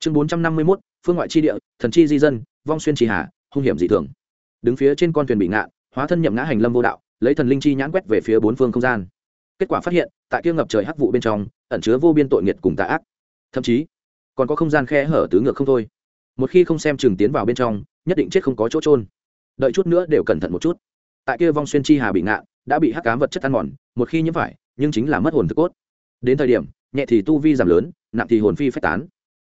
chương bốn trăm năm mươi mốt, phương ngoại tri địa, thần chi di dân, vong xuyên trì hà, hung hiểm dị thường. Đứng phía trên con thuyền bị ngạn hóa thân nhậm ngã hành lâm vô đạo, lấy thần linh chi nhãn quét về phía bốn phương không gian. Kết quả phát hiện, tại kia ngập trời hắc vụ bên trong, ẩn chứa vô biên tội nghiệt cùng tà ác. Thậm chí, còn có không gian khe hở tứ ngược không thôi. Một khi không xem chừng tiến vào bên trong, nhất định chết không có chỗ trôn đợi chút nữa đều cẩn thận một chút. Tại kia vong xuyên chi hà bị ngạn đã bị hắc cám vật chất ăn mòn, một khi nhiễm phải, nhưng chính là mất hồn thực cốt. Đến thời điểm, nhẹ thì tu vi giảm lớn, nặng thì hồn phi phách tán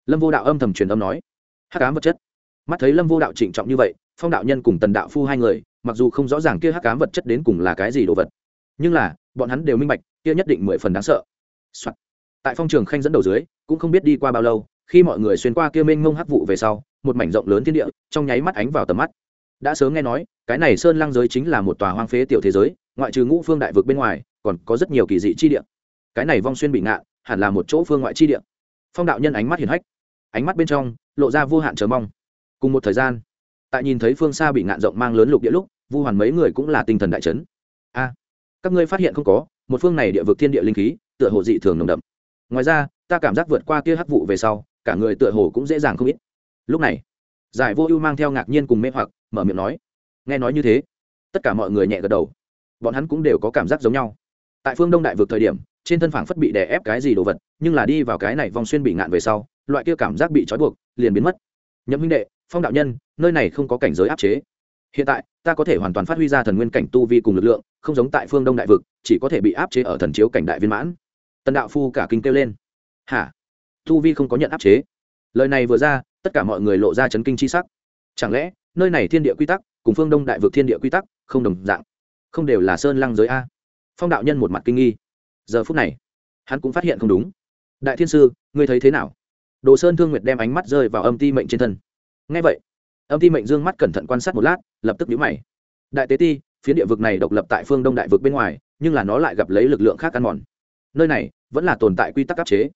lâm vô đạo âm thầm truyền âm nói, hắc cám vật chất. Mắt thấy lâm vô đạo trịnh trọng như vậy, phong đạo nhân cùng tần đạo phu hai người, mặc dù không rõ ràng kia hắc cám vật chất đến cùng là cái gì đồ vật, nhưng là, bọn hắn đều minh bạch, kia nhất định mười phần đáng sợ、Soạn. tại phong trường khanh dẫn đầu dưới, cũng không biết đi qua bao lâu, khi mọi người xuyên qua kia mênh mông hắc vụ về sau, một mảnh rộng lớn thiên địa, trong nháy mắt ánh vào tầm mắt. Đã sớm nghe nói, cái này sơn lăng giới chính là một tòa hoang phế tiểu thế giới, ngoại trừ ngũ phương đại vực bên ngoài, còn có rất nhiều kỳ dị chi địa. Cái này vong xuyên bị ngạn, hẳn là một chỗ phương ngoại chi địa. Phong đạo nhân ánh mắt hiền hách ánh mắt bên trong lộ ra vô hạn chờ mong. Cùng một thời gian, tại nhìn thấy phương xa bị ngạn rộng mang lớn lục địa lúc, vu hoàn mấy người cũng là tinh thần đại chấn. A, các ngươi phát hiện không có, một phương này địa vực thiên địa linh khí, tựa hồ dị thường nồng đậm. Ngoài ra, ta cảm giác vượt qua kia hắc vụ về sau, cả người tựa hồ cũng dễ dàng không ít. Lúc này, giải vô ưu mang theo ngạc nhiên cùng mê hoặc, mở miệng nói, nghe nói như thế. Tất cả mọi người nhẹ gật đầu. Bọn hắn cũng đều có cảm giác giống nhau. Tại phương đông đại vực thời điểm trên thân phảng phất bị đè ép cái gì đồ vật, nhưng là đi vào cái này vòng xuyên bị ngạn về sau, loại kia cảm giác bị trói buộc, liền biến mất. Nhậm huynh đệ, phong đạo nhân, nơi này không có cảnh giới áp chế. Hiện tại, ta có thể hoàn toàn phát huy ra thần nguyên cảnh tu vi cùng lực lượng, không giống tại phương đông đại vực, chỉ có thể bị áp chế ở thần chiếu cảnh đại viên mãn. Tần đạo phu cả kinh kêu lên. Hả? Tu vi không có nhận áp chế. Lời này vừa ra, tất cả mọi người lộ ra chấn kinh c h i sắc. Chẳng lẽ, nơi này thiên địa quy tắc cùng phương đông đại vực thiên địa quy tắc không đồng dạng? Không đều là sơn lăng giới a? Phong đạo nhân một mặt kinh nghi giờ phút này, hắn cũng phát hiện không đúng. Đại thiên sư, ngươi thấy thế nào? Đồ sơn thương nguyệt đem ánh mắt rơi vào âm ti mệnh trên thân. Ngay vậy, âm ti mệnh d ư ơ n g mắt cẩn thận quan sát một lát, lập tức nhũ mày. Đại tế ti phía địa vực này độc lập tại phương đông đại vực bên ngoài, nhưng là nó lại gặp lấy lực lượng khác ăn mòn. Nơi này vẫn là tồn tại quy tắc áp chế.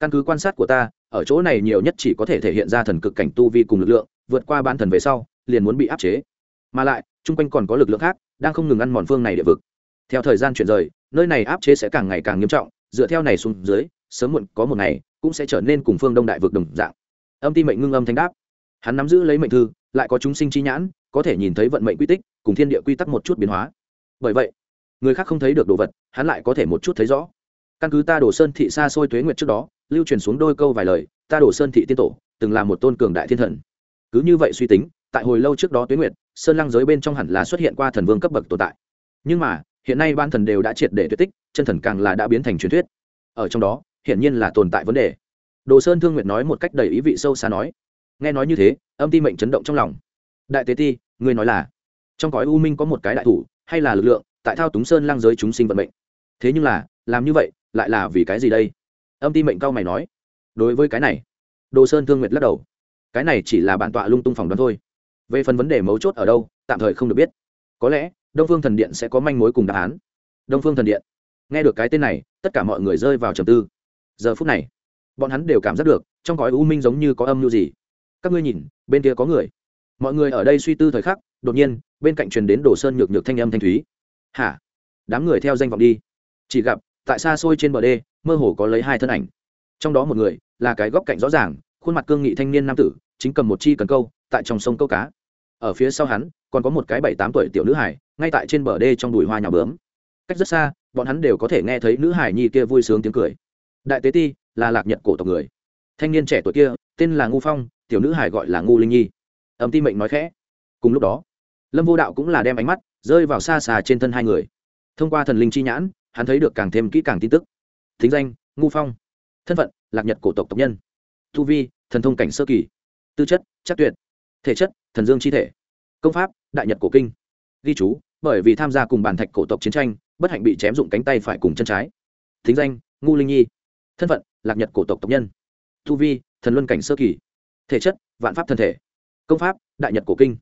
Căn cứ quan sát của ta, ở chỗ này nhiều nhất chỉ có thể thể hiện ra thần cực cảnh tu vi cùng lực lượng, vượt qua ban thần về sau, liền muốn bị áp chế. Mà lại, chung quanh còn có lực lượng khác, đang không ngừng ăn mòn phương này địa vực theo thời gian chuyển rời, nơi này áp chế sẽ càng ngày càng nghiêm trọng, dựa theo này xuống dưới, sớm muộn có một ngày, cũng sẽ trở nên cùng phương đông đại vực đồng dạng. Âm ti mệnh ngưng âm thanh đáp. Hắn nắm giữ lấy mệnh thư, lại có chúng sinh chi nhãn, có thể nhìn thấy vận mệnh quy tích, cùng thiên địa quy tắc một chút biến hóa. Bởi vậy, người khác không thấy được đồ vật, hắn lại có thể một chút thấy rõ. Căn cứ ta đổ sơn thị xa xôi thuế nguyệt trước đó, lưu truyền xuống đôi câu vài lời, ta đổ sơn thị tiên tổ, từng là một tôn cường đại thiên thần. Cứ như vậy suy tính, tại hồi lâu trước đó tuế nguyệt, sơn lăng giới bên trong hẳn là xuất hiện qua thần vương cấp bậc tồn tại. Nhưng mà hiện nay ban thần đều đã triệt để tuyệt tích, chân thần càng là đã biến thành truyền thuyết. Ở trong đó, hiển nhiên là tồn tại vấn đề. Đồ sơn thương nguyệt nói một cách đầy ý vị sâu xa nói. Nghe nói như thế, âm ti mệnh chấn động trong lòng. Đại tế ti, ngươi nói là, trong cõi u minh có một cái đại thủ, hay là lực lượng, tại thao túng sơn lang giới chúng sinh vận mệnh. Thế nhưng là, làm như vậy, lại là vì cái gì đây? Âm ti mệnh cao mày nói. Đối với cái này, đồ sơn thương nguyệt lắc đầu. Cái này chỉ là bản tọa lung tung phỏng đoán thôi. Về phần vấn đề mấu chốt ở đâu, tạm thời không được biết. Có lẽ đông phương thần điện sẽ có manh mối cùng đáp án. Đông phương thần điện. Nghe được cái tên này, tất cả mọi người rơi vào trầm tư. Giờ phút này, bọn hắn đều cảm giác được, trong gói u minh giống như có âm mưu gì. Các ngươi nhìn, bên kia có người. Mọi người ở đây suy tư thời khắc, đột nhiên, bên cạnh truyền đến đồ sơn nhược nhược thanh âm thanh thúy. Hả? Đám người theo danh vọng đi. Chỉ gặp, tại xa xôi trên bờ đê, mơ hồ có lấy hai thân ảnh. Trong đó một người, là cái góc cạnh rõ ràng, khuôn mặt cương nghị thanh niên nam tử, chính cầm một chi cần câu, tại trong sông câu cá. Ở phía sau hắn, còn có một cái bảy tám tuổi tiểu nữ hải ngay tại trên bờ đê trong đùi hoa nhà bướm. Cách rất xa, bọn hắn đều có thể nghe thấy nữ hải nhi kia vui sướng tiếng cười. Đại tế ti, là lạc nhật cổ tộc người. Thanh niên trẻ tuổi kia, tên là ngu phong, tiểu nữ hải gọi là ngu linh nhi. Ẩm ti mệnh nói khẽ. Cùng lúc đó, lâm vô đạo cũng là đem ánh mắt rơi vào xa xà trên thân hai người. Thông qua thần linh chi nhãn, hắn thấy được càng thêm kỹ càng tin tức. Thính danh, ngu phong. Thân phận, lạc nhật cổ tộc tộc nhân. Tu vi, thần thông cảnh sơ kỳ. Tư chất, chắc tuyệt. Thể chất, thần dương chi thể. Công pháp, đại nhật cổ kinh. Ghi chú bởi vì tham gia cùng bản thạch cổ tộc chiến tranh, bất hạnh bị chém dụng cánh tay phải cùng chân trái. Thính danh, ngu linh nhi. Thân phận, lạc nhật cổ tộc tộc nhân. Tu vi, thần luân cảnh sơ kỳ. Thể chất, vạn pháp thân thể. Công pháp, đại nhật cổ kinh.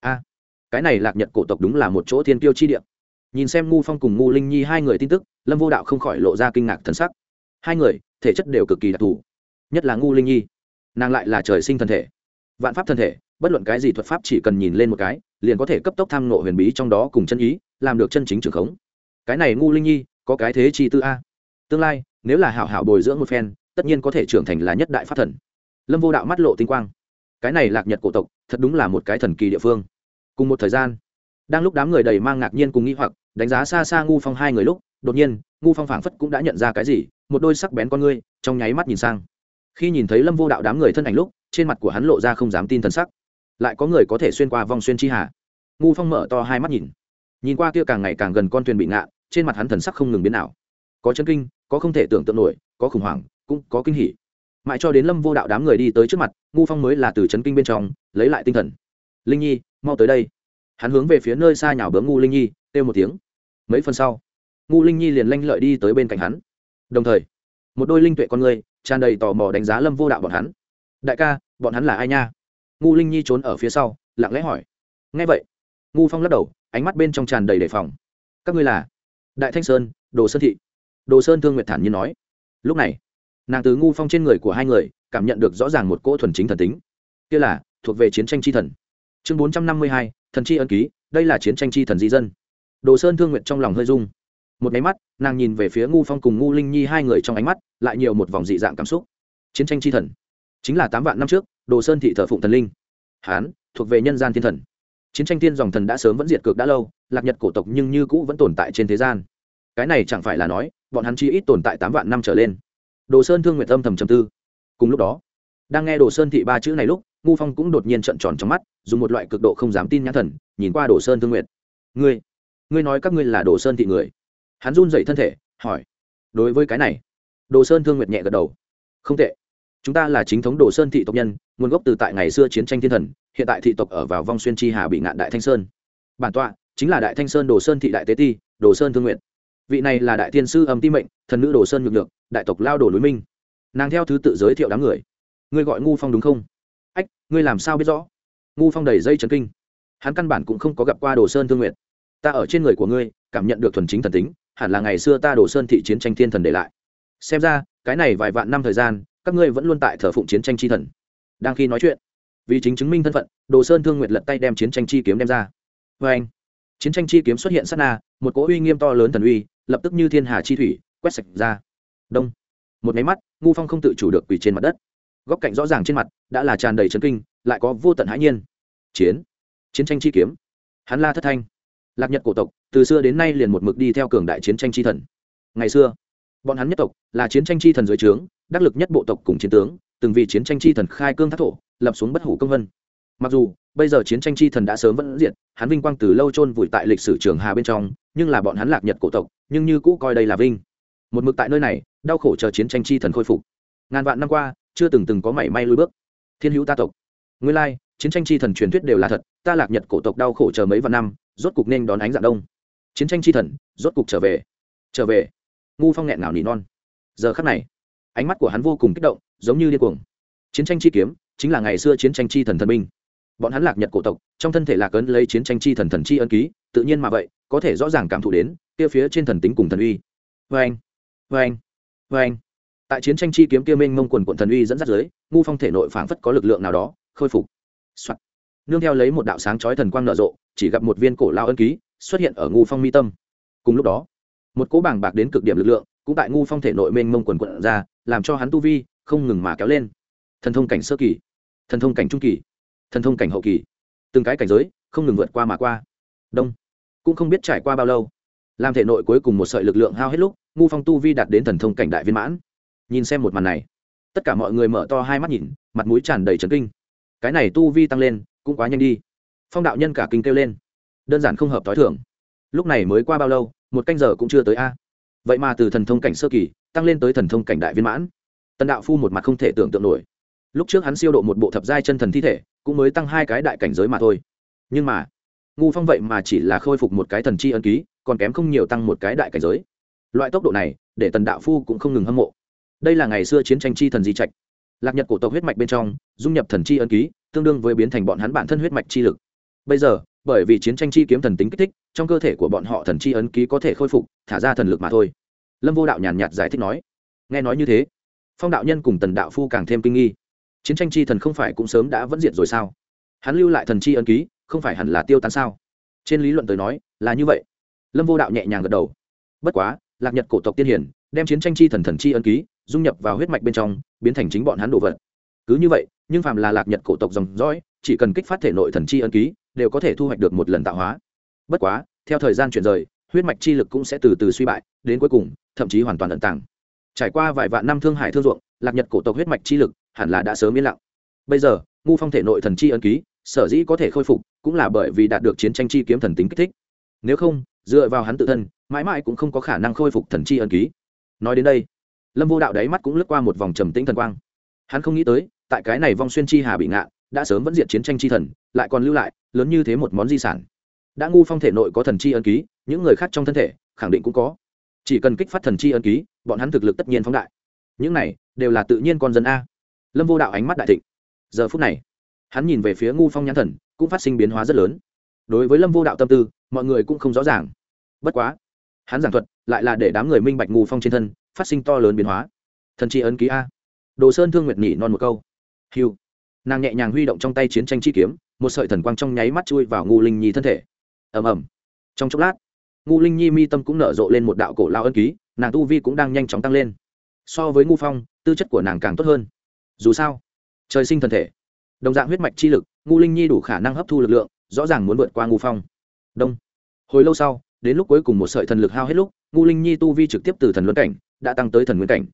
A, cái này lạc nhật cổ tộc đúng là một chỗ thiên tiêu chi địa. Nhìn xem ngu phong cùng ngu linh nhi hai người tin tức, lâm vô đạo không khỏi lộ ra kinh ngạc thần sắc. Hai người, thể chất đều cực kỳ đặc thù. Nhất là ngu linh nhi, nàng lại là trời sinh thân thể. Vạn pháp thân thể, bất luận cái gì thuật pháp chỉ cần nhìn lên một cái liền có thể cấp tốc tham nộ huyền bí trong đó cùng chân ý, làm được chân chính trường khống. Cái này ngu linh nhi, có cái thế chi tư a? Tương lai, nếu là hảo hảo bồi dưỡng một phen, tất nhiên có thể trưởng thành là nhất đại pháp thần. Lâm vô đạo mắt lộ tinh quang. Cái này lạc nhật cổ tộc, thật đúng là một cái thần kỳ địa phương. Cùng một thời gian, đang lúc đám người đầy mang ngạc nhiên cùng nghĩ hoặc, đánh giá xa xa ngu phong hai người lúc, đột nhiên, ngu phong phảng phất cũng đã nhận ra cái gì, một đôi sắc bén con ngươi, trong nháy mắt nhìn sang. Khi nhìn thấy lâm vô đạo đám người thân ảnh lúc, trên mặt của hắn lộ ra không dám tin thần sắc lại có người có thể xuyên qua vòng xuyên chi hà. Ngu phong mở to hai mắt nhìn. Nhìn qua kia càng ngày càng gần con thuyền bị ngạ, trên mặt hắn thần sắc không ngừng biến nào có chân kinh, có không thể tưởng tượng nổi, có khủng hoảng, cũng có kinh hỉ. Mãi cho đến lâm vô đạo đám người đi tới trước mặt, ngu phong mới là từ chấn kinh bên trong, lấy lại tinh thần. Linh nhi, mau tới đây. Hắn hướng về phía nơi xa nhào bướm ngu linh nhi, kêu một tiếng. Mấy phần sau, ngu linh nhi liền lanh lợi đi tới bên cạnh hắn. Đồng thời, một đôi linh tuệ con người, tràn đầy tò mò đánh giá lâm vô đạo bọn hắn. Đại ca, bọn hắn là ai nha? Ngu linh nhi trốn ở phía sau, lặng lẽ hỏi. Ngay vậy, ngu phong lắc đầu, ánh mắt bên trong tràn đầy đề phòng. Các ngươi là đại thanh sơn, đồ sơn thị. Đồ sơn thương nguyệt thản nhiên nói. Lúc này, nàng từ ngu phong trên người của hai người, cảm nhận được rõ ràng một cỗ thuần chính thần tính. Kia là, thuộc về chiến tranh chi thần. Chương bốn trăm năm mươi hai, thần chi ân ký, đây là chiến tranh chi thần di dân. Đồ sơn thương nguyện trong lòng hơi rung. Một máy mắt, nàng nhìn về phía ngu phong cùng ngu linh nhi hai người trong ánh mắt, lại nhiều một vòng dị dạng cảm xúc. Chiến tranh chi thần, chính là tám vạn năm trước đồ sơn thị thờ phụng thần linh. Hán, thuộc về nhân gian thiên thần. Chiến tranh thiên dòng thần đã sớm vẫn diệt cực đã lâu, lạc nhật cổ tộc nhưng như cũ vẫn tồn tại trên thế gian. Cái này chẳng phải là nói, bọn hắn chi ít tồn tại tám vạn năm trở lên. Đồ sơn thương nguyện tâm thầm trầm tư. Cùng lúc đó, đang nghe đồ sơn thị ba chữ này lúc, ngu phong cũng đột nhiên trận tròn trong mắt, dùng một loại cực độ không dám tin nhãn thần, nhìn qua đồ sơn thương nguyện ngươi ngươi nói các ngươi là đồ sơn thị người? Hắn run dậy thân thể, hỏi. Đối với cái này. Đồ sơn thương nguyệt nhẹ gật đầu. Không tệ. Chúng ta là chính thống đồ sơn thị tộc nhân nguồn gốc từ tại ngày xưa chiến tranh thiên thần hiện tại thị tộc ở vào vong xuyên chi hà bị ngạn đại thanh sơn. Bản tọa chính là đại thanh sơn đồ sơn thị đại tế ti đồ sơn thương nguyện vị này là đại tiên sư âm ti mệnh thần nữ đồ sơn nhược lượng, đại tộc lao đồ núi minh. Nàng theo thứ tự giới thiệu đám người. Ngươi gọi ngu phong đúng không? Ách ngươi làm sao biết rõ? Ngu phong đầy dây trấn kinh. Hắn căn bản cũng không có gặp qua đồ sơn thương nguyện ta ở trên người của ngươi cảm nhận được thuần chính thần tính hẳn là ngày xưa ta đồ sơn thị chiến tranh thiên thần để lại. Xem ra cái này vài vạn năm thời gian các ngươi vẫn luôn tại thờ phụng chiến tranh chi thần đang khi nói chuyện. Vì chính chứng minh thân phận, đồ sơn thương nguyệt lật tay đem chiến tranh chi kiếm đem ra. Vê anh, chiến tranh chi kiếm xuất hiện sát na, một cỗ uy nghiêm to lớn thần uy, lập tức như thiên hà chi thủy, quét sạch ra. Đông. Một máy mắt, ngu phong không tự chủ được quỳ trên mặt đất. Góc cạnh rõ ràng trên mặt đã là tràn đầy trấn kinh, lại có vô tận hãi nhiên. Chiến. Chiến tranh chi kiếm. Hắn la thất thanh. Lạc nhật cổ tộc, từ xưa đến nay liền một mực đi theo cường đại chiến tranh chi thần. Ngày xưa, bọn hắn nhất tộc là chiến tranh chi thần dưới trướng, đắc lực nhất bộ tộc cùng chiến tướng từng vì chiến tranh chi thần khai cương thác thổ, lập xuống bất hủ công vân. Mặc dù, bây giờ chiến tranh chi thần đã sớm vẫn diệt, hắn vinh quang từ lâu chôn vùi tại lịch sử trường hà bên trong, nhưng là bọn hắn lạc nhật cổ tộc, nhưng như cũ coi đây là vinh. Một mực tại nơi này, đau khổ chờ chiến tranh chi thần khôi phục. Ngàn vạn năm qua, chưa từng từng có mảy may lui bước. Thiên hữu ta tộc. Nguyên lai, chiến tranh chi thần truyền thuyết đều là thật, ta lạc nhật cổ tộc đau khổ chờ mấy vạn năm, rốt cục nên đón ánh dạng đông. Chiến tranh chi thần, rốt cục trở về. Trở về. Ngu phong nghẹn ngào nỉ non. Giờ khắc này, ánh mắt của hắn vô cùng kích động giống như điên cuồng. Chiến tranh chi kiếm chính là ngày xưa chiến tranh chi thần thần minh. Bọn hắn lạc nhật cổ tộc trong thân thể lạc ấn lấy chiến tranh chi thần thần chi ân ký tự nhiên mà vậy có thể rõ ràng cảm thụ đến kia phía trên thần tính cùng thần uy. Vê anh vê anh vê anh tại chiến tranh chi kiếm kia minh mông quần quận thần uy dẫn dắt giới, ngu phong thể nội phảng phất có lực lượng nào đó khôi phục、Soạn. nương theo lấy một đạo sáng chói thần quang nở rộ chỉ gặp một viên cổ lao ân ký xuất hiện ở ngu phong mi tâm. Cùng lúc đó một cỗ bảng bạc đến cực điểm lực lượng cũng tại ngu phong thể nội mênh mông quần quận ra làm cho hắn tu vi không ngừng mà kéo lên. Thần thông cảnh sơ kỳ, thần thông cảnh trung kỳ, thần thông cảnh hậu kỳ. Từng cái cảnh giới không ngừng vượt qua mà qua. Đông. Cũng không biết trải qua bao lâu, làm thể nội cuối cùng một sợi lực lượng hao hết lúc ngu phong tu vi đạt đến thần thông cảnh đại viên mãn. Nhìn xem một màn này, tất cả mọi người mở to hai mắt nhìn, mặt mũi tràn đầy trấn kinh. Cái này tu vi tăng lên cũng quá nhanh đi. Phong đạo nhân cả kinh kêu lên. Đơn giản không hợp t h o i thưởng lúc này mới qua bao lâu, một canh giờ cũng chưa tới a. Vậy mà từ thần thông cảnh sơ kỳ tăng lên tới thần thông cảnh đại viên mãn tần đạo phu một mặt không thể tưởng tượng nổi. Lúc trước hắn siêu độ một bộ thập giai chân thần thi thể, cũng mới tăng hai cái đại cảnh giới mà thôi. Nhưng mà, ngu phong vậy mà chỉ là khôi phục một cái thần chi ân ký, còn kém không nhiều tăng một cái đại cảnh giới. Loại tốc độ này, để tần đạo phu cũng không ngừng hâm mộ. Đây là ngày xưa chiến tranh chi thần di trạch. Lạc nhật cổ tộc huyết mạch bên trong, dung nhập thần chi ân ký, tương đương với biến thành bọn hắn bản thân huyết mạch chi lực. Bây giờ, bởi vì chiến tranh chi kiếm thần tính kích thích, trong cơ thể của bọn họ thần chi ấn ký có thể khôi phục, thả ra thần lực mà thôi. Lâm vô đạo nhàn nhạt giải thích nói. Nghe nói như thế phong đạo nhân cùng tần đạo phu càng thêm kinh nghi. Chiến tranh chi thần không phải cũng sớm đã vẫn diệt rồi sao? Hắn lưu lại thần chi ân ký, không phải hẳn là tiêu tán sao? Trên lý luận tới nói, là như vậy. Lâm vô đạo nhẹ nhàng gật đầu. Bất quá, lạc nhật cổ tộc tiên hiển, đem chiến tranh chi thần thần chi ân ký, dung nhập vào huyết mạch bên trong, biến thành chính bọn hắn đồ vật. Cứ như vậy, nhưng phàm là lạc nhật cổ tộc dòng dõi, chỉ cần kích phát thể nội thần chi ân ký, đều có thể thu hoạch được một lần tạo hóa. Bất quá, theo thời gian chuyển rời, huyết mạch chi lực cũng sẽ từ từ suy bại, đến cuối cùng, thậm chí hoàn toàn ẩn tàng trải qua vài vạn năm thương hải thương ruộng, lạc nhật cổ tộc huyết mạch chi lực hẳn là đã sớm yên lặng. Bây giờ, ngu phong thể nội thần chi ân ký, sở dĩ có thể khôi phục, cũng là bởi vì đạt được chiến tranh chi kiếm thần tính kích thích. Nếu không, dựa vào hắn tự thân, mãi mãi cũng không có khả năng khôi phục thần chi ân ký. Nói đến đây, lâm vô đạo đáy mắt cũng lướt qua một vòng trầm tĩnh thần quang. Hắn không nghĩ tới, tại cái này vong xuyên chi hà bị ngạn đã sớm vẫn diệt chiến tranh chi thần, lại còn lưu lại, lớn như thế một món di sản. Đã ngu phong thể nội có thần chi ân ký, những người khác trong thân thể, khẳng định cũng có chỉ cần kích phát thần chi ân ký, bọn hắn thực lực tất nhiên phóng đại. Những này đều là tự nhiên con dân a. Lâm vô đạo ánh mắt đại thịnh. Giờ phút này, hắn nhìn về phía ngu phong nhãn thần, cũng phát sinh biến hóa rất lớn. Đối với lâm vô đạo tâm tư, mọi người cũng không rõ ràng. Bất quá, hắn giảng thuật lại là để đám người minh bạch ngu phong trên thân phát sinh to lớn biến hóa. Thần chi ấn ký a. Đồ sơn thương nguyệt nhỉ non một câu. Hiu nàng nhẹ nhàng huy động trong tay chiến tranh chi kiếm, một sợi thần quang trong nháy mắt chui vào ngu linh nhi thân thể. Ầm ầm. Trong chốc lát ngu linh nhi mi tâm cũng nở rộ lên một đạo cổ lao ân ký, nàng tu vi cũng đang nhanh chóng tăng lên. So với ngu phong, tư chất của nàng càng tốt hơn. Dù sao, trời sinh thần thể, đồng dạng huyết mạch chi lực, ngu linh nhi đủ khả năng hấp thu lực lượng, rõ ràng muốn vượt qua ngu phong. Đông. Hồi lâu sau, đến lúc cuối cùng một sợi thần lực hao hết lúc, ngu linh nhi tu vi trực tiếp từ thần luân cảnh, đã tăng tới thần nguyên cảnh.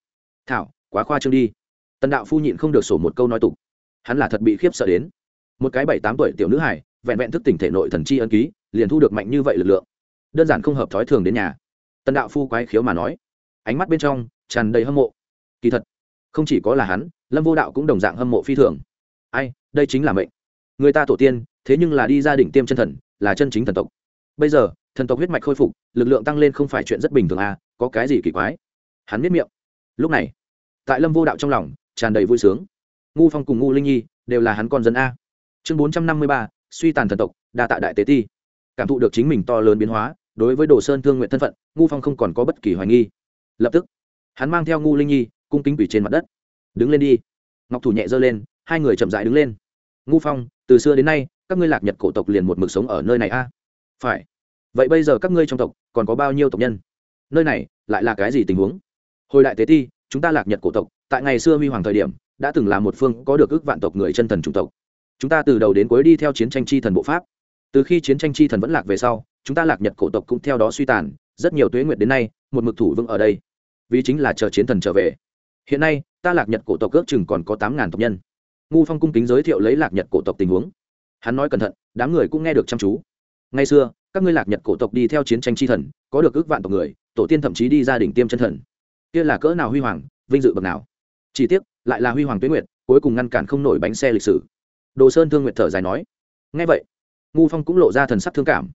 Thảo, quá khoa trương đi. Tần đạo phu nhịn không được sổ một câu nói tục. Hắn là thật bị khiếp sợ đến. Một cái bảy tám tuổi tiểu nữ hải vẹn vẹn thức tỉnh thể nội thần chi ân ký, liền thu được mạnh như vậy lực lượng đơn giản không hợp thói thường đến nhà. Tần đạo phu quái khiếu mà nói. Ánh mắt bên trong tràn đầy hâm mộ. Kỳ thật, không chỉ có là hắn, lâm vô đạo cũng đồng dạng hâm mộ phi thường. Ai, đây chính là mệnh. Người ta tổ tiên, thế nhưng là đi gia đình tiêm chân thần, là chân chính thần tộc. Bây giờ, thần tộc huyết mạch khôi phục, lực lượng tăng lên không phải chuyện rất bình thường à có cái gì kỳ quái? Hắn biết miệng. Lúc này, tại lâm vô đạo trong lòng, tràn đầy vui sướng. Ngu phong cùng ngu linh nhi đều là hắn con dân a. Chương bốn trăm năm mươi ba, suy tàn thần tộc, đa tạ đại tế ti. Cảm thụ được chính mình to lớn biến hóa đối với đồ sơn thương nguyện thân phận, ngu phong không còn có bất kỳ hoài nghi. Lập tức, hắn mang theo ngu linh nhi, cung kính quỷ trên mặt đất. Đứng lên đi. Ngọc thủ nhẹ giơ lên, hai người chậm dại đứng lên. Ngu phong, từ xưa đến nay, các ngươi lạc nhật cổ tộc liền một mực sống ở nơi này a? Phải. Vậy bây giờ các ngươi trong tộc còn có bao nhiêu tộc nhân? Nơi này lại là cái gì tình huống? Hồi đại tế ti, chúng ta lạc nhật cổ tộc, tại ngày xưa huy hoàng thời điểm, đã từng là một phương có được ước vạn tộc người chân thần chủng tộc. Chúng ta từ đầu đến cuối đi theo chiến tranh chi thần bộ pháp từ khi chiến tranh chi thần vẫn lạc về sau, chúng ta lạc nhật cổ tộc cũng theo đó suy tàn, rất nhiều tuế nguyệt đến nay, một mực thủ vững ở đây. Vì chính là chờ chiến thần trở về. Hiện nay, ta lạc nhật cổ tộc ước chừng còn có tám ngàn tộc nhân. Ngu phong cung kính giới thiệu lấy lạc nhật cổ tộc tình huống. Hắn nói cẩn thận, đám người cũng nghe được chăm chú. Ngày xưa, các ngươi lạc nhật cổ tộc đi theo chiến tranh chi thần, có được ước vạn tộc người, tổ tiên thậm chí đi gia đình tiêm chân thần. Kia là cỡ nào huy hoàng, vinh dự bậc nào. Chỉ tiếc, lại là huy hoàng tuyết nguyệt, cuối cùng ngăn cản không nổi bánh xe lịch sử. Đồ sơn thương nguyệt thở dài nói ngay vậy ngu phong cũng lộ ra thần sắc thương cảm.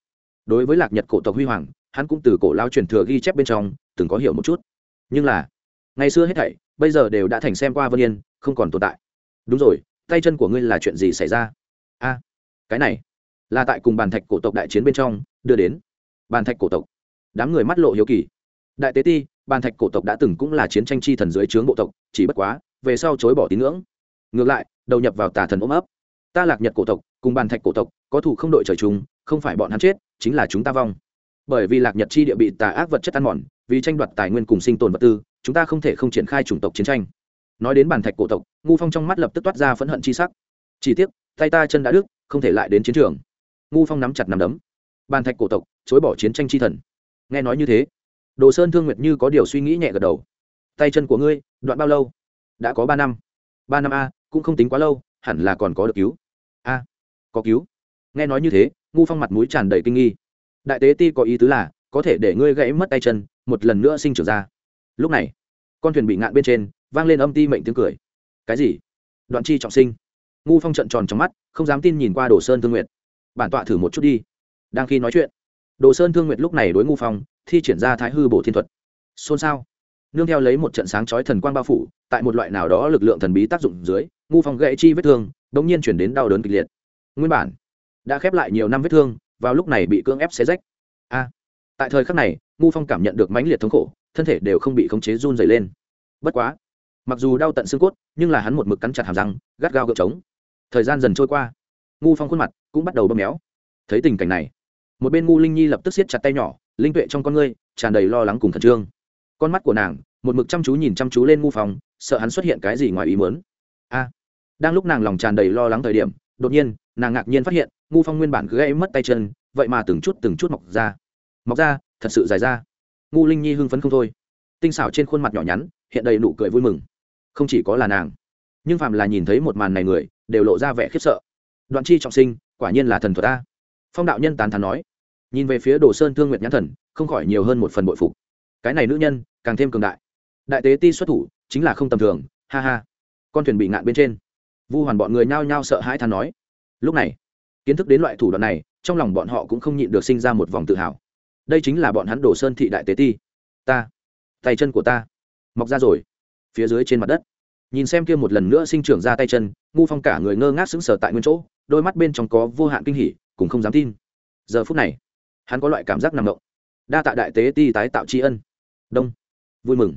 Đối với lạc nhật cổ tộc huy hoàng, hắn cũng từ cổ lao truyền thừa ghi chép bên trong, từng có hiểu một chút. Nhưng là, ngày xưa hết thảy, bây giờ đều đã thành xem qua vân yên, không còn tồn tại. Đúng rồi, tay chân của ngươi là chuyện gì xảy ra? A, cái này, là tại cùng bàn thạch cổ tộc đại chiến bên trong, đưa đến. Bàn thạch cổ tộc. Đám người mắt lộ hiếu kỳ. Đại tế ti, bàn thạch cổ tộc đã từng cũng là chiến tranh chi thần dưới trướng bộ tộc, chỉ bất quá, về sau chối bỏ tín ngưỡng. Ngược lại, đầu nhập vào tà thần ôm ấp. Ta lạc nhật cổ tộc, cùng bàn thạch cổ tộc có thủ không đội trời chung, không phải bọn hắn chết, chính là chúng ta vong. Bởi vì lạc nhật chi địa bị tà ác vật chất ăn mòn, vì tranh đoạt tài nguyên cùng sinh tồn vật tư, chúng ta không thể không triển khai chủng tộc chiến tranh. Nói đến bàn thạch cổ tộc, ngu phong trong mắt lập tức toát ra phẫn hận chi sắc. Chỉ tiếc, tay ta chân đã đứt, không thể lại đến chiến trường. Ngu phong nắm chặt nắm đấm. Bàn thạch cổ tộc, chối bỏ chiến tranh chi thần. Nghe nói như thế, đồ sơn thương nguyệt như có điều suy nghĩ nhẹ gật đầu. Tay chân của ngươi, đoạn bao lâu? Đã có ba năm. Ba năm a, cũng không tính quá lâu, hẳn là còn có được cứu. A, có cứu nghe nói như thế, ngu phong mặt mũi tràn đầy kinh nghi. Đại tế ti có ý tứ là, có thể để ngươi gãy mất tay chân, một lần nữa sinh trưởng ra. Lúc này, con thuyền bị ngạn bên trên, vang lên âm ti mệnh tiếng cười. Cái gì? Đoạn chi trọng sinh. Ngu phong trận tròn trong mắt, không dám tin nhìn qua đồ sơn thương nguyệt. Bản tọa thử một chút đi. Đang khi nói chuyện, đồ sơn thương nguyệt lúc này đối ngu phong, thi triển ra thái hư bổ thiên thuật. Xôn xao. Nương theo lấy một trận sáng chói thần quang bao phủ, tại một loại nào đó lực lượng thần bí tác dụng dưới, ngu phong gãy chi vết thương đ ỗ n g nhiên chuyển đến đau đớn kịch liệt. Nguyên bản đã khép lại nhiều năm vết thương, vào lúc này bị cưỡng ép xé rách. A, tại thời khắc này, ngu phong cảm nhận được mãnh liệt thống khổ, thân thể đều không bị khống chế run dày lên. Bất quá, mặc dù đau tận xương cốt, nhưng là hắn một mực cắn chặt hàm răng, gắt gao gợp trống. Thời gian dần trôi qua, ngu phong khuôn mặt cũng bắt đầu bơm méo. Thấy tình cảnh này, một bên ngu linh nhi lập tức siết chặt tay nhỏ, linh tuệ trong con ngươi tràn đầy lo lắng cùng khẩn trương. Con mắt của nàng một mực chăm chú nhìn chăm chú lên ngu phong, sợ hắn xuất hiện cái gì ngoài ý muốn. A, đang lúc nàng lòng tràn đầy lo lắng thời điểm, đột nhiên, nàng ngạc nhiên phát hiện ngu phong nguyên bản cứ gãy mất tay chân, vậy mà từng chút từng chút mọc ra. Mọc ra, thật sự dài ra. Ngu linh nhi hưng phấn không thôi. Tinh xảo trên khuôn mặt nhỏ nhắn, hiện đầy nụ cười vui mừng. Không chỉ có là nàng, nhưng phạm là nhìn thấy một màn này người, đều lộ ra vẻ khiếp sợ. Đoạn chi trọng sinh, quả nhiên là thần thuật ta phong đạo nhân tán thán nói. Nhìn về phía đồ sơn thương nguyệt nhãn thần, không khỏi nhiều hơn một phần bội phục. Cái này nữ nhân, càng thêm cường đại. Đại tế ti xuất thủ, chính là không tầm thường, ha ha. Con thuyền bị ngạn bên trên. Vu hoàn bọn người nhao nhao sợ hãi than nói. Lúc này kiến thức đến loại thủ đoạn này, trong lòng bọn họ cũng không nhịn được sinh ra một vòng tự hào. Đây chính là bọn hắn đồ sơn thị đại tế ti. Ta, tay chân của ta, mọc ra rồi, phía dưới trên mặt đất. Nhìn xem kia một lần nữa sinh trưởng ra tay chân, ngu phong cả người ngơ ngác sững sờ tại nguyên chỗ, đôi mắt bên trong có vô hạn kinh hỉ, cũng không dám tin. Giờ phút này, hắn có loại cảm giác nằm động. Đa tạ đại tế ti tái tạo tri ân. Đông. Vui mừng.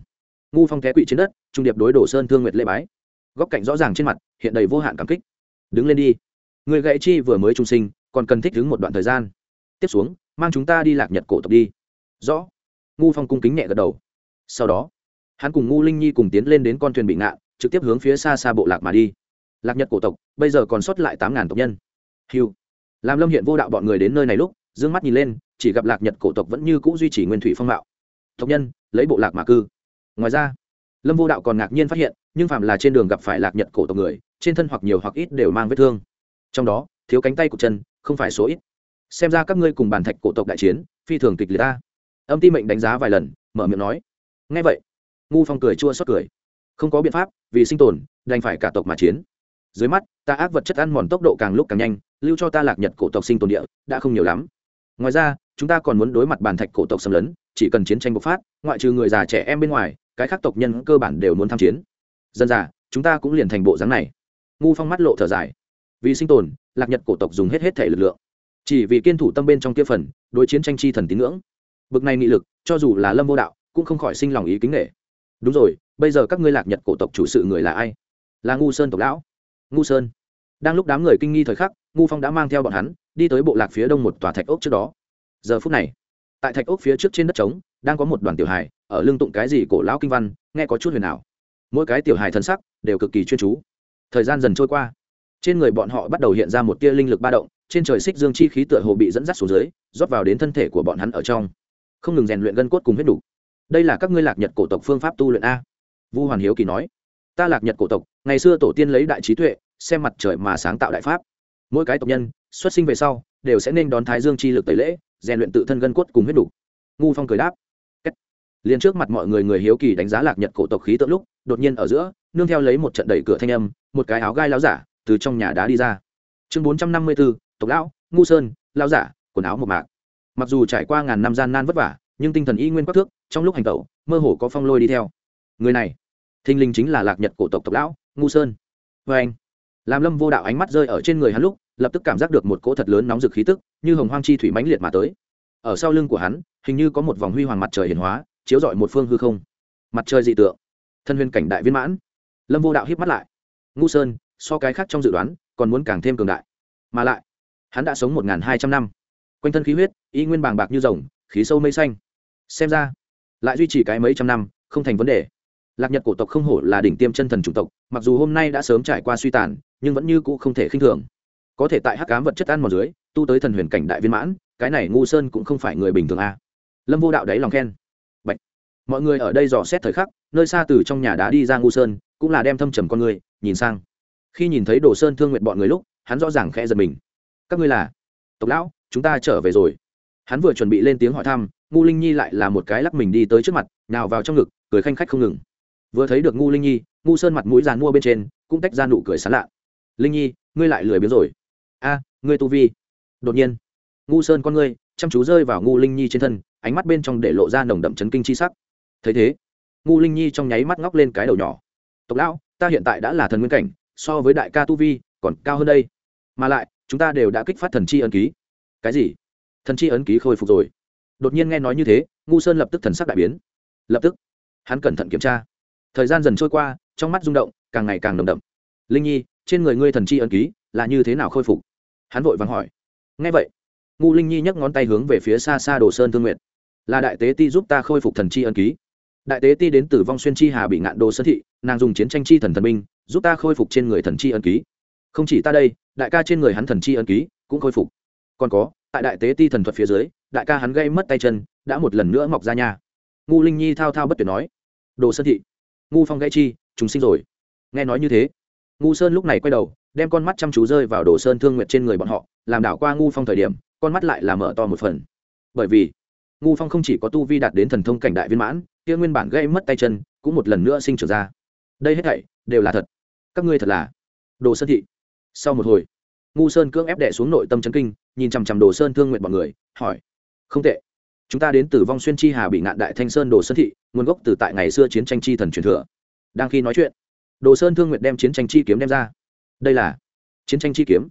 Ngu phong té quỵ trên đất, trung điệp đối đổ sơn thương nguyệt lễ bái. Góc cạnh rõ ràng trên mặt, hiện đầy vô hạn cảm kích. Đứng lên đi người gãy chi vừa mới trung sinh, còn cần thích đứng một đoạn thời gian. Tiếp xuống, mang chúng ta đi lạc nhật cổ tộc đi. Rõ. Ngu phong cung kính nhẹ gật đầu. Sau đó, hắn cùng ngu linh nhi cùng tiến lên đến con thuyền bị ngạn, trực tiếp hướng phía xa xa bộ lạc mà đi. Lạc nhật cổ tộc, bây giờ còn sót lại tám ngàn tộc nhân. Hiu làm lâm hiện vô đạo bọn người đến nơi này lúc d ư ơ n g mắt nhìn lên, chỉ gặp lạc nhật cổ tộc vẫn như c ũ duy trì nguyên thủy phong mạo. Tộc nhân, lấy bộ lạc mà cư. Ngoài ra, lâm vô đạo còn ngạc nhiên phát hiện, nhưng phạm là trên đường gặp phải lạc nhật cổ tộc người, trên thân hoặc nhiều hoặc ít đều mang vết thương trong đó, thiếu cánh tay của chân, không phải số ít. Xem ra các ngươi cùng bàn thạch cổ tộc đại chiến, phi thường kịch liệt ta. Âm ti mệnh đánh giá vài lần, mở miệng nói. Ngay vậy, ngu phong cười chua xót cười. Không có biện pháp, vì sinh tồn, đành phải cả tộc mà chiến. Dưới mắt, ta ác vật chất ăn mòn tốc độ càng lúc càng nhanh, lưu cho ta lạc nhật cổ tộc sinh tồn địa, đã không nhiều lắm. Ngoài ra, chúng ta còn muốn đối mặt bàn thạch cổ tộc xâm lấn, chỉ cần chiến tranh bộc phát, ngoại trừ người già trẻ em bên ngoài, cái khác tộc nhân cơ bản đều muốn tham chiến. Dân già, chúng ta cũng liền thành bộ dáng này. Ngu phong mắt lộ thở dài vì sinh tồn, lạc nhật cổ tộc dùng hết hết thể lực lượng. Chỉ vì kiên thủ tâm bên trong kia phần, đối chiến tranh chi thần tín ngưỡng. Bực này nghị lực, cho dù là lâm vô đạo, cũng không khỏi sinh lòng ý kính nghệ đúng rồi, bây giờ các ngươi lạc nhật cổ tộc chủ sự người là ai? Là ngu sơn tộc lão. Ngu sơn. Đang lúc đám người kinh nghi thời khắc, ngu phong đã mang theo bọn hắn, đi tới bộ lạc phía đông một tòa thạch ốc trước đó. Giờ phút này, tại thạch ốc phía trước trên đất trống, đang có một đoàn tiểu hài, ở lưng tụng cái gì cổ lão kinh văn, nghe có chút huyền ảo. Mỗi cái tiểu hài thân sắc, đều cực kỳ chuyên chú. Thời gian dần trôi qua trên người bọn họ bắt đầu hiện ra một tia linh lực ba động, trên trời xích dương chi khí tựa hồ bị dẫn dắt xuống dưới, rót vào đến thân thể của bọn hắn ở trong. Không ngừng rèn luyện gân cốt cùng huyết đủ. Đây là các ngươi lạc nhật cổ tộc phương pháp tu luyện a? Vu hoàn hiếu kỳ nói. Ta lạc nhật cổ tộc, ngày xưa tổ tiên lấy đại trí tuệ, xem mặt trời mà sáng tạo đại pháp. Mỗi cái tộc nhân, xuất sinh về sau, đều sẽ nên đón thái dương chi lực tẩy lễ, rèn luyện tự thân gân cốt cùng huyết đủ. Ngu phong cười đáp. Liền trước mặt mọi người người hiếu kỳ đánh giá lạc nhật cổ tộc khí tượng lúc, đột nhiên ở giữa, nương theo lấy một trận đẩy cửa thanh âm, một cái áo gai láo giả từ trong nhà đá đi ra. Chương bốn trăm năm mươi bốn, tộc lão, ngu sơn lao giả, quần áo một mạc. Mặc dù trải qua ngàn năm gian nan vất vả, nhưng tinh thần y nguyên quắc thước, trong lúc hành tẩu, mơ hồ có phong lôi đi theo. Người này thinh linh chính là lạc nhật cổ tộc tộc lão, ngu sơn. Vê anh làm lâm vô đạo ánh mắt rơi ở trên người hắn lúc, lập tức cảm giác được một cỗ thật lớn nóng rực khí tức, như hồng hoang chi thủy mãnh liệt mà tới. Ở sau lưng của hắn, hình như có một vòng huy hoàng mặt trời hiển hóa, chiếu rọi một phương hư không. Mặt trời dị tượng. Thân huyền cảnh đại viên mãn. Lâm vô đạo híp mắt lại. Ngu sơn so cái khác trong dự đoán còn muốn càng thêm cường đại. Mà lại, hắn đã sống một hai trăm năm. Quanh thân khí huyết, y nguyên bàng bạc như rồng, khí sâu mây xanh. Xem ra, lại duy trì cái mấy trăm năm, không thành vấn đề. Lạc nhật cổ tộc không hổ là đỉnh tiêm chân thần chủng tộc, mặc dù hôm nay đã sớm trải qua suy tàn, nhưng vẫn như cũ không thể khinh thường. Có thể tại hắc cám vật chất ăn mòn dưới, tu tới thần huyền cảnh đại viên mãn, cái này ngu sơn cũng không phải người bình thường a à. lâm vô đạo đấy lòng khen. Bạch. mọi người ở đây dò xét thời khắc, nơi xa từ trong nhà đá đi ra ngu sơn, cũng là đem thâm trầm con người, nhìn sang khi nhìn thấy đồ sơn thương nguyện bọn người lúc, hắn rõ ràng khẽ giật mình. Các ngươi là? Tộc lão, chúng ta trở về rồi. Hắn vừa chuẩn bị lên tiếng hỏi thăm, ngu linh nhi lại là một cái lắc mình đi tới trước mặt, nào vào trong ngực, cười khanh khách không ngừng. Vừa thấy được ngu linh nhi, ngu sơn mặt mũi dàn mua bên trên, cũng tách ra nụ cười sán lạ. Linh nhi, ngươi lại lười biếng rồi. A, ngươi tu vi. Đột nhiên, ngu sơn con ngươi, chăm chú rơi vào ngu linh nhi trên thân, ánh mắt bên trong để lộ ra nồng đậm chấn kinh chi sắc. Thấy thế, ngu linh nhi trong nháy mắt ngóc lên cái đầu nhỏ. Tộc lão, ta hiện tại đã là thần nguyên cảnh so với đại ca tu vi còn cao hơn đây. Mà lại, chúng ta đều đã kích phát thần chi ấn ký. Cái gì? Thần chi ấn ký khôi phục rồi. Đột nhiên nghe nói như thế, ngu sơn lập tức thần sắc đại biến. Lập tức, hắn cẩn thận kiểm tra. Thời gian dần trôi qua, trong mắt rung động, càng ngày càng nồng đậm. Linh nhi, trên người ngươi thần chi ấn ký là như thế nào khôi phục? Hắn vội vàng hỏi. Ngay vậy, ngu linh nhi nhấc ngón tay hướng về phía xa xa đồ sơn thương nguyện là đại tế ti giúp ta khôi phục thần chi ấn ký. Đại tế ti đến từ vong xuyên chi hà bị ngạn đồ sơn thị, nàng dùng chiến tranh chi thần thần binh giúp ta khôi phục trên người thần chi ân ký. Không chỉ ta đây, đại ca trên người hắn thần chi ân ký cũng khôi phục. Còn có, tại đại tế ti thần thuật phía dưới, đại ca hắn gây mất tay chân, đã một lần nữa mọc ra nhà ngu linh nhi thao thao bất tuyệt nói. Đồ sơn thị, ngu phong gãy chi chúng sinh rồi. Nghe nói như thế, ngu sơn lúc này quay đầu, đem con mắt chăm chú rơi vào đồ sơn thương nguyệt trên người bọn họ, làm đảo qua ngu phong thời điểm, con mắt lại là mở to một phần. Bởi vì, ngu phong không chỉ có tu vi đạt đến thần thông cảnh đại viên mãn, kia nguyên bản gây mất tay chân cũng một lần nữa sinh trưởng ra. Đây hết thảy đều là thật các ngươi thật là đồ sơn thị. Sau một hồi, ngu sơn cưỡng ép đẻ xuống nội tâm chấn kinh, nhìn chằm chằm đồ sơn thương nguyện bọn người, hỏi, không tệ. Chúng ta đến từ vong xuyên chi hà bị ngạn đại thanh sơn đồ sơn thị, nguồn gốc từ tại ngày xưa chiến tranh chi thần truyền thừa. Đang khi nói chuyện, đồ sơn thương nguyện đem chiến tranh chi kiếm đem ra. Đây là chiến tranh chi kiếm.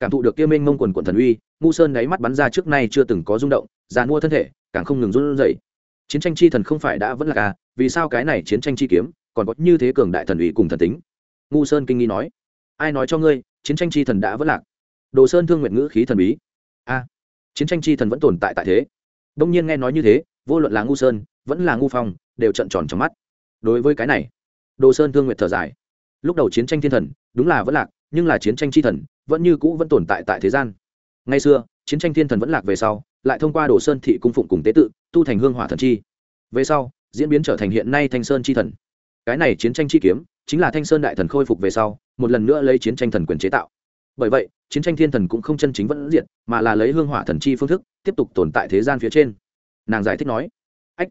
Cảm thụ được kia minh mông quần quần thần uy, ngu sơn đáy mắt bắn ra trước nay chưa từng có rung động, già mua thân thể, càng không ngừng run rẩy. Chiến tranh chi thần không phải đã vẫn là ca vì sao cái này chiến tranh chi kiếm còn có như thế cường đại thần uy cùng thần tính? Ngu sơn kinh nghi nói, ai nói cho ngươi, chiến tranh chi thần đã vẫn lạc? Đồ sơn thương nguyện ngữ khí thần bí. A, chiến tranh chi thần vẫn tồn tại tại thế. Đông nhiên nghe nói như thế, vô luận là ngu sơn, vẫn là ngu phong, đều trận tròn trong mắt. Đối với cái này, đồ sơn thương nguyện thở dài. Lúc đầu chiến tranh thiên thần, đúng là vẫn lạc, nhưng là chiến tranh chi thần, vẫn như cũ vẫn tồn tại tại thế gian. Ngay xưa, chiến tranh thiên thần vẫn lạc về sau, lại thông qua đồ sơn thị cung phụng cùng tế tự, tu thành hương hỏa thần chi. Về sau, diễn biến trở thành hiện nay thanh sơn chi thần. Cái này chiến tranh chi kiếm chính là thanh sơn đại thần khôi phục về sau một lần nữa lấy chiến tranh thần quyền chế tạo. Bởi vậy chiến tranh thiên thần cũng không chân chính vẫn diện, mà là lấy hương hỏa thần chi phương thức tiếp tục tồn tại thế gian phía trên. Nàng giải thích nói ách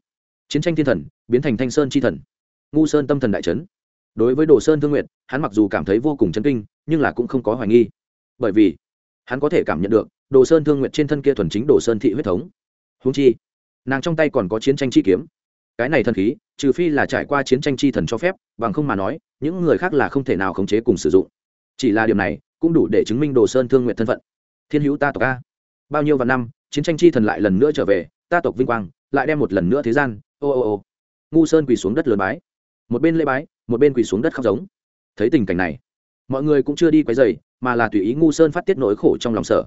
chiến tranh thiên thần biến thành thanh sơn chi thần ngu sơn tâm thần đại trấn đối với đồ sơn thương nguyện hắn mặc dù cảm thấy vô cùng chấn kinh nhưng là cũng không có hoài nghi. Bởi vì hắn có thể cảm nhận được đồ sơn thương nguyện trên thân kia thuần chính đồ sơn thị huyết thống. Húng chi nàng trong tay còn có chiến tranh chi kiếm. Cái này thần khí trừ phi là trải qua chiến tranh chi thần cho phép bằng không mà nói những người khác là không thể nào khống chế cùng sử dụng. Chỉ là điều này cũng đủ để chứng minh đồ sơn thương nguyện thân phận. Thiên hữu ta tộc a. Bao nhiêu vạn năm, chiến tranh chi thần lại lần nữa trở về, ta tộc vinh quang lại đem một lần nữa thế gian, ô ô ô. Ngu sơn quỳ xuống đất lớn bái. Một bên lê bái, một bên quỳ xuống đất khóc giống. Thấy tình cảnh này, mọi người cũng chưa đi quấy dày mà là tùy ý ngu sơn phát tiết nỗi khổ trong lòng sở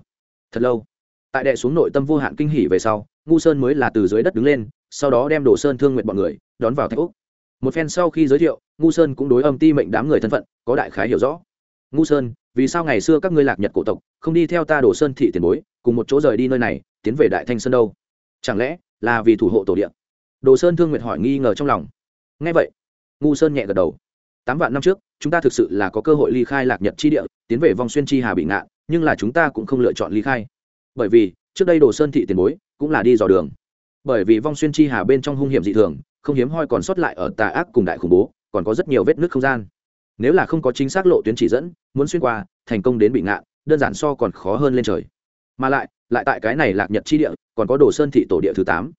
thật lâu, tại đệ xuống nội tâm vô hạn kinh hỉ về sau, ngu sơn mới là từ dưới đất đứng lên, sau đó đem đồ sơn thương nguyện bọn người đón vào thạch úc một phen sau khi giới thiệu ngu sơn cũng đối âm ti mệnh đám người thân phận, có đại khái hiểu rõ. Ngu sơn, vì sao ngày xưa các ngươi lạc nhật cổ tộc, không đi theo ta đồ sơn thị tiền bối, cùng một chỗ rời đi nơi này, tiến về đại thanh sơn đâu? Chẳng lẽ là vì thủ hộ tổ điện đồ sơn thương nguyệt hỏi nghi ngờ trong lòng. Ngay vậy, ngu sơn nhẹ gật đầu. Tám vạn năm trước, chúng ta thực sự là có cơ hội ly khai lạc nhật chi địa, tiến về vòng xuyên chi hà bị ngạn, nhưng là chúng ta cũng không lựa chọn ly khai. Bởi vì, trước đây đồ sơn thị tiền bối cũng là đi dò đường. Bởi vì vong xuyên chi hà bên trong hung hiểm dị thường, không hiếm hoi còn sót lại ở tà ác cùng đại khủng bố còn có rất nhiều vết nước không gian. Nếu là không có chính xác lộ tuyến chỉ dẫn, muốn xuyên qua, thành công đến bị ngạn, đơn giản so còn khó hơn lên trời. Mà lại lại tại cái này lạc nhật chi địa, còn có đồ sơn thị tổ địa thứ tám.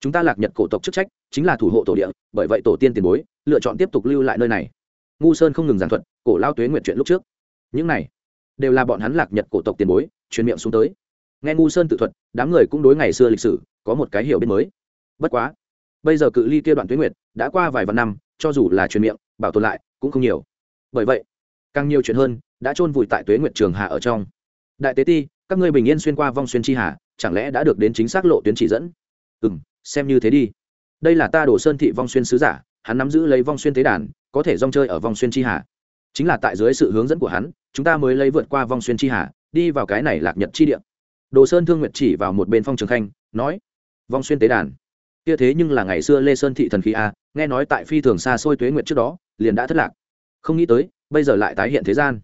Chúng ta lạc nhật cổ tộc chức trách, chính là thủ hộ tổ địa, bởi vậy tổ tiên tiền bối, lựa chọn tiếp tục lưu lại nơi này. Ngu sơn không ngừng giảng thuật, cổ lao tuế nguyện chuyện lúc trước. Những này, đều là bọn hắn lạc nhật cổ tộc tiền bối, truyền miệng xuống tới. Nghe ngu sơn tự thuật, đám người cũng đối ngày xưa lịch sử, có một cái hiểu biết mới. Bất quá, bây giờ cự ly kia đoạn tuế nguyệt, đã qua vài vạn năm cho dù là truyền miệng, bảo tồn lại, cũng không nhiều. Bởi vậy, càng nhiều chuyện hơn đã chôn vùi tại tuế nguyệt trường hà ở trong. Đại tế ti, các ngươi bình yên xuyên qua vong xuyên chi hà, chẳng lẽ đã được đến chính xác lộ tuyến chỉ dẫn? Ừ m xem như thế đi. Đây là ta đổ sơn thị vong xuyên sứ giả, hắn nắm giữ lấy vong xuyên tế đàn, có thể rong chơi ở vong xuyên chi hà. Chính là tại dưới sự hướng dẫn của hắn, chúng ta mới lấy vượt qua vong xuyên chi hà, đi vào cái này lạc nhật chi địa. Đồ sơn thương nguyệt chỉ vào một bên phong trường khanh, nói, vong xuyên tế đàn. Kia thế nhưng là ngày xưa lê sơn thị thần khí a nghe nói tại phi thường xa xôi tuế nguyện trước đó liền đã thất lạc. Không nghĩ tới bây giờ lại tái hiện thế gian.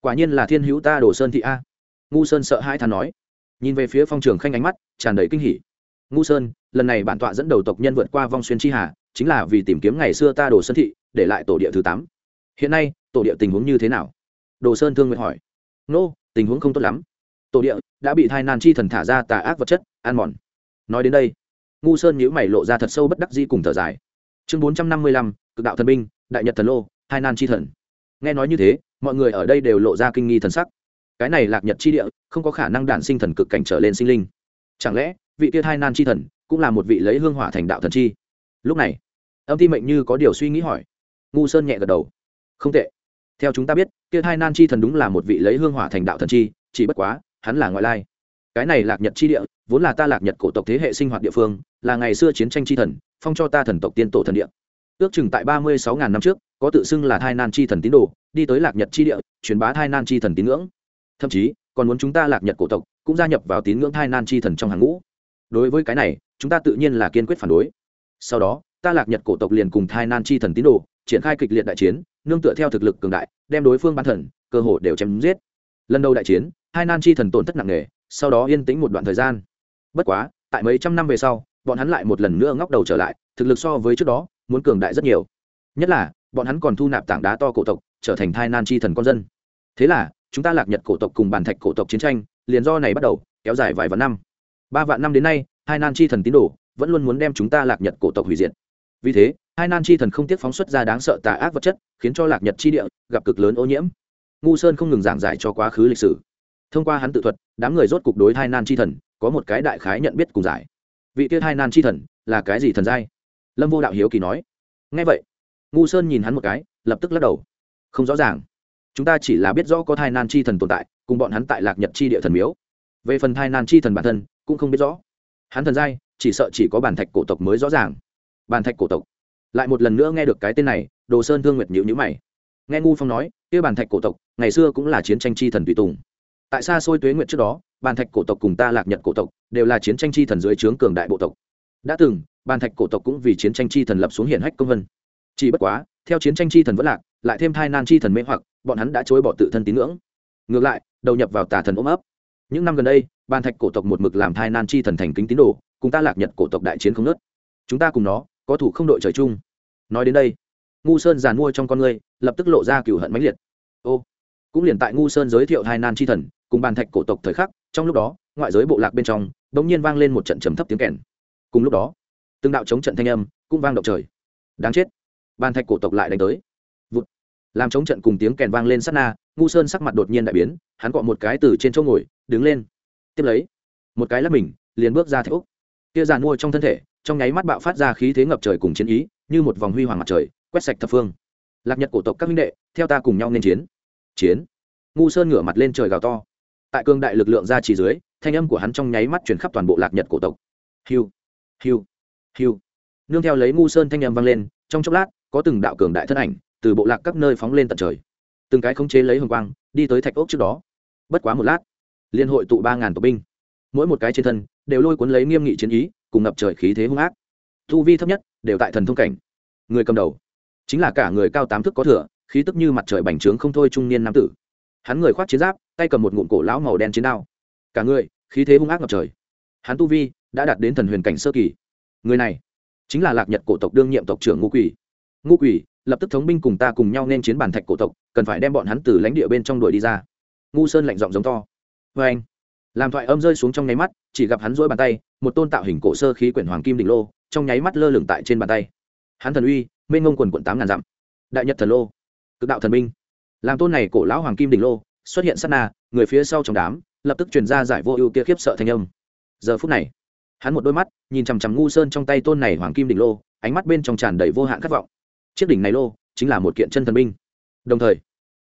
Quả nhiên là thiên hữu ta đồ sơn thị a. Ngu sơn sợ hai thằng nói. Nhìn về phía phong trường khanh ánh mắt tràn đầy kinh hỉ. Ngu sơn lần này bản tọa dẫn đầu tộc nhân vượt qua vong xuyên chi hà chính là vì tìm kiếm ngày xưa ta đồ sơn thị để lại tổ địa thứ tám. Hiện nay tổ địa tình huống như thế nào? Đồ sơn thương nguyện hỏi. Nô、no, tình huống không tốt lắm. Tổ địa đã bị thai nan chi thần thả ra tà ác vật chất ăn mòn. Nói đến đây ngu sơn nhữ mày lộ ra thật sâu bất đắc di cùng thở dài chương bốn trăm năm mươi lăm, cực đạo thần binh, đại nhật thần lô, hai nan chi thần. Nghe nói như thế, mọi người ở đây đều lộ ra kinh nghi thần sắc. Cái này lạc nhật chi địa, không có khả năng đản sinh thần cực cảnh trở lên sinh linh. Chẳng lẽ, vị tiết hai nan chi thần cũng là một vị lấy hương hỏa thành đạo thần chi? Lúc này, âm ti mệnh như có điều suy nghĩ hỏi. Ngu sơn nhẹ gật đầu. Không tệ. Theo chúng ta biết, kia hai nan chi thần đúng là một vị lấy hương hỏa thành đạo thần chi, chỉ bất quá, hắn là ngoại lai cái này lạc nhật chi địa, vốn là ta lạc nhật cổ tộc thế hệ sinh hoạt địa phương, là ngày xưa chiến tranh chi thần, phong cho ta thần tộc tiên tổ thần địa. Ước chừng tại ba mươi sáu ngàn năm trước, có tự xưng là thai nan chi thần tín đồ, đi tới lạc nhật chi địa, truyền bá thai nan chi thần tín ngưỡng. Thậm chí, còn muốn chúng ta lạc nhật cổ tộc cũng gia nhập vào tín ngưỡng thai nan chi thần trong hàng ngũ. Đối với cái này, chúng ta tự nhiên là kiên quyết phản đối. Sau đó, ta lạc nhật cổ tộc liền cùng thai nan chi thần tín đồ triển khai kịch liệt đại chiến, nương tựa theo thực lực cường đại, đem đối phương bán thần, cơ hồ đều chém giết. Lần đầu đại chiến hai nan chi thần tổn thất nặng nề sau đó yên tĩnh một đoạn thời gian. Bất quá, tại mấy trăm năm về sau, bọn hắn lại một lần nữa ngóc đầu trở lại, thực lực so với trước đó, muốn cường đại rất nhiều. Nhất là, bọn hắn còn thu nạp tảng đá to cổ tộc, trở thành thai nan chi thần con dân. Thế là, chúng ta lạc nhật cổ tộc cùng bàn thạch cổ tộc chiến tranh, liền do này bắt đầu, kéo dài vài vạn năm. Ba vạn năm đến nay hai nan chi thần tín đồ vẫn luôn muốn đem chúng ta lạc nhật cổ tộc hủy diệt. Vì thế hai nan chi thần không tiếc phóng xuất ra đáng sợ tà ác vật chất, khiến cho lạc nhật chi địa gặp cực lớn ô nhiễm. Ngu sơn không ngừng giảng giải cho quá khứ lịch sử thông qua hắn tự thuật, đám người rốt cục đối thai nan chi thần, có một cái đại khái nhận biết cùng giải. Vị tiết thai nan chi thần, là cái gì thần giai? Lâm vô đạo hiếu kỳ nói. Ngay vậy, ngu sơn nhìn hắn một cái, lập tức lắc đầu. Không rõ ràng. Chúng ta chỉ là biết rõ có thai nan chi thần tồn tại, cùng bọn hắn tại lạc nhật chi địa thần miếu. Về phần thai nan chi thần bản thân, cũng không biết rõ. Hắn thần giai, chỉ sợ chỉ có bản thạch cổ tộc mới rõ ràng. Bản thạch cổ tộc. Lại một lần nữa nghe được cái tên này, đồ sơn thương nguyệt nhữ nhữ mày. Nghe ngu phong nói, kia bản thạch cổ tộc, ngày xưa cũng là chiến tranh chi thần tùy tùng tại xa xôi tuế nguyệt trước đó, bàn thạch cổ tộc cùng ta lạc nhật cổ tộc đều là chiến tranh chi thần dưới trướng cường đại bộ tộc. Đã từng, bàn thạch cổ tộc cũng vì chiến tranh chi thần lập xuống hiển hách công vân. Chỉ bất quá, theo chiến tranh chi thần vẫn lạc, lại thêm thai nan chi thần mê hoặc, bọn hắn đã chối bỏ tự thân tín ngưỡng. Ngược lại, đầu nhập vào tà thần ôm ấp. Những năm gần đây ban thạch cổ tộc một mực làm thai nan chi thần thành kính tín đồ, cùng ta lạc nhật cổ tộc đại chiến không nớt chúng ta cùng nó, có thủ không đội trời chung. Nói đến đây, ngu sơn giàn mua trong con người lập tức lộ ra cửu hận mãnh liệt. Ô, cũng liền tại ngu sơn giới thiệu thai nan chi thần cùng bàn thạch cổ tộc thời khắc, trong lúc đó, ngoại giới bộ lạc bên trong đ ỗ n g nhiên vang lên một trận trầm thấp tiếng kèn. Cùng lúc đó, từng đạo chống trận thanh âm cũng vang động trời. Đáng chết, bàn thạch cổ tộc lại đánh tới. Vụt. Làm chống trận cùng tiếng kèn vang lên sát na, ngu sơn sắc mặt đột nhiên đại biến, hắn gọn một cái từ trên chỗ ngồi, đứng lên. Tiếp lấy, một cái lắp mình, liền bước ra thạch úc kia giàn mua trong thân thể, trong nháy mắt bạo phát ra khí thế ngập trời cùng chiến ý, như một vòng huy hoàng mặt trời, quét sạch thập phương. Lạc nhật cổ tộc các minh đệ, theo ta cùng nhau nên chiến. Chiến. Ngu sơn ngửa mặt lên trời gào to tại cương đại lực lượng ra chỉ dưới, thanh âm của hắn trong nháy mắt chuyển khắp toàn bộ lạc nhật cổ tộc. Hiu hiu hiu. Nương theo lấy ngu sơn thanh âm vang lên, trong chốc lát, có từng đạo cường đại thân ảnh từ bộ lạc các nơi phóng lên tận trời. Từng cái khống chế lấy hồng quang, đi tới thạch ốc trước đó. Bất quá một lát, liên hội tụ ba ngàn tộc binh. Mỗi một cái trên thân, đều lôi cuốn lấy nghiêm nghị chiến ý, cùng ngập trời khí thế hung ác. Thu vi thấp nhất, đều tại thần thông cảnh. Người cầm đầu, chính là cả người cao tám thước có thừa, khí tức như mặt trời bành trướng không thôi trung niên nam tử. Hắn người khoác chiến giáp tay cầm một ngụm cổ lão màu đen chiến đao. Cả người, khí thế hung ác ngập trời. Hắn tu vi đã đạt đến thần huyền cảnh sơ kỳ. Người này chính là lạc nhật cổ tộc đương nhiệm tộc trưởng ngũ quỷ. Ngũ quỷ, lập tức thống binh cùng ta cùng nhau nên chiến bản thạch cổ tộc, cần phải đem bọn hắn từ lãnh địa bên trong đuổi đi ra. Ngu sơn lạnh giọng giống to. Vê anh, làm thoại âm rơi xuống trong nháy mắt, chỉ gặp hắn rỗi bàn tay, một tôn tạo hình cổ sơ khí quyển hoàng kim đỉnh lô, trong nháy mắt lơ lửng tại trên bàn tay. Hắn thần uy, mênh ngông quần quận tám ngàn dặm. Đại nhật thần lô, cực đạo thần minh làm tôn này cổ lão hoàng kim đỉnh lô xuất hiện sát na, người phía sau trong đám, lập tức truyền ra giải vô ưu kia khiếp sợ thanh âm. Giờ phút này, hắn một đôi mắt, nhìn chằm chằm ngu sơn trong tay tôn này hoàng kim đỉnh lô, ánh mắt bên trong tràn đầy vô hạn khát vọng. Chiếc đỉnh này lô, chính là một kiện chân thần binh. Đồng thời,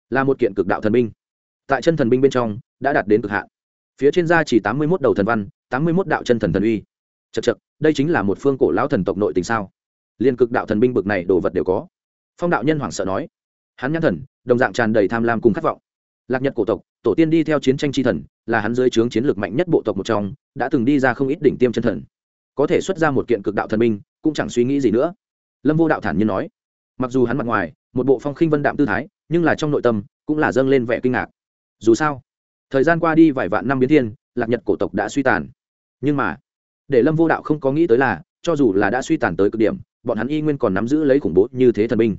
là một kiện cực đạo thần binh. Tại chân thần binh bên trong, đã đạt đến cực hạn. Phía trên da chỉ tám mươi một đầu thần văn, tám mươi một đạo chân thần thần uy. Chật chật đây chính là một phương cổ lão thần tộc nội tình sao? Liên cực đạo thần binh bực này đồ vật đều có. Phong đạo nhân hoảng sợ nói. Hắn nhãn thần, đồng dạng tràn đầy tham lam cùng khát vọng lạc nhật cổ tộc tổ tiên đi theo chiến tranh tri thần là hắn dưới trướng chiến lược mạnh nhất bộ tộc một trong đã từng đi ra không ít đỉnh tiêm chân thần. Có thể xuất ra một kiện cực đạo thần minh, cũng chẳng suy nghĩ gì nữa. Lâm vô đạo thản nhiên nói. Mặc dù hắn mặt ngoài một bộ phong khinh vân đạm tư thái nhưng là trong nội tâm cũng là dâng lên vẻ kinh ngạc. Dù sao thời gian qua đi vài vạn năm biến thiên lạc nhật cổ tộc đã suy tàn. Nhưng mà để lâm vô đạo không có nghĩ tới là cho dù là đã suy tàn tới cực điểm bọn hắn y nguyên còn nắm giữ lấy khủng bố như thế thần binh.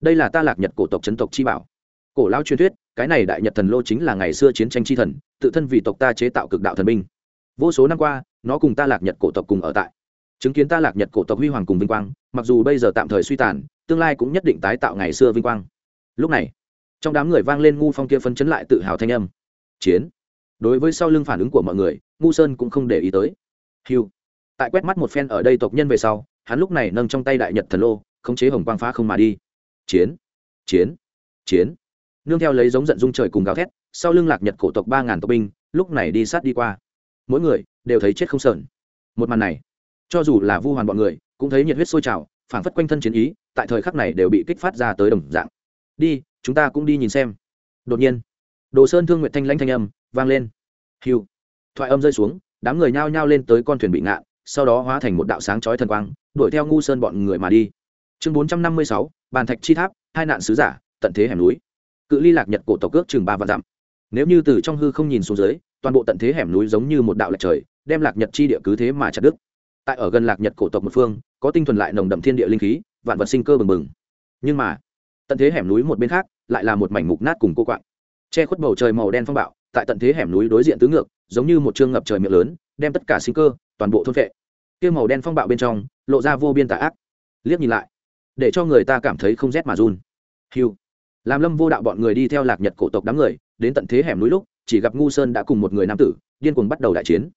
Đây là ta lạc nhật cổ tộc chấn tộc chi bảo. Cổ lao truyền thuyết cái này đại nhật thần lô chính là ngày xưa chiến tranh chi thần, tự thân vì tộc ta chế tạo cực đạo thần binh. Vô số năm qua, nó cùng ta lạc nhật cổ tộc cùng ở tại. Chứng kiến ta lạc nhật cổ tộc huy hoàng cùng vinh quang, mặc dù bây giờ tạm thời suy tàn, tương lai cũng nhất định tái tạo ngày xưa vinh quang. Lúc này, trong đám người vang lên ngu phong kia phân chấn lại tự hào thanh âm. Chiến. Đối với sau lưng phản ứng của mọi người, ngu sơn cũng không để ý tới. Hiu tại quét mắt một phen ở đây tộc nhân về sau, hắn lúc này nâng trong tay đại nhật thần lô, khống chế hồng quang phá không mà đi. Chiến. Chiến. Chiến nương theo lấy giống giận dung trời cùng gào thét, sau lưng lạc nhật cổ tộc ba ngàn tộc binh, lúc này đi sát đi qua. Mỗi người đều thấy chết không sờn. Một màn này, cho dù là vu hoàn bọn người, cũng thấy nhiệt huyết sôi trào, phảng phất quanh thân chiến ý, tại thời khắc này đều bị kích phát ra tới đồng dạng. Đi, chúng ta cũng đi nhìn xem. Đột nhiên, đồ sơn thương nguyện thanh lãnh thanh âm vang lên. Hiu thoại âm rơi xuống, đám người nhao nhao lên tới con thuyền bị ngạn sau đó hóa thành một đạo sáng chói thần quang, đuổi theo ngu sơn bọn người mà đi. Chương bốn trăm năm mươi sáu, bàn thạch chi tháp, hai nạn sứ giả, tận thế hẻm núi cự ly lạc nhật cổ tộc ước chừng ba vạn dặm. Nếu như từ trong hư không nhìn xuống dưới, toàn bộ tận thế hẻm núi giống như một đạo lệch trời, đem lạc nhật chi địa cứ thế mà chặt đứt. Tại ở gần lạc nhật cổ tộc một phương, có tinh thuần lại nồng đậm thiên địa linh khí, vạn vật sinh cơ bừng bừng. Nhưng mà, tận thế hẻm núi một bên khác, lại là một mảnh mục nát cùng cô quạng. Che khuất bầu trời màu đen phong bạo, tại tận thế hẻm núi đối diện tứ ngược, giống như một chương ngập trời miệng lớn, đem tất cả sinh cơ, toàn bộ thôn vệ kia màu đen phong bạo bên trong, lộ ra vô biên tà ác. Liếc nhìn lại, để cho người ta cảm thấy không rét mà run. Hiu làm lâm vô đạo bọn người đi theo lạc nhật cổ tộc đám người đến tận thế hẻm núi lúc chỉ gặp ngu sơn đã cùng một người nam tử điên cuồng bắt đầu đại chiến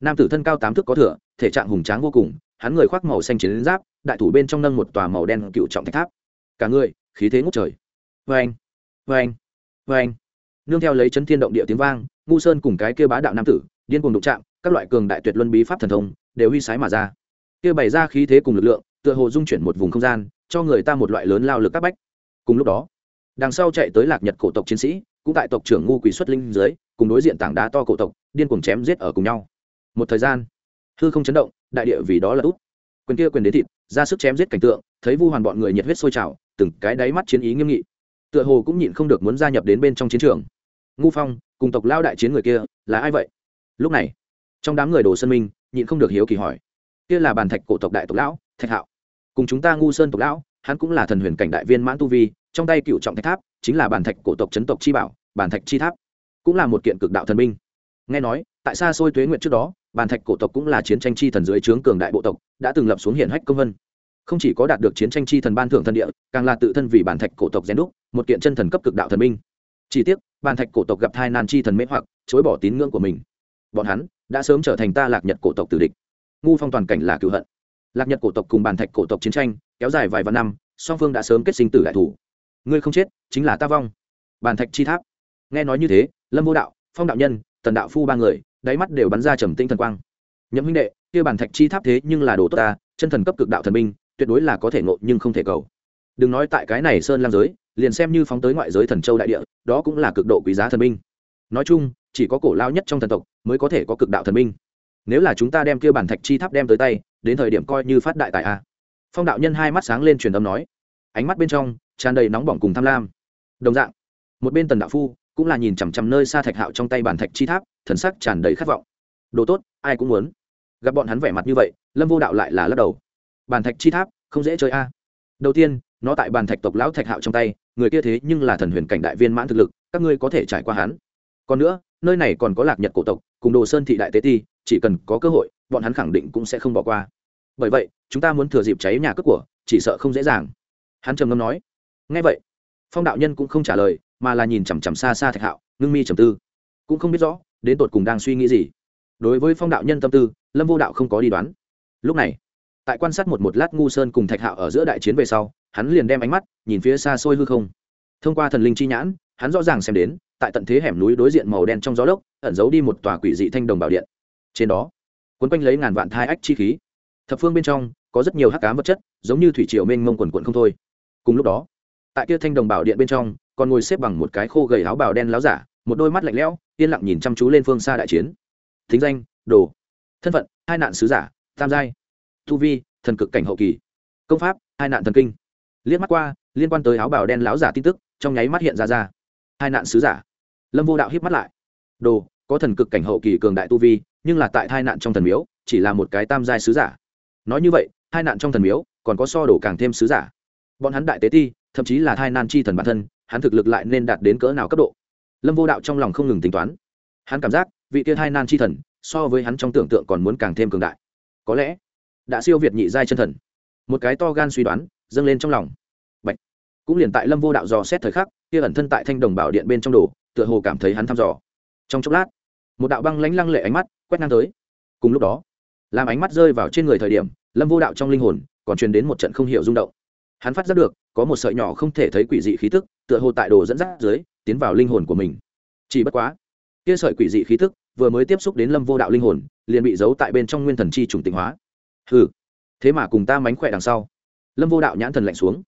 nam tử thân cao tám thước có thửa thể trạng hùng tráng vô cùng hắn người khoác màu xanh chiến giáp đại thủ bên trong nâng một tòa màu đen cựu trọng thạch tháp cả người khí thế ngút trời vê anh vê anh vê anh nương theo lấy chấn thiên động địa tiếng vang ngu sơn cùng cái kia bá đạo nam tử điên cuồng đụng chạm các loại cường đại tuyệt luân bí pháp thần thông đều huy sái mà ra kia bày ra khí thế cùng lực lượng tựa hồ dung chuyển một vùng không gian cho người ta một loại lớn lao lực các bách cùng lúc đó đằng sau chạy tới lạc nhật cổ tộc chiến sĩ, cũng tại tộc trưởng ngu quỷ xuất linh dưới, cùng đối diện tảng đá to cổ tộc, điên cuồng chém giết ở cùng nhau. Một thời gian, hư không chấn động, đại địa vì đó là út. Quyền kia quyền đến thịt, ra sức chém giết cảnh tượng, thấy vu hoàn bọn người nhiệt huyết sôi trào, từng cái đáy mắt chiến ý nghiêm nghị. Tựa hồ cũng nhịn không được muốn gia nhập đến bên trong chiến trường. Ngu phong, cùng tộc lao đại chiến người kia, là ai vậy? Lúc này, trong đám người đồ sơn minh, nhịn không được hiếu kỳ hỏi. Kia là bàn thạch cổ tộc đại tộc lão, thạch hạo. Cùng chúng ta ngu sơn tộc lão hắn cũng là thần huyền cảnh đại viên mãn tu vi, trong tay cựu trọng thạch tháp chính là bản thạch cổ tộc chấn tộc chi bảo, bản thạch chi tháp cũng là một kiện cực đạo thần minh nghe nói, tại xa xôi tuế nguyện trước đó, bản thạch cổ tộc cũng là chiến tranh chi thần dưới trướng cường đại bộ tộc, đã từng lập xuống hiển hách công vân. Không chỉ có đạt được chiến tranh chi thần ban thưởng thần địa, càng là tự thân vì bản thạch cổ tộc rèn đúc, một kiện chân thần cấp cực đạo thần minh chỉ tiếc, bản thạch cổ tộc gặp thai nan chi thần mễ hoặc, chối bỏ tín ngưỡng của mình. Bọn hắn đã sớm trở thành ta lạc nhật cổ tộc tử địch. Ngu phong toàn cảnh là cựu hận lạc nhật cổ tộc cùng bàn thạch cổ tộc chiến tranh, kéo dài vài vạn năm, song phương đã sớm kết sinh tử đại thủ. Ngươi không chết, chính là ta vong. Bàn thạch chi tháp. Nghe nói như thế, lâm vô đạo, phong đạo nhân, tần đạo phu ba người, đáy mắt đều bắn ra trầm tinh thần quang. Nhậm huynh đệ, kia bàn thạch chi tháp thế nhưng là đồ tốt ta, chân thần cấp cực đạo thần minh tuyệt đối là có thể ngộ nhưng không thể cầu. Đừng nói tại cái này sơn lam giới, liền xem như phóng tới ngoại giới thần châu đại địa, đó cũng là cực độ quý giá thần minh nói chung, chỉ có cổ lao nhất trong thần tộc mới có thể có cực đạo thần minh nếu là chúng ta đem kia bản thạch chi tháp đem tới tay, đến thời điểm coi như phát đại tại a à. phong đạo nhân hai mắt sáng lên truyền âm nói. Ánh mắt bên trong, tràn đầy nóng bỏng cùng tham lam. Đồng dạng, một bên tần đạo phu cũng là nhìn chằm chằm nơi xa thạch hạo trong tay bản thạch chi tháp, thần sắc tràn đầy khát vọng. Đồ tốt, ai cũng muốn. Gặp bọn hắn vẻ mặt như vậy, lâm vô đạo lại là lắc đầu. Bản thạch chi tháp, không dễ chơi a. Đầu tiên, nó tại bản thạch tộc lão thạch hạo trong tay, người kia thế nhưng là thần huyền cảnh đại viên mãn thực lực, các ngươi có thể trải qua hắn. Còn nữa, nơi này còn có lạc nhật cổ tộc, cùng đồ sơn thị đại tế ti chỉ cần có cơ hội, bọn hắn khẳng định cũng sẽ không bỏ qua. Bởi vậy, chúng ta muốn thừa dịp cháy nhà cướp của, chỉ sợ không dễ dàng. Hắn trầm ngâm nói. Ngay vậy, phong đạo nhân cũng không trả lời, mà là nhìn chằm chằm xa xa thạch hạo, ngưng mi trầm tư. Cũng không biết rõ, đến tột cùng đang suy nghĩ gì. Đối với phong đạo nhân tâm tư, lâm vô đạo không có đi đoán. Lúc này, tại quan sát một một lát ngu sơn cùng thạch hạo ở giữa đại chiến về sau, hắn liền đem ánh mắt nhìn phía xa xôi hư không. Thông qua thần linh chi nhãn, hắn rõ ràng xem đến, tại tận thế hẻm núi đối diện màu đen trong gió lốc, ẩn giấu đi một tòa quỷ dị thanh đồng bảo điện trên đó. Quấn quanh lấy ngàn vạn thai ách chi khí. Thập phương bên trong, có rất nhiều hắc cám vật chất, giống như thủy triều mênh mông quần quận không thôi. Cùng lúc đó, tại kia thanh đồng bảo điện bên trong, còn ngồi xếp bằng một cái khô gầy áo bào đen láo giả, một đôi mắt lạnh lẽo, yên lặng nhìn chăm chú lên phương xa đại chiến. Thính danh, đồ. Thân phận, hai nạn sứ giả, tam giai. Tu vi, thần cực cảnh hậu kỳ. Công pháp, hai nạn thần kinh. Liếc mắt qua, liên quan tới áo bào đen láo giả tin tức, trong nháy mắt hiện ra ra. Hai nạn sứ giả. Lâm vô đạo hiếp mắt lại. Đồ, có thần cực cảnh hậu kỳ cường đại tu vi nhưng là tại tai nạn trong thần miếu, chỉ là một cái tam giai sứ giả. Nói như vậy tai nạn trong thần miếu, còn có so đổ càng thêm sứ giả. Bọn hắn đại tế ti, thậm chí là thai nan chi thần bản thân, hắn thực lực lại nên đạt đến cỡ nào cấp độ? Lâm vô đạo trong lòng không ngừng tính toán. Hắn cảm giác, vị kia thai nan chi thần, so với hắn trong tưởng tượng còn muốn càng thêm cường đại. Có lẽ, đã siêu việt nhị giai chân thần. Một cái to gan suy đoán, dâng lên trong lòng. Bạch. cũng liền tại lâm vô đạo dò xét thời khắc, kia ẩn thân tại thanh đồng bảo điện bên trong đồ, tựa hồ cảm thấy hắn thăm dò. Trong chốc lát một đạo băng lánh lăng lệ ánh mắt quét ngang tới. Cùng lúc đó, làm ánh mắt rơi vào trên người thời điểm, lâm vô đạo trong linh hồn còn truyền đến một trận không hiểu rung động. Hắn phát giác được, có một sợi nhỏ không thể thấy quỷ dị khí tức, tựa hồ tại đồ dẫn dắt dưới, tiến vào linh hồn của mình. Chỉ bất quá, kia sợi quỷ dị khí tức vừa mới tiếp xúc đến lâm vô đạo linh hồn, liền bị giấu tại bên trong nguyên thần chi trùng tịnh hóa. Hừ, thế mà cùng ta mánh khỏe đằng sau. Lâm vô đạo nhãn thần lạnh xuống.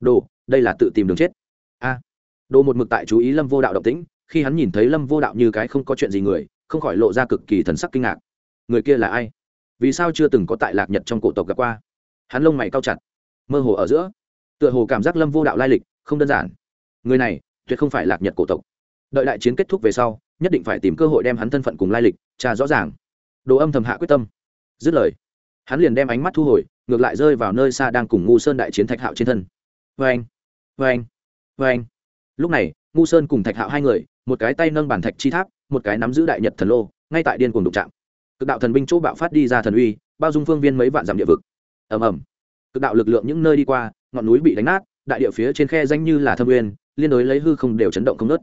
Đồ, đây là tự tìm đường chết. A. Đồ một mực tại chú ý lâm vô đạo động tĩnh, khi hắn nhìn thấy lâm vô đạo như cái không có chuyện gì người không khỏi lộ ra cực kỳ thần sắc kinh ngạc. Người kia là ai? Vì sao chưa từng có tại lạc nhật trong cổ tộc gặp qua? Hắn lông mày cao chặt, mơ hồ ở giữa, tựa hồ cảm giác lâm vô đạo lai lịch không đơn giản. Người này tuyệt không phải lạc nhật cổ tộc. Đợi đại chiến kết thúc về sau, nhất định phải tìm cơ hội đem hắn thân phận cùng lai lịch trà rõ ràng. Đồ âm thầm hạ quyết tâm. Dứt lời, hắn liền đem ánh mắt thu hồi, ngược lại rơi vào nơi xa đang cùng ngu sơn đại chiến thạch hạo trên thân. Vê anh vê anh vê anh lúc này, ngu sơn cùng thạch hạo hai người, một cái tay nâng bàn thạch chi tháp một cái nắm giữ đại nhật thần lô, ngay tại điên cuồng đụng trạm cực đạo thần binh chỗ bạo phát đi ra thần uy, bao dung phương viên mấy vạn dặm địa vực. Ầm ầm. Cực đạo lực lượng những nơi đi qua, ngọn núi bị đánh nát, đại địa phía trên khe danh như là thâm uyên liên đối lấy hư không đều chấn động không nớt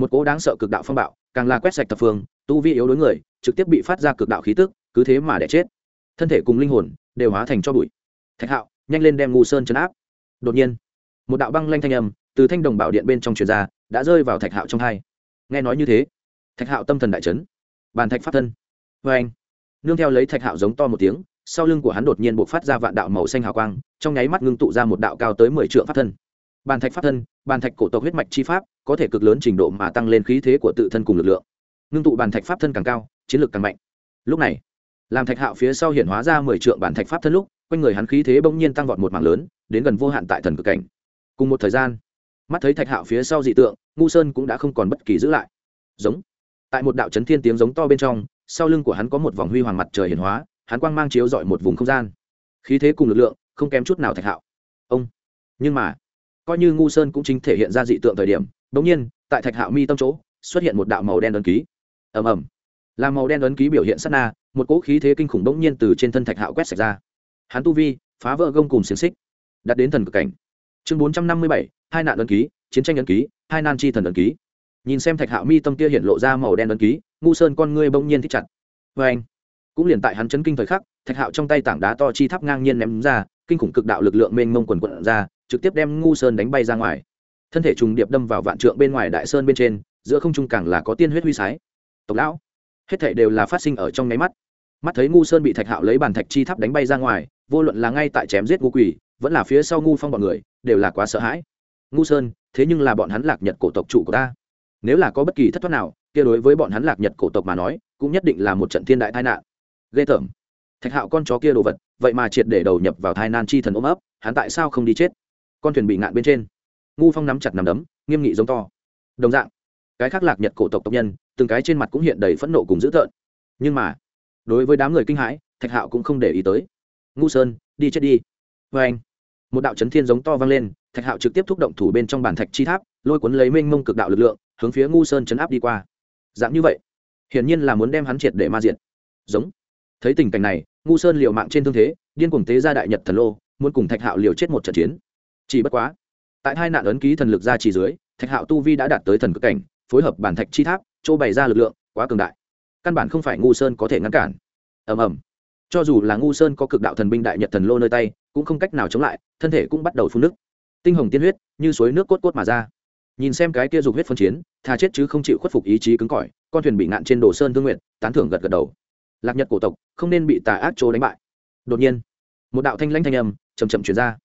một cố đáng sợ cực đạo phong bạo, càng là quét sạch thập phương, tu vi yếu đối người, trực tiếp bị phát ra cực đạo khí tức, cứ thế mà để chết. Thân thể cùng linh hồn đều hóa thành cho bụi. Thạch hạo nhanh lên đem ngu sơn chấn áp. Đột nhiên, một đạo băng lanh thanh âm từ thanh đồng bảo điện bên trong truyền ra, đã rơi vào thạch hạo trong hai. Nghe nói như thế thạch hạo tâm thần đại chấn. Bàn thạch phát thân. Vê anh, nương theo lấy thạch hạo giống to một tiếng, sau lưng của hắn đột nhiên b ộ c phát ra vạn đạo màu xanh hào quang, trong nháy mắt ngưng tụ ra một đạo cao tới mười triệu phát thân. Bàn thạch phát thân, bàn thạch cổ tộc huyết mạch chi pháp, có thể cực lớn trình độ mà tăng lên khí thế của tự thân cùng lực lượng. Ngưng tụ bàn thạch pháp thân càng cao, chiến lược càng mạnh. Lúc này, làm thạch hạo phía sau hiện hóa ra mười triệu bản thạch pháp thân lúc, quanh người hắn khí thế bỗng nhiên tăng vọt một mảng lớn, đến gần vô hạn tại thần cực cảnh. Cùng một thời gian, mắt thấy thạch hạo phía sau dị tượng, ngu sơn cũng đã không còn bất kỳ giữ lại. Giống tại một đạo chấn thiên tiếng giống to bên trong, sau lưng của hắn có một vòng huy hoàng mặt trời hiển hóa, hắn quang mang chiếu dọi một vùng không gian. Khí thế cùng lực lượng, không kém chút nào thạch hạo. Ông. Nhưng mà, coi như ngu sơn cũng chính thể hiện ra dị tượng thời điểm bỗng nhiên, tại thạch hạo mi tâm chỗ, xuất hiện một đạo màu đen ấn ký. Ầm ầm. Là màu đen ấn ký biểu hiện sát na, một cỗ khí thế kinh khủng bỗng nhiên từ trên thân thạch hạo quét sạch ra. Hắn tu vi, phá vỡ gông cùng xiềng xích đặt đến thần cực cảnh. Chương bốn trăm năm mươi bảy, hai nạn ấn ký, chiến tranh ấn ký, hai nan chi thần ấn ký nhìn xem thạch hạo mi tâm kia hiện lộ ra màu đen ấn ký, ngu sơn con ngươi bỗng nhiên thích chặt. Vê anh, cũng liền tại hắn chấn kinh thời khắc, thạch hạo trong tay tảng đá to chi tháp ngang nhiên ném ra, kinh khủng cực đạo lực lượng mênh mông quần quận ra, trực tiếp đem ngu sơn đánh bay ra ngoài. Thân thể trùng điệp đâm vào vạn trượng bên ngoài đại sơn bên trên, giữa không trung càng là có tiên huyết huy sái. Tộc lão, hết thể đều là phát sinh ở trong nháy mắt. Mắt thấy ngu sơn bị thạch hạo lấy bàn thạch chi tháp đánh bay ra ngoài, vô luận là ngay tại chém giết ngu quỷ, vẫn là phía sau ngu phong bọn người, đều là quá sợ hãi. Ngu sơn, thế nhưng là bọn hắn lạc nhật cổ tộc chủ của ta nếu là có bất kỳ thất thoát nào, kia đối với bọn hắn lạc nhật cổ tộc mà nói, cũng nhất định là một trận thiên đại tai nạn. Ghê tởm. Thạch hạo con chó kia đồ vật, vậy mà triệt để đầu nhập vào thai nan chi thần ôm ấp, hắn tại sao không đi chết? Con thuyền bị ngạn bên trên. Ngu phong nắm chặt nằm đấm, nghiêm nghị giống to. Đồng dạng, cái khác lạc nhật cổ tộc tộc nhân, từng cái trên mặt cũng hiện đầy phẫn nộ cùng dữ tợn. Nhưng mà, đối với đám người kinh hãi, thạch hạo cũng không để ý tới. Ngu sơn, đi chết đi. Vê anh, một đạo chấn thiên giống to vang lên, thạch hạo trực tiếp thúc động thủ bên trong bản thạch chi tháp, lôi cuốn lấy mênh mông cực đạo lực lượng hướng phía ngu sơn chấn áp đi qua. Dạng như vậy, hiển nhiên là muốn đem hắn triệt để ma diện. giống. Thấy tình cảnh này, ngu sơn liều mạng trên thương thế, điên cuồng tế ra đại nhật thần lô, muốn cùng thạch hạo liều chết một trận chiến. Chỉ bất quá, tại hai nạn ấn ký thần lực ra chỉ dưới, thạch hạo tu vi đã đạt tới thần cực cảnh, phối hợp bản thạch chi tháp, chỗ bày ra lực lượng quá cường đại. Căn bản không phải ngu sơn có thể ngăn cản. Ầm ầm. Cho dù là ngu sơn có cực đạo thần binh đại nhật thần lô nơi tay, cũng không cách nào chống lại, thân thể cũng bắt đầu phun nước. Tinh hồng tiên huyết như suối nước cốt cốt mà ra nhìn xem cái kia dục huyết phân chiến thà chết chứ không chịu khuất phục ý chí cứng cỏi, con thuyền bị nạn trên đồ sơn thương nguyện tán thưởng gật gật đầu. Lạc nhật cổ tộc, không nên bị tà ác chỗ đánh bại. Đột nhiên, một đạo thanh lãnh thanh âm chầm chậm chuyển ra.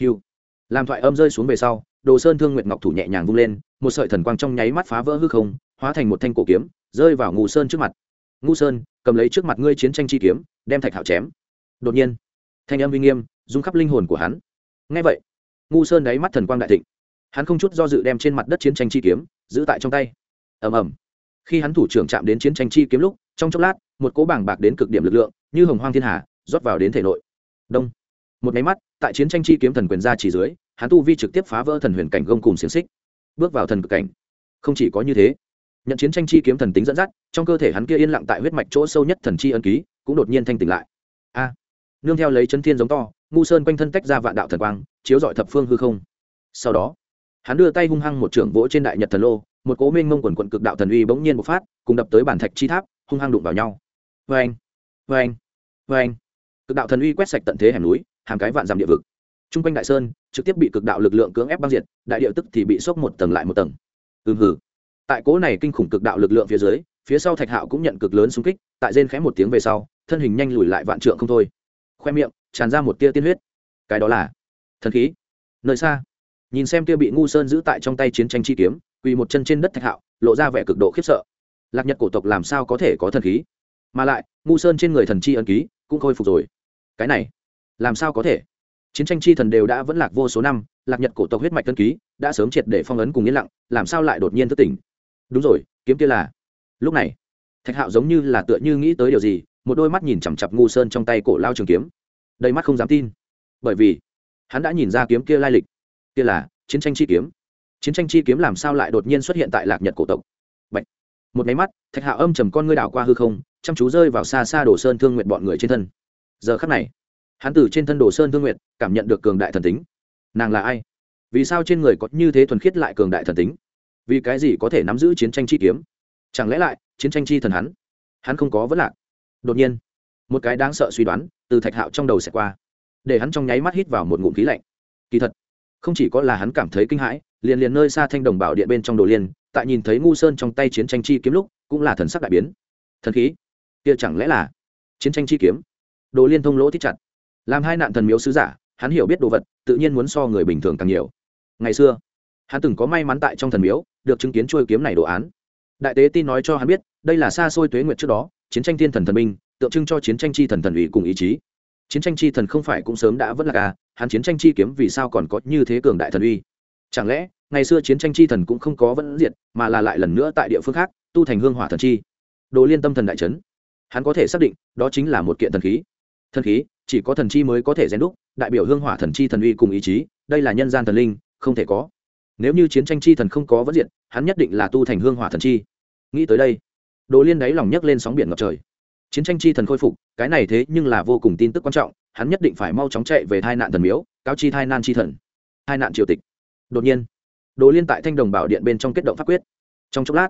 Hiu làm thoại âm rơi xuống về sau, đồ sơn thương nguyệt ngọc thủ nhẹ nhàng vung lên, một sợi thần quang trong nháy mắt phá vỡ hư không, hóa thành một thanh cổ kiếm, rơi vào ngũ sơn trước mặt. Ngũ sơn, cầm lấy trước mặt ngươi chiến tranh chi kiếm, đem thạch hạo chém. Đột nhiên, thanh âm uy nghiêm rung khắp linh hồn của hắn. Ngay vậy, ngũ sơn đáy mắt thần quang đại thịnh hắn không chút do dự đem trên mặt đất chiến tranh chi kiếm giữ tại trong tay. Ầm ầm. Khi hắn thủ trưởng chạm đến chiến tranh chi kiếm lúc, trong chốc lát, một cỗ bảng bạc đến cực điểm lực lượng, như hồng hoang thiên hà, rót vào đến thể nội. Đông. Một máy mắt, tại chiến tranh chi kiếm thần quyền ra chỉ dưới, hắn tu vi trực tiếp phá vỡ thần huyền cảnh gông cùng xiềng xích. Bước vào thần cực cảnh. Không chỉ có như thế, nhận chiến tranh chi kiếm thần tính dẫn dắt, trong cơ thể hắn kia yên lặng tại huyết mạch chỗ sâu nhất thần chi ân ký, cũng đột nhiên thanh tỉnh lại. A. Nương theo lấy chân thiên giống to, ngu sơn quanh thân tách ra vạn đạo thần quang, chiếu dọi thập phương hư không. Sau đó hắn đưa tay hung hăng một trưởng vỗ trên đại nhật thần lô, một cố minh mông quần quận cực đạo thần uy bỗng nhiên một phát, cùng đập tới bản thạch chi tháp, hung hăng đụng vào nhau. Vê anh vê anh vê anh cực đạo thần uy quét sạch tận thế hẻm núi hàng cái vạn dặm địa vực. T r u n g quanh đại sơn, trực tiếp bị cực đạo lực lượng cưỡng ép băng diệt, đại địa tức thì bị sốc một tầng lại một tầng. Ừm hử tại cố này kinh khủng cực đạo lực lượng phía dưới, phía sau thạch hạo cũng nhận cực lớn xung kích, tại rên khẽ một tiếng về sau, thân hình nhanh lùi lại vạn trượng không thôi. Khoe miệng tràn ra một tia tiên huyết. Cái đó là thần khí. Nơi xa nhìn xem kia bị ngu sơn giữ tại trong tay chiến tranh chi kiếm, quỳ một chân trên đất thạch hạo, lộ ra vẻ cực độ khiếp sợ. Lạc nhật cổ tộc làm sao có thể có thần khí? Mà lại, ngu sơn trên người thần chi ân ký cũng khôi phục rồi. Cái này, làm sao có thể? Chiến tranh chi thần đều đã vẫn lạc vô số năm, lạc nhật cổ tộc huyết mạch tân ký đã sớm triệt để phong ấn cùng yên lặng, làm sao lại đột nhiên thức tỉnh? Đúng rồi, kiếm kia là. Lúc này, thạch hạo giống như là tựa như nghĩ tới điều gì, một đôi mắt nhìn chằm chặp ngu sơn trong tay cổ lao trường kiếm. Đầy mắt không dám tin. Bởi vì, hắn đã nhìn ra kiếm kia lai lịch kia là chiến tranh chi kiếm. Chiến tranh chi kiếm làm sao lại đột nhiên xuất hiện tại lạc nhật cổ tộc? Bạch. một máy mắt, thạch hạo âm trầm con ngươi đảo qua hư không, chăm chú rơi vào xa xa đồ sơn thương nguyện bọn người trên thân. Giờ khắc này, hắn từ trên thân đồ sơn thương nguyện cảm nhận được cường đại thần tính. Nàng là ai? Vì sao trên người có như thế thuần khiết lại cường đại thần tính? Vì cái gì có thể nắm giữ chiến tranh chi kiếm? Chẳng lẽ lại, chiến tranh chi thần hắn? Hắn không có vấn lạc. Đột nhiên, một cái đáng sợ suy đoán từ thạch hạo trong đầu sẽ qua, để hắn trong nháy mắt hít vào một ngụm khí lạnh. Kỳ thật không chỉ có là hắn cảm thấy kinh hãi, liền liền nơi xa thanh đồng bảo điện bên trong đồ liên, tại nhìn thấy ngu sơn trong tay chiến tranh chi kiếm lúc, cũng là thần sắc đại biến. Thần khí? Kia chẳng lẽ là chiến tranh chi kiếm? Đồ liên thông lỗ thích chặt. Làm hai nạn thần miếu sứ giả, hắn hiểu biết đồ vật, tự nhiên muốn so người bình thường càng nhiều. Ngày xưa, hắn từng có may mắn tại trong thần miếu, được chứng kiến trôi kiếm này đồ án. Đại tế tin nói cho hắn biết, đây là xa xôi tuế nguyệt trước đó, chiến tranh thiên thần thần minh, tượng trưng cho chiến tranh chi thần thần ủy cùng ý chí chiến tranh chi thần không phải cũng sớm đã vẫn là à hắn chiến tranh chi kiếm vì sao còn có như thế cường đại thần uy? Chẳng lẽ, ngày xưa chiến tranh chi thần cũng không có vẫn diệt, mà là lại lần nữa tại địa phương khác, tu thành hương hỏa thần chi? Đồ liên tâm thần đại trấn hắn có thể xác định, đó chính là một kiện thần khí. Thần khí, chỉ có thần chi mới có thể rèn đúc, đại biểu hương hỏa thần chi thần uy cùng ý chí, đây là nhân gian thần linh, không thể có. Nếu như chiến tranh chi thần không có vẫn diện hắn nhất định là tu thành hương hỏa thần chi. Nghĩ tới đây, đồ liên đáy lòng nhấc lên sóng biển ngập trời chiến tranh chi thần khôi phục, cái này thế nhưng là vô cùng tin tức quan trọng, hắn nhất định phải mau chóng chạy về thai nạn thần miếu, cáo chi thai nan chi thần hai nạn triều tịch. Đột nhiên, đồ liên tại thanh đồng bảo điện bên trong kết động pháp quyết. Trong chốc lát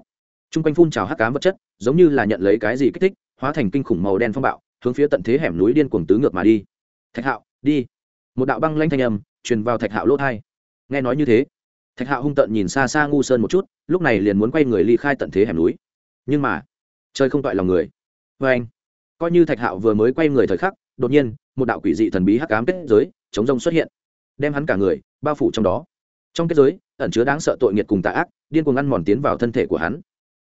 t r u n g quanh phun trào hắc cám vật chất, giống như là nhận lấy cái gì kích thích, hóa thành kinh khủng màu đen phong bạo, hướng phía tận thế hẻm núi điên cuồng tứ ngược mà đi. Thạch hạo, đi. Một đạo băng lanh thanh âm truyền vào thạch hạo lỗ thai. Nghe nói như thế, thạch hạo hung tợn nhìn xa xa ngu sơn một chút, lúc này liền muốn quay người ly khai tận thế hẻm núi. Nhưng mà chơi không toại lòng người vê anh, coi như thạch hạo vừa mới quay người thời khắc, đột nhiên, một đạo quỷ dị thần bí hắc ám kết giới, chống rông xuất hiện, đem hắn cả người bao phủ trong đó. Trong kết giới, ẩn chứa đáng sợ tội nghiệt cùng tà ác, điên cuồng ăn mòn tiến vào thân thể của hắn.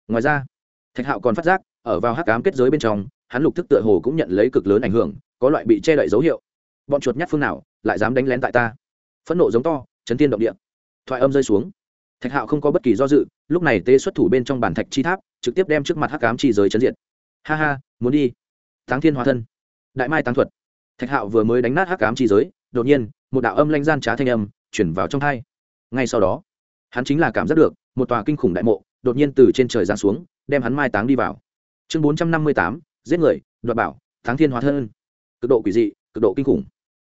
Ngoài ra, thạch hạo còn phát giác, ở vào hắc ám kết giới bên trong, hắn lục thức tựa hồ cũng nhận lấy cực lớn ảnh hưởng, có loại bị che đậy dấu hiệu. Bọn chuột nhát phương nào, lại dám đánh lén tại ta? Phẫn nộ giống to, chấn tiên động địa. Thoại âm rơi xuống. Thạch hạo không có bất kỳ do dự, lúc này tê xuất thủ bên trong bản thạch chi tháp, trực tiếp đem trước mặt hắc ám chi giới chấn diện ha ha, muốn đi. Táng thiên hóa thân. Đại mai táng thuật. Thạch hạo vừa mới đánh nát hắc ám chi giới, đột nhiên, một đạo âm lanh gian trá thanh âm chuyển vào trong thai. Ngay sau đó, hắn chính là cảm giác được một tòa kinh khủng đại mộ đột nhiên từ trên trời giáng xuống, đem hắn mai táng đi vào. Chương bốn trăm năm mươi tám, giết người, đoạt bảo táng thiên hóa thân. Cực độ quỷ dị, cực độ kinh khủng.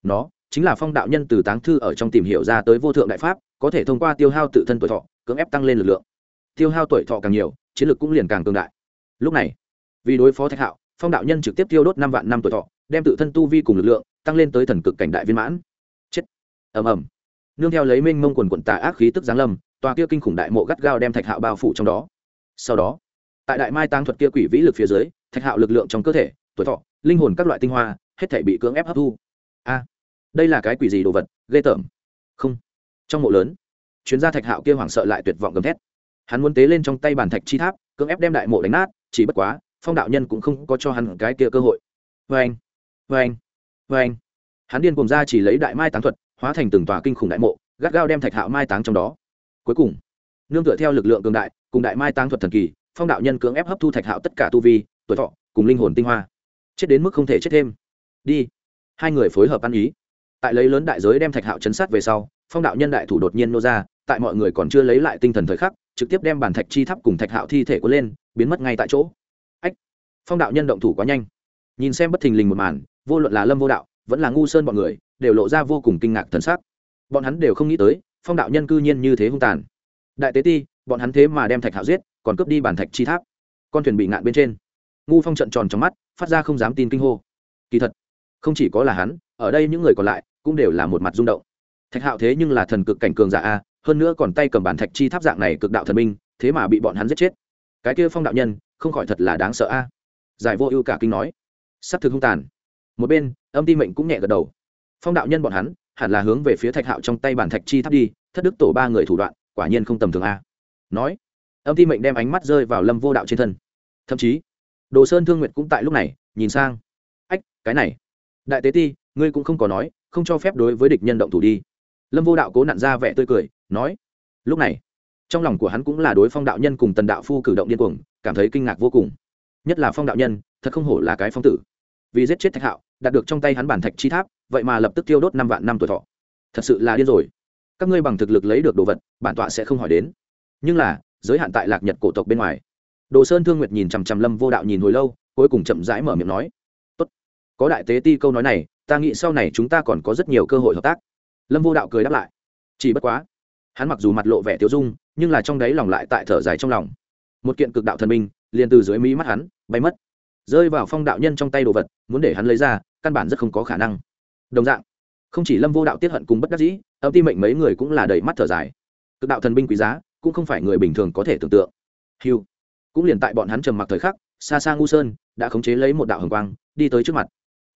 Nó chính là phong đạo nhân từ táng thư ở trong tìm hiểu ra tới vô thượng đại pháp, có thể thông qua tiêu hao tự thân tuổi thọ, cưỡng ép tăng lên lực lượng. Tiêu hao tuổi thọ càng nhiều, chiến lược cũng liền càng cường đại. Lúc này vì đối phó thạch hạo, phong đạo nhân trực tiếp tiêu đốt năm vạn năm tuổi thọ, đem tự thân tu vi cùng lực lượng tăng lên tới thần cực cảnh đại viên mãn. Chết. Ầm ầm. Nương theo lấy minh mông quần quận tà ác khí tức giáng lâm, tòa kia kinh khủng đại mộ gắt gao đem thạch hạo bao phủ trong đó. Sau đó, tại đại mai tăng thuật kia quỷ vĩ lực phía dưới, thạch hạo lực lượng trong cơ thể, tuổi thọ, linh hồn các loại tinh hoa, hết thể bị cưỡng ép hấp thu. A, đây là cái quỷ gì đồ vật, ghê tởm. Không. Trong mộ lớn, chuyến gia thạch hạo kia hoảng sợ lại tuyệt vọng gầm thét. Hắn muốn tế lên trong tay bàn thạch chi tháp, cưỡng ép đem đại mộ đánh nát, chỉ bất quá phong đạo nhân cũng không có cho hắn cái kia cơ hội. Vê anh vê anh vê anh hắn điên cùng ra chỉ lấy đại mai táng thuật, hóa thành từng tòa kinh khủng đại mộ, gắt gao đem thạch hạo mai táng trong đó. Cuối cùng, nương tựa theo lực lượng cường đại, cùng đại mai táng thuật thần kỳ, phong đạo nhân cưỡng ép hấp thu thạch hạo tất cả tu vi, tuổi thọ, cùng linh hồn tinh hoa. Chết đến mức không thể chết thêm. Đi. Hai người phối hợp ăn ý. Tại lấy lớn đại giới đem thạch hạo chấn sát về sau, phong đạo nhân đại thủ đột nhiên nô ra, tại mọi người còn chưa lấy lại tinh thần thời khắc, trực tiếp đem bản thạch chi tháp cùng thạch hạo thi thể cuốn lên, biến mất ngay tại chỗ phong đạo nhân động thủ quá nhanh. Nhìn xem bất thình lình một màn, vô luận là lâm vô đạo, vẫn là ngu sơn bọn người, đều lộ ra vô cùng kinh ngạc thần sắc. Bọn hắn đều không nghĩ tới, phong đạo nhân cư nhiên như thế hung tàn. Đại tế ti, bọn hắn thế mà đem thạch hạo giết, còn cướp đi bản thạch chi tháp. Con thuyền bị ngạn bên trên. Ngu phong trận tròn trong mắt, phát ra không dám tin kinh hô. Kỳ thật, không chỉ có là hắn, ở đây những người còn lại cũng đều là một mặt rung động. Thạch hạo thế nhưng là thần cực cảnh cường giả a, hơn nữa còn tay cầm bản thạch chi tháp dạng này cực đạo thần minh, thế mà bị bọn hắn giết chết. Cái kia phong đạo nhân, không khỏi thật là đáng sợ a giải vô ưu cả kinh nói. S ắ c thực hung tàn. Một bên, âm ti mệnh cũng nhẹ gật đầu. Phong đạo nhân bọn hắn, hẳn là hướng về phía thạch hạo trong tay bản thạch chi thắp đi, thất đức tổ ba người thủ đoạn, quả nhiên không tầm thường a. Nói, âm ti mệnh đem ánh mắt rơi vào lâm vô đạo trên thân. Thậm chí, đồ sơn thương nguyệt cũng tại lúc này, nhìn sang. Ách, cái này. Đại tế ti, ngươi cũng không có nói, không cho phép đối với địch nhân động thủ đi. Lâm vô đạo cố nặn ra vẻ tươi cười, nói, lúc này, trong lòng của hắn cũng là đối phong đạo nhân cùng tần đạo phu cử động điên cuồng, cảm thấy kinh ngạc vô cùng nhất là phong đạo nhân, thật không hổ là cái phong tử. Vì giết chết thạch hạo, đạt được trong tay hắn bản thạch chi tháp, vậy mà lập tức tiêu đốt năm vạn năm tuổi thọ. Thật sự là điên rồi. Các ngươi bằng thực lực lấy được đồ vật, bản tọa sẽ không hỏi đến. Nhưng là, giới hạn tại lạc nhật cổ tộc bên ngoài. Đồ sơn thương nguyệt nhìn chằm chằm lâm vô đạo nhìn hồi lâu, cuối cùng chậm rãi mở miệng nói, tốt. Có đại tế ti câu nói này, ta nghĩ sau này chúng ta còn có rất nhiều cơ hội hợp tác. Lâm vô đạo cười đáp lại, chỉ bất quá. Hắn mặc dù mặt lộ vẻ tiêu dung, nhưng là trong đấy lòng lại tại thở dài trong lòng. Một kiện cực đạo thần minh liền từ dưới mí mắt hắn, bay mất. Rơi vào phong đạo nhân trong tay đồ vật, muốn để hắn lấy ra, căn bản rất không có khả năng. Đồng dạng, không chỉ lâm vô đạo tiết hận cùng bất đắc dĩ, âm ti mệnh mấy người cũng là đầy mắt thở dài. Cực đạo thần binh quý giá, cũng không phải người bình thường có thể tưởng tượng. Hiu cũng liền tại bọn hắn trầm mặc thời khắc, xa xa ngu sơn đã khống chế lấy một đạo hồng quang, đi tới trước mặt.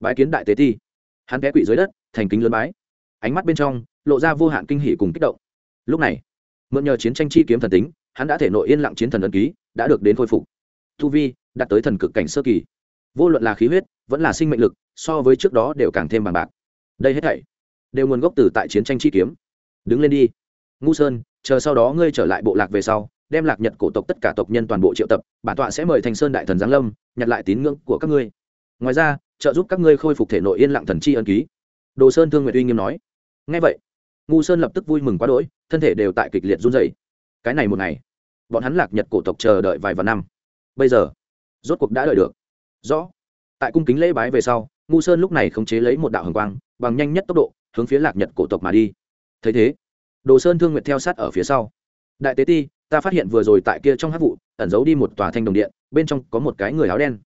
Bái kiến đại tế thi. hắn té quỵ dưới đất, thành kính lớn bái. Ánh mắt bên trong, lộ ra vô hạn kinh hỉ cùng kích động. Lúc này, mượn nhờ chiến tranh chi kiếm thần tính, hắn đã thể nội yên lặng chiến thần ấn ký, đã được đến khôi phục thu vi, đạt tới thần cực cảnh sơ kỳ. Vô luận là khí huyết, vẫn là sinh mệnh lực, so với trước đó đều càng thêm bằng bạc. Đây hết thảy đều nguồn gốc từ tại chiến tranh chi kiếm. Đứng lên đi. Ngu sơn, chờ sau đó ngươi trở lại bộ lạc về sau, đem lạc nhật cổ tộc tất cả tộc nhân toàn bộ triệu tập, bản tọa sẽ mời thành sơn đại thần giáng lâm, nhặt lại tín ngưỡng của các ngươi. Ngoài ra, trợ giúp các ngươi khôi phục thể nội yên lặng thần chi ân ký. Đồ sơn thương nguyệt uy nghiêm nói. Ngay vậy, ngu sơn lập tức vui mừng quá đỗi, thân thể đều tại kịch liệt run dày cái này một ngày, bọn hắn lạc nhật cổ tộc chờ đợi vài vạn năm bây giờ, rốt cuộc đã đợi được. Rõ. Tại cung kính lễ bái về sau, ngu sơn lúc này khống chế lấy một đạo hồng quang, bằng nhanh nhất tốc độ, hướng phía lạc nhật cổ tộc mà đi. Thấy thế, đồ sơn thương nguyệt theo sát ở phía sau. Đại tế ti, ta phát hiện vừa rồi tại kia trong hát vụ, ẩn giấu đi một tòa thanh đồng điện, bên trong có một cái người áo đen.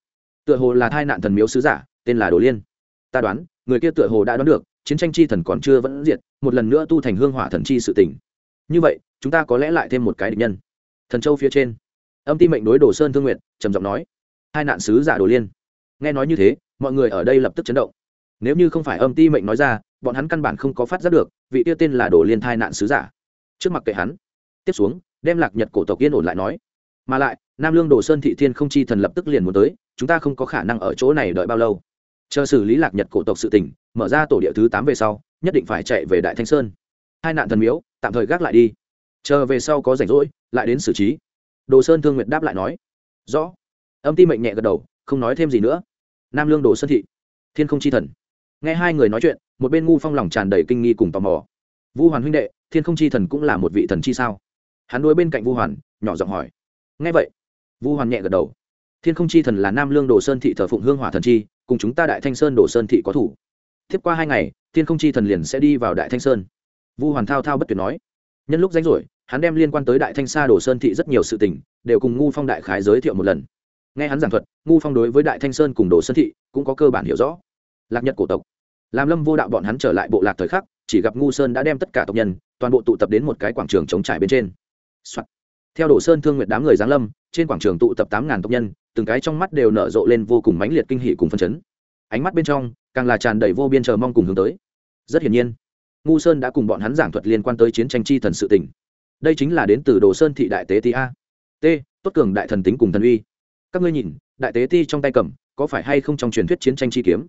Tựa hồ là thai nạn thần miếu sứ giả, tên là đồ liên. Ta đoán, người kia tựa hồ đã đoán được, chiến tranh chi thần còn chưa vẫn diệt, một lần nữa tu thành hương hỏa thần chi sự tỉnh như vậy, chúng ta có lẽ lại thêm một cái địch nhân. Thần châu phía trên âm ti mệnh đối đồ sơn thương nguyện trầm giọng nói, hai nạn sứ giả đồ liên. Nghe nói như thế, mọi người ở đây lập tức chấn động. Nếu như không phải âm ti mệnh nói ra, bọn hắn căn bản không có phát giác được, vị tiêu tên là đồ liên thai nạn sứ giả. Trước mặt kệ hắn, tiếp xuống, đem lạc nhật cổ tộc yên ổn lại nói, mà lại, nam lương đồ sơn thị thiên không chi thần lập tức liền muốn tới, chúng ta không có khả năng ở chỗ này đợi bao lâu. Chờ xử lý lạc nhật cổ tộc sự tỉnh mở ra tổ địa thứ tám về sau, nhất định phải chạy về đại thanh sơn. Hai nạn thần miếu, tạm thời gác lại đi. Chờ về sau có rảnh rỗi, lại đến xử trí đồ sơn thương nguyệt đáp lại nói, rõ. Âm ti mệnh nhẹ gật đầu, không nói thêm gì nữa. Nam lương đồ sơn thị, thiên không chi thần. Nghe hai người nói chuyện, một bên ngu phong lòng tràn đầy kinh nghi cùng tò mò. Vu hoàn huynh đệ, thiên không chi thần cũng là một vị thần chi sao? Hắn đuôi bên cạnh vu hoàn, nhỏ giọng hỏi. Nghe vậy, vu hoàn nhẹ gật đầu. Thiên không chi thần là nam lương đồ sơn thị thờ phụng hương hỏa thần chi, cùng chúng ta đại thanh sơn đồ sơn thị có thủ. Tiếp qua hai ngày, thiên không chi thần liền sẽ đi vào đại thanh sơn. Vu hoàn thao thao bất tuyệt nói. Nhân lúc rảnh rỗi hắn đem liên quan tới đại thanh sa đồ sơn thị rất nhiều sự tình đều cùng ngu phong đại khái giới thiệu một lần. Nghe hắn giảng thuật, ngu phong đối với đại thanh sơn cùng đồ sơn thị cũng có cơ bản hiểu rõ. Lạc nhật cổ tộc. Làm lâm vô đạo bọn hắn trở lại bộ lạc thời khắc, chỉ gặp ngu sơn đã đem tất cả tộc nhân, toàn bộ tụ tập đến một cái quảng trường chống trải bên trên、Soạn. theo đồ sơn thương nguyện đám người giáng lâm, trên quảng trường tụ tập tám ngàn tộc nhân, từng cái trong mắt đều nở rộ lên vô cùng mãnh liệt kinh hỷ cùng phân chấn. Ánh mắt bên trong, càng là tràn đầy vô biên chờ mong cùng hướng tới. Rất hiển nhiên, ngu sơn đã cùng bọn hắn giảng thuật liên quan tới chiến tranh chi thần sự tỉnh đây chính là đến từ đồ sơn thị đại tế ti a. T, tốt cường đại thần tính cùng thần uy. Các ngươi nhìn, đại tế ti trong tay cầm, có phải hay không trong truyền thuyết chiến tranh chi kiếm?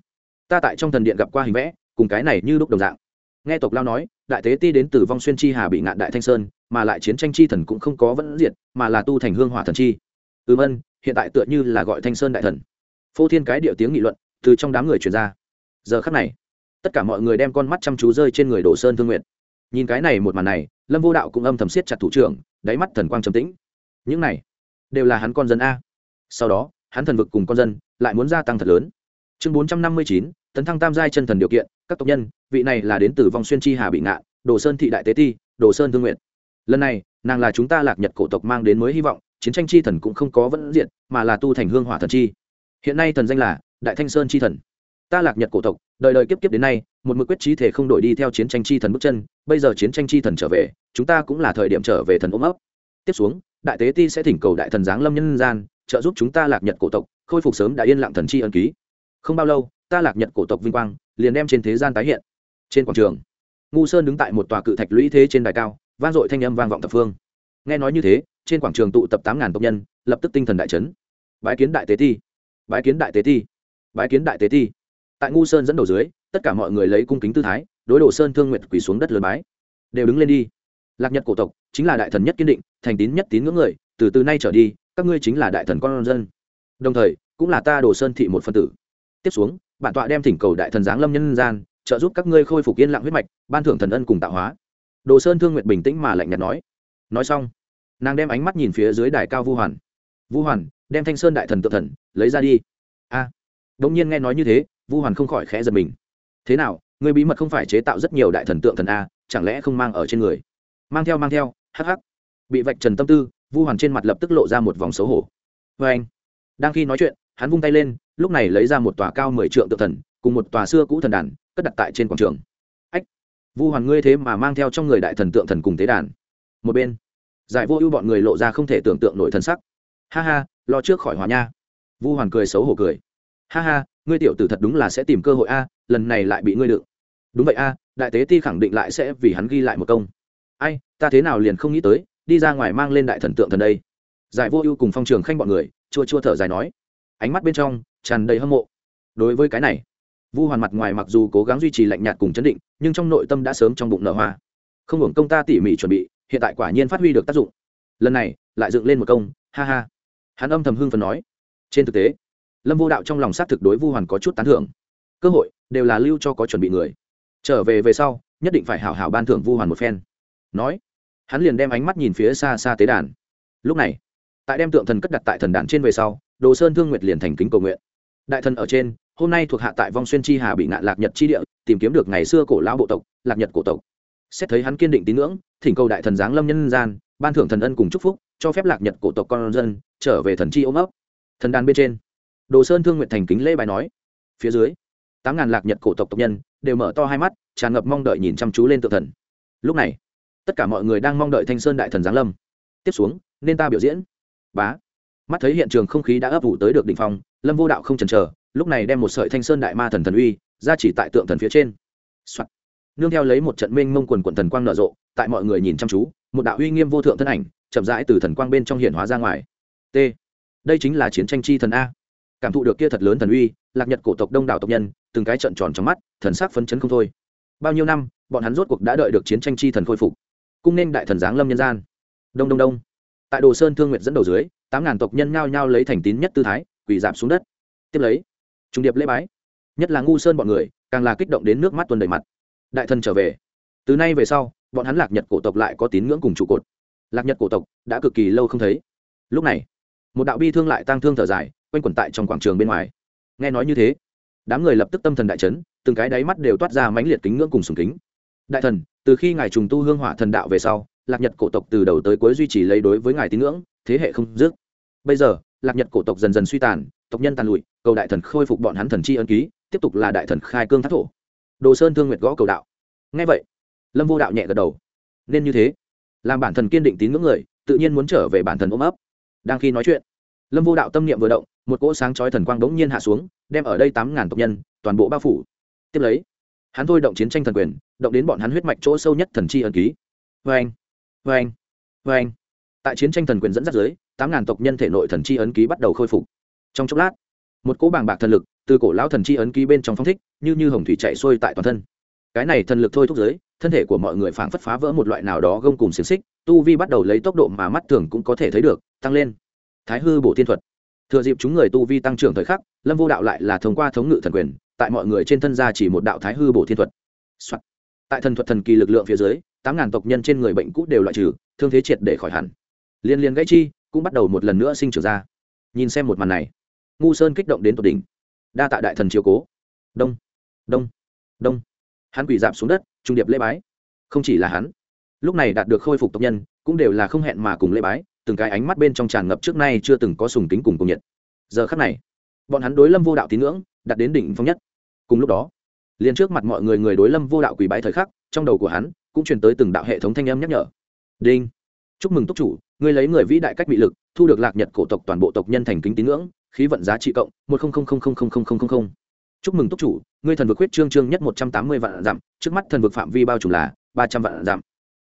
Ta tại trong thần điện gặp qua hình vẽ, cùng cái này như lúc đồng dạng. Nghe tộc lao nói, đại tế ti đến từ vong xuyên chi hà bị ngạn đại thanh sơn, mà lại chiến tranh chi thần cũng không có vẫn diệt, mà là tu thành hương hỏa thần chi. Ừm, ân, hiện tại tựa như là gọi thanh sơn đại thần. Phô thiên cái điệu tiếng nghị luận, từ trong đám người truyền ra. Giờ khắc này, tất cả mọi người đem con mắt chăm chú rơi trên người đổ sơn thương nguyện nhìn cái này một màn này lâm vô đạo cũng âm thầm siết chặt thủ trưởng, đáy mắt thần quang trầm tĩnh. Những này đều là hắn con dân a. Sau đó, hắn thần vực cùng con dân lại muốn gia tăng thật lớn. Chương bốn trăm năm mươi chín, tấn thăng tam giai chân thần điều kiện, các tộc nhân, vị này là đến từ vòng xuyên chi hà bị ngạn đồ sơn thị đại tế ti, đồ sơn thương nguyện. Lần này, nàng là chúng ta lạc nhật cổ tộc mang đến mới hy vọng, chiến tranh chi thần cũng không có vẫn diện mà là tu thành hương hỏa thần chi. Hiện nay thần danh là đại thanh sơn chi thần ta lạc nhật cổ tộc, đời đời kiếp kiếp đến nay, một mực quyết trí thể không đổi đi theo chiến tranh chi thần bước chân, bây giờ chiến tranh chi thần trở về, chúng ta cũng là thời điểm trở về thần ôm ấp. Tiếp xuống, đại tế ti sẽ thỉnh cầu đại thần giáng lâm nhân gian, trợ giúp chúng ta lạc nhật cổ tộc khôi phục sớm đã yên lặng thần chi ân ký. Không bao lâu, ta lạc nhật cổ tộc vinh quang liền đem trên thế gian tái hiện. Trên quảng trường, ngu sơn đứng tại một tòa cự thạch lũy thế trên đài cao, vang dội thanh âm vang vọng thập phương. Nghe nói như thế, trên quảng trường tụ tập tám ngàn tộc nhân, lập tức tinh thần đại chấn. Bái kiến đại tế ti, bái kiến đại tế ti, bái kiến đại tế ti tại ngu sơn dẫn đầu dưới tất cả mọi người lấy cung kính tư thái đối đồ sơn thương nguyện quỳ xuống đất lớn bái. Đều đứng lên đi. Lạc nhật cổ tộc chính là đại thần nhất kiên định thành tín nhất tín ngưỡng người từ từ nay trở đi các ngươi chính là đại thần con dân. Đồng thời cũng là ta đồ sơn thị một phân tử. Tiếp xuống bản tọa đem thỉnh cầu đại thần giáng lâm nhân gian trợ giúp các ngươi khôi phục yên lặng huyết mạch ban thưởng thần ân cùng tạo hóa. Đồ sơn thương nguyện bình tĩnh mà lạnh nhạt nói. Nói xong nàng đem ánh mắt nhìn phía dưới đài cao vu hoàn. Vu hoàn đem thanh sơn đại thần tự thần lấy ra đi. A. À, đông nhiên nghe nói như thế vu hoàn không khỏi khẽ giật mình. Thế nào người bí mật không phải chế tạo rất nhiều đại thần tượng thần a, chẳng lẽ không mang ở trên người? Mang theo mang theo, hắc hắc. Bị vạch trần tâm tư, vu hoàn trên mặt lập tức lộ ra một vòng xấu hổ. Vê anh, đang khi nói chuyện, hắn vung tay lên, lúc này lấy ra một tòa cao mười trượng tự thần, cùng một tòa xưa cũ thần đàn, cất đặt tại trên quảng trường. Ách, vu hoàn ngươi thế mà mang theo trong người đại thần tượng thần cùng tế đàn. Một bên, giải vô ưu bọn người lộ ra không thể tưởng tượng nổi thần sắc. Ha ha, lo trước khỏi hòa nha. Vu hoàn cười xấu hổ cười. Ha ha ngươi tiểu tử thật đúng là sẽ tìm cơ hội a, lần này lại bị ngươi đựng. Đúng vậy a, đại tế ti khẳng định lại sẽ vì hắn ghi lại một công. Ai, ta thế nào liền không nghĩ tới, đi ra ngoài mang lên đại thần tượng thần đây. Giải vô ưu cùng phong trường khanh bọn người, chua chua thở dài nói. Ánh mắt bên trong, tràn đầy hâm mộ. Đối với cái này, vu hoàn mặt ngoài mặc dù cố gắng duy trì lạnh nhạt cùng chấn định, nhưng trong nội tâm đã sớm trong bụng nở hoa. Không hưởng công ta tỉ mỉ chuẩn bị, hiện tại quả nhiên phát huy được tác dụng. Lần này, lại dựng lên một công, ha ha. Hắn âm thầm hưng phần nói. Trên thực tế lâm vô đạo trong lòng xác thực đối vu hoàn có chút tán thưởng. Cơ hội đều là lưu cho có chuẩn bị người. Trở về về sau, nhất định phải hảo hảo ban thưởng vu hoàn một phen. Nói, hắn liền đem ánh mắt nhìn phía xa xa tế đàn. Lúc này, tại đem tượng thần cất đặt tại thần đàn trên về sau, đồ sơn thương nguyệt liền thành kính cầu nguyện. Đại thần ở trên, hôm nay thuộc hạ tại vong xuyên chi hà bị ngạn lạc nhật chi địa, tìm kiếm được ngày xưa cổ lão bộ tộc, lạc nhật cổ tộc. Xét thấy hắn kiên định tín ngưỡng, thỉnh cầu đại thần giáng lâm nhân gian, ban thưởng thần ân cùng chúc phúc, cho phép lạc nhật cổ tộc con dân trở về thần chi ôm ấp. Thần đàn bên trên đồ sơn thương nguyện thành kính lễ bài nói. Phía dưới, tám ngàn lạc nhật cổ tộc tộc nhân đều mở to hai mắt, tràn ngập mong đợi nhìn chăm chú lên tự thần. Lúc này, tất cả mọi người đang mong đợi thanh sơn đại thần giáng lâm. Tiếp xuống, nên ta biểu diễn. Bá. Mắt thấy hiện trường không khí đã ấp ủ tới được đ ỉ n h phong, lâm vô đạo không chần chờ, lúc này đem một sợi thanh sơn đại ma thần thần uy ra chỉ tại tượng thần phía trên、Soạn. nương theo lấy một trận mênh mông quần quần thần quang nở rộ, tại mọi người nhìn chăm chú, một đạo uy nghiêm vô thượng thân ảnh chậm rãi từ thần quang bên trong hiện hóa ra ngoài. T. Đây chính là chiến tranh chi thần a cảm thụ được kia thật lớn thần uy, lạc nhật cổ tộc đông đảo tộc nhân, từng cái trận tròn trong mắt, thần sắc phấn chấn không thôi. Bao nhiêu năm, bọn hắn rốt cuộc đã đợi được chiến tranh chi thần khôi phục. Cung nên đại thần giáng lâm nhân gian. Đông đông đông. Tại đồ sơn thương nguyện dẫn đầu dưới, tám ngàn tộc nhân nhao nhao lấy thành tín nhất tư thái, quỳ giảm xuống đất. Tiếp lấy trung điệp lễ bái. Nhất là ngu sơn bọn người, càng là kích động đến nước mắt tuần đầy mặt. Đại thần trở về. Từ nay về sau, bọn hắn lạc nhật cổ tộc lại có tín ngưỡng cùng trụ cột. Lạc nhật cổ tộc đã cực kỳ lâu không thấy. Lúc này, một đạo bi thương lại tăng thương thở dài quanh quẩn tại trong quảng trường bên ngoài. Nghe nói như thế, đám người lập tức tâm thần đại chấn, từng cái đáy mắt đều toát ra mãnh liệt kính ngưỡng cùng sùng kính. Đại thần, từ khi ngài trùng tu hương hỏa thần đạo về sau, lạc nhật cổ tộc từ đầu tới cuối duy trì lấy đối với ngài tín ngưỡng, thế hệ không dứt. Bây giờ, lạc nhật cổ tộc dần dần suy tàn, tộc nhân tàn lụi, cầu đại thần khôi phục bọn hắn thần chi ân ký, tiếp tục là đại thần khai cương thác thổ. Đồ sơn thương nguyệt gõ cầu đạo. Ngay vậy, lâm vô đạo nhẹ gật đầu. Nên như thế, làm bản thần kiên định tín ngưỡng người, tự nhiên muốn trở về bản thần ôm ấp. Đang khi nói chuyện, lâm vô đạo tâm niệm vừa động một cỗ sáng chói thần quang đống nhiên hạ xuống, đem ở đây tám ngàn tộc nhân, toàn bộ bao phủ. Tiếp lấy, hắn thôi động chiến tranh thần quyền, động đến bọn hắn huyết mạch chỗ sâu nhất thần chi ẩn ký. Vê anh vê anh vê anh tại chiến tranh thần quyền dẫn dắt dưới, tám ngàn tộc nhân thể nội thần chi ấn ký bắt đầu khôi phục. Trong chốc lát, một cỗ bàng bạc thần lực từ cổ lão thần chi ấn ký bên trong phong thích, như như hồng thủy chạy xuôi tại toàn thân. Cái này thần lực thôi thúc giới thân thể của mọi người phảng phất phá vỡ một loại nào đó gông cùng xiềng xích, tu vi bắt đầu lấy tốc độ mà mắt thường cũng có thể thấy được, tăng lên. Thái hư bổ thiên thuật thừa dịp chúng người tu vi tăng trưởng thời khắc, lâm vô đạo lại là thông qua thống ngự thần quyền, tại mọi người trên thân gia chỉ một đạo thái hư bổ thiên thuật、Soạn. tại thần thuật thần kỳ lực lượng phía dưới, tám ngàn tộc nhân trên người bệnh cũ đều loại trừ, thương thế triệt để khỏi hẳn. Liên liên gãy chi, cũng bắt đầu một lần nữa sinh trưởng ra. Nhìn xem một màn này, ngu sơn kích động đến tột đỉnh. Đa tạ đại thần chiếu cố. Đông. Đông. Đông. Hắn quỳ dạp xuống đất, trung điệp lễ bái. Không chỉ là hắn, lúc này đạt được khôi phục tộc nhân, cũng đều là không hẹn mà cùng lễ bái từng cái ánh mắt bên trong tràn ngập trước nay chưa từng có sùng kính cùng cùng nhiệt. Giờ khắc này, bọn hắn đối lâm vô đạo tín ngưỡng đặt đến đỉnh phong nhất. Cùng lúc đó, liền trước mặt mọi người người đối lâm vô đạo quỳ bái thời khắc, trong đầu của hắn cũng truyền tới từng đạo hệ thống thanh âm nhắc nhở. Đinh! Chúc mừng túc chủ, ngươi lấy người vĩ đại cách bị lực, thu được lạc nhật cổ tộc toàn bộ tộc nhân thành kính tín ngưỡng, khí vận giá trị cộng một chúc mừng túc chủ, ngươi thần vực huyết trương trương nhất một trăm tám mươi vạn dặm, trước mắt thần vực phạm vi bao trùm là ba trăm vạn dặm.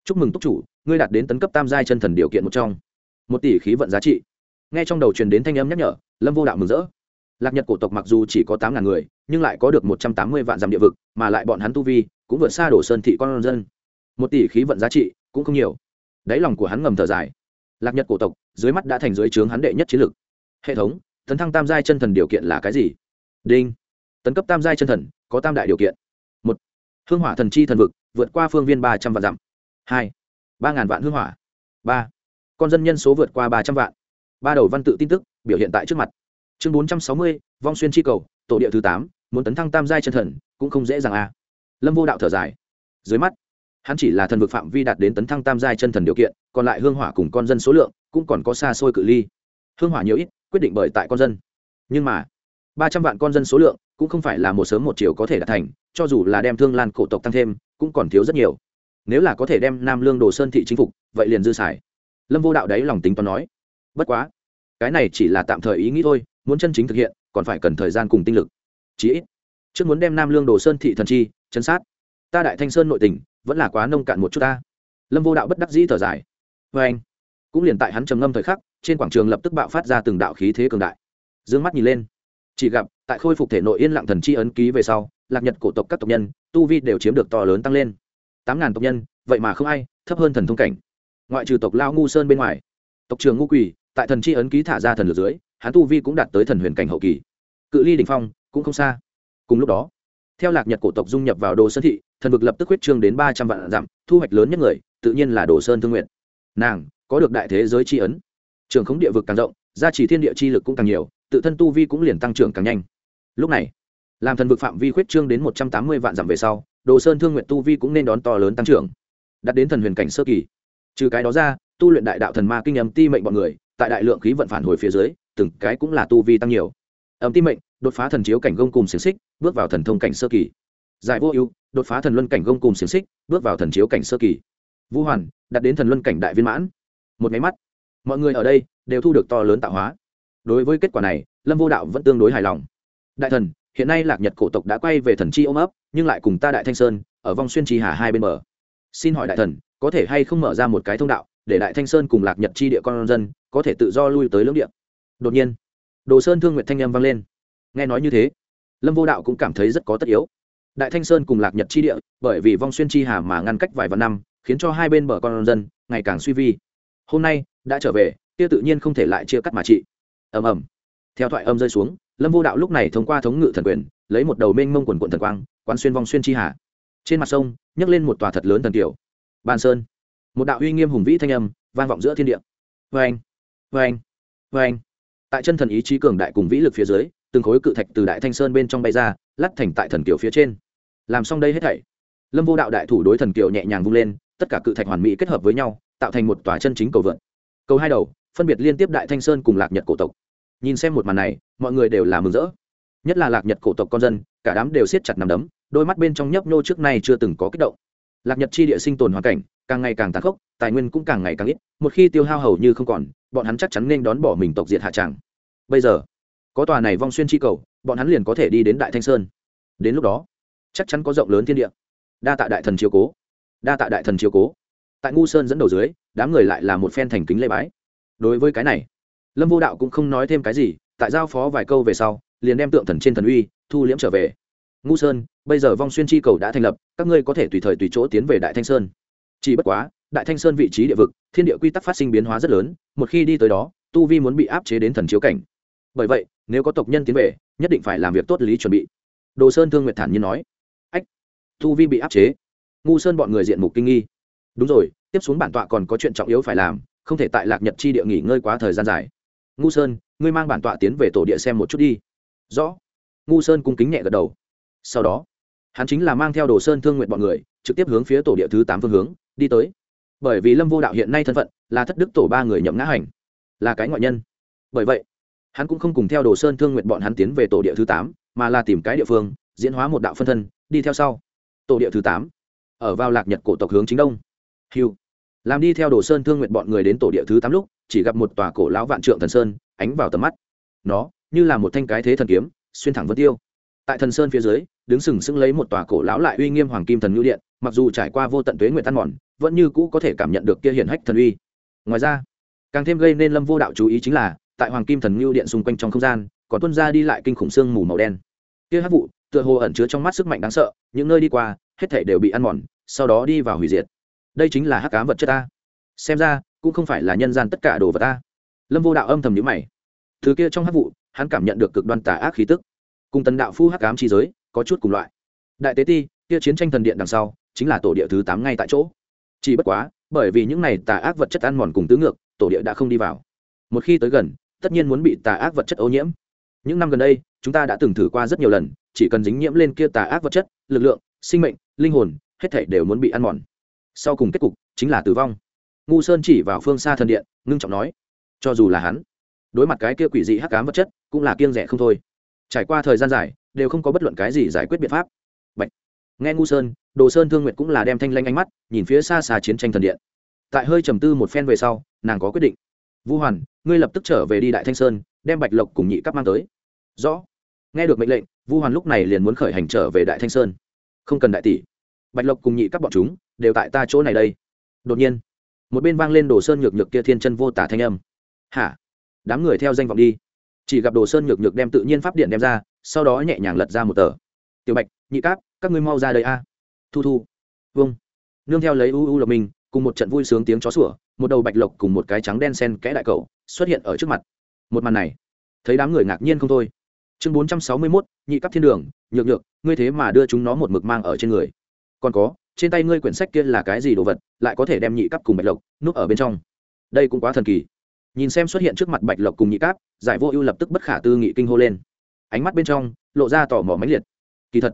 Chúc mừng túc chủ, ngươi đạt đến tấn cấp tam giai chân thần điều kiện một trong một tỷ khí vận giá trị. Nghe trong đầu truyền đến thanh âm nhắc nhở, lâm vô đạo mừng rỡ. Lạc nhật cổ tộc mặc dù chỉ có tám ngàn người, nhưng lại có được một trăm tám mươi vạn dặm địa vực, mà lại bọn hắn tu vi cũng vượt xa đổ sơn thị con dân. Một tỷ khí vận giá trị cũng không nhiều. Đáy lòng của hắn ngầm thở dài. Lạc nhật cổ tộc, dưới mắt đã thành dưới trướng hắn đệ nhất chiến lược hệ thống, tấn thăng tam giai chân thần điều kiện là cái gì? Đinh. Tấn cấp tam giai chân thần, có tam đại điều kiện. Một, hương hỏa thần chi thần vực, vượt qua phương viên ba trăm vạn dặm. Hai, ba ngàn vạn hương hỏa. Ba con dân nhân số vượt qua ba trăm vạn. Ba đầu văn tự tin tức, biểu hiện tại trước mặt. Chương bốn trăm sáu mươi, vong xuyên chi cầu, tổ địa thứ tám, muốn tấn thăng tam giai chân thần, cũng không dễ dàng a lâm vô đạo thở dài. Dưới mắt, hắn chỉ là thần vực phạm vi đạt đến tấn thăng tam giai chân thần điều kiện, còn lại hương hỏa cùng con dân số lượng cũng còn có xa xôi cự ly. Hương hỏa nhiều ít, quyết định bởi tại con dân. Nhưng mà, ba trăm vạn con dân số lượng cũng không phải là một sớm một chiều có thể đạt thành, cho dù là đem thương lan cổ tộc tăng thêm, cũng còn thiếu rất nhiều. Nếu là có thể đem nam lương đồ sơn thị chính phục, vậy liền dư xài lâm vô đạo đấy lòng tính toán nói, bất quá, cái này chỉ là tạm thời ý nghĩ thôi, muốn chân chính thực hiện, còn phải cần thời gian cùng tinh lực. Chí ít, trước muốn đem nam lương đồ sơn thị thần chi, chấn sát. Ta đại thanh sơn nội tình, vẫn là quá nông cạn một chút ta. Lâm vô đạo bất đắc dĩ thở dài. Vê anh. Cũng liền tại hắn trầm ngâm thời khắc, trên quảng trường lập tức bạo phát ra từng đạo khí thế cường đại. D ư ơ n g mắt nhìn lên. Chỉ gặp, tại khôi phục thể nội yên lặng thần chi ấn ký về sau, lạc nhật cổ tộc các tộc nhân, tu vi đều chiếm được to lớn tăng lên. Tám ngàn tộc nhân, vậy mà không ai, thấp hơn thần thông cảnh ngoại trừ tộc lao ngu sơn bên ngoài. Tộc trường ngu quỳ, tại thần chi ấn ký thả ra thần lược dưới, hắn tu vi cũng đạt tới thần huyền cảnh hậu kỳ. Cự ly đình phong, cũng không xa. Cùng lúc đó, theo lạc nhật cổ tộc dung nhập vào đồ sơn thị, thần vực lập tức huyết trương đến ba trăm vạn dặm, thu hoạch lớn nhất người, tự nhiên là đồ sơn thương nguyện nàng, có được đại thế giới c h i ấn. Trường khống địa vực càng rộng, gia trì thiên địa chi lực cũng càng nhiều, tự thân tu vi cũng liền tăng trưởng càng nhanh. Lúc này, làm thần vực phạm vi khuyết trương đến một trăm tám mươi vạn dặm về sau, đồ sơn thương nguyện tu vi cũng nên đón to lớn tăng trưởng đặt đến thần huyền cảnh sơ kỳ trừ cái đó ra, tu luyện đại đạo thần ma kinh âm ti mệnh bọn người, tại đại lượng khí vận phản hồi phía dưới, từng cái cũng là tu vi tăng nhiều. Âm ti mệnh, đột phá thần chiếu cảnh gông cùng xiềng xích, bước vào thần thông cảnh sơ kỳ. Giải vô ưu, đột phá thần luân cảnh gông cùng xiềng xích, bước vào thần chiếu cảnh sơ kỳ. Vũ hoàn đặt đến thần luân cảnh đại viên mãn. Một máy mắt. Mọi người ở đây đều thu được to lớn tạo hóa. Đối với kết quả này, lâm vô đạo vẫn tương đối hài lòng. Đại thần, hiện nay lạc nhật cổ tộc đã quay về thần chi ôm ấp, nhưng lại cùng ta đại thanh sơn, ở vòng xuyên trì hà hai bên bờ. Xin hỏi đại thần có thể hay không mở ra một cái thông đạo, để đại thanh sơn cùng lạc nhật chi địa con dân có thể tự do lui tới lưỡng địa. Đột nhiên, đồ sơn thương nguyện thanh â m vang lên. Nghe nói như thế, lâm vô đạo cũng cảm thấy rất có tất yếu. Đại thanh sơn cùng lạc nhật chi địa, bởi vì vong xuyên chi hà mà ngăn cách vài vạn năm, khiến cho hai bên bờ con dân ngày càng suy vi. Hôm nay, đã trở về, kia tự nhiên không thể lại chia cắt mà trị. Ầm ầm. Theo thoại âm rơi xuống, lâm vô đạo lúc này thông qua thống ngự thần quyền, lấy một đầu mênh mông quần quận thần quang, quán xuyên vong xuyên chi hà. Trên mặt sông, nhấc lên một tòa thật lớn thần tiểu ban sơn. Một đạo uy nghiêm hùng vĩ thanh âm vang vọng giữa thiên địa. Vê anh vê anh vê anh tại chân thần ý chí cường đại cùng vĩ lực phía dưới, từng khối cự thạch từ đại thanh sơn bên trong bay ra lắt thành tại thần kiều phía trên. Làm xong đây hết thảy, lâm vô đạo đại thủ đối thần kiều nhẹ nhàng vung lên, tất cả cự thạch hoàn mỹ kết hợp với nhau, tạo thành một tòa chân chính cầu vượn. Cầu hai đầu, phân biệt liên tiếp đại thanh sơn cùng lạc nhật cổ tộc. Nhìn xem một màn này, mọi người đều là mừng rỡ. Nhất là lạc nhật cổ tộc con dân, cả đám đều siết chặt nằm đấm, đôi mắt bên trong nhấp nhô trước nay chưa từng có kích động lạc nhật chi địa sinh tồn hoàn cảnh, càng ngày càng tàn khốc, tài nguyên cũng càng ngày càng ít, một khi tiêu hao hầu như không còn, bọn hắn chắc chắn nên đón bỏ mình tộc diệt hạ tràng. Bây giờ, có tòa này vong xuyên chi cầu, bọn hắn liền có thể đi đến đại thanh sơn. Đến lúc đó, chắc chắn có rộng lớn thiên địa. Đa tạ đại thần chiếu cố. Đa tạ đại thần chiếu cố. Tại ngu sơn dẫn đầu dưới, đám người lại là một phen thành kính lê bái. Đối với cái này, lâm vô đạo cũng không nói thêm cái gì, tại giao phó vài câu về sau, liền đem tượng thần trên thần uy, thu liễm trở về ngu sơn, bây giờ vong xuyên chi cầu đã thành lập, các ngươi có thể tùy thời tùy chỗ tiến về đại thanh sơn. Chỉ bất quá, đại thanh sơn vị trí địa vực, thiên địa quy tắc phát sinh biến hóa rất lớn, một khi đi tới đó, tu vi muốn bị áp chế đến thần chiếu cảnh. Bởi vậy, nếu có tộc nhân tiến về, nhất định phải làm việc tốt lý chuẩn bị. Đồ sơn thương nguyệt thản nhiên nói. Ách, tu vi bị áp chế. Ngu sơn bọn người diện mục kinh nghi. Đúng rồi, tiếp xuống bản tọa còn có chuyện trọng yếu phải làm, không thể tại lạc nhật chi địa nghỉ ngơi quá thời gian dài. Ngu sơn, ngươi mang bản tọa tiến về tổ địa xem một chút đi. Rõ. Ngu sơn cung kính nhẹ gật đầu sau đó, hắn chính là mang theo đồ sơn thương nguyện bọn người, trực tiếp hướng phía tổ địa thứ tám phương hướng, đi tới. Bởi vì lâm vô đạo hiện nay thân phận là thất đức tổ ba người nhậm ngã hành, là cái ngoại nhân. Bởi vậy, hắn cũng không cùng theo đồ sơn thương nguyện bọn hắn tiến về tổ địa thứ tám, mà là tìm cái địa phương, diễn hóa một đạo phân thân, đi theo sau. Tổ địa thứ tám, ở vào lạc nhật cổ tộc hướng chính đông. Hiu làm đi theo đồ sơn thương nguyện bọn người đến tổ địa thứ tám lúc, chỉ gặp một tòa cổ lão vạn trượng thần sơn, ánh vào tầm mắt. Nó như là một thanh cái thế thần kiếm, xuyên thẳng vân tiêu. Tại thần sơn phía dưới đứng sừng sững lấy một tòa cổ lão lại uy nghiêm hoàng kim thần ngưu điện, mặc dù trải qua vô tận tuế nguyện tan mòn, vẫn như cũ có thể cảm nhận được kia hiển hách thần uy. Ngoài ra, càng thêm gây nên lâm vô đạo chú ý chính là, tại hoàng kim thần ngưu điện xung quanh trong không gian, còn tuân ra đi lại kinh khủng xương mù màu đen. Kia hát vụ, tựa hồ ẩn chứa trong mắt sức mạnh đáng sợ, những nơi đi qua, hết thể đều bị ăn mòn, sau đó đi vào hủy diệt. Đây chính là hắc cám vật chất ta. Xem ra, cũng không phải là nhân gian tất cả đồ vật ta. Lâm vô đạo âm thầm nhữ mày. Thứ kia trong hắc vụ, hắn cảm nhận được cực đoan tà ác khí tức. Cùng tần đạo phu hắc cám chi giới có chút cùng loại. Đại tế ti, kia chiến tranh thần điện đằng sau, chính là tổ địa thứ tám ngay tại chỗ. Chỉ bất quá, bởi vì những này tà ác vật chất ăn mòn cùng tứ ngược, tổ địa đã không đi vào. Một khi tới gần, tất nhiên muốn bị tà ác vật chất ô nhiễm. Những năm gần đây, chúng ta đã từng thử qua rất nhiều lần, chỉ cần dính nhiễm lên kia tà ác vật chất, lực lượng, sinh mệnh, linh hồn, hết thảy đều muốn bị ăn mòn. Sau cùng kết cục chính là tử vong. Ngu sơn chỉ vào phương xa thần điện, ngưng trọng nói, cho dù là hắn, đối mặt cái kia quỷ dị hắc cám vật chất, cũng là kiêng rẻ không thôi. Trải qua thời gian dài đều không có bất luận cái gì giải quyết biện pháp. Bạch. nghe ngu sơn, đồ sơn thương nguyệt cũng là đem thanh lanh ánh mắt nhìn phía xa xa chiến tranh thần điện. Tại hơi trầm tư một phen về sau, nàng có quyết định. Vũ hoàn, ngươi lập tức trở về đi đại thanh sơn, đem bạch lộc cùng nhị cấp mang tới. Rõ. Nghe được mệnh lệnh, vu hoàn lúc này liền muốn khởi hành trở về đại thanh sơn. Không cần đại tỷ. Bạch lộc cùng nhị các bọn chúng đều tại ta chỗ này đây. Đột nhiên, một bên vang lên đồ sơn nhược nhược kia thiên chân vô tả thanh âm. Hả? Đám người theo danh vọng đi. Chỉ gặp đồ sơn nhược nhược đem tự nhiên pháp điện đem ra sau đó nhẹ nhàng lật ra một tờ. Tiểu bạch, nhị cáp, các ngươi mau ra đây a. Thu thu vâng nương theo lấy u u lộc mình cùng một trận vui sướng tiếng chó sủa, một đầu bạch lộc cùng một cái trắng đen sen kẽ đại cầu xuất hiện ở trước mặt. Một màn này, thấy đám người ngạc nhiên không thôi. Chương bốn trăm sáu mươi mốt, nhị cấp thiên đường, nhược nhược, ngươi thế mà đưa chúng nó một mực mang ở trên người. Còn có, trên tay ngươi quyển sách kia là cái gì đồ vật, lại có thể đem nhị cấp cùng bạch lộc núp ở bên trong. Đây cũng quá thần kỳ. Nhìn xem xuất hiện trước mặt bạch lộc cùng nhị cáp, giải vô ưu lập tức bất khả tư nghị kinh hô lên ánh mắt bên trong lộ ra tò mò mãnh liệt. Kỳ thật,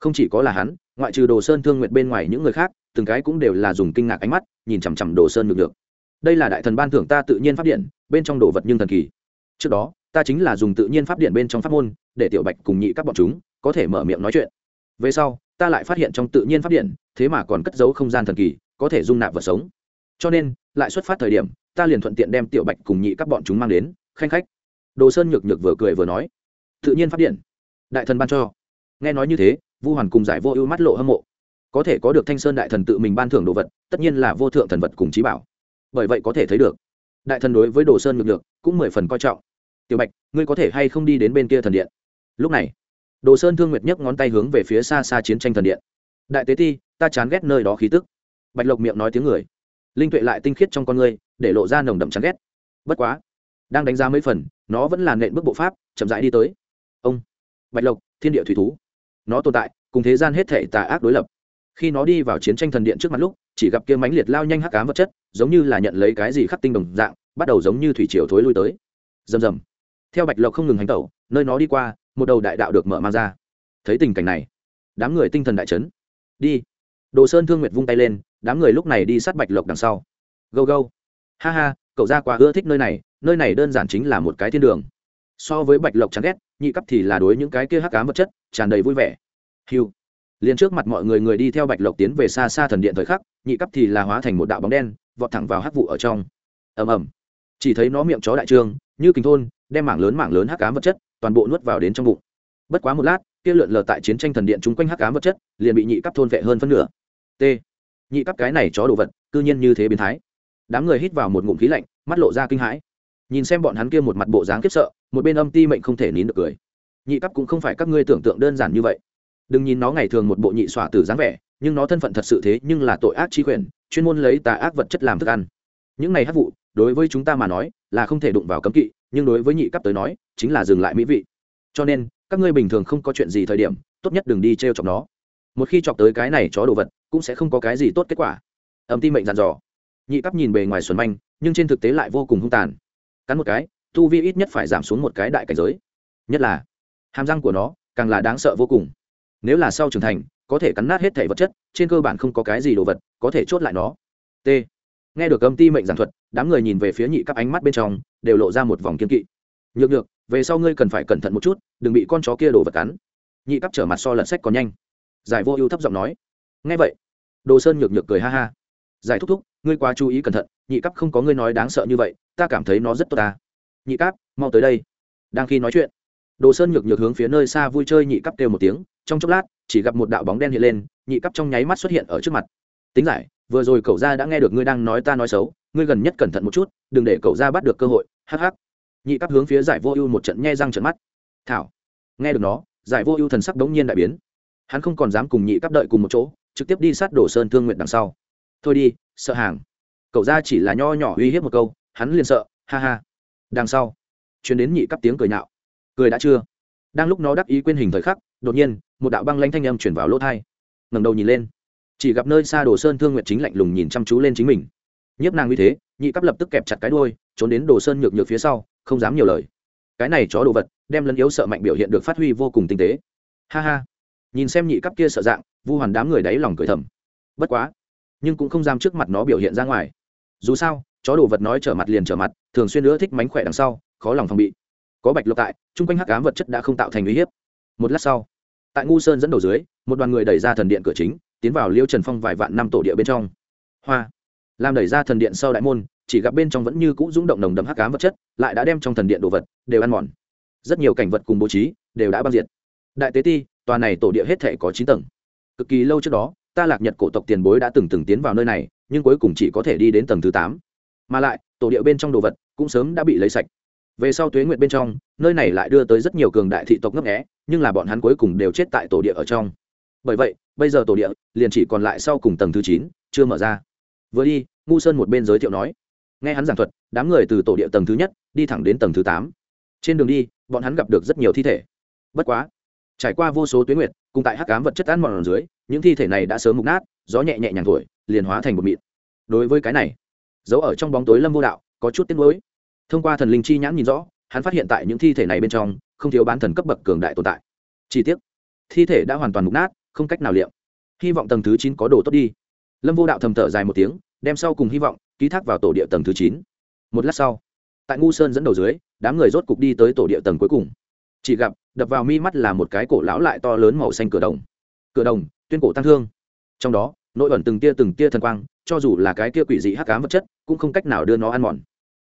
không chỉ có là hắn, ngoại trừ đồ sơn thương nguyện bên ngoài những người khác, từng cái cũng đều là dùng kinh ngạc ánh mắt nhìn chằm chằm đồ sơn ngược được đây là đại thần ban thưởng ta tự nhiên p điện, bên trong đồ vật nhưng thần kỳ. Trước đó, ta chính là dùng tự nhiên pháp điện bên trong pháp môn, để tiểu bạch cùng nhị các bọn chúng có thể mở miệng nói chuyện. Về sau, ta lại phát hiện trong tự nhiên pháp điện, thế mà còn cất giấu không gian thần kỳ, có thể dung nạp vật sống. Cho nên, lại xuất phát thời điểm, ta liền thuận tiện đem tiểu bạch cùng nhị các bọn chúng mang đến, khanh khách. Đồ sơn nhược nhược vừa cười vừa nói tự nhiên phát điện. Đại thần ban cho. Nghe nói như thế, vu hoàn cùng giải vô ưu mắt lộ hâm mộ. Có thể có được thanh sơn đại thần tự mình ban thưởng đồ vật, tất nhiên là vô thượng thần vật cùng trí bảo. Bởi vậy có thể thấy được, đại thần đối với đồ sơn ngược được cũng mười phần coi trọng. Tiểu bạch, ngươi có thể hay không đi đến bên kia thần điện? Lúc này, đồ sơn thương nguyệt nhấc ngón tay hướng về phía xa xa chiến tranh thần điện. Đại tế ti, ta chán ghét nơi đó khí tức. Bạch lộc miệng nói tiếng người. Linh tuệ lại tinh khiết trong con ngươi, để lộ ra nồng đậm chán ghét. Bất quá, đang đánh giá mấy phần, nó vẫn là nện bước bộ pháp, chậm rãi đi tới ông bạch lộc, thiên địa thủy thú. Nó tồn tại, cùng thế gian hết thể tà ác đối lập. Khi nó đi vào chiến tranh thần điện trước mặt lúc, chỉ gặp kia mánh liệt lao nhanh hắc cám vật chất, giống như là nhận lấy cái gì khắc tinh đồng dạng, bắt đầu giống như thủy triều thối lui tới. Rầm rầm. Theo bạch lộc không ngừng hành tẩu, nơi nó đi qua, một đầu đại đạo được mở mang ra. Thấy tình cảnh này, đám người tinh thần đại chấn. Đi. Đồ sơn thương nguyệt vung tay lên, đám người lúc này đi sát bạch lộc đằng sau. Gâu gâu. Ha ha, cậu ra quá ưa thích nơi này nơi này đơn giản chính là một cái thiên đường. So với bạch lộc chán ghét nhị cấp thì là đối những cái kia hắc ám vật chất, tràn đầy vui vẻ. Hiu liền trước mặt mọi người người đi theo bạch lộc tiến về xa xa thần điện thời khắc, nhị cấp thì là hóa thành một đạo bóng đen, vọt thẳng vào hắc vụ ở trong. Ầm ầm. Chỉ thấy nó miệng chó đại trương, như kính thôn, đem mảng lớn mảng lớn hắc ám vật chất, toàn bộ nuốt vào đến trong bụng. Bất quá một lát, kia lượn lờ tại chiến tranh thần điện chung quanh hắc ám vật chất, liền bị nhị cấp thôn vệ hơn phân nửa. T. Nhị cấp cái này chó đồ vật, cư nhiên như thế biến thái. Đám người hít vào một ngụm khí lạnh, mắt lộ ra kinh hãi nhìn xem bọn hắn kia một mặt bộ dáng khiếp sợ, một bên âm ti mệnh không thể nín được cười. Nhị cấp cũng không phải các ngươi tưởng tượng đơn giản như vậy. Đừng nhìn nó ngày thường một bộ nhị xỏa tử dáng vẻ, nhưng nó thân phận thật sự thế nhưng là tội ác chi quyền chuyên môn lấy tà ác vật chất làm thức ăn. Những này hát vụ, đối với chúng ta mà nói, là không thể đụng vào cấm kỵ, nhưng đối với nhị cấp tới nói, chính là dừng lại mỹ vị. Cho nên, các ngươi bình thường không có chuyện gì thời điểm, tốt nhất đừng đi t r e o chọc nó. Một khi chọc tới cái này chó đồ vật, cũng sẽ không có cái gì tốt kết quả. Âm ti mệnh dàn dò. Nhị cấp nhìn bề ngoài xuẩn manh, nhưng trên thực tế lại vô cùng hung tàn cắn một cái, tu vi ít nhất phải giảm xuống một cái đại cảnh giới. Nhất là, hàm răng của nó càng là đáng sợ vô cùng. Nếu là sau trưởng thành, có thể cắn nát hết thể vật chất, trên cơ bản không có cái gì đồ vật có thể chốt lại nó. T. Nghe được âm ti mệnh giảng thuật, đám người nhìn về phía nhị cấp ánh mắt bên trong, đều lộ ra một vòng kiên kỵ. Nhược nhược, về sau ngươi cần phải cẩn thận một chút, đừng bị con chó kia đổ vật cắn. Nhị cấp trở mặt so lật sách còn nhanh. Giải vô ưu thấp giọng nói. Nghe vậy, đồ sơn nhược nhược cười ha ha giải thúc thúc, ngươi quá chú ý cẩn thận, nhị cấp không có ngươi nói đáng sợ như vậy, ta cảm thấy nó rất tốt ta. Nhị cấp mau tới đây. Đang khi nói chuyện, đồ sơn nhược nhược hướng phía nơi xa vui chơi nhị cấp kêu một tiếng, trong chốc lát, chỉ gặp một đạo bóng đen hiện lên, nhị cấp trong nháy mắt xuất hiện ở trước mặt. Tính giải, vừa rồi cậu ra đã nghe được ngươi đang nói ta nói xấu, ngươi gần nhất cẩn thận một chút, đừng để cậu ra bắt được cơ hội, hắc hắc. Nhị cấp hướng phía giải vô ưu một trận nhe răng trận mắt. Thảo, nghe được nó, giải vô ưu thần sắc đống nhiên đại biến. Hắn không còn dám cùng nhị cấp đợi cùng một chỗ, trực tiếp đi sát đổ sơn thương nguyện đằng sau thôi đi, sợ hàng. Cậu ra chỉ là nho nhỏ uy hiếp một câu, hắn liền sợ, ha ha. Đằng sau chuyến đến nhị cấp tiếng cười nhạo. Cười đã chưa? Đang lúc nó đắc ý quên hình thời khắc, đột nhiên, một đạo băng lanh thanh âm chuyển vào lỗ thai. Ngẩng đầu nhìn lên. Chỉ gặp nơi xa đồ sơn thương nguyện chính lạnh lùng nhìn chăm chú lên chính mình. Nhiếp nàng như thế, nhị cấp lập tức kẹp chặt cái đuôi, trốn đến đồ sơn nhược nhược phía sau, không dám nhiều lời. Cái này chó đồ vật, đem lấn yếu sợ mạnh biểu hiện được phát huy vô cùng tinh tế. Ha ha. Nhìn xem nhị cấp kia sợ dạng, vu hoàn đám người đáy lòng cười thầm. Bất quá nhưng cũng không dám trước mặt nó biểu hiện ra ngoài. Dù sao, chó đồ vật nói trở mặt liền trở mặt, thường xuyên nữa thích mánh khỏe đằng sau, khó lòng phòng bị. Có bạch lộc tại, chung quanh hắc ám vật chất đã không tạo thành uy hiếp. Một lát sau, tại ngu sơn dẫn đầu dưới, một đoàn người đẩy ra thần điện cửa chính, tiến vào liêu trần phong vài vạn năm tổ địa bên trong. Hoa! Làm đẩy ra thần điện sau đại môn, chỉ gặp bên trong vẫn như cũ rung động nồng đậm hắc ám vật chất, lại đã đem trong thần điện đồ vật đều ăn mòn. Rất nhiều cảnh vật cùng bố trí đều đã băng diệt. Đại tế ti, tòa này tổ địa hết thể có chín tầng. Cực kỳ lâu trước đó ta lạc nhật cổ tộc tiền bối đã từng từng tiến vào nơi này, nhưng cuối cùng chỉ có thể đi đến tầng thứ tám. Mà lại, tổ địa bên trong đồ vật cũng sớm đã bị lấy sạch. Về sau tuế nguyệt bên trong, nơi này lại đưa tới rất nhiều cường đại thị tộc ngấp nghẽ nhưng là bọn hắn cuối cùng đều chết tại tổ địa ở trong. Bởi vậy, bây giờ tổ địa liền chỉ còn lại sau cùng tầng thứ chín, chưa mở ra. Vừa đi, ngu sơn một bên giới thiệu nói, nghe hắn giảng thuật, đám người từ tổ địa tầng thứ nhất đi thẳng đến tầng thứ tám. Trên đường đi, bọn hắn gặp được rất nhiều thi thể. Bất quá trải qua vô số tuyến nguyệt, cùng tại hắc cám vật chất ăn mòn ở dưới, những thi thể này đã sớm mục nát, gió nhẹ nhẹ nhàng thổi, liền hóa thành một mịn. Đối với cái này, giấu ở trong bóng tối lâm vô đạo, có chút tiếc nuối. Thông qua thần linh chi nhãn nhìn rõ, hắn phát hiện tại những thi thể này bên trong, không thiếu bán thần cấp bậc cường đại tồn tại. Chi tiết thi thể đã hoàn toàn mục nát, không cách nào liệu hy vọng tầng thứ chín có đồ tốt đi. Lâm vô đạo thầm thở dài một tiếng, đem sau cùng hy vọng ký thác vào tổ địa tầng thứ chín. Một lát sau, tại ngu sơn dẫn đầu dưới, đám người rốt cục đi tới tổ địa tầng cuối cùng chỉ gặp, đập vào mi mắt là một cái cổ lão lại to lớn màu xanh cửa đồng. Cửa đồng, tuyên cổ tăng thương. Trong đó, nội ẩn từng tia từng tia thần quang, cho dù là cái tia quỷ dị hắc cám vật chất, cũng không cách nào đưa nó ăn mòn.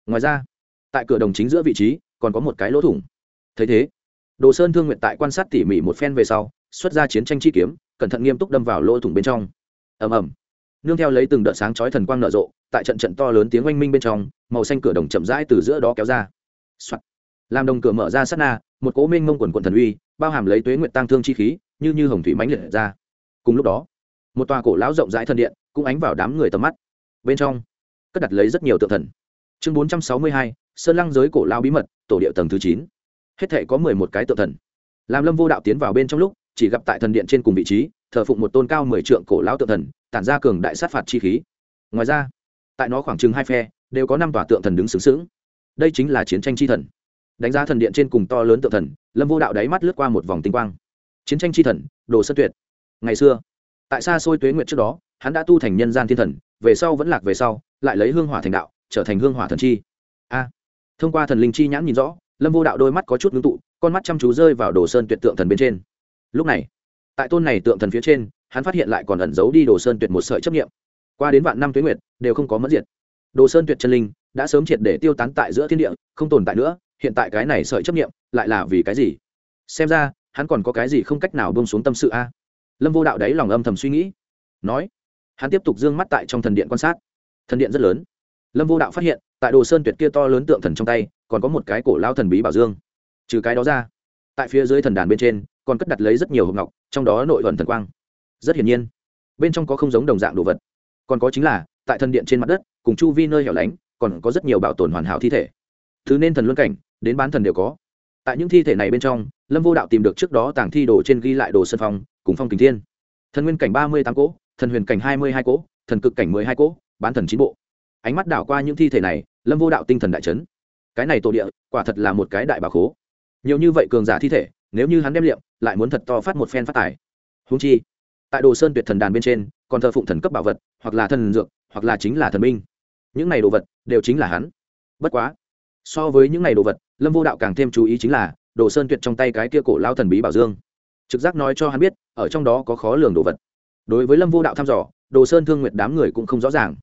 Ngoài ra, tại cửa đồng chính giữa vị trí, còn có một cái lỗ thủng. Thấy thế, đồ sơn thương nguyện tại quan sát tỉ mỉ một phen về sau, xuất ra chiến tranh chi kiếm, cẩn thận nghiêm túc đâm vào lỗ thủng bên trong. Ầm ầm. Nương theo lấy từng đợt sáng chói thần quang nở rộ, tại trận trận to lớn tiếng oanh minh bên trong, màu xanh cửa đồng chậm rãi từ giữa đó kéo ra、Soạn làm đồng cửa mở ra sát na, một cố minh mông quần quần thần uy, bao hàm lấy tuế nguyện tăng thương chi khí, như như hồng thủy mãnh liệt ra. Cùng lúc đó, một tòa cổ lão rộng rãi thân điện cũng ánh vào đám người tầm mắt. Bên trong, cất đặt lấy rất nhiều tượng thần. Chương bốn trăm sáu mươi hai, sơn lăng giới cổ lao bí mật, tổ địa tầng thứ chín. Hết thể có mười một cái tượng thần. Làm lâm vô đạo tiến vào bên trong lúc, chỉ gặp tại thần điện trên cùng vị trí, thờ phụng một tôn cao mười trượng cổ lão tượng thần, tản ra cường đại sát phạt chi khí. Ngoài ra, tại nó khoảng chừng hai phe, đều có năm tòa tượng thần đứng xứng xứng đây chính là chiến tranh chi thần đánh giá thần điện trên cùng to lớn tượng thần, lâm vô đạo đáy mắt lướt qua một vòng tinh quang. Chiến tranh chi thần, đồ sơn tuyệt. Ngày xưa, tại xa xôi tuế nguyện trước đó, hắn đã tu thành nhân gian thiên thần, về sau vẫn lạc về sau, lại lấy hương hỏa thành đạo, trở thành hương hỏa thần chi. A, thông qua thần linh chi nhãn nhìn rõ, lâm vô đạo đôi mắt có chút ngưng tụ, con mắt chăm chú rơi vào đồ sơn tuyệt tượng thần bên trên. Lúc này, tại tôn này tượng thần phía trên, hắn phát hiện lại còn ẩn giấu đi đồ sơn tuyệt một sợi chấp nghiệm qua đến vạn năm tuế nguyệt, đều không có mất diệt. Đồ sơn tuyệt chân linh, đã sớm triệt để tiêu tán tại giữa thiên địa, không tồn tại nữa hiện tại cái này sợi chấp nghiệm lại là vì cái gì? Xem ra, hắn còn có cái gì không cách nào bông xuống tâm sự a? Lâm vô đạo đấy lòng âm thầm suy nghĩ. Nói, hắn tiếp tục d ư ơ n g mắt tại trong thần điện quan sát. Thần điện rất lớn. Lâm vô đạo phát hiện, tại đồ sơn tuyệt kia to lớn tượng thần trong tay, còn có một cái cổ lao thần bí bảo dương. Trừ cái đó ra, tại phía dưới thần đàn bên trên, còn cất đặt lấy rất nhiều hộp ngọc, trong đó nội thuần thần quang. Rất hiển nhiên, bên trong có không giống đồng dạng đồ vật. Còn có chính là, tại thần điện trên mặt đất, cùng chu vi nơi hẻo lánh, còn có rất nhiều bảo tồn hoàn hảo thi thể. Thứ nên thần luân cảnh đến bán thần đều có. Tại những thi thể này bên trong, lâm vô đạo tìm được trước đó tàng thi đồ trên ghi lại đồ sân phong, cùng phong kính thiên. Thần nguyên cảnh ba mươi tám cỗ, thần huyền cảnh hai mươi hai cỗ, thần cực cảnh m ộ ư ơ i hai cỗ, bán thần chín bộ. Ánh mắt đảo qua những thi thể này, lâm vô đạo tinh thần đại trấn cái này tổ địa, quả thật là một cái đại bà khố. Nhiều như vậy cường giả thi thể, nếu như hắn đem liệm, lại muốn thật to phát một phen phát tài. Húng chi, tại đồ sơn tuyệt thần đàn bên trên, còn thờ phụng thần cấp bảo vật, hoặc là thần dược, hoặc là chính là thần minh những này đồ vật, đều chính là hắn. Bất quá so với những ngày đồ vật, lâm vô đạo càng thêm chú ý chính là, đồ sơn tuyệt trong tay cái kia cổ lao thần bí bảo dương. Trực giác nói cho hắn biết, ở trong đó có khó lường đồ vật. Đối với lâm vô đạo thăm dò, đồ sơn thương nguyệt đám người cũng không rõ ràng.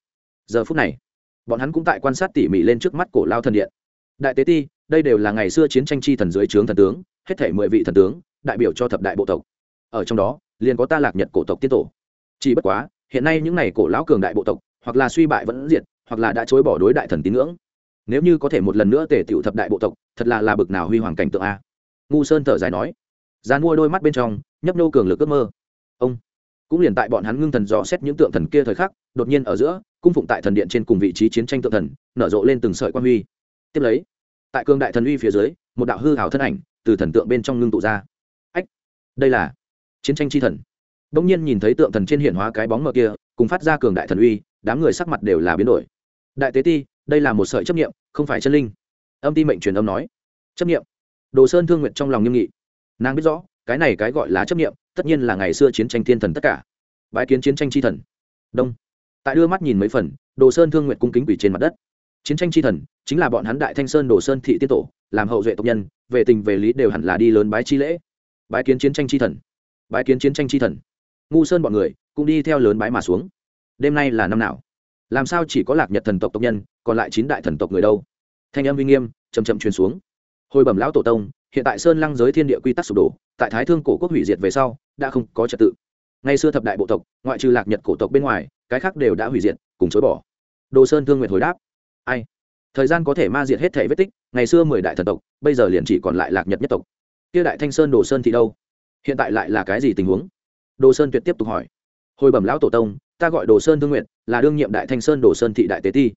Giờ phút này, bọn hắn cũng tại quan sát tỉ mỉ lên trước mắt cổ lao thần điện. Đại tế ti, đây đều là ngày xưa chiến tranh chi thần dưới trướng thần tướng, hết thể mười vị thần tướng, đại biểu cho thập đại bộ tộc. Ở trong đó, liền có ta lạc nhật cổ tộc tiên tổ. Chỉ bất quá, hiện nay những n à y cổ lão cường đại bộ tộc, hoặc là suy bại vẫn diệt, hoặc là đã chối bỏ đối đại thần tín ngưỡng nếu như có thể một lần nữa tề tựu thập đại bộ tộc, thật là là bực nào huy hoàng cảnh tượng a. Ngu sơn thở dài nói. Gian mua đôi mắt bên trong, nhấp nô cường lực ước mơ. Ông cũng liền tại bọn hắn ngưng thần dò xét những tượng thần kia thời khắc, đột nhiên ở giữa, cung phụng tại thần điện trên cùng vị trí chiến tranh tượng thần, nở rộ lên từng sợi quan huy. Tiếp lấy, tại cường đại thần uy phía dưới, một đạo hư hảo thân ảnh từ thần tượng bên trong ngưng tụ ra. Ách, đây là chiến tranh chi thần. Bỗng nhiên nhìn thấy tượng thần trên hiển hóa cái bóng mờ kia, cùng phát ra cường đại thần uy, đám người sắc mặt đều là biến đổi. Đại tế ti đây là một sợi chấp nghiệm không phải chân linh. Âm ti mệnh truyền âm nói. Chấp nghiệm đồ sơn thương nguyện trong lòng nghiêm nghị. Nàng biết rõ, cái này cái gọi là chấp nghiệm tất nhiên là ngày xưa chiến tranh thiên thần tất cả. Bãi kiến chiến tranh chi thần. Đông. Tại đưa mắt nhìn mấy phần, đồ sơn thương nguyện cung kính quỷ trên mặt đất. Chiến tranh chi thần, chính là bọn hắn đại thanh sơn đồ sơn thị tiên tổ, làm hậu duệ tộc nhân, về tình về lý đều hẳn là đi lớn bái chi lễ. Bái kiến chiến tranh chi thần. Bái kiến chiến tranh chi thần. Ngu sơn bọn người, cũng đi theo lớn bái mà xuống. Đêm nay là năm nào? Làm sao chỉ có lạc nhật thần tộc tộc nhân, còn lại chín đại thần tộc người đâu? Thanh âm uy nghiêm chầm chậm truyền xuống. Hồi bẩm lão tổ tông, hiện tại sơn lăng giới thiên địa quy tắc sụp đổ, tại thái thương cổ quốc hủy diệt về sau, đã không có trật tự. Ngày xưa thập đại bộ tộc, ngoại trừ lạc nhật cổ tộc bên ngoài, cái khác đều đã hủy diệt, cùng chối bỏ. Đồ sơn thương nguyện hồi đáp. Ai? Thời gian có thể ma diệt hết thể vết tích, ngày xưa mười đại thần tộc, bây giờ liền chỉ còn lại lạc nhật nhất tộc. Kia đại thanh sơn đồ sơn thì đâu? Hiện tại lại là cái gì tình huống? Đồ sơn tuyệt tiếp tục hỏi. Hồi bẩm lão tổ tông ta gọi đồ sơn thương nguyện là đương nhiệm đại thanh sơn đồ sơn thị đại tế ti.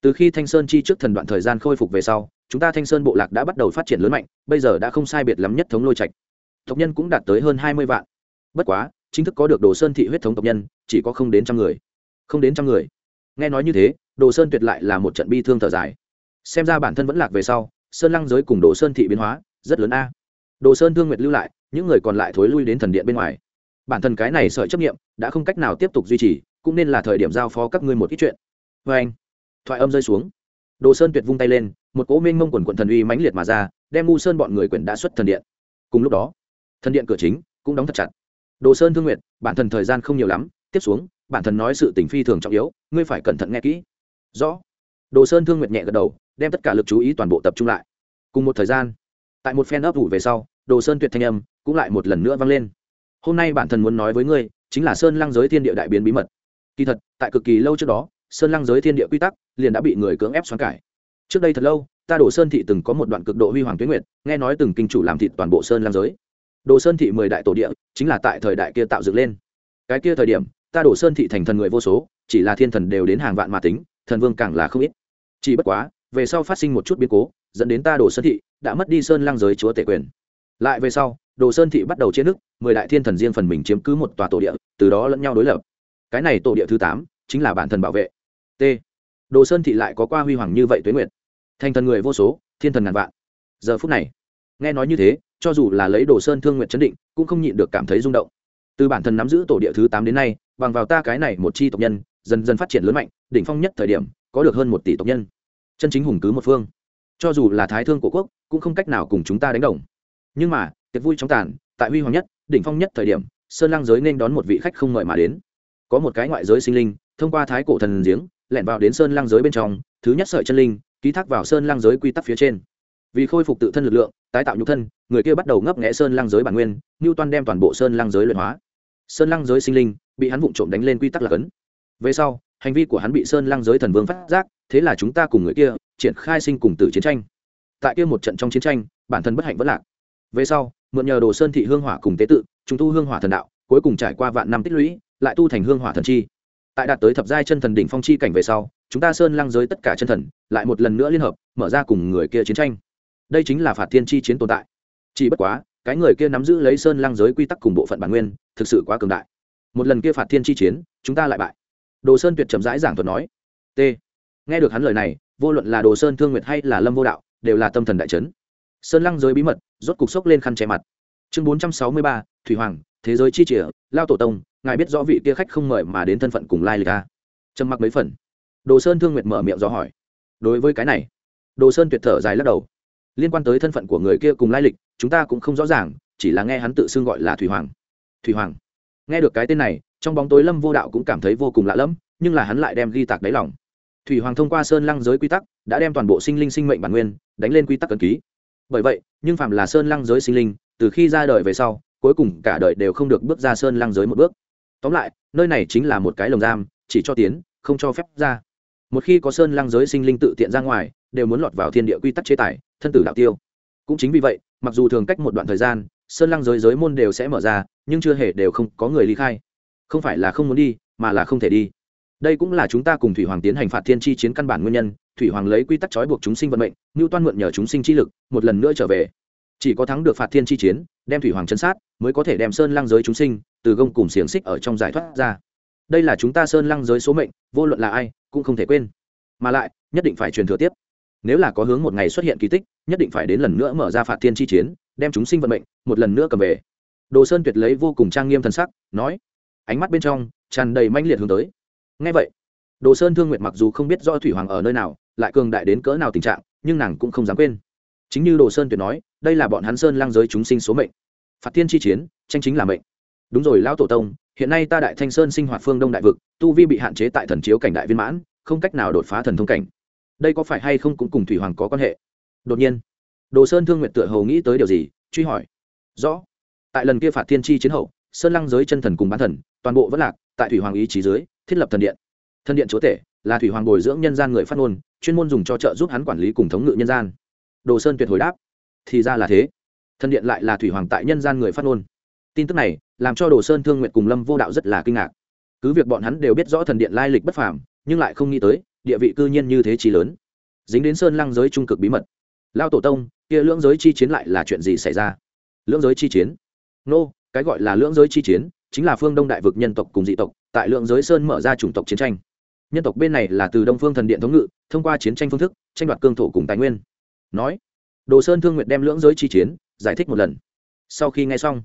Từ khi thanh sơn chi trước thần đoạn thời gian khôi phục về sau, chúng ta thanh sơn bộ lạc đã bắt đầu phát triển lớn mạnh, bây giờ đã không sai biệt lắm nhất thống lôi trạch. Tộc nhân cũng đạt tới hơn hai mươi vạn. Bất quá, chính thức có được đồ sơn thị huyết thống tộc nhân, chỉ có không đến trăm người. Không đến trăm người. Nghe nói như thế, đồ sơn tuyệt lại là một trận bi thương thở dài. Xem ra bản thân vẫn lạc về sau, sơn lăng giới cùng đồ sơn thị biến hóa, rất lớn a. Đồ sơn thương nguyệt lưu lại, những người còn lại thối lui đến thần điện bên ngoài. Bản thân cái này sợi chấp nghiệm đã không cách nào tiếp tục duy trì cũng nên là thời điểm giao phó các ngươi một ít chuyện. Vê anh, thoại âm rơi xuống. Đồ sơn tuyệt vung tay lên, một cỗ mênh mông quần quận thần uy mãnh liệt mà ra, đem ngu sơn bọn người quyển đã xuất thần điện. Cùng lúc đó, thần điện cửa chính cũng đóng thật chặt. Đồ sơn thương nguyện bản thân thời gian không nhiều lắm, tiếp xuống, bản thân nói sự tình phi thường trọng yếu, ngươi phải cẩn thận nghe kỹ. Rõ. Đồ sơn thương nguyện nhẹ gật đầu, đem tất cả lực chú ý toàn bộ tập trung lại. Cùng một thời gian, tại một phen ấp ủ về sau, đồ sơn tuyệt thanh âm cũng lại một lần nữa vang lên. Hôm nay bản thân muốn nói với ngươi, chính là sơn lăng giới thiên địa đại biến bí mật kỳ thật, tại cực kỳ lâu trước đó, sơn lăng giới thiên địa quy tắc liền đã bị người cưỡng ép xoắn cải. Trước đây thật lâu, ta đổ sơn thị từng có một đoạn cực độ huy hoàng tuyến nguyệt, nghe nói từng kinh chủ làm thịt toàn bộ sơn lăng giới. Đồ sơn thị mười đại tổ địa chính là tại thời đại kia tạo dựng lên. Cái kia thời điểm, ta đổ sơn thị thành thần người vô số, chỉ là thiên thần đều đến hàng vạn mà tính, thần vương càng là không ít. Chỉ bất quá, về sau phát sinh một chút biến cố, dẫn đến ta đổ sơn thị đã mất đi sơn lăng giới chúa tể quyền. Lại về sau, đồ sơn thị bắt đầu chia nước, mười đại thiên thần riêng phần mình chiếm cứ một tòa tổ địa, từ đó lẫn nhau đối lập cái này tổ địa thứ tám chính là bản thần bảo vệ. T. Đồ sơn thị lại có qua huy hoàng như vậy tuế nguyệt. Thành thần người vô số, thiên thần ngàn vạn. Giờ phút này, nghe nói như thế, cho dù là lấy đồ sơn thương nguyện chấn định, cũng không nhịn được cảm thấy rung động. Từ bản thân nắm giữ tổ địa thứ tám đến nay, bằng vào ta cái này một chi tộc nhân, dần dần phát triển lớn mạnh, đỉnh phong nhất thời điểm, có được hơn một tỷ tộc nhân. Chân chính hùng cứ một phương. Cho dù là thái thương của quốc, cũng không cách nào cùng chúng ta đánh đồng. Nhưng mà, tiệc vui trong tàn, tại huy hoàng nhất, đỉnh phong nhất thời điểm, sơn lang giới nên đón một vị khách không mời mà đến có một cái ngoại giới sinh linh, thông qua thái cổ thần giếng, lẻn vào đến sơn lang giới bên trong, thứ nhất sợi chân linh, ký thác vào sơn lang giới quy tắc phía trên. Vì khôi phục tự thân lực lượng, tái tạo nhục thân, người kia bắt đầu ngấp nghẽ sơn lang giới bản nguyên ngưu toan đem toàn bộ sơn lang giới luyện hóa. Sơn lang giới sinh linh bị hắn vụng trộm đánh lên quy tắc là cấn. Về sau, hành vi của hắn bị sơn lang giới thần vương phát giác, thế là chúng ta cùng người kia triển khai sinh cùng tử chiến tranh. Tại kia một trận trong chiến tranh, bản thân bất hạnh vẫn lạc. Về sau, mượn nhờ đồ sơn thị hương hỏa cùng tế tự chúng tu hương hỏa thần đạo, cuối cùng trải qua vạn năm tích lũy lại tu thành hương hỏa thần chi. Tại đạt tới thập giai chân thần đỉnh phong chi cảnh về sau, chúng ta sơn lăng giới tất cả chân thần lại một lần nữa liên hợp, mở ra cùng người kia chiến tranh. Đây chính là phạt thiên chi chiến tồn tại. Chỉ bất quá, cái người kia nắm giữ lấy sơn lăng giới quy tắc cùng bộ phận bản nguyên, thực sự quá cường đại. Một lần kia phạt thiên chi chiến, chúng ta lại bại. Đồ sơn tuyệt chậm rãi giảng thuật nói. T. Nghe được hắn lời này, vô luận là đồ sơn thương nguyệt hay là lâm vô đạo, đều là tâm thần đại trấn sơn lăng giới bí mật, rốt cục sốc lên khăn che mặt. Chương bốn trăm sáu mươi ba, thủy hoàng, thế giới chi chìa lao tổ tông ngài biết rõ vị kia khách không mời mà đến thân phận cùng lai lịch a trầm mặc mấy phần. Đồ sơn thương nguyệt mở miệng do hỏi. Đối với cái này, đồ sơn tuyệt thở dài lắc đầu. Liên quan tới thân phận của người kia cùng lai lịch, chúng ta cũng không rõ ràng, chỉ là nghe hắn tự xưng gọi là thủy hoàng. Thủy hoàng. Nghe được cái tên này, trong bóng tối lâm vô đạo cũng cảm thấy vô cùng lạ lẫm, nhưng là hắn lại đem ghi tạc đáy lòng. Thủy hoàng thông qua sơn lăng giới quy tắc, đã đem toàn bộ sinh linh sinh mệnh bản nguyên đánh lên quy tắc cần ký. Bởi vậy, nhưng phạm là sơn lăng giới sinh linh, từ khi ra đời về sau, cuối cùng cả đời đều không được bước ra sơn lăng giới một bước tóm lại, nơi này chính là một cái lồng giam, chỉ cho tiến, không cho phép ra. Một khi có sơn lăng giới sinh linh tự tiện ra ngoài, đều muốn lọt vào thiên địa quy tắc chế tài, thân tử đạo tiêu. Cũng chính vì vậy, mặc dù thường cách một đoạn thời gian, sơn lăng giới giới môn đều sẽ mở ra, nhưng chưa hề đều không có người ly khai. Không phải là không muốn đi, mà là không thể đi. Đây cũng là chúng ta cùng thủy hoàng tiến hành phạt thiên chi chiến căn bản nguyên nhân. Thủy hoàng lấy quy tắc trói buộc chúng sinh vận mệnh ngưu toan mượn nhờ chúng sinh chi lực, một lần nữa trở về chỉ có thắng được phạt thiên chi chiến, đem thủy hoàng chân sát, mới có thể đem sơn lăng giới chúng sinh, từ gông cùng xiềng xích ở trong giải thoát ra. Đây là chúng ta sơn lăng giới số mệnh, vô luận là ai, cũng không thể quên. Mà lại, nhất định phải truyền thừa tiếp. Nếu là có hướng một ngày xuất hiện kỳ tích, nhất định phải đến lần nữa mở ra phạt thiên chi chiến, đem chúng sinh vận mệnh, một lần nữa cầm về. Đồ sơn tuyệt lấy vô cùng trang nghiêm thân sắc, nói. Ánh mắt bên trong, tràn đầy manh liệt hướng tới. Ngay vậy, đồ sơn thương nguyệt mặc dù không biết do thủy hoàng ở nơi nào, lại cường đại đến cỡ nào tình trạng, nhưng nàng cũng không dám quên. Chính như đồ sơn tuyệt nói đây là bọn hắn sơn lang giới chúng sinh số mệnh. Phạt thiên chi chiến, tranh chính là mệnh. Đúng rồi, lão tổ tông, hiện nay ta đại thanh sơn sinh hoạt phương đông đại vực, tu vi bị hạn chế tại thần chiếu cảnh đại viên mãn, không cách nào đột phá thần thông cảnh. Đây có phải hay không cũng cùng thủy hoàng có quan hệ? Đột nhiên, đồ sơn thương nguyện tựa hầu nghĩ tới điều gì, truy hỏi. Rõ. Tại lần kia phạt thiên chi chiến hậu, sơn lăng giới chân thần cùng bán thần, toàn bộ vẫn lạc, tại thủy hoàng ý chí dưới, thiết lập thần điện. Thần điện chúa tể, là thủy hoàng bồi dưỡng nhân gian người phát ngôn, chuyên môn dùng cho trợ giúp hắn quản lý cùng thống ngự nhân gian. Đồ sơn tuyệt hồi đáp thì ra là thế. Thần điện lại là thủy hoàng tại nhân gian người phát ngôn. Tin tức này làm cho đồ sơn thương nguyện cùng lâm vô đạo rất là kinh ngạc. Cứ việc bọn hắn đều biết rõ thần điện lai lịch bất phàm nhưng lại không nghĩ tới địa vị cư nhiên như thế chí lớn. Dính đến sơn lăng giới trung cực bí mật. Lao tổ tông kia lưỡng giới chi chiến lại là chuyện gì xảy ra? Lưỡng giới chi chiến? Nô、no, cái gọi là lưỡng giới chi chiến chính là phương đông đại vực nhân tộc cùng dị tộc tại lượng giới sơn mở ra chủng tộc chiến tranh. Nhân tộc bên này là từ đông phương thần điện thống ngự thông qua chiến tranh phương thức tranh đoạt cương thổ cùng tài nguyên. Nói đồ sơn thương nguyện đem lưỡng giới chi chiến giải thích một lần. Sau khi nghe xong,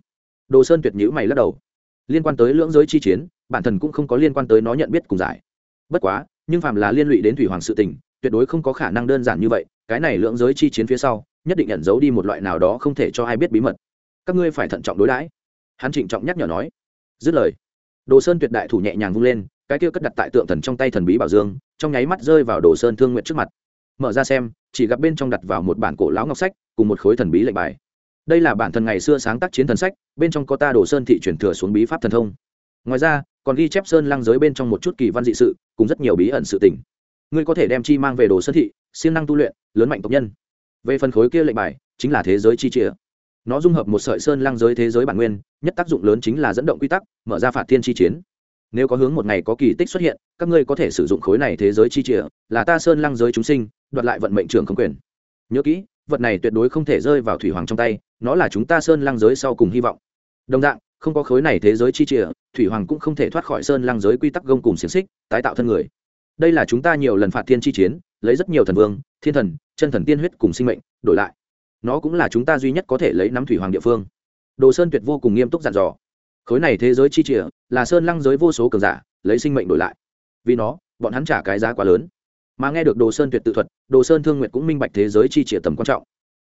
đồ sơn tuyệt nhữ mày lắc đầu. Liên quan tới lưỡng giới chi chiến, bản thân cũng không có liên quan tới nó nhận biết cùng giải. Bất quá, nhưng phàm là liên lụy đến thủy hoàng sự tình, tuyệt đối không có khả năng đơn giản như vậy, cái này lưỡng giới chi chiến phía sau, nhất định ẩn giấu đi một loại nào đó không thể cho ai biết bí mật. Các ngươi phải thận trọng đối đãi. Hắn trịnh trọng nhắc nhở nói. Dứt lời, đồ sơn tuyệt đại thủ nhẹ nhàng vung lên, cái kia cất đặt tại tượng thần trong tay thần bí bảo dương, trong nháy mắt rơi vào đồ sơn thương nguyện trước mặt mở ra xem, chỉ gặp bên trong đặt vào một bản cổ lão ngọc sách, cùng một khối thần bí lệnh bài. Đây là bản thần ngày xưa sáng tác chiến thần sách, bên trong có ta đồ sơn thị chuyển thừa xuống bí pháp thần thông. Ngoài ra, còn ghi chép sơn lăng giới bên trong một chút kỳ văn dị sự, cùng rất nhiều bí ẩn sự tình. Ngươi có thể đem chi mang về đồ sơn thị, siêng năng tu luyện, lớn mạnh tộc nhân. Về phần khối kia lệnh bài, chính là thế giới chi chĩa nó dung hợp một sợi sơn lăng giới thế giới bản nguyên, nhất tác dụng lớn chính là dẫn động quy tắc, mở ra phạt thiên chi chiến. Nếu có hướng một ngày có kỳ tích xuất hiện, các ngươi có thể sử dụng khối này thế giới chi chĩa là ta sơn lăng giới chúng sinh đoạt lại vận mệnh trưởng không quyền. Nhớ kỹ, vật này tuyệt đối không thể rơi vào thủy hoàng trong tay, nó là chúng ta sơn lăng giới sau cùng hy vọng. Đồng dạng, không có khối này thế giới chi chìa thủy hoàng cũng không thể thoát khỏi sơn lăng giới quy tắc gông cùng xiềng xích, tái tạo thân người. Đây là chúng ta nhiều lần phạt thiên chi chiến, lấy rất nhiều thần vương, thiên thần, chân thần tiên huyết cùng sinh mệnh, đổi lại. Nó cũng là chúng ta duy nhất có thể lấy nắm thủy hoàng địa phương. Đồ sơn tuyệt vô cùng nghiêm túc dặn dò. Khối này thế giới chi chìa là sơn lăng giới vô số cường giả, lấy sinh mệnh đổi lại. Vì nó, bọn hắn trả cái giá quá lớn mà nghe được đồ sơn tuyệt tự thuật, đồ sơn thương nguyện cũng minh bạch thế giới chi chìa tầm quan trọng.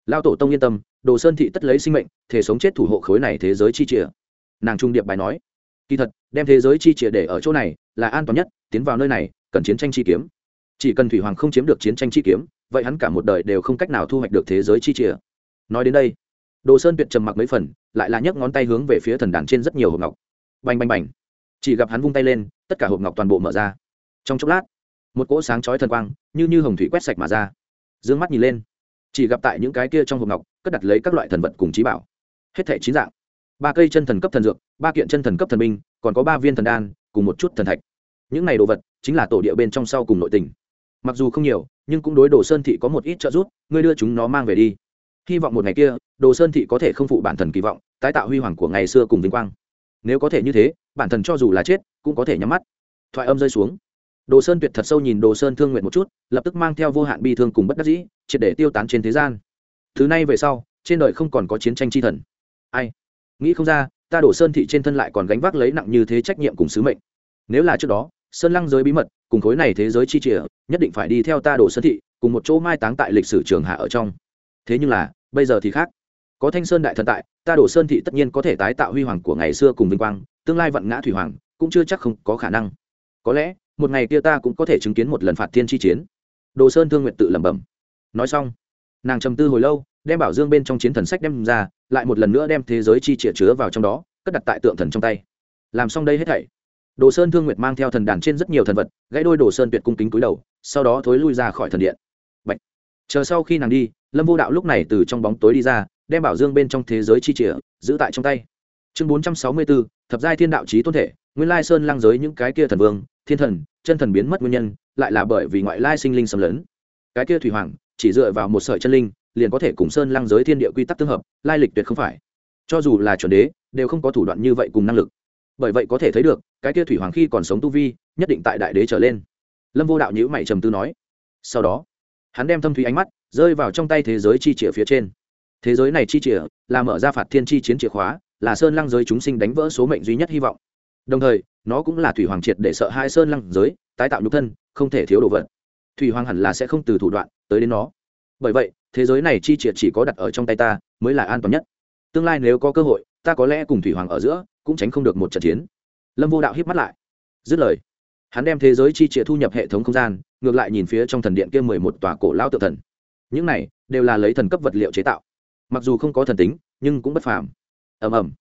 Lao tổ tông yên tâm, đồ sơn thị tất lấy sinh mệnh, thể sống chết thủ hộ khối này thế giới chi chìa. Nàng trung điệp bài nói, kỳ thật, đem thế giới chi chìa để ở chỗ này là an toàn nhất, tiến vào nơi này, cần chiến tranh chi kiếm. Chỉ cần thủy hoàng không chiếm được chiến tranh chi kiếm, vậy hắn cả một đời đều không cách nào thu hoạch được thế giới chi chìa. Nói đến đây, đồ sơn tuyệt trầm mặc mấy phần, lại là nhấc ngón tay hướng về phía thần đàn trên rất nhiều hộp ngọc. Bành bành bành. Chỉ gặp hắn vung tay lên, tất cả hộp ngọc toàn bộ mở ra. Trong chốc lát một cỗ sáng chói thần quang, như như hồng thủy quét sạch mà ra. D ư ơ n g mắt nhìn lên, chỉ gặp tại những cái kia trong hộp ngọc, cất đặt lấy các loại thần vật cùng trí bảo. Hết thẻ chín dạng. Ba cây chân thần cấp thần dược, ba kiện chân thần cấp thần binh, còn có ba viên thần đan, cùng một chút thần thạch. Những này đồ vật chính là tổ địa bên trong sau cùng nội tình. Mặc dù không nhiều, nhưng cũng đối đồ sơn thị có một ít trợ giúp, ngươi đưa chúng nó mang về đi. Hy vọng một ngày kia, đồ sơn thị có thể không phụ bản thần kỳ vọng, tái tạo huy hoàng của ngày xưa cùng vinh quang. Nếu có thể như thế, bản thần cho dù là chết, cũng có thể nhắm mắt. Thoại âm rơi xuống đồ sơn tuyệt thật sâu nhìn đồ sơn thương nguyện một chút, lập tức mang theo vô hạn bi thương cùng bất đắc dĩ, triệt để tiêu tán trên thế gian. Thứ này về sau, trên đời không còn có chiến tranh chi thần. Ai? Nghĩ không ra, ta đổ sơn thị trên thân lại còn gánh vác lấy nặng như thế trách nhiệm cùng sứ mệnh. Nếu là trước đó, sơn lăng giới bí mật, cùng khối này thế giới chi chìa nhất định phải đi theo ta đổ sơn thị, cùng một chỗ mai táng tại lịch sử trường hạ ở trong. Thế nhưng là, bây giờ thì khác. Có thanh sơn đại thần tại, ta đổ sơn thị tất nhiên có thể tái tạo huy hoàng của ngày xưa cùng vinh quang, tương lai vận ngã thủy hoàng, cũng chưa chắc không có khả năng. Có lẽ một ngày kia ta cũng có thể chứng kiến một lần phạt thiên chi chiến. Đồ sơn thương nguyện tự lẩm bẩm. Nói xong, nàng trầm tư hồi lâu, đem bảo dương bên trong chiến thần sách đem ra, lại một lần nữa đem thế giới chi chĩa chứa vào trong đó, cất đặt tại tượng thần trong tay. Làm xong đây hết thảy, đồ sơn thương nguyệt mang theo thần đàn trên rất nhiều thần vật, gãy đôi đồ sơn tuyệt cung kính cúi đầu, sau đó thối lui ra khỏi thần điện. Bạch. chờ sau khi nàng đi, lâm vô đạo lúc này từ trong bóng tối đi ra, đem bảo dương bên trong thế giới chi chĩa giữ tại trong tay. Chương bốn trăm sáu mươi bốn, thập giai thiên đạo trí tôn thể, nguyên lai sơn lăng giới những cái kia thần vương, thiên thần chân thần biến mất nguyên nhân lại là bởi vì ngoại lai sinh linh xâm lấn. Cái kia thủy hoàng, chỉ dựa vào một sợi chân linh, liền có thể cùng sơn lăng giới thiên địa quy tắc tương hợp, lai lịch tuyệt không phải. Cho dù là chuẩn đế, đều không có thủ đoạn như vậy cùng năng lực. Bởi vậy có thể thấy được, cái kia thủy hoàng khi còn sống tu vi, nhất định tại đại đế trở lên. Lâm vô đạo nhữ mày trầm tư nói. Sau đó, hắn đem thâm thủy ánh mắt rơi vào trong tay thế giới chi chìa phía trên. Thế giới này chi chìa là mở ra phạt thiên chi chiến chìa khóa, là sơn lăng giới chúng sinh đánh vỡ số mệnh duy nhất hy vọng. Đồng thời nó cũng là thủy hoàng triệt để sợ hai sơn lăng giới, tái tạo nhục thân, không thể thiếu đồ vật. Thủy hoàng hẳn là sẽ không từ thủ đoạn tới đến nó. Bởi vậy, thế giới này chi triệt chỉ có đặt ở trong tay ta mới là an toàn nhất. Tương lai nếu có cơ hội, ta có lẽ cùng thủy hoàng ở giữa cũng tránh không được một trận chiến. Lâm vô đạo hiếp mắt lại. Dứt lời, hắn đem thế giới chi triệt thu nhập hệ thống không gian, ngược lại nhìn phía trong thần điện kia mười một tòa cổ lao tự thần. Những này đều là lấy thần cấp vật liệu chế tạo. Mặc dù không có thần tính, nhưng cũng bất phàm. Ầm ầm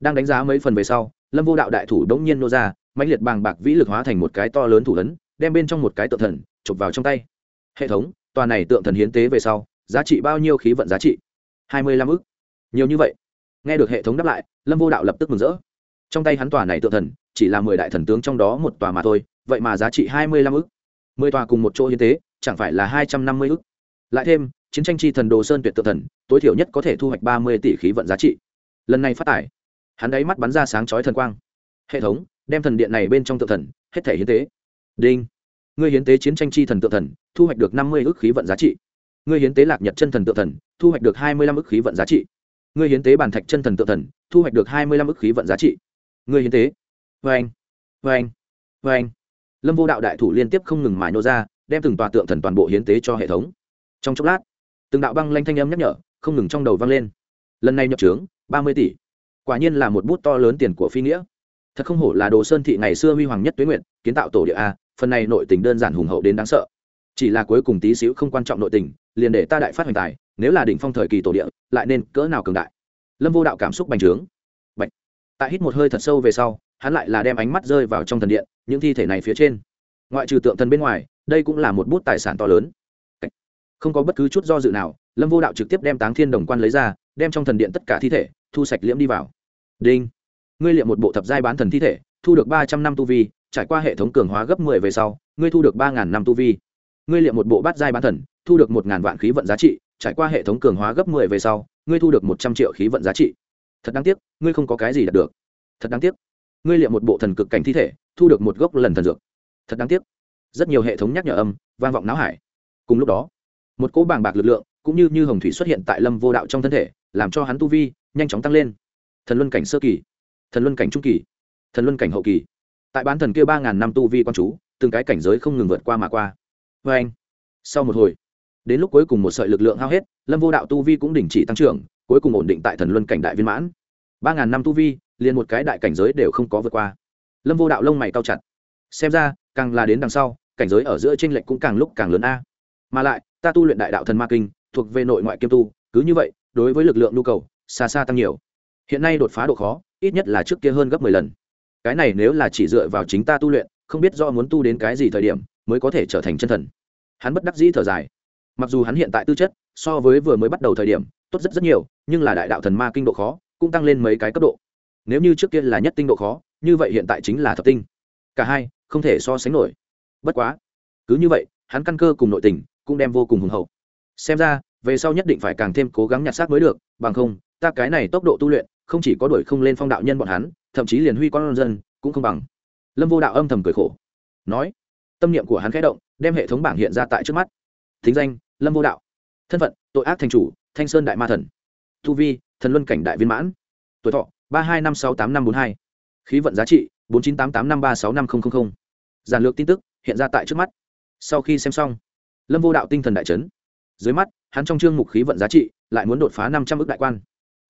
đang đánh giá mấy phần về sau, lâm vô đạo đại thủ đ n g nhiên nô ra, mãnh liệt bàng bạc vĩ lực hóa thành một cái to lớn thủ ấn, đem bên trong một cái tượng thần chụp vào trong tay. Hệ thống, tòa này tượng thần hiến tế về sau, giá trị bao nhiêu khí vận giá trị? Hai mươi lăm ức. Nhiều như vậy. Nghe được hệ thống đáp lại, lâm vô đạo lập tức mừng rỡ. Trong tay hắn tòa này tượng thần, chỉ là mười đại thần tướng trong đó một tòa mà thôi, vậy mà giá trị hai mươi lăm ức. Mười tòa cùng một chỗ hiến tế, chẳng phải là hai trăm năm mươi ức. Lại thêm, chiến tranh chi thần đồ sơn tuyệt tượng thần, tối thiểu nhất có thể thu hoạch ba mươi tỷ khí vận giá trị. Lần này phát tải hắn đáy mắt bắn ra sáng chói thần quang. Hệ thống, đem thần điện này bên trong tượng thần, hết thể hiến tế. Đinh. Ngươi hiến tế chiến tranh chi thần tượng thần, thu hoạch được năm mươi ước khí vận giá trị. Ngươi hiến tế lạc nhật chân thần tượng thần, thu hoạch được hai mươi lăm ước khí vận giá trị. Ngươi hiến tế bàn thạch chân thần tượng thần, thu hoạch được hai mươi lăm ước khí vận giá trị. Ngươi hiến tế. Vê anh vê anh vê anh lâm vô đạo đại thủ liên tiếp không ngừng mài nô ra, đem từng tòa tượng thần toàn bộ hiến tế cho hệ thống. Trong chốc lát, từng đạo băng lanh thanh âm nhắc nhở, không ngừng trong đầu vang lên. Lần này nhập trướng, ba mươi tỷ quả nhiên là một bút to lớn tiền của phi nghĩa. Thật không hổ là đồ sơn thị ngày xưa huy hoàng nhất tuế nguyện kiến tạo tổ địa a, phần này nội tình đơn giản hùng hậu đến đáng sợ. Chỉ là cuối cùng tí xíu không quan trọng nội tình, liền để ta đại phát hoành tài, nếu là đỉnh phong thời kỳ tổ địa, lại nên cỡ nào cường đại? Lâm vô đạo cảm xúc bành trướng. Bạch. tại hít một hơi thật sâu về sau, hắn lại là đem ánh mắt rơi vào trong thần điện, những thi thể này phía trên. Ngoại trừ tượng thần bên ngoài, đây cũng là một bút tài sản to lớn. Không có bất cứ chút do dự nào, lâm vô đạo trực tiếp đem táng thiên đồng quan lấy ra, đem trong thần điện tất cả thi thể, thu sạch liễm đi vào đinh ngươi liệm một bộ thập giai bán thần thi thể thu được ba trăm năm tu vi trải qua hệ thống cường hóa gấp 10 về sau, ngươi thu được 3000 năm tu vi. Ngươi liệm một bộ bát giai bán thần, thu được 1000 vạn khí vận giá trị, trải qua hệ thống cường hóa gấp 10 về sau, ngươi thu được 100 triệu khí vận giá trị. Thật đáng tiếc, ngươi không có cái gì đạt được. Thật đáng tiếc. Ngươi liệm một bộ thần cực cảnh thi thể, thu được một gốc lần thần dược. Thật đáng tiếc. Rất nhiều hệ thống nhắc nhở âm vang vọng não hải. Cùng lúc đó, một cỗ bàng bạc lực lượng, cũng như như hồng thủy xuất hiện tại Lâm Vô Đạo trong thân thể, làm cho hắn tu vi nhanh chóng tăng lên. Thần luân cảnh sơ kỳ, thần luân cảnh trung kỳ, thần luân cảnh hậu kỳ. Tại bán thần kia ba ngàn năm tu vi quan chú từng cái cảnh giới không ngừng vượt qua mà qua. Vê anh sau một hồi đến lúc cuối cùng một sợi lực lượng hao hết lâm vô đạo tu vi cũng đình chỉ tăng trưởng cuối cùng ổn định tại thần luân cảnh đại viên mãn. Ba ngàn năm tu vi liền một cái đại cảnh giới đều không có vượt qua. Lâm vô đạo lông mày cao chặt. Xem ra càng là đến đằng sau cảnh giới ở giữa t r ê n lệch cũng càng lúc càng lớn a. Mà lại ta tu luyện đại đạo thần ma kinh thuộc về nội ngoại kiêm tu cứ như vậy đối với lực lượng nhu cầu xa xa tăng nhiều hiện nay đột phá độ khó, ít nhất là trước kia hơn gấp mười lần. Cái này nếu là chỉ dựa vào chính ta tu luyện, không biết do muốn tu đến cái gì thời điểm, mới có thể trở thành chân thần. Hắn bất đắc dĩ thở dài. Mặc dù hắn hiện tại tư chất, so với vừa mới bắt đầu thời điểm, tốt rất rất nhiều, nhưng là đại đạo thần ma kinh độ khó, cũng tăng lên mấy cái cấp độ. Nếu như trước kia là nhất tinh độ khó, như vậy hiện tại chính là thập tinh. Cả hai, không thể so sánh nổi. Bất quá, cứ như vậy, hắn căn cơ cùng nội tình, cũng đem vô cùng hùng hậu. Xem ra, về sau nhất định phải càng thêm cố gắng nhặt xác mới được, bằng không, ta cái này tốc độ tu luyện không chỉ có đuổi không lên phong đạo nhân bọn hắn, thậm chí liền huy con dân cũng không bằng. Lâm vô đạo âm thầm cười khổ, nói, tâm niệm của hắn khẽ động, đem hệ thống bảng hiện ra tại trước mắt. Thính danh, lâm vô đạo. Thân phận, tội ác thành chủ, thanh sơn đại ma thần. Tu vi, thần luân cảnh đại viên mãn. Tuổi thọ, ba hai năm sáu tám năm bốn hai. Khí vận giá trị, bốn chín tám tám năm ba sáu năm nghìn giản lược tin tức, hiện ra tại trước mắt. Sau khi xem xong, lâm vô đạo tinh thần đại chấn. Dưới mắt, hắn trong chương mục khí vận giá trị lại muốn đột phá năm trăm ước đại quan.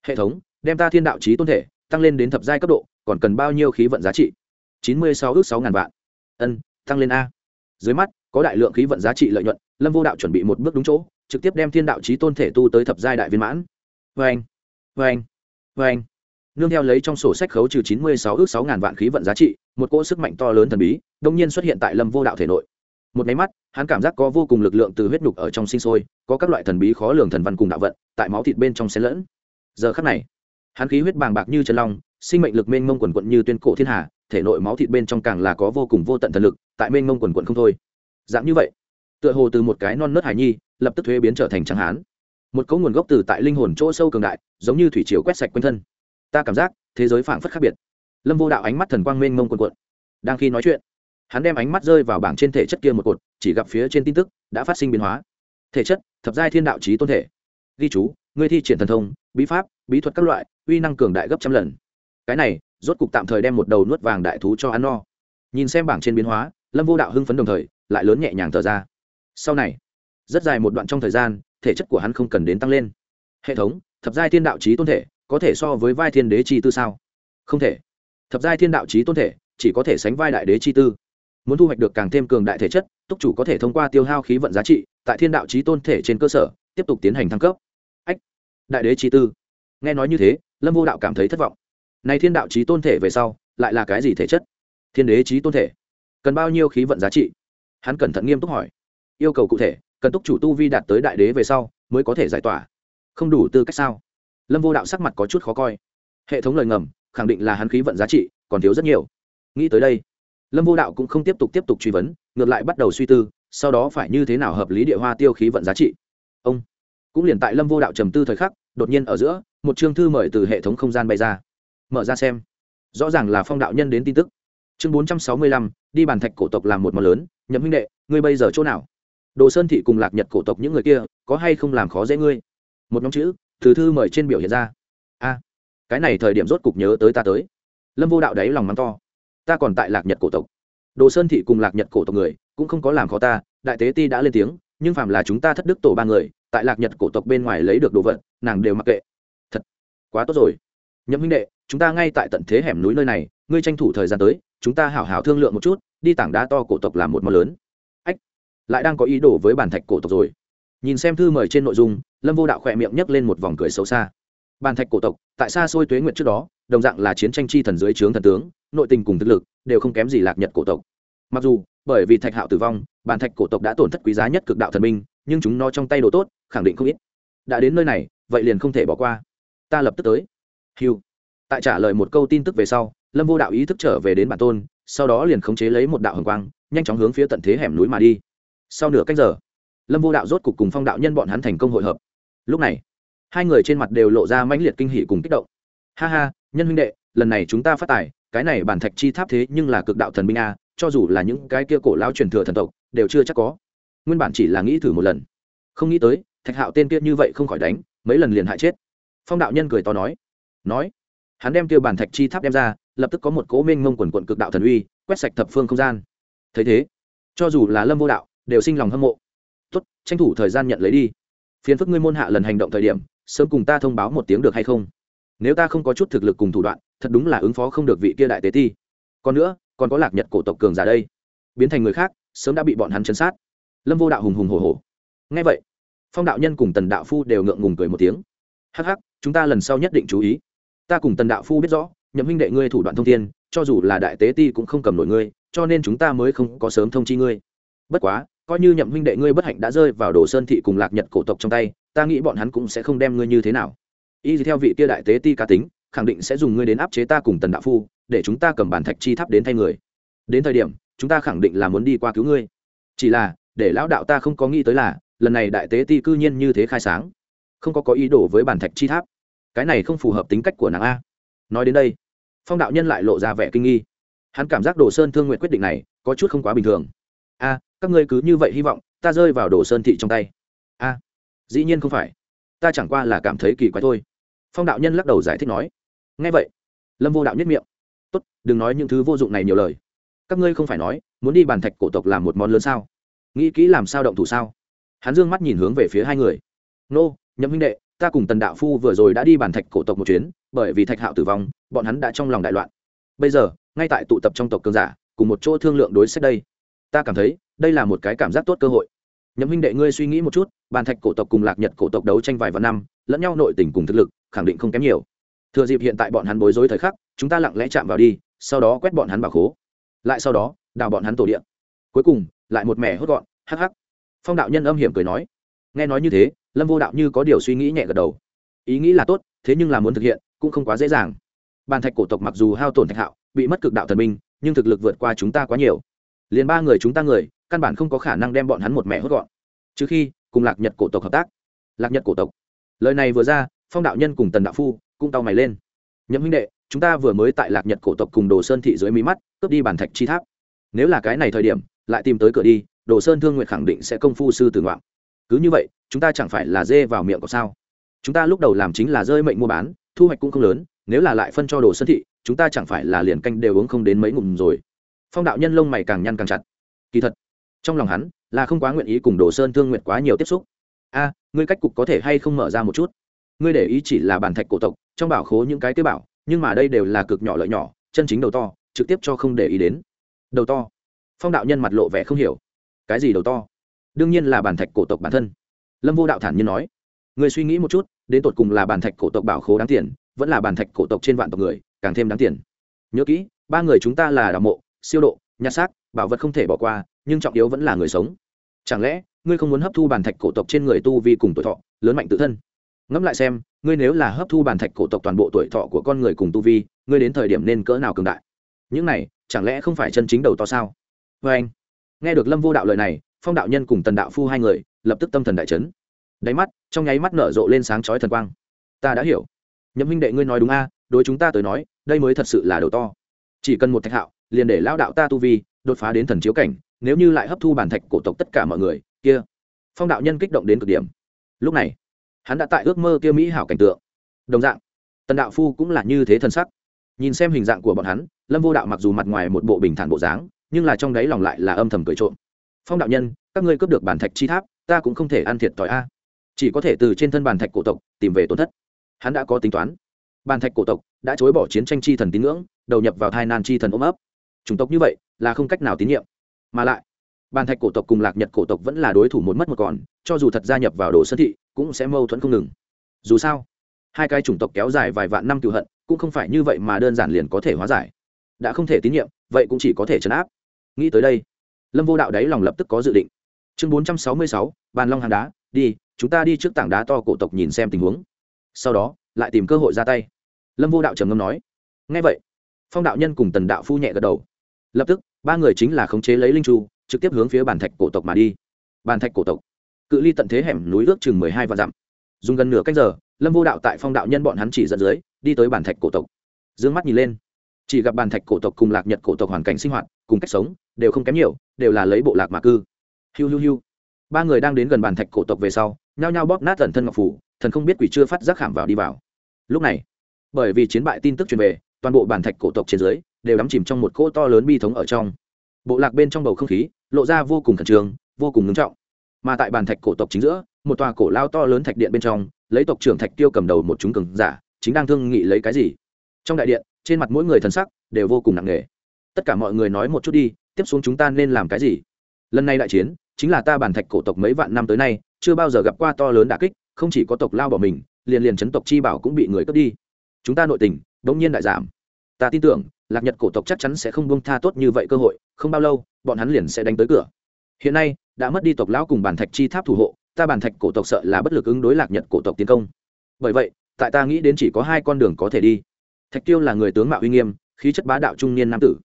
Hệ thống đem ta thiên đạo trí tôn thể tăng lên đến thập giai cấp độ, còn cần bao nhiêu khí vận giá trị? Chín mươi sáu ước sáu ngàn vạn. Ân, tăng lên a. Dưới mắt, có đại lượng khí vận giá trị lợi nhuận, lâm vô đạo chuẩn bị một bước đúng chỗ, trực tiếp đem thiên đạo trí tôn thể tu tới thập giai đại viên mãn. Vê anh vê anh vê anh nương theo lấy trong sổ sách khấu trừ chín mươi sáu ước sáu ngàn vạn khí vận giá trị, một cỗ sức mạnh to lớn thần bí đông nhiên xuất hiện tại lâm vô đạo thể nội. Một máy mắt, hắn cảm giác có vô cùng lực lượng từ huyết nhục ở trong sinh sôi, có các loại thần bí khó lường thần văn cùng đạo vận, tại máu thịt bên trong xen lẫn. Giờ khắc này hắn khí huyết bàng bạc như chân long, sinh mệnh lực mênh mông quần quận như tuyên cổ thiên hà, thể nội máu thịt bên trong càng là có vô cùng vô tận thần lực, tại mênh mông quần quận không thôi. Dạng như vậy, tựa hồ từ một cái non nớt hải nhi, lập tức thuế biến trở thành tráng hán. Một cấu nguồn gốc từ tại linh hồn chỗ sâu cường đại, giống như thủy chiều quét sạch quanh thân. Ta cảm giác, thế giới phảng phất khác biệt. Lâm vô đạo ánh mắt thần quang mênh mông quần quận. Đang khi nói chuyện, hắn đem ánh mắt rơi vào bảng trên thể chất kia một cột, chỉ gặp phía trên tin tức đã phát sinh biến hóa. Thể chất, thập giai thiên đạo trí tôn thể. Ghi chú, ngươi thi triển thần thông, bí pháp, bí thuật các loại uy năng cường đại gấp trăm lần. Cái này, rốt cục tạm thời đem một đầu nuốt vàng đại thú cho ăn no. Nhìn xem bảng trên biến hóa, lâm vô đạo hưng phấn đồng thời, lại lớn nhẹ nhàng thở ra. Sau này, rất dài một đoạn trong thời gian, thể chất của hắn không cần đến tăng lên. Hệ thống, thập giai thiên đạo trí tôn thể, có thể so với vai thiên đế chi tư sao? Không thể. Thập giai thiên đạo trí tôn thể, chỉ có thể sánh vai đại đế chi tư. Muốn thu hoạch được càng thêm cường đại thể chất, túc chủ có thể thông qua tiêu hao khí vận giá trị, tại thiên đạo trí tôn thể trên cơ sở, tiếp tục tiến hành thăng cấp. Ách, đại đế chi tư. Nghe nói như thế lâm vô đạo cảm thấy thất vọng. Này thiên đạo trí tôn thể về sau, lại là cái gì thể chất? Thiên đế trí tôn thể, cần bao nhiêu khí vận giá trị? Hắn cẩn thận nghiêm túc hỏi. Yêu cầu cụ thể, cần túc chủ tu vi đạt tới đại đế về sau mới có thể giải tỏa. Không đủ tư cách sao? Lâm vô đạo sắc mặt có chút khó coi. Hệ thống lời ngầm, khẳng định là hắn khí vận giá trị còn thiếu rất nhiều. Nghĩ tới đây, lâm vô đạo cũng không tiếp tục tiếp tục truy vấn, ngược lại bắt đầu suy tư, sau đó phải như thế nào hợp lý địa hoa tiêu khí vận giá trị. Ông, cũng liền tại lâm vô đạo trầm tư thời khắc, đột nhiên ở giữa một chương thư mời từ hệ thống không gian bay ra. Mở ra xem. Rõ ràng là phong đạo nhân đến tin tức. Chương bốn trăm sáu mươi lăm, đi bàn thạch cổ tộc làm một món lớn. Nhậm huynh đệ, ngươi bây giờ chỗ nào? Đồ sơn thị cùng lạc nhật cổ tộc những người kia, có hay không làm khó dễ ngươi? Một nhóm chữ, từ thư mời trên biểu hiện ra. A, cái này thời điểm rốt cục nhớ tới ta tới. Lâm vô đạo đáy lòng mắng to. Ta còn tại lạc nhật cổ tộc. Đồ sơn thị cùng lạc nhật cổ tộc người, cũng không có làm khó ta, đại tế ti đã lên tiếng, nhưng phàm là chúng ta thất đức tổ ba người, tại lạc nhật cổ tộc bên ngoài lấy được đồ vật, nàng đều mặc kệ quá tốt rồi. Nhậm huynh đệ, chúng ta ngay tại tận thế hẻm núi nơi này, ngươi tranh thủ thời gian tới, chúng ta hảo hảo thương lượng một chút, đi tảng đá to cổ tộc làm một món lớn. Ách, lại đang có ý đồ với bản thạch cổ tộc rồi. Nhìn xem thư mời trên nội dung, lâm vô đạo khỏe miệng nhấc lên một vòng cười xấu xa. Bản thạch cổ tộc, tại xa xôi tuế nguyện trước đó, đồng dạng là chiến tranh chi thần dưới trướng thần tướng, nội tình cùng thực lực đều không kém gì lạc nhật cổ tộc. Mặc dù, bởi vì thạch hạo tử vong bản thạch cổ tộc đã tổn thất quý giá nhất cực đạo thần minh, nhưng chúng nó trong tay đồ tốt, khẳng định không ít. Đã đến nơi này, vậy liền không thể bỏ qua ta lập tức tới. Hiu tại trả lời một câu tin tức về sau, lâm vô đạo ý thức trở về đến bản tôn, sau đó liền khống chế lấy một đạo hồng quang, nhanh chóng hướng phía tận thế hẻm núi mà đi. Sau nửa cách giờ, lâm vô đạo rốt cục cùng phong đạo nhân bọn hắn thành công hội hợp. Lúc này, hai người trên mặt đều lộ ra mãnh liệt kinh hỷ cùng kích động. Ha ha, nhân huynh đệ, lần này chúng ta phát tài, cái này bản thạch chi tháp thế nhưng là cực đạo thần binh a, cho dù là những cái kia cổ lao truyền thừa thần tộc, đều chưa chắc có. Nguyên bản chỉ là nghĩ thử một lần. Không nghĩ tới, thạch hạo tên kia như vậy không khỏi đánh, mấy lần liền hại chết phong đạo nhân cười to nói. Nói. Hắn đem tiêu bản thạch chi tháp đem ra, lập tức có một cố minh mông quần quận cực đạo thần uy, quét sạch thập phương không gian. Thấy thế, cho dù là lâm vô đạo, đều sinh lòng hâm mộ. Tốt, tranh thủ thời gian nhận lấy đi. Phiền phức ngươi môn hạ lần hành động thời điểm, sớm cùng ta thông báo một tiếng được hay không? Nếu ta không có chút thực lực cùng thủ đoạn, thật đúng là ứng phó không được vị kia đại tế ti. Còn nữa, còn có lạc nhật cổ tộc cường giả đây. Biến thành người khác, sớm đã bị bọn hắn chấn sát. Lâm vô đạo hùng hùng hồ hồ ngay vậy, phong đạo nhân cùng tần đạo phu đều ngượng ngùng cười một tiếng. Hắc hắc chúng ta lần sau nhất định chú ý. Ta cùng tần đạo phu biết rõ, nhậm huynh đệ ngươi thủ đoạn thông thiên, cho dù là đại tế ti cũng không cầm nổi ngươi, cho nên chúng ta mới không có sớm thông chi ngươi. Bất quá, coi như nhậm huynh đệ ngươi bất hạnh đã rơi vào đồ sơn thị cùng lạc nhật cổ tộc trong tay, ta nghĩ bọn hắn cũng sẽ không đem ngươi như thế nào. Y theo vị kia đại tế ti cá tính, khẳng định sẽ dùng ngươi đến áp chế ta cùng tần đạo phu, để chúng ta cầm bản thạch chi tháp đến thay người. Đến thời điểm, chúng ta khẳng định là muốn đi qua cứu ngươi. Chỉ là, để lão đạo ta không có nghĩ tới là, lần này đại tế ti cư nhiên như thế khai sáng. Không có có ý đồ với bản thạch chi tháp cái này không phù hợp tính cách của nàng a. Nói đến đây, phong đạo nhân lại lộ ra vẻ kinh nghi. Hắn cảm giác đồ sơn thương nguyện quyết định này có chút không quá bình thường. A, các ngươi cứ như vậy hy vọng, ta rơi vào đồ sơn thị trong tay. A, dĩ nhiên không phải. Ta chẳng qua là cảm thấy kỳ quái thôi. Phong đạo nhân lắc đầu giải thích nói. Ngay vậy, lâm vô đạo nhất miệng. Tốt, đừng nói những thứ vô dụng này nhiều lời. Các ngươi không phải nói, muốn đi bàn thạch cổ tộc làm một món lớn sao? Nghĩ kỹ làm sao động thủ sao? Hắn dương mắt nhìn hướng về phía hai người. Nô, nhậm huynh đệ ta cùng tần đạo phu vừa rồi đã đi bàn thạch cổ tộc một chuyến, bởi vì thạch hạo tử vong, bọn hắn đã trong lòng đại loạn. Bây giờ, ngay tại tụ tập trong tộc cường giả, cùng một chỗ thương lượng đối sách đây. Ta cảm thấy, đây là một cái cảm giác tốt cơ hội. Nhậm huynh đệ ngươi suy nghĩ một chút, bàn thạch cổ tộc cùng lạc nhật cổ tộc đấu tranh vài vạn năm, lẫn nhau nội tình cùng thực lực, khẳng định không kém nhiều. Thừa dịp hiện tại bọn hắn bối rối thời khắc, chúng ta lặng lẽ chạm vào đi, sau đó quét bọn hắn bảo khố. Lại sau đó, đào bọn hắn tổ điện cuối cùng, lại một mẻ hốt gọn, hắc hắc. Phong đạo nhân âm hiểm cười nói. Nghe nói như thế lâm vô đạo như có điều suy nghĩ nhẹ gật đầu. Ý nghĩ là tốt, thế nhưng là muốn thực hiện, cũng không quá dễ dàng. Bàn thạch cổ tộc mặc dù hao tổn thạch hạo, bị mất cực đạo thần minh nhưng thực lực vượt qua chúng ta quá nhiều. Liền ba người chúng ta người, căn bản không có khả năng đem bọn hắn một mẹ hốt gọn. Trừ khi, cùng lạc nhật cổ tộc hợp tác. Lạc nhật cổ tộc. Lời này vừa ra, phong đạo nhân cùng tần đạo phu cũng tao mày lên. Nhậm huynh đệ, chúng ta vừa mới tại lạc nhật cổ tộc cùng đồ sơn thị dưới mí mắt, cướp đi bàn thạch chi tháp. Nếu là cái này thời điểm, lại tìm tới cửa đi, đồ sơn thương nguyện khẳng định sẽ công phu sư tử ngoạn cứ như vậy, chúng ta chẳng phải là dê vào miệng có sao? Chúng ta lúc đầu làm chính là rơi mệnh mua bán, thu hoạch cũng không lớn, nếu là lại phân cho đồ sơn thị, chúng ta chẳng phải là liền canh đều uống không đến mấy ngụm rồi. Phong đạo nhân lông mày càng nhăn càng chặt. Kỳ thật, trong lòng hắn là không quá nguyện ý cùng đồ sơn thương nguyện quá nhiều tiếp xúc. A, ngươi cách cục có thể hay không mở ra một chút? Ngươi để ý chỉ là bản thạch cổ tộc, trong bảo khố những cái tế bảo, nhưng mà đây đều là cực nhỏ lợi nhỏ, chân chính đầu to, trực tiếp cho không để ý đến. Đầu to. Phong đạo nhân mặt lộ vẻ không hiểu. Cái gì đầu to? Đương nhiên là bàn thạch cổ tộc bản thân. Lâm vô đạo thản nhiên nói người suy nghĩ một chút, đến tột cùng là bàn thạch cổ tộc bảo khố đáng tiền, vẫn là bàn thạch cổ tộc trên vạn tộc người, càng thêm đáng tiền. Nhớ kỹ, ba người chúng ta là đạo mộ, siêu độ, nhặt xác, bảo vật không thể bỏ qua, nhưng trọng yếu vẫn là người sống. Chẳng lẽ, ngươi không muốn hấp thu bàn thạch cổ tộc trên người tu vi cùng tuổi thọ, lớn mạnh tự thân? Ngẫm lại xem, ngươi nếu là hấp thu bàn thạch cổ tộc toàn bộ tuổi thọ của con người cùng tu vi, ngươi đến thời điểm nên cỡ nào cường đại? Những này, chẳng lẽ không phải chân chính đầu to sao? Vê anh nghe được lâm vô đạo lời này phong đạo nhân cùng tần đạo phu hai người lập tức tâm thần đại chấn. Đáy mắt, trong nháy mắt nở rộ lên sáng chói thần quang. Ta đã hiểu. Nhậm huynh đệ ngươi nói đúng a, đối chúng ta tới nói, đây mới thật sự là đầu to. Chỉ cần một thạch hạo, liền để lao đạo ta tu vi đột phá đến thần chiếu cảnh, nếu như lại hấp thu bản thạch cổ tộc tất cả mọi người, kia, phong đạo nhân kích động đến cực điểm. Lúc này, hắn đã tại ước mơ kia mỹ hảo cảnh tượng. Đồng dạng, tần đạo phu cũng là như thế thần sắc. Nhìn xem hình dạng của bọn hắn, lâm vô đạo mặc dù mặt ngoài một bộ bình thản bộ dáng, nhưng là trong đấy lòng lại là âm thầm cười trộm phong đạo nhân, các ngươi cướp được bản thạch chi tháp, ta cũng không thể ăn thiệt thòi a. Chỉ có thể từ trên thân bản thạch cổ tộc tìm về tổn thất. Hắn đã có tính toán. Bản thạch cổ tộc đã chối bỏ chiến tranh chi thần tín ngưỡng, đầu nhập vào thai nan chi thần ôm ấp. Chủng tộc như vậy là không cách nào tín nhiệm. Mà lại, bản thạch cổ tộc cùng lạc nhật cổ tộc vẫn là đối thủ một mất một còn, cho dù thật gia nhập vào đồ sơn thị, cũng sẽ mâu thuẫn không ngừng. Dù sao, hai cái chủng tộc kéo dài vài vạn năm cựu hận, cũng không phải như vậy mà đơn giản liền có thể hóa giải. Đã không thể tín nhiệm, vậy cũng chỉ có thể chấn áp. Nghĩ tới đây lâm vô đạo đấy lòng lập tức có dự định. Chương bốn trăm sáu mươi sáu, bàn long hàng đá, đi, chúng ta đi trước tảng đá to cổ tộc nhìn xem tình huống. Sau đó, lại tìm cơ hội ra tay. Lâm vô đạo trầm ngâm nói. Ngay vậy, phong đạo nhân cùng tần đạo phu nhẹ gật đầu. Lập tức, ba người chính là khống chế lấy linh chu, trực tiếp hướng phía bàn thạch cổ tộc mà đi. Bàn thạch cổ tộc, cự ly tận thế hẻm núi ước chừng mười hai vạn dặm. Dùng gần nửa cách giờ, lâm vô đạo tại phong đạo nhân bọn hắn chỉ dẫn dưới, đi tới bàn thạch cổ tộc. D ư ơ n g mắt nhìn lên, chỉ gặp bàn thạch cổ tộc cùng lạc nhật cổ tộc hoàn cảnh sinh hoạt, cùng cách sống đều không kém nhiều, đều là lấy bộ lạc mà cư. Hiu hiu hiu. Ba người đang đến gần bàn thạch cổ tộc về sau, nhao nhao bóp nát thần thân ngọc phủ, thần không biết quỷ chưa phát giác khảm vào đi vào. Lúc này, bởi vì chiến bại tin tức truyền về, toàn bộ bàn thạch cổ tộc trên dưới đều đắm chìm trong một cỗ to lớn bi thống ở trong. Bộ lạc bên trong bầu không khí lộ ra vô cùng khẩn trương, vô cùng ngưng trọng. Mà tại bàn thạch cổ tộc chính giữa, một tòa cổ lao to lớn thạch điện bên trong, lấy tộc trưởng thạch tiêu cầm đầu một chúng cường giả, chính đang thương nghị lấy cái gì. Trong đại điện, trên mặt mỗi người thần sắc đều vô cùng nặng nề. Tất cả mọi người nói một chút đi tiếp xuống chúng ta nên làm cái gì? Lần này đại chiến, chính là ta bản thạch cổ tộc mấy vạn năm tới nay, chưa bao giờ gặp qua to lớn đả kích, không chỉ có tộc lao bỏ mình, liền liền chấn tộc chi bảo cũng bị người cướp đi. Chúng ta nội tình, bỗng nhiên đại giảm. Ta tin tưởng, lạc nhật cổ tộc chắc chắn sẽ không bông tha tốt như vậy cơ hội, không bao lâu, bọn hắn liền sẽ đánh tới cửa. Hiện nay, đã mất đi tộc lão cùng bản thạch chi tháp thủ hộ, ta bản thạch cổ tộc sợ là bất lực ứng đối lạc nhật cổ tộc tiến công. Bởi vậy, tại ta nghĩ đến chỉ có hai con đường có thể đi. Thạch tiêu là người tướng mạo uy nghiêm, khí chất bá đạo trung niên nam tử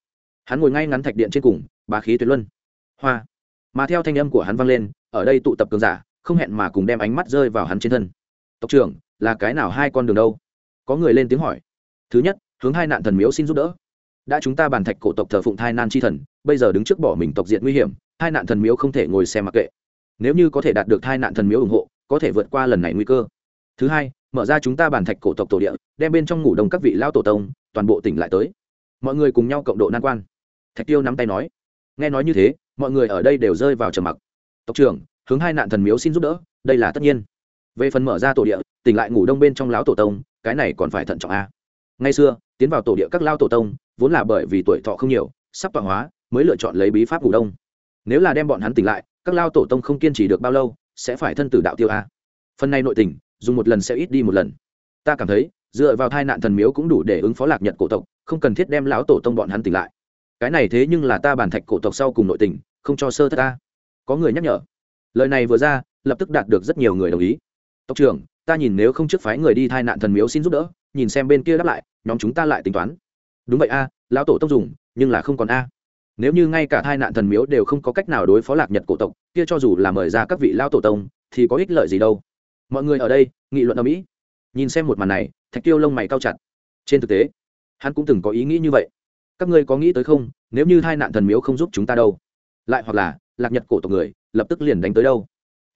hắn ngồi ngay ngắn thạch điện trên cùng, bá khí tuyệt luân. Hoa. Mà theo thanh âm của hắn vang lên, ở đây tụ tập cường giả, không hẹn mà cùng đem ánh mắt rơi vào hắn trên thân. Tộc trưởng, là cái nào hai con đường đâu? Có người lên tiếng hỏi. Thứ nhất, hướng hai nạn thần miếu xin giúp đỡ. Đã chúng ta bàn thạch cổ tộc thờ phụng thai nan chi thần, bây giờ đứng trước bỏ mình tộc diện nguy hiểm, hai nạn thần miếu không thể ngồi xem mặc kệ. Nếu như có thể đạt được hai nạn thần miếu ủng hộ, có thể vượt qua lần này nguy cơ. Thứ hai, mở ra chúng ta bàn thạch cổ tộc tổ địa, đem bên trong ngủ đông các vị lao tổ tông, toàn bộ tỉnh lại tới. Mọi người cùng nhau cộng độ nan quan thạch tiêu nắm tay nói, nghe nói như thế, mọi người ở đây đều rơi vào trầm mặc. Tộc trưởng, hướng hai nạn thần miếu xin giúp đỡ, đây là tất nhiên. Về phần mở ra tổ địa, tỉnh lại ngủ đông bên trong lão tổ tông, cái này còn phải thận trọng a. Ngay xưa, tiến vào tổ địa các lao tổ tông, vốn là bởi vì tuổi thọ không nhiều, sắp tọa hóa, mới lựa chọn lấy bí pháp ngủ đông. Nếu là đem bọn hắn tỉnh lại, các lao tổ tông không kiên trì được bao lâu, sẽ phải thân tử đạo tiêu a. Phần này nội tình, dùng một lần sẽ ít đi một lần. Ta cảm thấy, dựa vào thai nạn thần miếu cũng đủ để ứng phó lạc nhật cổ tộc, không cần thiết đem lão tổ tông bọn hắn tỉnh lại cái này thế nhưng là ta bản thạch cổ tộc sau cùng nội tình, không cho sơ thất ta. Có người nhắc nhở. Lời này vừa ra, lập tức đạt được rất nhiều người đồng ý. Tộc trưởng, ta nhìn nếu không trước phái người đi thai nạn thần miếu xin giúp đỡ, nhìn xem bên kia đáp lại, nhóm chúng ta lại tính toán. Đúng vậy a, lão tổ tông dùng, nhưng là không còn a. Nếu như ngay cả thai nạn thần miếu đều không có cách nào đối phó lạc nhật cổ tộc, kia cho dù là mời ra các vị lão tổ tông, thì có ích lợi gì đâu. Mọi người ở đây, nghị luận ở mỹ. Nhìn xem một màn này, thạch tiêu lông mày cao chặt. Trên thực tế, hắn cũng từng có ý nghĩ như vậy các ngươi có nghĩ tới không? Nếu như hai nạn thần miếu không giúp chúng ta đâu, lại hoặc là lạc nhật cổ tộc người lập tức liền đánh tới đâu?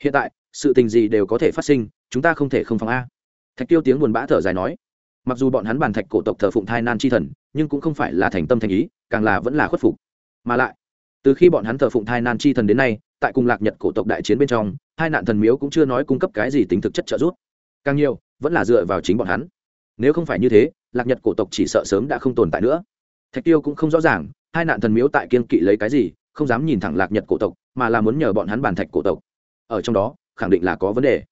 Hiện tại, sự tình gì đều có thể phát sinh, chúng ta không thể không phòng a. Thạch tiêu tiếng buồn bã thở dài nói, mặc dù bọn hắn bàn thạch cổ tộc thờ phụng thai nan chi thần, nhưng cũng không phải là thành tâm thành ý, càng là vẫn là khuất phục. Mà lại, từ khi bọn hắn thờ phụng thai nan chi thần đến nay, tại cùng lạc nhật cổ tộc đại chiến bên trong, hai nạn thần miếu cũng chưa nói cung cấp cái gì tính thực chất trợ giúp. Càng nhiều, vẫn là dựa vào chính bọn hắn. Nếu không phải như thế, lạc nhật cổ tộc chỉ sợ sớm đã không tồn tại nữa thạch tiêu cũng không rõ ràng, hai nạn thần miếu tại kiên kỵ lấy cái gì, không dám nhìn thẳng lạc nhật cổ tộc, mà là muốn nhờ bọn hắn bàn thạch cổ tộc. Ở trong đó, khẳng định là có vấn đề.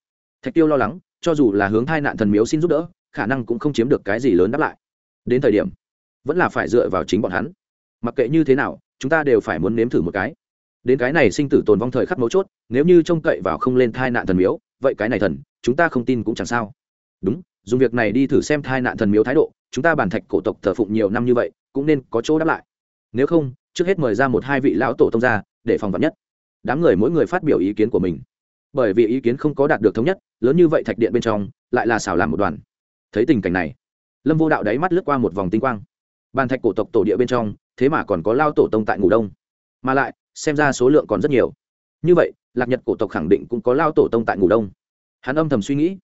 Thạch tiêu lo lắng, cho dù là hướng hai nạn thần miếu xin giúp đỡ, khả năng cũng không chiếm được cái gì lớn đáp lại. Đến thời điểm, vẫn là phải dựa vào chính bọn hắn. Mặc kệ như thế nào, chúng ta đều phải muốn nếm thử một cái. Đến cái này sinh tử tồn vong thời khắc mấu chốt, nếu như trông cậy vào không lên thai nạn thần miếu, vậy cái này thần, chúng ta không tin cũng chẳng sao. Đúng, dùng việc này đi thử xem thai nạn thần miếu thái độ, chúng ta bản thạch cổ tộc thờ phụng nhiều năm như vậy cũng nên có chỗ đáp lại. Nếu không, trước hết mời ra một hai vị lão tổ tông ra để phòng vật nhất. Đám người mỗi người phát biểu ý kiến của mình. Bởi vì ý kiến không có đạt được thống nhất, lớn như vậy thạch điện bên trong, lại là xảo làm một đoàn. Thấy tình cảnh này, lâm vô đạo đáy mắt lướt qua một vòng tinh quang. Bàn thạch cổ tộc tổ địa bên trong, thế mà còn có lao tổ tông tại ngủ đông. Mà lại, xem ra số lượng còn rất nhiều. Như vậy, lạc nhật cổ tộc khẳng định cũng có lao tổ tông tại ngủ đông. Hắn âm thầm suy nghĩ,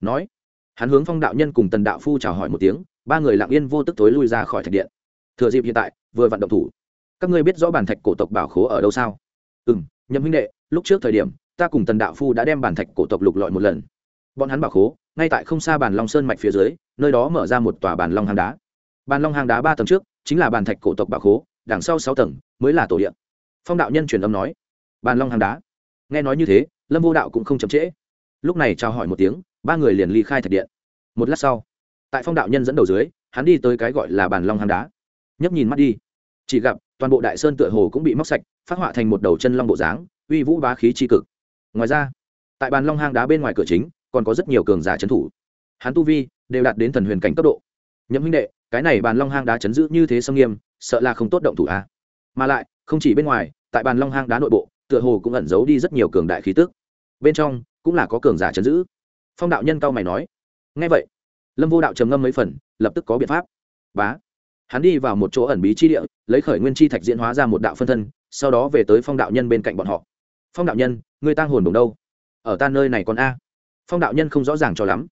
nói, hắn hướng phong đạo nhân cùng tần đạo phu chào hỏi một tiếng, ba người lặng yên vô tức tối lui ra khỏi thạch điện thừa dịp hiện tại, vừa vận động thủ. Các ngươi biết rõ bản thạch cổ tộc bảo khố ở đâu sao? Ừ m nhậm huynh đệ, lúc trước thời điểm, ta cùng tần đạo phu đã đem bản thạch cổ tộc lục lọi một lần. Bọn hắn bảo khố, ngay tại không xa bản long sơn mạch phía dưới, nơi đó mở ra một tòa bản long hang đá. Bản long hang đá ba tầng trước, chính là bản thạch cổ tộc bảo khố, đằng sau sáu tầng mới là tổ điện phong đạo nhân truyền âm nói bản long hang đá. Nghe nói như thế, lâm vô đạo cũng không chậm trễ. Lúc này chào hỏi một tiếng, ba người liền ly khai thạch điện. Một lát sau, tại phong đạo nhân dẫn đầu dưới, hắn đi tới cái gọi là bàn long hang đá nhấp nhìn mắt đi. Chỉ gặp, toàn bộ đại sơn tựa hồ cũng bị móc sạch, phát họa thành một đầu chân long bộ dáng, uy vũ bá khí tri cực. Ngoài ra, tại bàn long hang đá bên ngoài cửa chính, còn có rất nhiều cường giả trấn thủ. Hắn tu vi đều đạt đến thần huyền cảnh cấp độ. Nhậm huynh đệ, cái này bàn long hang đá chấn giữ như thế sâm nghiêm, sợ là không tốt động thủ a. À. mà lại, không chỉ bên ngoài, tại bàn long hang đá nội bộ, tựa hồ cũng ẩn giấu đi rất nhiều cường đại khí tức. Bên trong, cũng là có cường giả chấn giữ. Phong đạo nhân cao mày nói ngay vậy. Lâm vô đạo trầm ngâm mấy phần, lập tức có biện pháp. Bá hắn đi vào một chỗ ẩn bí chi địa, lấy khởi nguyên chi thạch diễn hóa ra một đạo phân thân, sau đó về tới phong đạo nhân bên cạnh bọn họ. Phong đạo nhân ngươi tang hồn đồng đâu? Ở ta nơi này còn a? Phong đạo nhân không rõ ràng cho lắm.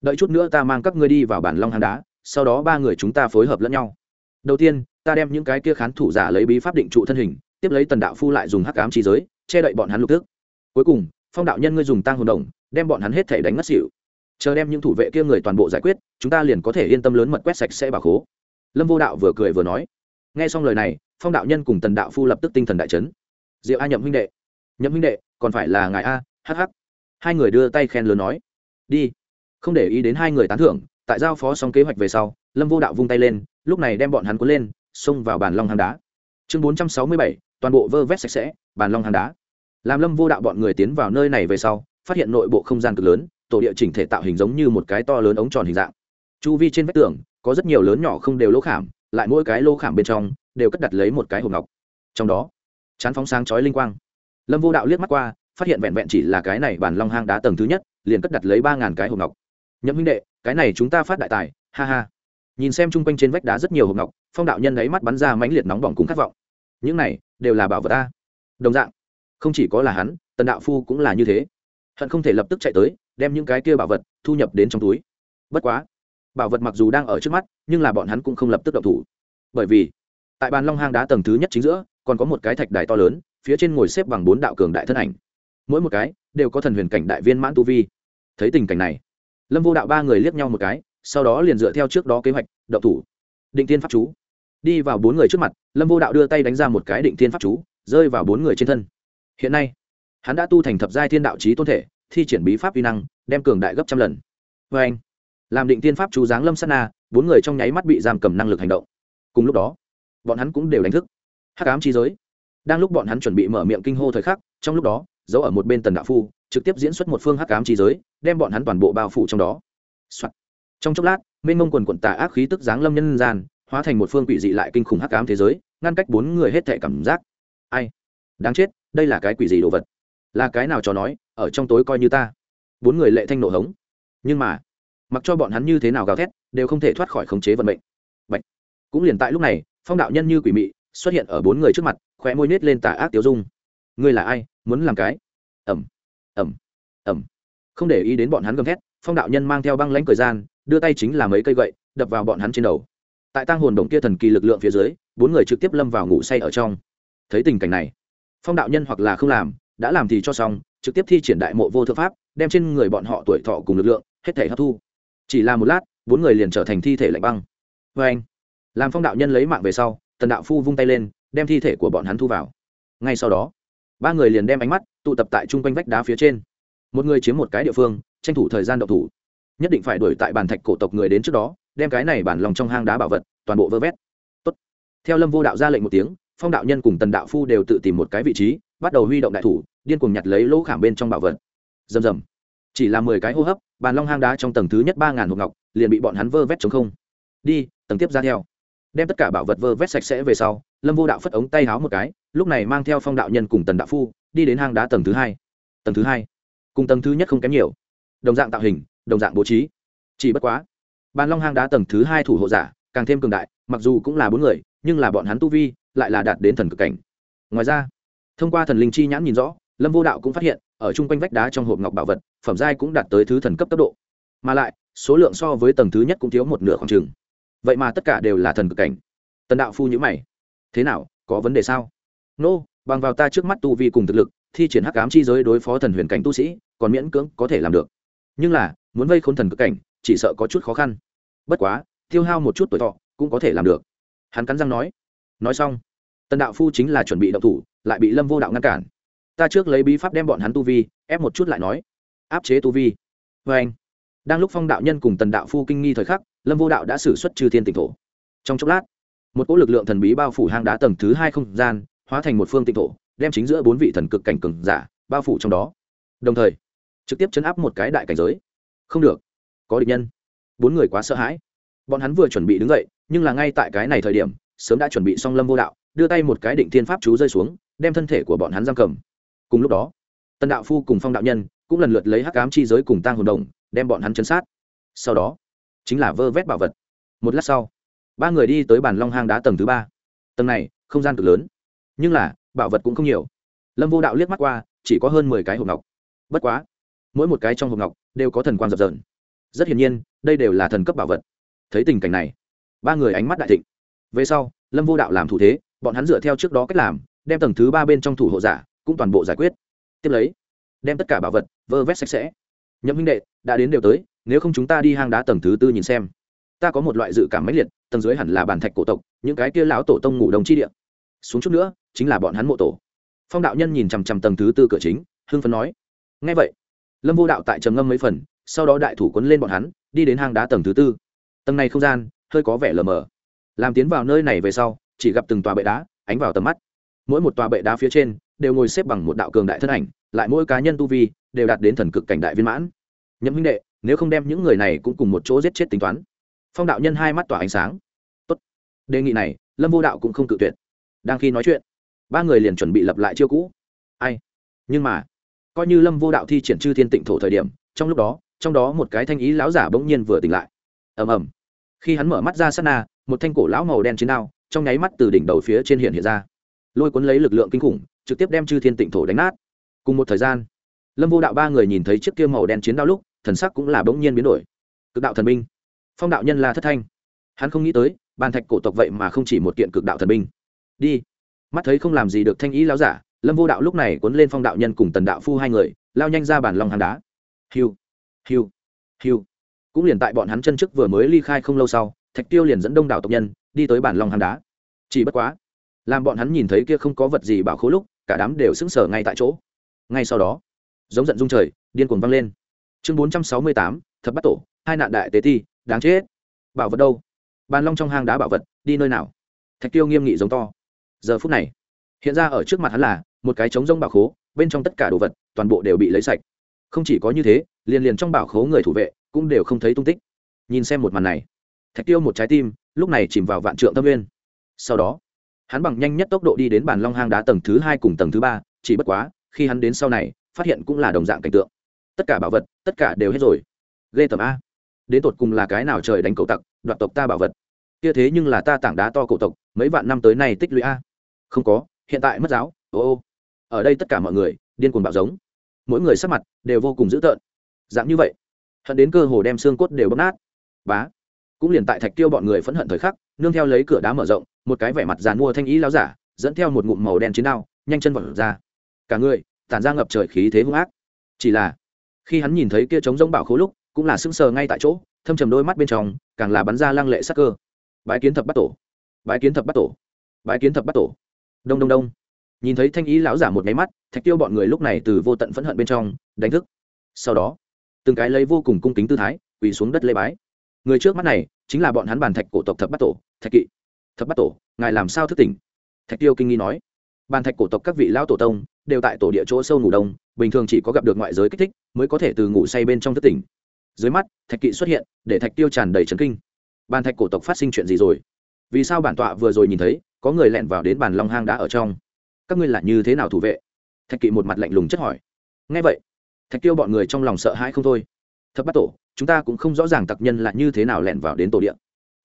Đợi chút nữa ta mang các ngươi đi vào bản long hang đá, sau đó ba người chúng ta phối hợp lẫn nhau. Đầu tiên, ta đem những cái kia khán thủ giả lấy bí pháp định trụ thân hình, tiếp lấy tần đạo phu lại dùng hắc ám trí giới, che đậy bọn hắn lục tức. Cuối cùng, phong đạo nhân ngươi dùng tăng hồn đồng, đem bọn hắn hết thể đánh ngất xỉu. Chờ đem những thủ vệ kia người toàn bộ giải quyết, chúng ta liền có thể yên tâm lớn mật quét sạch sẽ bà khố lâm vô đạo vừa cười vừa nói, nghe xong lời này, phong đạo nhân cùng tần đạo phu lập tức tinh thần đại chấn. Diệu a nhậm huynh đệ, nhậm huynh đệ, còn phải là ngài a hh hai người đưa tay khen lớn nói, đi. Không để ý đến hai người tán thưởng, tại giao phó xong kế hoạch về sau, lâm vô đạo vung tay lên, lúc này đem bọn hắn cuốn lên, xông vào bàn long hang đá. Chương bốn trăm sáu mươi bảy, toàn bộ vơ vét sạch sẽ, bàn long hang đá. Làm lâm vô đạo bọn người tiến vào nơi này về sau, phát hiện nội bộ không gian cực lớn, tổ địa chỉnh thể tạo hình giống như một cái to lớn ống tròn hình dạng chu vi trên vách tường, có rất nhiều lớn nhỏ không đều lỗ khảm, lại mỗi cái lỗ khảm bên trong, đều cất đặt lấy một cái hộp ngọc. Trong đó, chán phóng sáng chói linh quang. Lâm vô đạo liếc mắt qua, phát hiện vẹn vẹn chỉ là cái này bàn long hang đá tầng thứ nhất, liền cất đặt lấy ba ngàn cái hộp ngọc. Nhậm huynh đệ, cái này chúng ta phát đại tài, ha ha. Nhìn xem chung quanh trên vách đá rất nhiều hộp ngọc, phong đạo nhân ấy mắt bắn ra mãnh liệt nóng bỏng cùng khát vọng. Những này, đều là bảo vật ta. Đồng dạng, không chỉ có là hắn, tần đạo phu cũng là như thế. Hận không thể lập tức chạy tới, đem những cái kia bảo vật thu nhập đến trong túi. Bất quá bảo vật mặc dù đang ở trước mắt, nhưng là bọn hắn cũng không lập tức động thủ. Bởi vì, tại bàn long hang đá tầng thứ nhất chính giữa, còn có một cái thạch đài to lớn, phía trên ngồi xếp bằng bốn đạo cường đại thân ảnh. Mỗi một cái đều có thần huyền cảnh đại viên mãn tu vi. Thấy tình cảnh này, lâm vô đạo ba người liếc nhau một cái, sau đó liền dựa theo trước đó kế hoạch, động thủ. Định tiên pháp chú. Đi vào bốn người trước mặt, lâm vô đạo đưa tay đánh ra một cái định tiên pháp chú, rơi vào bốn người trên thân. Hiện nay, hắn đã tu thành thập giai thiên đạo trí tôn thể, thi triển bí pháp vi năng, đem cường đại gấp trăm lần. Vê anh làm định tiên pháp chú giáng lâm sát na, bốn người trong nháy mắt bị giam cầm năng lực hành động. Cùng lúc đó, bọn hắn cũng đều đánh thức. Hắc ám chi giới. Đang lúc bọn hắn chuẩn bị mở miệng kinh hô thời khắc, trong lúc đó giấu ở một bên tần đạo phu, trực tiếp diễn xuất một phương hắc ám chi giới, đem bọn hắn toàn bộ bao phủ trong đó、Soạn. trong chốc lát, mênh mông quần quận tà ác khí tức giáng lâm nhân gian, hóa thành một phương quỷ dị lại kinh khủng hắc ám thế giới, ngăn cách bốn người hết thể cảm giác. Ai? Đáng chết, đây là cái quỷ gì đồ vật? Là cái nào cho nói, ở trong tối coi như ta? Bốn người lệ thanh nổ hống. Nhưng mà mặc cho bọn hắn như thế nào gào thét, đều không thể thoát khỏi khống chế vận mệnh. Bạch. cũng liền tại lúc này, phong đạo nhân như quỷ mị xuất hiện ở bốn người trước mặt, khóe môi nết lên tà ác tiêu dung. Ngươi là ai? Muốn làm cái? Ẩm. Ẩm. Ẩm. Không để ý đến bọn hắn gầm thét, phong đạo nhân mang theo băng lãnh thời gian, đưa tay chính là mấy cây gậy, đập vào bọn hắn trên đầu. Tại tang hồn đồng kia thần kỳ lực lượng phía dưới, bốn người trực tiếp lâm vào ngủ say ở trong. Thấy tình cảnh này, phong đạo nhân hoặc là không làm, đã làm thì cho xong, trực tiếp thi triển đại mộ vô thượng pháp, đem trên người bọn họ tuổi thọ cùng lực lượng, hết thể hấp thu chỉ là một lát, bốn người liền trở thành thi thể lạnh băng. Vê anh, làm phong đạo nhân lấy mạng về sau, tần đạo phu vung tay lên, đem thi thể của bọn hắn thu vào. Ngay sau đó, ba người liền đem ánh mắt tụ tập tại chung quanh vách đá phía trên. Một người chiếm một cái địa phương, tranh thủ thời gian đậu thủ. Nhất định phải đuổi tại bàn thạch cổ tộc người đến trước đó, đem cái này bản lòng trong hang đá bảo vật, toàn bộ vơ vét. Tốt. theo lâm vô đạo ra lệnh một tiếng, phong đạo nhân cùng tần đạo phu đều tự tìm một cái vị trí, bắt đầu huy động đại thủ, điên cuồng nhặt lấy lỗ khảm bên trong bảo vật. Rầm rầm chỉ là mười cái hô hấp, bàn long hang đá trong tầng thứ nhất ba ngàn hộp ngọc, liền bị bọn hắn vơ vét chống không. Đi, tầng tiếp ra theo. Đem tất cả bảo vật vơ vét sạch sẽ về sau, lâm vô đạo phất ống tay háo một cái, lúc này mang theo phong đạo nhân cùng tần đạo phu, đi đến hang đá tầng thứ hai. Tầng thứ hai. Cùng tầng thứ nhất không kém nhiều. Đồng dạng tạo hình, đồng dạng bố trí. Chỉ bất quá, bàn long hang đá tầng thứ hai thủ hộ giả, càng thêm cường đại, mặc dù cũng là bốn người, nhưng là bọn hắn tu vi lại là đạt đến thần cực cảnh. Ngoài ra, thông qua thần linh chi nhãn nhìn rõ, lâm vô đạo cũng phát hiện, ở chung quanh vách đá trong hộp ngọc bảo vật phẩm giai cũng đạt tới thứ thần cấp cấp độ. Mà lại số lượng so với tầng thứ nhất cũng thiếu một nửa khoảng chừng. Vậy mà tất cả đều là thần cực cảnh. Tần đạo phu nhữ mày. Thế nào có vấn đề sao? Nô、no, bằng vào ta trước mắt tu vi cùng thực lực thi triển hắc ám chi giới đối phó thần huyền cảnh tu sĩ còn miễn cưỡng có thể làm được. Nhưng là muốn vây khốn thần cực cảnh chỉ sợ có chút khó khăn. Bất quá tiêu hao một chút tuổi thọ cũng có thể làm được. Hắn cắn răng nói. Nói xong tần đạo phu chính là chuẩn bị động thủ lại bị lâm vô đạo ngăn cản. Ta trước lấy bí pháp đem bọn hắn tu vi ép một chút lại nói áp chế tu vi. Vê anh, đang lúc phong đạo nhân cùng tần đạo phu kinh nghi thời khắc, lâm vô đạo đã xử xuất trừ thiên tịnh thổ. Trong chốc lát, một cỗ lực lượng thần bí bao phủ hang đá tầng thứ hai không gian, hóa thành một phương tịnh thổ, đem chính giữa bốn vị thần cực cảnh cường giả bao phủ trong đó. Đồng thời, trực tiếp chấn áp một cái đại cảnh giới. Không được, có địch nhân. Bốn người quá sợ hãi. Bọn hắn vừa chuẩn bị đứng dậy, nhưng là ngay tại cái này thời điểm, sớm đã chuẩn bị xong lâm vô đạo, đưa tay một cái định thiên pháp chú rơi xuống, đem thân thể của bọn hắn giam cầm. Cùng lúc đó, tần đạo phu cùng phong đạo nhân cũng lần lượt lấy hắc ám chi giới cùng tang hồn đồng, đem bọn hắn chấn sát. Sau đó, chính là vơ vét bảo vật. Một lát sau, ba người đi tới bàn long hang đá tầng thứ ba. Tầng này, không gian cực lớn, nhưng là, bảo vật cũng không nhiều. Lâm vô đạo liếc mắt qua, chỉ có hơn mười cái hộp ngọc. Bất quá, mỗi một cái trong hộp ngọc đều có thần quang dập dờn. Rất hiển nhiên, đây đều là thần cấp bảo vật. Thấy tình cảnh này, ba người ánh mắt đại thịnh. Về sau, lâm vô đạo làm thủ thế, bọn hắn dựa theo trước đó cách làm, đem tầng thứ ba bên trong thủ hộ giả cũng toàn bộ giải quyết. Tiếp lấy đem tất cả bảo vật, vơ vét sạch sẽ. Nhậm huynh đệ, đã đến đều tới, nếu không chúng ta đi hang đá tầng thứ tư nhìn xem. Ta có một loại dự cảm mãnh liệt, tầng dưới hẳn là bàn thạch cổ tộc, những cái kia lão tổ tông ngủ đồng chi địa. Xuống chút nữa, chính là bọn hắn mộ tổ. Phong đạo nhân nhìn chằm chằm tầng thứ tư cửa chính hương phấn nói. Ngay vậy, lâm vô đạo tại trầm ngâm mấy phần, sau đó đại thủ quấn lên bọn hắn, đi đến hang đá tầng thứ tư. Tầng này không gian, hơi có vẻ lờ mờ. Làm tiến vào nơi này về sau, chỉ gặp từng tòa bệ đá, ánh vào tầm mắt. Mỗi một tòa bệ đá phía trên, đều ngồi xếp bằng một đạo cường đại thân ảnh lại mỗi cá nhân tu vi đều đạt đến thần cực cảnh đại viên mãn. Nhậm huynh đệ, nếu không đem những người này cũng cùng một chỗ giết chết tính toán. Phong đạo nhân hai mắt tỏa ánh sáng. Tốt. đề nghị này, lâm vô đạo cũng không cự tuyệt. Đang khi nói chuyện, ba người liền chuẩn bị lập lại chiêu cũ. Ai? Nhưng mà, coi như lâm vô đạo thi triển chư thiên tịnh thổ thời điểm, trong lúc đó, trong đó một cái thanh ý lão giả bỗng nhiên vừa tỉnh lại. Ầm ầm. Khi hắn mở mắt ra sát na, một thanh cổ lão màu đen chiến đao, trong nháy mắt từ đỉnh đầu phía trên hiện hiện ra. Lôi cuốn lấy lực lượng kinh khủng, trực tiếp đem chư thiên tịnh thổ đánh nát cùng một thời gian, lâm vô đạo ba người nhìn thấy chiếc kia màu đen chiến đao lúc, thần sắc cũng là bỗng nhiên biến đổi. Cực đạo thần binh. Phong đạo nhân là thất thanh. Hắn không nghĩ tới, bàn thạch cổ tộc vậy mà không chỉ một kiện cực đạo thần binh. Đi. Mắt thấy không làm gì được thanh ý láo giả, lâm vô đạo lúc này cuốn lên phong đạo nhân cùng tần đạo phu hai người, lao nhanh ra bàn lòng hàng đá. Hiu. Hiu. Hiu. Cũng liền tại bọn hắn chân trước vừa mới ly khai không lâu sau, thạch tiêu liền dẫn đông đảo tộc nhân, đi tới bản long hàng đá. Chỉ bất quá, làm bọn hắn nhìn thấy kia không có vật gì bảo khố lúc, cả đám đều sững sờ ngay tại chỗ ngay sau đó giống giận dung trời điên cuồng vang lên. Chương bốn trăm sáu mươi tám thập bắt tổ hai nạn đại tế thi, đáng chết. Bảo vật đâu? Bàn long trong hang đá bảo vật đi nơi nào? Thạch tiêu nghiêm nghị giống to. Giờ phút này hiện ra ở trước mặt hắn là một cái trống rông bảo khố bên trong tất cả đồ vật toàn bộ đều bị lấy sạch. Không chỉ có như thế liền liền trong bảo khố người thủ vệ cũng đều không thấy tung tích. Nhìn xem một màn này thạch tiêu một trái tim lúc này chìm vào vạn trượng tâm nguyên. Sau đó hắn bằng nhanh nhất tốc độ đi đến bàn long hang đá tầng thứ hai cùng tầng thứ ba chỉ bất quá khi hắn đến sau này, phát hiện cũng là đồng dạng cảnh tượng. Tất cả bảo vật, tất cả đều hết rồi. Ghê tầm a. Đến tột cùng là cái nào trời đánh cầu tặc, đoạt tộc ta bảo vật? Kia thế nhưng là ta tảng đá to cổ tộc, mấy vạn năm tới nay tích lũy a. Không có, hiện tại mất giáo, ô ô. Ở đây tất cả mọi người, điên cuồng bạo giống. Mỗi người sắc mặt đều vô cùng dữ tợn. Dạng như vậy, hận đến cơ hồ đem xương cốt đều bóp nát. Bá. Cũng liền tại thạch tiêu bọn người phẫn hận thời khắc, nương theo lấy cửa đá mở rộng, một cái vẻ mặt dàn mua thanh ý láo giả, dẫn theo một ngụm màu đen chiến đao, nhanh chân vọt ra cả người, tản ra ngập trời khí thế hung ác. Chỉ là, khi hắn nhìn thấy kia trống rỗng bảo khố lúc, cũng là sững sờ ngay tại chỗ, thâm trầm đôi mắt bên trong, càng là bắn ra lăng lệ sắc cơ. Bái kiến thập bắt tổ. Bái kiến thập bắt tổ. Bái kiến thập bắt tổ. Đông đông đông. Nhìn thấy thanh ý lão giả một máy mắt, thạch tiêu bọn người lúc này từ vô tận phẫn hận bên trong, đánh thức. Sau đó, từng cái lấy vô cùng cung kính tư thái, quỳ xuống đất lê bái. Người trước mắt này, chính là bọn hắn bàn thạch cổ tộc thập bắt tổ, thạch kỵ. Thập bắt tổ, ngài làm sao thức tỉnh? Thạch tiêu kinh nghi nói bàn thạch cổ tộc các vị lão tổ tông đều tại tổ địa chỗ sâu ngủ đông, bình thường chỉ có gặp được ngoại giới kích thích mới có thể từ ngủ say bên trong thức tỉnh. Dưới mắt, thạch kỵ xuất hiện, để thạch tiêu tràn đầy trấn kinh. Bàn thạch cổ tộc phát sinh chuyện gì rồi? Vì sao bản tọa vừa rồi nhìn thấy, có người lẹn vào đến bàn long hang đá ở trong? Các ngươi là như thế nào thủ vệ? Thạch kỵ một mặt lạnh lùng chất hỏi. Ngay vậy, thạch tiêu bọn người trong lòng sợ hãi không thôi. Thập bắt tổ, chúng ta cũng không rõ ràng tặc nhân là như thế nào lẹn vào đến tổ địa.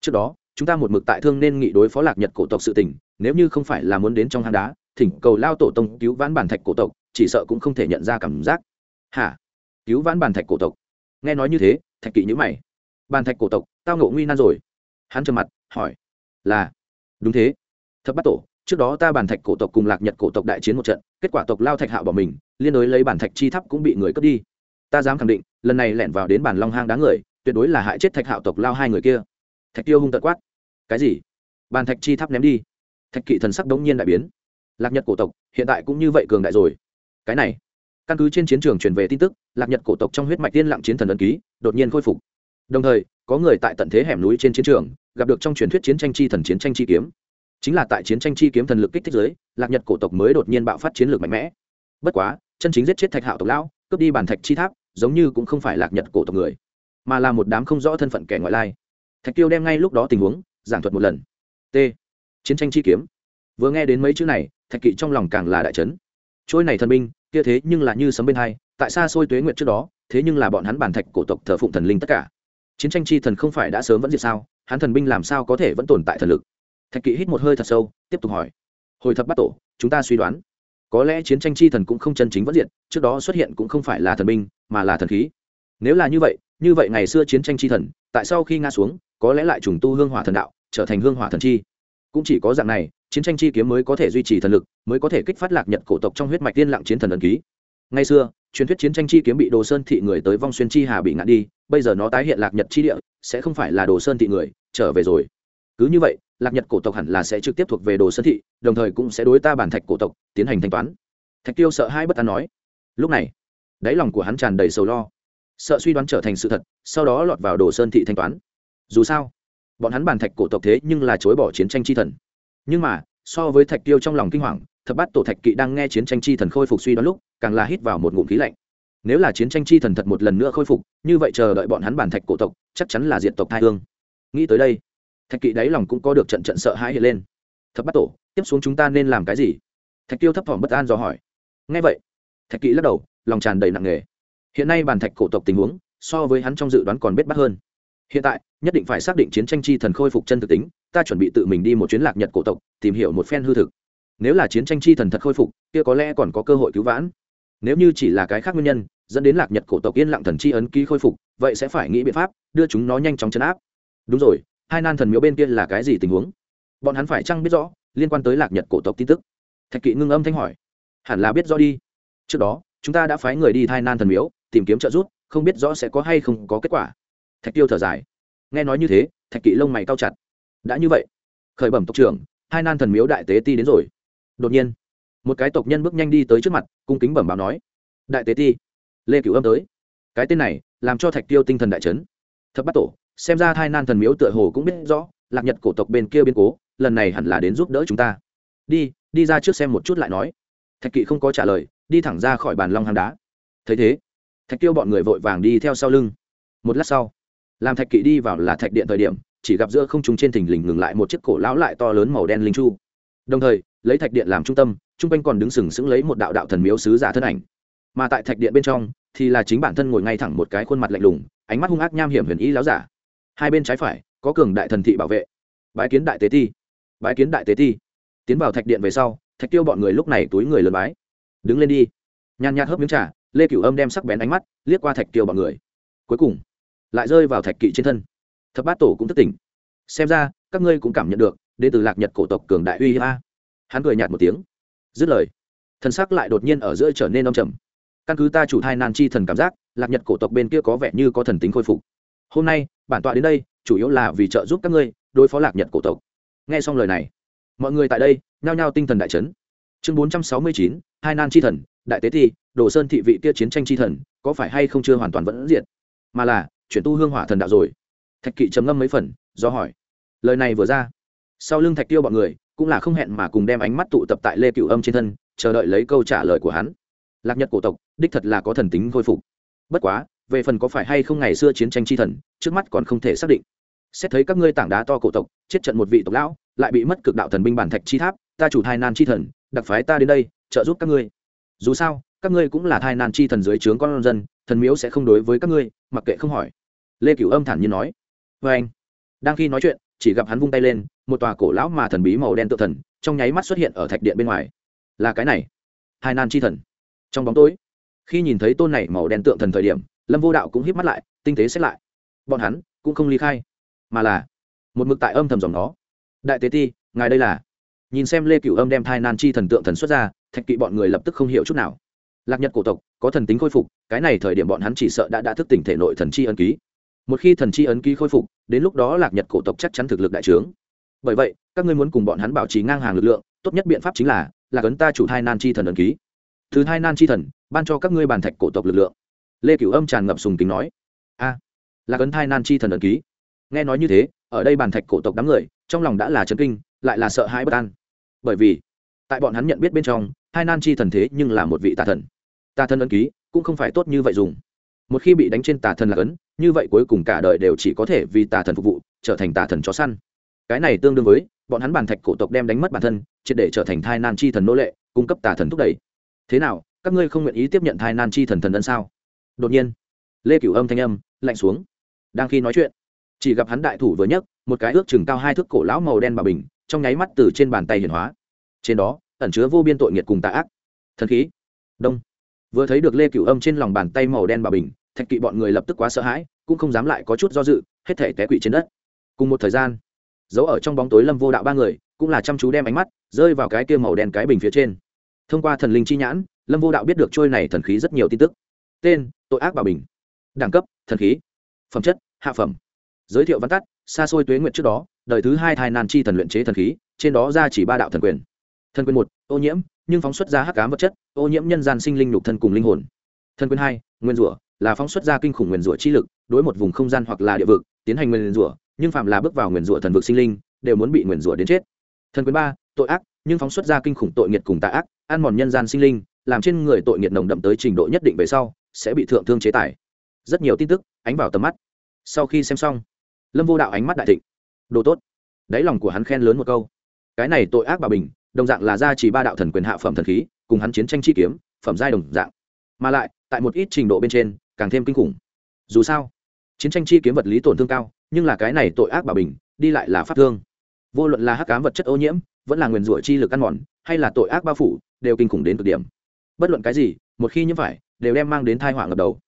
trước đó, chúng ta một mực tại thương nên nghị đối phó lạc nhật cổ tộc sự tình, nếu như không phải là muốn đến trong hang đá thỉnh cầu lao tổ tông cứu vãn bản thạch cổ tộc, chỉ sợ cũng không thể nhận ra cảm giác. Hả? Cứu vãn bản thạch cổ tộc? Nghe nói như thế, thạch kỵ nhữ mày. Bản thạch cổ tộc, tao ngộ nguy nan rồi. Hắn trầm mặt, hỏi. Là. Đúng thế. Thập bắt tổ, trước đó ta bản thạch cổ tộc cùng lạc nhật cổ tộc đại chiến một trận, kết quả tộc lao thạch hạo bỏ mình, liên đối lấy bản thạch chi tháp cũng bị người cướp đi. Ta dám khẳng định, lần này lẻn vào đến bản long hang đá người, tuyệt đối là hại chết thạch hạo tộc lao hai người kia. Thạch tiêu hung tật quát. Cái gì? Bàn thạch chi tháp ném đi. Thạch kỵ thần sắc đống nhiên đại biến lạc nhật cổ tộc, hiện tại cũng như vậy cường đại rồi. Cái này, căn cứ trên chiến trường truyền về tin tức, lạc nhật cổ tộc trong huyết mạch tiên lặng chiến thần ấn ký, đột nhiên khôi phục. Đồng thời, có người tại tận thế hẻm núi trên chiến trường, gặp được trong truyền thuyết chiến tranh chi thần chiến tranh chi kiếm. Chính là tại chiến tranh chi kiếm thần lực kích thích giới lạc nhật cổ tộc mới đột nhiên bạo phát chiến lược mạnh mẽ. Bất quá, chân chính giết chết thạch hạo tộc lão, cướp đi bản thạch chi tháp, giống như cũng không phải lạc nhật cổ tộc người, mà là một đám không rõ thân phận kẻ ngoại lai. Thạch tiêu đem ngay lúc đó tình huống, giảng thuật một lần. T. Chiến tranh chi kiếm. Vừa nghe đến mấy chữ này thạch kỵ trong lòng càng là đại trấn trôi này thần binh, kia thế nhưng là như sấm bên hai, tại xa xôi tuế nguyện trước đó, thế nhưng là bọn hắn bản thạch cổ tộc thờ phụng thần linh tất cả. Chiến tranh chi thần không phải đã sớm vẫn diệt sao, hắn thần binh làm sao có thể vẫn tồn tại thần lực? Thạch kỵ hít một hơi thật sâu, tiếp tục hỏi. Hồi thập bắt tổ, chúng ta suy đoán. Có lẽ chiến tranh chi thần cũng không chân chính vẫn diệt, trước đó xuất hiện cũng không phải là thần binh, mà là thần khí. Nếu là như vậy như vậy ngày xưa chiến tranh chi thần, tại sau khi nga xuống, có lẽ lại trùng tu hương hỏa thần đạo, trở thành hương hỏa thần chi. Cũng chỉ có dạng này chiến tranh chi kiếm mới có thể duy trì thần lực, mới có thể kích phát lạc nhật cổ tộc trong huyết mạch tiên lặng chiến thần ẩn ký. Ngày xưa, truyền thuyết chiến tranh chi kiếm bị đồ sơn thị người tới vong xuyên chi hà bị ngạn đi, bây giờ nó tái hiện lạc nhật chi địa, sẽ không phải là đồ sơn thị người, trở về rồi. Cứ như vậy, lạc nhật cổ tộc hẳn là sẽ trực tiếp thuộc về đồ sơn thị, đồng thời cũng sẽ đối ta bản thạch cổ tộc tiến hành thanh toán. Thạch tiêu sợ hai bất an nói. Lúc này, đáy lòng của hắn tràn đầy sầu lo. Sợ suy đoán trở thành sự thật, sau đó lọt vào đồ sơn thị thanh toán. Dù sao, bọn hắn bàn thạch cổ tộc thế nhưng là chối bỏ chiến tranh chi thần nhưng mà, so với thạch tiêu trong lòng kinh hoàng, thập bát tổ thạch kỵ đang nghe chiến tranh chi thần khôi phục suy đoán lúc, càng là hít vào một ngụm khí lạnh. Nếu là chiến tranh chi thần thật một lần nữa khôi phục, như vậy chờ đợi bọn hắn bàn thạch cổ tộc, chắc chắn là diện tộc thai hương. Nghĩ tới đây, thạch kỵ đáy lòng cũng có được trận trận sợ hãi hiện lên. Thập bát tổ, tiếp xuống chúng ta nên làm cái gì? Thạch tiêu thấp thỏm bất an do hỏi. Ngay vậy, thạch kỵ lắc đầu, lòng tràn đầy nặng nề. Hiện nay bàn thạch cổ tộc tình huống, so với hắn trong dự đoán còn biết bắt hơn. Hiện tại, nhất định phải xác định chiến tranh chi thần khôi phục chân thực tính ta chuẩn bị tự mình đi một chuyến lạc nhật cổ tộc, tìm hiểu một phen hư thực. Nếu là chiến tranh chi thần thật khôi phục, kia có lẽ còn có cơ hội cứu vãn. Nếu như chỉ là cái khác nguyên nhân, dẫn đến lạc nhật cổ tộc yên lặng thần chi ấn ký khôi phục, vậy sẽ phải nghĩ biện pháp đưa chúng nó nhanh chóng chấn áp. Đúng rồi, hai nan thần miếu bên kia là cái gì tình huống? Bọn hắn phải chăng biết rõ liên quan tới lạc nhật cổ tộc tin tức? Thạch kỵ ngưng âm thanh hỏi. Hẳn là biết rõ đi. Trước đó, chúng ta đã phái người đi thai nan thần miếu, tìm kiếm trợ giúp, không biết rõ sẽ có hay không có kết quả. Thạch tiêu thở dài. Nghe nói như thế, thạch kỵ lông mày cao chặt đã như vậy, khởi bẩm tộc trưởng, hai nan thần miếu đại tế ti đến rồi. Đột nhiên, một cái tộc nhân bước nhanh đi tới trước mặt, cung kính bẩm báo nói, đại tế ti, lê cửu âm tới. Cái tên này làm cho thạch tiêu tinh thần đại trấn thập bắt tổ, xem ra hai nan thần miếu tựa hồ cũng biết rõ, lạc nhật cổ tộc bên kia biến cố, lần này hẳn là đến giúp đỡ chúng ta. Đi đi ra trước xem một chút lại nói. Thạch kỵ không có trả lời, đi thẳng ra khỏi bàn long hang đá. Thấy thế, thạch tiêu bọn người vội vàng đi theo sau lưng. Một lát sau, làm thạch kỵ đi vào là thạch điện thời điểm chỉ gặp giữa không trung trên thình lình ngừng lại một chiếc cổ lão lại to lớn màu đen linh chu. Đồng thời, lấy thạch điện làm trung tâm, trung quanh còn đứng sừng sững lấy một đạo đạo thần miếu sứ giả thân ảnh. Mà tại thạch điện bên trong, thì là chính bản thân ngồi ngay thẳng một cái khuôn mặt lạnh lùng, ánh mắt hung ác nham hiểm huyền ý láo giả. Hai bên trái phải, có cường đại thần thị bảo vệ. Bái kiến đại tế ti. Bái kiến đại tế ti. Tiến vào thạch điện về sau, thạch tiêu bọn người lúc này túi người lớn bái. Đứng lên đi. Nhàn nhạt hớp miếng trà, lê cửu âm đem sắc bén ánh mắt liếc qua thạch tiêu bọn người. Cuối cùng, lại rơi vào thạch kỵ trên thân thập bát tổ cũng thất tỉnh. Xem ra, các ngươi cũng cảm nhận được, đến từ lạc nhật cổ tộc cường đại uy hiếp a. Hắn cười nhạt một tiếng. Dứt lời, thần sắc lại đột nhiên ở giữa trở nên âm trầm. Căn cứ ta chủ thai nan chi thần cảm giác, lạc nhật cổ tộc bên kia có vẻ như có thần tính khôi phục. Hôm nay, bản tọa đến đây, chủ yếu là vì trợ giúp các ngươi đối phó lạc nhật cổ tộc. Nghe xong lời này, mọi người tại đây nhao nhao tinh thần đại chấn. Chương bốn trăm sáu mươi chín, hai nan chi thần, đại tế thi, đồ sơn thị vị kia chiến tranh chi thần, có phải hay không chưa hoàn toàn vẫn diện mà là, chuyển tu hương hỏa thần đạo rồi thạch kỵ trầm ngâm mấy phần, do hỏi. Lời này vừa ra, sau lưng thạch tiêu bọn người cũng là không hẹn mà cùng đem ánh mắt tụ tập tại lê cựu âm trên thân, chờ đợi lấy câu trả lời của hắn. Lạc nhật cổ tộc, đích thật là có thần tính khôi phục. Bất quá, về phần có phải hay không ngày xưa chiến tranh chi thần, trước mắt còn không thể xác định. Xét thấy các ngươi tảng đá to cổ tộc, chết trận một vị tộc lão, lại bị mất cực đạo thần binh bản thạch chi tháp, ta chủ thai nan chi thần, đặc phái ta đến đây, trợ giúp các ngươi. Dù sao, các ngươi cũng là thai nan chi thần dưới trướng con dân, thần miếu sẽ không đối với các ngươi, mặc kệ không hỏi. Lê cửu âm thản nhiên nói vê anh. Đang khi nói chuyện, chỉ gặp hắn vung tay lên, một tòa cổ lão mà thần bí màu đen tự thần, trong nháy mắt xuất hiện ở thạch điện bên ngoài. Là cái này. Hai nan chi thần. Trong bóng tối, khi nhìn thấy tôn này màu đen tượng thần thời điểm, lâm vô đạo cũng híp mắt lại, tinh tế xét lại. Bọn hắn cũng không ly khai, mà là một mực tại âm thầm dòng nó. Đại tế ti, ngài đây là? Nhìn xem lê cửu âm đem thai nan chi thần tượng thần xuất ra, thạch kỵ bọn người lập tức không hiểu chút nào. Lạc nhật cổ tộc, có thần tính khôi phục, cái này thời điểm bọn hắn chỉ sợ đã đã thức tỉnh thể nội thần chi ân ký một khi thần chi ấn ký khôi phục, đến lúc đó lạc nhật cổ tộc chắc chắn thực lực đại trướng. Bởi vậy, các ngươi muốn cùng bọn hắn bảo trì ngang hàng lực lượng, tốt nhất biện pháp chính là là ấn ta chủ thai nan chi thần ấn ký. Thứ hai nan chi thần, ban cho các ngươi bàn thạch cổ tộc lực lượng. Lê cửu âm tràn ngập sùng kính nói, a là ấn thai nan chi thần ấn ký. Nghe nói như thế, ở đây bàn thạch cổ tộc đám người, trong lòng đã là chấn kinh, lại là sợ hãi bất an. Bởi vì, tại bọn hắn nhận biết bên trong hai nan chi thần thế nhưng là một vị tà thần. Tà thần ấn ký cũng không phải tốt như vậy dùng một khi bị đánh trên tà thần là ấn như vậy cuối cùng cả đời đều chỉ có thể vì tà thần phục vụ, trở thành tà thần chó săn. Cái này tương đương với, bọn hắn bàn thạch cổ tộc đem đánh mất bản thân, triệt để trở thành thai nan chi thần nô lệ, cung cấp tà thần thúc đẩy. Thế nào, các ngươi không nguyện ý tiếp nhận thai nan chi thần thần ân sao? Đột nhiên, lê cửu âm thanh âm lạnh xuống. Đang khi nói chuyện, chỉ gặp hắn đại thủ vừa nhấc, một cái ước chừng cao hai thước cổ lão màu đen bà bình, trong nháy mắt từ trên bàn tay hiển hóa. Trên đó, ẩn chứa vô biên tội nghiệt cùng tà ác. Thần khí. Đông vừa thấy được lê cửu âm trên lòng bàn tay màu đen bà bình, thạch kỵ bọn người lập tức quá sợ hãi, cũng không dám lại có chút do dự, hết thể té quỵ trên đất. Cùng một thời gian, giấu ở trong bóng tối lâm vô đạo ba người, cũng là chăm chú đem ánh mắt rơi vào cái kia màu đen cái bình phía trên. Thông qua thần linh chi nhãn, lâm vô đạo biết được trôi này thần khí rất nhiều tin tức. Tên, tội ác bảo bình. Đẳng cấp, thần khí. Phẩm chất, hạ phẩm. Giới thiệu văn tắt xa xôi tuế nguyện trước đó, đời thứ hai thai nan chi thần luyện chế thần khí, trên đó ra chỉ ba đạo thần quyền. Thần quyền một, ô nhiễm nhưng phóng xuất ra hắc ám vật chất, ô nhiễm nhân gian sinh linh nhục thân cùng linh hồn. Thần quyền hai, nguyên rủa, là phóng xuất ra kinh khủng nguyên rủa chi lực, đối một vùng không gian hoặc là địa vực, tiến hành nguyên rủa, nhưng phạm là bước vào nguyên rủa thần vực sinh linh, đều muốn bị nguyên rủa đến chết. Thần quyền ba, tội ác, nhưng phóng xuất ra kinh khủng tội nghiệt cùng tà ác, ăn mòn nhân gian sinh linh, làm trên người tội nghiệt nồng đậm tới trình độ nhất định về sau, sẽ bị thượng thương chế tài rất nhiều tin tức, ánh vào tầm mắt. Sau khi xem xong, lâm vô đạo ánh mắt đại thịnh. Đồ tốt. Đáy lòng của hắn khen lớn một câu. Cái này tội ác bà bình đồng dạng là gia trì ba đạo thần quyền hạ phẩm thần khí, cùng hắn chiến tranh chi kiếm, phẩm giai đồng dạng. Mà lại, tại một ít trình độ bên trên, càng thêm kinh khủng. Dù sao, chiến tranh chi kiếm vật lý tổn thương cao, nhưng là cái này tội ác bà bình, đi lại là pháp thương. Vô luận là hắc cám vật chất ô nhiễm, vẫn là nguyền rủa chi lực ăn mòn, hay là tội ác bao phủ, đều kinh khủng đến cực điểm. Bất luận cái gì, một khi nhiễm phải, đều đem mang đến thai họa ngập đầu.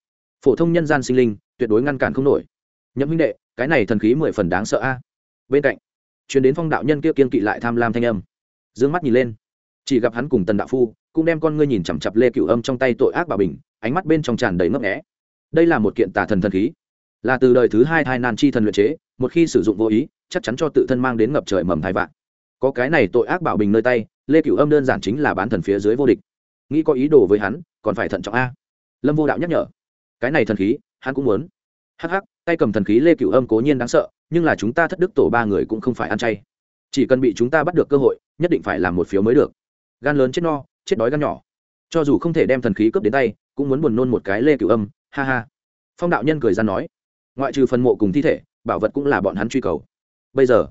Phổ thông nhân gian sinh linh, tuyệt đối ngăn cản không nổi. Nhậm huynh đệ, cái này thần khí mười phần đáng sợ a. Bên cạnh chuyến đến phong đạo nhân kia kiên kỵ lại tham lam thanh âm d ư ơ n g mắt nhìn lên. Chỉ gặp hắn cùng tần đạo phu cũng đem con ngươi nhìn chằm chặp lê cựu âm trong tay tội ác bà bình, ánh mắt bên trong tràn đầy ngấp nghẽ đây là một kiện tà thần thần khí. Là từ đời thứ hai thai nan chi thần luyện chế, một khi sử dụng vô ý, chắc chắn cho tự thân mang đến ngập trời mầm thai vạn. Có cái này tội ác bảo bình nơi tay, lê cửu âm đơn giản chính là bán thần phía dưới vô địch. Nghĩ có ý đồ với hắn, còn phải thận trọng a. Lâm vô đạo nhắc nhở. Cái này thần khí, hắn cũng muốn. Hắc hắc, tay cầm thần khí lê cửu âm cố nhiên đáng sợ, nhưng là chúng ta thất đức tổ ba người cũng không phải ăn chay chỉ cần bị chúng ta bắt được cơ hội, nhất định phải làm một phiếu mới được. Gan lớn chết no, chết đói gan nhỏ. Cho dù không thể đem thần khí cướp đến tay, cũng muốn buồn nôn một cái lê cửu âm, ha ha. Phong đạo nhân cười ra nói, ngoại trừ phần mộ cùng thi thể, bảo vật cũng là bọn hắn truy cầu. Bây giờ,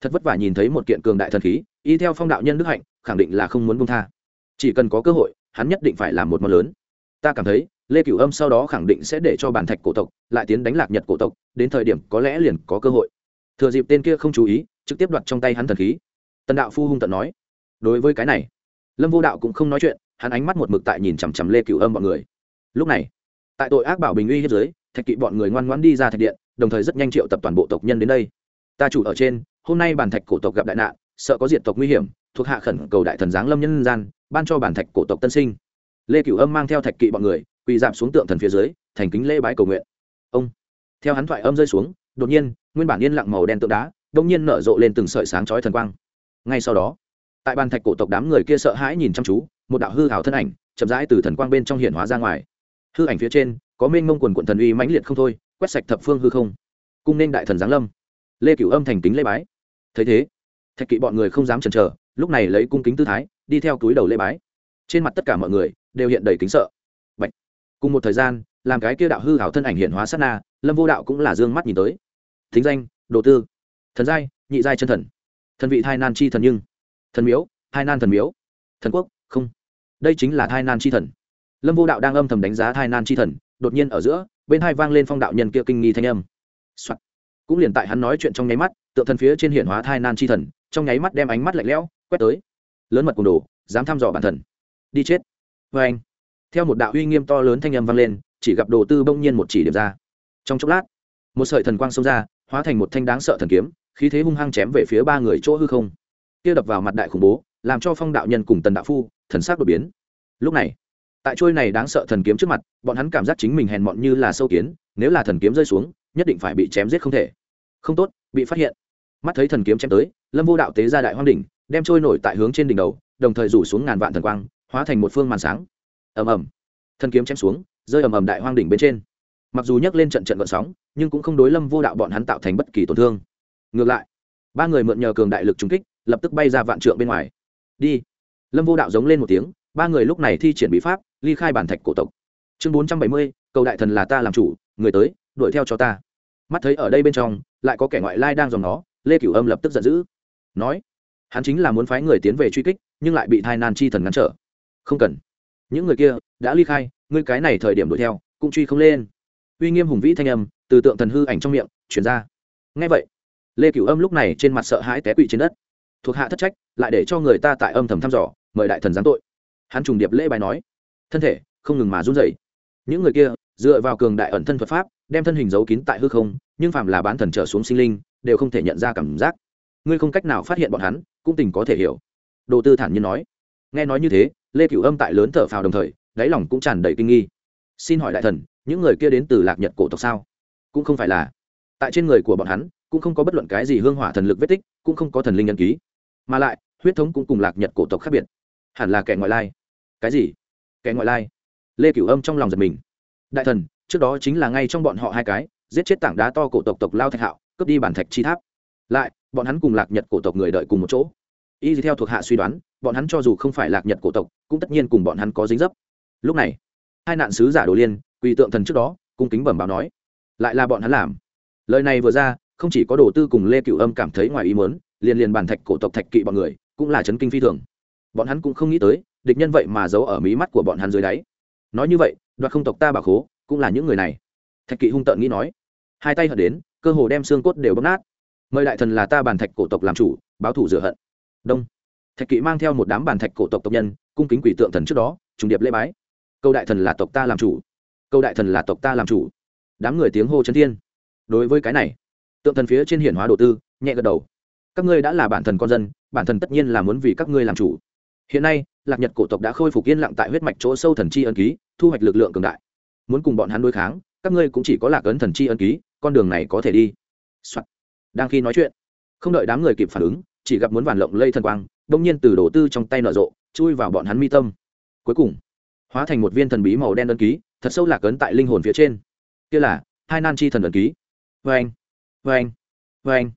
thật vất vả nhìn thấy một kiện cường đại thần khí, y theo phong đạo nhân đức hạnh, khẳng định là không muốn buông tha. Chỉ cần có cơ hội, hắn nhất định phải làm một món lớn. Ta cảm thấy, lê cửu âm sau đó khẳng định sẽ để cho bản thạch cổ tộc lại tiến đánh lạc nhật cổ tộc, đến thời điểm có lẽ liền có cơ hội. Thừa dịp tên kia không chú ý trực tiếp đoạt trong tay hắn thần khí. Tần đạo phu hung tận nói, đối với cái này, lâm vô đạo cũng không nói chuyện, hắn ánh mắt một mực tại nhìn chằm chằm lê cửu âm bọn người. Lúc này, tại tội ác bảo bình uy hiếp giới thạch kỵ bọn người ngoan ngoãn đi ra thạch điện, đồng thời rất nhanh triệu tập toàn bộ tộc nhân đến đây. Ta chủ ở trên, hôm nay bản thạch cổ tộc gặp đại nạn, sợ có diện tộc nguy hiểm, thuộc hạ khẩn cầu đại thần giáng lâm nhân gian, ban cho bản thạch cổ tộc tân sinh. Lê cửu âm mang theo thạch kỵ bọn người, quỳ giảm xuống tượng thần phía dưới, thành kính lễ bái cầu nguyện. Ông, theo hắn thoại âm rơi xuống, đột nhiên, nguyên bản yên lặng màu đen tượng đá đông nhiên nở rộ lên từng sợi sáng chói thần quang. Ngay sau đó, tại bàn thạch cổ tộc đám người kia sợ hãi nhìn chăm chú, một đạo hư hào thân ảnh chậm rãi từ thần quang bên trong hiện hóa ra ngoài. Hư ảnh phía trên, có mênh mông quần quận thần uy mãnh liệt không thôi, quét sạch thập phương hư không. Cung nên đại thần giáng lâm. Lê cửu âm thành kính lê bái. Thấy thế, thạch kỵ bọn người không dám chần chờ, lúc này lấy cung kính tư thái, đi theo túi đầu lê bái. Trên mặt tất cả mọi người đều hiện đầy kính sợ. Bạch. cùng một thời gian, làm cái kia đạo hư hảo thân ảnh hiện hóa sát na, lâm vô đạo cũng là dương mắt nhìn tới. Thính danh, đồ tư thần giai, nhị giai chân thần. Thần vị thai nan chi thần nhưng, thần miếu, thai nan thần miếu, thần quốc, không. Đây chính là thai nan chi thần. Lâm vô đạo đang âm thầm đánh giá thai nan chi thần, đột nhiên ở giữa, bên hai vang lên phong đạo nhân kia kinh nghi thanh âm、Soạn. cũng liền tại hắn nói chuyện trong nháy mắt, tượng thần phía trên hiển hóa thai nan chi thần, trong nháy mắt đem ánh mắt lạnh lẽo, quét tới. Lớn mật cùng đồ, dám thăm dò bản thần. Đi chết. Vê anh. Theo một đạo uy nghiêm to lớn thanh âm vang lên, chỉ gặp đồ tư bỗng nhiên một chỉ điểm ra. Trong chốc lát, một sợi thần quang xông ra, hóa thành một thanh đáng sợ thần kiếm khí thế hung hăng chém về phía ba người chỗ hư không. Kia đập vào mặt đại khủng bố, làm cho phong đạo nhân cùng tần đạo phu, thần sắc đột biến. Lúc này, tại trôi này đáng sợ thần kiếm trước mặt, bọn hắn cảm giác chính mình hèn mọn như là sâu kiến, nếu là thần kiếm rơi xuống, nhất định phải bị chém giết không thể. Không tốt, bị phát hiện. Mắt thấy thần kiếm chém tới, lâm vô đạo tế ra đại hoang đỉnh, đem trôi nổi tại hướng trên đỉnh đầu, đồng thời rủ xuống ngàn vạn thần quang, hóa thành một phương màn sáng. Ầm ầm. Thần kiếm chém xuống, rơi ầm ầm đại hoang đỉnh bên trên. Mặc dù nhấc lên trận trận vận sóng, nhưng cũng không đối lâm vô đạo bọn hắn tạo thành bất kỳ tổn thương ngược lại, ba người mượn nhờ cường đại lực trung kích, lập tức bay ra vạn trượng bên ngoài. Đi. Lâm vô đạo giống lên một tiếng, ba người lúc này thi triển bí pháp, ly khai bản thạch cổ tộc. Chương bốn trăm bảy mươi, cầu đại thần là ta làm chủ, người tới, đuổi theo cho ta. Mắt thấy ở đây bên trong, lại có kẻ ngoại lai đang dòng nó, lê cửu âm lập tức giận dữ. Nói, hắn chính là muốn phái người tiến về truy kích, nhưng lại bị thai nan chi thần ngăn trở. Không cần. Những người kia đã ly khai, ngươi cái này thời điểm đuổi theo, cũng truy không lên. Uy nghiêm hùng vĩ thanh âm từ tượng thần hư ảnh trong miệng chuyển ra. Ngay vậy lê cửu âm lúc này trên mặt sợ hãi té quỵ trên đất. Thuộc hạ thất trách, lại để cho người ta tại âm thầm thăm dò, mời đại thần giáng tội. Hắn trùng điệp lễ bài nói, thân thể, không ngừng mà run rẩy. Những người kia, dựa vào cường đại ẩn thân thuật pháp, đem thân hình giấu kín tại hư không, nhưng phàm là bán thần trở xuống sinh linh, đều không thể nhận ra cảm giác. Ngươi không cách nào phát hiện bọn hắn, cũng tình có thể hiểu. Đồ tư thản nhiên nói. Nghe nói như thế, lê cửu âm tại lớn thở phào đồng thời, đáy lòng cũng tràn đầy kinh nghi. Xin hỏi đại thần, những người kia đến từ lạc nhật cổ tộc sao? Cũng không phải là. Tại trên người của bọn hắn cũng không có bất luận cái gì hương hỏa thần lực vết tích, cũng không có thần linh nhân ký. Mà lại, huyết thống cũng cùng lạc nhật cổ tộc khác biệt. Hẳn là kẻ ngoại lai. Cái gì? Kẻ ngoại lai? Lê cửu âm trong lòng giật mình. Đại thần, trước đó chính là ngay trong bọn họ hai cái, giết chết tảng đá to cổ tộc tộc lao thạch hạo, cướp đi bản thạch chi tháp. Lại, bọn hắn cùng lạc nhật cổ tộc người đợi cùng một chỗ. Y theo thuộc hạ suy đoán, bọn hắn cho dù không phải lạc nhật cổ tộc, cũng tất nhiên cùng bọn hắn có dính dấp. Lúc này, hai nạn sứ giả đồ liên, quỳ tượng thần trước đó, cung kính bẩm báo nói, lại là bọn hắn làm. Lời này vừa ra không chỉ có đồ tư cùng lê cựu âm cảm thấy ngoài ý mớn liền liền bàn thạch cổ tộc thạch kỵ bọn người, cũng là chấn kinh phi thường. Bọn hắn cũng không nghĩ tới, địch nhân vậy mà giấu ở mí mắt của bọn hắn dưới đáy. Nói như vậy, đoạt không tộc ta bảo khố, cũng là những người này. Thạch kỵ hung tợn nghĩ nói. Hai tay hận đến, cơ hồ đem xương cốt đều bóp nát. Mời đại thần là ta bàn thạch cổ tộc làm chủ, báo thủ rửa hận. Đông. Thạch kỵ mang theo một đám bàn thạch cổ tộc tộc nhân, cung kính quỷ tượng thần trước đó, trùng điệp lễ bái. Câu đại thần là tộc ta làm chủ. Câu đại thần là tộc ta làm chủ. Đám người tiếng hô chấn thiên. Đối với cái này tượng thần phía trên hiển hóa đồ tư, nhẹ gật đầu. Các ngươi đã là bản thần con dân, bản thần tất nhiên là muốn vì các ngươi làm chủ. Hiện nay, lạc nhật cổ tộc đã khôi phục yên lặng tại huyết mạch chỗ sâu thần chi ân ký, thu hoạch lực lượng cường đại. Muốn cùng bọn hắn đối kháng, các ngươi cũng chỉ có lạc ấn thần chi ân ký, con đường này có thể đi、Soạn. đang khi nói chuyện, không đợi đám người kịp phản ứng, chỉ gặp muốn vàn lộng lây thần quang đông nhiên từ đổ tư trong tay nở rộ, chui vào bọn hắn mi tâm. Cuối cùng, hóa thành một viên thần bí màu đen đơn ký, thật sâu lạc ấn tại linh hồn phía trên. Kia là hai nan chi thần ấn ký. Vê anh vê anh vê anh.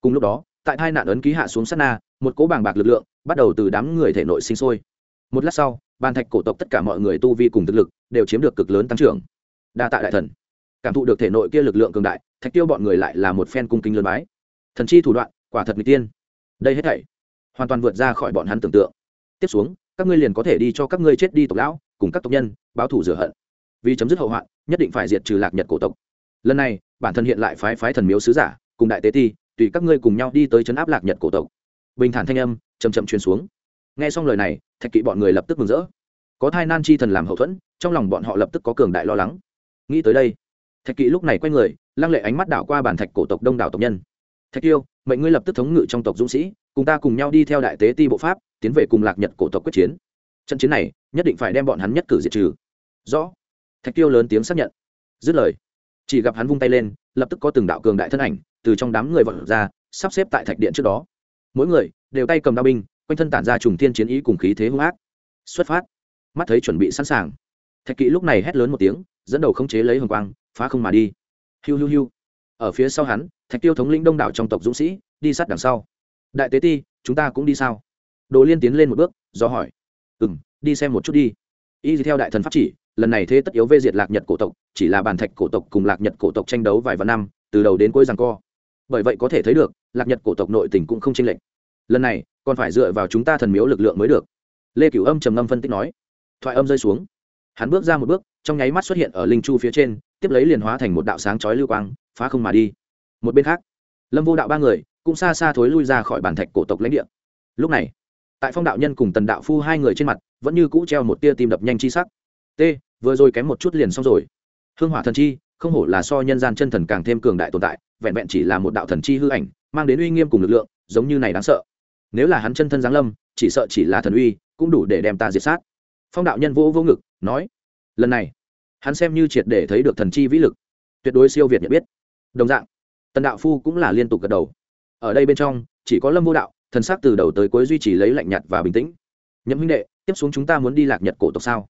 Cùng lúc đó, tại hai nạn ấn ký hạ xuống sát na, một cỗ bàng bạc lực lượng bắt đầu từ đám người thể nội sinh sôi. Một lát sau, bàn thạch cổ tộc tất cả mọi người tu vi cùng thực lực đều chiếm được cực lớn tăng trưởng. Đa tạ đại thần. Cảm thụ được thể nội kia lực lượng cường đại, thạch tiêu bọn người lại là một phen cung kính lớn bái. Thần chi thủ đoạn, quả thật n tiên. Đây hết thảy, hoàn toàn vượt ra khỏi bọn hắn tưởng tượng. Tiếp xuống, các ngươi liền có thể đi cho các ngươi chết đi tộc lão, cùng các tộc nhân, báo thủ rửa hận. Vì chấm dứt hậu hoạn, nhất định phải diệt trừ lạc nhật cổ tộc. Lần này bản thân hiện lại phái phái thần miếu sứ giả, cùng đại tế ti, tùy các ngươi cùng nhau đi tới chấn áp lạc nhật cổ tộc. Bình thản thanh âm chầm chậm truyền xuống. Nghe xong lời này, thạch kỵ bọn người lập tức mừng rỡ. Có thai nan chi thần làm hậu thuẫn, trong lòng bọn họ lập tức có cường đại lo lắng. Nghĩ tới đây, thạch kỵ lúc này quay người, lăng lệ ánh mắt đảo qua bản thạch cổ tộc đông đảo tộc nhân. Thạch tiêu mệnh ngươi lập tức thống ngự trong tộc dũng sĩ, cùng ta cùng nhau đi theo đại tế ti bộ pháp, tiến về cùng lạc nhật cổ tộc quyết chiến. Trận chiến này, nhất định phải đem bọn hắn nhất cử diệt trừ. Rõ. Thạch tiêu lớn tiếng xác nhận. Dứt lời chỉ gặp hắn vung tay lên, lập tức có từng đạo cường đại thân ảnh từ trong đám người vọt ra, sắp xếp tại thạch điện trước đó. Mỗi người đều tay cầm đao binh, quanh thân tản ra trùng thiên chiến ý cùng khí thế hung ác. Xuất phát. Mắt thấy chuẩn bị sẵn sàng. Thạch kỵ lúc này hét lớn một tiếng, dẫn đầu khống chế lấy hồng quang, phá không mà đi. Hiu hiu hiu. Ở phía sau hắn, thạch tiêu thống lĩnh đông đảo trong tộc dũng sĩ, đi sát đằng sau. Đại tế ti, chúng ta cũng đi sao? Đồ liên tiến lên một bước, do hỏi. Ừ m đi xem một chút đi. Y theo đại thần pháp chỉ lần này thế tất yếu vê diệt lạc nhật cổ tộc, chỉ là bàn thạch cổ tộc cùng lạc nhật cổ tộc tranh đấu vài vạn năm, từ đầu đến cuối rằng co. Bởi vậy có thể thấy được, lạc nhật cổ tộc nội tình cũng không tranh lệch. Lần này, còn phải dựa vào chúng ta thần miếu lực lượng mới được. Lê cửu âm trầm ngâm phân tích nói. Thoại âm rơi xuống. Hắn bước ra một bước, trong nháy mắt xuất hiện ở linh chu phía trên, tiếp lấy liền hóa thành một đạo sáng chói lưu quang, phá không mà đi. Một bên khác, lâm vô đạo ba người cũng xa xa thối lui ra khỏi bản thạch cổ tộc lãnh địa. Lúc này, tại phong đạo nhân cùng tần đạo phu hai người trên mặt, vẫn như cũ treo một tia tim đập nhanh chi sắc. T vừa rồi kém một chút liền xong rồi. Hương hỏa thần chi, không hổ là so nhân gian chân thần càng thêm cường đại tồn tại, vẹn vẹn chỉ là một đạo thần chi hư ảnh, mang đến uy nghiêm cùng lực lượng, giống như này đáng sợ. Nếu là hắn chân thân giáng lâm, chỉ sợ chỉ là thần uy, cũng đủ để đem ta diệt sát. Phong đạo nhân vô vô ngực, nói, lần này, hắn xem như triệt để thấy được thần chi vĩ lực, tuyệt đối siêu việt nhận biết. Đồng dạng, tần đạo phu cũng là liên tục gật đầu. Ở đây bên trong, chỉ có lâm vô đạo, thần sắc từ đầu tới cuối duy trì lấy lạnh nhạt và bình tĩnh. Nhậm huynh đệ, tiếp xuống chúng ta muốn đi lạc nhật cổ tộc sao?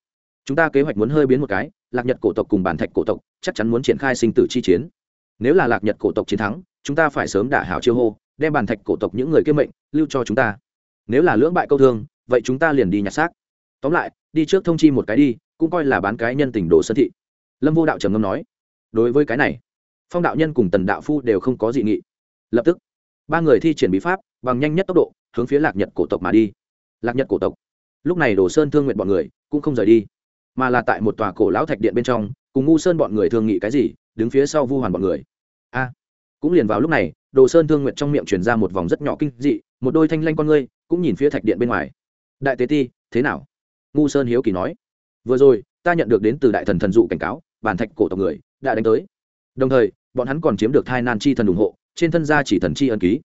Chúng ta kế hoạch muốn hơi biến một cái, lạc nhật cổ tộc cùng bản thạch cổ tộc chắc chắn muốn triển khai sinh tử chi chiến. Nếu là lạc nhật cổ tộc chiến thắng, chúng ta phải sớm đả hảo chiêu hô, đem bản thạch cổ tộc những người kế mệnh, lưu cho chúng ta. Nếu là lưỡng bại câu thương, vậy chúng ta liền đi nhặt xác. Tóm lại, đi trước thông chi một cái đi, cũng coi là bán cái nhân tình đồ sân thị. Lâm vô đạo trầm ngâm nói, đối với cái này, phong đạo nhân cùng tần đạo phu đều không có dị nghị. Lập tức, ba người thi triển bí pháp, bằng nhanh nhất tốc độ, hướng phía lạc nhật cổ tộc mà đi. Lạc nhật cổ tộc, lúc này đồ sơn thương nguyện bọn người cũng không rời đi mà là tại một tòa cổ lão thạch điện bên trong, cùng ngu sơn bọn người thương nghị cái gì, đứng phía sau vu hoàn bọn người. A, cũng liền vào lúc này, đồ sơn thương nguyện trong miệng chuyển ra một vòng rất nhỏ kinh dị, một đôi thanh lanh con ngươi cũng nhìn phía thạch điện bên ngoài. Đại tế ti, thế nào? Ngu sơn hiếu kỳ nói. Vừa rồi, ta nhận được đến từ đại thần thần dụ cảnh cáo, bản thạch cổ tộc người đã đánh tới. Đồng thời, bọn hắn còn chiếm được thai nan chi thần ủng hộ, trên thân gia chỉ thần chi ân ký.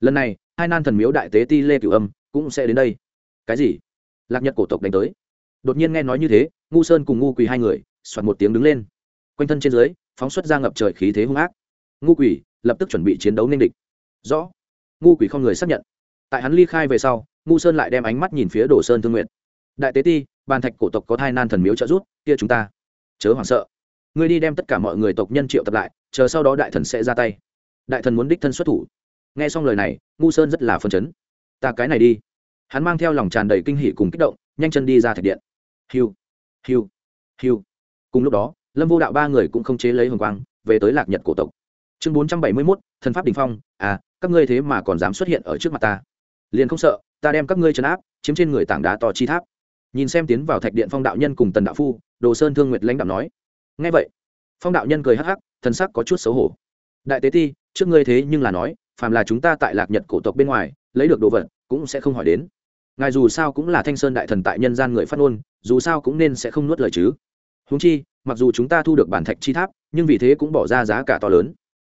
Lần này hai nan thần miếu đại tế ti lê cửu âm cũng sẽ đến đây. Cái gì? Lạc nhật cổ tộc đánh tới. Đột nhiên nghe nói như thế ngu sơn cùng ngu quỳ hai người, soạt một tiếng đứng lên. Quanh thân trên dưới, phóng xuất ra ngập trời khí thế hung ác. Ngu quỳ lập tức chuẩn bị chiến đấu nên địch. Rõ. Ngu quỳ không người xác nhận. Tại hắn ly khai về sau, ngu sơn lại đem ánh mắt nhìn phía đồ sơn thương nguyện đại tế ti, bàn thạch cổ tộc có thai nan thần miếu trợ rút kia chúng ta. Chớ hoảng sợ. Ngươi đi đem tất cả mọi người tộc nhân triệu tập lại, chờ sau đó đại thần sẽ ra tay. Đại thần muốn đích thân xuất thủ. Nghe xong lời này, ngu sơn rất là phân chấn. Ta cái này đi. Hắn mang theo lòng tràn đầy kinh hỉ cùng kích động, nhanh chân đi ra thạch điện. Hiu hiu hiu. Cùng lúc đó, lâm vô đạo ba người cũng không chế lấy hồng quang, về tới lạc nhật cổ tộc. Chương bốn trăm bảy mươi mốt, thần pháp đình phong. À các ngươi thế mà còn dám xuất hiện ở trước mặt ta. Liền không sợ, ta đem các ngươi trấn áp, chiếm trên người tảng đá to chi tháp. Nhìn xem tiến vào thạch điện phong đạo nhân cùng tần đạo phu, đồ sơn thương nguyệt lãnh đạo nói. Ngay vậy, phong đạo nhân cười hắc hắc, thần sắc có chút xấu hổ. Đại tế ti, trước ngươi thế nhưng là nói, phàm là chúng ta tại lạc nhật cổ tộc bên ngoài, lấy được đồ vật, cũng sẽ không hỏi đến ngài dù sao cũng là thanh sơn đại thần tại nhân gian người phát ngôn, dù sao cũng nên sẽ không nuốt lời chứ. Húng chi, mặc dù chúng ta thu được bản thạch chi tháp, nhưng vì thế cũng bỏ ra giá cả to lớn.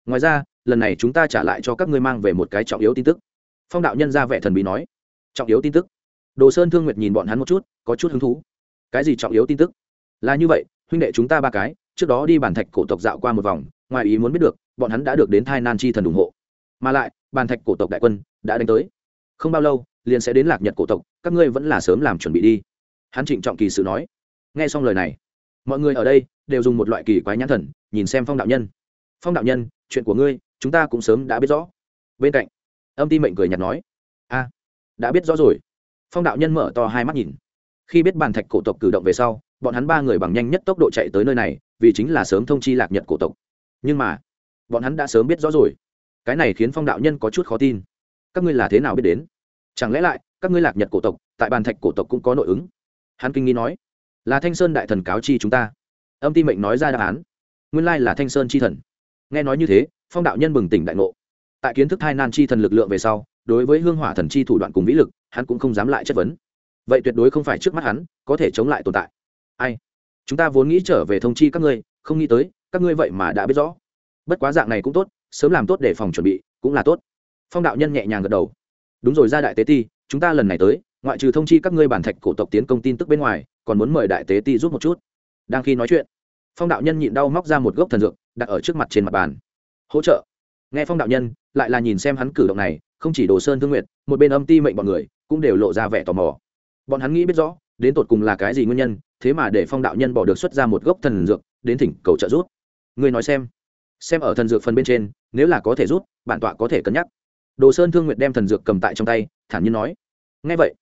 Ngoài ra, lần này chúng ta trả lại cho các ngươi mang về một cái trọng yếu tin tức. Phong đạo nhân ra vẻ thần bí nói. Trọng yếu tin tức? Đồ sơn thương nguyệt nhìn bọn hắn một chút, có chút hứng thú. Cái gì trọng yếu tin tức? Là như vậy, huynh đệ chúng ta ba cái, trước đó đi bản thạch cổ tộc dạo qua một vòng, ngoài ý muốn biết được, bọn hắn đã được đến thai nan chi thần ủng hộ. Mà lại bàn thạch cổ tộc đại quân đã đánh tới. Không bao lâu liền sẽ đến lạc nhật cổ tộc, các ngươi vẫn là sớm làm chuẩn bị đi. Hắn trịnh trọng kỳ sự nói. Nghe xong lời này, mọi người ở đây đều dùng một loại kỳ quái nhãn thần, nhìn xem phong đạo nhân. Phong đạo nhân, chuyện của ngươi, chúng ta cũng sớm đã biết rõ. Bên cạnh, âm ti mệnh cười nhạt nói. A, đã biết rõ rồi. Phong đạo nhân mở to hai mắt nhìn. Khi biết bàn thạch cổ tộc cử động về sau, bọn hắn ba người bằng nhanh nhất tốc độ chạy tới nơi này, vì chính là sớm thông chi lạc nhật cổ tộc. Nhưng mà, bọn hắn đã sớm biết rõ rồi. Cái này khiến phong đạo nhân có chút khó tin. Các ngươi là thế nào biết đến? Chẳng lẽ lại, các ngươi lạc nhật cổ tộc, tại bàn thạch cổ tộc cũng có nội ứng? Hắn kinh nghi nói. Là thanh sơn đại thần cáo chi chúng ta. Âm ti mệnh nói ra đáp án. Nguyên lai là thanh sơn chi thần. Nghe nói như thế, phong đạo nhân bừng tỉnh đại ngộ. Tại kiến thức thai nan chi thần lực lượng về sau, đối với hương hỏa thần chi thủ đoạn cùng vĩ lực, hắn cũng không dám lại chất vấn. Vậy tuyệt đối không phải trước mắt hắn, có thể chống lại tồn tại. Ai? Chúng ta vốn nghĩ trở về thông chi các ngươi, không nghĩ tới, các ngươi vậy mà đã biết rõ. Bất quá dạng này cũng tốt, sớm làm tốt để phòng chuẩn bị, cũng là tốt. Phong đạo nhân nhẹ nhàng gật đầu đúng rồi ra đại tế ti, chúng ta lần này tới, ngoại trừ thông chi các ngươi bản thạch cổ tộc tiến công tin tức bên ngoài, còn muốn mời đại tế ti giúp một chút. Đang khi nói chuyện, phong đạo nhân nhịn đau móc ra một gốc thần dược, đặt ở trước mặt trên mặt bàn. Hỗ trợ. Nghe phong đạo nhân, lại là nhìn xem hắn cử động này, không chỉ đồ sơn thương nguyện một bên âm ti mệnh bọn người, cũng đều lộ ra vẻ tò mò. Bọn hắn nghĩ biết rõ, đến tột cùng là cái gì nguyên nhân, thế mà để phong đạo nhân bỏ được xuất ra một gốc thần dược, đến thỉnh cầu trợ giúp. Ngươi nói xem. Xem ở thần dược phần bên trên, nếu là có thể rút bản tọa có thể cân nhắc đồ sơn thương nguyệt đem thần dược cầm tại trong tay, thản nhiên nói. Ngay vậy,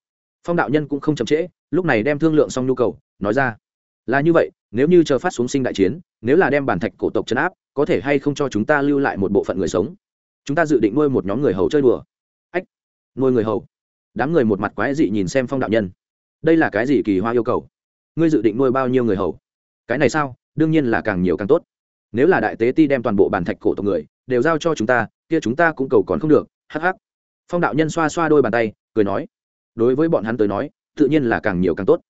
phong đạo nhân cũng không chậm trễ, lúc này đem thương lượng xong nhu cầu, nói ra. Là như vậy, nếu như chờ phát xuống sinh đại chiến, nếu là đem bản thạch cổ tộc chấn áp, có thể hay không cho chúng ta lưu lại một bộ phận người sống? Chúng ta dự định nuôi một nhóm người hầu chơi đùa. Ách, nuôi người hầu. Đám người một mặt quái dị nhìn xem phong đạo nhân. Đây là cái gì kỳ hoa yêu cầu? Ngươi dự định nuôi bao nhiêu người hầu? Cái này sao? Đương nhiên là càng nhiều càng tốt. Nếu là đại tế ti đem toàn bộ bản thạch cổ tộc người, đều giao cho chúng ta, kia chúng ta cũng cầu còn không được hắc hắc. Phong đạo nhân xoa xoa đôi bàn tay, cười nói, đối với bọn hắn tới nói, tự nhiên là càng nhiều càng tốt.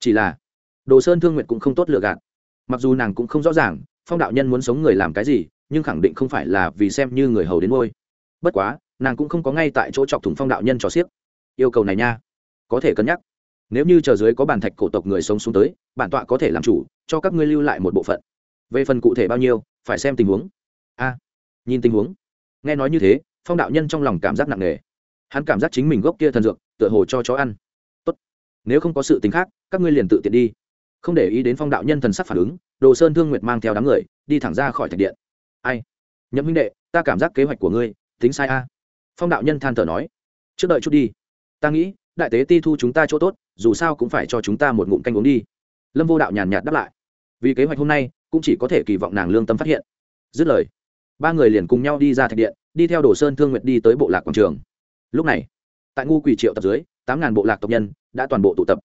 Chỉ là, đồ sơn thương nguyện cũng không tốt lựa gạt. Mặc dù nàng cũng không rõ ràng, phong đạo nhân muốn sống người làm cái gì, nhưng khẳng định không phải là vì xem như người hầu đến ngôi. Bất quá, nàng cũng không có ngay tại chỗ chọc thủng phong đạo nhân trò xiếc. Yêu cầu này nha. Có thể cân nhắc. Nếu như chờ dưới có bàn thạch cổ tộc người sống xuống tới, bản tọa có thể làm chủ, cho các ngươi lưu lại một bộ phận. Về phần cụ thể bao nhiêu, phải xem tình huống. A, nhìn tình huống. Nghe nói như thế phong đạo nhân trong lòng cảm giác nặng nề. Hắn cảm giác chính mình gốc kia thần dược, tựa hồ cho chó ăn. Tốt. nếu không có sự tính khác, các ngươi liền tự tiện đi. Không để ý đến phong đạo nhân thần sắc phản ứng, đồ sơn thương nguyệt mang theo đám người, đi thẳng ra khỏi thạch điện. Ai? Nhậm huynh đệ, ta cảm giác kế hoạch của ngươi, tính sai a. Phong đạo nhân than thở nói. Trước đợi chút đi. Ta nghĩ, đại tế ti thu chúng ta chỗ tốt, dù sao cũng phải cho chúng ta một ngụm canh uống đi. Lâm vô đạo nhàn nhạt đáp lại. Vì kế hoạch hôm nay, cũng chỉ có thể kỳ vọng nàng lương tâm phát hiện. Dứt lời, ba người liền cùng nhau đi ra thạch điện đi theo đồ sơn thương nguyệt đi tới bộ lạc quảng trường. Lúc này, tại ngu quỷ triệu tập dưới, tám ngàn bộ lạc tộc nhân đã toàn bộ tụ tập.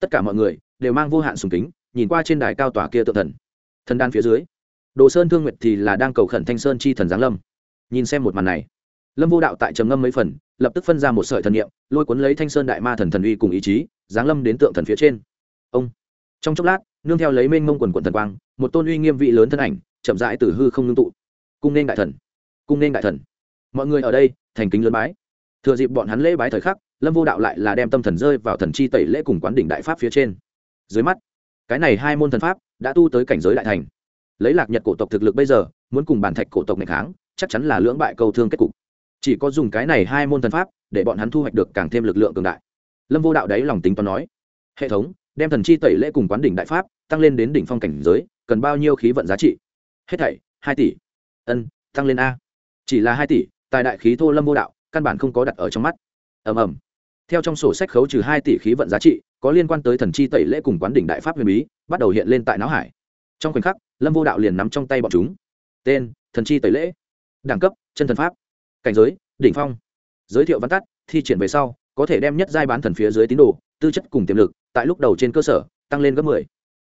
Tất cả mọi người đều mang vô hạn sùng kính, nhìn qua trên đài cao tòa kia tự thần. Thần đan phía dưới, đồ sơn thương nguyệt thì là đang cầu khẩn thanh sơn chi thần giáng lâm. Nhìn xem một màn này, lâm vô đạo tại trầm ngâm mấy phần, lập tức phân ra một sợi thần niệm, lôi cuốn lấy thanh sơn đại ma thần thần uy cùng ý chí, giáng lâm đến tượng thần phía trên. Ông, trong chốc lát, nương theo lấy mênh mông quần quần thần quang, một tôn uy nghiêm vị lớn thân ảnh, chậm rãi từ hư không ngưng tụ. Cung nên đại thần, cung nên đại thần mọi người ở đây, thành kính lớn bái. Thừa dịp bọn hắn lễ bái thời khắc, lâm vô đạo lại là đem tâm thần rơi vào thần chi tẩy lễ cùng quán đỉnh đại pháp phía trên. Dưới mắt, cái này hai môn thần pháp đã tu tới cảnh giới đại thành. Lấy lạc nhật cổ tộc thực lực bây giờ, muốn cùng bản thạch cổ tộc ngày kháng, chắc chắn là lưỡng bại câu thương kết cục. Chỉ có dùng cái này hai môn thần pháp, để bọn hắn thu hoạch được càng thêm lực lượng cường đại. Lâm vô đạo đấy lòng tính toán nói, hệ thống, đem thần chi tẩy lễ cùng quán đỉnh đại pháp tăng lên đến đỉnh phong cảnh giới, cần bao nhiêu khí vận giá trị? Hết thảy, hai tỷ. Ân, tăng lên a. Chỉ là hai tỷ tài đại khí thô lâm vô đạo, căn bản không có đặt ở trong mắt. Ầm ầm. Theo trong sổ sách khấu trừ hai tỷ khí vận giá trị, có liên quan tới thần chi tẩy lễ cùng quán đỉnh đại pháp huyền bí, bắt đầu hiện lên tại não hải. Trong khoảnh khắc, lâm vô đạo liền nắm trong tay bọn chúng. Tên, thần chi tẩy lễ. Đẳng cấp, chân thần pháp. Cảnh giới, đỉnh phong. Giới thiệu văn tắt, thi triển về sau, có thể đem nhất giai bán thần phía dưới tín đồ, tư chất cùng tiềm lực, tại lúc đầu trên cơ sở, tăng lên gấp mười.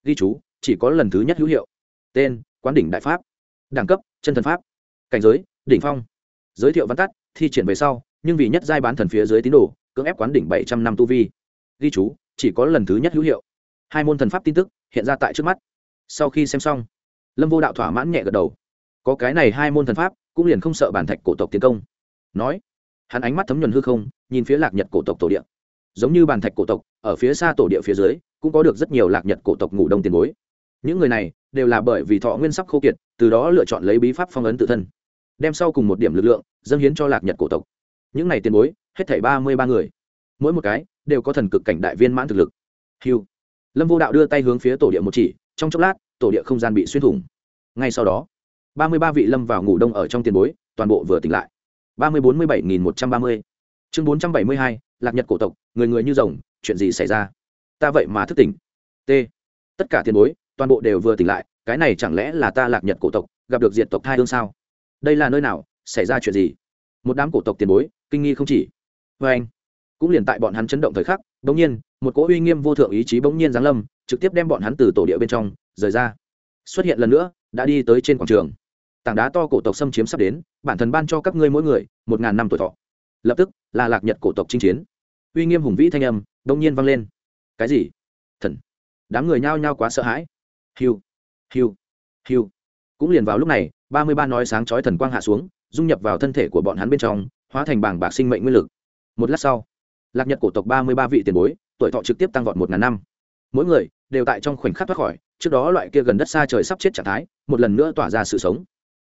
Ghi chú, chỉ có lần thứ nhất hữu hiệu. Tên, quán đỉnh đại pháp. Đẳng cấp, chân thần pháp. Cảnh giới, đỉnh phong giới thiệu văn tắt, thi triển về sau, nhưng vì nhất giai bán thần phía dưới tín đồ, cưỡng ép quán đỉnh bảy trăm năm tu vi. Ghi chú, chỉ có lần thứ nhất hữu hiệu. Hai môn thần pháp tin tức hiện ra tại trước mắt. Sau khi xem xong, lâm vô đạo thỏa mãn nhẹ gật đầu. Có cái này hai môn thần pháp, cũng liền không sợ bản thạch cổ tộc tiến công. Nói, hắn ánh mắt thấm nhuần hư không, nhìn phía lạc nhật cổ tộc tổ địa. Giống như bàn thạch cổ tộc, ở phía xa tổ địa phía dưới, cũng có được rất nhiều lạc nhật cổ tộc ngủ đông tiền bối. Những người này đều là bởi vì thọ nguyên sắc khô kiệt, từ đó lựa chọn lấy bí pháp phong ấn tự thân đem sau cùng một điểm lực lượng dâng hiến cho lạc nhật cổ tộc. Những này tiền bối, hết thảy ba mươi ba người. Mỗi một cái đều có thần cực cảnh đại viên mãn thực lực. Hiu lâm vô đạo đưa tay hướng phía tổ địa một chỉ, trong chốc lát, tổ địa không gian bị xuyên thủng. Ngay sau đó, ba mươi ba vị lâm vào ngủ đông ở trong tiền bối, toàn bộ vừa tỉnh lại. ba mươi bốn mươi bảy nghìn một trăm ba mươi. Chương bốn trăm bảy mươi hai, lạc nhật cổ tộc, người người như rồng, chuyện gì xảy ra? Ta vậy mà thức tỉnh. T. Tất cả tiền bối, toàn bộ đều vừa tỉnh lại, cái này chẳng lẽ là ta lạc nhật cổ tộc, gặp được diệt tộc thai hương sao? Đây là nơi nào, xảy ra chuyện gì? Một đám cổ tộc tiền bối, kinh nghi không chỉ. Vê anh, cũng liền tại bọn hắn chấn động thời khắc, bỗng nhiên, một cỗ uy nghiêm vô thượng ý chí bỗng nhiên giáng lâm, trực tiếp đem bọn hắn từ tổ địa bên trong, rời ra. Xuất hiện lần nữa, đã đi tới trên quảng trường. Tảng đá to cổ tộc xâm chiếm sắp đến, bản thân ban cho các ngươi mỗi người, một ngàn năm tuổi thọ. Lập tức, là lạc nhật cổ tộc chinh chiến. Uy nghiêm hùng vĩ thanh âm đông nhiên vang lên. Cái gì? Thần, đám người nhao nhao quá sợ hãi. Hiu hiu hiu cũng liền vào lúc này, ba mươi ba nói sáng chói thần quang hạ xuống, dung nhập vào thân thể của bọn hắn bên trong, hóa thành bảng bạc sinh mệnh nguyên lực. Một lát sau, lạc nhật cổ tộc ba mươi ba vị tiền bối, tuổi thọ trực tiếp tăng vọt một ngàn năm. Mỗi người đều tại trong khoảnh khắc thoát khỏi, trước đó loại kia gần đất xa trời sắp chết trạng thái, một lần nữa tỏa ra sự sống.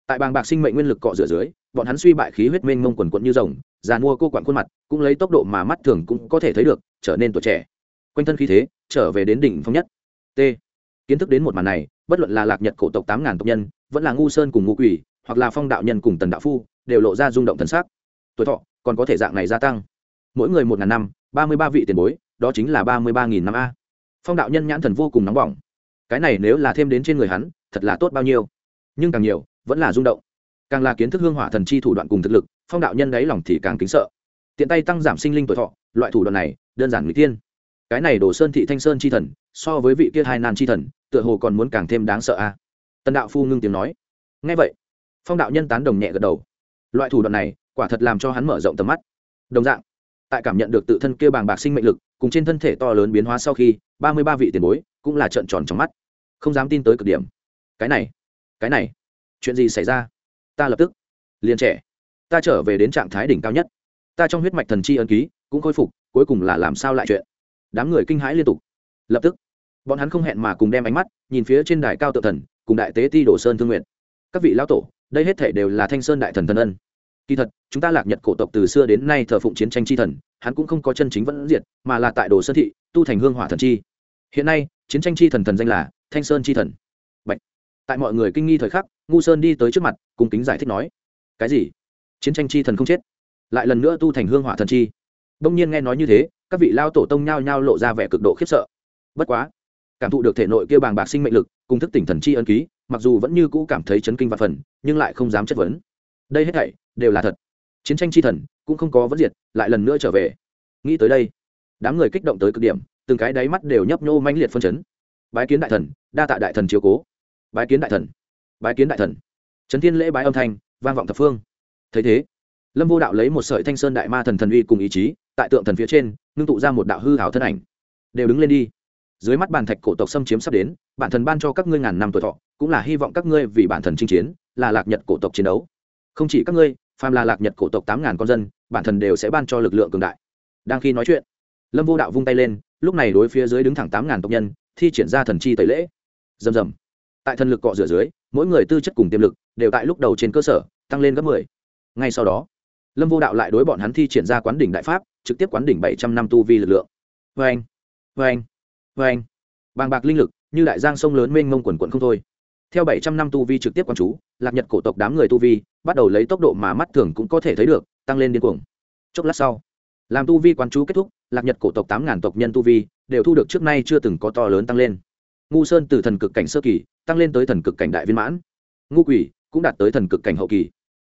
Tại bàng bạc sinh mệnh nguyên lực cọ rửa dưới, bọn hắn suy bại khí huyết mênh mông quần quận như rồng, già mua cô quặn khuôn mặt, cũng lấy tốc độ mà mắt thường cũng có thể thấy được, trở nên tuổi trẻ. Quanh thân khí thế trở về đến đỉnh phong nhất. T. Kiến thức đến một màn này, bất luận là lạc nhật cổ tộc tám ngàn tộc nhân vẫn là ngu sơn cùng ngu quỷ, hoặc là phong đạo nhân cùng tần đạo phu, đều lộ ra rung động thần sắc. Tuổi thọ còn có thể dạng này gia tăng. Mỗi người một ngàn năm, ba mươi ba vị tiền bối, đó chính là ba mươi ba nghìn năm a. Phong đạo nhân nhãn thần vô cùng nóng bỏng. Cái này nếu là thêm đến trên người hắn, thật là tốt bao nhiêu. Nhưng càng nhiều, vẫn là rung động. Càng là kiến thức hương hỏa thần chi thủ đoạn cùng thực lực, phong đạo nhân đáy lòng thì càng kính sợ. Tiện tay tăng giảm sinh linh tuổi thọ, loại thủ đoạn này, đơn giản người tiên cái này đổ sơn thị thanh sơn chi thần, so với vị kia hai nan chi thần, tựa hồ còn muốn càng thêm đáng sợ a. à? Tần đạo phu ngưng tiếng nói. Ngay vậy, phong đạo nhân tán đồng nhẹ gật đầu. Loại thủ đoạn này, quả thật làm cho hắn mở rộng tầm mắt. Đồng dạng, tại cảm nhận được tự thân kia bàng bạc sinh mệnh lực, cùng trên thân thể to lớn biến hóa sau khi, ba mươi ba vị tiền bối cũng là trợn tròn trong mắt. Không dám tin tới cực điểm. Cái này cái này, chuyện gì xảy ra? Ta lập tức, liền trẻ, ta trở về đến trạng thái đỉnh cao nhất. Ta trong huyết mạch thần chi ân ký cũng khôi phục, cuối cùng là làm sao lại chuyện? Đám người kinh hãi liên tục. Lập tức, bọn hắn không hẹn mà cùng đem ánh mắt nhìn phía trên đài cao tự thần cùng đại tế ti đồ sơn thương nguyện. Các vị lão tổ, đây hết thể đều là thanh sơn đại thần thần ân. Kỳ thật, chúng ta lạc nhật cổ tộc từ xưa đến nay thờ phụng chiến tranh chi thần, hắn cũng không có chân chính vẫn diệt, mà là tại đồ sơn thị, tu thành hương hỏa thần chi. Hiện nay, chiến tranh chi thần thần danh là thanh sơn chi thần. Bạch. tại mọi người kinh nghi thời khắc, ngu sơn đi tới trước mặt cùng kính giải thích nói, cái gì? Chiến tranh chi thần không chết? Lại lần nữa tu thành hương hỏa thần chi? Đông nhiên nghe nói như thế, các vị lao tổ tông nhao nhao lộ ra vẻ cực độ khiếp sợ. Bất quá, cảm thụ được thể nội kia bàng bạc sinh mệnh lực cùng thức tỉnh thần chi ân ký, mặc dù vẫn như cũ cảm thấy chấn kinh và phần, nhưng lại không dám chất vấn. Đây hết thảy đều là thật. Chiến tranh chi thần cũng không có vấn diệt, lại lần nữa trở về. Nghĩ tới đây, đám người kích động tới cực điểm, từng cái đáy mắt đều nhấp nhô mãnh liệt phân chấn. Bái kiến đại thần, đa tạ đại thần chiếu cố. Bái kiến đại thần, bái kiến đại thần. Trấn thiên lễ bái âm thanh, vang vọng thập phương. Thấy thế, lâm vô đạo lấy một sợi thanh sơn đại ma thần thần uy cùng ý chí, tại tượng thần phía trên, ngưng tụ ra một đạo hư hảo thân ảnh. Đều đứng lên đi dưới mắt bàn thạch cổ tộc xâm chiếm sắp đến, bản thần ban cho các ngươi ngàn năm tuổi thọ, cũng là hy vọng các ngươi vì bản thần chinh chiến, là lạc nhật cổ tộc chiến đấu. Không chỉ các ngươi, phàm là lạc nhật cổ tộc tám ngàn con dân, bản thần đều sẽ ban cho lực lượng cường đại. Đang khi nói chuyện, lâm vô đạo vung tay lên, lúc này đối phía dưới đứng thẳng tám ngàn tộc nhân, thi triển ra thần chi tẩy lễ. Dầm dầm tại thần lực cọ rửa dưới, mỗi người tư chất cùng tiềm lực đều tại lúc đầu trên cơ sở, tăng lên gấp mười. Ngay sau đó, lâm vô đạo lại đối bọn hắn thi triển ra quán đỉnh đại pháp, trực tiếp quán đỉnh bảy trăm năm tu vi lực lượng. Vê anh vê anh vê anh, bàng bạc linh lực, như đại giang sông lớn mênh mông quần quận không thôi. Theo bảy trăm năm tu vi trực tiếp quan chú, lạc nhật cổ tộc đám người tu vi, bắt đầu lấy tốc độ mà mắt thường cũng có thể thấy được, tăng lên điên cuồng. Chốc lát sau, làm tu vi quan chú kết thúc, lạc nhật cổ tộc tám ngàn tộc nhân tu vi đều thu được trước nay chưa từng có to lớn tăng lên. Ngu sơn từ thần cực cảnh sơ kỳ, tăng lên tới thần cực cảnh đại viên mãn. Ngu quỷ cũng đạt tới thần cực cảnh hậu kỳ.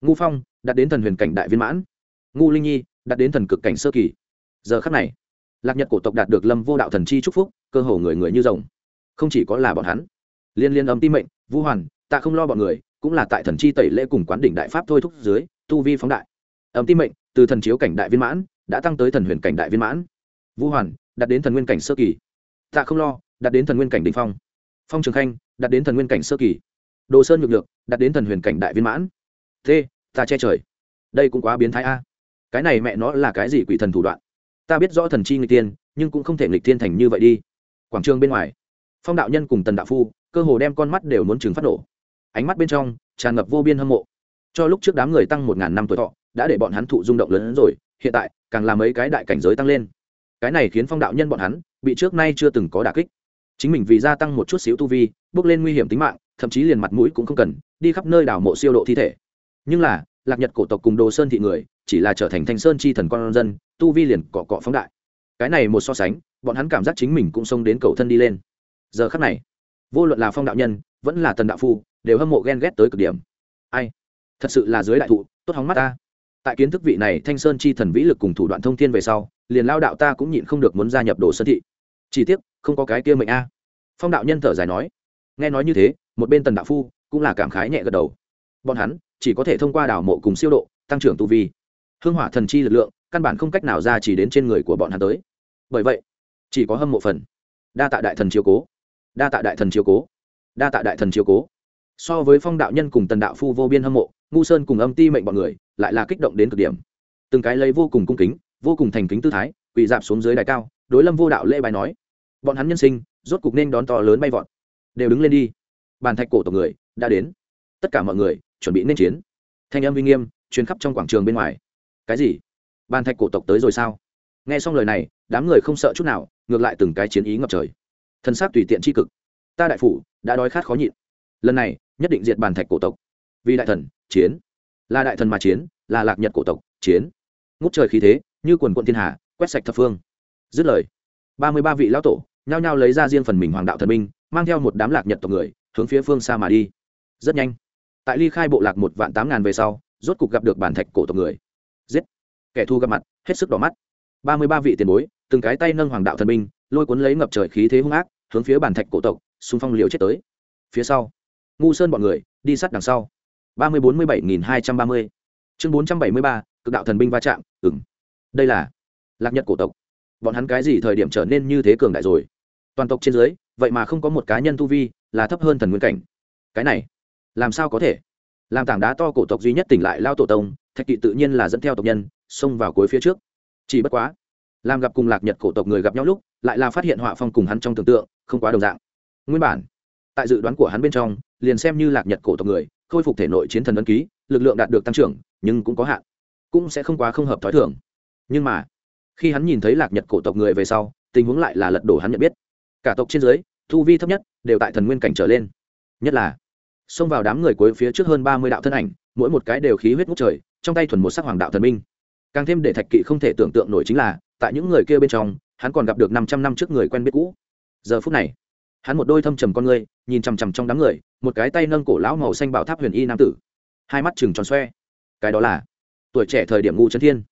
Ngu phong đạt đến thần huyền cảnh đại viên mãn. Ngu linh nhi đạt đến thần cực cảnh sơ kỳ. Giờ khắc này lạc nhật cổ tộc đạt được lâm vô đạo thần chi chúc phúc cơ hồ người người như rồng. Không chỉ có là bọn hắn. Liên liên âm tim mệnh vũ hoàn ta không lo bọn người cũng là tại thần chi tẩy lễ cùng quán đỉnh đại pháp thôi thúc dưới tu vi phóng đại. Âm tim mệnh từ thần chiếu cảnh đại viên mãn đã tăng tới thần huyền cảnh đại viên mãn. Vũ hoàn đạt đến thần nguyên cảnh sơ kỳ. Ta không lo đạt đến thần nguyên cảnh đ ỉ n h phong. Phong trường khanh đạt đến thần nguyên cảnh sơ kỳ. Đồ sơn nhược lược, đạt đến thần huyền cảnh đại viên mãn. T ta che trời. Đây cũng quá biến thái a. Cái này mẹ nó là cái gì quỷ thần thủ đoạn? Ta biết rõ thần chi người tiên nhưng cũng không thể nghịch tiên thành như vậy đi. Quảng trường bên ngoài, phong đạo nhân cùng tần đạo phu, cơ hồ đem con mắt đều muốn chừng phát nổ. Ánh mắt bên trong tràn ngập vô biên hâm mộ. Cho lúc trước đám người tăng một ngàn năm tuổi thọ, đã để bọn hắn thụ rung động lớn hơn rồi, hiện tại càng làm mấy cái đại cảnh giới tăng lên. Cái này khiến phong đạo nhân bọn hắn bị trước nay chưa từng có đả kích. Chính mình vì gia tăng một chút xíu tu vi, bước lên nguy hiểm tính mạng, thậm chí liền mặt mũi cũng không cần, đi khắp nơi đảo mộ siêu độ thi thể. Nhưng là lạc nhật cổ tộc cùng đồ sơn thị người, chỉ là trở thành thanh sơn chi thần con dân, tu vi liền cọ cọ phóng đại. Cái này một so sánh, bọn hắn cảm giác chính mình cũng xông đến cầu thân đi lên. Giờ khắc này, vô luận là phong đạo nhân, vẫn là tần đạo phu, đều hâm mộ ghen ghét tới cực điểm. Ai? Thật sự là dưới đại thụ, tốt hóng mắt ta. Tại kiến thức vị này thanh sơn chi thần vĩ lực cùng thủ đoạn thông thiên về sau, liền lao đạo ta cũng nhịn không được muốn gia nhập đồ sơn thị. Chỉ tiếc, không có cái kia mệnh a. Phong đạo nhân thở dài nói. Nghe nói như thế, một bên tần đạo phu cũng là cảm khái nhẹ gật đầu bọn hắn chỉ có thể thông qua đảo mộ cùng siêu độ, tăng trưởng tu vi. Hương hỏa thần chi lực lượng, căn bản không cách nào ra chỉ đến trên người của bọn hắn tới. Bởi vậy, chỉ có hâm mộ phần. Đa tạ đại thần chiếu cố. Đa tạ đại thần chiếu cố. Đa tạ đại thần chiếu cố. So với phong đạo nhân cùng tần đạo phu vô biên hâm mộ, ngu sơn cùng âm ti mệnh bọn người lại là kích động đến cực điểm. Từng cái lấy vô cùng cung kính, vô cùng thành kính tư thái, quỳ dạp xuống dưới đài cao, đối lâm vô đạo lễ bài nói. Bọn hắn nhân sinh, rốt cục nên đón to lớn bay vọt. Đều đứng lên đi. Bàn thạch cổ tộc người đã đến. Tất cả mọi người chuẩn bị nên chiến. Thanh âm uy nghiêm chuyến khắp trong quảng trường bên ngoài. Cái gì? Ban thạch cổ tộc tới rồi sao? Nghe xong lời này, đám người không sợ chút nào, ngược lại từng cái chiến ý ngập trời. Thân xác tùy tiện tri cực. Ta đại phủ, đã đói khát khó nhịn. Lần này, nhất định diệt bàn thạch cổ tộc. Vì đại thần, chiến. Là đại thần mà chiến, là lạc nhật cổ tộc, chiến. Ngút trời khí thế, như quần quận thiên hà, quét sạch thập phương. Dứt lời, ba mươi ba vị lão tổ nhao nhao lấy ra riêng phần mình hoàng đạo thần minh, mang theo một đám lạc nhật tộc người, hướng phía phương xa mà đi. Rất nhanh tại ly khai bộ lạc một vạn tám ngàn về sau, rốt cục gặp được bản thạch cổ tộc người. Giết! Kẻ thu gặp mặt, hết sức đỏ mắt. Ba mươi ba vị tiền bối, từng cái tay nâng hoàng đạo thần minh lôi cuốn lấy ngập trời khí thế hung ác, hướng phía bản thạch cổ tộc, xung phong liều chết tới. Phía sau, ngu sơn bọn người, đi sát đằng sau. Ba mươi bốn mươi bảy nghìn hai trăm ba mươi. Chương bốn trăm bảy mươi ba, cực đạo thần binh va chạm ừng đây là lạc nhật cổ tộc. Bọn hắn cái gì thời điểm trở nên như thế cường đại rồi? Toàn tộc trên dưới, vậy mà không có một cá nhân tu vi là thấp hơn thần nguyên cảnh. Cái này làm sao có thể? Làm tảng đá to cổ tộc duy nhất tỉnh lại lao tổ tông, thạch kỵ tự nhiên là dẫn theo tộc nhân, xông vào cuối phía trước. Chỉ bất quá, làm gặp cùng lạc nhật cổ tộc người gặp nhau lúc, lại là phát hiện họa phong cùng hắn trong tưởng tượng không quá đồng dạng. Nguyên bản, tại dự đoán của hắn bên trong, liền xem như lạc nhật cổ tộc người, khôi phục thể nội chiến thần ấn ký, lực lượng đạt được tăng trưởng, nhưng cũng có hạn, cũng sẽ không quá không hợp t h ó i thường. Nhưng mà, khi hắn nhìn thấy lạc nhật cổ tộc người về sau, tình huống lại là lật đổ hắn nhận biết. Cả tộc trên dưới thu vi thấp nhất, đều tại thần nguyên cảnh trở lên. Nhất là xông vào đám người cuối phía trước hơn ba mươi đạo thân ảnh, mỗi một cái đều khí huyết ngút trời, trong tay thuần một sắc hoàng đạo thần minh. Càng thêm để thạch kỵ không thể tưởng tượng nổi chính là, tại những người kia bên trong, hắn còn gặp được năm trăm năm trước người quen biết cũ. Giờ phút này, hắn một đôi thâm trầm con ngươi nhìn chằm chằm trong đám người, một cái tay nâng cổ lão màu xanh bảo tháp huyền y nam tử. Hai mắt chừng tròn xoe. Cái đó là tuổi trẻ thời điểm ngu trấn thiên.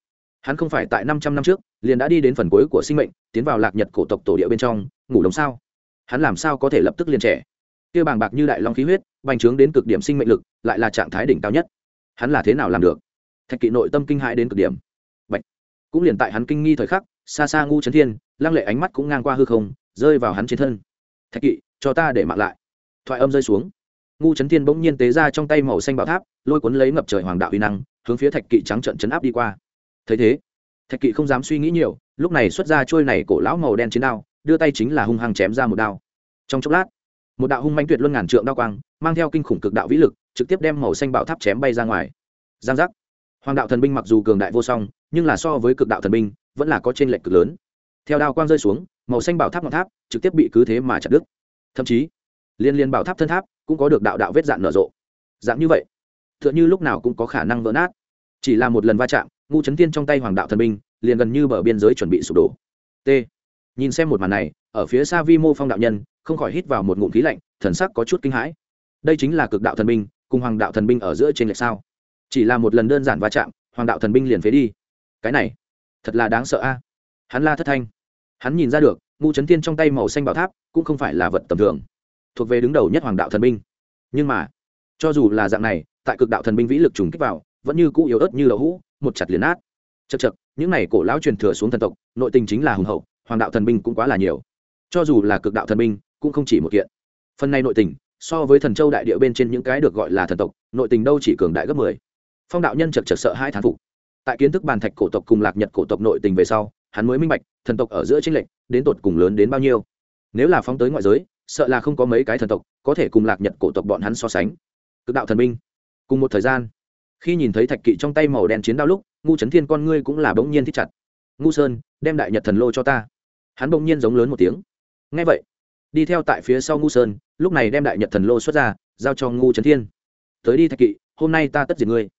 Hắn không phải tại năm trăm năm trước, liền đã đi đến phần cuối của sinh mệnh, tiến vào lạc nhật cổ tộc tổ địa bên trong, ngủ đồng sao? Hắn làm sao có thể lập tức liền trẻ? Kia bàng bạc như đại long khí huyết, bành trướng đến cực điểm sinh mệnh lực, lại là trạng thái đỉnh cao nhất. Hắn là thế nào làm được? Thạch kỵ nội tâm kinh hãi đến cực điểm. Bạch. cũng liền tại hắn kinh nghi thời khắc, xa xa ngu trấn thiên, lăng lệ ánh mắt cũng ngang qua hư không, rơi vào hắn trên thân. Thạch kỵ, cho ta để mạng lại. Thoại âm rơi xuống. Ngu trấn thiên bỗng nhiên tế ra trong tay màu xanh bảo tháp, lôi cuốn lấy ngập trời hoàng đạo uy năng, hướng phía thạch kỵ trắng trận chấn áp đi qua. Thấy thế, thạch kỵ không dám suy nghĩ nhiều, lúc này xuất ra trôi này cổ lão màu đen chiến đao, đưa tay chính là hung hăng chém ra một đao. Trong chốc lát một đạo hung manh tuyệt luân ngàn trượng đao quang, mang theo kinh khủng cực đạo vĩ lực, trực tiếp đem màu xanh bảo tháp chém bay ra ngoài. Giang giác. Hoàng đạo thần binh mặc dù cường đại vô song, nhưng là so với cực đạo thần binh, vẫn là có trên lệnh cực lớn. Theo đao quang rơi xuống, màu xanh bảo tháp ngọn tháp trực tiếp bị cứ thế mà chặt đứt. Thậm chí, liên liên bảo tháp thân tháp cũng có được đạo đạo vết dạn nở rộ. Dạng như vậy t h ư ợ n h ư lúc nào cũng có khả năng vỡ nát. Chỉ là một lần va chạm, ngu Trấn tiên trong tay hoàng đạo thần binh liền gần như bờ biên giới chuẩn bị sụp đổ. T. Nhìn xem một màn này, ở phía xa vi mô phong đạo nhân không khỏi hít vào một ngụm khí lạnh, thần sắc có chút kinh hãi. Đây chính là cực đạo thần binh, cùng hoàng đạo thần binh ở giữa trên lệch sao? Chỉ là một lần đơn giản va chạm, hoàng đạo thần binh liền phế đi. Cái này, thật là đáng sợ a. Hắn la thất thanh. Hắn nhìn ra được, ngu trấn thiên trong tay màu xanh bảo tháp cũng không phải là vật tầm thường, thuộc về đứng đầu nhất hoàng đạo thần binh. Nhưng mà, cho dù là dạng này, tại cực đạo thần binh vĩ lực trùng kích vào, vẫn như cũ yếu ớt như lậu hũ, một chặt liền át chật chật những này cổ lão truyền thừa xuống thần tộc, nội tình chính là hùng hậu, hoàng đạo thần binh cũng quá là nhiều. Cho dù là cực đạo thần binh cũng không chỉ một kiện. Phần này nội tình so với thần châu đại địa bên trên những cái được gọi là thần tộc nội tình đâu chỉ cường đại gấp mười. Phong đạo nhân chật chật sợ hai thán phục. Tại kiến thức bàn thạch cổ tộc cùng lạc nhật cổ tộc nội tình về sau hắn mới minh bạch thần tộc ở giữa tranh lệch đến tột cùng lớn đến bao nhiêu. Nếu là phóng tới ngoại giới sợ là không có mấy cái thần tộc có thể cùng lạc nhật cổ tộc bọn hắn so sánh. Cực đạo thần minh, cùng một thời gian khi nhìn thấy thạch kỵ trong tay màu đen chiến đao lúc ngu trấn thiên con ngươi cũng là bỗng nhiên thích chặt. Ngu sơn đem đại nhật thần lô cho ta. Hắn bỗng nhiên giống lớn một tiếng. Ngay vậy đi theo tại phía sau ngu sơn, lúc này đem đại nhật thần lô xuất ra, giao cho ngu trấn thiên. Tới đi thạch kỵ, hôm nay ta tất diệt ngươi.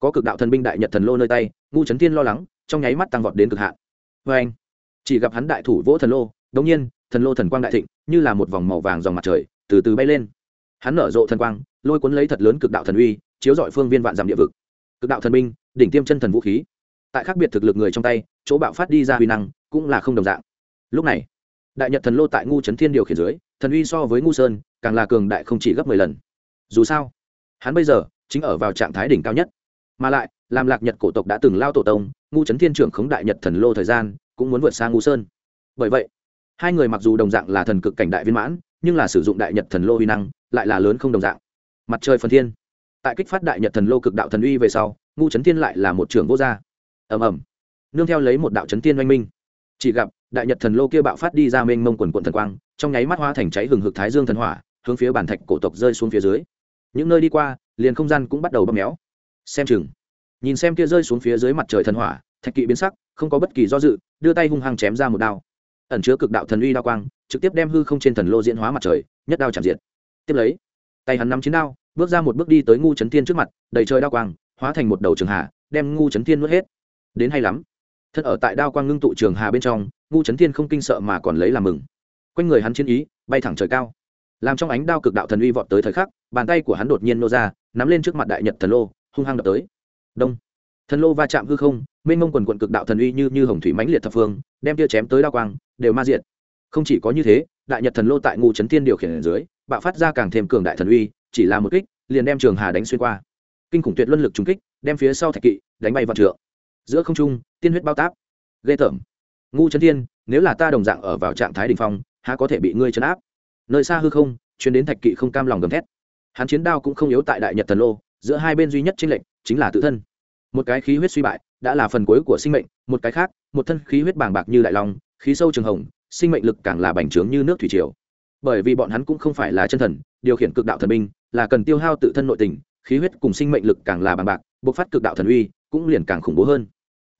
Có cực đạo thần binh đại nhật thần lô nơi tay, ngu trấn thiên lo lắng, trong nháy mắt tăng vọt đến cực hạn. Vê anh, chỉ gặp hắn đại thủ vỗ thần lô đống nhiên, thần lô thần quang đại thịnh, như là một vòng màu vàng dòng mặt trời, từ từ bay lên. Hắn nở rộ thần quang, lôi cuốn lấy thật lớn cực đạo thần uy, chiếu dọi phương viên vạn dặm địa vực. Cực đạo thần binh, đỉnh tiêm chân thần vũ khí. Tại khác biệt thực lực người trong tay, chỗ bạo phát đi ra huy năng, cũng là không đồng dạng. Lúc này đại nhật thần lô tại ngu trấn thiên điều khiển dưới, thần uy so với ngu sơn, càng là cường đại không chỉ gấp mười lần. Dù sao, hắn bây giờ chính ở vào trạng thái đỉnh cao nhất. Mà lại, làm lạc nhật cổ tộc đã từng lao tổ tông, ngu trấn thiên trưởng khống đại nhật thần lô thời gian, cũng muốn vượt xa ngu sơn. Bởi vậy, hai người mặc dù đồng dạng là thần cực cảnh đại viên mãn, nhưng là sử dụng đại nhật thần lô uy năng, lại là lớn không đồng dạng. Mặt trời phần thiên. Tại kích phát đại nhật thần lô cực đạo thần uy về sau, ngu trấn thiên lại là một trưởng vô gia. Ầm ầm. Nương theo lấy một đạo trấn Thiên oanh minh chỉ gặp, đại nhật thần lô kia bạo phát đi ra mênh mông quần quận thần quang, trong nháy mắt hoa thành cháy hừng hực thái dương thần hỏa, hướng phía bản thạch cổ tộc rơi xuống phía dưới. Những nơi đi qua, liền không gian cũng bắt đầu bóp méo. Xem chừng. Nhìn xem kia rơi xuống phía dưới mặt trời thần hỏa, thạch kỵ biến sắc, không có bất kỳ do dự, đưa tay hung hăng chém ra một đao. Ẩn chứa cực đạo thần uy đao quang, trực tiếp đem hư không trên thần lô diễn hóa mặt trời, nhất đao chạm diệt. Tiếp lấy, tay hắn nắm chiến đao, bước ra một bước đi tới ngu trấn thiên trước mặt, đầy trời đao quang, hóa thành một đầu trường hạ, đem ngu trấn thiên nuốt hết. Đến hay lắm thân ở tại đao quang ngưng tụ trường hà bên trong, ngu trấn thiên không kinh sợ mà còn lấy làm mừng. Quanh người hắn chiến ý, bay thẳng trời cao. Làm trong ánh đao cực đạo thần uy vọt tới thời khắc, bàn tay của hắn đột nhiên nô ra, nắm lên trước mặt đại nhật thần lô, hung hăng đập tới. Đông. Thần lô va chạm hư không, mênh mông quần quận cực đạo thần uy như như hồng thủy mãnh liệt thập phương, đem tia chém tới đao quang, đều ma diện không chỉ có như thế, đại nhật thần lô tại ngu trấn thiên điều khiển ở dưới, bạo phát ra càng thêm cường đại thần uy, chỉ là một kích, liền đem trường hà đánh xuyên qua. Kinh khủng tuyệt luân lực trúng kích, đem phía sau thạch kỵ, đánh bay vào trượng giữa không trung, tiên huyết bao táp. Ghê tởm. Ngu trấn thiên, nếu là ta đồng dạng ở vào trạng thái đ ỉ n h phong, há có thể bị ngươi chấn áp? Nơi xa hư không chuyến đến thạch kỵ không cam lòng gầm thét. Hắn chiến đao cũng không yếu tại đại nhật thần lô, giữa hai bên duy nhất tranh lệnh chính là tự thân. Một cái khí huyết suy bại, đã là phần cuối của sinh mệnh, một cái khác, một thân khí huyết bàng bạc như đại long, khí sâu trường hồng, sinh mệnh lực càng là bành trướng như nước thủy triều. Bởi vì bọn hắn cũng không phải là chân thần, điều khiển cực đạo thần binh, là cần tiêu hao tự thân nội tình, khí huyết cùng sinh mệnh lực càng là bàng bạc, bộc phát cực đạo thần uy, cũng liền càng khủng bố hơn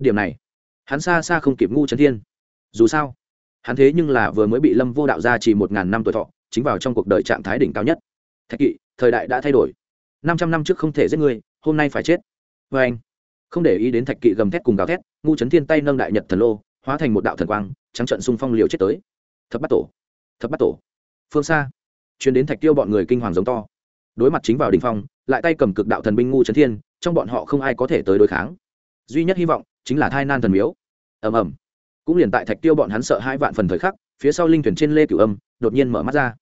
điểm này, hắn xa xa không kịp ngu trấn thiên. Dù sao, hắn thế nhưng là vừa mới bị lâm vô đạo ra chỉ một ngàn năm tuổi thọ, chính vào trong cuộc đời trạng thái đỉnh cao nhất. Thạch kỵ, thời đại đã thay đổi. Năm trăm năm trước không thể giết người hôm nay phải chết. Vê anh, không để ý đến thạch kỵ gầm thét cùng gào thét, ngu trấn thiên tay nâng đại nhật thần lô, hóa thành một đạo thần quang, trắng trận xung phong liều chết tới. Thập bắt tổ, thập bắt tổ. Phương xa chuyến đến thạch tiêu bọn người kinh hoàng giống to. Đối mặt chính vào đình phong, lại tay cầm cực đạo thần binh ngu trấn thiên, trong bọn họ không ai có thể tới đối kháng duy nhất hy vọng chính là thai nan thần miếu. Ầm ầm. Cũng liền tại thạch tiêu bọn hắn sợ hai vạn phần thời khắc, phía sau linh thuyền trên lê cửu âm đột nhiên mở mắt ra.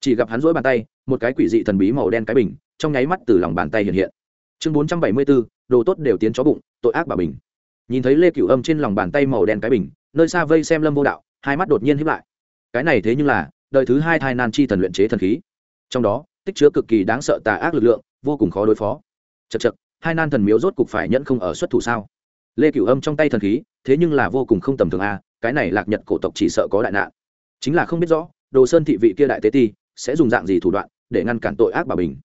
Chỉ gặp hắn rỗi bàn tay, một cái quỷ dị thần bí màu đen cái bình, trong nháy mắt từ lòng bàn tay hiện hiện. Chương bốn trăm bảy mươi bốn đồ tốt đều tiến chó bụng, tội ác bà bình. Nhìn thấy lê cửu âm trên lòng bàn tay màu đen cái bình, nơi xa vây xem lâm vô đạo, hai mắt đột nhiên hiếp lại. Cái này thế nhưng là đời thứ hai thai nan chi thần luyện chế thần khí. Trong đó, tích chứa cực kỳ đáng sợ tà ác lực lượng, vô cùng khó đối phó. Chật chật hai nan thần miếu rốt cục phải nhẫn không ở xuất thủ sao? Lê cửu âm trong tay thần khí, thế nhưng là vô cùng không tầm thường a, cái này lạc nhật cổ tộc chỉ sợ có đại nạn. Chính là không biết rõ, đồ sơn thị vị kia đại tế ti sẽ dùng dạng gì thủ đoạn để ngăn cản tội ác bà bình.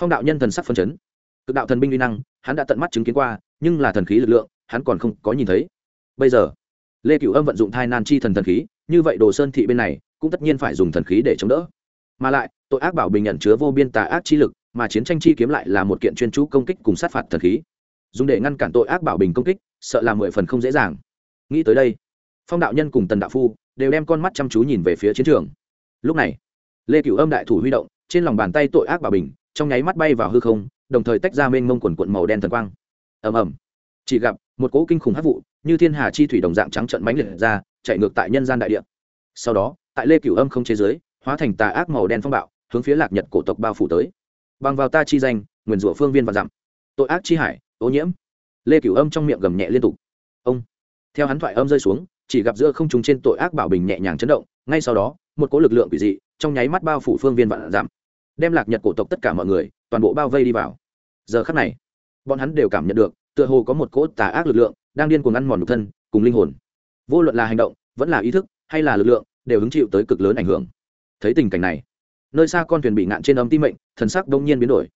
Phong đạo nhân thần sắc phân chấn. Cực đạo thần binh uy năng, hắn đã tận mắt chứng kiến qua, nhưng là thần khí lực lượng, hắn còn không có nhìn thấy. Bây giờ, lê cửu âm vận dụng thai nan chi thần thần khí, như vậy đồ sơn thị bên này cũng tất nhiên phải dùng thần khí để chống đỡ. Mà lại, tội ác bảo bình nhận chứa vô biên tà ác chi lực, mà chiến tranh chi kiếm lại là một kiện chuyên chú công kích cùng sát phạt thần khí dùng để ngăn cản tội ác bảo bình công kích, sợ là mười phần không dễ dàng. Nghĩ tới đây, phong đạo nhân cùng tần đạo phu đều đem con mắt chăm chú nhìn về phía chiến trường. Lúc này, lê cửu âm đại thủ huy động, trên lòng bàn tay tội ác bảo bình, trong nháy mắt bay vào hư không, đồng thời tách ra mênh mông quần quận màu đen thần quang. Ầm ầm. Chỉ gặp một cỗ kinh khủng hát vụ, như thiên hà chi thủy đồng dạng trắng trận bánh liệt ra, chạy ngược tại nhân gian đại địa. Sau đó, tại lê cửu âm không chế giới, hóa thành tà ác màu đen phong bạo, hướng phía lạc nhật cổ tộc bao phủ tới. Bằng vào ta chi danh, nguyền rủa phương viên và dặm. Tội ác chi hải ô nhiễm. Lê cửu âm trong miệng gầm nhẹ liên tục. Ông, theo hắn thoại âm rơi xuống, chỉ gặp giữa không trùng trên tội ác bảo bình nhẹ nhàng chấn động, ngay sau đó, một cỗ lực lượng quỷ dị, trong nháy mắt bao phủ phương viên vạn giảm. Đem lạc nhật cổ tộc tất cả mọi người, toàn bộ bao vây đi vào. Giờ khắc này, bọn hắn đều cảm nhận được, tựa hồ có một cỗ tà ác lực lượng đang điên cuồng ăn mòn nhục thân, cùng linh hồn. Vô luận là hành động, vẫn là ý thức, hay là lực lượng, đều hứng chịu tới cực lớn ảnh hưởng. Thấy tình cảnh này, nơi xa con thuyền bị ngạn trên âm ti mệnh, thần sắc đông nhiên biến đổi.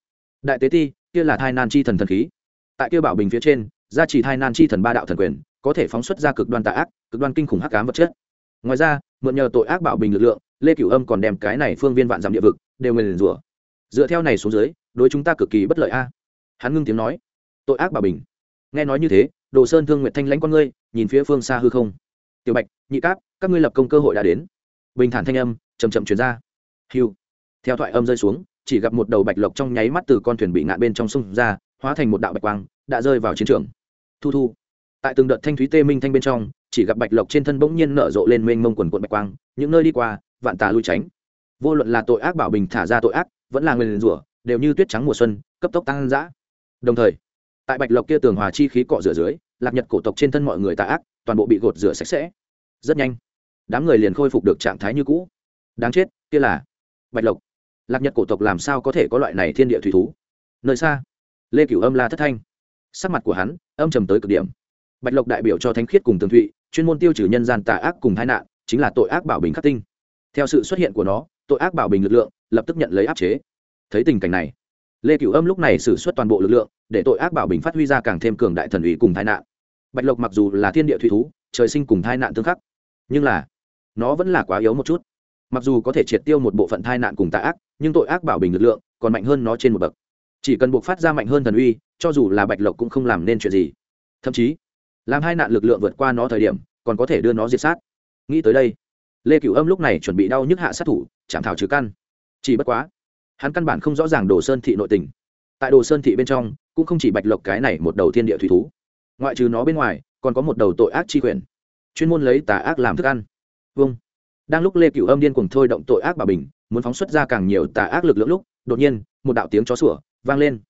Đại tế ti, kia là thai nan chi thần thần khí tại kia bảo bình phía trên, gia trì thai nan chi thần ba đạo thần quyền, có thể phóng xuất ra cực đoan tà ác, cực đoan kinh khủng hắc ám vật chất. Ngoài ra, mượn nhờ tội ác bảo bình lực lượng, lê cửu âm còn đem cái này phương viên vạn dặm địa vực đều nguyền rủa. Dựa theo này xuống dưới, đối chúng ta cực kỳ bất lợi a. Hắn ngưng tiếng nói, tội ác bảo bình. Nghe nói như thế, đồ sơn thương nguyện thanh lãnh con ngươi, nhìn phía phương xa hư không. Tiểu bạch, nhị cáp, các ngươi lập công cơ hội đã đến. Bình thản thanh âm chầm chậm chuyển ra. Hiu theo thoại âm rơi xuống, chỉ gặp một đầu bạch lộc trong nháy mắt từ con thuyền bị ngạn bên trong sông ra hóa thành một đạo bạch quang, đã rơi vào chiến trường. Thu thu. Tại từng đợt thanh thúy tê minh thanh bên trong, chỉ gặp bạch lộc trên thân bỗng nhiên nở rộ lên mênh mông quần quận bạch quang, những nơi đi qua, vạn tà lui tránh. Vô luận là tội ác bảo bình thả ra tội ác, vẫn là người liền rủa, đều như tuyết trắng mùa xuân, cấp tốc tăng dã đồng thời, tại bạch lộc kia tường hòa chi khí cọ rửa dưới, lạc nhật cổ tộc trên thân mọi người tà ác, toàn bộ bị gột rửa sạch sẽ. Rất nhanh, đám người liền khôi phục được trạng thái như cũ. Đáng chết, kia là bạch lộc. Lạc nhật cổ tộc làm sao có thể có loại này thiên địa thủy thú? Nơi xa lê cửu âm la thất thanh sắc mặt của hắn âm trầm tới cực điểm bạch lộc đại biểu cho thánh khiết cùng tường thụy chuyên môn tiêu trừ nhân gian tà ác cùng tai nạn chính là tội ác bảo bình khắc tinh theo sự xuất hiện của nó tội ác bảo bình lực lượng lập tức nhận lấy áp chế thấy tình cảnh này lê cửu âm lúc này xử suất toàn bộ lực lượng để tội ác bảo bình phát huy ra càng thêm cường đại thần ủy cùng tai nạn bạch lộc mặc dù là thiên địa thủy thú trời sinh cùng tai nạn tương khắc nhưng là nó vẫn là quá yếu một chút mặc dù có thể triệt tiêu một bộ phận tai nạn cùng tà ác nhưng tội ác bảo bình lực lượng còn mạnh hơn nó trên một bậc chỉ cần buộc phát ra mạnh hơn thần uy, cho dù là bạch lộc cũng không làm nên chuyện gì. Thậm chí, làm hai nạn lực lượng vượt qua nó thời điểm, còn có thể đưa nó diệt sát. Nghĩ tới đây, lê cửu âm lúc này chuẩn bị đau nhức hạ sát thủ, chạm thảo trừ căn. Chỉ bất quá, hắn căn bản không rõ ràng đồ sơn thị nội tình. Tại đồ sơn thị bên trong, cũng không chỉ bạch lộc cái này một đầu thiên địa thủy thú. Ngoại trừ nó bên ngoài, còn có một đầu tội ác chi quyền, chuyên môn lấy tà ác làm thức ăn. Vâng. Đang lúc lê cửu âm điên cùng thôi động tội ác bà bình, muốn phóng xuất ra càng nhiều tà ác lực lượng lúc, đột nhiên, một đạo tiếng chó sủa vang lên.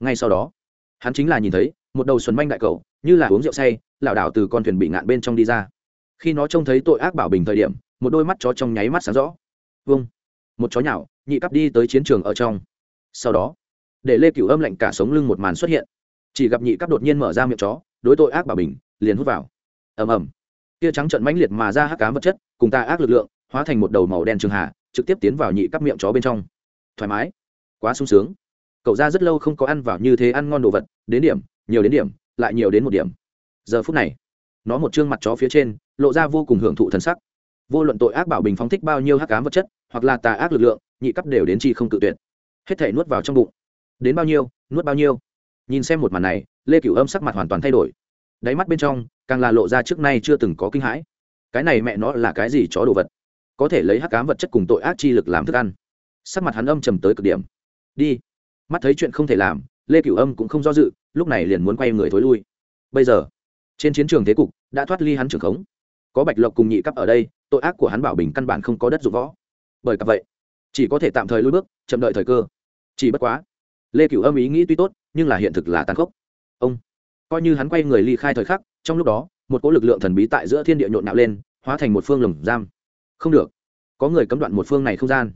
Ngay sau đó, hắn chính là nhìn thấy một đầu xuân manh đại cầu như là uống rượu say, lảo đảo từ con thuyền bị ngạn bên trong đi ra. Khi nó trông thấy tội ác bảo bình thời điểm, một đôi mắt chó trong nháy mắt sáng rõ. Vâng một chó nhạo nhị cắp đi tới chiến trường ở trong. Sau đó, để lê cửu âm lạnh cả sống lưng một màn xuất hiện. Chỉ gặp nhị cắp đột nhiên mở ra miệng chó, đối tội ác bảo bình, liền hút vào. Ầm ầm. Tia trắng trận mãnh liệt mà ra hắc cá vật chất, cùng ta ác lực lượng, hóa thành một đầu màu đen trường hạ trực tiếp tiến vào nhị cắp miệng chó bên trong. Thoải mái. Quá sung sướng cậu ra rất lâu không có ăn vào như thế ăn ngon đồ vật, đến điểm, nhiều đến điểm, lại nhiều đến một điểm. Giờ phút này, nó một chương mặt chó phía trên, lộ ra vô cùng hưởng thụ thần sắc. Vô luận tội ác bảo bình phóng thích bao nhiêu hắc cám vật chất, hoặc là tà ác lực lượng, nhị cấp đều đến chi không cự tuyệt. Hết thể nuốt vào trong bụng. Đến bao nhiêu, nuốt bao nhiêu. Nhìn xem một màn này, lê cửu âm sắc mặt hoàn toàn thay đổi. Đáy mắt bên trong, càng là lộ ra trước nay chưa từng có kinh hãi. Cái này mẹ nó là cái gì chó đồ vật? Có thể lấy hắc cám vật chất cùng tội ác chi lực làm thức ăn. Sắc mặt hắn âm trầm tới cực điểm. Đi mắt thấy chuyện không thể làm, lê cửu âm cũng không do dự, lúc này liền muốn quay người thối lui. Bây giờ, trên chiến trường thế cục đã thoát ly hắn trưởng khống. Có bạch lộc cùng nhị cấp ở đây, tội ác của hắn bảo bình căn bản không có đất dụng võ. Bởi cặp vậy, chỉ có thể tạm thời lui bước, chậm đợi thời cơ. Chỉ bất quá, lê cửu âm ý nghĩ tuy tốt, nhưng là hiện thực là tàn khốc. Ông, coi như hắn quay người ly khai thời khắc, trong lúc đó, một cỗ lực lượng thần bí tại giữa thiên địa nhộn nạo lên, hóa thành một phương lồng giam. Không được, có người cấm đoạn một phương này không gian.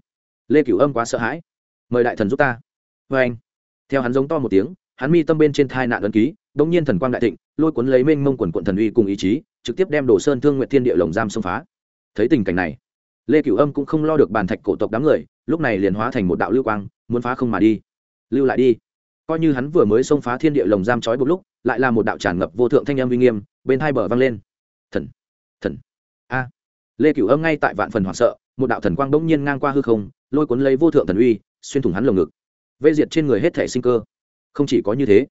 Lê cửu âm quá sợ hãi. Mời đại thần giúp ta vê anh. Theo hắn giống to một tiếng, hắn mi tâm bên trên thai nạn ấn ký đ ỗ n g nhiên thần quang đại thịnh, lôi cuốn lấy mênh mông quần quận thần uy cùng ý chí, trực tiếp đem đồ sơn thương nguyện thiên địa lồng giam xông phá. Thấy tình cảnh này, lê cửu âm cũng không lo được bàn thạch cổ tộc đám người, lúc này liền hóa thành một đạo lưu quang, muốn phá không mà đi. Lưu lại đi. Coi như hắn vừa mới xông phá thiên địa lồng giam trói một lúc, lại là một đạo tràn ngập vô thượng thanh âm uy nghiêm, bên hai bờ vang lên. Thần thần. A. À. Lê cửu âm ngay tại vạn phần hoảng sợ, một đạo thần quang bỗng nhiên ngang qua hư không, lôi cuốn lấy vô thượng thần uy, xuyên thủng hắn lồng ngực vây diệt trên người hết thể sinh cơ. Không chỉ có như thế,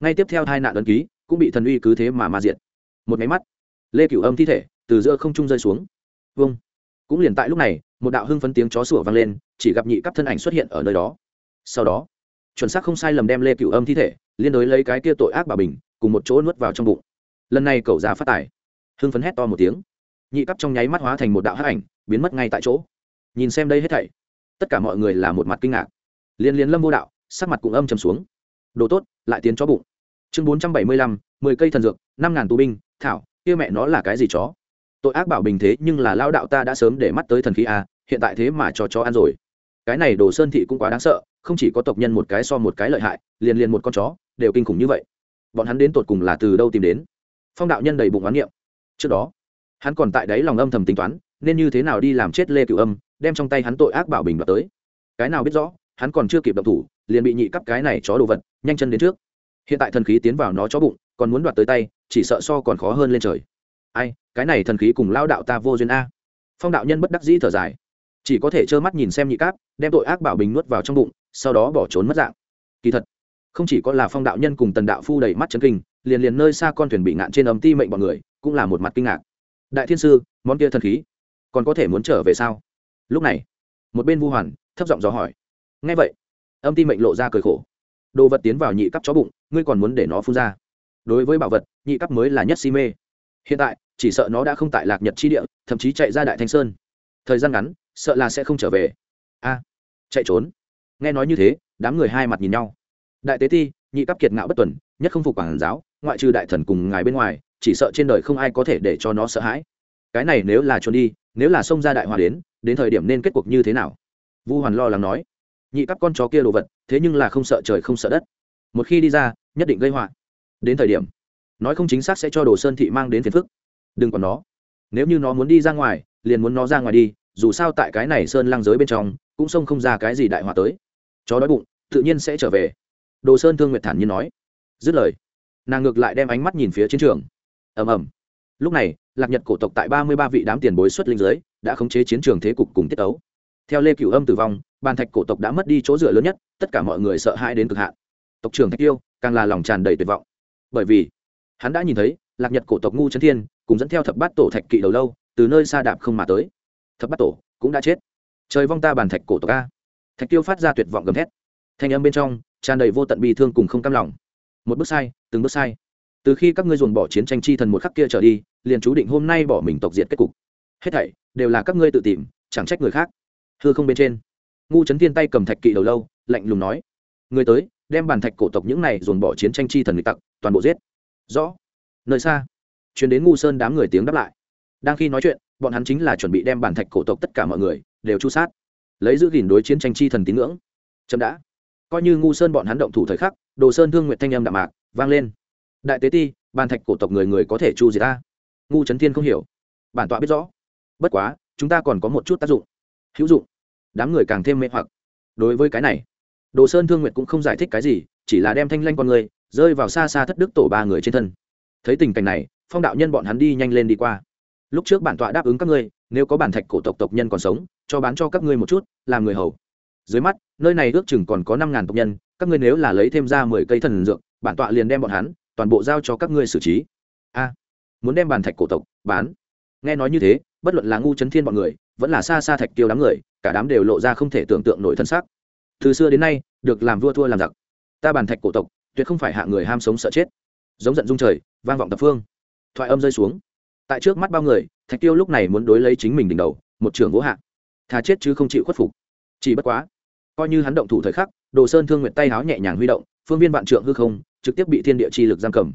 ngay tiếp theo hai nạn ấn ký cũng bị thần uy cứ thế mà ma diệt. Một máy mắt, lê cửu âm thi thể từ giữa không trung rơi xuống. Vâng. Cũng liền tại lúc này, một đạo hưng phấn tiếng chó sủa vang lên, chỉ gặp nhị cấp thân ảnh xuất hiện ở nơi đó. Sau đó, chuẩn xác không sai lầm đem lê cửu âm thi thể liên đối lấy cái kia tội ác bà bình cùng một chỗ nuốt vào trong bụng. Lần này cậu già phát tài. Hưng phấn hét to một tiếng. Nhị cấp trong nháy mắt hóa thành một đạo hắc ảnh, biến mất ngay tại chỗ. Nhìn xem đây hết thảy, tất cả mọi người là một mặt kinh ngạc liên liên lâm vô đạo, sắc mặt cũng âm trầm xuống. Đồ tốt, lại tiến chó bụng. Chương bốn trăm bảy mươi lăm, mười cây thần dược, năm ngàn tù binh, thảo, kia mẹ nó là cái gì chó? Tội ác bảo bình thế nhưng là lao đạo ta đã sớm để mắt tới thần khí a hiện tại thế mà cho chó ăn rồi. Cái này đồ sơn thị cũng quá đáng sợ, không chỉ có tộc nhân một cái so một cái lợi hại, liền liền một con chó, đều kinh khủng như vậy. Bọn hắn đến tột cùng là từ đâu tìm đến? Phong đạo nhân đầy bụng oán niệm. Trước đó, hắn còn tại đấy lòng âm thầm tính toán, nên như thế nào đi làm chết lê cửu âm, đem trong tay hắn tội ác bảo bình đoạt tới. Cái nào biết rõ hắn còn chưa kịp động thủ, liền bị nhị cắp cái này chó đồ vật, nhanh chân đến trước. Hiện tại thần khí tiến vào nó chó bụng, còn muốn đoạt tới tay, chỉ sợ so còn khó hơn lên trời. Ai, cái này thần khí cùng lao đạo ta vô duyên a. Phong đạo nhân bất đắc dĩ thở dài. Chỉ có thể trơ mắt nhìn xem nhị cáp đem tội ác bảo bình nuốt vào trong bụng, sau đó bỏ trốn mất dạng. Kỳ thật, không chỉ có là phong đạo nhân cùng tần đạo phu đầy mắt chấn kinh, liền liền nơi xa con thuyền bị ngạn trên ấm ti mệnh bọn người, cũng là một mặt kinh ngạc. Đại thiên sư, món kia thần khí, còn có thể muốn trở về sao? Lúc này, một bên vu hoàn, thấp giọng dò hỏi ngay vậy, âm ti mệnh lộ ra cười khổ. Đồ vật tiến vào nhị cấp chó bụng, ngươi còn muốn để nó phun ra. Đối với bảo vật, nhị cấp mới là nhất si mê. Hiện tại, chỉ sợ nó đã không tại lạc nhật chi địa, thậm chí chạy ra đại thanh sơn. Thời gian ngắn, sợ là sẽ không trở về. A, chạy trốn. Nghe nói như thế, đám người hai mặt nhìn nhau. Đại tế ti, nhị cấp kiệt ngạo bất tuần, nhất không phục quản giáo, ngoại trừ đại thần cùng ngài bên ngoài, chỉ sợ trên đời không ai có thể để cho nó sợ hãi. Cái này nếu là trốn đi, nếu là xông ra đại hòa đến đến thời điểm nên kết cuộc như thế nào? Vu hoàn lo lắng nói nhị cấp con chó kia đồ vật, thế nhưng là không sợ trời không sợ đất. Một khi đi ra, nhất định gây họa. Đến thời điểm, nói không chính xác sẽ cho đồ sơn thị mang đến phiền phức. Đừng còn nó. Nếu như nó muốn đi ra ngoài, liền muốn nó ra ngoài đi, dù sao tại cái này sơn lăng giới bên trong, cũng xông không ra cái gì đại họa tới. Chó đói bụng, tự nhiên sẽ trở về. Đồ sơn thương nguyệt thản nhiên nói. Dứt lời, nàng ngược lại đem ánh mắt nhìn phía chiến trường. Ầm ầm. Lúc này, lạc nhật cổ tộc tại ba mươi ba vị đám tiền bối xuất linh giới, đã khống chế chiến trường thế cục cùng tiết tấu. Theo lê cửu âm tử vong bàn thạch cổ tộc đã mất đi chỗ dựa lớn nhất, tất cả mọi người sợ hãi đến cực hạn. Tộc trưởng thạch tiêu, càng là lòng tràn đầy tuyệt vọng. Bởi vì, hắn đã nhìn thấy, lạc nhật cổ tộc ngu trấn thiên cùng dẫn theo thập bát tổ thạch kỵ đầu lâu, từ nơi xa đạp không mà tới. Thập bát tổ cũng đã chết. Trời vong ta bàn thạch cổ tộc a. Thạch tiêu phát ra tuyệt vọng gầm thét. Thanh âm bên trong, tràn đầy vô tận bi thương cùng không cam lòng. Một bước sai, từng bước sai. Từ khi các ngươi dồn bỏ chiến tranh chi thần một khắc kia trở đi, liền chú định hôm nay bỏ mình tộc diệt kết cục. Hết thảy đều là các ngươi tự tìm, chẳng trách người khác. Hư không bên trên ngu trấn thiên tay cầm thạch kỵ đầu lâu, lạnh lùng nói, người tới, đem bàn thạch cổ tộc những này dồn bỏ chiến tranh chi thần nghịch tặc, toàn bộ giết. Rõ. Nơi xa. Chuyến đến ngu sơn đám người tiếng đáp lại. Đang khi nói chuyện, bọn hắn chính là chuẩn bị đem bàn thạch cổ tộc tất cả mọi người đều chu sát, lấy giữ gìn đối chiến tranh chi thần tín ngưỡng. Chậm đã. Coi như ngu sơn bọn hắn động thủ thời khắc, đồ sơn thương nguyện thanh âm đạm mạc, vang lên. Đại tế ti, bàn thạch cổ tộc người người có thể chu gì ta. Ngu trấn thiên không hiểu. Bản tọa biết rõ. Bất quá, chúng ta còn có một chút tác dụng. Hữu dụng đám người càng thêm mê hoặc. Đối với cái này, đồ sơn thương nguyệt cũng không giải thích cái gì, chỉ là đem thanh lanh con người rơi vào xa xa thất đức tổ ba người trên thân. Thấy tình cảnh này, phong đạo nhân bọn hắn đi nhanh lên đi qua. Lúc trước bản tọa đáp ứng các ngươi, nếu có bản thạch cổ tộc tộc nhân còn sống, cho bán cho các ngươi một chút, làm người hầu. Dưới mắt, nơi này ước chừng còn có năm ngàn tộc nhân, các ngươi nếu là lấy thêm ra mười cây thần dược, bản tọa liền đem bọn hắn, toàn bộ giao cho các ngươi xử trí. A, muốn đem bản thạch cổ tộc bán. Nghe nói như thế, bất luận là ngu chấn thiên bọn người vẫn là xa xa thạch tiêu đám người, cả đám đều lộ ra không thể tưởng tượng nổi thân xác. Từ xưa đến nay, được làm vua thua làm giặc. Ta bàn thạch cổ tộc, tuyệt không phải hạ người ham sống sợ chết. Giống giận dung trời, vang vọng tập phương. Thoại âm rơi xuống. Tại trước mắt bao người, thạch tiêu lúc này muốn đối lấy chính mình đỉnh đầu, một trưởng vỗ hạ. Thà chết chứ không chịu khuất phục. Chỉ bất quá, coi như hắn động thủ thời khắc, đồ sơn thương nguyện tay háo nhẹ nhàng huy động, phương viên vạn trượng hư không, trực tiếp bị thiên địa chi lực giam cầm.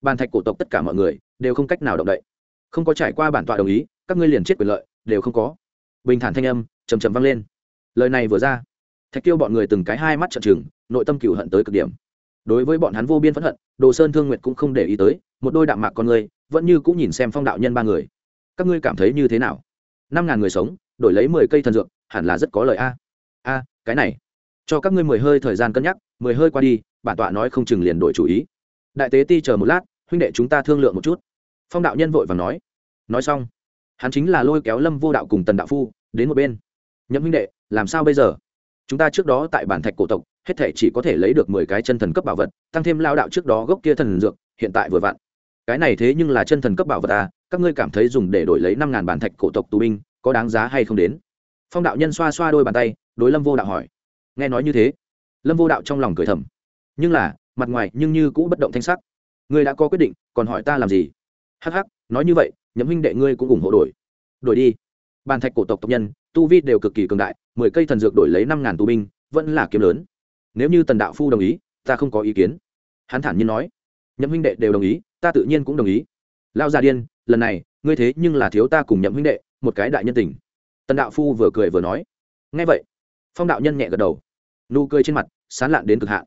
Bàn thạch cổ tộc tất cả mọi người, đều không cách nào động đậy. Không có trải qua bản tọa đồng ý, các ngươi liền chết quyền lợi đều không có. Bình thản thanh âm chầm chầm vang lên. Lời này vừa ra, thạch tiêu bọn người từng cái hai mắt trợn trừng, nội tâm cựu hận tới cực điểm. Đối với bọn hắn vô biên phẫn hận, đồ sơn thương nguyệt cũng không để ý tới, một đôi đạm mạc con người, vẫn như cũng nhìn xem phong đạo nhân ba người. Các ngươi cảm thấy như thế nào? Năm ngàn người sống, đổi lấy mười cây thần dược, hẳn là rất có lời a. A, cái này, cho các ngươi mười hơi thời gian cân nhắc, mười hơi qua đi, bản tọa nói không chừng liền đổi chủ ý. Đại tế ti chờ một lát, huynh đệ chúng ta thương lượng một chút. Phong đạo nhân vội và nói. Nói xong hắn chính là lôi kéo lâm vô đạo cùng tần đạo phu, đến một bên. Nhậm huynh đệ, làm sao bây giờ? Chúng ta trước đó tại bản thạch cổ tộc, hết thể chỉ có thể lấy được mười cái chân thần cấp bảo vật, tăng thêm lao đạo trước đó gốc kia thần dược, hiện tại vừa vặn. Cái này thế nhưng là chân thần cấp bảo vật à? Các ngươi cảm thấy dùng để đổi lấy năm ngàn bản thạch cổ tộc tù binh, có đáng giá hay không đến? Phong đạo nhân xoa xoa đôi bàn tay, đối lâm vô đạo hỏi. Nghe nói như thế, lâm vô đạo trong lòng cười thầm. Nhưng là, mặt ngoài nhưng như cũ bất động thanh sắc. Ngươi đã có quyết định, còn hỏi ta làm gì? Hắc hắc, nói như vậy nhậm huynh đệ ngươi cũng ủng hộ đổi. Đổi đi. Bàn thạch cổ tộc tộc nhân, tu vi đều cực kỳ cường đại, mười cây thần dược đổi lấy năm ngàn tù binh, vẫn là kiếm lớn. Nếu như tần đạo phu đồng ý, ta không có ý kiến. Hắn thản nhiên nói. Nhậm huynh đệ đều đồng ý, ta tự nhiên cũng đồng ý. Lao già điên, lần này, ngươi thế nhưng là thiếu ta cùng nhậm huynh đệ, một cái đại nhân tình. Tần đạo phu vừa cười vừa nói. Ngay vậy, phong đạo nhân nhẹ gật đầu. Nụ cười trên mặt, sán lạn đến cực hạn.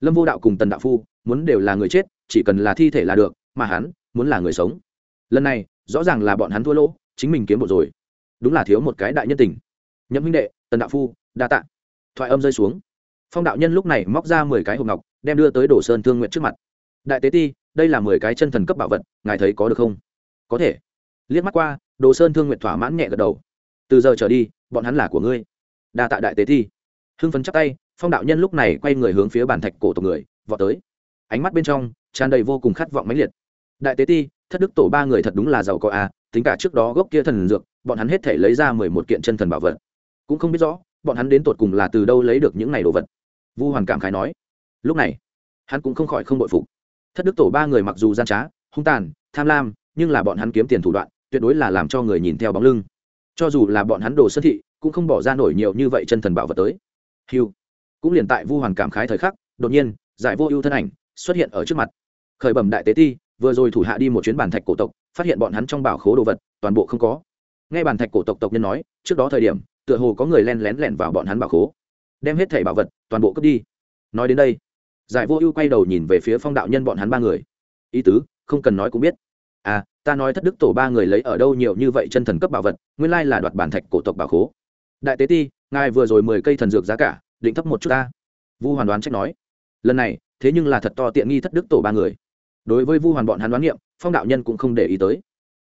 Lâm vô đạo cùng tần đạo phu, muốn đều là người chết, chỉ cần là thi thể là được, mà hắn, muốn là người sống. Lần này rõ ràng là bọn hắn thua lỗ, chính mình kiếm bộ rồi. Đúng là thiếu một cái đại nhân tình. Nhậm huynh đệ, tần đạo phu, đa tạ. Thoại âm rơi xuống. Phong đạo nhân lúc này móc ra mười cái hộp ngọc, đem đưa tới đồ sơn thương nguyện trước mặt. Đại tế ti, đây là mười cái chân thần cấp bảo vật, ngài thấy có được không? Có thể. Liếc mắt qua đồ sơn thương nguyện thỏa mãn nhẹ gật đầu. Từ giờ trở đi, bọn hắn là của ngươi. Đa tạ đại tế ti. Hưng phấn chắc tay, phong đạo nhân lúc này quay người hướng phía bàn thạch cổ tộc người, vọt tới. Ánh mắt bên trong tràn đầy vô cùng khát vọng mãnh liệt. Đại tế ti thất đức tổ ba người thật đúng là giàu có à tính cả trước đó gốc kia thần dược, bọn hắn hết thể lấy ra mười một kiện chân thần bảo vật. Cũng không biết rõ, bọn hắn đến tột cùng là từ đâu lấy được những này đồ vật. Vu hoàn cảm khái nói. Lúc này, hắn cũng không khỏi không bội phục. Thất đức tổ ba người mặc dù gian trá, hung tàn, tham lam, nhưng là bọn hắn kiếm tiền thủ đoạn, tuyệt đối là làm cho người nhìn theo bóng lưng. Cho dù là bọn hắn đồ sơn thị, cũng không bỏ ra nổi nhiều như vậy chân thần bảo vật tới. Hiu cũng liền tại vu hoàn cảm khái thời khắc, đột nhiên, giải vô ưu thân ảnh xuất hiện ở trước mặt. Khởi bẩm đại tế ti vừa rồi thủ hạ đi một chuyến bàn thạch cổ tộc, phát hiện bọn hắn trong bảo khố đồ vật, toàn bộ không có. Ngay bàn thạch cổ tộc tộc nhân nói, trước đó thời điểm, tựa hồ có người len lén lẻn vào bọn hắn bảo khố. Đem hết thẻ bảo vật, toàn bộ cướp đi. Nói đến đây, giải vô ưu quay đầu nhìn về phía phong đạo nhân bọn hắn ba người. Ý tứ, không cần nói cũng biết. À ta nói thất đức tổ ba người lấy ở đâu nhiều như vậy chân thần cấp bảo vật, nguyên lai là đoạt bản thạch cổ tộc bảo khố. Đại tế ti, ngài vừa rồi mười cây thần dược giá cả, định thấp một chút ta. Vu hoàn đoán trách nói. Lần này, thế nhưng là thật to tiện nghi thất đức tổ ba người đối với vu hoàn bọn hắn đoán niệm, phong đạo nhân cũng không để ý tới.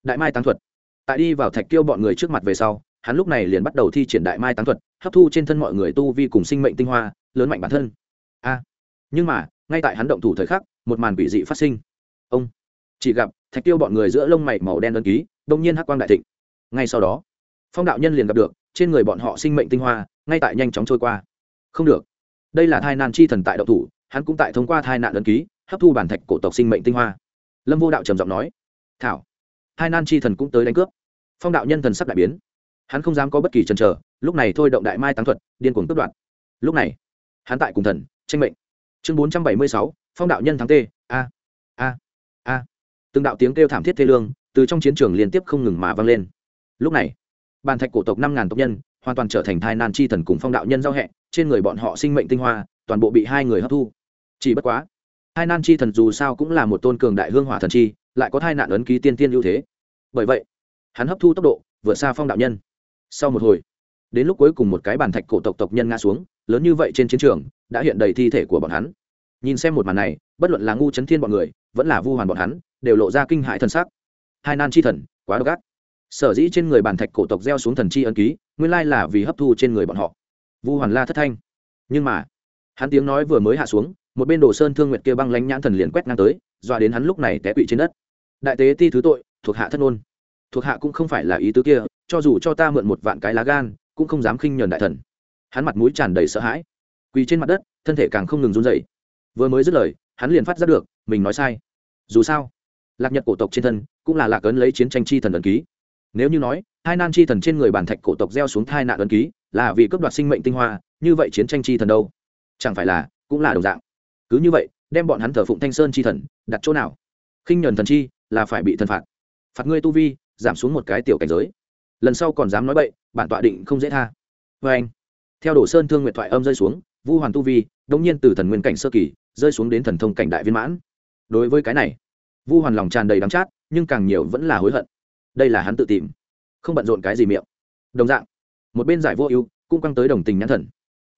Đại mai tăng thuật. Tại đi vào thạch tiêu bọn người trước mặt về sau, hắn lúc này liền bắt đầu thi triển đại mai tăng thuật, hấp thu trên thân mọi người tu vi cùng sinh mệnh tinh hoa, lớn mạnh bản thân. A! Nhưng mà, ngay tại hắn động thủ thời khắc, một màn quỷ dị phát sinh. Ông! Chỉ gặp, thạch tiêu bọn người giữa lông mày màu đen đơn ký, đông nhiên hắc quang đại thịnh. Ngay sau đó, phong đạo nhân liền gặp được, trên người bọn họ sinh mệnh tinh hoa, ngay tại nhanh chóng trôi qua. Không được. Đây là thai nạn chi thần tại động thủ, hắn cũng tại thông qua thai nạn đơn ký hấp thu bản thạch cổ tộc sinh mệnh tinh hoa. Lâm vô đạo trầm giọng nói, thảo, hai nan chi thần cũng tới đánh cướp. Phong đạo nhân thần sắp đại biến. Hắn không dám có bất kỳ chần chờ, lúc này thôi động đại mai tăng thuật, điên cuồng cướp đoạt. Lúc này, hắn tại cùng thần, tranh mệnh. Chương bốn trăm bảy mươi sáu, phong đạo nhân thắng t a a a. Từng đạo tiếng kêu thảm thiết thê lương từ trong chiến trường liên tiếp không ngừng mà vang lên. Lúc này bàn thạch cổ tộc năm ngàn tộc nhân hoàn toàn trở thành thai nan chi thần cùng phong đạo nhân giao hẹ, trên người bọn họ sinh mệnh tinh hoa toàn bộ bị hai người hấp thu. Chỉ bất quá hai nan chi thần dù sao cũng là một tôn cường đại hương hỏa thần chi, lại có thai nạn ấn ký tiên tiên ưu thế. Bởi vậy, hắn hấp thu tốc độ, vượt xa phong đạo nhân. Sau một hồi, đến lúc cuối cùng một cái bàn thạch cổ tộc tộc nhân ngã xuống, lớn như vậy trên chiến trường, đã hiện đầy thi thể của bọn hắn. Nhìn xem một màn này, bất luận là ngu chấn thiên bọn người, vẫn là vu hoàn bọn hắn, đều lộ ra kinh hại thần sắc. hai nan chi thần, quá độc ác. Sở dĩ trên người bàn thạch cổ tộc gieo xuống thần chi ấn ký, nguyên lai là vì hấp thu trên người bọn họ. Vu hoàn la thất thanh. Nhưng mà, hắn tiếng nói vừa mới hạ xuống một bên đồ sơn thương nguyệt kia băng lánh nhãn thần liền quét ngang tới, dọa đến hắn lúc này té quỵ trên đất. Đại tế ti thứ tội, thuộc hạ thất ngôn. Thuộc hạ cũng không phải là ý tứ kia, cho dù cho ta mượn một vạn cái lá gan, cũng không dám khinh nhờn đại thần. Hắn mặt mũi tràn đầy sợ hãi. Quỳ trên mặt đất, thân thể càng không ngừng run dậy vừa mới dứt lời, hắn liền phát giác được, mình nói sai. Dù sao, lạc nhật cổ tộc trên thân, cũng là lạc ấn lấy chiến tranh chi thần ấn ký. Nếu như nói, hai nan chi thần trên người bản thạch cổ tộc gieo xuống thai nạn ấn ký, là vì cấp đoạt sinh mệnh tinh hoa, như vậy chiến tranh chi thần đâu? Chẳng phải là, cũng là đồng dạng cứ như vậy, đem bọn hắn thờ phụng thanh sơn chi thần, đặt chỗ nào? Khinh nhuần thần chi, là phải bị thần phạt. Phạt ngươi tu vi, giảm xuống một cái tiểu cảnh giới. Lần sau còn dám nói bậy, bản tọa định không dễ tha. Vê anh, theo đổ sơn thương nguyện thoại âm rơi xuống, vu hoàn tu vi đông nhiên từ thần nguyên cảnh sơ kỳ, rơi xuống đến thần thông cảnh đại viên mãn. Đối với cái này, vu hoàn lòng tràn đầy đắng chát, nhưng càng nhiều vẫn là hối hận. Đây là hắn tự tìm. Không bận rộn cái gì miệng. Đồng dạng, một bên giải vô ưu, cũng căng tới đồng tình nhãn thần.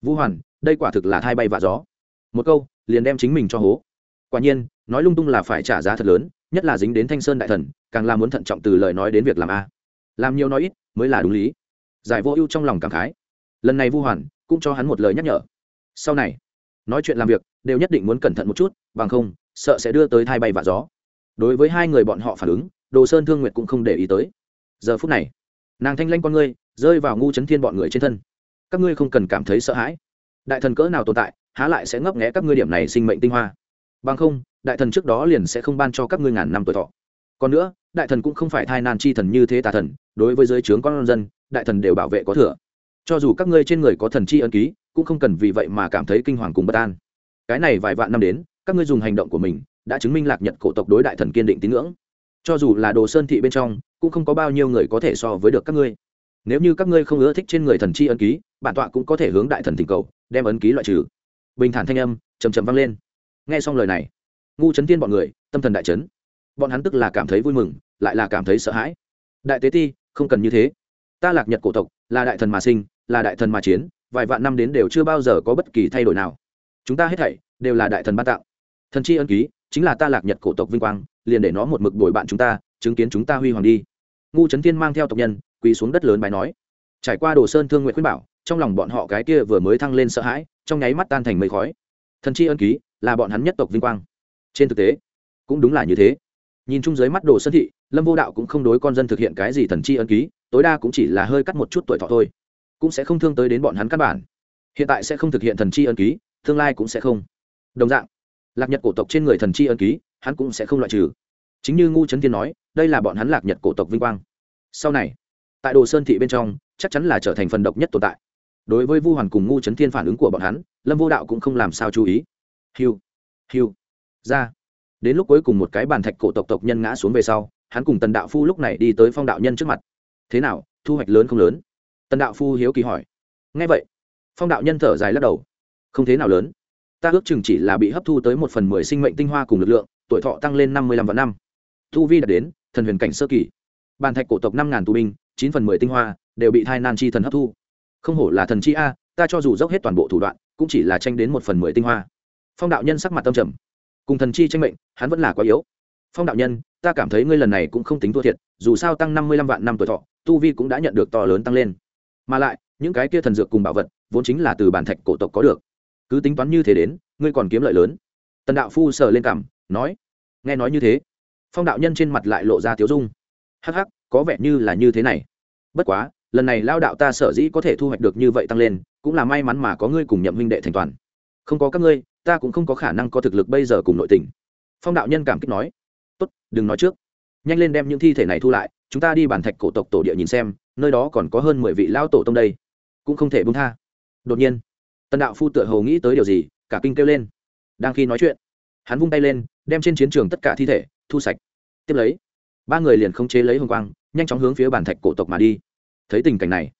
Vu hoàn, đây quả thực là thai bay và gió. Một câu liền đem chính mình cho hố. Quả nhiên, nói lung tung là phải trả giá thật lớn, nhất là dính đến thanh sơn đại thần, càng là muốn thận trọng từ lời nói đến việc làm a. Làm nhiều nói ít mới là đúng lý. Giải vô ưu trong lòng cảm khái. Lần này vu hoàn cũng cho hắn một lời nhắc nhở. Sau này, nói chuyện làm việc đều nhất định muốn cẩn thận một chút, bằng không, sợ sẽ đưa tới thai bay và gió. Đối với hai người bọn họ phản ứng, đồ sơn thương nguyệt cũng không để ý tới. Giờ phút này, nàng thanh lanh con ngươi rơi vào ngu chấn thiên bọn người trên thân. Các ngươi không cần cảm thấy sợ hãi. Đại thần cỡ nào tồn tại há lại sẽ ngấp nghẽ các ngươi điểm này sinh mệnh tinh hoa. Bằng không, đại thần trước đó liền sẽ không ban cho các ngươi ngàn năm tuổi thọ. Còn nữa, đại thần cũng không phải thai nan chi thần như thế tà thần, đối với giới trướng con dân, đại thần đều bảo vệ có thừa. Cho dù các ngươi trên người có thần chi ân ký, cũng không cần vì vậy mà cảm thấy kinh hoàng cùng bất an. Cái này vài vạn năm đến, các ngươi dùng hành động của mình, đã chứng minh lạc nhật cổ tộc đối đại thần kiên định tín ngưỡng. Cho dù là đồ sơn thị bên trong, cũng không có bao nhiêu người có thể so với được các ngươi. Nếu như các ngươi không ưa thích trên người thần chi ân ký, bản tọa cũng có thể hướng đại thần tình cầu, đem ấn ký loại trừ bình thản thanh âm chầm chầm vang lên. Nghe xong lời này, ngu Trấn tiên bọn người, tâm thần đại chấn. Bọn hắn tức là cảm thấy vui mừng, lại là cảm thấy sợ hãi. Đại tế ti, không cần như thế. Ta lạc nhật cổ tộc, là đại thần mà sinh, là đại thần mà chiến, vài vạn năm đến đều chưa bao giờ có bất kỳ thay đổi nào. Chúng ta hết thảy đều là đại thần ban tặng. Thần chi ân ký, chính là ta lạc nhật cổ tộc vinh quang, liền để nó một mực đổi bạn chúng ta, chứng kiến chúng ta huy hoàng đi. Ngu trấn Tiên mang theo tộc nhân, quỳ xuống đất lớn bài nói. Trải qua đồ sơn thương nguyện khuyên bảo trong lòng bọn họ cái kia vừa mới thăng lên sợ hãi, trong nháy mắt tan thành mây khói. Thần chi ân ký, là bọn hắn nhất tộc vinh quang. Trên thực tế, cũng đúng là như thế. Nhìn chung dưới mắt đồ sơn thị, lâm vô đạo cũng không đối con dân thực hiện cái gì thần chi ân ký, tối đa cũng chỉ là hơi cắt một chút tuổi thọ thôi. Cũng sẽ không thương tới đến bọn hắn căn bản. Hiện tại sẽ không thực hiện thần chi ân ký, tương lai cũng sẽ không. Đồng dạng, lạc nhật cổ tộc trên người thần chi ân ký, hắn cũng sẽ không loại trừ. Chính như ngu trấn tiên nói, đây là bọn hắn lạc nhật cổ tộc vinh quang. Sau này, tại đồ sơn thị bên trong, chắc chắn là trở thành phần độc nhất tồn tại đối với vu hoàn cùng ngu trấn thiên phản ứng của bọn hắn, lâm vô đạo cũng không làm sao chú ý. Hiu hiu, ra. Đến lúc cuối cùng một cái bàn thạch cổ tộc tộc nhân ngã xuống về sau, hắn cùng tần đạo phu lúc này đi tới phong đạo nhân trước mặt. Thế nào, thu hoạch lớn không lớn? Tần đạo phu hiếu kỳ hỏi. Ngay vậy, phong đạo nhân thở dài lắc đầu. Không thế nào lớn. Ta ước chừng chỉ là bị hấp thu tới một phần mười sinh mệnh tinh hoa cùng lực lượng, tuổi thọ tăng lên năm mươi lăm vạn năm. Thu vi đạt đến, thần huyền cảnh sơ kỳ. Bàn thạch cổ tộc năm ngàn tù binh, chín phần mười tinh hoa, đều bị thai nan chi thần hấp thu không hổ là thần chi a, ta cho dù dốc hết toàn bộ thủ đoạn, cũng chỉ là tranh đến một phần mười tinh hoa. Phong đạo nhân sắc mặt tâm trầm. Cùng thần chi tranh mệnh, hắn vẫn là quá yếu. Phong đạo nhân, ta cảm thấy ngươi lần này cũng không tính thua thiệt, dù sao tăng năm mươi lăm vạn năm tuổi thọ, tu vi cũng đã nhận được to lớn tăng lên. Mà lại, những cái kia thần dược cùng bảo vật, vốn chính là từ bản thạch cổ tộc có được. Cứ tính toán như thế đến, ngươi còn kiếm lợi lớn. Tần đạo phu sờ lên cảm nói, nghe nói như thế. Phong đạo nhân trên mặt lại lộ ra tiếu dung. Hắc hắc, có vẻ như là như thế này. Bất quá lần này lao đạo ta sở dĩ có thể thu hoạch được như vậy tăng lên, cũng là may mắn mà có ngươi cùng nhậm huynh đệ thành toàn. Không có các ngươi, ta cũng không có khả năng có thực lực bây giờ cùng nội tình. Phong đạo nhân cảm kích nói. Tốt, đừng nói trước. Nhanh lên đem những thi thể này thu lại, chúng ta đi bản thạch cổ tộc tổ địa nhìn xem, nơi đó còn có hơn mười vị lao tổ tông đây. Cũng không thể bung tha. Đột nhiên, tần đạo phu tựa hầu nghĩ tới điều gì, cả kinh kêu lên. Đang khi nói chuyện, hắn vung tay lên, đem trên chiến trường tất cả thi thể thu sạch. Tiếp lấy, ba người liền không chế lấy hồng quang, nhanh chóng hướng phía bản thạch cổ tộc mà đi thấy tình cảnh này.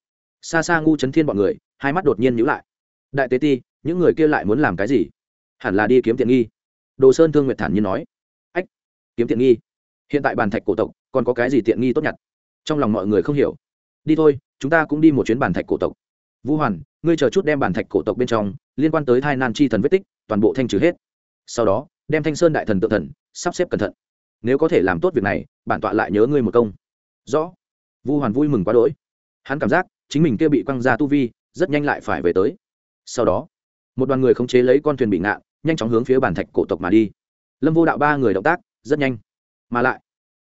Xa xa ngu chấn thiên bọn người, hai mắt đột nhiên nhữ lại. Đại tế ti, những người kia lại muốn làm cái gì? Hẳn là đi kiếm tiện nghi. Đồ sơn thương nguyệt thản nhiên nói. Ách, kiếm tiện nghi. Hiện tại bàn thạch cổ tộc, còn có cái gì tiện nghi tốt nhặt? Trong lòng mọi người không hiểu. Đi thôi, chúng ta cũng đi một chuyến bàn thạch cổ tộc. Vũ hoàn, ngươi chờ chút đem bàn thạch cổ tộc bên trong, liên quan tới thai nan chi thần vết tích, toàn bộ thanh trừ hết. Sau đó, đem thanh sơn đại thần tự thần, sắp xếp cẩn thận. Nếu có thể làm tốt việc này, bản tọa lại nhớ ngươi một công. Rõ. Vu hoàn vui mừng quá đỗi hắn cảm giác chính mình kia bị quăng ra tu vi rất nhanh lại phải về tới. Sau đó, một đoàn người khống chế lấy con thuyền bị ngạn, nhanh chóng hướng phía bản thạch cổ tộc mà đi. Lâm vô đạo ba người động tác rất nhanh, mà lại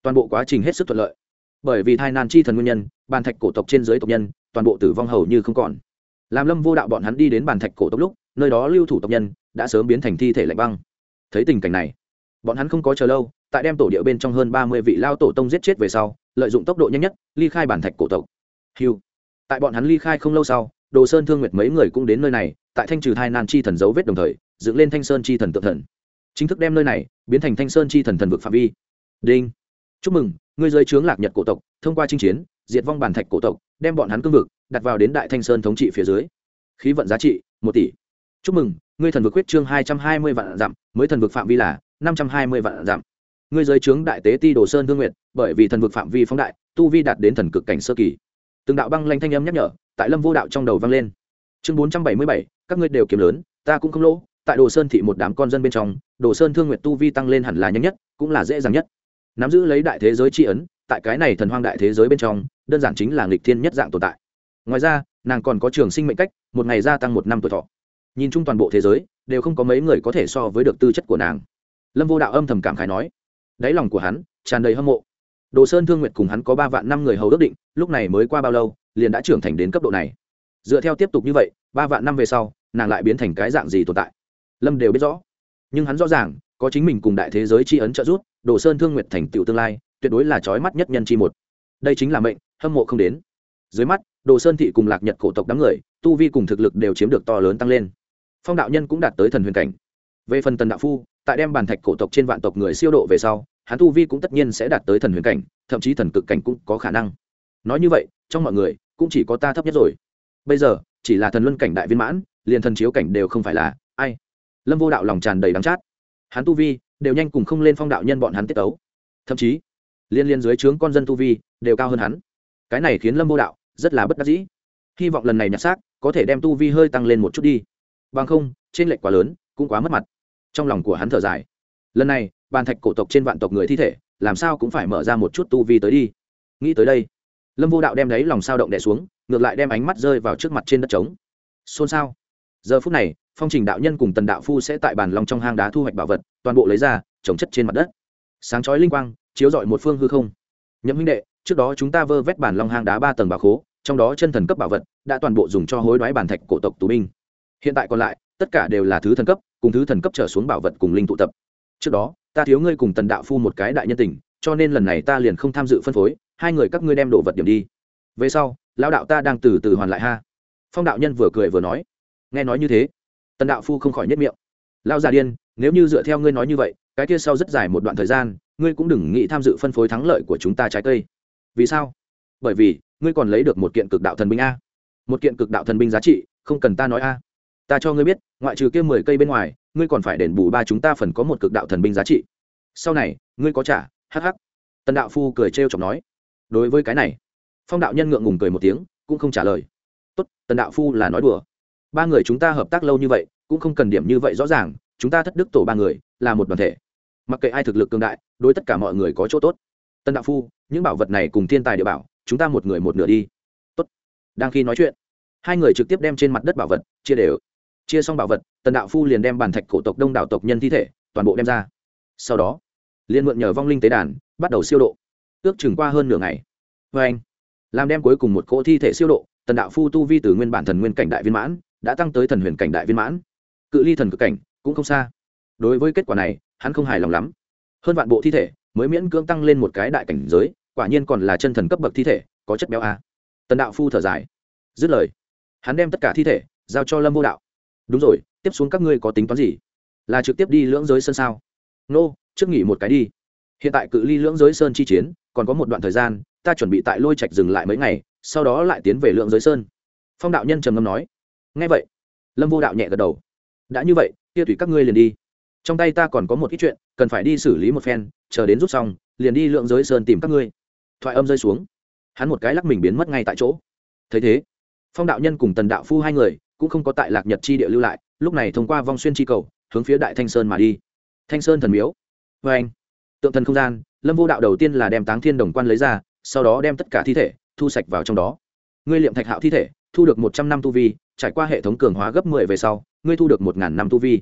toàn bộ quá trình hết sức thuận lợi. Bởi vì thai nan chi thần nguyên nhân bàn thạch cổ tộc trên dưới tộc nhân, toàn bộ tử vong hầu như không còn. Làm lâm vô đạo bọn hắn đi đến bàn thạch cổ tộc lúc, nơi đó lưu thủ tộc nhân đã sớm biến thành thi thể lạnh băng. Thấy tình cảnh này, bọn hắn không có chờ lâu, tại đem tổ địa bên trong hơn ba mươi vị lao tổ tông giết chết về sau, lợi dụng tốc độ nhanh nhất, ly khai bản thạch cổ tộc hiu tại bọn hắn ly khai không lâu sau, đồ sơn thương nguyệt mấy người cũng đến nơi này, tại thanh trừ thai nan chi thần dấu vết đồng thời, dựng lên thanh sơn chi thần tự thần. Chính thức đem nơi này biến thành thanh sơn chi thần thần vực phạm vi. Đinh. Chúc mừng, ngươi giới trướng lạc nhật cổ tộc, thông qua chinh chiến, diệt vong bản thạch cổ tộc, đem bọn hắn cương vực, đặt vào đến đại thanh sơn thống trị phía dưới. Khí vận giá trị, một tỷ. Chúc mừng, ngươi thần vực quyết trương hai trăm hai mươi vạn dặm, mới thần vực phạm vi là năm trăm hai mươi vạn dặm. Ngươi giới trướng đại tế ti đồ sơn thương nguyện bởi vì thần vực phạm vi phóng đại, tu vi đạt đến thần cực cảnh sơ kỳ từng đạo băng lanh thanh âm nhắc nhở, tại lâm vô đạo trong đầu vang lên. Chương bốn trăm bảy mươi bảy, các ngươi đều kiếm lớn, ta cũng không lỗ. Tại đồ sơn thị một đám con dân bên trong, đồ sơn thương nguyện tu vi tăng lên hẳn là nhanh nhất, cũng là dễ dàng nhất. Nắm giữ lấy đại thế giới tri ấn, tại cái này thần hoang đại thế giới bên trong, đơn giản chính là nghịch thiên nhất dạng tồn tại. Ngoài ra, nàng còn có trường sinh mệnh cách, một ngày gia tăng một năm tuổi thọ. Nhìn chung toàn bộ thế giới, đều không có mấy người có thể so với được tư chất của nàng. Lâm vô đạo âm thầm cảm khái nói. Đáy lòng của hắn tràn đầy hâm mộ đồ sơn thương nguyệt cùng hắn có ba vạn năm người hầu ước định, lúc này mới qua bao lâu, liền đã trưởng thành đến cấp độ này. Dựa theo tiếp tục như vậy, ba vạn năm về sau, nàng lại biến thành cái dạng gì tồn tại? Lâm đều biết rõ. Nhưng hắn rõ ràng, có chính mình cùng đại thế giới tri ấn trợ giúp, đồ sơn thương nguyệt thành tựu tương lai, tuyệt đối là trói mắt nhất nhân chi một. Đây chính là mệnh, hâm mộ không đến. Dưới mắt, đồ sơn thị cùng lạc nhật cổ tộc đám người, tu vi cùng thực lực đều chiếm được to lớn tăng lên. Phong đạo nhân cũng đạt tới thần huyền cảnh. Về phần tần đạo phu, tại đem bàn thạch cổ tộc trên vạn tộc người siêu độ về sau hắn tu vi cũng tất nhiên sẽ đạt tới thần huyền cảnh, thậm chí thần cực cảnh cũng có khả năng. Nói như vậy, trong mọi người cũng chỉ có ta thấp nhất rồi. Bây giờ, chỉ là thần luân cảnh đại viên mãn, liền thần chiếu cảnh đều không phải là ai. Lâm vô đạo lòng tràn đầy đắng chát. Hắn tu vi đều nhanh cùng không lên phong đạo nhân bọn hắn tiết tấu. Thậm chí, liên liên dưới trướng con dân tu vi đều cao hơn hắn. Cái này khiến lâm vô đạo rất là bất đắc dĩ. Hy vọng lần này nhặt xác có thể đem tu vi hơi tăng lên một chút đi. Bằng không, trên lệch quá lớn, cũng quá mất mặt. Trong lòng của hắn thở dài. Lần này bàn thạch cổ tộc trên vạn tộc người thi thể, làm sao cũng phải mở ra một chút tu vi tới đi. Nghĩ tới đây, lâm vô đạo đem đấy lòng sao động đẻ xuống, ngược lại đem ánh mắt rơi vào trước mặt trên đất trống. Xôn xao. Giờ phút này, phong trình đạo nhân cùng tần đạo phu sẽ tại bàn lòng trong hang đá thu hoạch bảo vật, toàn bộ lấy ra, trồng chất trên mặt đất. Sáng chói linh quang, chiếu rọi một phương hư không. Nhậm huynh đệ, trước đó chúng ta vơ vét bản long hang đá ba tầng bà khố, trong đó chân thần cấp bảo vật đã toàn bộ dùng cho hối đoái bản thạch cổ tộc tù binh. Hiện tại còn lại, tất cả đều là thứ thần cấp, cùng thứ thần cấp trở xuống bảo vật cùng linh tụ tập. Trước đó ta thiếu ngươi cùng tần đạo phu một cái đại nhân tình, cho nên lần này ta liền không tham dự phân phối, hai người các ngươi đem đồ vật điểm đi. Về sau, lão đạo ta đang từ từ hoàn lại ha. Phong đạo nhân vừa cười vừa nói. Nghe nói như thế, tần đạo phu không khỏi nhất miệng. Lao già điên, nếu như dựa theo ngươi nói như vậy, cái kia sau rất dài một đoạn thời gian, ngươi cũng đừng nghĩ tham dự phân phối thắng lợi của chúng ta trái cây. Vì sao? Bởi vì, ngươi còn lấy được một kiện cực đạo thần binh a. Một kiện cực đạo thần binh giá trị, không cần ta nói a. Ta cho ngươi biết, ngoại trừ kia mười cây bên ngoài ngươi còn phải đền bù ba chúng ta phần có một cực đạo thần binh giá trị. Sau này, ngươi có trả hh tần đạo phu cười trêu chọc nói. Đối với cái này, phong đạo nhân ngượng ngùng cười một tiếng, cũng không trả lời. Tốt, tần đạo phu là nói đùa. Ba người chúng ta hợp tác lâu như vậy, cũng không cần điểm như vậy rõ ràng, chúng ta thất đức tổ ba người, là một đoàn thể. Mặc kệ ai thực lực cường đại, đối tất cả mọi người có chỗ tốt. Tân đạo phu, những bảo vật này cùng thiên tài địa bảo, chúng ta một người một nửa đi. Tốt. Đang khi nói chuyện, hai người trực tiếp đem trên mặt đất bảo vật chia đều chia xong bảo vật, tần đạo phu liền đem bàn thạch cổ tộc đông đảo tộc nhân thi thể, toàn bộ đem ra. Sau đó, liền mượn nhờ vong linh tế đàn, bắt đầu siêu độ. Ước chừng qua hơn nửa ngày. Vê anh, làm đem cuối cùng một cỗ thi thể siêu độ, tần đạo phu tu vi từ nguyên bản thần nguyên cảnh đại viên mãn, đã tăng tới thần huyền cảnh đại viên mãn. Cự ly thần cực cảnh, cũng không xa. Đối với kết quả này, hắn không hài lòng lắm. Hơn vạn bộ thi thể, mới miễn cưỡng tăng lên một cái đại cảnh giới, quả nhiên còn là chân thần cấp bậc thi thể, có chất béo a. Tần đạo phu thở dài. Dứt lời, hắn đem tất cả thi thể giao cho lâm vô đạo đúng rồi, tiếp xuống các ngươi có tính toán gì? Là trực tiếp đi lưỡng giới sơn sao? Nô, trước nghỉ một cái đi. Hiện tại cự ly lưỡng giới sơn chi chiến, còn có một đoạn thời gian, ta chuẩn bị tại lôi trạch dừng lại mấy ngày, sau đó lại tiến về lưỡng giới sơn. Phong đạo nhân trầm ngâm nói. Ngay vậy, lâm vô đạo nhẹ gật đầu. Đã như vậy, kia thủy các ngươi liền đi. Trong tay ta còn có một ít chuyện, cần phải đi xử lý một phen, chờ đến rút xong, liền đi lượng giới sơn tìm các ngươi. Thoại âm rơi xuống. Hắn một cái lắc mình biến mất ngay tại chỗ. Thấy thế, phong đạo nhân cùng tần đạo phu hai người cũng không có tại lạc nhật chi địa lưu lại, lúc này thông qua vong xuyên chi cầu, hướng phía đại thanh sơn mà đi. Thanh sơn thần miếu. Vê anh, tượng thần không gian, lâm vô đạo đầu tiên là đem táng thiên đồng quan lấy ra, sau đó đem tất cả thi thể, thu sạch vào trong đó. Ngươi liệm thạch hạo thi thể, thu được một trăm năm tu vi, trải qua hệ thống cường hóa gấp mười về sau, ngươi thu được một ngàn năm tu vi.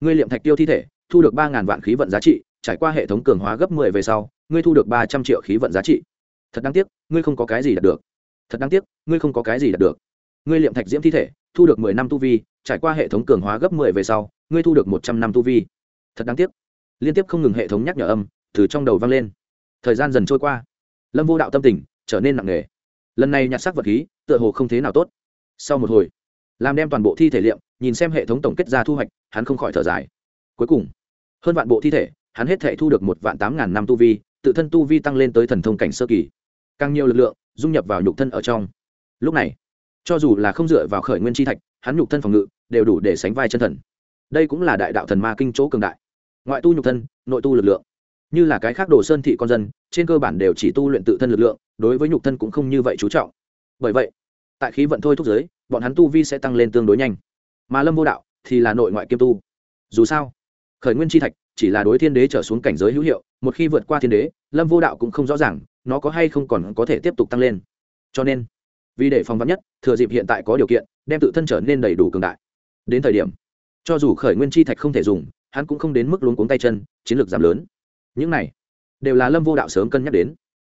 Ngươi liệm thạch tiêu thi thể, thu được ba ngàn vạn khí vận giá trị, trải qua hệ thống cường hóa gấp mười về sau, ngươi thu được ba trăm triệu khí vận giá trị. Thật đáng tiếc, ngươi không có cái gì đạt được. Thật đáng tiếc, ngươi không có cái gì đạt được. Ngươi liệm thạch diễm thi thể thu được mười năm tu vi, trải qua hệ thống cường hóa gấp mười về sau, ngươi thu được một trăm năm tu vi. Thật đáng tiếc. Liên tiếp không ngừng hệ thống nhắc nhở âm từ trong đầu vang lên. Thời gian dần trôi qua. Lâm vô đạo tâm tình trở nên nặng nề. Lần này nhặt sắc vật khí, tựa hồ không thế nào tốt. Sau một hồi, làm đem toàn bộ thi thể liệm, nhìn xem hệ thống tổng kết ra thu hoạch, hắn không khỏi thở dài. Cuối cùng, hơn vạn bộ thi thể, hắn hết thể thu được một vạn tám ngàn năm tu vi, tự thân tu vi tăng lên tới thần thông cảnh sơ kỳ. Càng nhiều lực lượng dung nhập vào nhục thân ở trong. Lúc này cho dù là không dựa vào khởi nguyên chi thạch, hắn nhục thân phòng ngự đều đủ để sánh vai chân thần. Đây cũng là đại đạo thần ma kinh chỗ cường đại. Ngoại tu nhục thân, nội tu lực lượng. Như là cái khác đồ sơn thị con dân, trên cơ bản đều chỉ tu luyện tự thân lực lượng, đối với nhục thân cũng không như vậy chú trọng. Bởi vậy, tại khí vận thôi thúc giới, bọn hắn tu vi sẽ tăng lên tương đối nhanh. Mà lâm vô đạo thì là nội ngoại kiêm tu. Dù sao, khởi nguyên chi thạch chỉ là đối thiên đế trở xuống cảnh giới hữu hiệu, một khi vượt qua thiên đế, lâm vô đạo cũng không rõ ràng nó có hay không còn có thể tiếp tục tăng lên. Cho nên vì để phòng vắn nhất, thừa dịp hiện tại có điều kiện, đem tự thân trở nên đầy đủ cường đại. Đến thời điểm, cho dù khởi nguyên chi thạch không thể dùng, hắn cũng không đến mức luống cuống tay chân, chiến lược giảm lớn. Những này đều là lâm vô đạo sớm cân nhắc đến.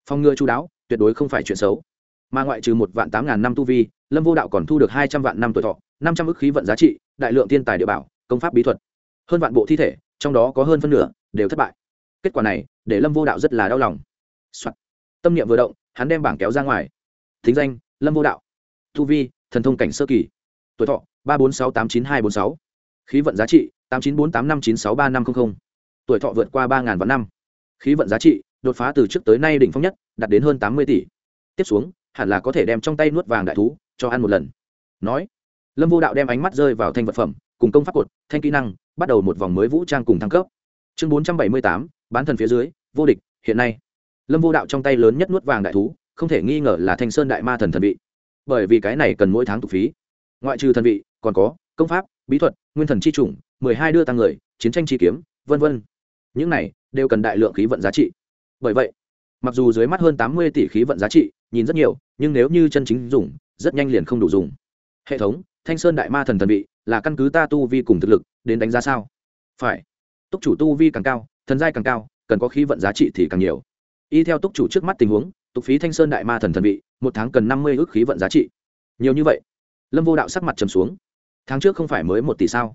Phòng ngừa chú đáo, tuyệt đối không phải chuyện xấu. Mà ngoại trừ một vạn tám ngàn năm tu vi, lâm vô đạo còn thu được hai trăm vạn năm tuổi thọ, năm trăm ước khí vận giá trị, đại lượng thiên tài địa bảo, công pháp bí thuật. Hơn vạn bộ thi thể, trong đó có hơn phân nửa đều thất bại. Kết quả này, để lâm vô đạo rất là đau lòng、Soạn. tâm niệm vừa động, hắn đem bảng kéo ra ngoài. Thính danh lâm vô đạo. Thu vi, thần thông cảnh sơ kỳ. Tuổi thọ, ba bốn sáu tám chín hai bốn sáu. Khí vận giá trị, tám chín bốn tám năm chín sáu ba năm trăm linh tuổi thọ vượt qua ba ngàn vạn năm. Khí vận giá trị, đột phá từ trước tới nay đỉnh phong nhất, đạt đến hơn tám mươi tỷ. Tiếp xuống, hẳn là có thể đem trong tay nuốt vàng đại thú, cho ăn một lần. Nói, lâm vô đạo đem ánh mắt rơi vào thanh vật phẩm, cùng công pháp cột, thanh kỹ năng, bắt đầu một vòng mới vũ trang cùng thăng cấp. Chương bốn trăm bảy mươi tám, bán thần phía dưới, vô địch, hiện nay. Lâm vô đạo trong tay lớn nhất nuốt vàng đại thú không thể nghi ngờ là thanh sơn đại ma thần thần vị. Bởi vì cái này cần mỗi tháng tục phí. Ngoại trừ thần vị, còn có công pháp, bí thuật, nguyên thần c h i chủng, mười hai đưa tăng người, chiến tranh chi kiếm, vân vân. Những này đều cần đại lượng khí vận giá trị. Bởi vậy, mặc dù dưới mắt hơn tám mươi tỷ khí vận giá trị, nhìn rất nhiều, nhưng nếu như chân chính dùng, rất nhanh liền không đủ dùng. Hệ thống, thanh sơn đại ma thần thần vị là căn cứ ta tu vi cùng thực lực đến đánh giá sao? Phải. Túc chủ tu vi càng cao, thần giai càng cao, cần có khí vận giá trị thì càng nhiều. Y theo túc chủ trước mắt tình huống tục phí thanh sơn đại ma thần thần vị, một tháng cần năm mươi ước khí vận giá trị. Nhiều như vậy, lâm vô đạo sắc mặt trầm xuống. Tháng trước không phải mới một tỷ sao?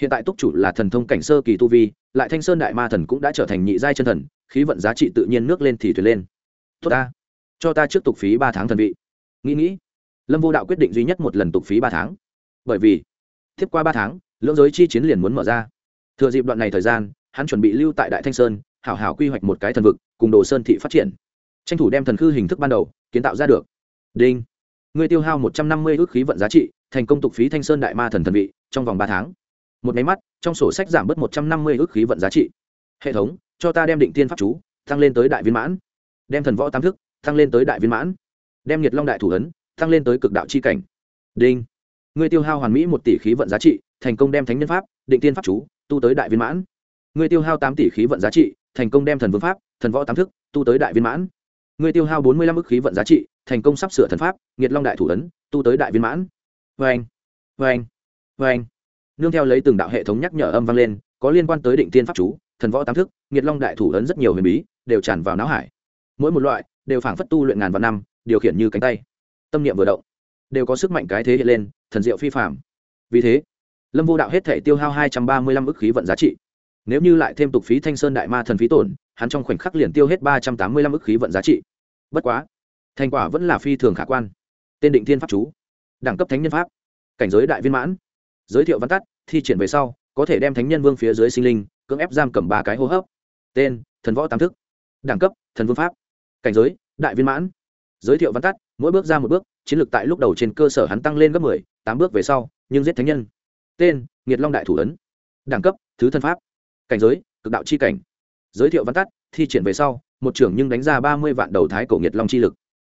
Hiện tại túc chủ là thần thông cảnh sơ kỳ tu vi, lại thanh sơn đại ma thần cũng đã trở thành nhị giai chân thần, khí vận giá trị tự nhiên nước lên thì thuyền lên. Tốt ta. Cho ta trước tục phí ba tháng thần vị. Nghĩ nghĩ. Lâm vô đạo quyết định duy nhất một lần tục phí ba tháng. Bởi vì, tiếp qua ba tháng, lưỡng giới chi chiến liền muốn mở ra. Thừa dịp đoạn này thời gian, hắn chuẩn bị lưu tại đại thanh sơn, hảo hảo quy hoạch một cái thần vực, cùng đồ sơn thị phát triển tranh thủ đem thần khư hình thức ban đầu, kiến tạo ra được. Đinh. Người tiêu hao một trăm năm mươi ước khí vận giá trị, thành công tục phí thanh sơn đại ma thần thần vị, trong vòng ba tháng. Một máy mắt, trong sổ sách giảm bớt một trăm năm mươi ước khí vận giá trị. Hệ thống, cho ta đem định tiên pháp chú tăng lên tới đại viên mãn. Đem thần võ tam thức tăng lên tới đại viên mãn. Đem nhiệt long đại thủ ấn tăng lên tới cực đạo c h i cảnh. Đinh. Người tiêu hao hoàn mỹ một tỷ khí vận giá trị, thành công đem thánh nhân pháp, định tiên pháp chú, tu tới đại viên mãn. Người tiêu hao tám tỷ khí vận giá trị, thành công đem thần vương pháp, thần võ tam thức, tu tới đại viên mãn người tiêu hao bốn mươi lăm ức khí vận giá trị, thành công sắp sửa thần pháp, nghiệt long đại thủ ấn, tu tới đại viên mãn. Vê anh vê anh vê anh nương theo lấy từng đạo hệ thống nhắc nhở âm vang lên, có liên quan tới định tiên pháp chú, thần võ tam thức, nghiệt long đại thủ ấn rất nhiều huyền bí, đều tràn vào não hải. Mỗi một loại, đều phảng phất tu luyện ngàn vạn năm, điều khiển như cánh tay. Tâm niệm vừa động, đều có sức mạnh cái thế hiện lên, thần diệu phi phạm vì thế, lâm vô đạo hết thể tiêu hao hai trăm ba mươi lăm ức khí vận giá trị. Nếu như lại thêm tục phí thanh sơn đại ma thần phí tổn hắn trong khoảnh khắc liền tiêu hết ba trăm tám mươi lăm ức khí vận giá trị. Bất quá, thành quả vẫn là phi thường khả quan. Tên định thiên pháp chú, đẳng cấp thánh nhân pháp, cảnh giới đại viên mãn. Giới thiệu văn tắt, thi triển về sau, có thể đem thánh nhân vương phía dưới sinh linh, cưỡng ép giam cầm ba cái hô hấp. Tên, thần võ tam thức. Đẳng cấp, thần vương pháp. Cảnh giới, đại viên mãn. Giới thiệu văn tắt, mỗi bước ra một bước, chiến lược tại lúc đầu trên cơ sở hắn tăng lên gấp mười, tám bước về sau, nhưng giết thánh nhân. Tên, nghiệt long đại thủ ấn. Đẳng cấp, thứ thân pháp. Cảnh giới, cực đạo c h i cảnh giới thiệu văn tắt, thi triển về sau, một trưởng nhưng đánh ra ba mươi vạn đầu thái cổ nghiệt long chi lực.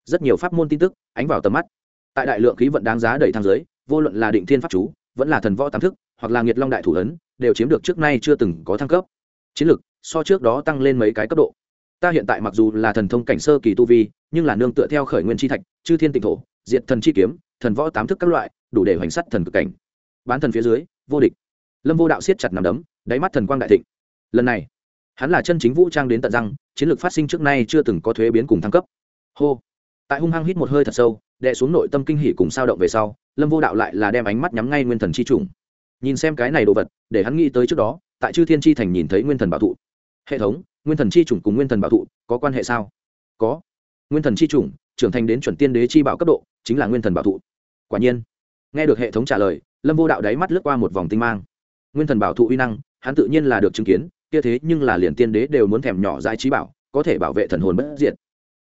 Rất nhiều pháp môn tin tức, ánh vào tầm mắt. Tại đại lượng khí vận đáng giá đầy thang giới, vô luận là định thiên pháp chú, vẫn là thần võ tam thức, hoặc là nghiệt long đại thủ ấn, đều chiếm được trước nay chưa từng có thăng cấp. Chiến lực, so trước đó tăng lên mấy cái cấp độ. Ta hiện tại mặc dù là thần thông cảnh sơ kỳ tu vi, nhưng là nương tựa theo khởi nguyên chi thạch, chư thiên tịnh thổ, diệt thần chi kiếm, thần võ tám thức các loại, đủ để hoành sắt thần cực cảnh. Bán thần phía dưới, vô địch. Lâm vô đạo siết chặt nằm đấm, đáy mắt thần quang đại thịnh. Lần này hắn là chân chính vũ trang đến tận răng, chiến lược phát sinh trước nay chưa từng có thuế biến cùng thăng cấp. Hô. Tại hung hăng hít một hơi thật sâu đệ xuống nội tâm kinh hỉ cùng sao động về sau, lâm vô đạo lại là đem ánh mắt nhắm ngay nguyên thần chi trùng. Nhìn xem cái này đồ vật, để hắn nghĩ tới trước đó, tại chư thiên chi thành nhìn thấy nguyên thần bảo thụ. Hệ thống, nguyên thần chi trùng cùng nguyên thần bảo thụ, có quan hệ sao? Có. Nguyên thần chi trùng, trưởng thành đến chuẩn tiên đế chi bảo cấp độ, chính là nguyên thần bảo thụ. Quả nhiên. Nghe được hệ thống trả lời, lâm vô đạo đáy mắt lướt qua một vòng tinh mang. Nguyên thần bảo thụ uy năng, hắn tự nhiên là được chứng kiến kia thế nhưng là liền tiên đế đều muốn thèm nhỏ dãi trí bảo, có thể bảo vệ thần hồn bất diệt.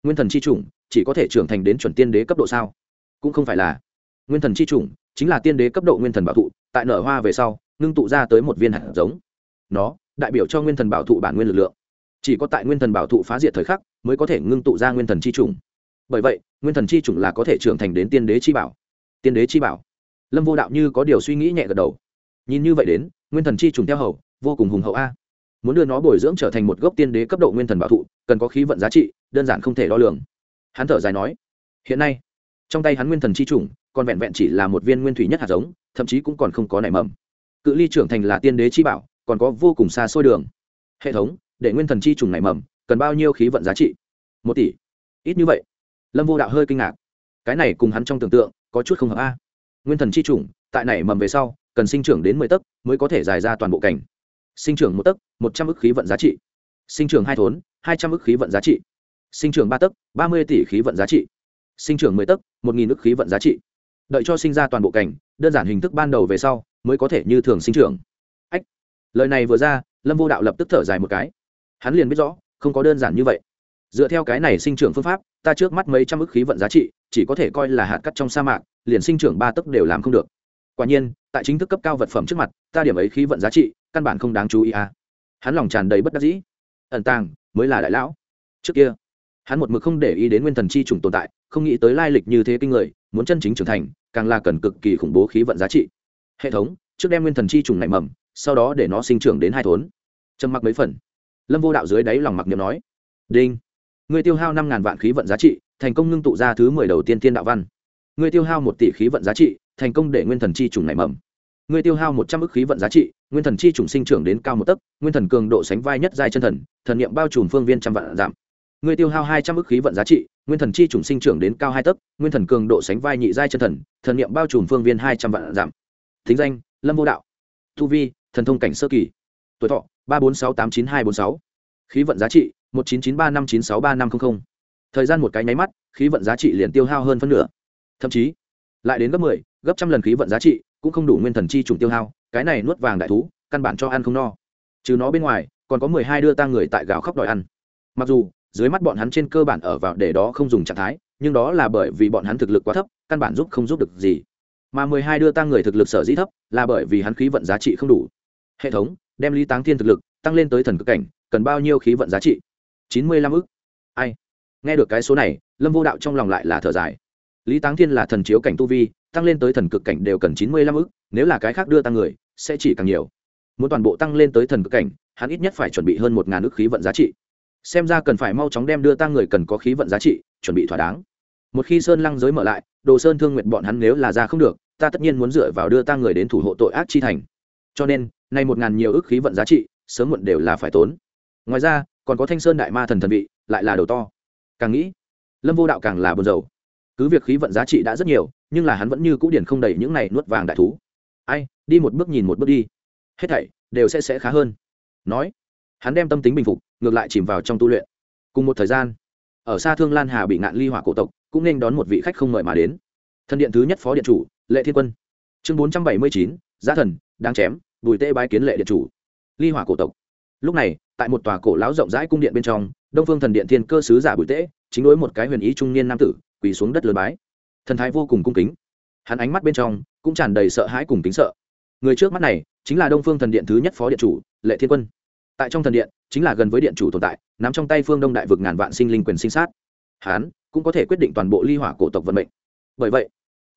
Nguyên thần chi chủng, chỉ có thể trưởng thành đến chuẩn tiên đế cấp độ sao? Cũng không phải là. Nguyên thần chi chủng, chính là tiên đế cấp độ nguyên thần bảo thụ, tại nở hoa về sau, ngưng tụ ra tới một viên hạt giống. Nó, đại biểu cho nguyên thần bảo thụ bản nguyên lực lượng. Chỉ có tại nguyên thần bảo thụ phá diệt thời khắc, mới có thể ngưng tụ ra nguyên thần chi chủng. Bởi vậy, nguyên thần chi chủng là có thể trưởng thành đến tiên đế chi bảo. Tiên đế chi bảo. Lâm vô đạo như có điều suy nghĩ nhẹ gật đầu. Nhìn như vậy đến, nguyên thần chi trùng theo hầu, vô cùng hùng hậu a muốn đưa nó bồi dưỡng trở thành một gốc tiên đế cấp độ nguyên thần bảo thụ, cần có khí vận giá trị, đơn giản không thể đo lường. Hắn thở dài nói, hiện nay, trong tay hắn nguyên thần chi trùng còn vẹn vẹn chỉ là một viên nguyên thủy nhất hạt giống, thậm chí cũng còn không có nảy mầm. Cự ly trưởng thành là tiên đế chi bảo, còn có vô cùng xa xôi đường. Hệ thống, để nguyên thần chi trùng nảy mầm, cần bao nhiêu khí vận giá trị? Một tỷ. Ít như vậy. Lâm vô đạo hơi kinh ngạc. Cái này cùng hắn trong tưởng tượng, có chút không hợp a. Nguyên thần chi trùng tại nảy mầm về sau, cần sinh trưởng đến mười tấc, mới có thể dài ra toàn bộ cảnh sinh trưởng một tấc, một trăm ức khí vận giá trị. Sinh trưởng hai thốn, hai trăm ức khí vận giá trị. Sinh trưởng ba tấc, ba mươi tỷ khí vận giá trị. Sinh trưởng mười tấc, một nghìn ức khí vận giá trị. Đợi cho sinh ra toàn bộ cảnh, đơn giản hình thức ban đầu về sau, mới có thể như thường sinh trưởng. Ách, lời này vừa ra, lâm vô đạo lập tức thở dài một cái. Hắn liền biết rõ, không có đơn giản như vậy. Dựa theo cái này sinh trưởng phương pháp, ta trước mắt mấy trăm ức khí vận giá trị, chỉ có thể coi là hạt cắt trong sa mạc, liền sinh trưởng ba tấc đều làm không được. Quả nhiên, tại chính thức cấp cao vật phẩm trước mặt, ta điểm ấy khí vận giá trị căn bản không đáng chú ý à. hắn lòng tràn đầy bất đắc dĩ. Ẩn tàng, mới là đại lão. Trước kia, hắn một mực không để ý đến nguyên thần chi trùng tồn tại, không nghĩ tới lai lịch như thế kinh người, muốn chân chính trưởng thành, càng là cần cực kỳ khủng bố khí vận giá trị. Hệ thống, trước đem nguyên thần chi trùng nảy mầm, sau đó để nó sinh trưởng đến hai thốn. Trầm mặc mấy phần. Lâm vô đạo dưới đáy lòng mặc niệm nói, đinh người tiêu hao năm ngàn vạn khí vận giá trị, thành công ngưng tụ ra thứ mười đầu tiên tiên đạo văn. Người tiêu hao một tỷ khí vận giá trị, thành công để nguyên thần chi trùng nảy mầm. Ngươi tiêu hao một trăm ức khí vận giá trị nguyên thần chi trùng sinh trưởng đến cao một tấc nguyên thần cường độ sánh vai nhất giai chân thần thần niệm bao trùm phương viên trăm vạn giảm. Ngươi tiêu hao hai trăm ức khí vận giá trị nguyên thần chi trùng sinh trưởng đến cao hai tấc nguyên thần cường độ sánh vai nhị giai chân thần thần niệm bao trùm phương viên hai trăm vạn giảm. Thính danh lâm vô đạo. Tu vi thần thông cảnh sơ kỳ. Tuổi thọ ba bốn sáu tám chín hai bốn sáu. Khí vận giá trị một chín chín ba năm chín sáu ba năm trăm linh thời gian một cái nháy mắt khí vận giá trị liền tiêu hao hơn phân nửa. Thậm chí lại đến gấp mười 10, gấp trăm lần khí vận giá trị cũng không đủ nguyên thần chi trùng tiêu hao, cái này nuốt vàng đại thú, căn bản cho ăn không no. Trừ nó bên ngoài, còn có mười hai đưa tang người tại gào khóc đòi ăn. Mặc dù, dưới mắt bọn hắn trên cơ bản ở vào để đó không dùng trạng thái, nhưng đó là bởi vì bọn hắn thực lực quá thấp, căn bản giúp không giúp được gì. Mà mười hai đưa tang người thực lực sở dĩ thấp, là bởi vì hắn khí vận giá trị không đủ. Hệ thống, đem lý táng thiên thực lực tăng lên tới thần cực cảnh, cần bao nhiêu khí vận giá trị? Chín mươi lăm ức. Ai? Nghe được cái số này, lâm vô đạo trong lòng lại là thở dài lý táng thiên là thần chiếu cảnh tu vi, tăng lên tới thần cực cảnh đều cần chín mươi lăm ức, nếu là cái khác đưa tăng người, sẽ chỉ càng nhiều. Muốn toàn bộ tăng lên tới thần cực cảnh, hắn ít nhất phải chuẩn bị hơn một ngàn ức khí vận giá trị. Xem ra cần phải mau chóng đem đưa tăng người cần có khí vận giá trị, chuẩn bị thỏa đáng. Một khi sơn lăng giới mở lại, đồ sơn thương nguyện bọn hắn nếu là ra không được, ta tất nhiên muốn dựa vào đưa tăng người đến thủ hộ tội ác chi thành. Cho nên, nay một ngàn nhiều ức khí vận giá trị, sớm muộn đều là phải tốn. Ngoài ra, còn có thanh sơn đại ma thần thần vị, lại là đầu to. Càng nghĩ, lâm vô đạo càng là buồn rầu cứ việc khí vận giá trị đã rất nhiều, nhưng là hắn vẫn như cũ điển không đầy những này nuốt vàng đại thú. Ai, đi một bước nhìn một bước đi. Hết thảy đều sẽ sẽ khá hơn. Nói, hắn đem tâm tính bình phục, ngược lại chìm vào trong tu luyện. Cùng một thời gian, ở xa thương lan hà bị ngạn ly hỏa cổ tộc, cũng nên đón một vị khách không mời mà đến. Thân điện thứ nhất phó điện chủ, lệ thiên quân. Chương bốn trăm bảy mươi chín, giá thần đang chém, bùi tê bái kiến lệ điện chủ. Ly hỏa cổ tộc. Lúc này, tại một tòa cổ lão rộng rãi cung điện bên trong, đông phương thần điện thiên cơ sứ giả bùi tễ chính đối một cái huyền ý trung niên nam tử quỳ xuống đất lớn bái. Thần thái vô cùng cung kính. Hắn ánh mắt bên trong cũng tràn đầy sợ hãi cùng kính sợ. Người trước mắt này chính là đông phương thần điện thứ nhất phó điện chủ, lệ thiên quân. Tại trong thần điện, chính là gần với điện chủ tồn tại, nắm trong tay phương đông đại vực ngàn vạn sinh linh quyền sinh sát. Hắn cũng có thể quyết định toàn bộ ly hỏa cổ tộc vận mệnh. Bởi vậy,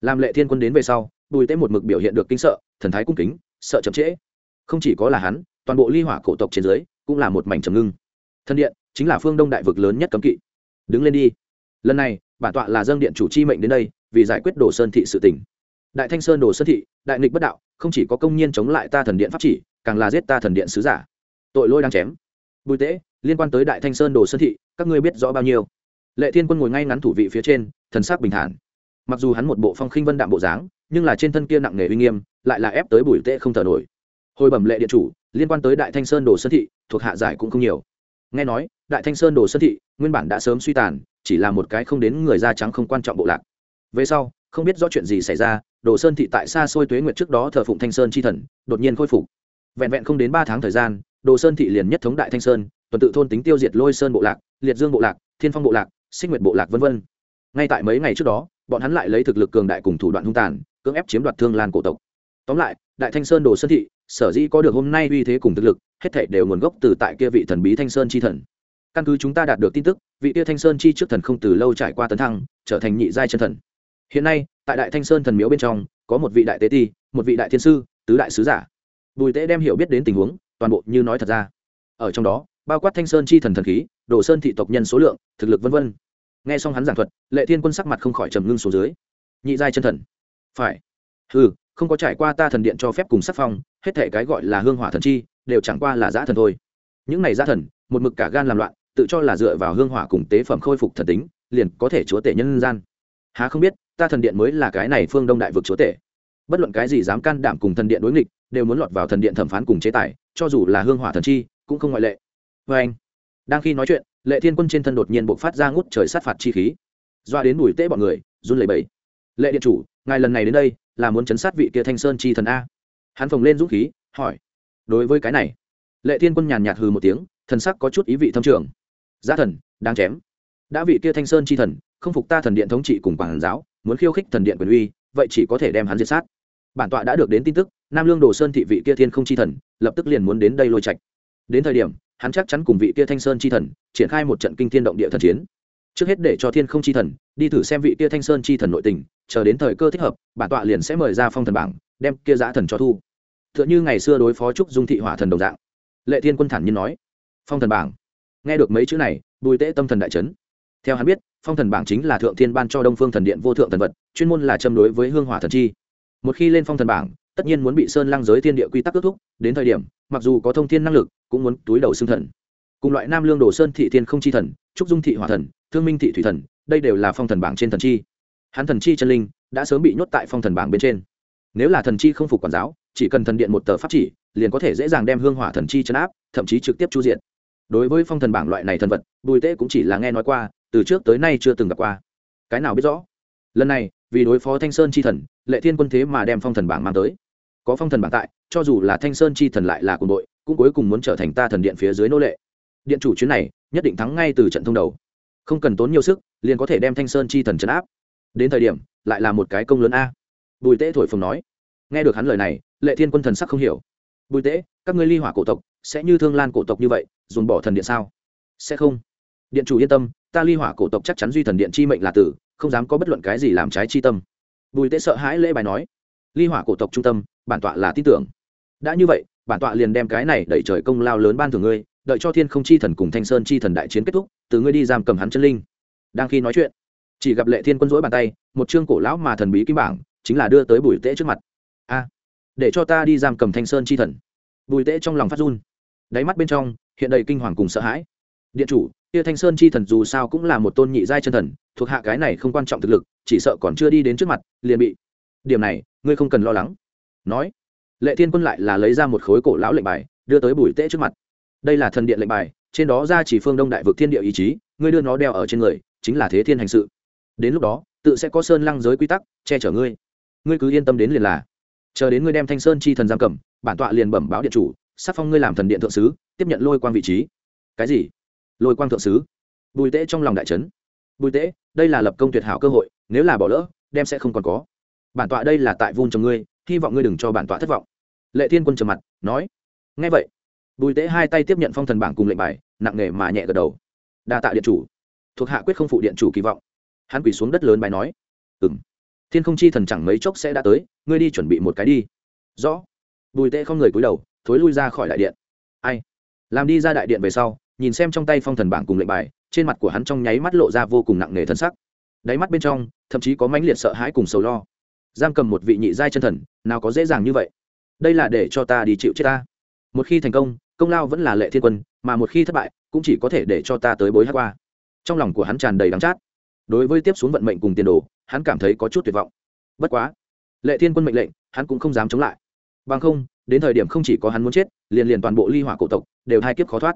làm lệ thiên quân đến về sau, bùi tế một mực biểu hiện được kinh sợ, thần thái cung kính, sợ chậm trễ. Không chỉ có là hắn, toàn bộ ly hỏa cổ tộc trên dưới cũng là một mảnh trầm ngưng. Thần điện chính là phương đông đại vực lớn nhất cấm kỵ. Đứng lên đi. Lần này bản tọa là dâng điện chủ chi mệnh đến đây vì giải quyết đồ sơn thị sự tỉnh đại thanh sơn đồ sơn thị, đại nghịch bất đạo, không chỉ có công nhiên chống lại ta thần điện pháp chỉ, càng là giết ta thần điện sứ giả. Tội lôi đang chém. Bùi tễ liên quan tới đại thanh sơn đồ sơn thị, các ngươi biết rõ bao nhiêu? Lệ thiên quân ngồi ngay ngắn thủ vị phía trên, thần sắc bình thản. Mặc dù hắn một bộ phong khinh vân đạm bộ dáng, nhưng là trên thân kia nặng nề uy nghiêm, lại là ép tới bùi tễ không thở nổi. Hồi bẩm lệ điện chủ, liên quan tới đại thanh sơn đồ sơn thị, thuộc hạ giải cũng không nhiều. Nghe nói, đại thanh sơn đồ sơn thị, nguyên bản đã sớm suy tàn chỉ là một cái không đến người da trắng không quan trọng bộ lạc. Về sau, không biết rõ chuyện gì xảy ra, đồ sơn thị tại xa xôi tuế nguyệt trước đó thờ phụng thanh sơn chi thần, đột nhiên khôi phục. Vẹn vẹn không đến ba tháng thời gian, đồ sơn thị liền nhất thống đại thanh sơn, tuần tự thôn tính tiêu diệt lôi sơn bộ lạc, liệt dương bộ lạc, thiên phong bộ lạc sinh nguyệt bộ lạc v v ngay tại mấy ngày trước đó, bọn hắn lại lấy thực lực cường đại cùng thủ đoạn hung tàn, cưỡng ép chiếm đoạt thương lan cổ tộc. Tóm lại, đại thanh sơn đồ sơn thị, sở dĩ có được hôm nay uy thế cùng thực lực, hết thảy đều nguồn gốc từ tại kia vị thần bí thanh sơn chi thần căn cứ chúng ta đạt được tin tức, vị tia thanh sơn chi trước thần không từ lâu trải qua tấn thăng, trở thành nhị giai chân thần. Hiện nay, tại đại thanh sơn thần miếu bên trong, có một vị đại tế ti, một vị đại thiên sư, tứ đại sứ giả. Bùi tế đem hiểu biết đến tình huống, toàn bộ như nói thật ra. Ở trong đó, bao quát thanh sơn chi thần thần khí, đồ sơn thị tộc nhân số lượng, thực lực v v nghe xong hắn giảng thuật, lệ thiên quân sắc mặt không khỏi trầm ngưng xuống dưới. Nhị giai chân thần. Phải. Ừ không có trải qua ta thần điện cho phép cùng sắc phong, hết thể cái gọi là hương hỏa thần chi, đều chẳng qua là giã thần thôi. Những này giã thần, một mực cả gan làm loạn tự cho là dựa vào hương hỏa cùng tế phẩm khôi phục thần tính, liền có thể chúa tể nhân gian. Há không biết, ta thần điện mới là cái này phương đông đại vực chúa tể. Bất luận cái gì dám can đảm cùng thần điện đối nghịch, đều muốn lọt vào thần điện thẩm phán cùng chế tài, cho dù là hương hỏa thần chi, cũng không ngoại lệ. Vê anh, đang khi nói chuyện, lệ thiên quân trên thân đột nhiên buộc phát ra ngút trời sát phạt chi khí. Doa đến bùi tế bọn người, run lẩy bẩy. Lệ điện chủ, ngài lần này đến đây, là muốn chấn sát vị kia thanh sơn chi thần a. Hắn phồng lên dũng khí, hỏi, đối với cái này, lệ thiên quân nhàn nhạt hừ một tiếng, thần sắc có chút ý vị thâm trường giá thần đang chém. Đã vị kia thanh sơn chi thần, không phục ta thần điện thống trị cùng quản giáo, muốn khiêu khích thần điện quyền uy, vậy chỉ có thể đem hắn diệt sát. Bản tọa đã được đến tin tức, nam lương đồ sơn thị vị kia thiên không chi thần, lập tức liền muốn đến đây lôi trạch. Đến thời điểm, hắn chắc chắn cùng vị kia thanh sơn chi thần, triển khai một trận kinh thiên động địa thần chiến. Trước hết để cho thiên không chi thần, đi thử xem vị kia thanh sơn chi thần nội tình, chờ đến thời cơ thích hợp, bản tọa liền sẽ mời ra phong thần bảng, đem kia giã thần cho thu. T h ư ợ n h ư ngày xưa đối phó trúc dung thị hỏa thần đồng dạng. Lệ thiên quân thản nhiên nói. Phong thần bảng nghe được mấy chữ này, bùi tễ tâm thần đại trấn theo hắn biết, phong thần bảng chính là thượng thiên ban cho đông phương thần điện vô thượng thần vật, chuyên môn là châm đối với hương hỏa thần chi. Một khi lên phong thần bảng, tất nhiên muốn bị sơn lăng giới thiên địa quy tắc kết thúc, đến thời điểm, mặc dù có thông thiên năng lực, cũng muốn túi đầu xương thần. Cùng loại nam lương đồ sơn thị thiên không chi thần, trúc dung thị hỏa thần, thương minh thị thủy thần, đây đều là phong thần bảng trên thần chi. Hắn thần chi chân linh, đã sớm bị nhốt tại phong thần bảng bên trên. Nếu là thần chi không phục quản giáo, chỉ cần thần điện một tờ pháp chỉ, liền có thể dễ dàng đem hương hỏa thần chi chấn áp, thậm chí trực tiếp chu diện đối với phong thần bảng loại này thần vật, bùi tễ cũng chỉ là nghe nói qua, từ trước tới nay chưa từng gặp qua. Cái nào biết rõ? Lần này, vì đối phó thanh sơn chi thần, lệ thiên quân thế mà đem phong thần bảng mang tới. Có phong thần bảng tại, cho dù là thanh sơn chi thần lại là quân đội cũng cuối cùng muốn trở thành ta thần điện phía dưới nô lệ. Điện chủ chuyến này, nhất định thắng ngay từ trận thông đầu. Không cần tốn nhiều sức, liền có thể đem thanh sơn chi thần chấn áp. Đến thời điểm, lại là một cái công lớn a. Bùi tễ thổi phồng nói. Nghe được hắn lời này, lệ thiên quân thần sắc không hiểu. Bùi tễ, các ngươi ly hỏa cổ tộc, sẽ như thương lan cổ tộc như vậy dồn bỏ thần điện sao? Sẽ không. Điện chủ yên tâm, ta ly hỏa cổ tộc chắc chắn duy thần điện chi mệnh là tử, không dám có bất luận cái gì làm trái chi tâm. Bùi tế sợ hãi lễ bài nói, ly hỏa cổ tộc trung tâm, bản tọa là tin tưởng. Đã như vậy, bản tọa liền đem cái này đẩy trời công lao lớn ban thường ngươi, đợi cho thiên không chi thần cùng thanh sơn chi thần đại chiến kết thúc, từ ngươi đi giam cầm hắn chân linh. Đang khi nói chuyện, chỉ gặp lệ thiên quân rỗi bàn tay, một chương cổ lão mà thần bí kim bảng, chính là đưa tới bùi tễ trước mặt. A, để cho ta đi giam cầm thanh sơn chi thần. Bùi tễ trong lòng phát run. Đáy mắt bên trong hiện đầy kinh hoàng cùng sợ hãi. Điện chủ kia thanh sơn chi thần dù sao cũng là một tôn nhị giai chân thần, thuộc hạ cái này không quan trọng thực lực, chỉ sợ còn chưa đi đến trước mặt, liền bị. Điểm này, ngươi không cần lo lắng. Nói, lệ thiên quân lại là lấy ra một khối cổ lão lệnh bài, đưa tới bùi tễ trước mặt. Đây là thần điện lệnh bài, trên đó ra chỉ phương đông đại vực thiên địa ý chí, ngươi đưa nó đeo ở trên người, chính là thế thiên hành sự. Đến lúc đó, tự sẽ có sơn lăng giới quy tắc, che chở ngươi. Ngươi cứ yên tâm đến liền là. Chờ đến ngươi đem thanh sơn chi thần giam cầm, bản tọa liền bẩm báo điện chủ sắc phong ngươi làm thần điện thượng sứ, tiếp nhận lôi quang vị trí. Cái gì? Lôi quang thượng sứ? Bùi tễ trong lòng đại trấn bùi tễ, đây là lập công tuyệt hảo cơ hội, nếu là bỏ lỡ, đem sẽ không còn có. Bản tọa đây là tại vun chồng ngươi, hy vọng ngươi đừng cho bản tọa thất vọng. Lệ thiên quân trầm mặt, nói. Ngay vậy, bùi tễ hai tay tiếp nhận phong thần bảng cùng lệnh bài, nặng nề mà nhẹ gật đầu. Đa tạ điện chủ. Thuộc hạ quyết không phụ điện chủ kỳ vọng. Hắn quỳ xuống đất lớn bài nói. Ừng thiên không chi thần chẳng mấy chốc sẽ đã tới, ngươi đi chuẩn bị một cái đi. Rõ. Bùi tễ không người cúi đầu thối lui ra khỏi đại điện. Ai? Làm đi ra đại điện về sau, nhìn xem trong tay phong thần bảng cùng lệnh bài, trên mặt của hắn trong nháy mắt lộ ra vô cùng nặng nề thân sắc. Đáy mắt bên trong, thậm chí có mãnh liệt sợ hãi cùng sầu lo. Giam cầm một vị nhị giai chân thần, nào có dễ dàng như vậy? Đây là để cho ta đi chịu chết ta. Một khi thành công công lao vẫn là lệ thiên quân, mà một khi thất bại, cũng chỉ có thể để cho ta tới bối hát qua. Trong lòng của hắn tràn đầy đắng chát. Đối với tiếp xuống vận mệnh cùng tiền đồ, hắn cảm thấy có chút tuyệt vọng. Bất quá, lệ thiên quân mệnh lệnh, hắn cũng không dám chống lại. Bằng không đến thời điểm không chỉ có hắn muốn chết, liền liền toàn bộ ly hỏa cổ tộc đều hai kiếp khó thoát.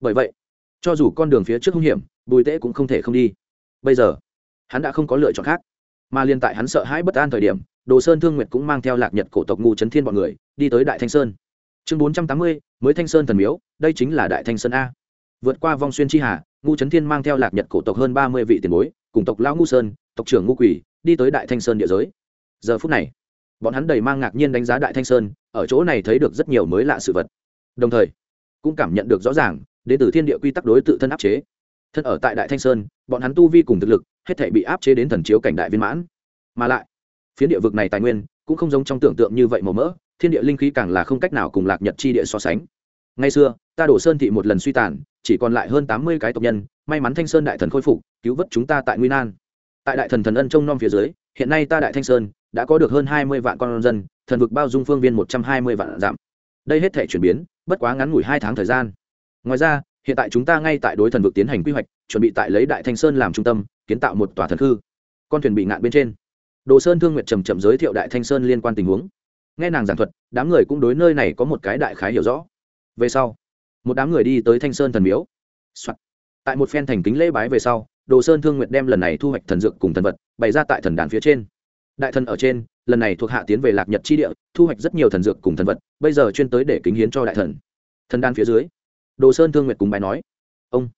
Bởi vậy, cho dù con đường phía trước hung hiểm, bùi tễ cũng không thể không đi. Bây giờ, hắn đã không có lựa chọn khác, mà liền tại hắn sợ hãi bất an thời điểm, đồ sơn thương nguyệt cũng mang theo lạc nhật cổ tộc ngu trấn thiên bọn người, đi tới đại thanh sơn. Chương bốn trăm tám mươi, mới thanh sơn thần miếu, đây chính là đại thanh sơn a. Vượt qua vong xuyên tri hà, ngu trấn thiên mang theo lạc nhật cổ tộc hơn ba mươi vị tiền bối, cùng tộc lão ngu sơn, tộc trưởng ngu quỷ, đi tới đại thanh sơn địa giới. Giờ phút này bọn hắn đầy mang ngạc nhiên đánh giá đại thanh sơn, ở chỗ này thấy được rất nhiều mới lạ sự vật. Đồng thời, cũng cảm nhận được rõ ràng, đến từ thiên địa quy tắc đối tự thân áp chế. Thân ở tại đại thanh sơn, bọn hắn tu vi cùng thực lực, hết thể bị áp chế đến thần chiếu cảnh đại viên mãn. Mà lại, phiến địa vực này tài nguyên, cũng không giống trong tưởng tượng như vậy màu mỡ, thiên địa linh khí càng là không cách nào cùng lạc nhật chi địa so sánh. Ngay xưa, ta đổ sơn thị một lần suy tàn, chỉ còn lại hơn tám mươi cái tộc nhân, may mắn thanh sơn đại thần khôi phục, cứu vớt chúng ta tại nguy nan. Tại đại thần thần ân trông nom phía dưới hiện nay ta đại thanh sơn đã có được hơn hai mươi vạn con dân, thần vực bao dung phương viên một trăm hai mươi vạn giảm đây hết thể chuyển biến, bất quá ngắn ngủi hai tháng thời gian. Ngoài ra, hiện tại chúng ta ngay tại đối thần vực tiến hành quy hoạch, chuẩn bị tại lấy đại thanh sơn làm trung tâm, kiến tạo một tòa thần khư. Con thuyền bị ngạn bên trên. Đồ sơn thương nguyệt trầm trầm giới thiệu đại thanh sơn liên quan tình huống. Nghe nàng giảng thuật, đám người cũng đối nơi này có một cái đại khái hiểu rõ. Về sau, một đám người đi tới thanh sơn thần miếu、Soạn. tại một phen thành kính lễ bái về sau đồ sơn thương nguyệt đem lần này thu hoạch thần dược cùng thần vật bày ra tại thần đàn phía trên. Đại thần ở trên, lần này thuộc hạ tiến về lạc nhật chi địa, thu hoạch rất nhiều thần dược cùng thần vật, bây giờ chuyên tới để kính hiến cho đại thần. Thần đan phía dưới, đồ sơn thương nguyệt cùng bài nói, ông.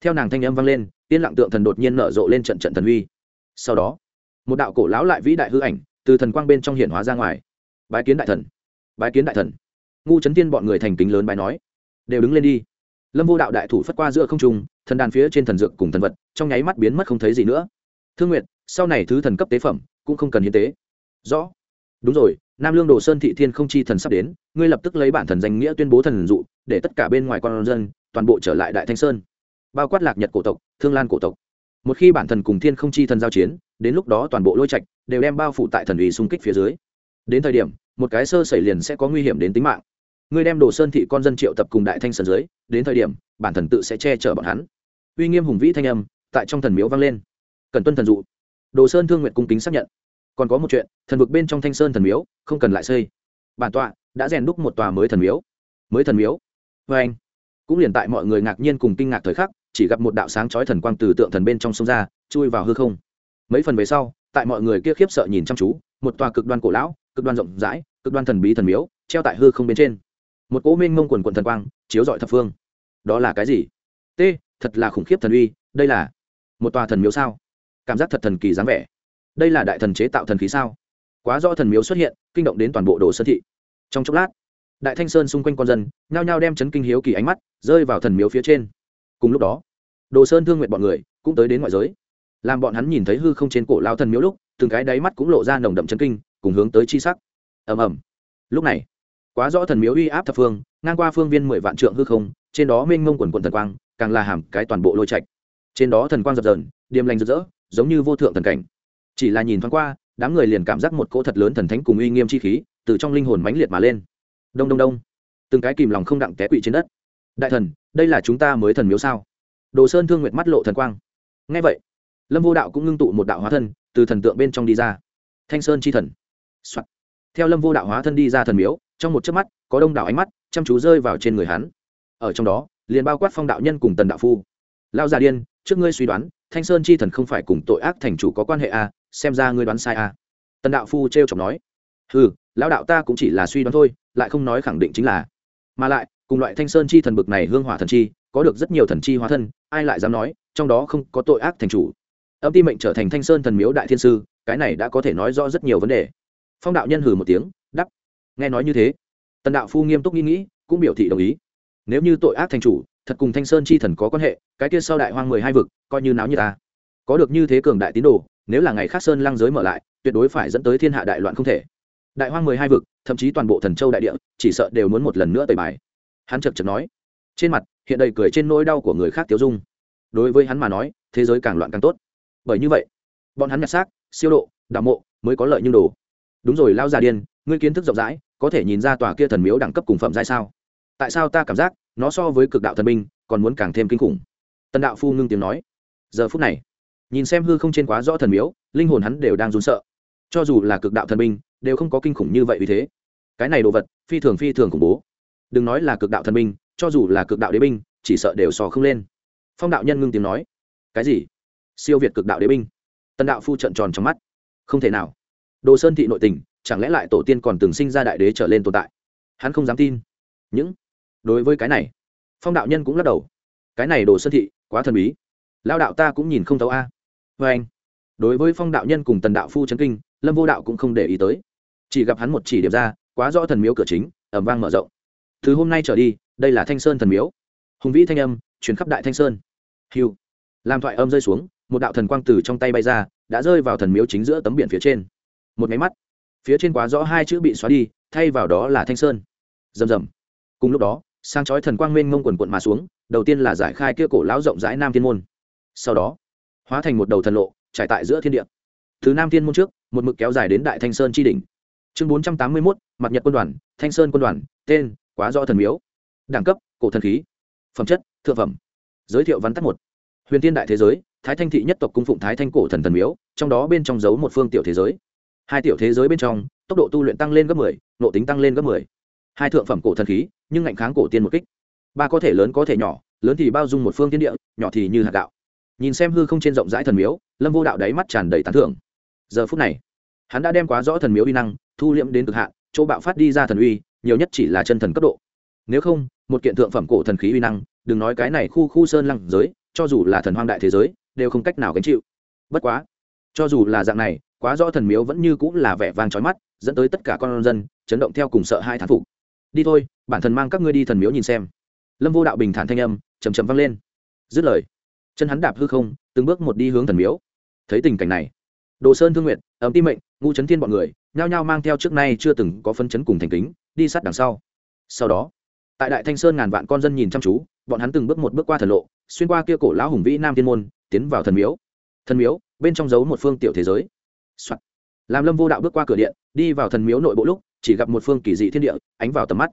Theo nàng thanh âm vang lên tiên lặng tượng thần đột nhiên nở rộ lên trận trận thần uy. Sau đó, một đạo cổ lão lại vĩ đại hư ảnh từ thần quang bên trong hiển hóa ra ngoài. Bái kiến đại thần, bái kiến đại thần. Ngu trấn tiên bọn người thành kính lớn bài nói, đều đứng lên đi lâm vô đạo đại thủ phất qua giữa không trung, thần đàn phía trên thần dược cùng thần vật, trong nháy mắt biến mất không thấy gì nữa. Thương nguyệt, sau này thứ thần cấp tế phẩm, cũng không cần hiến tế. Rõ. Đúng rồi, nam lương đồ sơn thị thiên không chi thần sắp đến, ngươi lập tức lấy bản thần danh nghĩa tuyên bố thần dụ, để tất cả bên ngoài con dân, toàn bộ trở lại đại thanh sơn. Bao quát lạc nhật cổ tộc, thương lan cổ tộc. Một khi bản thần cùng thiên không chi thần giao chiến, đến lúc đó toàn bộ lôi trạch đều đem bao phủ tại thần ủy xung kích phía dưới. Đến thời điểm, một cái sơ xảy liền sẽ có nguy hiểm đến tính mạng ngươi đem đồ sơn thị con dân triệu tập cùng đại thanh sơn dưới, đến thời điểm, bản thần tự sẽ che chở bọn hắn. Uy nghiêm hùng vĩ thanh âm tại trong thần miếu vang lên. Cần tuân thần dụ. Đồ sơn thương nguyện cung kính xác nhận. Còn có một chuyện, thần vực bên trong thanh sơn thần miếu, không cần lại xây. Bản tọa đã rèn đúc một tòa mới thần miếu. Mới thần miếu? Vê anh. Cũng liền tại mọi người ngạc nhiên cùng kinh ngạc thời khắc, chỉ gặp một đạo sáng chói thần quang từ tượng thần bên trong sông ra, chui vào hư không. Mấy phần về sau, tại mọi người kia khiếp sợ nhìn chăm chú, một tòa cực đoan cổ lão, cực đoan rộng rãi, cực đoan thần bí thần miếu, treo tại hư không bên trên một cỗ minh mông quần quần thần quang chiếu dọi thập phương. Đó là cái gì? T, thật là khủng khiếp thần uy, đây là một tòa thần miếu sao? Cảm giác thật thần kỳ dáng vẻ. Đây là đại thần chế tạo thần khí sao? Quá rõ thần miếu xuất hiện, kinh động đến toàn bộ đồ sơn thị. Trong chốc lát, đại thanh sơn xung quanh con dân nhao nhao đem chấn kinh hiếu kỳ ánh mắt rơi vào thần miếu phía trên. Cùng lúc đó, đồ sơn thương nguyện bọn người cũng tới đến ngoại giới. Làm bọn hắn nhìn thấy hư không trên cổ lao thần miếu lúc, từng cái đáy mắt cũng lộ ra nồng đậm chấn kinh, cùng hướng tới chi sắc. Ầm ầm. Lúc này quá rõ thần miếu uy áp thập phương, ngang qua phương viên mười vạn trượng hư không, trên đó mênh mông quần quần thần quang, càng là hàm cái toàn bộ lôi trạch. Trên đó thần quang dập dờn, điềm lành rực rỡ, giống như vô thượng thần cảnh. Chỉ là nhìn thoáng qua, đám người liền cảm giác một cỗ thật lớn thần thánh cùng uy nghiêm chi khí, từ trong linh hồn mãnh liệt mà lên. Đông đông đông. Từng cái kìm lòng không đặng té quỵ trên đất. Đại thần, đây là chúng ta mới thần miếu sao? Đồ sơn thương nguyệt mắt lộ thần quang. Ngay vậy, lâm vô đạo cũng ngưng tụ một đạo hóa thân, từ thần tượng bên trong đi ra. Thanh sơn chi thần、Soạn. theo lâm vô đạo hóa thân đi ra thần miếu trong một chớp mắt có đông đảo ánh mắt chăm chú rơi vào trên người hắn. Ở trong đó liền bao quát phong đạo nhân cùng tần đạo phu. Lao già điên trước ngươi suy đoán thanh sơn chi thần không phải cùng tội ác thành chủ có quan hệ à, xem ra ngươi đoán sai à. tần đạo phu t r e o chọc nói. Ừ lão đạo ta cũng chỉ là suy đoán thôi lại không nói khẳng định chính là. Mà lại cùng loại thanh sơn chi thần bực này hương hỏa thần chi có được rất nhiều thần chi hóa thân ai lại dám nói trong đó không có tội ác thành chủ. Âm ti mệnh trở thành thanh sơn thần miếu đại thiên sư cái này đã có thể nói rõ rất nhiều vấn đề. Phong đạo nhân hừ một tiếng nghe nói như thế, tần đạo phu nghiêm túc nghĩ nghĩ, cũng biểu thị đồng ý. Nếu như tội ác thành chủ, thật cùng thanh sơn chi thần có quan hệ, cái kia sau đại hoang mười hai vực, coi như náo như ta. Có được như thế cường đại tín đồ, nếu là ngày khác sơn lăng giới mở lại, tuyệt đối phải dẫn tới thiên hạ đại loạn không thể. Đại hoang mười hai vực, thậm chí toàn bộ thần châu đại địa, chỉ sợ đều muốn một lần nữa tẩy bài. Hắn chật chật nói. Trên mặt, hiện đầy cười trên nỗi đau của người khác tiêu dung. Đối với hắn mà nói, thế giới càng loạn càng tốt. Bởi như vậy, bọn hắn nhặt xác, siêu độ đạo mộ, mới có lợi như đồ. Đúng rồi lao già điên ngươi kiến thức rộng rãi, có thể nhìn ra tòa kia thần miếu đẳng cấp cùng phẩm giai sao? Tại sao ta cảm giác nó so với cực đạo thần binh còn muốn càng thêm kinh khủng? Tần đạo phu ngưng tiếng nói. Giờ phút này, nhìn xem hư không trên quá rõ thần miếu, linh hồn hắn đều đang run sợ. Cho dù là cực đạo thần binh, đều không có kinh khủng như vậy vì thế. Cái này đồ vật, phi thường phi thường khủng bố. Đừng nói là cực đạo thần binh, cho dù là cực đạo đế binh, chỉ sợ đều sò không lên. Phong đạo nhân ngưng tiếng nói. Cái gì? Siêu việt cực đạo đế binh. Tần đạo phu trận tròn trong mắt. Không thể nào. Đồ sơn thị nội tình chẳng lẽ lại tổ tiên còn từng sinh ra đại đế trở lên tồn tại? Hắn không dám tin. Những, đối với cái này, phong đạo nhân cũng lắc đầu. Cái này đồ sơn thị, quá thần bí. Lao đạo ta cũng nhìn không thấu a. À. vê anh, đối với phong đạo nhân cùng tần đạo phu trấn kinh, lâm vô đạo cũng không để ý tới. Chỉ gặp hắn một chỉ điểm ra, quá rõ thần miếu cửa chính ẩm vang mở rộng. Từ hôm nay trở đi, đây là thanh sơn thần miếu. Hùng vĩ thanh âm chuyển khắp đại thanh sơn. Hiu làm thoại âm rơi xuống, một đạo thần quang từ trong tay bay ra, đã rơi vào thần miếu chính giữa tấm biển phía trên. Một máy mắt phía trên quá rõ hai chữ bị xóa đi, thay vào đó là thanh sơn. Rầm rầm. Cùng lúc đó sang chói thần quang mênh mông quần quận mà xuống, đầu tiên là giải khai kia cổ lão rộng rãi nam thiên môn. Sau đó, hóa thành một đầu thần lộ, trải tại giữa thiên địa. Từ nam thiên môn trước, một mực kéo dài đến đại thanh sơn tri đỉnh. Chương bốn trăm tám mươi mốt, mặt nhật quân đoàn, thanh sơn quân đoàn, tên, quá do thần miếu. Đẳng cấp, cổ thần khí. Phẩm chất, thượng phẩm. Giới thiệu vắn tắt một. Huyền tiên đại thế giới, thái thanh thị nhất tộc cung phụng thái thanh cổ thần thần miếu, trong đó bên trong giấu một phương tiểu thế giới hai tiểu thế giới bên trong, tốc độ tu luyện tăng lên gấp mười nộ tính tăng lên gấp mười. Hai thượng phẩm cổ thần khí, nhưng ngạnh kháng cổ tiên một kích. Ba có thể lớn có thể nhỏ, lớn thì bao dung một phương tiến địa, nhỏ thì như hạt gạo. Nhìn xem hư không trên rộng rãi thần miếu, lâm vô đạo đáy mắt tràn đầy tán thưởng. Giờ phút này, hắn đã đem quá rõ thần miếu uy năng, thu liễm đến cực hạn, chỗ bạo phát đi ra thần uy, nhiều nhất chỉ là chân thần cấp độ. Nếu không, một kiện thượng phẩm cổ thần khí uy năng, đừng nói cái này khu khu sơn lăng giới, cho dù là thần hoang đại thế giới, đều không cách nào gánh chịu. Bất quá, cho dù là dạng này quá rõ thần miếu vẫn như cũng là vẻ vang trói mắt, dẫn tới tất cả con dân chấn động theo cùng sợ hai thán phục. Đi thôi, bản thần mang các ngươi đi thần miếu nhìn xem. Lâm vô đạo bình thản thanh âm chầm chầm vang lên. Dứt lời, chân hắn đạp hư không, từng bước một đi hướng thần miếu. Thấy tình cảnh này, đồ sơn thương nguyện ấm tim mệnh, ngu trấn thiên bọn người, nhao nhao mang theo trước nay chưa từng có phân chấn cùng thành kính, đi sát đằng sau. Sau đó, tại đại thanh sơn ngàn vạn con dân nhìn chăm chú, bọn hắn từng bước một bước qua thần lộ, xuyên qua kia cổ lão hùng vĩ nam thiên môn, tiến vào thần miếu. Thần miếu, bên trong giấu một phương tiểu thế giới、Soạn. làm lâm vô đạo bước qua cửa điện, đi vào thần miếu nội bộ lúc, chỉ gặp một phương kỳ dị thiên địa ánh vào tầm mắt.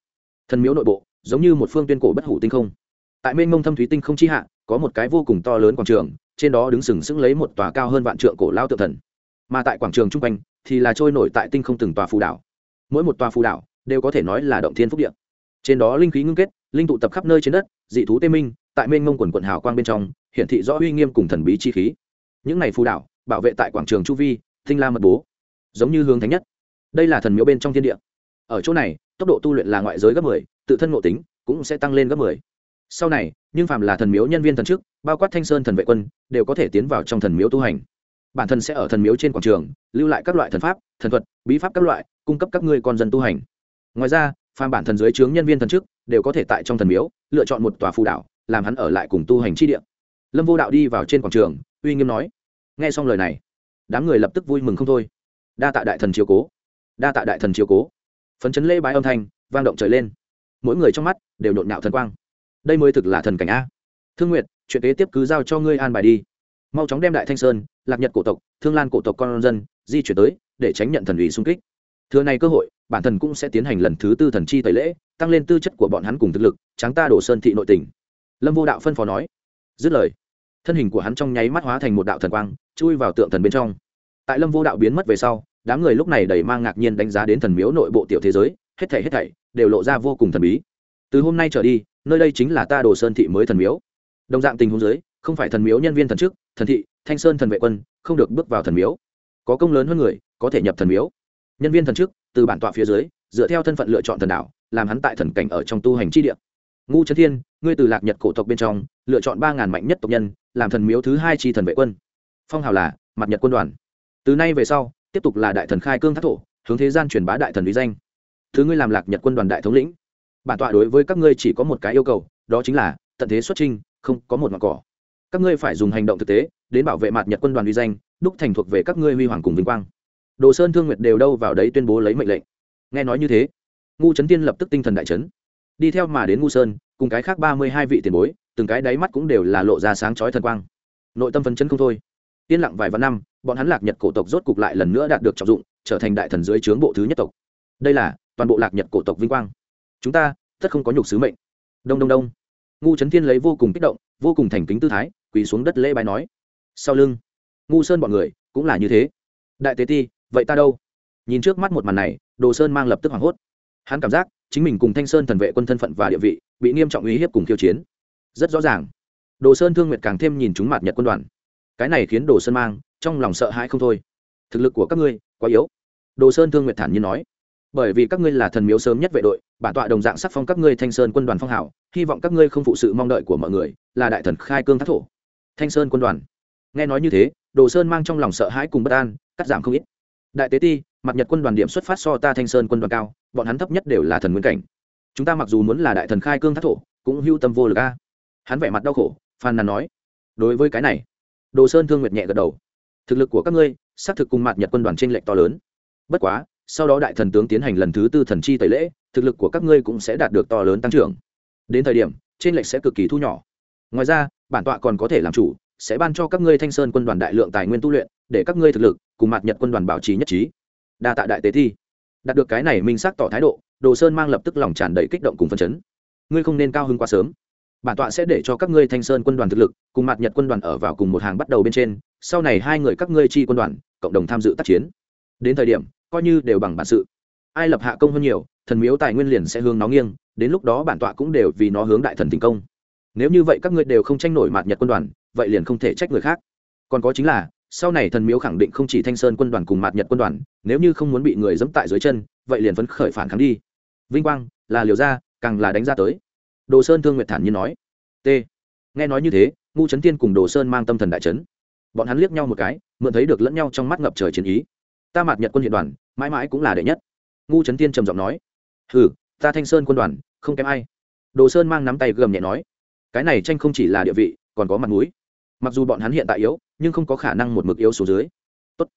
Thần miếu nội bộ, giống như một phương tuyên cổ bất hủ tinh không. Tại mênh mông thâm thúy tinh không chi hạ, có một cái vô cùng to lớn quảng trường, trên đó đứng sừng sững lấy một tòa cao hơn vạn trượng cổ lao tự thần. Mà tại quảng trường chung quanh, thì là trôi nổi tại tinh không từng tòa phù đảo. Mỗi một tòa phù đảo đều có thể nói là động thiên phúc địa. trên đó linh khí ngưng kết, linh tụ tập khắp nơi trên đất, dị thú tê minh, tại mênh mông quần quận hào quang bên trong, hiển thị rõ uy nghiêm cùng thần bí chi khí. Những này phù đảo, bảo vệ tại quảng trường chu vi tinh la mật bố, giống như hướng thánh nhất. Đây là thần miếu bên trong thiên địa. Ở chỗ này, tốc độ tu luyện là ngoại giới gấp mười, tự thân ngộ tính cũng sẽ tăng lên gấp mười. Sau này, nhưng phàm là thần miếu nhân viên thần chức bao quát thanh sơn thần vệ quân, đều có thể tiến vào trong thần miếu tu hành. Bản thân sẽ ở thần miếu trên quảng trường, lưu lại các loại thần pháp, thần thuật, bí pháp các loại, cung cấp các ngươi con dân tu hành. Ngoài ra, phàm bản thần dưới trướng nhân viên thần chức đều có thể tại trong thần miếu, lựa chọn một tòa phù đảo làm hắn ở lại cùng tu hành chi địa. Lâm vô đạo đi vào trên quảng trường, uy nghiêm nói. Nghe xong lời này đám người lập tức vui mừng không thôi. Đa tạ đại thần chiếu cố. Đa tạ đại thần chiếu cố. Phấn chấn lễ bái âm thanh, vang động trời lên. Mỗi người trong mắt đều nhộn nhạo thần quang. Đây mới thực là thần cảnh a. Thương nguyệt, chuyện kế tiếp cứ giao cho ngươi an bài đi. Mau chóng đem đại thanh sơn, lạc nhật cổ tộc, thương lan cổ tộc con dân di chuyển tới, để tránh nhận thần ủy xung kích. Thừa này cơ hội, bản thần cũng sẽ tiến hành lần thứ tư thần chi tẩy lễ, tăng lên tư chất của bọn hắn cùng thực lực, tráng ta đổ sơn thị nội tình. Lâm vô đạo phân phó nói. Dứt lời, thân hình của hắn trong nháy mắt hóa thành một đạo thần quang chui vào tượng thần bên trong. Tại lâm vô đạo biến mất về sau, đám người lúc này đầy mang ngạc nhiên đánh giá đến thần miếu nội bộ tiểu thế giới, hết thảy hết thảy đều lộ ra vô cùng thần bí. Từ hôm nay trở đi, nơi đây chính là ta đồ sơn thị mới thần miếu. Đồng dạng tình huống giới không phải thần miếu nhân viên thần chức, thần thị, thanh sơn thần vệ quân, không được bước vào thần miếu. Có công lớn hơn người, có thể nhập thần miếu. Nhân viên thần chức, từ bản tọa phía dưới, dựa theo thân phận lựa chọn thần đạo, làm hắn tại thần cảnh ở trong tu hành chi địa. Ngu trấn thiên, ngươi từ lạc nhật cổ tộc bên trong, lựa chọn ba ngàn mạnh nhất tộc nhân, làm thần miếu thứ hai chi thần vệ quân phong hào là mặt nhật quân đoàn. Từ nay về sau, tiếp tục là đại thần khai cương thác thổ, hướng thế gian truyền bá đại thần lý danh. Thứ ngươi làm lạc nhật quân đoàn đại thống lĩnh. Bản tọa đối với các ngươi chỉ có một cái yêu cầu, đó chính là tận thế xuất trinh không có một mặt cỏ. Các ngươi phải dùng hành động thực tế, đến bảo vệ mặt nhật quân đoàn uy danh, đúc thành thuộc về các ngươi huy hoàng cùng vinh quang. Đồ sơn thương nguyệt đều đâu vào đấy tuyên bố lấy mệnh lệnh. Nghe nói như thế, ngu trấn tiên lập tức tinh thần đại trấn đi theo mà đến ngu sơn, cùng cái khác ba mươi hai vị tiền bối, từng cái đáy mắt cũng đều là lộ ra sáng chói thần quang. Nội tâm phấn chấn không thôi yên lặng vài vạn năm, bọn hắn lạc nhật cổ tộc rốt cục lại lần nữa đạt được trọng dụng, trở thành đại thần dưới trướng bộ thứ nhất tộc. Đây là toàn bộ lạc nhật cổ tộc vinh quang. Chúng ta tất không có nhục sứ mệnh. Đông đông đông. Ngu trấn thiên lấy vô cùng kích động, vô cùng thành kính tư thái, quỳ xuống đất lễ bài nói. Sau lưng, ngu sơn bọn người cũng là như thế. Đại tế ti, vậy ta đâu? Nhìn trước mắt một màn này, đồ sơn mang lập tức hoảng hốt. Hắn cảm giác chính mình cùng thanh sơn thần vệ quân thân phận và địa vị bị nghiêm trọng uy hiếp cùng khiêu chiến. Rất rõ ràng, đồ sơn thương nguyệt càng thêm nhìn chúng mặt nhật quân đoàn cái này khiến đồ sơn mang trong lòng sợ hãi không thôi. Thực lực của các ngươi quá yếu. Đồ sơn thương nguyệt thản nhiên nói. Bởi vì các ngươi là thần miếu sớm nhất vệ đội, bản tọa đồng dạng sắc phong các ngươi thanh sơn quân đoàn phong hảo hy vọng các ngươi không phụ sự mong đợi của mọi người, là đại thần khai cương thác thổ. Thanh sơn quân đoàn. Nghe nói như thế, đồ sơn mang trong lòng sợ hãi cùng bất an, cắt giảm không ít. Đại tế ti, mặt nhật quân đoàn điểm xuất phát so ta thanh sơn quân đoàn cao, bọn hắn thấp nhất đều là thần nguyên cảnh. Chúng ta mặc dù muốn là đại thần khai cương thác thổ, cũng hưu tâm vô lực a. Hắn vẻ mặt đau khổ phan nàn nói. Đối với cái này đồ sơn thương nguyệt nhẹ gật đầu. Thực lực của các ngươi, xác thực cùng mặt nhật quân đoàn t r ê n lệch to lớn. Bất quá, sau đó đại thần tướng tiến hành lần thứ tư thần chi tẩy lễ, thực lực của các ngươi cũng sẽ đạt được to lớn tăng trưởng. Đến thời điểm trên lệch sẽ cực kỳ thu nhỏ. Ngoài ra, bản tọa còn có thể làm chủ, sẽ ban cho các ngươi thanh sơn quân đoàn đại lượng tài nguyên tu luyện, để các ngươi thực lực cùng mặt nhật quân đoàn bảo trì nhất trí. Đa tạ đại tế thi. Đạt được cái này minh xác tỏ thái độ, đồ sơn mang lập tức lòng tràn đầy kích động cùng phân chấn. Ngươi không nên cao hơn quá sớm bản tọa sẽ để cho các ngươi thanh sơn quân đoàn thực lực cùng mặt nhật quân đoàn ở vào cùng một hàng bắt đầu bên trên, sau này hai người các ngươi chi quân đoàn, cộng đồng tham dự tác chiến. Đến thời điểm, coi như đều bằng bản sự. Ai lập hạ công hơn nhiều, thần miếu tài nguyên liền sẽ hướng nó nghiêng, đến lúc đó bản tọa cũng đều vì nó hướng đại thần thành công. Nếu như vậy các ngươi đều không tranh nổi mặt nhật quân đoàn, vậy liền không thể trách người khác. Còn có chính là, sau này thần miếu khẳng định không chỉ thanh sơn quân đoàn cùng mạt nhật quân đoàn, nếu như không muốn bị người dẫm tại dưới chân, vậy liền phấn khởi phản kháng đi. Vinh quang, là liều ra, càng là đánh ra tới đồ sơn thương nguyệt thản nhiên nói. T. Nghe nói như thế, ngu trấn tiên cùng đồ sơn mang tâm thần đại trấn bọn hắn liếc nhau một cái, mượn thấy được lẫn nhau trong mắt ngập trời chiến ý. Ta mạt nhật quân hiện đoàn, mãi mãi cũng là đệ nhất. Ngu trấn tiên trầm giọng nói. Hừ, ta thanh sơn quân đoàn, không kém ai. Đồ sơn mang nắm tay gầm nhẹ nói. Cái này tranh không chỉ là địa vị, còn có mặt mũi. Mặc dù bọn hắn hiện tại yếu, nhưng không có khả năng một mực yếu số dưới. Tốt.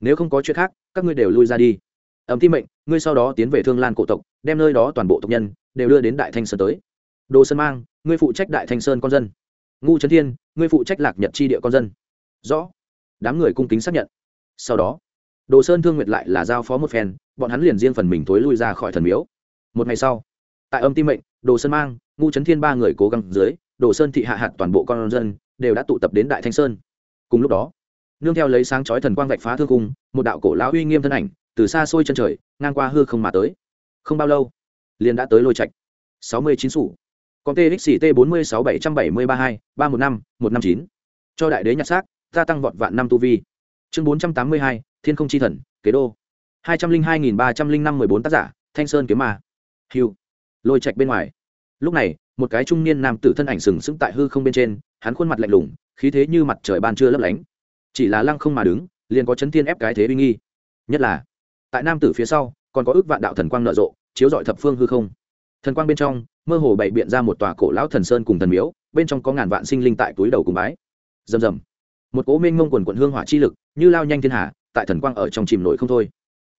Nếu không có chuyện khác, các ngươi đều lui ra đi. Ẩm ti mệnh, ngươi sau đó tiến về thương lan cổ tộc, đem nơi đó toàn bộ tộc nhân, đều đưa đến đại thanh sơn tới đồ sơn mang, ngươi phụ trách đại thanh sơn con dân. Ngu trấn thiên, ngươi phụ trách lạc nhật Tri địa con dân. Rõ. Đám người cung kính xác nhận. Sau đó, đồ sơn thương nguyệt lại là giao phó một phen, bọn hắn liền riêng phần mình thối lui ra khỏi thần miếu. Một ngày sau, tại âm tim mệnh, đồ sơn mang, ngu trấn thiên ba người cố gắng dưới, đồ sơn thị hạ hạt toàn bộ con dân, đều đã tụ tập đến đại thanh sơn. Cùng lúc đó, nương theo lấy sáng chói thần quang vạch phá thương cung, một đạo cổ lão uy nghiêm thân ảnh, từ xa xôi chân trời, ngang qua hư không mà tới. Không bao lâu, liền đã tới lôi trạch. Sáu mươi chín sủ con txt bốn mươi sáu bảy trăm bảy mươi ba hai, ba một năm một năm chín. Cho đại đế nhặt xác ta tăng vọt vạn năm tu vi. Chương bốn trăm tám mươi hai, thiên không chi thần, kế đô. hai trăm linh hai nghìn ba trăm linh năm mười bốn tác giả, thanh sơn kiếm ma. Hưu. lôi trạch bên ngoài. Lúc này, một cái trung niên nam tử thân ảnh sừng sững tại hư không bên trên, hắn khuôn mặt lạnh lùng, khí thế như mặt trời ban trưa lấp lánh. Chỉ là lăng không mà đứng, liền có chấn thiên ép cái thế uy nghi. Nhất là, tại nam tử phía sau, còn có ước vạn đạo thần quang nở rộ, chiếu rọi thập phương hư không. Thần quang bên trong mơ hồ bày biện ra một tòa cổ lão thần sơn cùng thần miếu, bên trong có ngàn vạn sinh linh tại túi đầu cùng bái. Rầm rầm. Một cố minh ngông quần quận hương hỏa chi lực, như lao nhanh thiên hạ tại thần quang ở trong chìm nổi không thôi.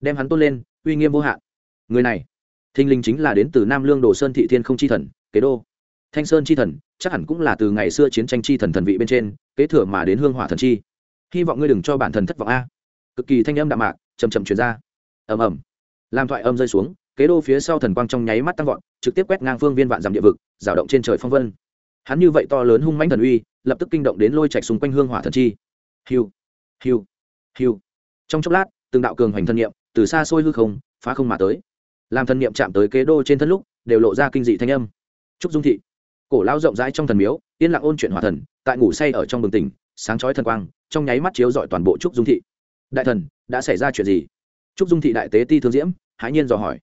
Đem hắn tôn lên, uy nghiêm vô hạn. Người này thinh linh chính là đến từ nam lương đồ sơn thị thiên không chi thần, kế đô. Thanh sơn chi thần, chắc hẳn cũng là từ ngày xưa chiến tranh chi thần thần vị bên trên, kế thừa mà đến hương hỏa thần chi. Hy vọng ngươi đừng cho bản thần thất vọng a. Cực kỳ thanh âm đạm mạc chầm chậm chuyển ra. Ầm ầm. Làm thoại âm rơi xuống kế đô phía sau thần quang trong nháy mắt tăng vọt, trực tiếp quét ngang phương viên vạn dặm địa vực rào động trên trời phong vân. Hắn như vậy to lớn hung mãnh thần uy, lập tức kinh động đến lôi trạch xung quanh hương hỏa thần chi. Hiu hiu hiu. Trong chốc lát, từng đạo cường hoành thân niệm từ xa xôi hư không, phá không mà tới. Làm thần niệm chạm tới kế đô trên thân lúc, đều lộ ra kinh dị thanh âm. Trúc dung thị. Cổ lao rộng rãi trong thần miếu, yên lặng ôn chuyện hỏa thần, tại ngủ say ở trong bừng tỉnh, sáng chói thần quang, trong nháy mắt chiếu dọi toàn bộ trúc dung thị. Đại thần, đã xảy ra chuyện gì? Trúc dung thị đại tế ti thương diễm, hãi nhiên dò hỏi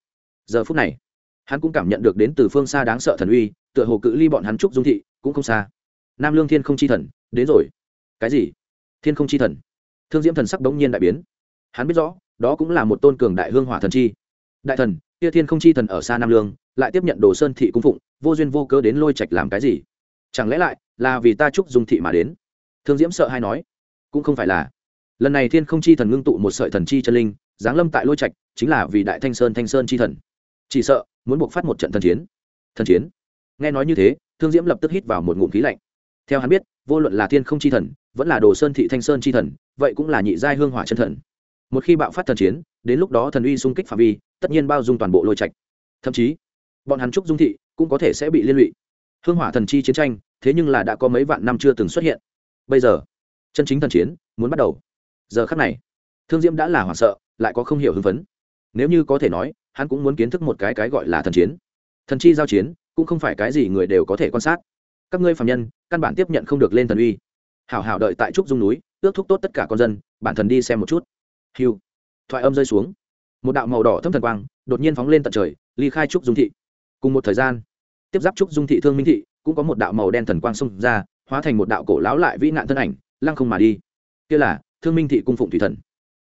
giờ phút này, hắn cũng cảm nhận được đến từ phương xa đáng sợ thần uy, tựa hồ cự ly bọn hắn trúc dung thị cũng không xa. Nam lương thiên không chi thần, đến rồi. Cái gì? Thiên không chi thần. Thương diễm thần sắc đống nhiên đại biến. Hắn biết rõ, đó cũng là một tôn cường đại hương hỏa thần chi. Đại thần, kia thiên không chi thần ở xa nam lương, lại tiếp nhận đồ sơn thị cung phụng, vô duyên vô cớ đến lôi trạch làm cái gì? Chẳng lẽ lại là vì ta trúc dung thị mà đến? Thương diễm sợ hay nói. Cũng không phải là. Lần này thiên không chi thần ngưng tụ một sợi thần chi chân linh, giáng lâm tại lôi trạch, chính là vì đại thanh sơn thanh sơn chi thần chỉ sợ, muốn buộc phát một trận thần chiến. Thần chiến? Nghe nói như thế, thương diễm lập tức hít vào một ngụm khí lạnh. Theo hắn biết, vô luận là thiên không chi thần, vẫn là đồ sơn thị thanh sơn chi thần, vậy cũng là nhị giai hương hỏa chân thần. Một khi bạo phát thần chiến, đến lúc đó thần uy xung kích phạm vi, tất nhiên bao dung toàn bộ lôi trạch. Thậm chí, bọn hắn trúc dung thị cũng có thể sẽ bị liên lụy. Hương hỏa thần chi chiến tranh, thế nhưng là đã có mấy vạn năm chưa từng xuất hiện. Bây giờ, chân chính thần chiến muốn bắt đầu. Giờ khắc này, thương diễm đã là hoảng sợ, lại có không hiểu hưng phấn. Nếu như có thể nói hắn cũng muốn kiến thức một cái cái gọi là thần chiến. Thần chi giao chiến, cũng không phải cái gì người đều có thể quan sát. Các ngươi phạm nhân, căn bản tiếp nhận không được lên thần uy. Hảo hảo đợi tại trúc dung núi, ước thúc tốt tất cả con dân, bản thần đi xem một chút. Hiu thoại âm rơi xuống. Một đạo màu đỏ thâm thần quang, đột nhiên phóng lên tận trời, ly khai trúc dung thị. Cùng một thời gian, tiếp giáp trúc dung thị thương minh thị, cũng có một đạo màu đen thần quang xông ra, hóa thành một đạo cổ lão lại vĩ nạn thân ảnh, lăng không mà đi. Kia là, thương minh thị cung phụng thủy thần.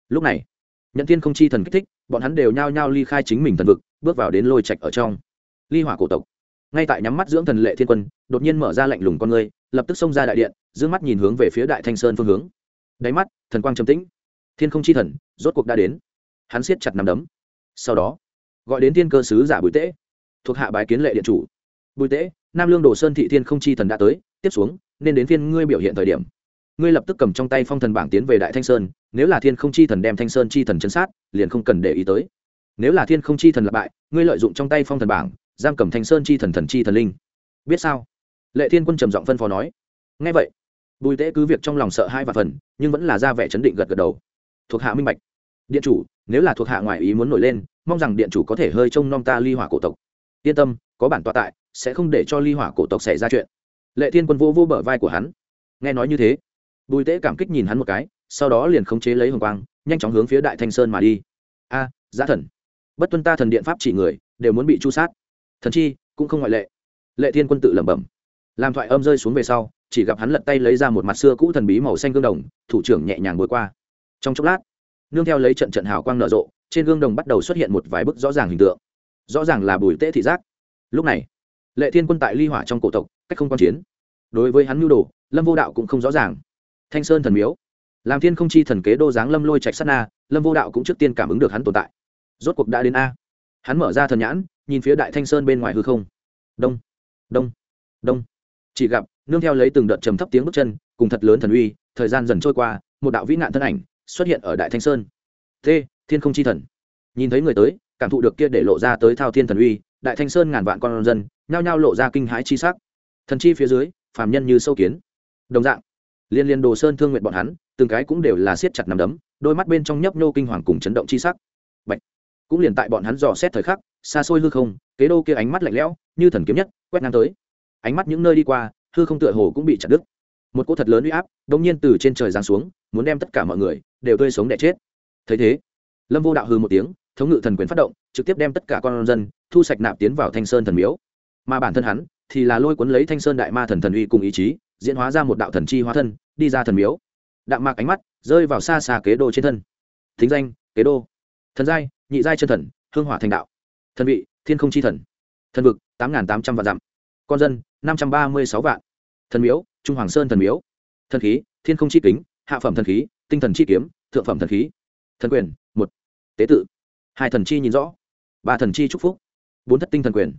Lúc này nhận thiên không chi thần kích thích, bọn hắn đều nhao nhao ly khai chính mình thần vực, bước vào đến lôi trạch ở trong. Ly hỏa cổ tộc. Ngay tại nhắm mắt dưỡng thần lệ thiên quân, đột nhiên mở ra lạnh lùng con người lập tức xông ra đại điện giữ mắt nhìn hướng về phía đại thanh sơn phương hướng. Đáy mắt, thần quang trầm tĩnh. Thiên không chi thần, rốt cuộc đã đến. Hắn siết chặt nằm đấm. Sau đó, gọi đến thiên cơ sứ giả bùi tễ, thuộc hạ bái kiến lệ điện chủ. Bùi tễ, nam lương đồ sơn thị thiên không chi thần đã tới, tiếp xuống, nên đến phiên ngươi biểu hiện thời điểm ngươi lập tức cầm trong tay phong thần bảng tiến về đại thanh sơn, nếu là thiên không chi thần đem thanh sơn chi thần chấn sát, liền không cần để ý tới. Nếu là thiên không chi thần lập bại, ngươi lợi dụng trong tay phong thần bảng, giam cầm thanh sơn chi thần thần chi thần linh. Biết sao? Lệ thiên quân trầm giọng phân phó nói. Ngay vậy, bùi tế cứ việc trong lòng sợ hai và phần, nhưng vẫn là ra vẻ chấn định gật gật đầu. Thuộc hạ minh bạch. Điện chủ, nếu là thuộc hạ ngoại ý muốn nổi lên, mong rằng điện chủ có thể hơi trông nom ta ly hỏa cổ tộc. Yên tâm, có bản tọa tại, sẽ không để cho ly hỏa cổ tộc xảy ra chuyện. Lệ thiên quân vô vô bờ vai của hắn. Nghe nói như thế bùi tế cảm kích nhìn hắn một cái sau đó liền khống chế lấy hồng quang nhanh chóng hướng phía đại thanh sơn mà đi. A à, giá thần. Bất tuân ta thần điện pháp chỉ người đều muốn bị chu sát. Thần chi cũng không ngoại lệ. Lệ thiên quân tự lẩm bẩm. Làm thoại âm rơi xuống về sau chỉ gặp hắn lật tay lấy ra một mặt xưa cũ thần bí màu xanh gương đồng thủ trưởng nhẹ nhàng bôi qua. Trong chốc lát nương theo lấy trận trận hào quang nở rộ trên gương đồng bắt đầu xuất hiện một vài bức rõ ràng hình tượng. Rõ ràng là bùi tế thị giác. Lúc này lệ thiên quân tại ly hỏa trong cổ tộc cách không quan chiến. Đối với hắn mưu đồ lâm vô đạo cũng không rõ ràng thanh sơn thần miếu. Làm thiên không chi thần kế đô giáng lâm lôi trạch sát na, lâm vô đạo cũng trước tiên cảm ứng được hắn tồn tại. Rốt cuộc đã đến a. Hắn mở ra thần nhãn, nhìn phía đại thanh sơn bên ngoài hư không. Đông đông đông. Chỉ gặp, nương theo lấy từng đợt trầm thấp tiếng bước chân, cùng thật lớn thần uy, thời gian dần trôi qua, một đạo vĩ nạn thân ảnh xuất hiện ở đại thanh sơn. T, thiên không chi thần. Nhìn thấy người tới, cảm thụ được kia để lộ ra tới thao thiên thần uy, đại thanh sơn ngàn vạn con dân, nhao nhao lộ ra kinh hãi chi sắc. Thần chi phía dưới, phàm nhân như sâu kiến. Đồng dạng liên liên đồ sơn thương nguyện bọn hắn, từng cái cũng đều là siết chặt nằm đấm, đôi mắt bên trong nhấp nhô kinh hoàng cùng chấn động chi sắc. Bạch. cũng liền tại bọn hắn dò xét thời khắc, xa xôi hư không, kế đô kia ánh mắt lạnh lẽo, như thần kiếm nhất, quét ngang tới. Ánh mắt những nơi đi qua, hư không tựa hồ cũng bị chặt đứt. Một cỗ thật lớn uy áp đông nhiên từ trên trời giáng xuống, muốn đem tất cả mọi người đều tươi sống đẻ chết. Thấy thế, lâm vô đạo hư một tiếng, thống ngự thần quyền phát động, trực tiếp đem tất cả con dân, thu sạch nạp tiến vào thanh sơn thần miếu. Mà bản thân hắn thì là lôi cuốn lấy thanh sơn đại ma thần thần uy cùng ý chí diễn hóa ra một đạo thần chi hóa thân, đi ra thần miếu. Đạm mạc ánh mắt rơi vào xa xa kế đô trên thân. Thính danh, kế đô. Thần giai, nhị giai chân thần, hương hỏa thành đạo. Thần vị, thiên không chi thần. Thần vực, tám tám trăm vạn dặm. Con dân, năm trăm ba mươi sáu vạn. Thần miếu, trung hoàng sơn thần miếu. Thần khí, thiên không chi kính, hạ phẩm thần khí, tinh thần chi kiếm, thượng phẩm thần khí. Thần quyền, một. Tế tự. Hai thần chi nhìn rõ. Ba thần chi chúc phúc. Bốn thất tinh thần quyền.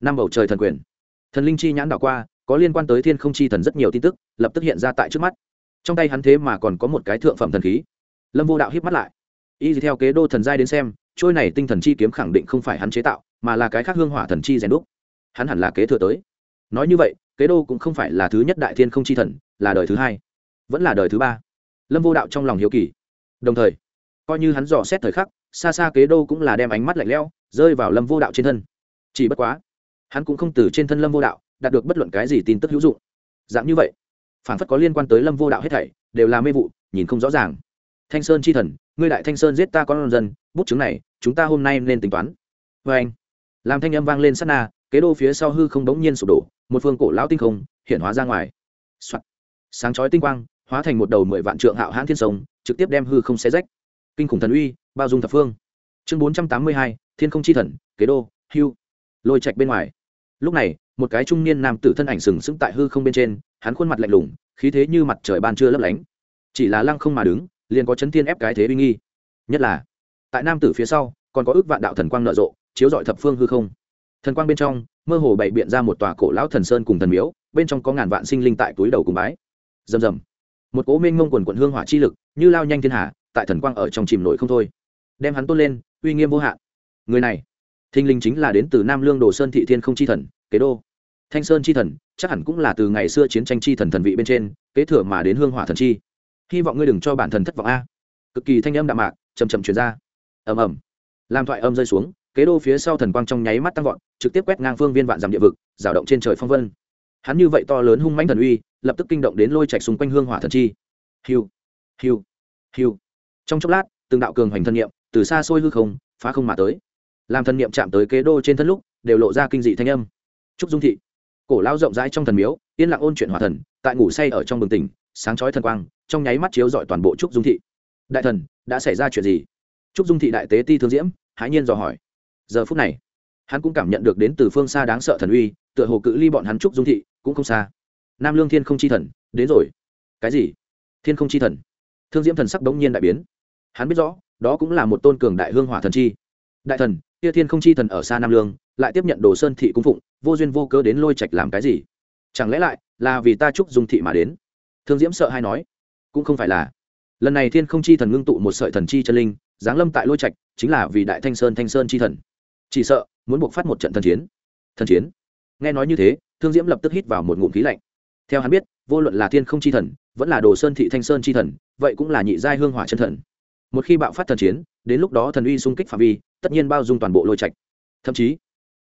Năm bầu trời thần quyền. Thần linh chi nhãn đảo qua có liên quan tới thiên không chi thần rất nhiều tin tức, lập tức hiện ra tại trước mắt. Trong tay hắn thế mà còn có một cái thượng phẩm thần khí. Lâm vô đạo hiếp mắt lại. Y theo kế đô thần giai đến xem, trôi này tinh thần chi kiếm khẳng định không phải hắn chế tạo, mà là cái khác hương hỏa thần chi rèn đúc. Hắn hẳn là kế thừa tới. Nói như vậy, kế đô cũng không phải là thứ nhất đại thiên không chi thần, là đời thứ hai, vẫn là đời thứ ba. Lâm vô đạo trong lòng hiếu kỳ. Đồng thời, coi như hắn dò xét thời khắc, xa xa kế đô cũng là đem ánh mắt lạnh lẽo, rơi vào lâm vô đạo trên thân. Chỉ bất quá, hắn cũng không từ trên thân lâm vô đạo đạt được bất luận cái gì tin tức hữu dụng. Dạng như vậy, phản phất có liên quan tới lâm vô đạo hết thảy, đều là mê vụ, nhìn không rõ ràng. Thanh sơn chi thần, ngươi đại thanh sơn giết ta con dân, bút chứng này, chúng ta hôm nay nên tính toán. Vê anh, làm thanh âm vang lên sát na, kế đô phía sau hư không đống nhiên sụp đổ, một phương cổ lão tinh không, hiện hóa ra ngoài、Soạn. sáng chói tinh quang, hóa thành một đầu mười vạn trượng hạo hãn thiên sống trực tiếp đem hư không xé rách. Kinh khủng thần uy, bao dung thập phương. Chương bốn trăm tám mươi hai, thiên không chi thần, kế đô, hưu. Lôi trạch bên ngoài lúc này, một cái trung niên nam tử thân ảnh sừng sững tại hư không bên trên, hắn khuôn mặt lạnh lùng, khí thế như mặt trời ban trưa lấp lánh. Chỉ là lăng không mà đứng, liền có chấn thiên ép cái thế uy nghi. Nhất là, tại nam tử phía sau, còn có ước vạn đạo thần quang nở rộ, chiếu rọi thập phương hư không. Thần quang bên trong, mơ hồ bày biện ra một tòa cổ lão thần sơn cùng thần miếu, bên trong có ngàn vạn sinh linh tại túi đầu cùng bái. Rầm rầm. Một cố mênh ngông quần quận hương hỏa chi lực, như lao nhanh thiên hạ tại thần quang ở trong chìm nổi không thôi. Đem hắn tôn lên, uy nghiêm vô hạn. Người này thinh linh chính là đến từ nam lương đồ sơn thị thiên không chi thần, kế đô. Thanh sơn chi thần, chắc hẳn cũng là từ ngày xưa chiến tranh chi thần thần vị bên trên, kế thừa mà đến hương hỏa thần chi. Hy vọng ngươi đừng cho bản thần thất vọng a. Cực kỳ thanh âm đạm mạc chầm chậm chuyển ra. Ầm ầm. Làm thoại âm rơi xuống, kế đô phía sau thần quang trong nháy mắt tăng vọt, trực tiếp quét ngang phương viên vạn dặm địa vực rào động trên trời phong vân. Hắn như vậy to lớn hung mãnh thần uy, lập tức kinh động đến lôi chạch xung quanh hương hỏa thần chi. Hiu hiu hiu. Trong chốc lát, từng đạo cường hoành thân niệm từ xa xôi hư không, phá không mà tới làm thần niệm chạm tới kế đô trên thân lúc, đều lộ ra kinh dị thanh âm. Trúc dung thị. Cổ lao rộng rãi trong thần miếu, yên lặng ôn chuyện hòa thần, tại ngủ say ở trong bừng tỉnh, sáng chói thần quang, trong nháy mắt chiếu dọi toàn bộ trúc dung thị. Đại thần, đã xảy ra chuyện gì? Trúc dung thị đại tế ti thương diễm, hãi nhiên dò hỏi. Giờ phút này, hắn cũng cảm nhận được đến từ phương xa đáng sợ thần uy, tựa hồ cự ly bọn hắn trúc dung thị cũng không xa. Nam lương thiên không chi thần, đến rồi. Cái gì? Thiên không chi thần. Thương diễm thần sắc đống nhiên đại biến. Hắn biết rõ, đó cũng là một tôn cường đại hương hỏa thần chi đại thần tia thiên không chi thần ở xa nam lương, lại tiếp nhận đồ sơn thị cung phụng, vô duyên vô cớ đến lôi trạch làm cái gì? Chẳng lẽ lại là vì ta chúc dung thị mà đến? Thương diễm sợ hay nói, cũng không phải là. Lần này thiên không chi thần ngưng tụ một sợi thần chi chân linh, giáng lâm tại lôi trạch, chính là vì đại thanh sơn thanh sơn chi thần. Chỉ sợ, muốn buộc phát một trận thần chiến. Thần chiến? Nghe nói như thế, thương diễm lập tức hít vào một ngụm khí lạnh. Theo hắn biết, vô luận là thiên không chi thần, vẫn là đồ sơn thị thanh sơn chi thần, vậy cũng là nhị giai hương hỏa chân thần. Một khi bạo phát thần chiến, đến lúc đó thần uy xung kích phạm vi tất nhiên bao dung toàn bộ lôi trạch. Thậm chí,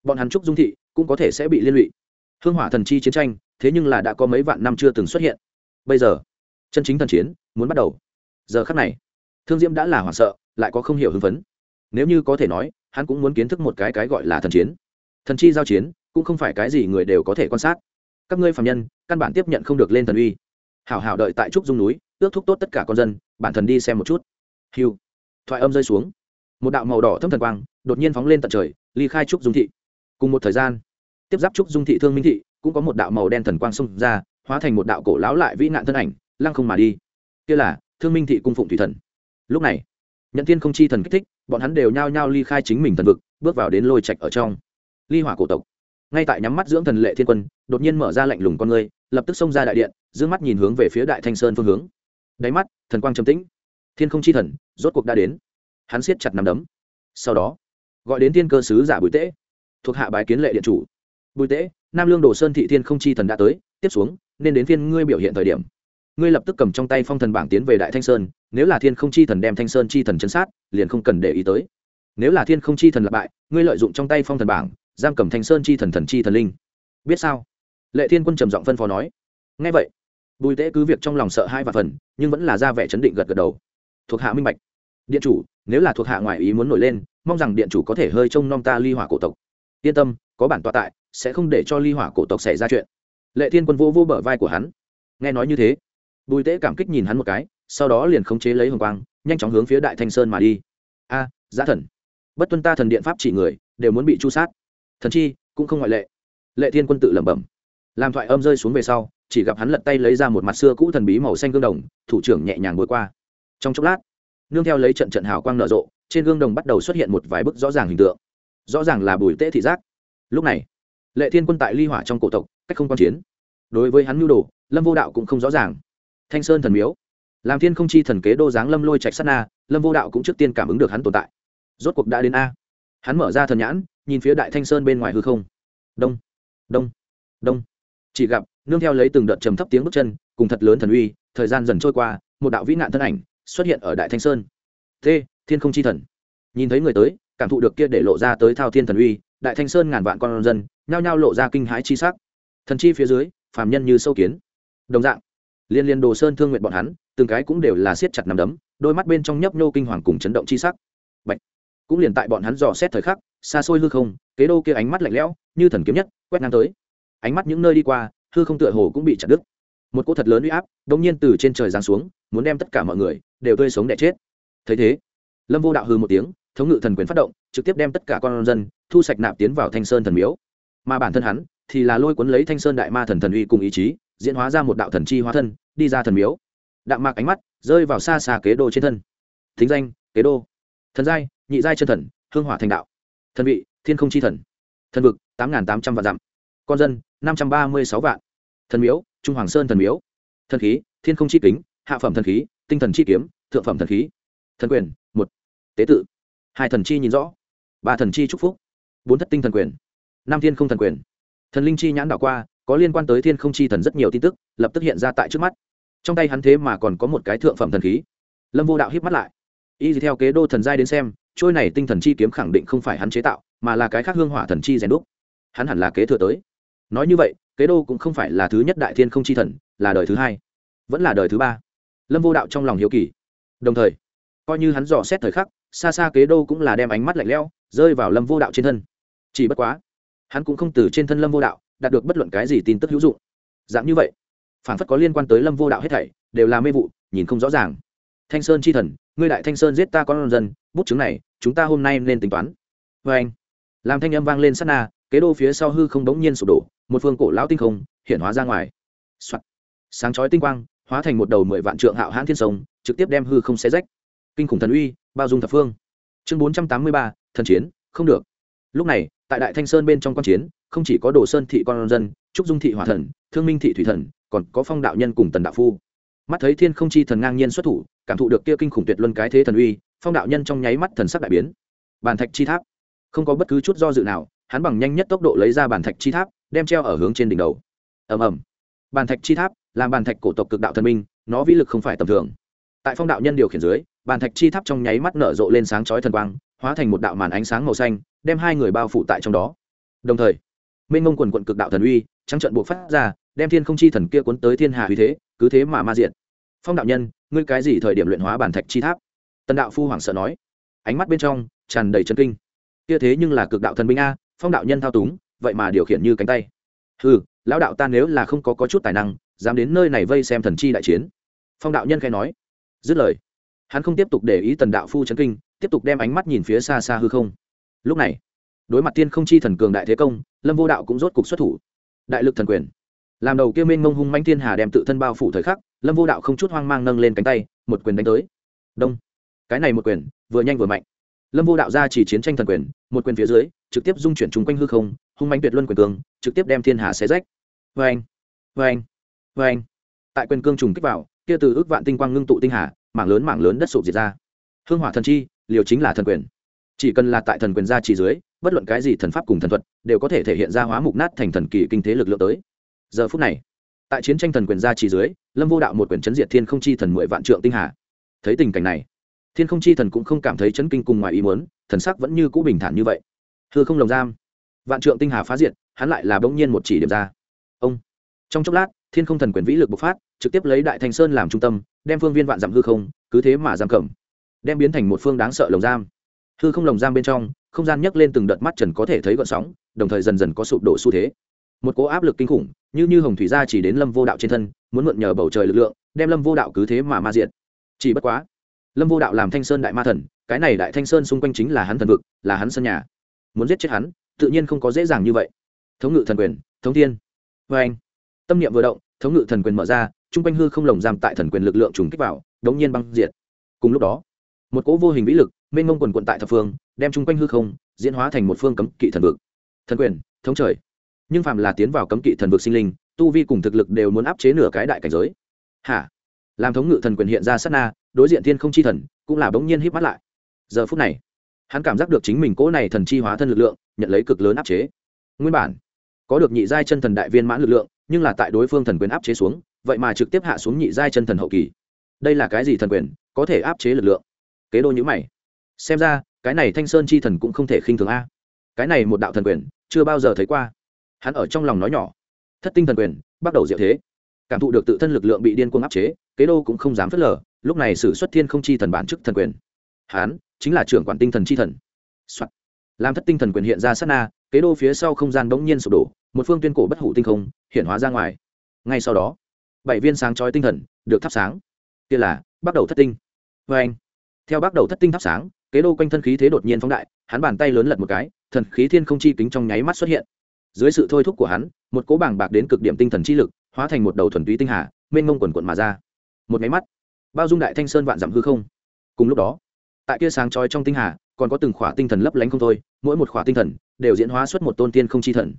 bọn hắn trúc dung thị cũng có thể sẽ bị liên lụy. Hương hỏa thần chi chiến tranh, thế nhưng là đã có mấy vạn năm chưa từng xuất hiện. Bây giờ, chân chính thần chiến muốn bắt đầu. Giờ khắc này, thương diễm đã là hoảng sợ, lại có không hiểu hưng phấn. Nếu như có thể nói, hắn cũng muốn kiến thức một cái cái gọi là thần chiến. Thần chi giao chiến, cũng không phải cái gì người đều có thể quan sát. Các ngươi phạm nhân, căn bản tiếp nhận không được lên thần uy. Hảo hảo đợi tại trúc dung núi, ước thúc tốt tất cả con dân, bản thần đi xem một chút. Hiu thoại âm rơi xuống một đạo màu đỏ thâm thần quang đột nhiên phóng lên tận trời, ly khai trúc dung thị. Cùng một thời gian, tiếp giáp trúc dung thị thương minh thị cũng có một đạo màu đen thần quang xông ra, hóa thành một đạo cổ lão lại vĩ nạn thân ảnh, lăng không mà đi. Kia là thương minh thị cung phụng thủy thần. Lúc này nhận thiên không chi thần kích thích, bọn hắn đều nhao nhao ly khai chính mình thần vực, bước vào đến lôi trạch ở trong. Ly hỏa cổ tộc. Ngay tại nhắm mắt dưỡng thần lệ thiên quân, đột nhiên mở ra lạnh lùng con người lập tức xông ra đại điện giữ mắt nhìn hướng về phía đại thanh sơn phương hướng. Đáy mắt, thần quang trầm tĩnh. Thiên không chi thần, rốt cuộc đã đến hắn siết chặt nắm đấm. Sau đó, gọi đến thiên cơ sứ giả bùi tễ, thuộc hạ bái kiến lệ điện chủ. Bùi tễ, nam lương đồ sơn thị thiên không chi thần đã tới, tiếp xuống, nên đến phiên ngươi biểu hiện thời điểm. Ngươi lập tức cầm trong tay phong thần bảng tiến về đại thanh sơn, nếu là thiên không chi thần đem thanh sơn chi thần chấn sát, liền không cần để ý tới. Nếu là thiên không chi thần lập bại, ngươi lợi dụng trong tay phong thần bảng, giam cầm thanh sơn chi thần thần chi thần linh. Biết sao? Lệ thiên quân trầm giọng phân phó nói. Ngay vậy, bùi tễ cứ việc trong lòng sợ hai và phần, nhưng vẫn là ra vẻ chấn định gật gật đầu. Thuộc hạ minh bạch điện chủ nếu là thuộc hạ ngoại ý muốn nổi lên mong rằng điện chủ có thể hơi trông nom ta ly hỏa cổ tộc. Yên tâm có bản tọa tại sẽ không để cho ly hỏa cổ tộc xảy ra chuyện. Lệ thiên quân vô vô bờ vai của hắn. Nghe nói như thế bùi tễ cảm kích nhìn hắn một cái sau đó liền khống chế lấy hồng quang nhanh chóng hướng phía đại thanh sơn mà đi. A à, giá thần. Bất tuân ta thần điện pháp chỉ người đều muốn bị chu sát. Thần chi cũng không ngoại lệ. Lệ thiên quân tự lẩm bẩm. Làm thoại âm rơi xuống về sau chỉ gặp hắn lật tay lấy ra một mặt xưa cũ thần bí màu xanh gương đồng thủ trưởng nhẹ nhàng bôi qua. Trong chốc lát nương theo lấy trận trận hào quang nở rộ, trên gương đồng bắt đầu xuất hiện một vài bức rõ ràng hình tượng. Rõ ràng là bùi tễ thị giác. Lúc này, lệ thiên quân tại ly hỏa trong cổ tộc, cách không quan chiến. Đối với hắn nhu đồ, lâm vô đạo cũng không rõ ràng. Thanh sơn thần miếu. Làm thiên không chi thần kế đô giáng lâm lôi trạch sát na, lâm vô đạo cũng trước tiên cảm ứng được hắn tồn tại. Rốt cuộc đã đến a. Hắn mở ra thần nhãn, nhìn phía đại thanh sơn bên ngoài hư không. Đông đông đông. Chỉ gặp, nương theo lấy từng đợt trầm thấp tiếng bước chân, cùng thật lớn thần uy, thời gian dần trôi qua, một đạo vĩ nạn thân ảnh xuất hiện ở đại thanh sơn. T, thiên không chi thần. Nhìn thấy người tới, cảm thụ được kia để lộ ra tới thao thiên thần uy, đại thanh sơn ngàn vạn con dân, nhao nhao lộ ra kinh hãi chi sắc. Thần chi phía dưới, phàm nhân như sâu kiến. Đồng dạng, liên liên đồ sơn thương nguyện bọn hắn, từng cái cũng đều là siết chặt nằm đấm, đôi mắt bên trong nhấp nhô kinh hoàng cùng chấn động chi sắc. Bạch. cũng liền tại bọn hắn dò xét thời khắc, xa xôi hư không, kế đô kia ánh mắt lạnh lẽo, như thần kiếm nhất, quét ngang tới. Ánh mắt những nơi đi qua, hư không tựa hồ cũng bị chặt đứt. Một cỗ thật lớn uy áp, đột nhiên từ trên trời giáng xuống muốn đem tất cả mọi người đều tươi sống đẻ chết. Thấy thế, lâm vô đạo hư một tiếng, thống ngự thần quyền phát động, trực tiếp đem tất cả con dân thu sạch nạp tiến vào thanh sơn thần miếu. Mà bản thân hắn thì là lôi cuốn lấy thanh sơn đại ma thần thần uy cùng ý chí, diễn hóa ra một đạo thần chi hóa thân, đi ra thần miếu. Đạm mạc ánh mắt rơi vào xa xa kế đô trên thân. Thính danh, kế đô. Thần giai, nhị giai chân thần, hương hỏa thành đạo. Thần vị, thiên không chi thần. Thần vực, tám nghìn tám trăm vạn dặm. Con dân, năm trăm ba mươi sáu vạn. Thần miếu, trung hoàng sơn thần miếu. Thần khí, thiên không chi kính hạ phẩm thần khí, tinh thần chi kiếm, thượng phẩm thần khí. Thần quyền, một. Tế tự. Hai thần chi nhìn rõ. Ba thần chi chúc phúc. Bốn thất tinh thần quyền. Năm thiên không thần quyền. Thần linh chi nhãn đảo qua, có liên quan tới thiên không chi thần rất nhiều tin tức, lập tức hiện ra tại trước mắt. Trong tay hắn thế mà còn có một cái thượng phẩm thần khí. Lâm vô đạo hiếp mắt lại. Y theo kế đô thần giai đến xem, trôi này tinh thần chi kiếm khẳng định không phải hắn chế tạo, mà là cái khác hương hỏa thần chi rèn đúc. Hắn hẳn là kế thừa tới. Nói như vậy, kế đô cũng không phải là thứ nhất đại thiên không chi thần, là đời thứ hai. Vẫn là đời thứ ba lâm vô đạo trong lòng hiếu kỳ. Đồng thời, coi như hắn dò xét thời khắc, xa xa kế đô cũng là đem ánh mắt lạnh lẽo rơi vào lâm vô đạo trên thân. Chỉ bất quá, hắn cũng không từ trên thân lâm vô đạo đạt được bất luận cái gì tin tức hữu dụng. Dạng như vậy phản phất có liên quan tới lâm vô đạo hết thảy, đều là mê vụ, nhìn không rõ ràng. Thanh sơn chi thần, ngươi đại thanh sơn giết ta con dân, bút chứng này, chúng ta hôm nay nên tính toán. Vê anh, làm thanh âm vang lên sát na, kế đô phía sau hư không đống nhiên sụp đổ, một phương cổ lão tinh không, hiện hóa ra ngoài、Soạn. sáng chói tinh quang hóa thành một đầu mười vạn trượng hạo hãn thiên sông, trực tiếp đem hư không xé rách. Kinh khủng thần uy, bao dung thập phương. Chương bốn trăm tám mươi ba, thần chiến, không được. Lúc này, tại đại thanh sơn bên trong quan chiến, không chỉ có đồ sơn thị con dân, trúc dung thị hòa thần, thương minh thị thủy thần, còn có phong đạo nhân cùng tần đạo phu. Mắt thấy thiên không chi thần ngang nhiên xuất thủ, cảm thụ được kia kinh khủng tuyệt luân cái thế thần uy, phong đạo nhân trong nháy mắt thần sắc đại biến. Bàn thạch chi tháp. Không có bất cứ chút do dự nào, hắn bằng nhanh nhất tốc độ lấy ra bàn thạch chi tháp, đem treo ở hướng trên đỉnh đầu. Ầm ầm. Bàn thạch chi tháp làm bàn thạch cổ tộc cực đạo thần minh nó vĩ lực không phải tầm thường. Tại phong đạo nhân điều khiển dưới bàn thạch chi tháp trong nháy mắt nở rộ lên sáng chói thần quang hóa thành một đạo màn ánh sáng màu xanh đem hai người bao phủ tại trong đó. Đồng thời mênh mông quần quận cực đạo thần uy trắng trận buộc phát ra đem thiên không chi thần kia cuốn tới thiên hạ uy thế cứ thế mà ma diện phong đạo nhân ngươi cái gì thời điểm luyện hóa bản thạch chi tháp? Tần đạo phu hoảng sợ nói. Ánh mắt bên trong tràn đầy chân kinh. Kia thế nhưng là cực đạo thần binh a phong đạo nhân thao túng vậy mà điều khiển như cánh tay. Ừ lão đạo ta nếu là không có, có chút tài năng dám đến nơi này vây xem thần chi đại chiến. Phong đạo nhân khai nói. Dứt lời hắn không tiếp tục để ý tần đạo phu chấn kinh tiếp tục đem ánh mắt nhìn phía xa xa hư không. Lúc này đối mặt tiên không chi thần cường đại thế công lâm vô đạo cũng rốt cục xuất thủ. Đại lực thần quyền. Làm đầu kia minh mông hung manh thiên hà đem tự thân bao phủ thời khắc lâm vô đạo không chút hoang mang nâng lên cánh tay một quyền đánh tới. Đông. Cái này một quyền vừa nhanh vừa mạnh. Lâm vô đạo ra chỉ chiến tranh thần quyền một quyền phía dưới trực tiếp dung chuyển chung quanh hư không hung manh tuyệt luân quyền cường, trực tiếp đem thiên hà xé rách. Vê anh vê anh vê anh. Tại quyền cương trùng kích vào, kia từ ước vạn tinh quang ngưng tụ tinh hà, mảng lớn mảng lớn đất sụp diệt ra. Hương hỏa thần chi, liều chính là thần quyền. Chỉ cần là tại thần quyền gia chỉ dưới, bất luận cái gì thần pháp cùng thần thuật, đều có thể thể hiện ra hóa mục nát thành thần kỳ kinh thế lực lượng tới. Giờ phút này, tại chiến tranh thần quyền gia chỉ dưới, lâm vô đạo một quyền chấn diệt thiên không chi thần mười vạn trượng tinh hà. Thấy tình cảnh này, thiên không chi thần cũng không cảm thấy chấn kinh cùng ngoài ý muốn, thần sắc vẫn như cũ bình thản như vậy. Hư không lồng giam, vạn trượng tinh hà phá diệt, hắn lại là bỗng nhiên một chỉ điểm ra. Ông, trong chốc lát thiên không thần quyền vĩ lực bộc phát, trực tiếp lấy đại thanh sơn làm trung tâm, đem phương viên vạn dặm hư không, cứ thế mà giam cầm. Đem biến thành một phương đáng sợ lồng giam. Hư không lồng giam bên trong, không gian nhấc lên từng đợt mắt trần có thể thấy gọn sóng, đồng thời dần dần có sụp đổ xu thế. Một cỗ áp lực kinh khủng, như như hồng thủy gia chỉ đến lâm vô đạo trên thân, muốn mượn nhờ bầu trời lực lượng, đem lâm vô đạo cứ thế mà ma diệt. Chỉ bất quá, lâm vô đạo làm thanh sơn đại ma thần, cái này đại thanh sơn xung quanh chính là hắn thần vực, là hắn sân nhà. Muốn giết chết hắn, tự nhiên không có dễ dàng như vậy. Thống ngự thần quyền, thống thiên. Vê anh. Tâm niệm vừa động thống ngự thần quyền mở ra, chung quanh hư không lồng giam tại thần quyền lực lượng trùng kích vào, đống nhiên băng diệt. Cùng lúc đó, một cỗ vô hình vĩ lực, mênh mông quần quận tại thập phương, đem chung quanh hư không diễn hóa thành một phương cấm kỵ thần vực. Thần quyền, thống trời. Nhưng phàm là tiến vào cấm kỵ thần vực sinh linh, tu vi cùng thực lực đều muốn áp chế nửa cái đại cảnh giới. Hả? Làm thống ngự thần quyền hiện ra sát na, đối diện thiên không chi thần, cũng là bỗng nhiên híp mắt lại. Giờ phút này, hắn cảm giác được chính mình cỗ này thần chi hóa thân lực lượng, nhận lấy cực lớn áp chế. Nguyên bản, có được nhị giai chân thần đại viên mãn lực lượng nhưng là tại đối phương thần quyền áp chế xuống, vậy mà trực tiếp hạ xuống nhị giai chân thần hậu kỳ. Đây là cái gì thần quyền, có thể áp chế lực lượng? Kế đô nhữ mày. Xem ra, cái này thanh sơn chi thần cũng không thể khinh thường a. Cái này một đạo thần quyền, chưa bao giờ thấy qua. Hắn ở trong lòng nói nhỏ. Thất tinh thần quyền, bắt đầu diệu thế. Cảm thụ được tự thân lực lượng bị điên cuồng áp chế, kế đô cũng không dám phớt lờ, lúc này sử xuất thiên không chi thần bản chức thần quyền. Hắn chính là trưởng quản tinh thần chi thần、Soạn. làm thất tinh thần quyền hiện ra sát na, kế đô phía sau không gian bỗng nhiên sụp đổ một phương tuyên cổ bất hủ tinh không, hiện hóa ra ngoài. Ngay sau đó, bảy viên sáng chói tinh thần được thắp sáng. Kia là bắt đầu thất tinh. Vê anh, theo bắt đầu thất tinh thắp sáng, kế đô quanh thân khí thế đột nhiên phóng đại, hắn bàn tay lớn lật một cái, thần khí thiên không chi kính trong nháy mắt xuất hiện. Dưới sự thôi thúc của hắn, một cố bảng bạc đến cực điểm tinh thần chi lực, hóa thành một đầu thuần túy tinh hà, mênh mông quần quận mà ra. Một máy mắt, bao dung đại thanh sơn vạn dặm hư không. Cùng lúc đó, tại kia sáng trói trong tinh hà, còn có từng khỏa tinh thần lấp lánh không thôi, mỗi một khỏa tinh thần đều diễn hóa xuất một tôn tiên không chi thần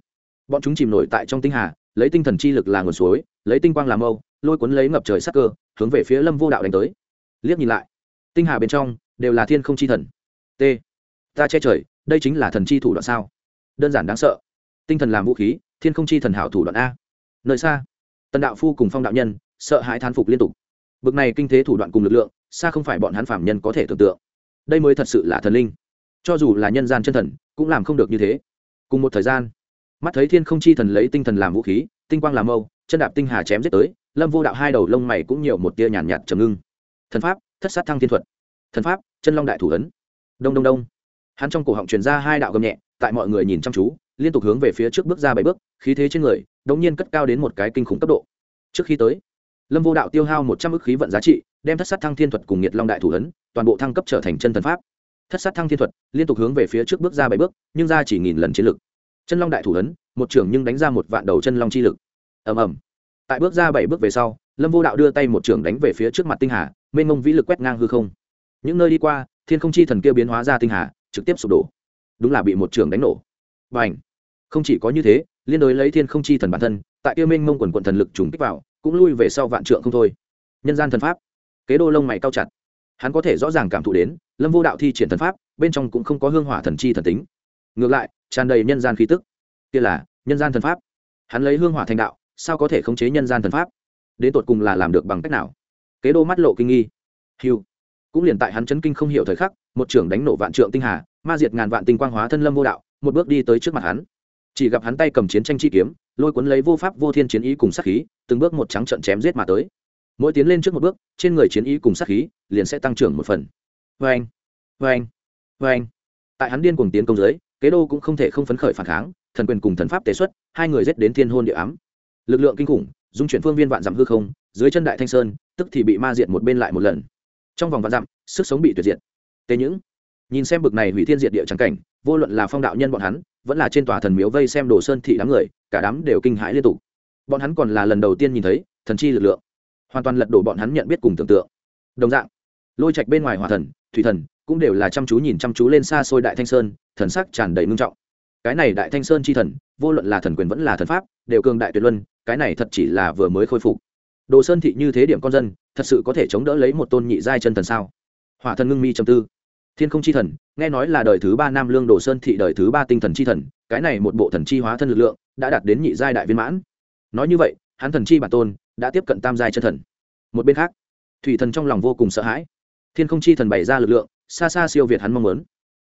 bọn chúng chìm nổi tại trong tinh hà, lấy tinh thần chi lực là nguồn suối, lấy tinh quang làm mâu, lôi cuốn lấy ngập trời sắc cơ, hướng về phía lâm vô đạo đánh tới. Liếc nhìn lại, tinh hà bên trong đều là thiên không chi thần. T. Ta che trời, đây chính là thần chi thủ đoạn sao? Đơn giản đáng sợ. Tinh thần làm vũ khí, thiên không chi thần hảo thủ đoạn a. Nơi xa, tần đạo phu cùng phong đạo nhân sợ hãi thán phục liên tục. Bực này kinh thế thủ đoạn cùng lực lượng, xa không phải bọn hắn phạm nhân có thể tưởng tượng. Đây mới thật sự là thần linh. Cho dù là nhân gian chân thần, cũng làm không được như thế. Cùng một thời gian mắt thấy thiên không chi thần lấy tinh thần làm vũ khí, tinh quang làm mâu, chân đạp tinh hà chém giết tới, lâm vô đạo hai đầu lông mày cũng nhiều một tia nhàn nhạt trầm ngưng. Thần pháp, thất sát thăng thiên thuật. Thần pháp, chân long đại thủ ấn. Đông đông đông. Hắn trong cổ họng truyền ra hai đạo gầm nhẹ, tại mọi người nhìn chăm chú, liên tục hướng về phía trước bước ra bảy bước, khí thế trên người đống nhiên cất cao đến một cái kinh khủng cấp độ. Trước khi tới, lâm vô đạo tiêu hao một trăm ức khí vận giá trị, đem thất sát thăng thiên thuật cùng nhiệt long đại thủ ấn, toàn bộ thăng cấp trở thành chân thần pháp. Thất sát thăng thiên thuật, liên tục hướng về phía trước bước ra bảy bước, nhưng ra chỉ nghìn lần chiến lực chân long đại thủ ấn một trưởng nhưng đánh ra một vạn đầu chân long chi lực. Ầm ầm. Tại bước ra bảy bước về sau, lâm vô đạo đưa tay một trưởng đánh về phía trước mặt tinh hà, mênh mông vĩ lực quét ngang hư không. Những nơi đi qua, thiên không chi thần kia biến hóa ra tinh hà, trực tiếp sụp đổ. Đúng là bị một trưởng đánh nổ. Và ảnh không chỉ có như thế, liên đối lấy thiên không chi thần bản thân, tại kia mênh mông quần quận thần lực trùng kích vào, cũng lui về sau vạn trượng không thôi. Nhân gian thần pháp. Kế đô lông mày cao chặt. Hắn có thể rõ ràng cảm thụ đến, lâm vô đạo thi triển thần pháp, bên trong cũng không có hương hỏa thần chi thần tính. Ngược lại tràn đầy nhân gian khí tức. Kia là, nhân gian thần pháp. Hắn lấy hương hỏa thành đạo, sao có thể khống chế nhân gian thần pháp? Đến tột cùng là làm được bằng cách nào? Kế đô mắt lộ kinh nghi. Hiu cũng liền tại hắn chấn kinh không hiểu thời khắc, một trưởng đánh nổ vạn trượng tinh hà, ma diệt ngàn vạn tinh quang hóa thân lâm vô đạo, một bước đi tới trước mặt hắn. Chỉ gặp hắn tay cầm chiến tranh chi kiếm, lôi cuốn lấy vô pháp vô thiên chiến ý cùng sát khí, từng bước một trắng trận chém giết mà tới. Mỗi tiến lên trước một bước, trên người chiến ý cùng sát khí liền sẽ tăng trưởng một phần. Vê anh vê anh vê anh tại hắn điên cuồng tiến công giới kế đô cũng không thể không phấn khởi phản kháng, thần quyền cùng thần pháp tế xuất, hai người giết đến thiên hôn địa ám. Lực lượng kinh khủng, dung chuyển phương viên vạn dặm hư không, dưới chân đại thanh sơn, tức thì bị ma diệt một bên lại một lần. Trong vòng vạn dặm, sức sống bị tuyệt diệt. Tế những nhìn xem bực này hủy thiên diệt địa trắng cảnh, vô luận là phong đạo nhân bọn hắn, vẫn là trên tòa thần miếu vây xem đồ sơn thị đám người, cả đám đều kinh hãi liên tục. Bọn hắn còn là lần đầu tiên nhìn thấy, thần chi lực lượng. Hoàn toàn lật đổ bọn hắn nhận biết cùng tưởng tượng. Đồng dạng, lôi trạch bên ngoài hỏa thần, thủy thần, cũng đều là chăm chú nhìn chăm chú lên xa xôi đại thanh sơn thần sắc tràn đầy ngưng trọng. Cái này đại thanh sơn chi thần, vô luận là thần quyền vẫn là thần pháp, đều cường đại tuyệt luân, cái này thật chỉ là vừa mới khôi phục. Đồ sơn thị như thế điểm con dân, thật sự có thể chống đỡ lấy một tôn nhị giai chân thần sao? Hỏa thần ngưng mi trầm tư. Thiên không chi thần, nghe nói là đời thứ ba nam lương đồ sơn thị đời thứ ba tinh thần chi thần, cái này một bộ thần chi hóa thân lực lượng, đã đạt đến nhị giai đại viên mãn. Nói như vậy, hắn thần chi bản tôn, đã tiếp cận tam giai chân thần. Một bên khác, thủy thần trong lòng vô cùng sợ hãi. Thiên không chi thần bày ra lực lượng, xa xa siêu việt hắn mong muốn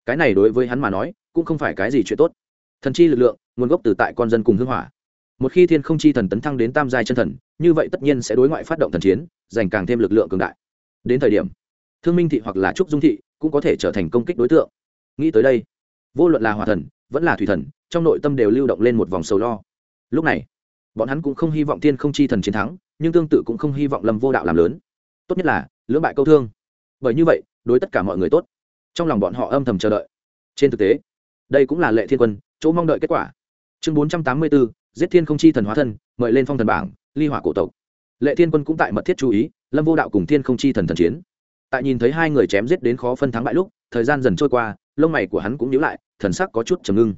cái này đối với hắn mà nói, cũng không phải cái gì chuyện tốt. Thần chi lực lượng, nguồn gốc từ tại con dân cùng hưng hỏa. Một khi thiên không chi thần tấn thăng đến tam giai chân thần, như vậy tất nhiên sẽ đối ngoại phát động thần chiến dành càng thêm lực lượng cường đại. Đến thời điểm, thương minh thị hoặc là trúc dung thị cũng có thể trở thành công kích đối tượng. Nghĩ tới đây, vô luận là hòa thần, vẫn là thủy thần, trong nội tâm đều lưu động lên một vòng sầu lo. Lúc này, bọn hắn cũng không hy vọng thiên không chi thần chiến thắng, nhưng tương tự cũng không hy vọng lâm vô đạo làm lớn. Tốt nhất là, lưỡng bại câu thương. Bởi như vậy, đối tất cả mọi người tốt trong lòng bọn họ âm thầm chờ đợi. Trên thực tế, đây cũng là lệ thiên quân, chỗ mong đợi kết quả. Chương bốn trăm tám mươi bốn giết thiên không chi thần hóa thân, mời lên phong thần bảng, ly hỏa cổ tộc. Lệ thiên quân cũng tại mật thiết chú ý, lâm vô đạo cùng thiên không chi thần thần chiến. Tại nhìn thấy hai người chém giết đến khó phân thắng bại lúc, thời gian dần trôi qua, lông mày của hắn cũng nhíu lại, thần sắc có chút trầm ngưng.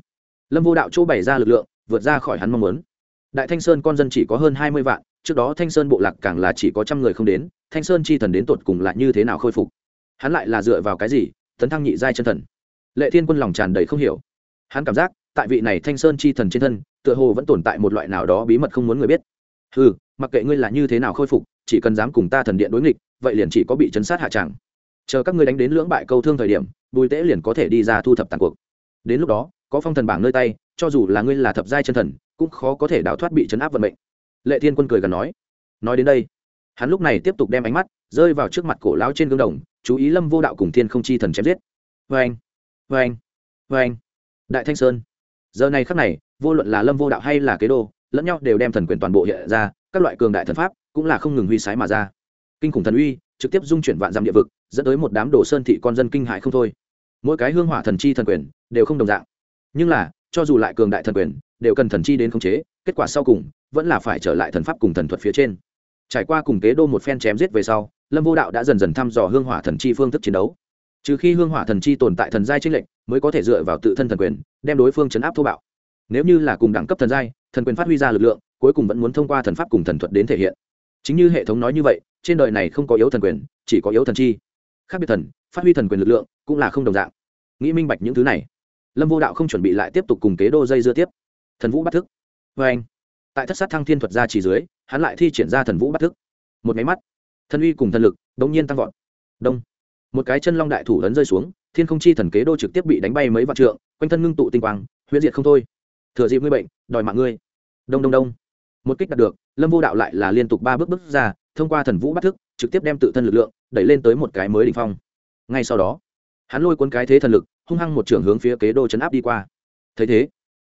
Lâm vô đạo chỗ bày ra lực lượng, vượt ra khỏi hắn mong muốn. Đại thanh sơn con dân chỉ có hơn hai mươi vạn, trước đó thanh sơn bộ lạc càng là chỉ có trăm người không đến, thanh sơn chi thần đến tột cùng là như thế nào khôi phục? Hắn lại là dựa vào cái gì tấn thăng nhị giai chân thần. Lệ thiên quân lòng tràn đầy không hiểu. Hắn cảm giác, tại vị này thanh sơn chi thần trên thân, tựa hồ vẫn tồn tại một loại nào đó bí mật không muốn người biết. Ừ mặc kệ ngươi là như thế nào khôi phục, chỉ cần dám cùng ta thần điện đối nghịch, vậy liền chỉ có bị chấn sát hạ tràng chờ các ngươi đánh đến lưỡng bại câu thương thời điểm, bùi tễ liền có thể đi ra thu thập tàn cuộc. Đến lúc đó, có phong thần bảng nơi tay, cho dù là ngươi là thập giai chân thần, cũng khó có thể đào thoát bị chấn áp vận mệnh. Lệ thiên quân cười gần nói. Nói đến đây, hắn lúc này tiếp tục đem ánh mắt rơi vào trước mặt cổ lão trên gương đồng, chú ý lâm vô đạo cùng thiên không chi thần chém giết. Vê anh vê anh vê anh đại thanh sơn. Giờ này khắc này, vô luận là lâm vô đạo hay là kế đô, lẫn nhau đều đem thần quyền toàn bộ hiện ra, các loại cường đại thần pháp cũng là không ngừng huy sái mà ra. Kinh khủng thần uy, trực tiếp dung chuyển vạn dặm địa vực, dẫn tới một đám đồ sơn thị con dân kinh hại không thôi. Mỗi cái hương hỏa thần chi thần quyền đều không đồng dạng. Nhưng là, cho dù lại cường đại thần quyền, đều cần thần chi đến khống chế, kết quả sau cùng vẫn là phải trở lại thần pháp cùng thần thuật phía trên. Trải qua cùng kế đô một phen chém giết về sau lâm vô đạo đã dần dần thăm dò hương hỏa thần chi phương thức chiến đấu. Trừ khi hương hỏa thần chi tồn tại thần giai trích lệnh mới có thể dựa vào tự thân thần quyền, đem đối phương chấn áp thô bạo. Nếu như là cùng đẳng cấp thần giai, thần quyền phát huy ra lực lượng, cuối cùng vẫn muốn thông qua thần pháp cùng thần thuật đến thể hiện. Chính như hệ thống nói như vậy, trên đời này không có yếu thần quyền, chỉ có yếu thần chi. Khác biệt thần, phát huy thần quyền lực lượng, cũng là không đồng dạng. Nghĩ minh bạch những thứ này, lâm vô đạo không chuẩn bị lại tiếp tục cùng kế đô dây dưa tiếp. Thần vũ bắt thức. Vê anh tại thất sát thăng thiên thuật ra chỉ dưới, hắn lại thi triển ra thần vũ bắt thức. Một máy mắt thần uy cùng thần lực đống nhiên tăng vọt. Đông. Một cái chân long đại thủ ấn rơi xuống, thiên không chi thần kế đô trực tiếp bị đánh bay mấy vạn trượng, quanh thân ngưng tụ tinh quang, huyễn diệt không thôi. Thừa dịp ngươi bệnh, đòi mạng ngươi. Đông đông đông. Một kích đạt được, lâm vô đạo lại là liên tục ba bước bước ra, thông qua thần vũ bắt thức, trực tiếp đem tự thân lực lượng đẩy lên tới một cái mới đ ỉ n h phong. Ngay sau đó, hắn lôi cuốn cái thế thần lực, hung hăng một trưởng hướng phía kế đô chấn áp đi qua. Thấy thế,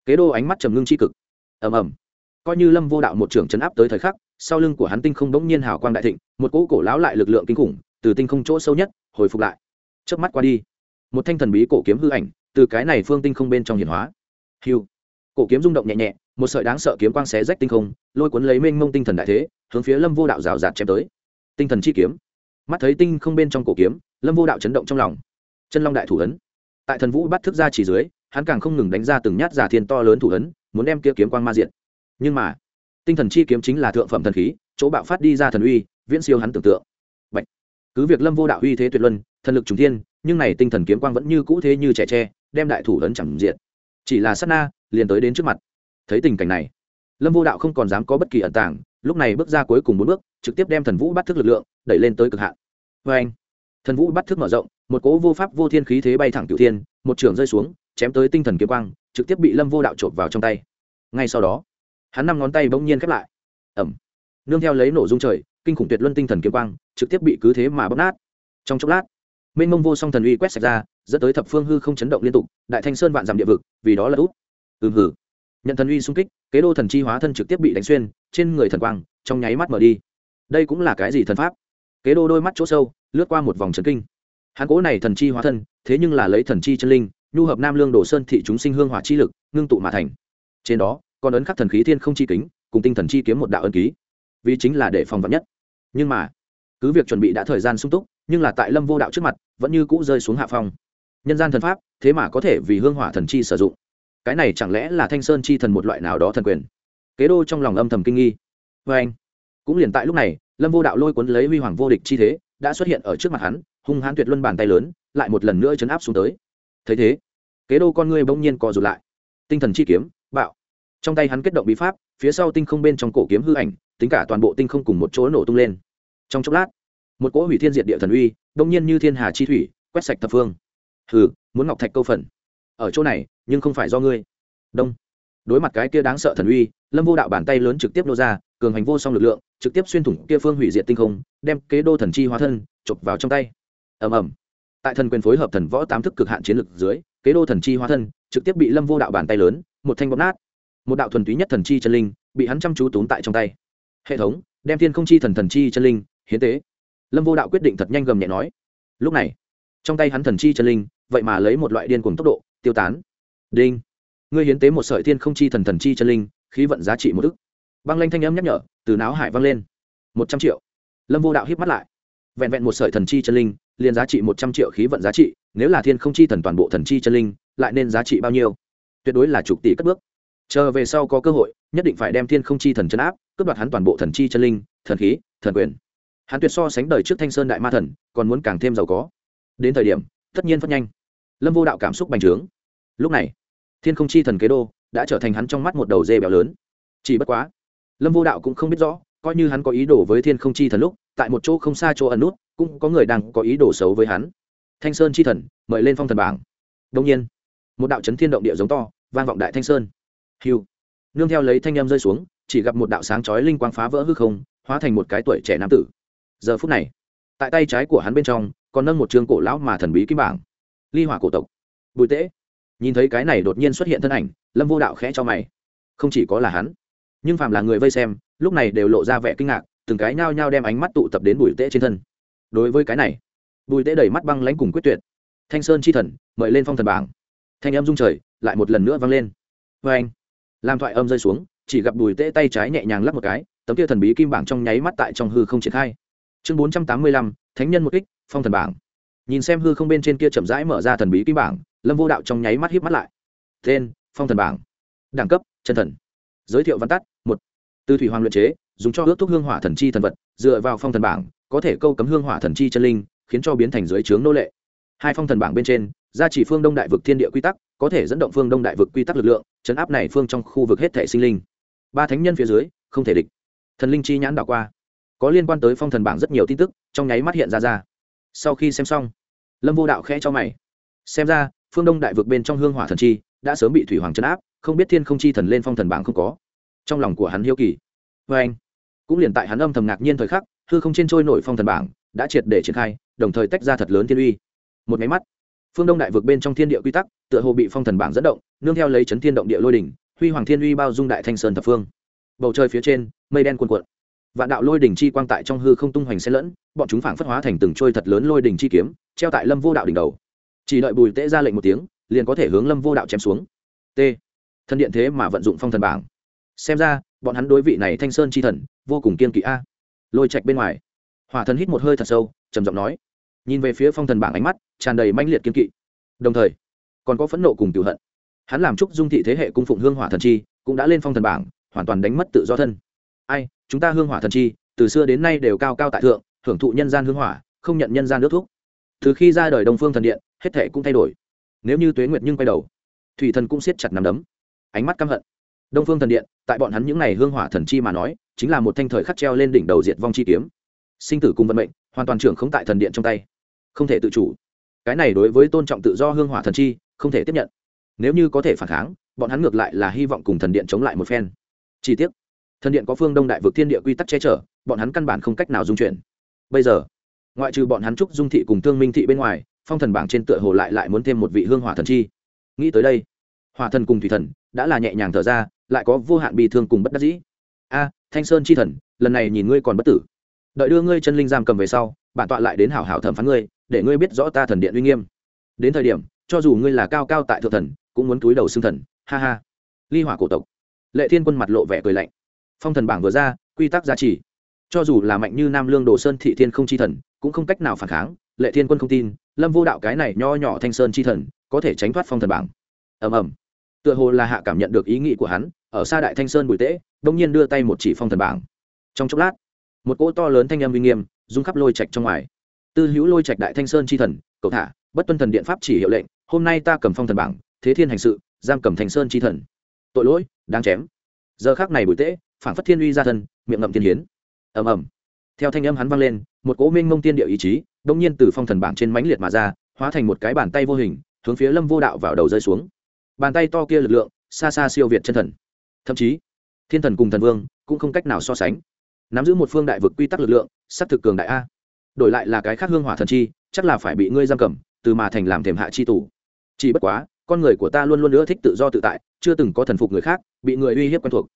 kế đô ánh mắt trầm ngưng c cực. Ầm ầm. Coi như lâm vô đạo một trưởng chấn áp tới thời khắc sau lưng của hắn tinh không bỗng nhiên hào quang đại thịnh, một cỗ cổ láo lại lực lượng kinh khủng, từ tinh không chỗ sâu nhất, hồi phục lại. Chớp mắt qua đi, một thanh thần bí cổ kiếm hư ảnh từ cái này phương tinh không bên trong hiển hóa. Hiu! Cổ kiếm rung động nhẹ nhẹ, một sợi đáng sợ kiếm quang xé rách tinh không, lôi cuốn lấy mênh mông tinh thần đại thế, hướng phía lâm vô đạo rào rạt chém tới. Tinh thần chi kiếm. Mắt thấy tinh không bên trong cổ kiếm, lâm vô đạo chấn động trong lòng. Chân long đại thủ ấn. Tại thần vũ bắt thức ra chỉ dưới, hắn càng không ngừng đánh ra từng nhát giả thiên to lớn thủ ấn, muốn đem kia kiếm quang ma diện nhưng mà tinh thần chi kiếm chính là thượng phẩm thần khí, chỗ bạo phát đi ra thần uy, viễn siêu hắn tưởng tượng. Bạch. cứ việc lâm vô đạo uy thế tuyệt luân, thần lực trùng thiên, nhưng này tinh thần kiếm quang vẫn như cũ thế như trẻ tre, đem đại thủ lớn chẳng diện. Chỉ là sát na, liền tới đến trước mặt. Thấy tình cảnh này, lâm vô đạo không còn dám có bất kỳ ẩn tàng, lúc này bước ra cuối cùng bốn bước, trực tiếp đem thần vũ bắt thức lực lượng, đẩy lên tới cực hạn. Vê anh, thần vũ bắt thức mở rộng, một cỗ vô pháp vô thiên khí thế bay thẳng cửu thiên, một trường rơi xuống, chém tới tinh thần kiếm quang, trực tiếp bị lâm vô đạo trộp vào trong tay. Ngay sau đó hắn năm ngón tay bỗng nhiên khép lại. Ẩm nương theo lấy nổ dung trời, kinh khủng tuyệt luân tinh thần kiếm quang, trực tiếp bị cứ thế mà bóc nát. Trong chốc lát, mênh mông vô song thần uy quét sạch ra, dẫn tới thập phương hư không chấn động liên tục, đại thanh sơn vạn dặm địa vực, vì đó là út. Ừm hử nhận thần uy xung kích, kế đô thần chi hóa thân trực tiếp bị đánh xuyên, trên người thần quang, trong nháy mắt mở đi. Đây cũng là cái gì thần pháp? Kế đô đôi mắt chỗ sâu, lướt qua một vòng trấn kinh. Hắn cố này thần chi hóa thân, thế nhưng là lấy thần chi chân linh, nhu hợp nam lương đồ sơn thị chúng sinh hương hỏa chi lực, ngưng tụ mà thành. Trên đó còn ấn khắc thần khí thiên không chi kính, cùng tinh thần chi kiếm một đạo ân ký. Vì chính là để phòng vật nhất. Nhưng mà, cứ việc chuẩn bị đã thời gian sung túc, nhưng là tại lâm vô đạo trước mặt, vẫn như cũ rơi xuống hạ phong. Nhân gian thần pháp, thế mà có thể vì hương hỏa thần chi sử dụng. Cái này chẳng lẽ là thanh sơn chi thần một loại nào đó thần quyền? Kế đô trong lòng âm thầm kinh nghi. Vê anh, cũng liền tại lúc này, lâm vô đạo lôi cuốn lấy huy hoàng vô địch chi thế, đã xuất hiện ở trước mặt hắn, hung hãn tuyệt luân bàn tay lớn, lại một lần nữa chấn áp xuống tới. Thấy thế, kế đô con ngươi bỗng nhiên co rụt lại. Tinh thần chi kiếm, bạo trong tay hắn kết động bí pháp, phía sau tinh không bên trong cổ kiếm hư ảnh, tính cả toàn bộ tinh không cùng một chỗ nổ tung lên. Trong chốc lát, một cỗ hủy thiên diệt địa thần uy, đông nhiên như thiên hà chi thủy, quét sạch thập phương. Hừ, muốn ngọc thạch câu phần. Ở chỗ này, nhưng không phải do ngươi. Đông. Đối mặt cái kia đáng sợ thần uy, lâm vô đạo bàn tay lớn trực tiếp nô ra, cường hành vô song lực lượng, trực tiếp xuyên thủng kia phương hủy diệt tinh không, đem kế đô thần chi hóa thân, chụp vào trong tay. Ầm ầm. Tại thần quyền phối hợp thần võ tám thức cực hạn chiến lực dưới, kế đô thần chi hóa thân, trực tiếp bị lâm vô đạo bàn tay lớn, một thanh bóp nát một đạo thuần túy nhất thần chi chân linh bị hắn chăm chú túm tại trong tay. Hệ thống, đem thiên không chi thần thần chi chân linh, hiến tế. Lâm vô đạo quyết định thật nhanh gầm nhẹ nói. Lúc này, trong tay hắn thần chi chân linh, vậy mà lấy một loại điên cùng tốc độ, tiêu tán. Đinh. Ngươi hiến tế một sợi thiên không chi thần thần chi chân linh, khí vận giá trị một ức. Băng lanh thanh âm nhắc nhở, từ não hải vang lên. Một trăm triệu. Lâm vô đạo hiếp mắt lại. Vẹn vẹn một sợi thần chi chân linh, liền giá trị một trăm triệu khí vận giá trị, nếu là thiên không chi thần toàn bộ thần chi chân linh, lại nên giá trị bao nhiêu? Tuyệt đối là chục tỷ cất bước chờ về sau có cơ hội, nhất định phải đem thiên không chi thần chân áp, cướp đoạt hắn toàn bộ thần chi chân linh, thần khí, thần quyền. Hắn tuyệt so sánh đời trước thanh sơn đại ma thần, còn muốn càng thêm giàu có. Đến thời điểm, tất nhiên phát nhanh. Lâm vô đạo cảm xúc bành trướng. Lúc này, thiên không chi thần kế đô đã trở thành hắn trong mắt một đầu dê béo lớn. Chỉ bất quá, lâm vô đạo cũng không biết rõ, coi như hắn có ý đồ với thiên không chi thần lúc, tại một chỗ không xa chỗ ẩn nút, cũng có người đang có ý đồ xấu với hắn. Thanh sơn chi thần, mời lên phong thần bảng. Đông nhiên, một đạo chấn thiên động địa giống to, vang vọng đại thanh sơn hiu. Nương theo lấy thanh em rơi xuống, chỉ gặp một đạo sáng chói linh quang phá vỡ hư không, hóa thành một cái tuổi trẻ nam tử. Giờ phút này, tại tay trái của hắn bên trong, còn nâng một trường cổ lão mà thần bí kim bảng. Ly hỏa cổ tộc. Bùi tễ. Nhìn thấy cái này đột nhiên xuất hiện thân ảnh, lâm vô đạo khẽ cho mày. Không chỉ có là hắn, nhưng phàm là người vây xem, lúc này đều lộ ra vẻ kinh ngạc, từng cái nhao nhao đem ánh mắt tụ tập đến bùi tễ trên thân. Đối với cái này, bùi tễ đầy mắt băng lãnh cùng quyết tuyệt. Thanh sơn chi thần, mời lên phong thần bảng. Thanh âm dung trời, lại một lần nữa vang lên. Vê anh làm thoại âm rơi xuống, chỉ gặp bùi tễ tay trái nhẹ nhàng lắp một cái, tấm kia thần bí kim bảng trong nháy mắt tại trong hư không triển khai. Chương bốn trăm tám mươi lăm, thánh nhân một kích, phong thần bảng. Nhìn xem hư không bên trên kia chậm rãi mở ra thần bí kim bảng, lâm vô đạo trong nháy mắt hiếp mắt lại. Tên, phong thần bảng. Đẳng cấp, chân thần. Giới thiệu văn tắt, một. Từ thủy hoàng luyện chế, dùng cho ước thuốc hương hỏa thần chi thần vật, dựa vào phong thần bảng, có thể câu cấm hương hỏa thần chi chân linh, khiến cho biến thành giới trướng nô lệ. Hai phong thần bảng bên trên gia chỉ phương đông đại vực thiên địa quy tắc, có thể dẫn động phương đông đại vực quy tắc lực lượng, chấn áp này phương trong khu vực hết thể sinh linh. Ba thánh nhân phía dưới, không thể địch. Thần linh chi nhãn đảo qua. Có liên quan tới phong thần bảng rất nhiều tin tức, trong nháy mắt hiện ra ra. Sau khi xem xong, lâm vô đạo khẽ cho mày. Xem ra, phương đông đại vực bên trong hương hỏa thần chi đã sớm bị thủy hoàng chấn áp, không biết thiên không chi thần lên phong thần bảng không có. Trong lòng của hắn hiếu kỳ. Vê anh, cũng liền tại hắn âm thầm ngạc nhiên thời khắc, hư không trên trôi nổi phong thần bảng đã triệt để triển khai, đồng thời tách ra thật lớn thiên uy. Một máy mắt phương đông đại vực bên trong thiên địa quy tắc, tựa hồ bị phong thần bảng dẫn động, nương theo lấy chấn thiên động địa lôi đỉnh, huy hoàng thiên uy bao dung đại thanh sơn thập phương. Bầu trời phía trên, mây đen cuồn cuộn. Vạn đạo lôi đỉnh chi quang tại trong hư không tung hoành xen lẫn, bọn chúng phảng phất hóa thành từng trôi thật lớn lôi đỉnh chi kiếm, treo tại lâm vô đạo đỉnh đầu. Chỉ đợi bùi tễ ra lệnh một tiếng, liền có thể hướng lâm vô đạo chém xuống. T. Thân điện thế mà vận dụng phong thần bảng. Xem ra, bọn hắn đối vị này thanh sơn chi thần, vô cùng kiên kỵ a. Lôi trạch bên ngoài. Hỏa thần hít một hơi thật sâu, trầm giọng nói nhìn về phía phong thần bảng ánh mắt, tràn đầy manh liệt kiên kỵ. Đồng thời, còn có phẫn nộ cùng cựu hận. Hắn làm chúc dung thị thế hệ cung phụng hương hỏa thần chi, cũng đã lên phong thần bảng, hoàn toàn đánh mất tự do thân. Ai, chúng ta hương hỏa thần chi, từ xưa đến nay đều cao cao tại thượng hưởng thụ nhân gian hương hỏa, không nhận nhân gian nước thuốc. Từ khi ra đời đông phương thần điện, hết thể cũng thay đổi. Nếu như tuế nguyệt nhưng quay đầu, thủy thần cũng siết chặt nằm đấm. Ánh mắt căm hận. Đông phương thần điện, tại bọn hắn những n à y hương hỏa thần chi mà nói, chính là một thanh thời khắc treo lên đỉnh đầu diệt vong chi kiếm. Sinh tử cùng vận mệnh, hoàn toàn trưởng không tại thần điện trong tay không thể tự chủ. Cái này đối với tôn trọng tự do hương hỏa thần chi, không thể tiếp nhận. Nếu như có thể phản kháng, bọn hắn ngược lại là hy vọng cùng thần điện chống lại một phen. Chi tiết. Thần điện có phương đông đại vực thiên địa quy tắc che chở, bọn hắn căn bản không cách nào dung chuyển. Bây giờ, ngoại trừ bọn hắn trúc dung thị cùng thương minh thị bên ngoài, phong thần bảng trên tựa hồ lại lại muốn thêm một vị hương hỏa thần chi. Nghĩ tới đây, hỏa thần cùng thủy thần đã là nhẹ nhàng thở ra, lại có vô hạn bị thương cùng bất đắc dĩ. A, thanh sơn chi thần, lần này nhìn ngươi còn bất tử. Đợi đưa ngươi chân linh giam cầm về sau, bản tọa lại đến hảo hảo thẩm phán ngươi để ngươi biết rõ ta thần điện uy nghiêm. Đến thời điểm, cho dù ngươi là cao cao tại thượng thần, cũng muốn túi đầu xương thần. Ha ha. Ly hỏa cổ tộc. Lệ thiên quân mặt lộ vẻ cười lạnh. Phong thần bảng vừa ra, quy tắc giá trị. Cho dù là mạnh như nam lương đồ sơn thị thiên không chi thần, cũng không cách nào phản kháng, lệ thiên quân không tin, lâm vô đạo cái này nho nhỏ thanh sơn chi thần, có thể tránh thoát phong thần bảng. Ầm ầm. Tựa hồ là hạ cảm nhận được ý nghĩ của hắn, ở xa đại thanh sơn bùi tễ đông nhiên đưa tay một chỉ phong thần bảng. Trong chốc lát, một cỗ to lớn thanh âm uy nghiêm, rung khắp lôi trạch trong ngoài tư hữu lôi trạch đại thanh sơn chi thần, cậu thả, bất tuân thần điện pháp chỉ hiệu lệnh, hôm nay ta cầm phong thần bảng, thế thiên hành sự, giam cầm thanh sơn chi thần. Tội lỗi, đáng chém. Giờ khác này bùi tễ phản phất thiên uy ra thân, miệng ngậm thiên hiến. Ầm ầm. Theo thanh âm hắn vang lên, một cỗ minh mông tiên địa ý chí đông nhiên từ phong thần bảng trên mãnh liệt mà ra, hóa thành một cái bàn tay vô hình, hướng phía lâm vô đạo vào đầu rơi xuống. Bàn tay to kia lực lượng, xa xa siêu việt chân thần. Thậm chí, thiên thần cùng thần vương cũng không cách nào so sánh. Nắm giữ một phương đại vực quy tắc lực lượng s á c thực cường đại a đổi lại là cái khác hương hỏa thần chi, chắc là phải bị ngươi giam cầm, từ mà thành làm thềm hạ chi tù. Chỉ bất quá, con người của ta luôn luôn nữa thích tự do tự tại, chưa từng có thần phục người khác, bị người uy hiếp quen thuộc.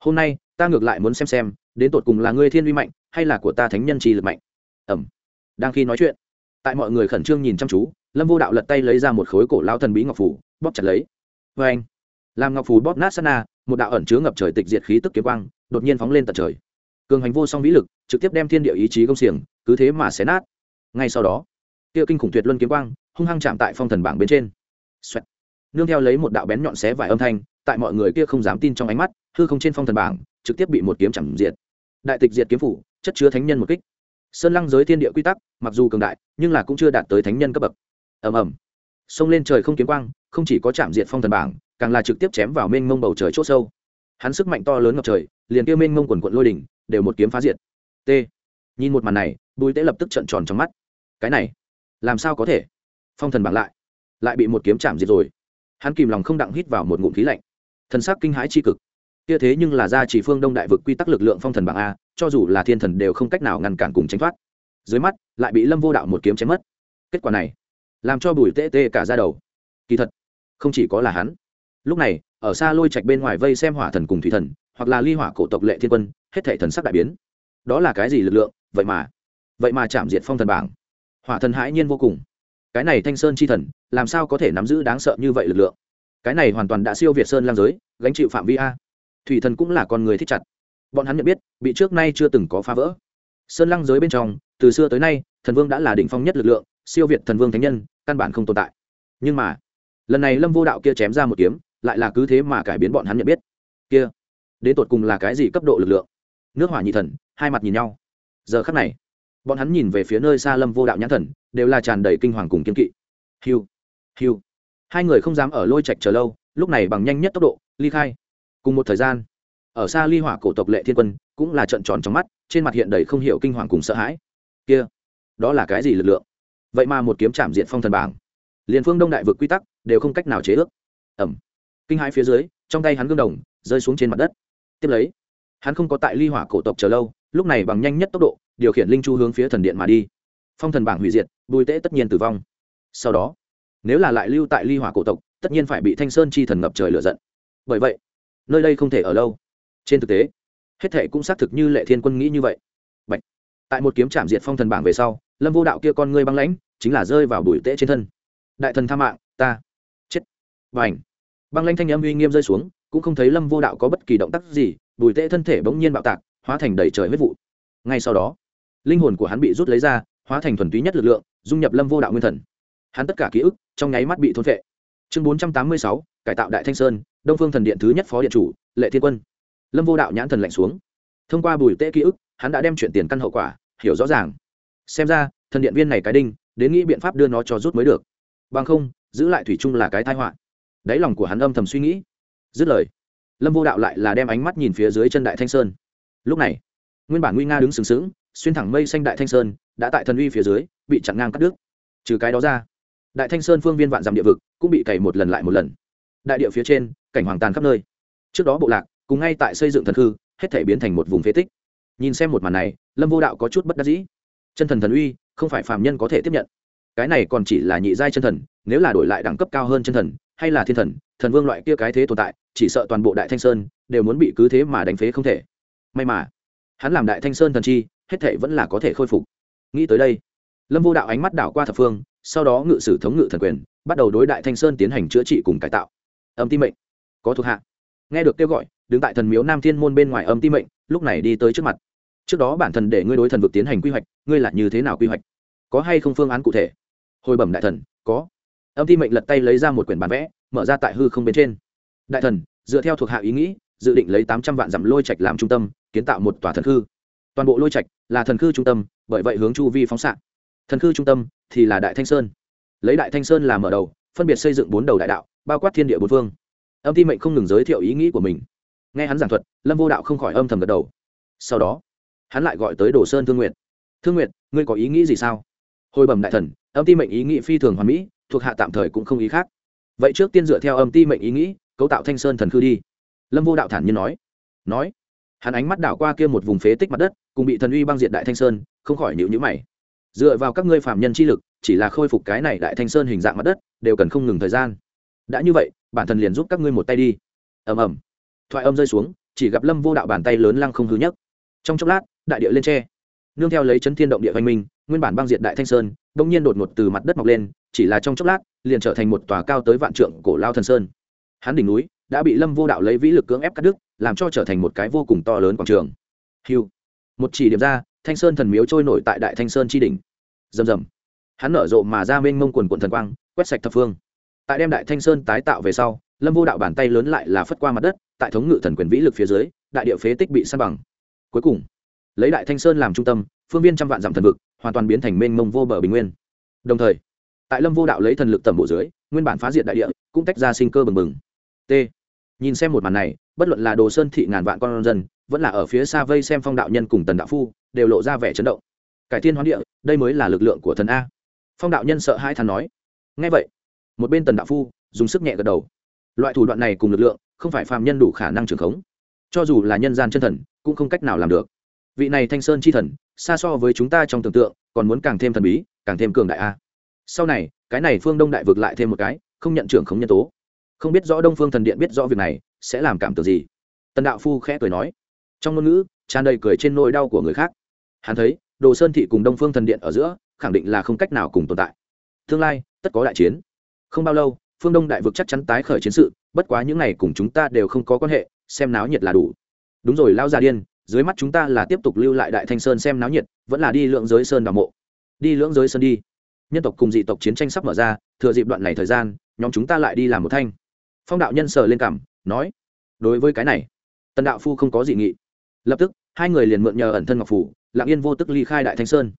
Hôm nay, ta ngược lại muốn xem xem, đến tột cùng là ngươi thiên uy mạnh, hay là của ta thánh nhân chi lực mạnh. Ẩm. Đang khi nói chuyện, tại mọi người khẩn trương nhìn chăm chú, lâm vô đạo lật tay lấy ra một khối cổ lao thần bí ngọc phủ bóp chặt lấy. Vê anh làm ngọc phủ bóp nát sana một đạo ẩn chứa ngập trời tịch diệt khí tức kiếm quang, đột nhiên phóng lên tận trời. Cường hành vô song vĩ lực, trực tiếp đem thiên địa ý chí công xiềng cứ thế mà xé nát. Ngay sau đó, kia kinh khủng tuyệt luân kiếm quang, hung hăng chạm tại phong thần bảng bên trên. Xoẹt. nương theo lấy một đạo bén nhọn xé vài âm thanh, tại mọi người kia không dám tin trong ánh mắt, hư không trên phong thần bảng, trực tiếp bị một kiếm chẳng diệt. Đại tịch diệt kiếm phủ, chất chứa thánh nhân một kích. Sơn lăng giới thiên địa quy tắc, mặc dù cường đại, nhưng là cũng chưa đạt tới thánh nhân cấp bậc. Ầm ầm. Xông lên trời không kiếm quang, không chỉ có chạm diệt phong thần bảng, càng là trực tiếp chém vào mênh mông bầu trời c h ỗ sâu. Hắn sức mạnh to lớn ngập trời, liền kia mênh mông quần quận lôi đỉnh, đều một kiếm phá diệt. T nhìn một màn này, bùi tế lập tức trận tròn trong mắt. Cái này, làm sao có thể? Phong thần bảng lại lại bị một kiếm chạm diệt rồi. Hắn kìm lòng không đặng hít vào một ngụm khí lạnh. Thần sắc kinh hãi c cực. Kia thế nhưng là ra chỉ phương đông đại vực quy tắc lực lượng phong thần bảng a, cho dù là thiên thần đều không cách nào ngăn cản cùng tránh thoát. Dưới mắt, lại bị lâm vô đạo một kiếm chém mất. Kết quả này, làm cho bùi tê tê cả ra đầu. Kỳ thật, không chỉ có là hắn. Lúc này, ở xa lôi trạch bên ngoài vây xem hỏa thần cùng thủy thần, hoặc là ly hỏa cổ tộc lệ thiên quân, hết thể thần sắc đại biến. Đó là cái gì lực lượng? Vậy mà vậy mà chạm diệt phong thần bảng. Hỏa thần hãi nhiên vô cùng. Cái này thanh sơn chi thần, làm sao có thể nắm giữ đáng sợ như vậy lực lượng? Cái này hoàn toàn đã siêu việt sơn lang giới, gánh chịu phạm vi a. Thủy thần cũng là con người thích chặt. Bọn hắn nhận biết, bị trước nay chưa từng có phá vỡ. Sơn lăng giới bên trong, từ xưa tới nay, thần vương đã là đỉnh phong nhất lực lượng, siêu việt thần vương thánh nhân, căn bản không tồn tại. Nhưng mà, lần này lâm vô đạo kia chém ra một kiếm, lại là cứ thế mà cải biến bọn hắn nhận biết. Kia, đến tột cùng là cái gì cấp độ lực lượng? Nước hỏa nhị thần, hai mặt nhìn nhau giờ khắc này, bọn hắn nhìn về phía nơi xa lâm vô đạo nhãn thần, đều là tràn đầy kinh hoàng cùng kiên kỵ. Hiu hiu. Hai người không dám ở lôi trạch chờ lâu, lúc này bằng nhanh nhất tốc độ, ly khai. Cùng một thời gian, ở xa ly hỏa cổ tộc lệ thiên quân cũng là trận tròn trong mắt, trên mặt hiện đầy không hiểu kinh hoàng cùng sợ hãi. Kia, đó là cái gì lực lượng? Vậy mà một kiếm chạm diện phong thần bảng. Liền phương đông đại vực quy tắc đều không cách nào chế ước. Ẩm. Kinh hãi phía dưới, trong tay hắn gương đồng rơi xuống trên mặt đất. Tiếp lấy, hắn không có tại ly hỏa cổ tộc chờ lâu lúc này bằng nhanh nhất tốc độ, điều khiển linh chu hướng phía thần điện mà đi. Phong thần bảng hủy diệt, bùi tễ tất nhiên tử vong. Sau đó, nếu là lại lưu tại ly hỏa cổ tộc, tất nhiên phải bị thanh sơn chi thần ngập trời lửa giận. Bởi vậy, nơi đây không thể ở lâu. Trên thực tế, hết thể cũng xác thực như lệ thiên quân nghĩ như vậy. Bạch. tại một kiếm chạm diệt phong thần bảng về sau, lâm vô đạo kia con ngươi băng lãnh, chính là rơi vào bùi tễ trên thân. Đại thần tha mạng, ta. Chết. Và ảnh băng lãnh thanh âm uy nghiêm rơi xuống, cũng không thấy lâm vô đạo có bất kỳ động tác gì, bùi tễ thân thể bỗng nhiên bạo tạc hóa thành đầy trời huyết vụ. Ngay sau đó, linh hồn của hắn bị rút lấy ra, hóa thành thuần túy nhất lực lượng, dung nhập lâm vô đạo nguyên thần. Hắn tất cả ký ức trong nháy mắt bị thôn vệ chương bốn trăm tám mươi sáu, cải tạo đại thanh sơn, đông phương thần điện thứ nhất phó điện chủ, lệ thiên quân. Lâm vô đạo nhãn thần lạnh xuống. Thông qua bùi tễ ký ức, hắn đã đem chuyện tiền căn hậu quả, hiểu rõ ràng. Xem ra, thần điện viên này cái đinh, đến nghĩ biện pháp đưa nó cho rút mới được. Bằng không, giữ lại thủy chung là cái thai họa. Đáy lòng của hắn âm thầm suy nghĩ. Dứt lời, lâm vô đạo lại là đem ánh mắt nhìn phía dưới chân đại thanh sơn lúc này, nguyên bản nguy nga đứng sừng sững, xuyên thẳng mây xanh đại thanh sơn, đã tại thần uy phía dưới, bị chặn ngang cắt đứt. Trừ cái đó ra, đại thanh sơn phương viên vạn dặm địa vực cũng bị cày một lần lại một lần. Đại địa phía trên, cảnh hoàng tàn khắp nơi. Trước đó bộ lạc, cùng ngay tại xây dựng thần hư hết thể biến thành một vùng phế tích. Nhìn xem một màn này, lâm vô đạo có chút bất đắc dĩ. Chân thần thần uy, không phải phàm nhân có thể tiếp nhận. Cái này còn chỉ là nhị giai chân thần, nếu là đổi lại đẳng cấp cao hơn chân thần, hay là thiên thần thần vương loại kia cái thế tồn tại, chỉ sợ toàn bộ đại thanh sơn đều muốn bị cứ thế mà đánh phế không thể may mà, hắn làm đại thanh sơn thần chi, hết thệ vẫn là có thể khôi phục. Nghĩ tới đây, lâm vô đạo ánh mắt đảo qua thập phương, sau đó ngự sử thống ngự thần quyền, bắt đầu đối đại thanh sơn tiến hành chữa trị cùng cải tạo. Âm ti mệnh, có thuộc hạ. Nghe được kêu gọi, đứng tại thần miếu nam thiên môn bên ngoài âm ti mệnh, lúc này đi tới trước mặt. Trước đó bản thần để ngươi đối thần vực tiến hành quy hoạch, ngươi là như thế nào quy hoạch? Có hay không phương án cụ thể? Hồi bẩm đại thần, có. Âm ti mệnh lật tay lấy ra một quyển bản vẽ, mở ra tại hư không bên trên. Đại thần, dựa theo thuộc hạ ý nghĩ dự định lấy tám trăm vạn dặm lôi trạch làm trung tâm, kiến tạo một tòa thần khư. Toàn bộ lôi trạch là thần khư trung tâm, bởi vậy hướng chu vi phóng xạ. Thần khư trung tâm thì là đại thanh sơn. Lấy đại thanh sơn làm mở đầu, phân biệt xây dựng bốn đầu đại đạo, bao quát thiên địa bốn phương. Âm ti mệnh không ngừng giới thiệu ý nghĩ của mình. Nghe hắn giảng thuật, lâm vô đạo không khỏi âm thầm gật đầu. Sau đó, hắn lại gọi tới đồ sơn thương nguyện thương nguyện ngươi có ý nghĩ gì sao? Hồi bẩm đại thần, âm ti mệnh ý nghĩ phi thường hoàn mỹ, thuộc hạ tạm thời cũng không ý khác. Vậy trước tiên dựa theo âm ti mệnh ý nghĩ, cấu tạo thanh sơn thần khư đi lâm vô đạo thản nhiên nói. Nói. Hắn ánh mắt đảo qua kia một vùng phế tích mặt đất, cùng bị thần uy băng diện đại thanh sơn, không khỏi nhịu nhữ mày. Dựa vào các ngươi phạm nhân chi lực, chỉ là khôi phục cái này đại thanh sơn hình dạng mặt đất, đều cần không ngừng thời gian. Đã như vậy, bản thân liền giúp các ngươi một tay đi. Ầm ầm. Thoại âm rơi xuống, chỉ gặp lâm vô đạo bàn tay lớn lăng không hư nhất trong chốc lát, đại địa lên tre. Nương theo lấy chấn thiên động địa văn minh, nguyên bản băng diệt đại thanh sơn đông nhiên đột ngột từ mặt đất mọc lên, chỉ là trong chốc lát, liền trở thành một tòa cao tới vạn trượng cổ lao thần sơn. Hắn đỉnh núi đã bị lâm vô đạo lấy vĩ lực cưỡng ép cắt đứt, làm cho trở thành một cái vô cùng to lớn quảng trường. Hiu một chỉ điểm ra, thanh sơn thần miếu trôi nổi tại đại thanh sơn tri đỉnh. Rầm rầm. Hắn nở rộ mà ra mênh mông quần quần thần quang, quét sạch thập phương. Tại đem đại thanh sơn tái tạo về sau, lâm vô đạo bàn tay lớn lại là phất qua mặt đất, tại thống ngự thần quyền vĩ lực phía dưới, đại địa phế tích bị săn bằng. Cuối cùng, lấy đại thanh sơn làm trung tâm, phương viên trăm vạn dặm thần vực, hoàn toàn biến thành mênh mông vô bờ bình nguyên. Đồng thời, tại lâm vô đạo lấy thần lực tầm bộ dưới, nguyên bản phá diệt đại địa, cũng tách ra sinh cơ bừng bừng. T nhìn xem một màn này, bất luận là đồ sơn thị ngàn vạn con dân, vẫn là ở phía xa vây xem phong đạo nhân cùng tần đạo phu, đều lộ ra vẻ chấn động. Cải thiên hoán địa, đây mới là lực lượng của thần a. Phong đạo nhân sợ hai thằng nói. Ngay vậy, một bên tần đạo phu dùng sức nhẹ gật đầu. Loại thủ đoạn này cùng lực lượng, không phải phàm nhân đủ khả năng trường khống. Cho dù là nhân gian chân thần, cũng không cách nào làm được. Vị này thanh sơn chi thần, xa so với chúng ta trong tưởng tượng, còn muốn càng thêm thần bí, càng thêm cường đại a. Sau này, cái này phương đông đại vực lại thêm một cái, không nhận trưởng khống nhân tố không biết rõ đông phương thần điện biết rõ việc này sẽ làm cảm tưởng gì tần đạo phu khẽ cười nói trong ngôn ngữ tràn đầy cười trên nỗi đau của người khác hắn thấy đồ sơn thị cùng đông phương thần điện ở giữa khẳng định là không cách nào cùng tồn tại tương lai tất có đại chiến không bao lâu phương đông đại vực chắc chắn tái khởi chiến sự bất quá những ngày cùng chúng ta đều không có quan hệ xem náo nhiệt là đủ đúng rồi lao già điên dưới mắt chúng ta là tiếp tục lưu lại đại thanh sơn xem náo nhiệt vẫn là đi lưỡng giới sơn đào mộ đi lưỡng giới sơn đi nhân tộc cùng dị tộc chiến tranh sắp mở ra thừa dịp đoạn này thời gian nhóm chúng ta lại đi làm một thanh phong đạo nhân sờ lên cảm nói, đối với cái này, tần đạo phu không có dị nghị. Lập tức, hai người liền mượn nhờ ẩn thân ngọc phủ lạng yên vô tức ly khai đại thanh sơn.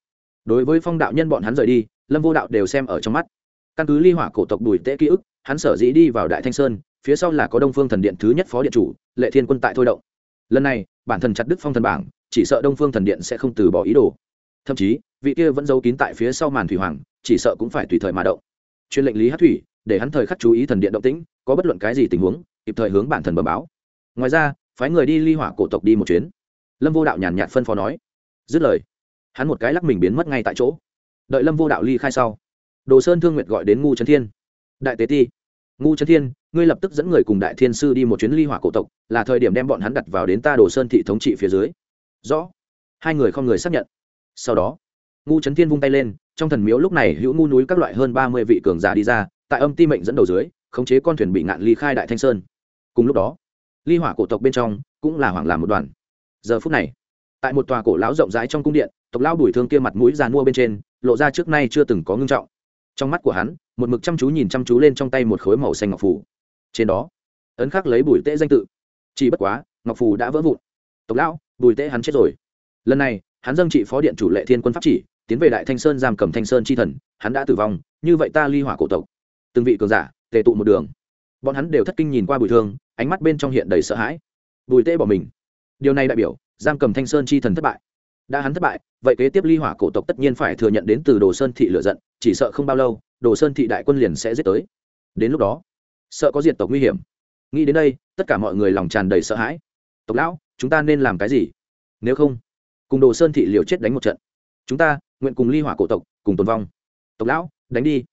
Đối với phong đạo nhân bọn hắn rời đi, lâm vô đạo đều xem ở trong mắt. Căn cứ ly hỏa cổ tộc bùi tễ ký ức, hắn sở dĩ đi vào đại thanh sơn, phía sau là có đông phương thần điện thứ nhất phó điện chủ, lệ thiên quân tại thôi động. Lần này, bản thần chặt đức phong thần bảng, chỉ sợ đông phương thần điện sẽ không từ bỏ ý đồ. Thậm chí, vị kia vẫn giấu kín tại phía sau màn thủy hoàng, chỉ sợ cũng phải tùy thời mà động. Chuyên lệnh lý hát thủy để hắn thời khắc chú ý thần điện động tĩnh, có bất luận cái gì tình huống, kịp thời hướng bản thần bờ báo. Ngoài ra, phái người đi ly hỏa cổ tộc đi một chuyến. Lâm vô đạo nhàn nhạt phân phó nói. Dứt lời, hắn một cái lắc mình biến mất ngay tại chỗ. Đợi lâm vô đạo ly khai sau, đồ sơn thương nguyệt gọi đến ngu trấn thiên. Đại tế ti, ngu trấn thiên, ngươi lập tức dẫn người cùng đại thiên sư đi một chuyến ly hỏa cổ tộc, là thời điểm đem bọn hắn đặt vào đến ta đồ sơn thị thống trị phía dưới. Rõ. Hai người không người xác nhận. Sau đó, ngu trấn thiên vung tay lên, trong thần miếu lúc này hữu ngu núi các loại hơn ba mươi vị cường giả đi ra tại âm ti mệnh dẫn đầu dưới, khống chế con thuyền bị ngạn ly khai đại thanh sơn. Cùng lúc đó, ly hỏa cổ tộc bên trong cũng là hoảng làm một đoàn. Giờ phút này, tại một tòa cổ lão rộng rãi trong cung điện, tộc lão đuổi thương kia mặt mũi giàn mua bên trên, lộ ra trước nay chưa từng có ngưng trọng. Trong mắt của hắn, một mực chăm chú nhìn chăm chú lên trong tay một khối màu xanh ngọc phù. Trên đó, ấn khắc lấy bùi tễ danh tự. Chỉ bất quá, ngọc phù đã vỡ vụn. Tộc lão, bùi tễ hắn chết rồi. Lần này, hắn dâng trị phó điện chủ lệ thiên quân pháp chỉ, tiến về đại thanh sơn giam cầm thanh sơn chi thần, hắn đã tử vong, như vậy ta ly hỏa cổ tộc từng vị cường giả, tề tụ một đường. Bọn hắn đều thất kinh nhìn qua bùi thương, ánh mắt bên trong hiện đầy sợ hãi. Bùi tê bỏ mình. Điều này đại biểu, giam cầm thanh sơn chi thần thất bại. Đã hắn thất bại, vậy kế tiếp ly hỏa cổ tộc tất nhiên phải thừa nhận đến từ đồ sơn thị lựa giận, chỉ sợ không bao lâu, đồ sơn thị đại quân liền sẽ giết tới. Đến lúc đó, sợ có diệt tộc nguy hiểm. Nghĩ đến đây, tất cả mọi người lòng tràn đầy sợ hãi. Tộc lão, chúng ta nên làm cái gì? Nếu không, cùng đồ sơn thị liều chết đánh một trận. Chúng ta nguyện cùng ly hỏa cổ tộc cùng tồn vong. Tộc lão, đánh đi.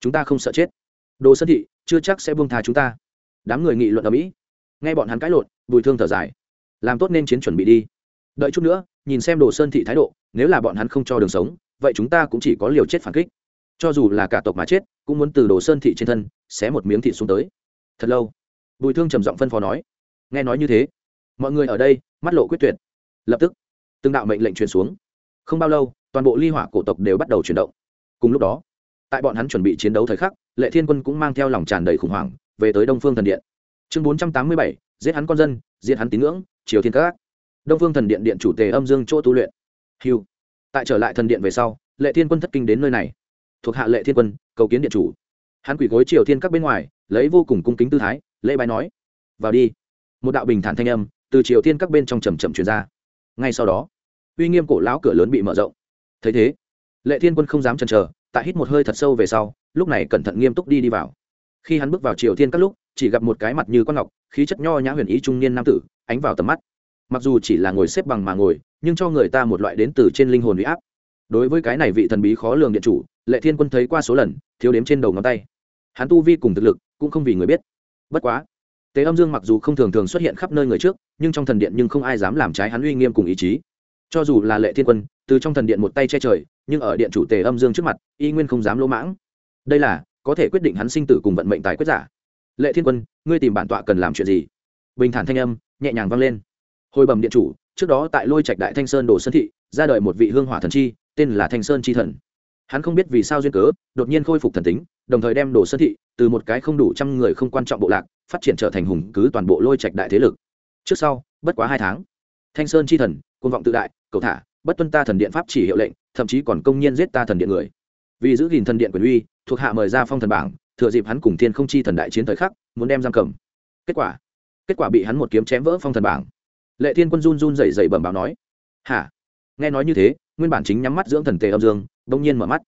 Chúng ta không sợ chết đồ sơn thị, chưa chắc sẽ buông tha chúng ta. Đám người nghị luận ở mỹ. Nghe bọn hắn cãi lộn, bùi thương thở dài. Làm tốt nên chiến chuẩn bị đi. Đợi chút nữa, nhìn xem đồ sơn thị thái độ, nếu là bọn hắn không cho đường sống, vậy chúng ta cũng chỉ có liều chết phản kích. Cho dù là cả tộc mà chết, cũng muốn từ đồ sơn thị trên thân, xé một miếng thịt xuống tới. Thật lâu, bùi thương trầm giọng phân phó nói. Nghe nói như thế, mọi người ở đây, mắt lộ quyết tuyệt. Lập tức, từng đạo mệnh lệnh truyền xuống. Không bao lâu, toàn bộ ly hỏa cổ tộc đều bắt đầu chuyển động. Cùng lúc đó, tại bọn hắn chuẩn bị chiến đấu thời khắc lệ thiên quân cũng mang theo lòng tràn đầy khủng hoảng, về tới đông phương thần điện. Chương bốn trăm tám mươi bảy, giết hắn con dân, giết hắn tín ngưỡng, triều thiên các. Đông phương thần điện điện chủ tề âm dương chỗ tu luyện. Hiu tại trở lại thần điện về sau, lệ thiên quân thất kinh đến nơi này. Thuộc hạ lệ thiên quân, cầu kiến điện chủ. Hắn quỷ gối triều thiên các bên ngoài, lấy vô cùng cung kính tư thái, lễ bái nói. Vào đi. Một đạo bình thản thanh âm từ triều thiên các bên trong trầm trầm truyền ra. Ngay sau đó, uy nghiêm cổ lão cửa lớn bị mở rộng. Thấy thế, lệ thiên quân không dám chần chờ, tại hít một hơi thật sâu về sau lúc này cẩn thận nghiêm túc đi đi vào. Khi hắn bước vào triều thiên các lúc, chỉ gặp một cái mặt như con ngọc, khí chất nho nhã huyền ý trung niên nam tử, ánh vào tầm mắt. Mặc dù chỉ là ngồi xếp bằng mà ngồi, nhưng cho người ta một loại đến từ trên linh hồn huy áp. Đối với cái này vị thần bí khó lường điện chủ, lệ thiên quân thấy qua số lần, thiếu đếm trên đầu ngón tay. Hắn tu vi cùng thực lực, cũng không vì người biết. Bất quá, tế âm dương mặc dù không thường thường xuất hiện khắp nơi người trước, nhưng trong thần điện nhưng không ai dám làm trái hắn uy nghiêm cùng ý chí. Cho dù là lệ thiên quân, từ trong thần điện một tay che trời, nhưng ở điện chủ tề âm dương trước mặt, y nguyên không dám lỗ mãng đây là, có thể quyết định hắn sinh tử cùng vận mệnh tài quyết giả. Lệ thiên quân, ngươi tìm bản tọa cần làm chuyện gì? Bình thản thanh âm, nhẹ nhàng vang lên. Hồi bẩm điện chủ, trước đó tại lôi trạch đại thanh sơn đồ sơn thị, ra đời một vị hương hỏa thần chi, tên là thanh sơn chi thần. Hắn không biết vì sao duyên cớ, đột nhiên khôi phục thần tính, đồng thời đem đồ sơn thị từ một cái không đủ trăm người không quan trọng bộ lạc, phát triển trở thành hùng cứ toàn bộ lôi trạch đại thế lực. Trước sau, bất quá hai tháng, thanh sơn chi thần côn vọng tự đại, cầu thả, bất tuân ta thần điện pháp chỉ hiệu lệnh, thậm chí còn công nhiên giết ta thần điện người vì giữ gìn thần điện quyền uy, thuộc hạ mời ra phong thần bảng, thừa dịp hắn cùng thiên không chi thần đại chiến thời khắc, muốn đem giam cầm. Kết quả kết quả bị hắn một kiếm chém vỡ phong thần bảng. Lệ thiên quân run run rẩy rẩy bẩm báo nói, hả? Nghe nói như thế, nguyên bản chính nhắm mắt dưỡng thần tề âm dương, bỗng nhiên mở mắt.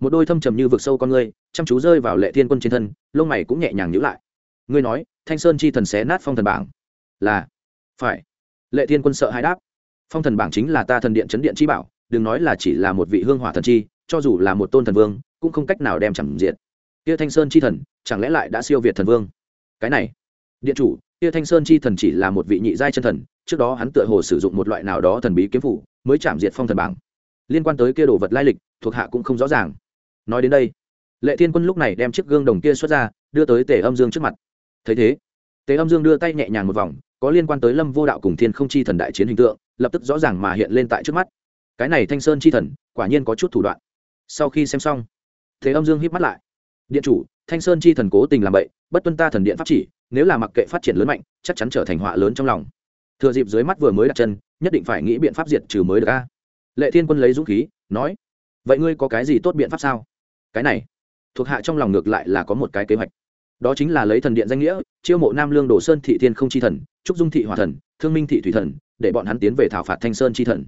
Một đôi thâm trầm như vực sâu con ngươi, chăm chú rơi vào lệ thiên quân trên thân, lông mày cũng nhẹ nhàng nhữ lại. Ngươi nói, thanh sơn chi thần xé nát phong thần bảng? Là, phải. Lệ thiên quân sợ hãi đáp, phong thần bảng chính là ta thần điện chấn điện chi bảo, đừng nói là chỉ là một vị hương hỏa thần chi cho dù là một tôn thần vương, cũng không cách nào đem chẳng diện kia thanh sơn chi thần, chẳng lẽ lại đã siêu việt thần vương? Cái này, điện chủ, kia thanh sơn chi thần chỉ là một vị nhị giai chân thần, trước đó hắn tựa hồ sử dụng một loại nào đó thần bí kiếm phủ, mới chạm diệt phong thần bảng. Liên quan tới kia đồ vật lai lịch, thuộc hạ cũng không rõ ràng. Nói đến đây, lệ thiên quân lúc này đem chiếc gương đồng kia xuất ra, đưa tới tề âm dương trước mặt. Thấy thế, tề âm dương đưa tay nhẹ nhàng một vòng, có liên quan tới lâm vô đạo cùng thiên không chi thần đại chiến hình tượng, lập tức rõ ràng mà hiện lên tại trước mắt. Cái này thanh sơn chi thần, quả nhiên có chút thủ đoạn sau khi xem xong, thế âm dương hít mắt lại. Điện chủ, thanh sơn chi thần cố tình làm bậy, bất tuân ta thần điện pháp chỉ, nếu là mặc kệ phát triển lớn mạnh, chắc chắn trở thành họa lớn trong lòng. Thừa dịp dưới mắt vừa mới đặt chân, nhất định phải nghĩ biện pháp diệt trừ mới được a. Lệ thiên quân lấy dũng khí, nói, vậy ngươi có cái gì tốt biện pháp sao? Cái này, thuộc hạ trong lòng ngược lại là có một cái kế hoạch. Đó chính là lấy thần điện danh nghĩa, chiêu mộ nam lương đồ sơn thị thiên không chi thần, trúc dung thị hòa thần, thương minh thị thủy thần, để bọn hắn tiến về thảo phạt thanh sơn chi thần.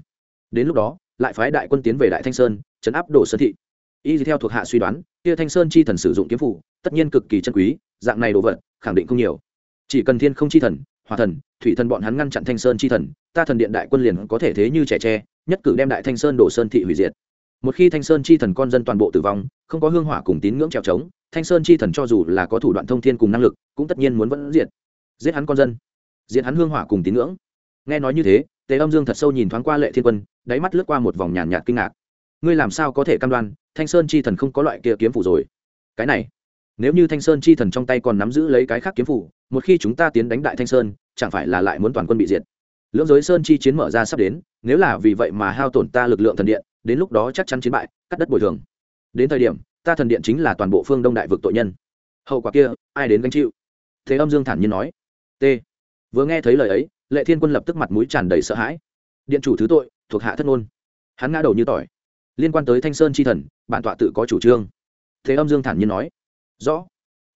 Đến lúc đó lại phái đại quân tiến về đại thanh sơn, chấn áp đồ sơn thị. Y theo thuộc hạ suy đoán, kia thanh sơn chi thần sử dụng kiếm phủ, tất nhiên cực kỳ chân quý, dạng này đồ vật, khẳng định không nhiều. Chỉ cần thiên không chi thần hòa thần, thủy thần bọn hắn ngăn chặn thanh sơn chi thần, ta thần điện đại quân liền có thể thế như trẻ tre, nhất cử đem đại thanh sơn đổ sơn thị hủy diệt. Một khi thanh sơn chi thần con dân toàn bộ tử vong, không có hương hỏa cùng tín ngưỡng trèo trống, thanh sơn chi thần cho dù là có thủ đoạn thông thiên cùng năng lực, cũng tất nhiên muốn vẫn diệt. Giết hắn con dân diệt hắn hương hỏa cùng tín ngưỡng. Nghe nói như thế, tề âm dương thật sâu nhìn thoáng qua lệ thiên quân đáy mắt lướt qua một vòng nhàn nhạt kinh ngạc. Ngươi làm sao có thể cam đoan, thanh sơn chi thần không có loại kia kiếm phủ rồi? Cái này, nếu như thanh sơn chi thần trong tay còn nắm giữ lấy cái khác kiếm phủ một khi chúng ta tiến đánh đại thanh sơn, chẳng phải là lại muốn toàn quân bị diệt? Lưỡng giới sơn chi chiến mở ra sắp đến, nếu là vì vậy mà hao tổn ta lực lượng thần điện, đến lúc đó chắc chắn chiến bại, cắt đất bồi thường. Đến thời điểm, ta thần điện chính là toàn bộ phương đông đại vực tội nhân. Hậu quả kia, ai đến gánh chịu? Thế âm dương thản nhiên nói. T. Vừa nghe thấy lời ấy, lệ thiên quân lập tức mặt mũi tràn đầy sợ hãi. Điện chủ thứ tội thuộc hạ thất ngôn. Hắn ngã đầu như tỏi. Liên quan tới thanh sơn chi thần, bản tọa tự có chủ trương. Thế âm dương thản nhiên nói. Rõ.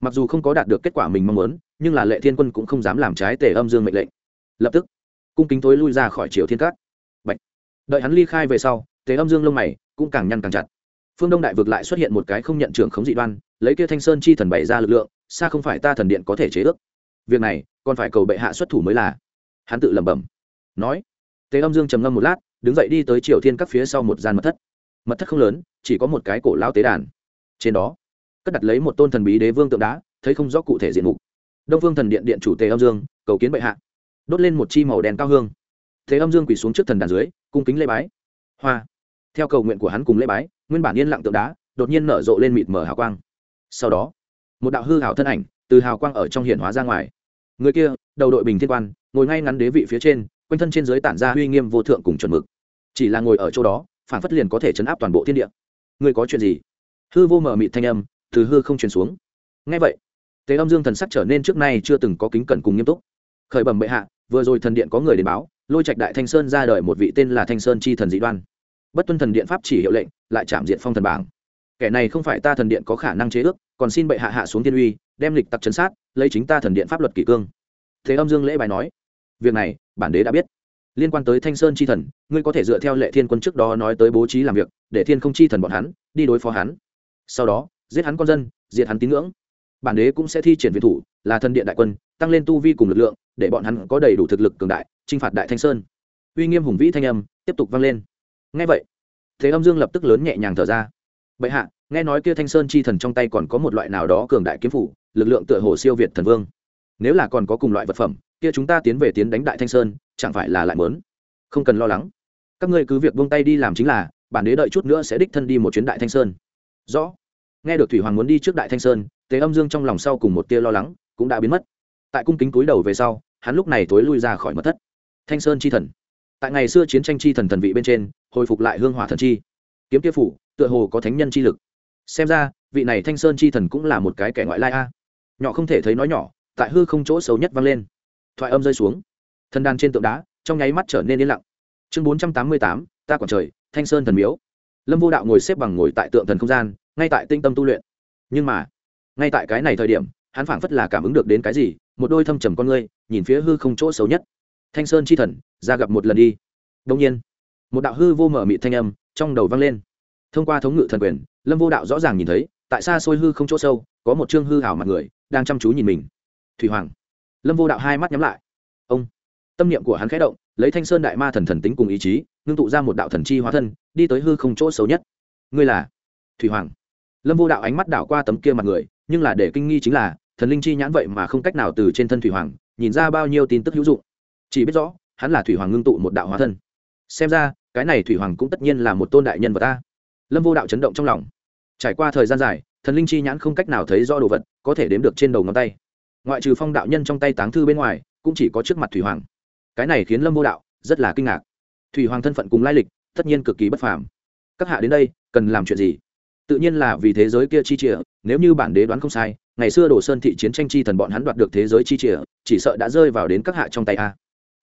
Mặc dù không có đạt được kết quả mình mong muốn, nhưng là lệ thiên quân cũng không dám làm trái tề âm dương mệnh lệnh. Lập tức, cung kính tối lui ra khỏi triều thiên cát. Bạch. đợi hắn ly khai về sau, tề âm dương lông mày cũng càng nhăn càng chặt. Phương đông đại vực lại xuất hiện một cái không nhận trưởng khống dị đoan, lấy kia thanh sơn chi thần bày ra lực lượng, xa không phải ta thần điện có thể chế ước. Việc này, còn phải cầu bệ hạ xuất thủ mới là. Hắn tự lẩm bẩm. Nói. Tề âm dương trầm ngâm một lát đứng dậy đi tới triều thiên các phía sau một gian mật thất. Mật thất không lớn, chỉ có một cái cổ lao tế đàn. Trên đó, cất đặt lấy một tôn thần bí đế vương tượng đá, thấy không rõ cụ thể diện mục. Đông vương thần điện điện chủ tề âm dương, cầu kiến bệ hạ. Đốt lên một chi màu đen cao hương. Thế âm dương quỳ xuống trước thần đàn dưới, cung kính lễ bái. Hoa. Theo cầu nguyện của hắn cùng lễ bái, nguyên bản yên lặng tượng đá, đột nhiên nở rộ lên mịt mở hào quang. Sau đó, một đạo hư hào thân ảnh, từ hào quang ở trong hiện hóa ra ngoài. Người kia, đầu đội bình thiên quan, ngồi ngay ngắn đế vị phía trên quanh thân trên dưới tản ra uy nghiêm vô thượng cùng chuẩn mực. Chỉ là ngồi ở chỗ đó, phản phất liền có thể chấn áp toàn bộ thiên địa. Ngươi có chuyện gì? Hư vô mở mịt thanh âm từ hư không truyền xuống. Ngay vậy tế âm dương thần sắc trở nên trước nay chưa từng có kính cẩn cùng nghiêm túc. Khởi bẩm bệ hạ, vừa rồi thần điện có người đến báo, lôi trạch đại thanh sơn ra đời một vị tên là thanh sơn chi thần dị đoan. Bất tuân thần điện pháp chỉ hiệu lệnh, lại chạm diện phong thần bảng. Kẻ này không phải ta thần điện có khả năng chế ước, còn xin bệ hạ hạ xuống tiên uy, đem lịch tặc chấn sát, lấy chính ta thần điện pháp luật kỷ cương. Thế âm dương lễ bài nói, việc này bản đế đã biết. Liên quan tới thanh sơn chi thần, ngươi có thể dựa theo lệ thiên quân trước đó nói tới bố trí làm việc, để thiên không chi thần bọn hắn, đi đối phó hắn. Sau đó, giết hắn con dân, diệt hắn tín ngưỡng. Bản đế cũng sẽ thi triển viên thủ, là thần điện đại quân, tăng lên tu vi cùng lực lượng, để bọn hắn có đầy đủ thực lực cường đại, chinh phạt đại thanh sơn. Uy nghiêm hùng vĩ thanh âm tiếp tục vang lên. Ngay vậy, thế âm dương lập tức lớn nhẹ nhàng thở ra. Bệ hạ, nghe nói kia thanh sơn chi thần trong tay còn có một loại nào đó cường đại kiếm phủ, lực lượng tựa hồ siêu việt thần vương. Nếu là còn có cùng loại vật phẩm kia chúng ta tiến về tiến đánh đại thanh sơn, chẳng phải là lại mớn? Không cần lo lắng. Các ngươi cứ việc buông tay đi làm chính là, bản đế đợi chút nữa sẽ đích thân đi một chuyến đại thanh sơn. Rõ. Nghe được thủy hoàng muốn đi trước đại thanh sơn, tế âm dương trong lòng sau cùng một tia lo lắng cũng đã biến mất. Tại cung kính túi đầu về sau, hắn lúc này tối lui ra khỏi mật thất. Thanh sơn chi thần. Tại ngày xưa chiến tranh chi thần thần vị bên trên, hồi phục lại hương hỏa thần chi. Kiếm kia phủ, tựa hồ có thánh nhân chi lực. Xem ra, vị này thanh sơn chi thần cũng là một cái kẻ ngoại lai a. Nhỏ không thể thấy nói nhỏ, tại hư không chỗ xấu nhất vang lên thoại âm rơi xuống. Thần đàn trên tượng đá, trong nháy mắt trở nên yên lặng. Chương bốn trăm tám mươi tám, ta quảng trời, thanh sơn thần miếu. Lâm vô đạo ngồi xếp bằng ngồi tại tượng thần không gian, ngay tại tinh tâm tu luyện. Nhưng mà, ngay tại cái này thời điểm, hắn phảng phất là cảm ứng được đến cái gì, một đôi thâm trầm con ngươi, nhìn phía hư không chỗ xấu nhất. Thanh sơn chi thần, ra gặp một lần đi. Đông nhiên, một đạo hư vô mở mị thanh âm trong đầu vang lên. Thông qua thống ngự thần quyền, lâm vô đạo rõ ràng nhìn thấy, tại xa xôi hư không chỗ sâu, có một chương hư hảo mặt người đang chăm chú nhìn mình. Thủy hoàng lâm vô đạo hai mắt nhắm lại. Ông. Tâm niệm của hắn khẽ động, lấy thanh sơn đại ma thần thần tính cùng ý chí, ngưng tụ ra một đạo thần chi hóa thân, đi tới hư không chỗ xấu nhất. Ngươi là? Thủy hoàng. Lâm vô đạo ánh mắt đảo qua tấm kia mặt người, nhưng là để kinh nghi chính là, thần linh chi nhãn vậy mà không cách nào từ trên thân thủy hoàng, nhìn ra bao nhiêu tin tức hữu dụng. Chỉ biết rõ, hắn là thủy hoàng ngưng tụ một đạo hóa thân. Xem ra, cái này thủy hoàng cũng tất nhiên là một tôn đại nhân vật ta. Lâm vô đạo chấn động trong lòng. Trải qua thời gian dài, thần linh chi nhãn không cách nào thấy rõ đồ vật, có thể đếm được trên đầu ngón tay ngoại trừ phong đạo nhân trong tay táng thư bên ngoài, cũng chỉ có trước mặt thủy hoàng. Cái này khiến lâm vô đạo rất là kinh ngạc. Thủy hoàng thân phận cùng lai lịch, tất nhiên cực kỳ bất phàm. Các hạ đến đây, cần làm chuyện gì? Tự nhiên là vì thế giới kia chi trịa, nếu như bản đế đoán không sai, ngày xưa đồ sơn thị chiến tranh chi thần bọn hắn đoạt được thế giới chi trịa, chỉ sợ đã rơi vào đến các hạ trong tay a.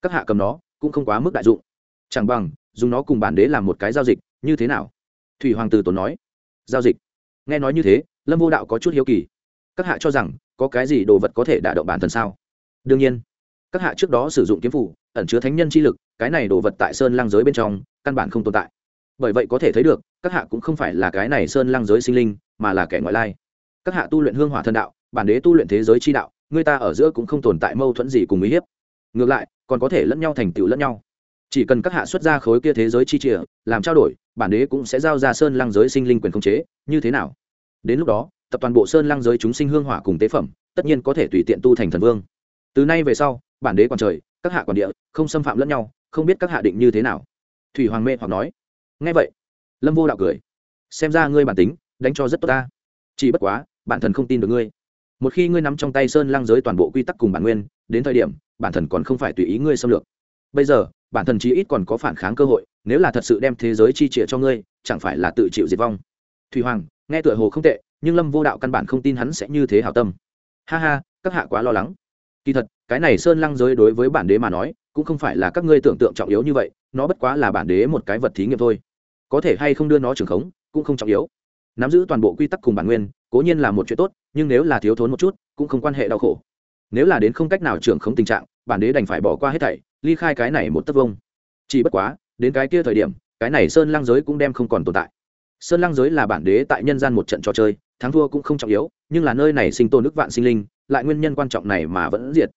Các hạ cầm nó, cũng không quá mức đại dụng. Chẳng bằng, dùng nó cùng bản đế làm một cái giao dịch, như thế nào? Thủy hoàng tử tốn nói. Giao dịch. Nghe nói như thế, lâm vô đạo có chút hiếu kỳ. Các hạ cho rằng có cái gì đồ vật có thể đả động bản thân sao? Đương nhiên, các hạ trước đó sử dụng kiếm phủ, ẩn chứa thánh nhân chi lực, cái này đồ vật tại sơn lang giới bên trong, căn bản không tồn tại. Bởi vậy có thể thấy được, các hạ cũng không phải là cái này sơn lang giới sinh linh, mà là kẻ ngoại lai. Các hạ tu luyện hương hỏa thần đạo, bản đế tu luyện thế giới chi đạo, người ta ở giữa cũng không tồn tại mâu thuẫn gì cùng uy hiếp. Ngược lại, còn có thể lẫn nhau thành tựu lẫn nhau. Chỉ cần các hạ xuất ra khối kia thế giới chi trịa, làm trao đổi, bản đế cũng sẽ giao ra sơn lang giới sinh linh quyền khống chế, như thế nào? Đến lúc đó tập toàn bộ sơn lăng giới chúng sinh hương hỏa cùng tế phẩm, tất nhiên có thể tùy tiện tu thành thần vương. Từ nay về sau, bản đế còn trời, các hạ còn địa, không xâm phạm lẫn nhau, không biết các hạ định như thế nào. Thủy hoàng mê hoặc nói. Ngay vậy. Lâm vô đạo cười. Xem ra ngươi bản tính, đánh cho rất tốt ta. Chỉ bất quá, bản thần không tin được ngươi. Một khi ngươi nắm trong tay sơn lăng giới toàn bộ quy tắc cùng bản nguyên, đến thời điểm, bản thần còn không phải tùy ý ngươi xâm lược. Bây giờ, bản thần chí ít còn có phản kháng cơ hội, nếu là thật sự đem thế giới chi trịa cho ngươi, chẳng phải là tự chịu diệt vong. Thủy hoàng nghe tựa hồ không tệ, nhưng lâm vô đạo căn bản không tin hắn sẽ như thế hảo tâm. Ha ha, các hạ quá lo lắng. Kỳ thật, cái này sơn lăng giới đối với bản đế mà nói, cũng không phải là các ngươi tưởng tượng trọng yếu như vậy, nó bất quá là bản đế một cái vật thí nghiệm thôi. Có thể hay không đưa nó trường khống, cũng không trọng yếu. Nắm giữ toàn bộ quy tắc cùng bản nguyên, cố nhiên là một chuyện tốt, nhưng nếu là thiếu thốn một chút, cũng không quan hệ đau khổ. Nếu là đến không cách nào trưởng khống tình trạng, bản đế đành phải bỏ qua hết thảy, ly khai cái này một tấc vông. Chỉ bất quá, đến cái kia thời điểm, cái này sơn lăng giới cũng đem không còn tồn tại sơn lăng giới là bản đế tại nhân gian một trận trò chơi, thắng thua cũng không trọng yếu, nhưng là nơi này sinh tồn nước vạn sinh linh, lại nguyên nhân quan trọng này mà vẫn diệt.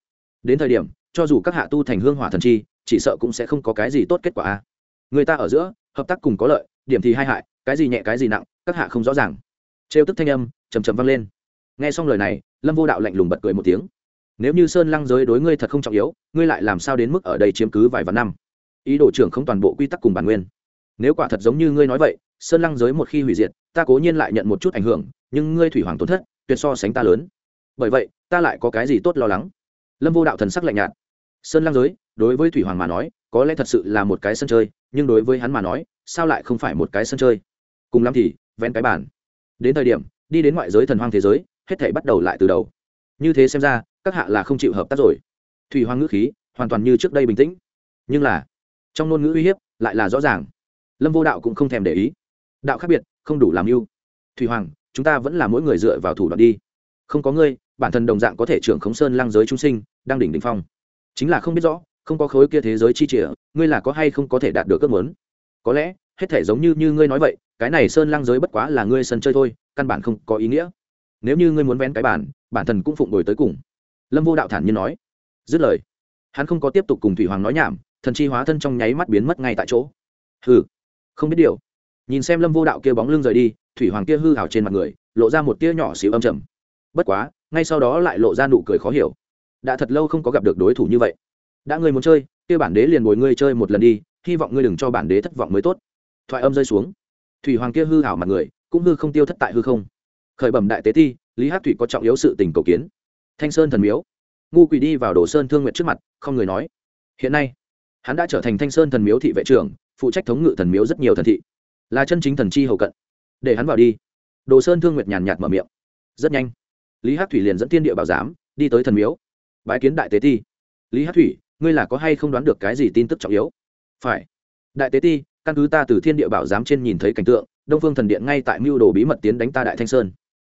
Đến thời điểm, cho dù các hạ tu thành hương hỏa thần chi, chỉ sợ cũng sẽ không có cái gì tốt kết quả người ta ở giữa, hợp tác cùng có lợi, điểm thì hai hại, cái gì nhẹ cái gì nặng, các hạ không rõ ràng. Trêu tức thanh âm chầm chầm vang lên. Nghe xong lời này, lâm vô đạo lạnh lùng bật cười một tiếng. Nếu như sơn lăng giới đối ngươi thật không trọng yếu, ngươi lại làm sao đến mức ở đây chiếm cứ vài vạn năm? Ý đồ trưởng không toàn bộ quy tắc cùng bản nguyên nếu quả thật giống như ngươi nói vậy sơn lăng giới một khi hủy diệt ta cố nhiên lại nhận một chút ảnh hưởng nhưng ngươi thủy hoàng tổn thất tuyệt so sánh ta lớn. Bởi vậy ta lại có cái gì tốt lo lắng? Lâm vô đạo thần sắc lạnh nhạt. Sơn lăng giới đối với thủy hoàng mà nói có lẽ thật sự là một cái sân chơi nhưng đối với hắn mà nói sao lại không phải một cái sân chơi? Cùng lắm thì vén cái bản, đến thời điểm đi đến ngoại giới thần hoang thế giới hết thể bắt đầu lại từ đầu. Như thế xem ra các hạ là không chịu hợp tác rồi. Thủy hoàng ngữ khí hoàn toàn như trước đây bình tĩnh. Nhưng là trong ngôn ngữ uy hiếp lại là rõ ràng lâm vô đạo cũng không thèm để ý đạo khác biệt không đủ làm mưu thủy hoàng chúng ta vẫn là mỗi người dựa vào thủ đoạn đi không có ngươi bản thân đồng dạng có thể trưởng khống sơn lăng giới trung sinh đang đỉnh đỉnh phong chính là không biết rõ không có khối kia thế giới chi chìa ngươi là có hay không có thể đạt được ước muốn có lẽ hết thể giống như như ngươi nói vậy cái này sơn lăng giới bất quá là ngươi sân chơi thôi căn bản không có ý nghĩa nếu như ngươi muốn vén cái bản bản thân cũng phụng đổi tới cùng lâm vô đạo thản nhiên nói dứt lời hắn không có tiếp tục cùng thủy hoàng nói nhảm thần chi hóa thân trong nháy mắt biến mất ngay tại chỗ hừ không biết điều. Nhìn xem lâm vô đạo kia bóng lưng rời đi, thủy hoàng kia hư hào trên mặt người, lộ ra một tia nhỏ xíu âm trầm. Bất quá, ngay sau đó lại lộ ra nụ cười khó hiểu. Đã thật lâu không có gặp được đối thủ như vậy. Đã ngươi muốn chơi, kia bản đế liền bồi ngươi chơi một lần đi, hy vọng ngươi đừng cho bản đế thất vọng mới tốt. Thoại âm rơi xuống. Thủy hoàng kia hư hảo mặt người, cũng hư không tiêu thất tại hư không. Khởi bẩm đại tế ti, lý hát thủy có trọng yếu sự tình cầu kiến. Thanh sơn thần miếu. Ngu quỳ đi vào đồ sơn thương nguyện trước mặt, không người nói. Hiện nay, hắn đã trở thành thanh sơn thần miếu thị vệ trưởng phụ trách thống ngự thần miếu rất nhiều thần thị. Là chân chính thần chi hầu cận. Để hắn vào đi. Đồ sơn thương nguyệt nhàn nhạt mở miệng. Rất nhanh. Lý hát thủy liền dẫn thiên địa bảo giám đi tới thần miếu. Bãi kiến đại tế ti. Lý hát thủy, ngươi là có hay không đoán được cái gì tin tức trọng yếu? Phải. Đại tế ti, căn cứ ta từ thiên địa bảo giám trên nhìn thấy cảnh tượng, đông phương thần điện ngay tại mưu đồ bí mật tiến đánh ta đại thanh sơn.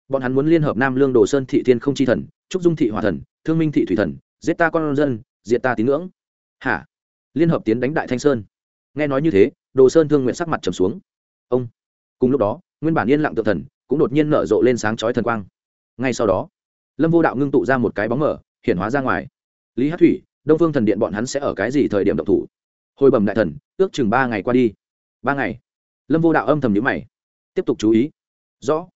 Bọn hắn muốn liên hợp nam lương đồ sơn thị thiên không chi thần, trúc dung thị hòa thần, thương minh thị thủy thần, giết ta con dân, diệt ta tín ngưỡng. Hả? Liên hợp tiến đánh đại thanh sơn nghe nói như thế, đồ sơn thương nguyện sắc mặt trầm xuống. Ông, cùng lúc đó, nguyên bản yên lặng tự thần, cũng đột nhiên nở rộ lên sáng chói thần quang. Ngay sau đó, lâm vô đạo ngưng tụ ra một cái bóng mở hiển hóa ra ngoài. Lý hát thủy, đông phương thần điện bọn hắn sẽ ở cái gì thời điểm động thủ? Hồi bẩm đại thần, ước chừng ba ngày qua đi. Ba ngày? Lâm vô đạo âm thầm nhữ mày. Tiếp tục chú ý. Rõ.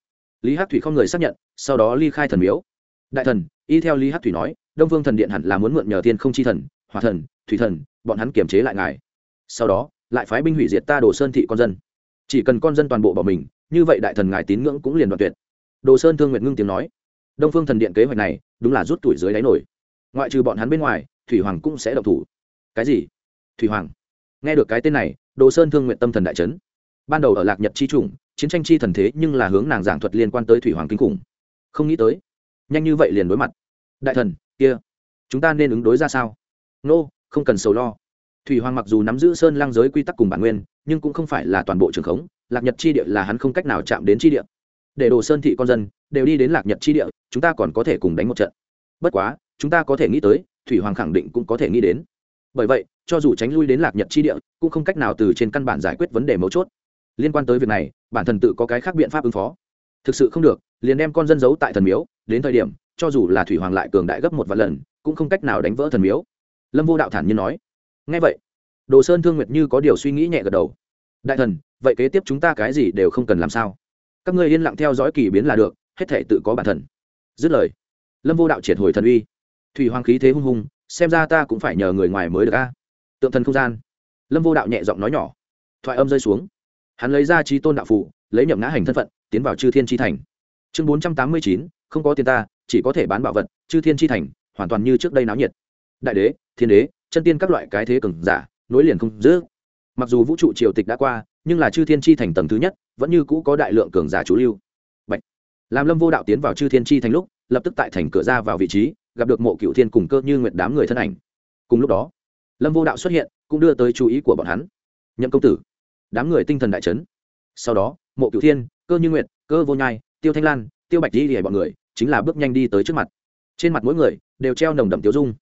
Lý hát thủy không người xác nhận, sau đó ly khai thần miếu. Đại thần, y theo lý hát thủy nói, đông phương thần điện hẳn là muốn mượn nhờ thiên không chi thần hòa thần, thủy thần, bọn hắn kiềm chế lại ngài sau đó lại phái binh hủy diệt ta đồ sơn thị con dân. Chỉ cần con dân toàn bộ bỏ mình như vậy đại thần ngài tín ngưỡng cũng liền đoạn tuyệt. Đồ sơn thương nguyện ngưng tiếng nói. Đông phương thần điện kế hoạch này đúng là rút tuổi dưới đáy nổi. Ngoại trừ bọn hắn bên ngoài thủy hoàng cũng sẽ độc thủ. Cái gì? Thủy hoàng. Nghe được cái tên này đồ sơn thương nguyện tâm thần đại trấn ban đầu ở lạc nhật chi chủng chiến tranh chi thần thế nhưng là hướng nàng giảng thuật liên quan tới thủy hoàng kinh khủng. Không nghĩ tới nhanh như vậy liền đối mặt. Đại thần kia chúng ta nên ứng đối ra sao? Nô、no, không cần sầu lo thủy hoàng mặc dù nắm giữ sơn lang giới quy tắc cùng bản nguyên, nhưng cũng không phải là toàn bộ trường khống, lạc nhật chi địa là hắn không cách nào chạm đến chi địa. Để đồ sơn thị con dân đều đi đến lạc nhật chi địa, chúng ta còn có thể cùng đánh một trận. Bất quá, chúng ta có thể nghĩ tới, thủy hoàng khẳng định cũng có thể nghĩ đến. Bởi vậy, cho dù tránh lui đến lạc nhật chi địa, cũng không cách nào từ trên căn bản giải quyết vấn đề mấu chốt. Liên quan tới việc này, bản thần tự có cái khác biện pháp ứng phó. Thực sự không được, liền đem con dân giấu tại thần miếu, đến thời điểm, cho dù là thủy hoàng lại cường đại gấp một vài lần, cũng không cách nào đánh vỡ thần miếu. Lâm vô đạo thản nhiên nói ngay vậy, đồ sơn thương nguyệt như có điều suy nghĩ nhẹ gật đầu. Đại thần, vậy kế tiếp chúng ta cái gì đều không cần làm sao? Các ngươi yên lặng theo dõi kỳ biến là được, hết thể tự có bản thần dứt lời, lâm vô đạo triệt hồi thần uy. Thủy hoàng khí thế hung hùng, xem ra ta cũng phải nhờ người ngoài mới được a. Tượng thần không gian. Lâm vô đạo nhẹ giọng nói nhỏ. Thoại âm rơi xuống. Hắn lấy ra trí tôn đạo phụ lấy nhậm ngã hành thân phận, tiến vào chư thiên tri thành. Chương bốn trăm tám mươi chín, không có tiền ta, chỉ có thể bán bảo vật, chư thiên tri thành, hoàn toàn như trước đây náo nhiệt. Đại đế, thiên đế chân tiên các loại cái thế cường giả, nối liền không dứt. Mặc dù vũ trụ triều tịch đã qua, nhưng là chư thiên tri thành tầng thứ nhất, vẫn như cũ có đại lượng cường giả chủ lưu. Bạch. làm lâm vô đạo tiến vào chư thiên tri thành lúc, lập tức tại thành cửa ra vào vị trí, gặp được mộ cựu thiên cùng cơ như nguyện đám người thân ảnh. Cùng lúc đó, lâm vô đạo xuất hiện, cũng đưa tới chú ý của bọn hắn. Nhậm công tử, đám người tinh thần đại chấn. Sau đó, mộ cựu thiên, cơ như nguyện cơ vô nhai, tiêu thanh lan, tiêu bạch di để bọn người, chính là bước nhanh đi tới trước mặt. Trên mặt mỗi người đều treo nồng đậm tiêu dung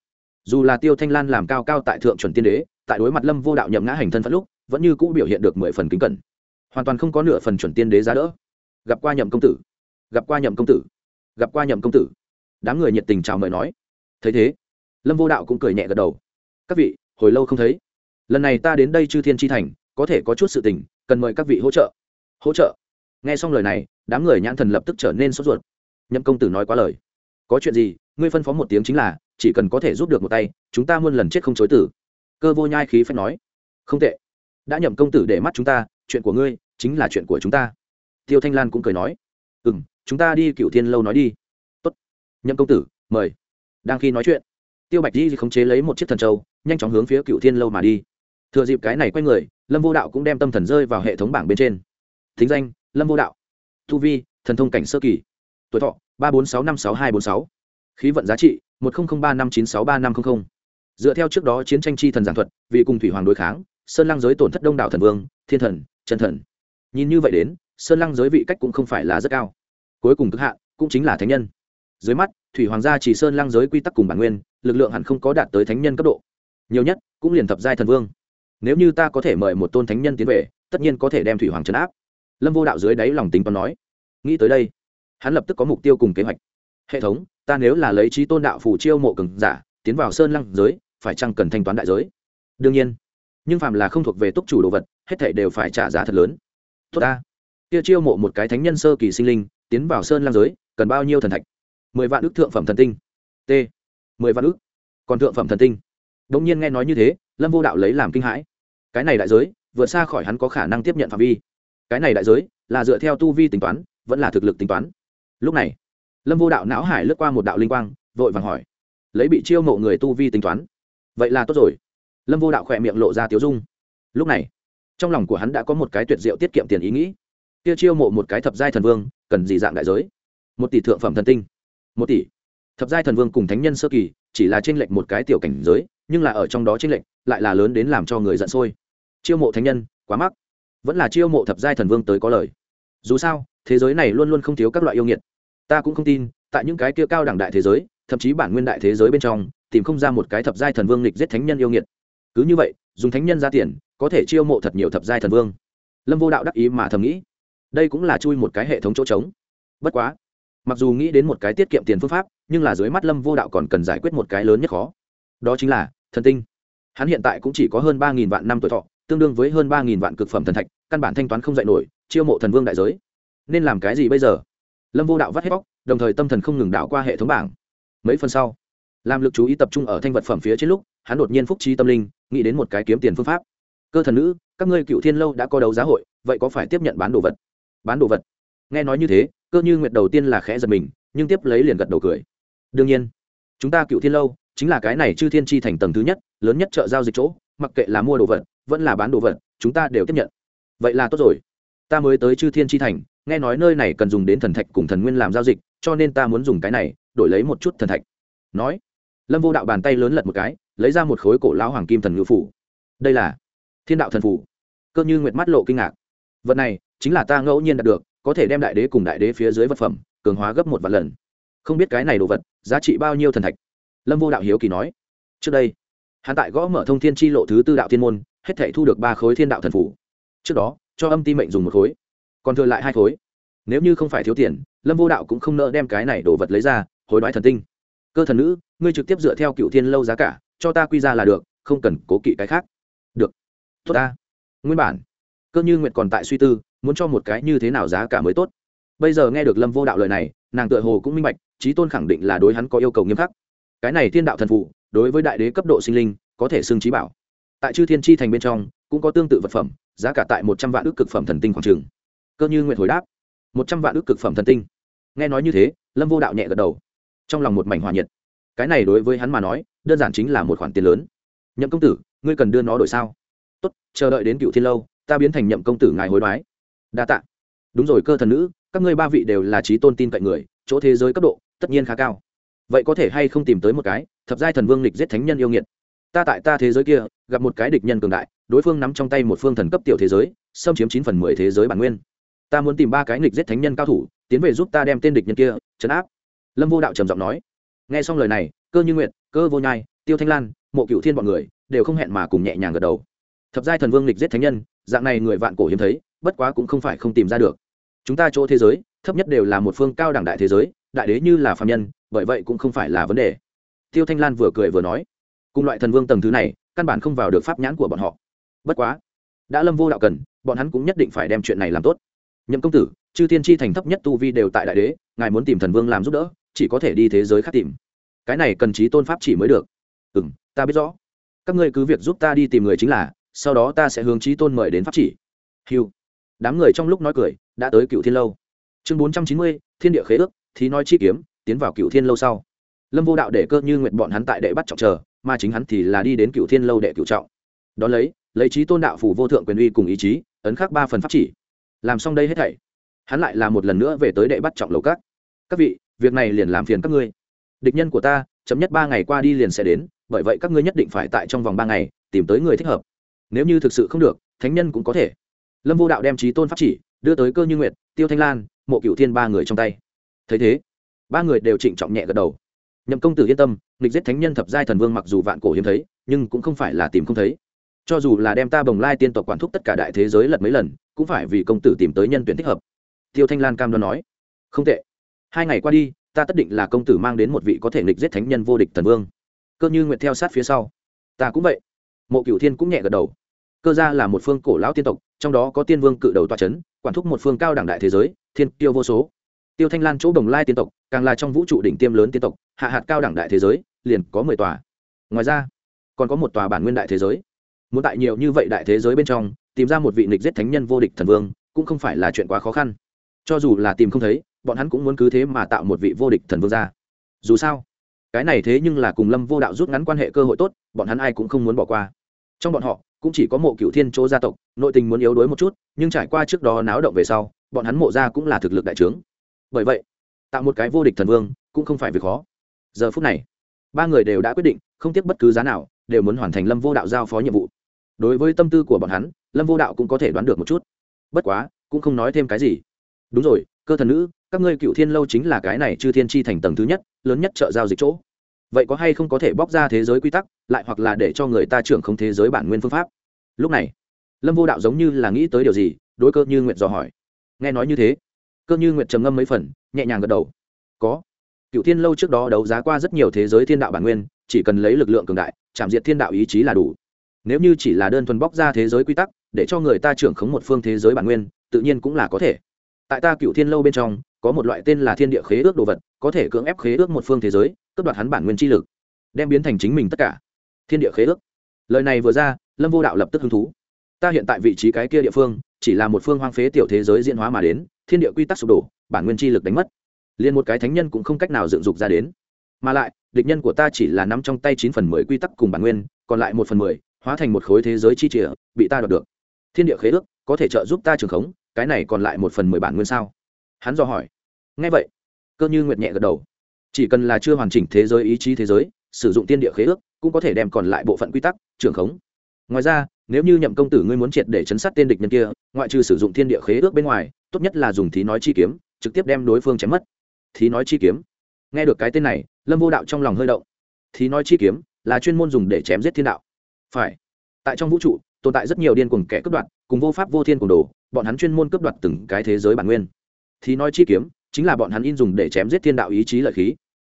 dù là tiêu thanh lan làm cao cao tại thượng chuẩn tiên đế, tại đối mặt lâm vô đạo nhậm ngã hành thân phận lúc, vẫn như cũ biểu hiện được mười phần kính cẩn. Hoàn toàn không có nửa phần chuẩn tiên đế giá đỡ. Gặp qua nhậm công tử. Gặp qua nhậm công tử. Gặp qua nhậm công tử. Đám người nhiệt tình chào mời nói. Thấy thế, lâm vô đạo cũng cười nhẹ gật đầu. Các vị, hồi lâu không thấy. Lần này ta đến đây chư thiên tri thành, có thể có chút sự tình, cần mời các vị hỗ trợ. Hỗ trợ? Nghe xong lời này, đám người nhãn thần lập tức trở nên sốt ruột. Nhậm công tử nói quá lời. Có chuyện gì, ngươi phân phó một tiếng chính là chỉ cần có thể giúp được một tay, chúng ta muôn lần chết không chối tử cơ vô nhai khí phép nói. Không tệ. Đã nhậm công tử để mắt chúng ta, chuyện của ngươi chính là chuyện của chúng ta. Tiêu thanh lan cũng cười nói. Ừ m chúng ta đi cựu thiên lâu nói đi. Tốt. Nhậm công tử, mời. Đang khi nói chuyện, tiêu bạch di khống chế lấy một chiếc thần trâu nhanh chóng hướng phía cựu thiên lâu mà đi. Thừa dịp cái này quay người, lâm vô đạo cũng đem tâm thần rơi vào hệ thống bảng bên trên. Thính danh, lâm vô đạo. Thu vi, thần thông cảnh sơ kỳ. Tuổi thọ, ba bốn sáu năm sáu hai bốn sáu. Khí vận giá trị một nghìn ba năm chín sáu ba năm trăm linh dựa theo trước đó chiến tranh chi thần giảng thuật, vì cùng thủy hoàng đối kháng, sơn lăng giới tổn thất đông đảo thần vương, thiên thần, chân thần. Nhìn như vậy đến, sơn lăng giới vị cách cũng không phải là rất cao. Cuối cùng cực hạn, cũng chính là thánh nhân. Dưới mắt, thủy hoàng gia chỉ sơn lăng giới quy tắc cùng bản nguyên, lực lượng hẳn không có đạt tới thánh nhân cấp độ. Nhiều nhất, cũng liền thập giai thần vương. Nếu như ta có thể mời một tôn thánh nhân tiến về, tất nhiên có thể đem thủy hoàng trấn áp. Lâm vô đạo dưới đáy lòng tính toán nói. Nghĩ tới đây, hắn lập tức có mục tiêu cùng kế hoạch. Hệ thống ta nếu là lấy trí tôn đạo phủ chiêu mộ cường giả, tiến vào sơn lăng giới, phải chăng cần thanh toán đại giới? Đương nhiên. Nhưng phạm là không thuộc về túc chủ đồ vật, hết thảy đều phải trả giá thật lớn. Tốt ta. Kia chiêu mộ một cái thánh nhân sơ kỳ sinh linh, tiến vào sơn lăng giới, cần bao nhiêu thần thạch? Mười vạn ước thượng phẩm thần tinh. T. Mười vạn ước còn thượng phẩm thần tinh. Đông nhiên nghe nói như thế, lâm vô đạo lấy làm kinh hãi. Cái này đại giới, vượt xa khỏi hắn có khả năng tiếp nhận phạm vi. Cái này đại giới, là dựa theo tu vi tính toán, vẫn là thực lực tính toán. Lúc này lâm vô đạo não hải lướt qua một đạo linh quang, vội vàng hỏi. Lấy bị chiêu mộ người tu vi tính toán. Vậy là tốt rồi. Lâm vô đạo khỏe miệng lộ ra tiếu dung. Lúc này, trong lòng của hắn đã có một cái tuyệt diệu tiết kiệm tiền ý nghĩ. Kia chiêu mộ một cái thập giai thần vương, cần gì dạng đại giới? Một tỷ thượng phẩm thần tinh. Một tỷ. Thập giai thần vương cùng thánh nhân sơ kỳ, chỉ là tranh lệch một cái tiểu cảnh giới, nhưng là ở trong đó tranh lệch, lại là lớn đến làm cho người giận sôi. Chiêu mộ thánh nhân, quá mắc. Vẫn là chiêu mộ thập giai thần vương tới có lời. Dù sao, thế giới này luôn luôn không thiếu các loại yêu nghiệt ta cũng không tin, tại những cái kia cao đẳng đại thế giới, thậm chí bản nguyên đại thế giới bên trong, tìm không ra một cái thập giai thần vương lịch giết thánh nhân yêu nghiệt. Cứ như vậy, dùng thánh nhân ra tiền, có thể chiêu mộ thật nhiều thập giai thần vương. Lâm vô đạo đắc ý mà thầm nghĩ, đây cũng là chui một cái hệ thống chỗ trống. Bất quá, mặc dù nghĩ đến một cái tiết kiệm tiền phương pháp, nhưng là dưới mắt lâm vô đạo còn cần giải quyết một cái lớn nhất khó. Đó chính là, thần tinh. Hắn hiện tại cũng chỉ có hơn ba nghìn vạn năm tuổi thọ, tương đương với hơn ba nghìn vạn cực phẩm thần thạch, căn bản thanh toán không dạy nổi, chiêu mộ thần vương đại giới. Nên làm cái gì bây giờ? Lâm vô đạo vắt hết bóc, đồng thời tâm thần không ngừng đảo qua hệ thống bảng. Mấy phần sau làm lực chú ý tập trung ở thanh vật phẩm phía trên lúc, hắn đột nhiên phúc trí tâm linh, nghĩ đến một cái kiếm tiền phương pháp. Cơ thần nữ, các ngươi cựu thiên lâu đã có đấu giá hội, vậy có phải tiếp nhận bán đồ vật? Bán đồ vật? Nghe nói như thế, cơ như nguyệt đầu tiên là khẽ giật mình, nhưng tiếp lấy liền gật đầu cười. Đương nhiên, chúng ta cựu thiên lâu chính là cái này chư thiên chi thành tầng thứ nhất, lớn nhất chợ giao dịch chỗ, mặc kệ là mua đồ vật, vẫn là bán đồ vật, chúng ta đều tiếp nhận. Vậy là tốt rồi. Ta mới tới chư thiên chi thành nghe nói nơi này cần dùng đến thần thạch cùng thần nguyên làm giao dịch, cho nên ta muốn dùng cái này, đổi lấy một chút thần thạch. Nói, lâm vô đạo bàn tay lớn lật một cái, lấy ra một khối cổ lão hoàng kim thần ngữ phủ. Đây là thiên đạo thần phủ. Cơ như nguyệt mắt lộ kinh ngạc. Vật này, chính là ta ngẫu nhiên đạt được, có thể đem đại đế cùng đại đế phía dưới vật phẩm, cường hóa gấp một vạn lần. Không biết cái này đồ vật, giá trị bao nhiêu thần thạch? Lâm vô đạo hiếu kỳ nói. Trước đây, hắn tại gõ mở thông thiên tri lộ thứ tư đạo thiên môn, hết thể thu được ba khối thiên đạo thần phủ. Trước đó, cho âm ti mệnh dùng một khối còn thừa lại hai khối. Nếu như không phải thiếu tiền, lâm vô đạo cũng không nỡ đem cái này đồ vật lấy ra, hối đoái thần tinh. Cơ thần nữ, ngươi trực tiếp dựa theo cựu thiên lâu giá cả, cho ta quy ra là được, không cần cố kỵ cái khác. Được. Tốt ta. Nguyên bản, cơ như nguyệt còn tại suy tư, muốn cho một cái như thế nào giá cả mới tốt. Bây giờ nghe được lâm vô đạo lời này, nàng tựa hồ cũng minh bạch, trí tôn khẳng định là đối hắn có yêu cầu nghiêm khắc. Cái này thiên đạo thần phụ, đối với đại đế cấp độ sinh linh, có thể xưng trí bảo. Tại chư thiên chi thành bên trong, cũng có tương tự vật phẩm, giá cả tại một trăm vạn ước cực phẩm thần tinh khoảng trường cơ như nguyện hồi đáp. Một trăm vạn ước cực phẩm thần tinh. Nghe nói như thế, lâm vô đạo nhẹ gật đầu. Trong lòng một mảnh hòa nhiệt. Cái này đối với hắn mà nói, đơn giản chính là một khoản tiền lớn. Nhậm công tử, ngươi cần đưa nó đổi sao? Tốt, chờ đợi đến cựu thiên lâu, ta biến thành nhậm công tử ngài hối đoái. Đa t ạ đúng rồi cơ thần nữ, các ngươi ba vị đều là trí tôn tin cậy người, chỗ thế giới cấp độ, tất nhiên khá cao. Vậy có thể hay không tìm tới một cái, thập giai thần vương lịch giết thánh nhân yêu nghiệt. Ta tại ta thế giới kia, gặp một cái địch nhân cường đại, đối phương nắm trong tay một phương thần cấp tiểu thế giới, xâm chiếm chín phần mười thế giới bản nguyên ta muốn tìm ba cái nghịch giết thánh nhân cao thủ, tiến về giúp ta đem tên địch nhân kia chấn áp. Lâm vô đạo trầm giọng nói. Nghe xong lời này, cơ như nguyện cơ vô nhai, tiêu thanh lan, mộ cựu thiên b ọ n người đều không hẹn mà cùng nhẹ nhàng gật đầu. Thập giai thần vương nghịch giết thánh nhân, dạng này người vạn cổ hiếm thấy, bất quá cũng không phải không tìm ra được. Chúng ta chỗ thế giới, thấp nhất đều là một phương cao đẳng đại thế giới, đại đế như là phạm nhân, bởi vậy cũng không phải là vấn đề. Tiêu thanh lan vừa cười vừa nói. Cùng loại thần vương tầng thứ này, căn bản không vào được pháp nhãn của bọn họ. Bất quá, đã lâm vô đạo cần, bọn hắn cũng nhất định phải đem chuyện này làm tốt nhậm công tử, chư thiên chi thành thấp nhất tu vi đều tại đại đế, ngài muốn tìm thần vương làm giúp đỡ, chỉ có thể đi thế giới khác tìm. Cái này cần trí tôn pháp chỉ mới được. Ừ m ta biết rõ. Các ngươi cứ việc giúp ta đi tìm người chính là, sau đó ta sẽ hướng trí tôn mời đến pháp chỉ. Hiu đám người trong lúc nói cười, đã tới cựu thiên lâu. Chương bốn trăm chín mươi, thiên địa khế ước thì nói chi kiếm, tiến vào cựu thiên lâu sau. Lâm vô đạo để cơ như nguyện bọn hắn tại đệ bắt trọng chờ, mà chính hắn thì là đi đến cựu thiên lâu đệ cựu trọng. Đón lấy lấy trí tôn đạo phủ vô thượng quyền uy cùng ý chí, ấn khắc ba phần pháp chỉ làm xong đây hết thảy. Hắn lại là một lần nữa về tới đệ bắt trọng lầu các. Các vị, việc này liền làm phiền các ngươi. Địch nhân của ta chấm nhất ba ngày qua đi liền sẽ đến, bởi vậy các ngươi nhất định phải tại trong vòng ba ngày, tìm tới người thích hợp. Nếu như thực sự không được, thánh nhân cũng có thể. Lâm vô đạo đem trí tôn pháp chỉ, đưa tới cơ như nguyệt, tiêu thanh lan, mộ cựu thiên ba người trong tay. Thấy thế, ba người đều trịnh trọng nhẹ gật đầu. Nhậm công tử yên tâm lịch giết thánh nhân thập giai thần vương mặc dù vạn cổ hiếm thấy, nhưng cũng không phải là tìm không thấy. Cho dù là đem ta bồng lai tiên tộc quản thúc tất cả đại thế giới lật mấy lần cũng phải vì công tử tìm tới nhân tuyển thích hợp. Tiêu thanh lan cam đoan nói, không tệ. Hai ngày qua đi, ta tất định là công tử mang đến một vị có thể nghịch giết thánh nhân vô địch thần vương. Cơ như nguyện theo sát phía sau. Ta cũng vậy. Mộ cửu thiên cũng nhẹ gật đầu. Cơ gia là một phương cổ lão tiên tộc, trong đó có tiên vương cự đầu toa c h ấ n quản thúc một phương cao đẳng đại thế giới, thiên tiêu vô số. Tiêu thanh lan chỗ đồng lai tiên tộc, càng là trong vũ trụ đỉnh tiêm lớn tiên tộc, hạ hạt cao đẳng đại thế giới, liền có mười tòa. Ngoài ra, còn có một tòa bản nguyên đại thế giới. Muốn tại nhiều như vậy đại thế giới bên trong tìm ra một vị nịch giết thánh nhân vô địch thần vương, cũng không phải là chuyện quá khó khăn. Cho dù là tìm không thấy, bọn hắn cũng muốn cứ thế mà tạo một vị vô địch thần vương ra. Dù sao, cái này thế nhưng là cùng lâm vô đạo rút ngắn quan hệ cơ hội tốt, bọn hắn ai cũng không muốn bỏ qua. Trong bọn họ, cũng chỉ có mộ cựu thiên chỗ gia tộc, nội tình muốn yếu đuối một chút, nhưng trải qua trước đó náo động về sau, bọn hắn mộ gia cũng là thực lực đại trướng. Bởi vậy, tạo một cái vô địch thần vương cũng không phải việc khó. Giờ phút này, ba người đều đã quyết định, không tiếc bất cứ giá nào, đều muốn hoàn thành lâm vô đạo giao phó nhiệm vụ. Đối với tâm tư của bọn hắn lâm vô đạo cũng có thể đoán được một chút. Bất quá, cũng không nói thêm cái gì. Đúng rồi, cơ thần nữ, các ngươi cựu thiên lâu chính là cái này chư thiên chi thành tầng thứ nhất, lớn nhất chợ giao dịch chỗ. Vậy có hay không có thể bóc ra thế giới quy tắc, lại hoặc là để cho người ta trưởng không thế giới bản nguyên phương pháp? Lúc này, lâm vô đạo giống như là nghĩ tới điều gì, đối cơ như nguyện dò hỏi. Nghe nói như thế, cơ như nguyện trầm ngâm mấy phần, nhẹ nhàng gật đầu. Có. Cựu thiên lâu trước đó đấu giá qua rất nhiều thế giới thiên đạo bản nguyên, chỉ cần lấy lực lượng cường đại, chạm diệt thiên đạo ý chí là đủ. Nếu như chỉ là đơn thuần bóc ra thế giới quy tắc để cho người ta trưởng khống một phương thế giới bản nguyên, tự nhiên cũng là có thể. Tại ta cựu thiên lâu bên trong, có một loại tên là thiên địa khế ước đồ vật, có thể cưỡng ép khế ước một phương thế giới, cướp đoạt hắn bản nguyên chi lực, đem biến thành chính mình tất cả. Thiên địa khế ước. Lời này vừa ra, lâm vô đạo lập tức hứng thú. Ta hiện tại vị trí cái kia địa phương, chỉ là một phương hoang phế tiểu thế giới diễn hóa mà đến, thiên địa quy tắc sụp đổ, bản nguyên chi lực đánh mất. Liền một cái thánh nhân cũng không cách nào dựng dục ra đến. Mà lại, địch nhân của ta chỉ là nắm trong tay chín phần mười quy tắc cùng bản nguyên, còn lại một phần mười hóa thành một khối thế giới chi chìa bị ta đoạt được thiên địa khế ước, có thể trợ giúp ta trường khống, cái này còn lại một phần mười bản nguyên sao? Hắn do hỏi. Ngay vậy, cơ như nguyệt nhẹ gật đầu. Chỉ cần là chưa hoàn chỉnh thế giới ý chí thế giới, sử dụng tiên địa khế ước, cũng có thể đem còn lại bộ phận quy tắc, trường khống. Ngoài ra, nếu như nhậm công tử ngươi muốn triệt để chấn sát tên địch nhân kia, ngoại trừ sử dụng thiên địa khế ước bên ngoài, tốt nhất là dùng thí nói chi kiếm, trực tiếp đem đối phương chém mất. Thí nói chi kiếm. Nghe được cái tên này, lâm vô đạo trong lòng hơi động. Thí nói chi kiếm là chuyên môn dùng để chém giết thiên đạo. Phải. Tại trong vũ trụ tồn tại rất nhiều điên cuồng kẻ cướp đoạt, cùng vô pháp vô thiên cùng đồ, bọn hắn chuyên môn cướp đoạt từng cái thế giới bản nguyên. Thí nói chi kiếm, chính là bọn hắn in dùng để chém giết thiên đạo ý chí lợi khí.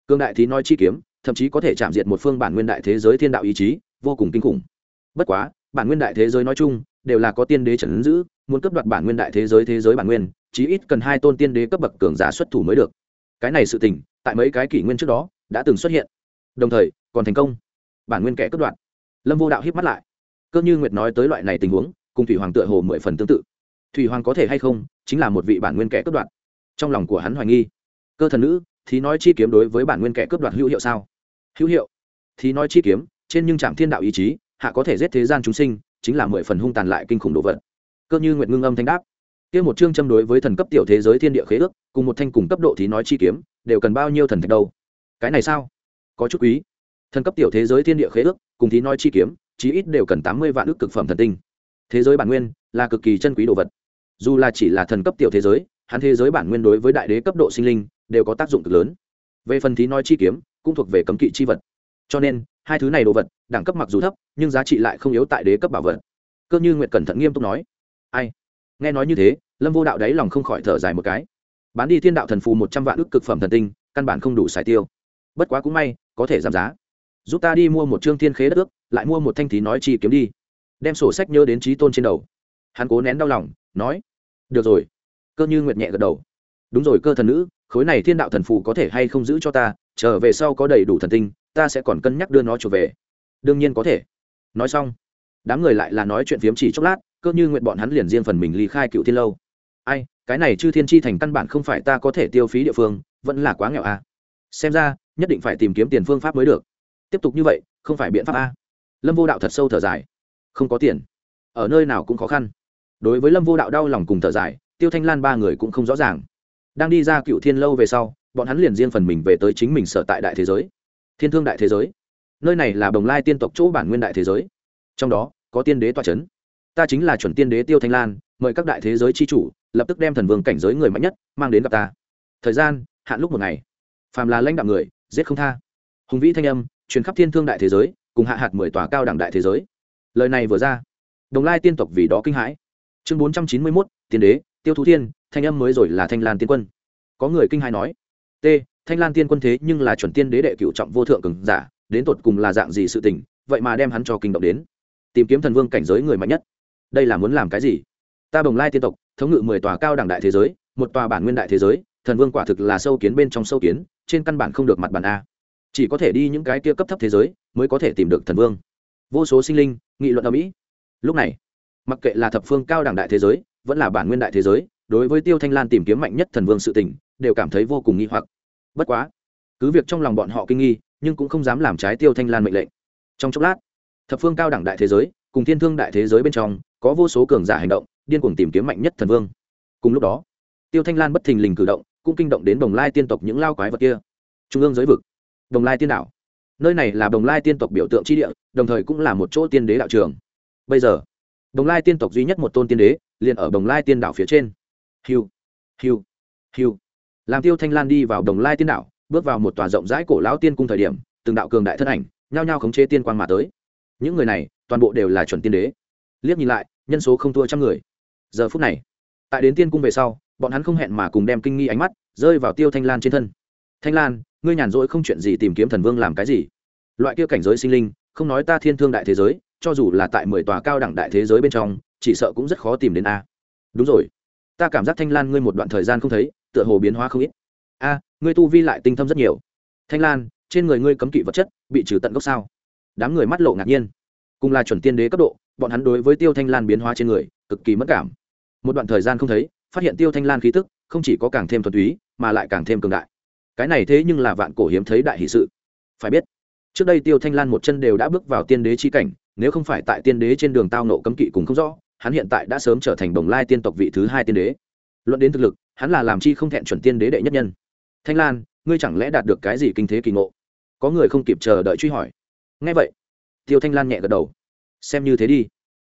Cương đại thí nói chi kiếm, thậm chí có thể chạm diệt một phương bản nguyên đại thế giới thiên đạo ý chí, vô cùng kinh khủng. Bất quá, bản nguyên đại thế giới nói chung, đều là có tiên đế trần ứng giữ, muốn cấp đoạt bản nguyên đại thế giới thế giới bản nguyên, chí ít cần hai tôn tiên đế cấp bậc cường giả xuất thủ mới được. Cái này sự tình, tại mấy cái kỷ nguyên trước đó, đã từng xuất hiện. Đồng thời, còn thành công. Bản nguyên kẻ cấp đoạt. Lâm vô đạo hiếp mắt lại cơ như nguyệt nói tới loại này tình huống, cùng thủy hoàng tựa hồ mười phần tương tự. Thủy hoàng có thể hay không, chính là một vị bản nguyên kẻ cướp đoạt. Trong lòng của hắn hoài nghi. Cơ thần nữ, thì nói chi kiếm đối với bản nguyên kẻ cướp đoạt hữu hiệu sao? Hữu hiệu. Thì nói chi kiếm, trên nhưng trạm thiên đạo ý chí, hạ có thể giết thế gian chúng sinh, chính là mười phần hung tàn lại kinh khủng đồ vật. Cơ như Nguyệt ngưng âm thanh đáp. Kia một chương châm đối với thần cấp tiểu thế giới thiên địa khế ước, cùng một thanh cùng cấp độ thì nói chi kiếm, đều cần bao nhiêu thần thạch đâu? Cái này sao? Có chút quý. Thần cấp tiểu thế giới thiên địa khế ước, cùng thì nói chi kiếm chí ít đều cần tám mươi vạn ước cực phẩm thần tinh. Thế giới bản nguyên là cực kỳ chân quý đồ vật. Dù là chỉ là thần cấp tiểu thế giới, hắn thế giới bản nguyên đối với đại đế cấp độ sinh linh đều có tác dụng cực lớn. Về phần thí nói chi kiếm, cũng thuộc về cấm kỵ chi vật. Cho nên, hai thứ này đồ vật, đẳng cấp mặc dù thấp, nhưng giá trị lại không yếu tại đế cấp bảo vật. Cơ như nguyệt cẩn thận nghiêm túc nói. Ai? Nghe nói như thế, lâm vô đạo đáy lòng không khỏi thở dài một cái. Bán đi thiên đạo thần phù một trăm vạn ước cực phẩm thần tinh, căn bản không đủ xài tiêu. Bất quá cũng may, có thể giảm giá. Giúp ta đi mua một trương thiên khế đất ước lại mua một thanh thí nói chi kiếm đi. Đem sổ sách nhớ đến trí tôn trên đầu. Hắn cố nén đau lòng, nói, được rồi. Cơ như nguyệt nhẹ gật đầu. Đúng rồi cơ thần nữ, khối này thiên đạo thần phù có thể hay không giữ cho ta, trở về sau có đầy đủ thần tinh, ta sẽ còn cân nhắc đưa nó trở về. Đương nhiên có thể. Nói xong, đám người lại là nói chuyện phiếm chỉ chốc lát, cơ như nguyện bọn hắn liền riêng phần mình ly khai cựu thiên lâu. Ai, cái này chư thiên chi thành căn bản không phải ta có thể tiêu phí địa phương, vẫn là quá nghèo à. xem ra, nhất định phải tìm kiếm tiền phương pháp mới được. Tiếp tục như vậy, không phải biện pháp a lâm vô đạo thật sâu thở dài. Không có tiền. Ở nơi nào cũng khó khăn. Đối với lâm vô đạo đau lòng cùng thở dài, tiêu thanh lan ba người cũng không rõ ràng. Đang đi ra cựu thiên lâu về sau, bọn hắn liền riêng phần mình về tới chính mình sở tại đại thế giới. Thiên thương đại thế giới. Nơi này là bồng lai tiên tộc chỗ bản nguyên đại thế giới. Trong đó, có tiên đế toa c h ấ n ta chính là chuẩn tiên đế tiêu thanh lan, mời các đại thế giới c h i chủ, lập tức đem thần vương cảnh giới người mạnh nhất, mang đến gặp ta. Thời gian, hạn lúc một ngày. Phàm là lãnh đạo người, giết không tha. Hùng vĩ thanh âm, truyền khắp thiên thương đại thế giới cùng hạ hạt mười tòa cao đẳng đại thế giới. Lời này vừa ra, đồng lai tiên tộc vì đó kinh hãi. Chương bốn trăm chín mươi mốt, tiên đế, tiêu thú thiên, thanh âm mới rồi là thanh lan tiên quân. Có người kinh hãi nói, t, thanh lan tiên quân thế nhưng là chuẩn tiên đế đệ cựu trọng vô thượng cường giả, đến tột cùng là dạng gì sự tình, vậy mà đem hắn cho kinh động đến. Tìm kiếm thần vương cảnh giới người mạnh nhất. Đây là muốn làm cái gì? Ta bồng lai tiên tộc, thống ngự mười tòa cao đẳng đại thế giới, một tòa bản nguyên đại thế giới, thần vương quả thực là sâu kiến bên trong sâu kiến, trên căn bản không được mặt bản a. Chỉ có thể đi những cái kia cấp thấp thế giới mới có thể tìm được thần vương. Vô số sinh linh, nghị luận ở mỹ. Lúc này, mặc kệ là thập phương cao đẳng đại thế giới, vẫn là bản nguyên đại thế giới, đối với tiêu thanh lan tìm kiếm mạnh nhất thần vương sự tình, đều cảm thấy vô cùng nghi hoặc. Bất quá, cứ việc trong lòng bọn họ kinh nghi, nhưng cũng không dám làm trái tiêu thanh lan mệnh lệnh. Trong chốc lát, thập phương cao đẳng đại thế giới, cùng thiên thương đại thế giới bên trong, có vô số cường giả hành động, điên cuồng tìm kiếm mạnh nhất thần vương. Cùng lúc đó, tiêu thanh lan bất thình lình cử động, cũng kinh động đến đồng lai tiên tộc những lao quái vật kia. Trung ương giới vực, đồng lai tiên đảo nơi này là đồng lai tiên tộc biểu tượng tri địa, đồng thời cũng là một chỗ tiên đế đạo trường. Bây giờ, đồng lai tiên tộc duy nhất một tôn tiên đế, liền ở đồng lai tiên đảo phía trên. Hiu hiu hiu. Làm tiêu thanh lan đi vào đồng lai tiên đảo, bước vào một tòa rộng rãi cổ lão tiên cung thời điểm, từng đạo cường đại thân ảnh, nhao nhao khống chế tiên quang mà tới. Những người này, toàn bộ đều là chuẩn tiên đế. Liếc nhìn lại, nhân số không thua trăm người. Giờ phút này, tại đến tiên cung về sau, bọn hắn không hẹn mà cùng đem kinh nghi ánh mắt rơi vào tiêu thanh lan trên thân. Thanh lan ngươi nhàn rỗi không chuyện gì tìm kiếm thần vương làm cái gì? Loại kia cảnh giới sinh linh, không nói ta thiên thương đại thế giới, cho dù là tại mười tòa cao đẳng đại thế giới bên trong, chỉ sợ cũng rất khó tìm đến a. Đúng rồi. Ta cảm giác thanh lan ngươi một đoạn thời gian không thấy, tựa hồ biến hóa không ít. A, ngươi tu vi lại tinh thâm rất nhiều. Thanh lan, trên người ngươi cấm kỵ vật chất, bị trừ tận gốc sao? Đám người mắt lộ ngạc nhiên. Cùng là chuẩn tiên đế cấp độ, bọn hắn đối với tiêu thanh lan biến hóa trên người, cực kỳ mất cảm. Một đoạn thời gian không thấy, phát hiện tiêu thanh lan khí tức, không chỉ có càng thêm thuần túy, mà lại càng thêm cường đại cái này thế nhưng là vạn cổ hiếm thấy đại hỷ sự. Phải biết, trước đây tiêu thanh lan một chân đều đã bước vào tiên đế chi cảnh, nếu không phải tại tiên đế trên đường tao nộ cấm kỵ cùng không rõ, hắn hiện tại đã sớm trở thành đồng lai tiên tộc vị thứ hai tiên đế. Luận đến thực lực, hắn là làm chi không thẹn chuẩn tiên đế đệ nhất nhân. Thanh lan, ngươi chẳng lẽ đạt được cái gì kinh thế kỳ ngộ? Có người không kịp chờ đợi truy hỏi. Ngay vậy, tiêu thanh lan nhẹ gật đầu. Xem như thế đi.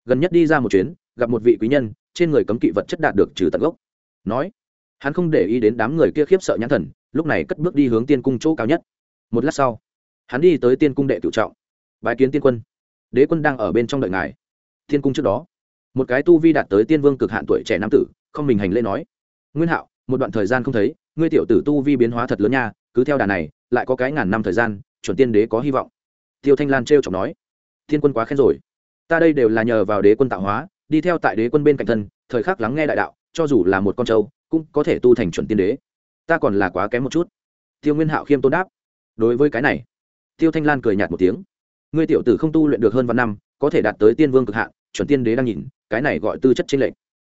Gần nhất đi ra một chuyến, gặp một vị quý nhân, trên người cấm kỵ vật chất đạt được trừ tận gốc. Nói hắn không để ý đến đám người kia khiếp sợ nhãn thần, lúc này cất bước đi hướng tiên cung chỗ cao nhất. Một lát sau, hắn đi tới tiên cung đệ cựu trọng, bái kiến tiên quân. Đế quân đang ở bên trong đợi ngài. Tiên cung trước đó, một cái tu vi đạt tới tiên vương cực hạn tuổi trẻ nam tử, không mình hành lễ nói, nguyên hạo, một đoạn thời gian không thấy, ngươi tiểu tử tu vi biến hóa thật lớn nha, cứ theo đà này, lại có cái ngàn năm thời gian, chuẩn tiên đế có hy vọng. Tiêu thanh lan t chọc nói thiên quân quá khen rồi. Ta đây đều là nhờ vào đế quân tạo hóa, đi theo tại đế quân bên cạnh thân, thời khắc lắng nghe đại đạo, cho dù là một con trâu cũng có thể tu thành chuẩn tiên đế. Ta còn là quá kém một chút. Tiêu nguyên hạo khiêm tôn đáp. Đối với cái này, tiêu thanh lan cười nhạt một tiếng. Ngươi tiểu tử không tu luyện được hơn vạn năm, có thể đạt tới tiên vương cực hạn, chuẩn tiên đế đang nhìn, cái này gọi tư chất trên lệnh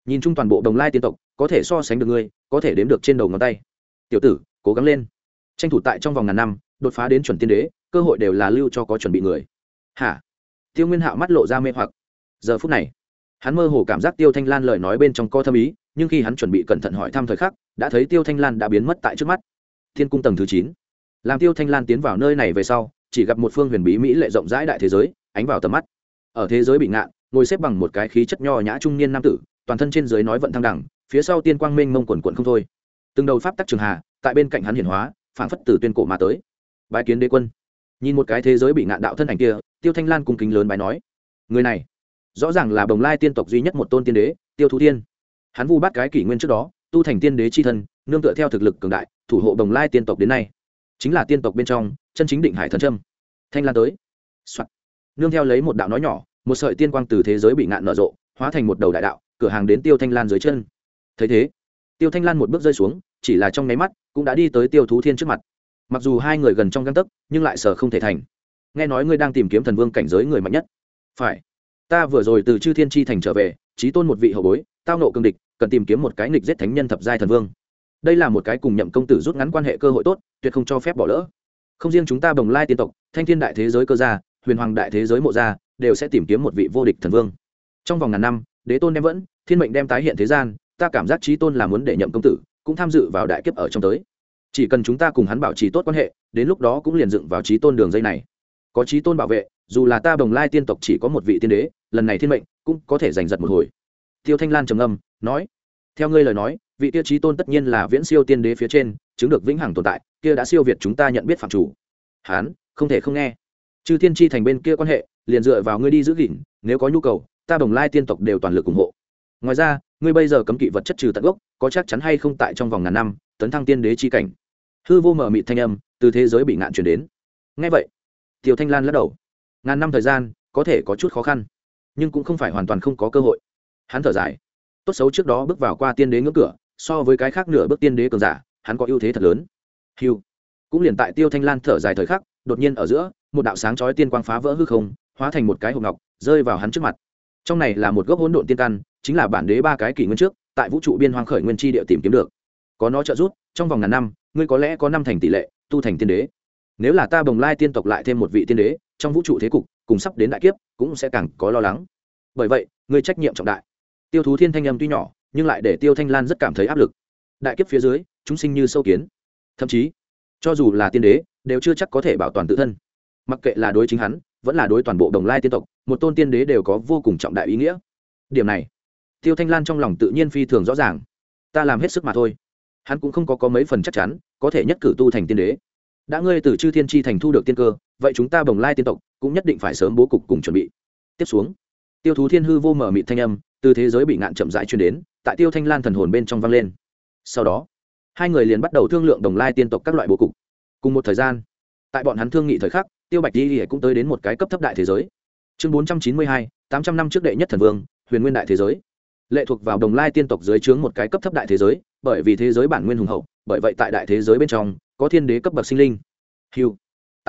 nhìn chung toàn bộ đồng lai tiên tộc, có thể so sánh được ngươi, có thể đếm được trên đầu ngón tay. Tiểu tử, cố gắng lên. Tranh thủ tại trong vòng ngàn năm, đột phá đến chuẩn tiên đế, cơ hội đều là lưu cho có chuẩn bị người. Hả? Tiêu nguyên hạo mắt lộ ra mê hoặc. Giờ phút này, hắn mơ hồ cảm giác tiêu thanh lan lời nói bên trong co thâm ý nhưng khi hắn chuẩn bị cẩn thận hỏi thăm thời khắc, đã thấy tiêu thanh lan đã biến mất tại trước mắt. Thiên cung tầng thứ chín. Làm tiêu thanh lan tiến vào nơi này về sau, chỉ gặp một phương huyền bí mỹ lệ rộng rãi đại thế giới, ánh vào tầm mắt. Ở thế giới bị ngạn, ngồi xếp bằng một cái khí chất nho nhã trung niên nam tử, toàn thân trên dưới nói vận thăng đẳng, phía sau tiên quang minh mông quần quận không thôi. Từng đầu pháp tắc trường hà, tại bên cạnh hắn hiển hóa, phảng phất từ tuyên cổ mà tới. Bái kiến đế quân. Nhìn một cái thế giới bị ngạn đạo thân ảnh kia, tiêu thanh lan cung kính lớn bài nói, người này, rõ ràng là bồng lai tiên tộc duy nhất một tôn tiên đế, tiêu thú tiên hắn vu bắt cái kỷ nguyên trước đó, tu thành tiên đế c h i thân, nương tựa theo thực lực cường đại, thủ hộ đồng lai tiên tộc đến nay. Chính là tiên tộc bên trong, chân chính định hải thần trâm thanh lan tới、Soạn. nương theo lấy một đạo nói nhỏ, một sợi tiên quang từ thế giới bị ngạn nở rộ, hóa thành một đầu đại đạo, cửa hàng đến tiêu thanh lan dưới chân. Thấy thế, tiêu thanh lan một bước rơi xuống, chỉ là trong nháy mắt, cũng đã đi tới tiêu thú thiên trước mặt. Mặc dù hai người gần trong găng tấc, nhưng lại sợ không thể thành. Nghe nói ngươi đang tìm kiếm thần vương cảnh giới người mạnh nhất. Phải. Ta vừa rồi từ chư thiên tri thành trở về trí tôn một vị hậu bối, tao nộ cương địch, cần tìm kiếm một cái nghịch giết thánh nhân thập giai thần vương. Đây là một cái cùng nhậm công tử rút ngắn quan hệ cơ hội tốt, tuyệt không cho phép bỏ lỡ. Không riêng chúng ta bồng lai tiên tộc, thanh thiên đại thế giới cơ gia, huyền hoàng đại thế giới mộ gia, đều sẽ tìm kiếm một vị vô địch thần vương. Trong vòng ngàn năm, đế tôn đem vẫn, thiên mệnh đem tái hiện thế gian, ta cảm giác trí tôn là muốn để nhậm công tử cũng tham dự vào đại kiếp ở trong tới. Chỉ cần chúng ta cùng hắn bảo trì tốt quan hệ, đến lúc đó cũng liền dựng vào trí tôn đường dây này. Có trí tôn bảo vệ dù là ta bồng lai tiên tộc chỉ có một vị tiên đế, lần này thiên mệnh cũng có thể giành giật một hồi. Tiêu thanh lan trầm ngâm, nói, theo ngươi lời nói, vị tiêu chí tôn tất nhiên là viễn siêu tiên đế phía trên, chứng được vĩnh hằng tồn tại, kia đã siêu việt chúng ta nhận biết phạm chủ. Hán, không thể không nghe. Chư thiên tri thành bên kia quan hệ, liền dựa vào ngươi đi giữ gìn, nếu có nhu cầu, ta bồng lai tiên tộc đều toàn lực ủng hộ. Ngoài ra, ngươi bây giờ cấm kỵ vật chất trừ tận gốc, có chắc chắn hay không tại trong vòng ngàn năm, tấn thăng tiên đế chi cảnh. Hư vô mở mịt thanh âm từ thế giới bị ngạn chuyển đến. Ngay vậy tiểu thanh lan lắc đầu ngàn năm thời gian, có thể có chút khó khăn, nhưng cũng không phải hoàn toàn không có cơ hội. Hắn thở dài. Tốt xấu trước đó bước vào qua tiên đế ngưỡng cửa, so với cái khác nửa bước tiên đế cường giả, hắn có ưu thế thật lớn. Hiu cũng liền tại tiêu thanh lan thở dài thời khắc, đột nhiên ở giữa, một đạo sáng chói tiên quang phá vỡ hư không, hóa thành một cái hộp ngọc, rơi vào hắn trước mặt. Trong này là một gốc hỗn độn tiên căn, chính là bản đế ba cái kỷ nguyên trước, tại vũ trụ biên hoang khởi nguyên tri địa tìm kiếm được. Có nó trợ giúp, trong vòng ngàn năm, ngươi có lẽ có năm thành tỷ lệ tu thành tiên đế. Nếu là ta bồng lai tiên tộc lại thêm một vị tiên đế trong vũ trụ thế cục, cùng sắp đến đại kiếp, cũng sẽ càng có lo lắng. Bởi vậy ngươi trách nhiệm trọng đại. Tiêu thú thiên thanh âm tuy nhỏ, nhưng lại để tiêu thanh lan rất cảm thấy áp lực. Đại kiếp phía dưới, chúng sinh như sâu kiến. Thậm chí, cho dù là tiên đế, đều chưa chắc có thể bảo toàn tự thân. Mặc kệ là đối chính hắn, vẫn là đối toàn bộ đồng lai tiên tộc, một tôn tiên đế đều có vô cùng trọng đại ý nghĩa. Điểm này, tiêu thanh lan trong lòng tự nhiên phi thường rõ ràng. Ta làm hết sức mà thôi. Hắn cũng không có có mấy phần chắc chắn, có thể nhất cử tu thành tiên đế. Đã ngươi từ chư thiên tri thành thu được tiên cơ vậy chúng ta bồng lai tiên tộc cũng nhất định phải sớm bố cục cùng chuẩn bị. Tiếp xuống, tiêu thú thiên hư vô mở mịt thanh âm từ thế giới bị ngạn chậm rãi chuyển đến, tại tiêu thanh lan thần hồn bên trong vang lên. Sau đó, hai người liền bắt đầu thương lượng đồng lai tiên tộc các loại bố cục. Cùng một thời gian, tại bọn hắn thương nghị thời khắc, tiêu bạch di cũng tới đến một cái cấp thấp đại thế giới. Chương bốn trăm chín mươi hai, tám trăm năm trước đệ nhất thần vương, huyền nguyên đại thế giới. Lệ thuộc vào đồng lai tiên tộc dưới trướng một cái cấp thấp đại thế giới, bởi vì thế giới bản nguyên hùng hậu, bởi vậy tại đại thế giới bên trong, có thiên đế cấp bậc sinh linh. Hiu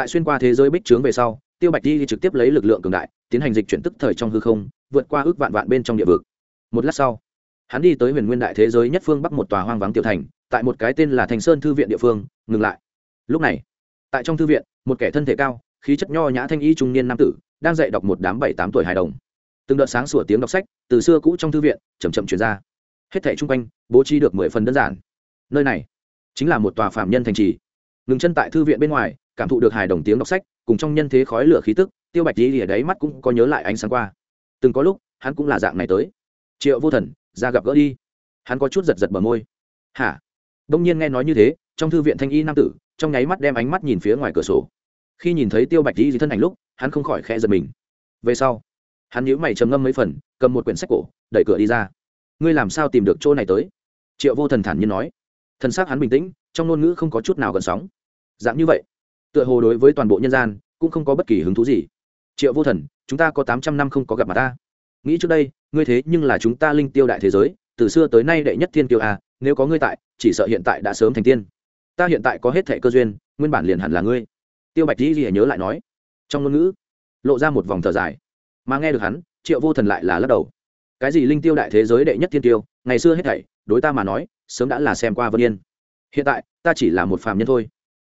tại xuyên qua thế giới bích trướng về sau, tiêu bạch di trực tiếp lấy lực lượng cường đại, tiến hành dịch chuyển tức thời trong hư không, vượt qua ước vạn vạn bên trong địa vực. Một lát sau, hắn đi tới huyền nguyên đại thế giới nhất phương bắc một tòa hoang vắng tiểu thành, tại một cái tên là thành sơn thư viện địa phương, ngừng lại. Lúc này, tại trong thư viện, một kẻ thân thể cao, khí chất nho nhã thanh y trung niên nam tử, đang dạy đọc một đám bảy tám tuổi hài đồng. Từng đợt sáng sủa tiếng đọc sách, từ xưa cũ trong thư viện chầm chậm chuyển ra. Hết thẻ chung quanh, bố trí được mười phần đơn giản. Nơi này, chính là một tòa phạm nhân thành trì. Ngừng chân tại thư viện bên ngoài cảm thụ được hài đồng tiếng đọc sách, cùng trong nhân thế khói lửa khí tức, tiêu bạch đi ở đáy mắt cũng có nhớ lại ánh sáng qua. Từng có lúc, hắn cũng là dạng này tới. Triệu vô thần, ra gặp gỡ đi. Hắn có chút giật giật bờ môi. Hả? Đông nhiên nghe nói như thế, trong thư viện thanh y nam tử, trong nháy mắt đem ánh mắt nhìn phía ngoài cửa sổ. Khi nhìn thấy tiêu bạch đi thân ảnh lúc, hắn không khỏi khẽ giật mình. Về sau, hắn nhíu mày trầm ngâm mấy phần, cầm một quyển sách cổ, đẩy cửa đi ra. Ngươi làm sao tìm được chỗ này tới? Triệu vô thần thản nhiên nói. Thân xác hắn bình tĩnh, trong ngôn ngữ không có chút nào gần sóng. Dạng như vậy tựa hồ đối với toàn bộ nhân gian cũng không có bất kỳ hứng thú gì. Triệu vô thần, chúng ta có tám trăm năm không có gặp mặt ta. Nghĩ trước đây, ngươi thế nhưng là chúng ta linh tiêu đại thế giới, từ xưa tới nay đệ nhất thiên tiêu a nếu có ngươi tại, chỉ sợ hiện tại đã sớm thành tiên. Ta hiện tại có hết thẻ cơ duyên, nguyên bản liền hẳn là ngươi. Tiêu bạch dĩ dĩ nhớ lại nói, trong ngôn ngữ, lộ ra một vòng thở dài. Mà nghe được hắn, triệu vô thần lại là lắc đầu. Cái gì linh tiêu đại thế giới đệ nhất thiên tiêu, ngày xưa hết thảy, đối ta mà nói, sớm đã là xem qua vân yên. Hiện tại, ta chỉ là một phàm nhân thôi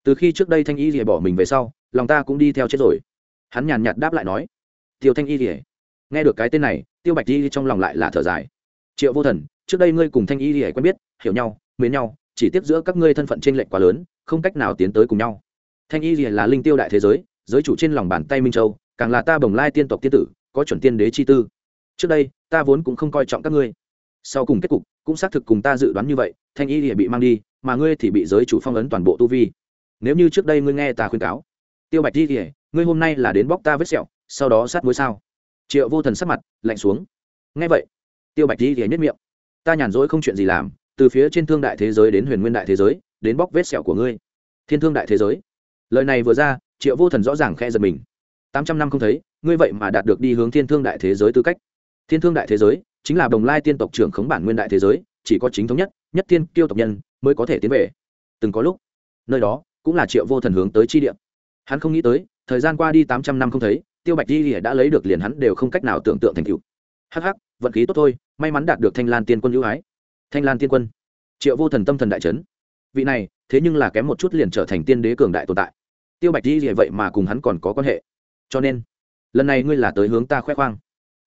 từ khi trước đây thanh y rỉa bỏ mình về sau, lòng ta cũng đi theo chết rồi. Hắn nhàn nhạt đáp lại nói tiêu thanh y rỉa nghe được cái tên này, tiêu bạch y trong lòng lại là thở dài. Triệu vô thần, trước đây ngươi cùng thanh y rỉa quen biết, hiểu nhau, mến nhau, chỉ tiếp giữa các ngươi thân phận t r ê n lệch quá lớn, không cách nào tiến tới cùng nhau. Thanh y rỉa là linh tiêu đại thế giới giới chủ trên lòng bàn tay minh châu, càng là ta bồng lai tiên tộc tiên tử, có chuẩn tiên đế chi tư. Trước đây, ta vốn cũng không coi trọng các ngươi. Sau cùng kết cục, cũng xác thực cùng ta dự đoán như vậy, thanh y rỉa bị mang đi, mà ngươi thì bị giới chủ phong ấn toàn bộ tu vi nếu như trước đây ngươi nghe ta khuyên cáo, tiêu bạch đi kể ngươi hôm nay là đến bóc ta vết sẹo, sau đó sát muối sao? Triệu vô thần sắc mặt lạnh xuống. Nghe vậy, tiêu bạch đi kể nhất miệng. Ta nhàn rỗi không chuyện gì làm, từ phía trên thương đại thế giới đến huyền nguyên đại thế giới, đến bóc vết sẹo của ngươi. Thiên thương đại thế giới. Lời này vừa ra, triệu vô thần rõ ràng khe giật mình. Tám trăm năm không thấy, ngươi vậy mà đạt được đi hướng thiên thương đại thế giới tư cách. Thiên thương đại thế giới chính là đồng lai tiên tộc trưởng khống bản nguyên đại thế giới, chỉ có chính thống nhất nhất thiên tiêu tộc nhân mới có thể tiến về. Từng có lúc, nơi đó cũng là triệu vô thần hướng tới chi địa. Hắn không nghĩ tới, thời gian qua đi tám trăm năm không thấy, tiêu bạch di đã lấy được liền hắn đều không cách nào tưởng tượng thành cựu hắc hắc, vận khí tốt thôi, may mắn đạt được thanh lan tiên quân ưu ái. Thanh lan tiên quân. Triệu vô thần tâm thần đại trấn vị này, thế nhưng là kém một chút liền trở thành tiên đế cường đại tồn tại. Tiêu bạch di vậy mà cùng hắn còn có quan hệ. Cho nên, lần này ngươi là tới hướng ta khoe khoang.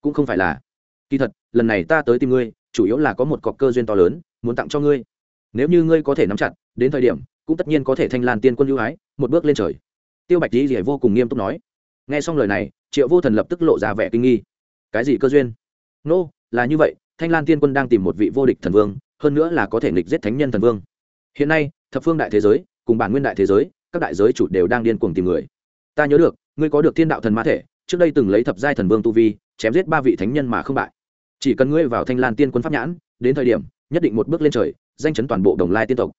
Cũng không phải là. Kỳ thật, lần này ta tới tìm ngươi, chủ yếu là có một cọc cơ duyên to lớn, muốn tặng cho ngươi. Nếu như ngươi có thể nắm chặt, đến thời điểm cũng tất nhiên có thể thanh lan tiên quân ưu ái một bước lên trời. Tiêu bạch di rỉa vô cùng nghiêm túc nói. Nghe xong lời này triệu vô thần lập tức lộ ra vẻ kinh nghi. Cái gì cơ duyên? Nô、no, là như vậy thanh lan tiên quân đang tìm một vị vô địch thần vương hơn nữa là có thể nghịch giết thánh nhân thần vương. Hiện nay thập phương đại thế giới cùng bản nguyên đại thế giới các đại giới chủ đều đang điên cuồng tìm người. Ta nhớ được ngươi có được thiên đạo thần mã thể trước đây từng lấy thập giai thần vương tu vi chém giết ba vị thánh nhân mà không bại. Chỉ cần ngươi vào thanh lan tiên quân pháp nhãn đến thời điểm nhất định một bước lên trời danh chấn toàn bộ đồng lai tiên tộc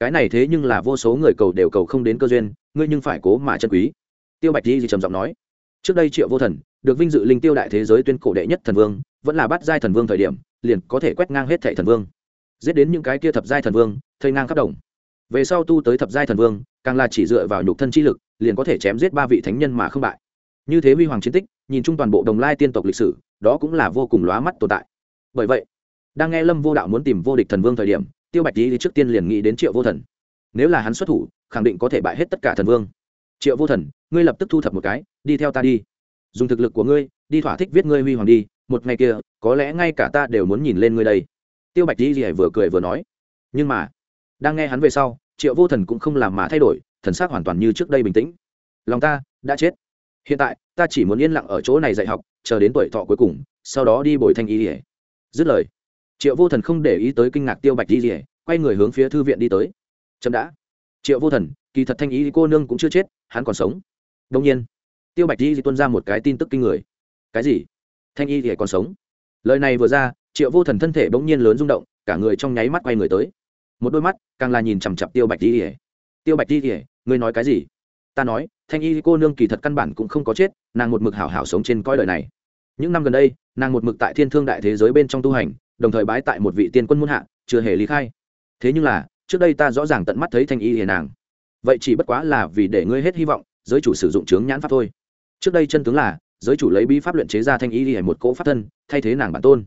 cái này thế nhưng là vô số người cầu đều cầu không đến cơ duyên, ngươi nhưng phải cố mà chân quý. Tiêu bạch di trầm giọng nói, trước đây triệu vô thần được vinh dự linh tiêu đại thế giới tuyên cổ đệ nhất thần vương, vẫn là bắt giai thần vương thời điểm, liền có thể quét ngang hết thệ thần vương. Giết đến những cái kia thập giai thần vương, thây ngang khắp đồng. Về sau tu tới thập giai thần vương, càng là chỉ dựa vào nhục thân chi lực, liền có thể chém giết ba vị thánh nhân mà không bại. Như thế huy hoàng chiến tích, nhìn chung toàn bộ đồng lai tiên tộc lịch sử, đó cũng là vô cùng lóa mắt tồn tại. Bởi vậy, đang nghe lâm vô đạo muốn tìm vô địch thần vương thời điểm tiêu bạch đi trước tiên liền nghĩ đến triệu vô thần. Nếu là hắn xuất thủ, khẳng định có thể bại hết tất cả thần vương. Triệu vô thần, ngươi lập tức thu thập một cái, đi theo ta đi. Dùng thực lực của ngươi, đi thỏa thích viết ngươi huy hoàng đi, một ngày kia, có lẽ ngay cả ta đều muốn nhìn lên ngươi đây. Tiêu bạch lý vừa cười vừa nói. Nhưng mà, đang nghe hắn về sau, triệu vô thần cũng không làm mà thay đổi, thần s ắ c hoàn toàn như trước đây bình tĩnh. Lòng ta đã chết. Hiện tại, ta chỉ muốn yên lặng ở chỗ này dạy học, chờ đến tuổi thọ cuối cùng, sau đó đi bồi thanh y dứt lời triệu vô thần không để ý tới kinh ngạc tiêu bạch di rỉa quay người hướng phía thư viện đi tới. Chậm đã. Triệu vô thần, kỳ thật thanh ý cô nương cũng chưa chết, hắn còn sống. Đông nhiên, tiêu bạch di tuân ra một cái tin tức kinh người. Cái gì? Thanh y thì còn sống? Lời này vừa ra, triệu vô thần thân thể bỗng nhiên lớn rung động, cả người trong nháy mắt quay người tới. Một đôi mắt, càng là nhìn chằm chặp tiêu bạch di tiêu bạch di ngươi nói cái gì? Ta nói, thanh y cô nương kỳ thật căn bản cũng không có chết, nàng một mực hảo hảo sống trên coi đời này. Những năm gần đây, nàng một mực tại thiên thương đại thế giới bên trong tu hành đồng thời bái tại một vị tiên quân muôn hạ, chưa hề lý khai. Thế nhưng là, trước đây ta rõ ràng tận mắt thấy thanh y hiền nàng. Vậy chỉ bất quá là vì để ngươi hết hy vọng, giới chủ sử dụng chướng nhãn pháp thôi. Trước đây chân tướng là, giới chủ lấy bí pháp luyện chế ra thanh y hiền một cỗ pháp thân, thay thế nàng bản tôn.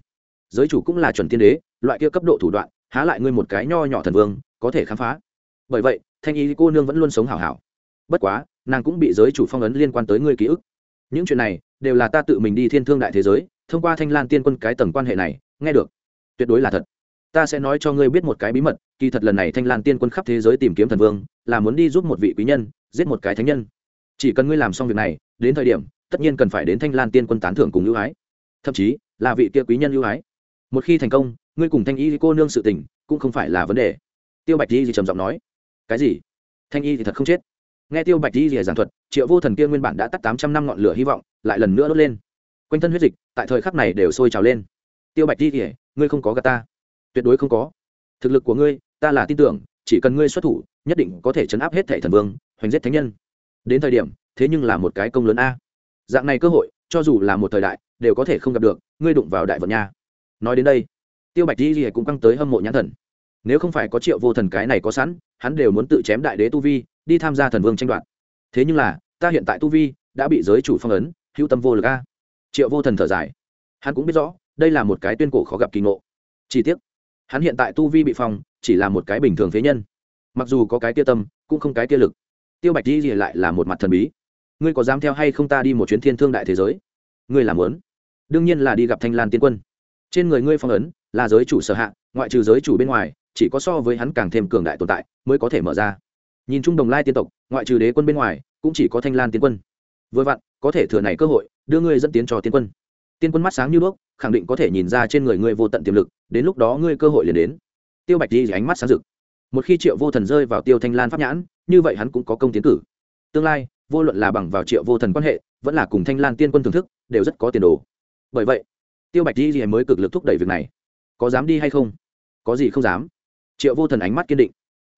Giới chủ cũng là chuẩn tiên đế, loại kia cấp độ thủ đoạn, há lại ngươi một cái nho nhỏ thần vương, có thể khám phá. Bởi vậy, thanh y cô nương vẫn luôn sống hảo hảo. Bất quá, nàng cũng bị giới chủ phong ấn liên quan tới ngươi ký ức. Những chuyện này, đều là ta tự mình đi thiên thương đại thế giới, thông qua thanh lan tiên quân cái tầng quan hệ này, nghe được tuyệt đối là thật. Ta sẽ nói cho ngươi biết một cái bí mật, kỳ thật lần này thanh lan tiên quân khắp thế giới tìm kiếm thần vương, là muốn đi giúp một vị quý nhân, giết một cái thánh nhân. Chỉ cần ngươi làm xong việc này, đến thời điểm, tất nhiên cần phải đến thanh lan tiên quân tán thưởng cùng ưu ái. Thậm chí, là vị kia quý nhân ưu ái. Một khi thành công, ngươi cùng thanh y cô nương sự tình cũng không phải là vấn đề. Tiêu bạch di thì trầm giọng nói, cái gì? Thanh y thì thật không chết? Nghe tiêu bạch di thì giảng thuật, triệu vô thần kia nguyên bản đã tắt tám trăm năm ngọn lửa hy vọng, lại lần nữa đốt lên. Quanh thân huyết dịch tại thời khắc này đều sôi trào lên tiêu bạch di kể ngươi không có gà ta. Tuyệt đối không có. Thực lực của ngươi, ta là tin tưởng, chỉ cần ngươi xuất thủ, nhất định có thể chấn áp hết thẻ thần vương, hoành giết thánh nhân. Đến thời điểm, thế nhưng là một cái công lớn a. Dạng này cơ hội, cho dù là một thời đại, đều có thể không gặp được, ngươi đụng vào đại vận nha. Nói đến đây, tiêu bạch di cũng căng tới hâm mộ nhãn thần. Nếu không phải có triệu vô thần cái này có sẵn, hắn đều muốn tự chém đại đế tu vi, đi tham gia thần vương tranh đoạt. Thế nhưng là, ta hiện tại tu vi đã bị giới chủ phong ấn, hữu tâm vô lực a. Triệu vô thần thở dài. Hắn cũng biết rõ đây là một cái tuyên cổ khó gặp kỳ ngộ. Chi tiết hắn hiện tại tu vi bị phong, chỉ là một cái bình thường phế nhân. Mặc dù có cái tia tâm, cũng không cái tia lực. Tiêu bạch di lại là một mặt thần bí. Ngươi có dám theo hay không ta đi một chuyến thiên thương đại thế giới? Ngươi làm lớn đương nhiên là đi gặp thanh lan tiên quân. Trên người ngươi phong ấn, là giới chủ sở hạ, ngoại trừ giới chủ bên ngoài, chỉ có so với hắn càng thêm cường đại tồn tại, mới có thể mở ra. Nhìn chung đồng lai tiên tộc, ngoại trừ đế quân bên ngoài, cũng chỉ có thanh lan tiên quân. Vừa vặn, có thể thừa này cơ hội, đưa ngươi dẫn tiến cho tiên quân tiên quân mắt sáng như đuốc, khẳng định có thể nhìn ra trên người ngươi vô tận tiềm lực, đến lúc đó ngươi cơ hội liền đến. Tiêu bạch di ánh mắt sáng rực. Một khi triệu vô thần rơi vào tiêu thanh lan pháp nhãn, như vậy hắn cũng có công tiến cử. Tương lai, vô luận là bằng vào triệu vô thần quan hệ, vẫn là cùng thanh lan tiên quân thưởng thức, đều rất có tiền đồ. Bởi vậy, tiêu bạch di mới cực lực thúc đẩy việc này. Có dám đi hay không? Có gì không dám? Triệu vô thần ánh mắt kiên định.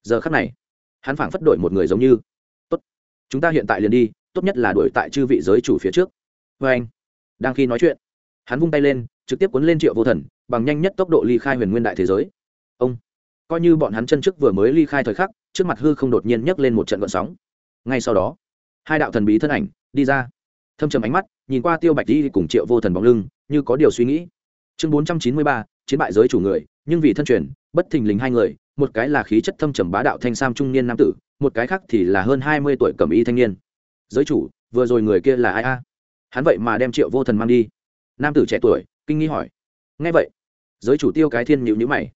Giờ khắc này, hắn phảng phất đổi một người giống như. Tốt, chúng ta hiện tại liền đi, tốt nhất là đuổi tại chư vị giới chủ phía trước. Vê anh. Đang khi nói chuyện hắn vung tay lên, trực tiếp cuốn lên triệu vô thần, bằng nhanh nhất tốc độ ly khai huyền nguyên đại thế giới. Ông! Coi như bọn hắn chân trước vừa mới ly khai thời khắc, trước mặt hư không đột nhiên nhấc lên một trận gợn sóng. Ngay sau đó, hai đạo thần bí thân ảnh đi ra. Thâm trầm ánh mắt, nhìn qua tiêu bạch đi cùng triệu vô thần bóng lưng, như có điều suy nghĩ. Chương bốn trăm chín mươi ba, chiến bại giới chủ người, nhưng vì thân truyền, bất thình lình hai người, một cái là khí chất thâm trầm bá đạo thanh sam trung niên nam tử, một cái khác thì là hơn hai mươi tuổi cẩm y thanh niên. Giới chủ, vừa rồi người kia là ai a? Hắn vậy mà đem triệu vô thần mang đi nam tử trẻ tuổi, kinh nghi hỏi. Ngay vậy, giới chủ tiêu cái thiên nhịu nhữ mày.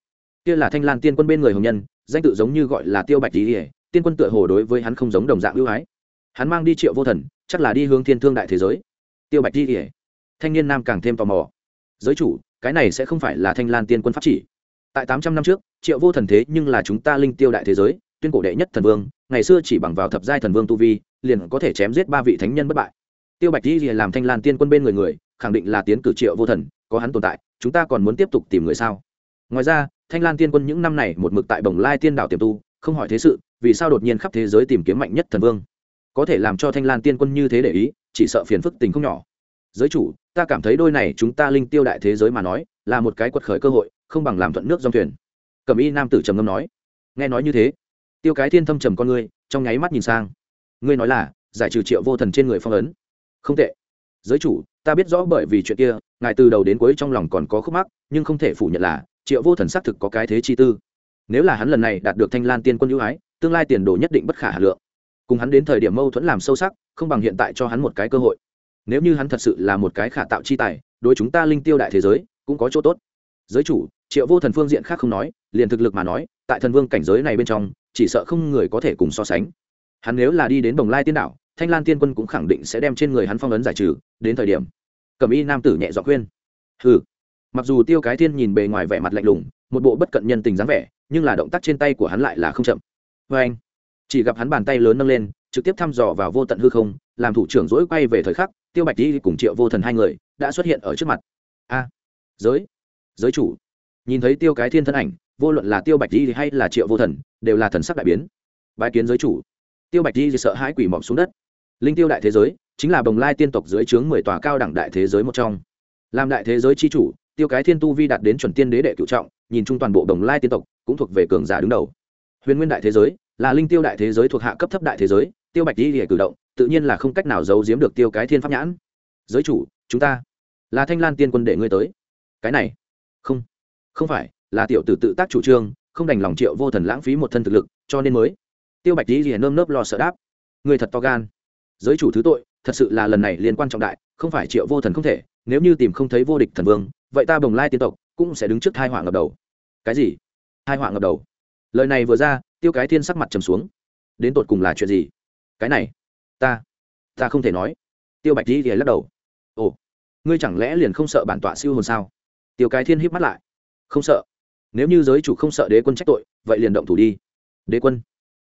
Kia là thanh lan tiên quân bên người hồng nhân, danh tự giống như gọi là tiêu bạch lý ỉa tiên quân tựa hồ đối với hắn không giống đồng dạng ưu ái. Hắn mang đi triệu vô thần, chắc là đi hướng thiên thương đại thế giới. Tiêu bạch lý ỉa thanh niên nam càng thêm tò mò. Giới chủ, cái này sẽ không phải là thanh lan tiên quân pháp chỉ. Tại tám trăm năm trước, triệu vô thần thế nhưng là chúng ta linh tiêu đại thế giới, tuyên cổ đệ nhất thần vương, ngày xưa chỉ bằng vào thập giai thần vương tu vi, liền có thể chém giết ba vị thánh nhân bất bại. Tiêu bạch di làm thanh lan tiên quân bên người người khẳng định là tiến cử triệu vô thần, có hắn tồn tại, chúng ta còn muốn tiếp tục tìm người sao? Ngoài ra, thanh lan tiên quân những năm này một mực tại bồng lai tiên đảo tiềm tu, không hỏi thế sự, vì sao đột nhiên khắp thế giới tìm kiếm mạnh nhất thần vương? Có thể làm cho thanh lan tiên quân như thế để ý, chỉ sợ phiền phức tình không nhỏ. Giới chủ, ta cảm thấy đôi này chúng ta linh tiêu đại thế giới mà nói, là một cái quật khởi cơ hội, không bằng làm thuận nước dòng thuyền. Cẩm y nam tử trầm ngâm nói. Nghe nói như thế, tiêu cái thiên thâm trầm con ngươi, trong nháy mắt nhìn sang. Ngươi nói là, giải trừ triệu vô thần trên người phong ấn. Không tệ giới chủ, ta biết rõ bởi vì chuyện kia, ngài từ đầu đến cuối trong lòng còn có khúc mắc, nhưng không thể phủ nhận là, triệu vô thần xác thực có cái thế chi tư. Nếu là hắn lần này đạt được thanh lan tiên quân ưu ái, tương lai tiền đồ nhất định bất khả hà lượng. Cùng hắn đến thời điểm mâu thuẫn làm sâu sắc, không bằng hiện tại cho hắn một cái cơ hội. Nếu như hắn thật sự là một cái khả tạo chi tài, đối chúng ta linh tiêu đại thế giới, cũng có chỗ tốt. Giới chủ, triệu vô thần phương diện khác không nói, liền thực lực mà nói, tại thần vương cảnh giới này bên trong, chỉ sợ không người có thể cùng so sánh. Hắn nếu là đi đến bồng lai tiên đảo thanh lan tiên quân cũng khẳng định sẽ đem trên người hắn phong ấn giải trừ, đến thời điểm, cẩm y nam tử nhẹ dọ khuyên. Hừ. Mặc dù tiêu cái thiên nhìn bề ngoài vẻ mặt lạnh lùng, một bộ bất cận nhân tình dáng vẻ, nhưng là động tác trên tay của hắn lại là không chậm. Vê anh, chỉ gặp hắn bàn tay lớn nâng lên, trực tiếp thăm dò vào vô tận hư không, làm thủ trưởng dỗi quay về thời khắc, tiêu bạch đi cùng triệu vô thần hai người đã xuất hiện ở trước mặt. A, giới giới chủ. Nhìn thấy tiêu cái thiên thân ảnh, vô luận là tiêu bạch đi hay là triệu vô thần, đều là thần sắc đại biến. Bái kiến giới chủ. Tiêu bạch đi sợ hãi quỷ mọc xuống đất linh tiêu đại thế giới chính là bồng lai tiên tộc dưới trướng mười tòa cao đẳng đại thế giới một trong. Làm đại thế giới c h i chủ, tiêu cái thiên tu vi đạt đến chuẩn tiên đế đệ cựu trọng, nhìn chung toàn bộ bồng lai tiên tộc, cũng thuộc về cường giả đứng đầu. Huyền nguyên đại thế giới là linh tiêu đại thế giới thuộc hạ cấp thấp đại thế giới, tiêu bạch đi hệ cử động, tự nhiên là không cách nào giấu giếm được tiêu cái thiên pháp nhãn. Giới chủ, chúng ta là thanh lan tiên quân để ngươi tới. Cái này, không không phải, là tiểu tử tự tác chủ trương, không đành lòng triệu vô thần lãng phí một thân thực lực, cho nên mới. Tiêu bạch đi hệ nơm nớp lo sợ đáp. Người thật to gan giới chủ thứ tội, thật sự là lần này liên quan trọng đại, không phải triệu vô thần không thể, nếu như tìm không thấy vô địch thần vương, vậy ta bồng lai tiên tộc cũng sẽ đứng trước hai họa ngập đầu. Cái gì? Hai họa ngập đầu? Lời này vừa ra, tiêu cái thiên sắc mặt trầm xuống. Đến tột cùng là chuyện gì? Cái này, ta ta không thể nói. Tiêu bạch di thì lắc đầu. Ồ, ngươi chẳng lẽ liền không sợ bản tọa siêu hồn sao? Tiêu cái thiên híp mắt lại. Không sợ. Nếu như giới chủ không sợ đế quân trách tội, vậy liền động thủ đi. Đế quân.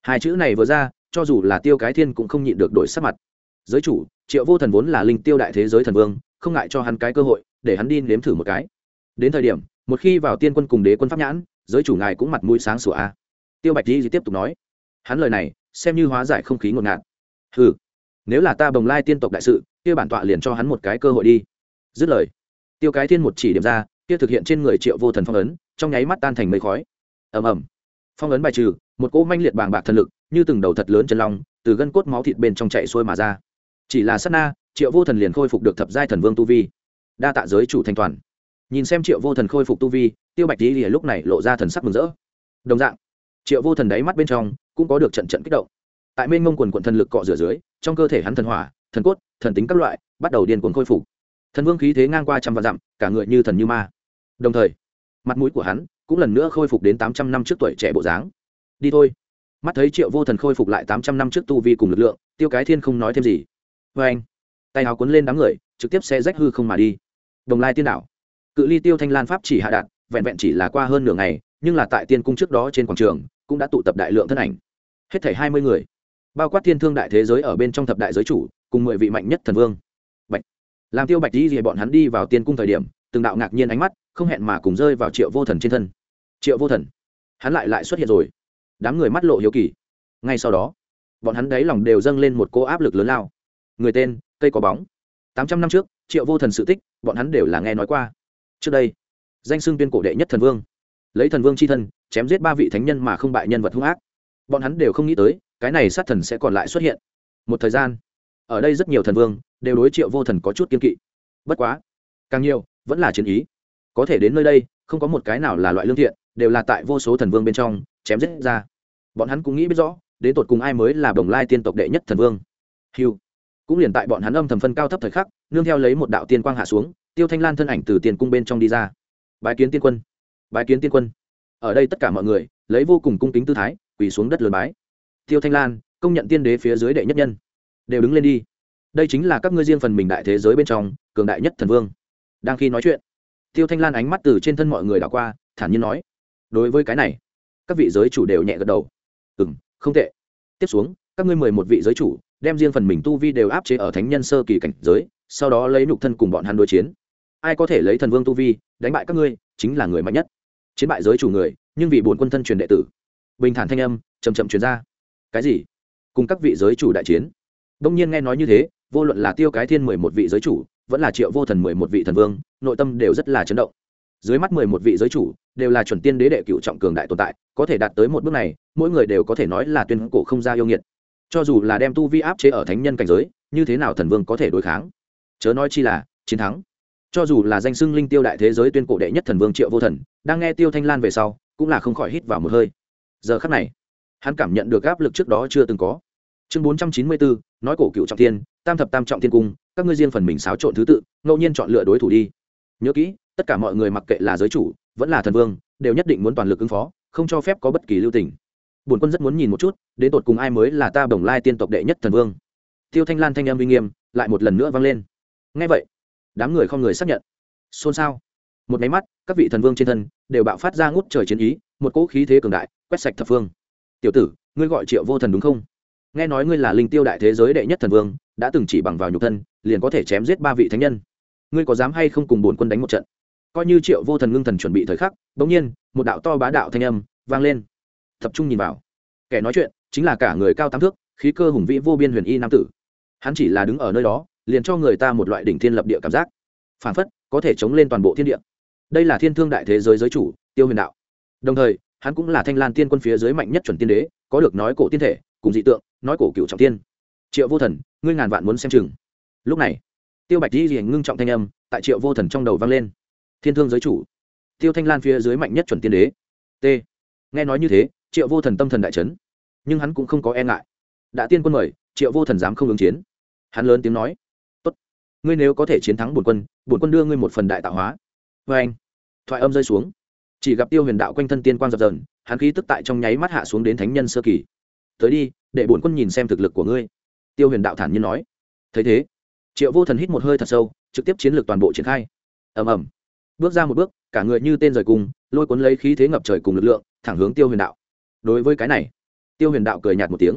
Hai chữ này vừa ra cho dù là tiêu cái thiên cũng không nhịn được đổi sắc mặt. Giới chủ, triệu vô thần vốn là linh tiêu đại thế giới thần vương, không ngại cho hắn cái cơ hội, để hắn đi nếm thử một cái. Đến thời điểm, một khi vào tiên quân cùng đế quân pháp nhãn, giới chủ ngài cũng mặt mũi sáng sủa a. Tiêu bạch di tiếp tục nói, hắn lời này, xem như hóa giải không khí ngột ngạt. Ừ nếu là ta bồng lai tiên tộc đại sự, kia bản tọa liền cho hắn một cái cơ hội đi. Dứt lời, tiêu cái thiên một chỉ điểm ra, kia thực hiện trên người triệu vô thần phong ấn, trong nháy mắt tan thành mây khói. Ầm ầm. Phong ấn bài trừ, một cỗ manh liệt bàng bạc thần lực như từng đầu thật lớn chân long, từ gân cốt máu thịt bên trong chạy xuôi mà ra. Chỉ là sát na, triệu vô thần liền khôi phục được thập giai thần vương tu vi. Đa tạ giới chủ thanh toàn. Nhìn xem triệu vô thần khôi phục tu vi, tiêu bạch lý lúc này lộ ra thần sắc mừng rỡ. Đồng dạng, triệu vô thần đáy mắt bên trong cũng có được trận trận kích động. Tại mênh mông quần quận thần lực cọ rửa dưới, trong cơ thể hắn thần hỏa, thần cốt, thần tính các loại bắt đầu điên cuồng khôi phục. Thần vương khí thế ngang qua trăm vạn dặm, cả người như thần như ma. Đồng thời, mặt mũi của hắn cũng lần nữa khôi phục đến tám trăm năm trước tuổi trẻ bộ dáng. Đi thôi mắt thấy triệu vô thần khôi phục lại tám trăm năm trước tu vi cùng lực lượng, tiêu cái thiên không nói thêm gì. Vê anh, tay áo cuốn lên đám người, trực tiếp xe rách hư không mà đi. Đồng lai tiên đảo. Cự ly tiêu thanh lan pháp chỉ hạ đạt, vẹn vẹn chỉ là qua hơn nửa ngày, nhưng là tại tiên cung trước đó trên quảng trường, cũng đã tụ tập đại lượng thân ảnh. Hết thảy hai mươi người. Bao quát thiên thương đại thế giới ở bên trong thập đại giới chủ, cùng mười vị mạnh nhất thần vương. Bạch. Làm tiêu bạch đi thì bọn hắn đi vào tiên cung thời điểm, từng đạo ngạc nhiên ánh mắt, không hẹn mà cùng rơi vào triệu vô thần trên thân. Triệu vô thần. Hắn lại lại xuất hiện rồi đám người mắt lộ hiếu kỳ. Ngay sau đó, bọn hắn đáy lòng đều dâng lên một cô áp lực lớn lao. Người tên, cây có bóng. Tám trăm năm trước, triệu vô thần sự tích, bọn hắn đều là nghe nói qua. Trước đây, danh xưng tuyên cổ đệ nhất thần vương. Lấy thần vương c h i thân, chém giết ba vị thánh nhân mà không bại nhân vật hung ác. Bọn hắn đều không nghĩ tới, cái này sát thần sẽ còn lại xuất hiện. Một thời gian, ở đây rất nhiều thần vương, đều đối triệu vô thần có chút kiên kỵ. Bất quá, càng nhiều, vẫn là chiến ý. Có thể đến nơi đây, không có một cái nào là loại lương thiện, đều là tại vô số thần vương bên trong chém giết ra. Bọn hắn cũng nghĩ biết rõ, đến tột cùng ai mới là bồng lai tiên tộc đệ nhất thần vương. Hiu cũng liền tại bọn hắn âm thầm phân cao thấp thời khắc, nương theo lấy một đạo tiên quang hạ xuống, tiêu thanh lan thân ảnh từ tiền cung bên trong đi ra. Bái kiến tiên quân. Bái kiến tiên quân. Ở đây tất cả mọi người, lấy vô cùng cung kính tư thái, quỳ xuống đất lườm bái. Tiêu thanh lan, công nhận tiên đế phía dưới đệ nhất nhân. Đều đứng lên đi. Đây chính là các ngươi riêng phần mình đại thế giới bên trong, cường đại nhất thần vương. Đang khi nói chuyện, tiêu thanh lan ánh mắt từ trên thân mọi người đảo qua, thản nhiên nói, đối với cái này các vị giới chủ đều nhẹ gật đầu. Ừ m không tệ. Tiếp xuống, các ngươi mười một vị giới chủ, đem riêng phần mình tu vi đều áp chế ở thánh nhân sơ kỳ cảnh giới, sau đó lấy nhục thân cùng bọn hắn đối chiến. Ai có thể lấy thần vương tu vi đánh bại các ngươi, chính là người mạnh nhất. Chiến bại giới chủ người, nhưng vì bổn quân thân truyền đệ tử. Bình thản thanh âm chầm chậm truyền ra. Cái gì? Cùng các vị giới chủ đại chiến. Đông nhiên nghe nói như thế, vô luận là tiêu cái thiên mười một vị giới chủ, vẫn là triệu vô thần mười một vị thần vương, nội tâm đều rất là chấn động dưới mắt mười một vị giới chủ đều là chuẩn tiên đế đệ cựu trọng cường đại tồn tại, có thể đạt tới một bước này, mỗi người đều có thể nói là tuyên cổ không ra yêu nghiệt. Cho dù là đem tu vi áp chế ở thánh nhân cảnh giới, như thế nào thần vương có thể đối kháng? Chớ nói chi là, chiến thắng. Cho dù là danh xưng linh tiêu đại thế giới tuyên cổ đệ nhất thần vương triệu vô thần, đang nghe tiêu thanh lan về sau, cũng là không khỏi hít vào một hơi. Giờ khắc này, hắn cảm nhận được áp lực trước đó chưa từng có. Chương bốn trăm chín mươi bốn, nói cổ cựu trọng tiên, tam thập tam trọng tiên cung, các ngươi riêng phần mình xáo trộn thứ tự, ngẫu nhiên chọn lựa đối thủ đi. Nhớ kỹ tất cả mọi người mặc kệ là giới chủ, vẫn là thần vương, đều nhất định muốn toàn lực ứng phó, không cho phép có bất kỳ lưu tình. Bổn quân rất muốn nhìn một chút, đến tột cùng ai mới là ta bồng lai tiên tộc đệ nhất thần vương. Tiêu thanh lan thanh em uy nghiêm, lại một lần nữa vang lên. Ngay vậy, đám người không người xác nhận. Xôn xao. Một máy mắt, các vị thần vương trên thân đều bạo phát ra ngút trời chiến ý, một cỗ khí thế cường đại, quét sạch thập phương. Tiểu tử, ngươi gọi triệu vô thần đúng không? Nghe nói ngươi là linh tiêu đại thế giới đệ nhất thần vương, đã từng chỉ bằng vào nhục thân, liền có thể chém giết ba vị thánh nhân. Ngươi có dám hay không cùng bổn quân đánh một trận? Coi như triệu vô thần ngưng thần chuẩn bị thời khắc, bỗng nhiên, một đạo to bá đạo thanh âm vang lên. Tập trung nhìn vào. Kẻ nói chuyện chính là cả người cao tám thước, khí cơ hùng vĩ vô biên huyền y nam tử. Hắn chỉ là đứng ở nơi đó, liền cho người ta một loại đỉnh thiên lập địa cảm giác. Phản phất có thể chống lên toàn bộ thiên địa. Đây là thiên thương đại thế giới giới chủ, tiêu huyền đạo. Đồng thời, hắn cũng là thanh lan tiên quân phía dưới mạnh nhất chuẩn tiên đế, có được nói cổ tiên thể, cùng dị tượng, nói cổ cựu trọng tiên. Triệu vô thần, ngươi ngàn vạn muốn xem chừng. Lúc này, tiêu bạch di liền ngưng trọng thanh âm, tại triệu vô thần trong đầu vang lên thiên thương giới chủ. Tiêu thanh lan phía dưới mạnh nhất chuẩn tiên đế. T. Nghe nói như thế, triệu vô thần tâm thần đại trấn nhưng hắn cũng không có e ngại. Đã tiên quân mời, triệu vô thần dám không ứng chiến. Hắn lớn tiếng nói. Tốt. Ngươi nếu có thể chiến thắng bổn quân bổn quân đưa ngươi một phần đại tạo hóa. Vê anh, thoại âm rơi xuống. Chỉ gặp tiêu huyền đạo quanh thân tiên quang dập dờn, hắn khí tức tại trong nháy mắt hạ xuống đến thánh nhân sơ kỳ. Tới đi, để bổn quân nhìn xem thực lực của ngươi. Tiêu huyền đạo thản nhiên nói. Thấy thế, triệu vô thần hít một hơi thật sâu, trực tiếp chiến lược toàn bộ triển khai. Ầm ầm bước ra một bước, cả người như tên rời cùng, lôi cuốn lấy khí thế ngập trời cùng lực lượng, thẳng hướng tiêu huyền đạo. Đối với cái này, tiêu huyền đạo cười nhạt một tiếng.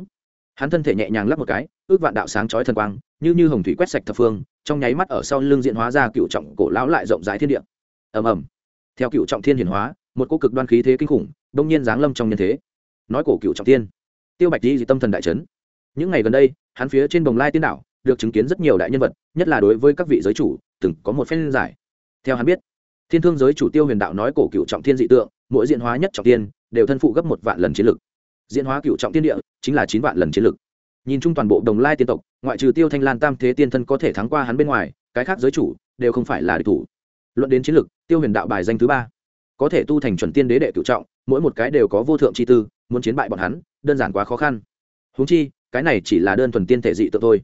Hắn thân thể nhẹ nhàng lắp một cái, ước vạn đạo sáng chói thần quang, như như hồng thủy quét sạch thập phương, trong nháy mắt ở sau lưng diện hóa ra cựu trọng cổ lão lại rộng rãi thiên địa. Ầm ầm. Theo cựu trọng thiên hiển hóa, một cô cực đoan khí thế kinh khủng, đông nhiên giáng lâm trong nhân thế. Nói cổ cựu trọng thiên, tiêu bạch di tâm thần đại trấn những ngày gần đây, hắn phía trên bồng lai tiên đảo được chứng kiến rất nhiều đại nhân vật, nhất là đối với các vị giới chủ, từng có một phen giải. Theo hắn biết thiên thương giới chủ tiêu huyền đạo nói cổ cựu trọng thiên dị tượng, mỗi diện hóa nhất trọng tiên đều thân phụ gấp một vạn lần chiến lực. Diễn hóa cựu trọng tiên địa, chính là chín vạn lần chiến lực. Nhìn chung toàn bộ đồng lai tiên tộc, ngoại trừ tiêu thanh lan tam thế tiên thân có thể thắng qua hắn bên ngoài, cái khác giới chủ đều không phải là địch thủ. Luận đến chiến lực, tiêu huyền đạo bài danh thứ ba. Có thể tu thành chuẩn tiên đế đệ cựu trọng, mỗi một cái đều có vô thượng chi tư, muốn chiến bại bọn hắn, đơn giản quá khó khăn. Húng chi, cái này chỉ là đơn thuần tiên thể dị tượng thôi.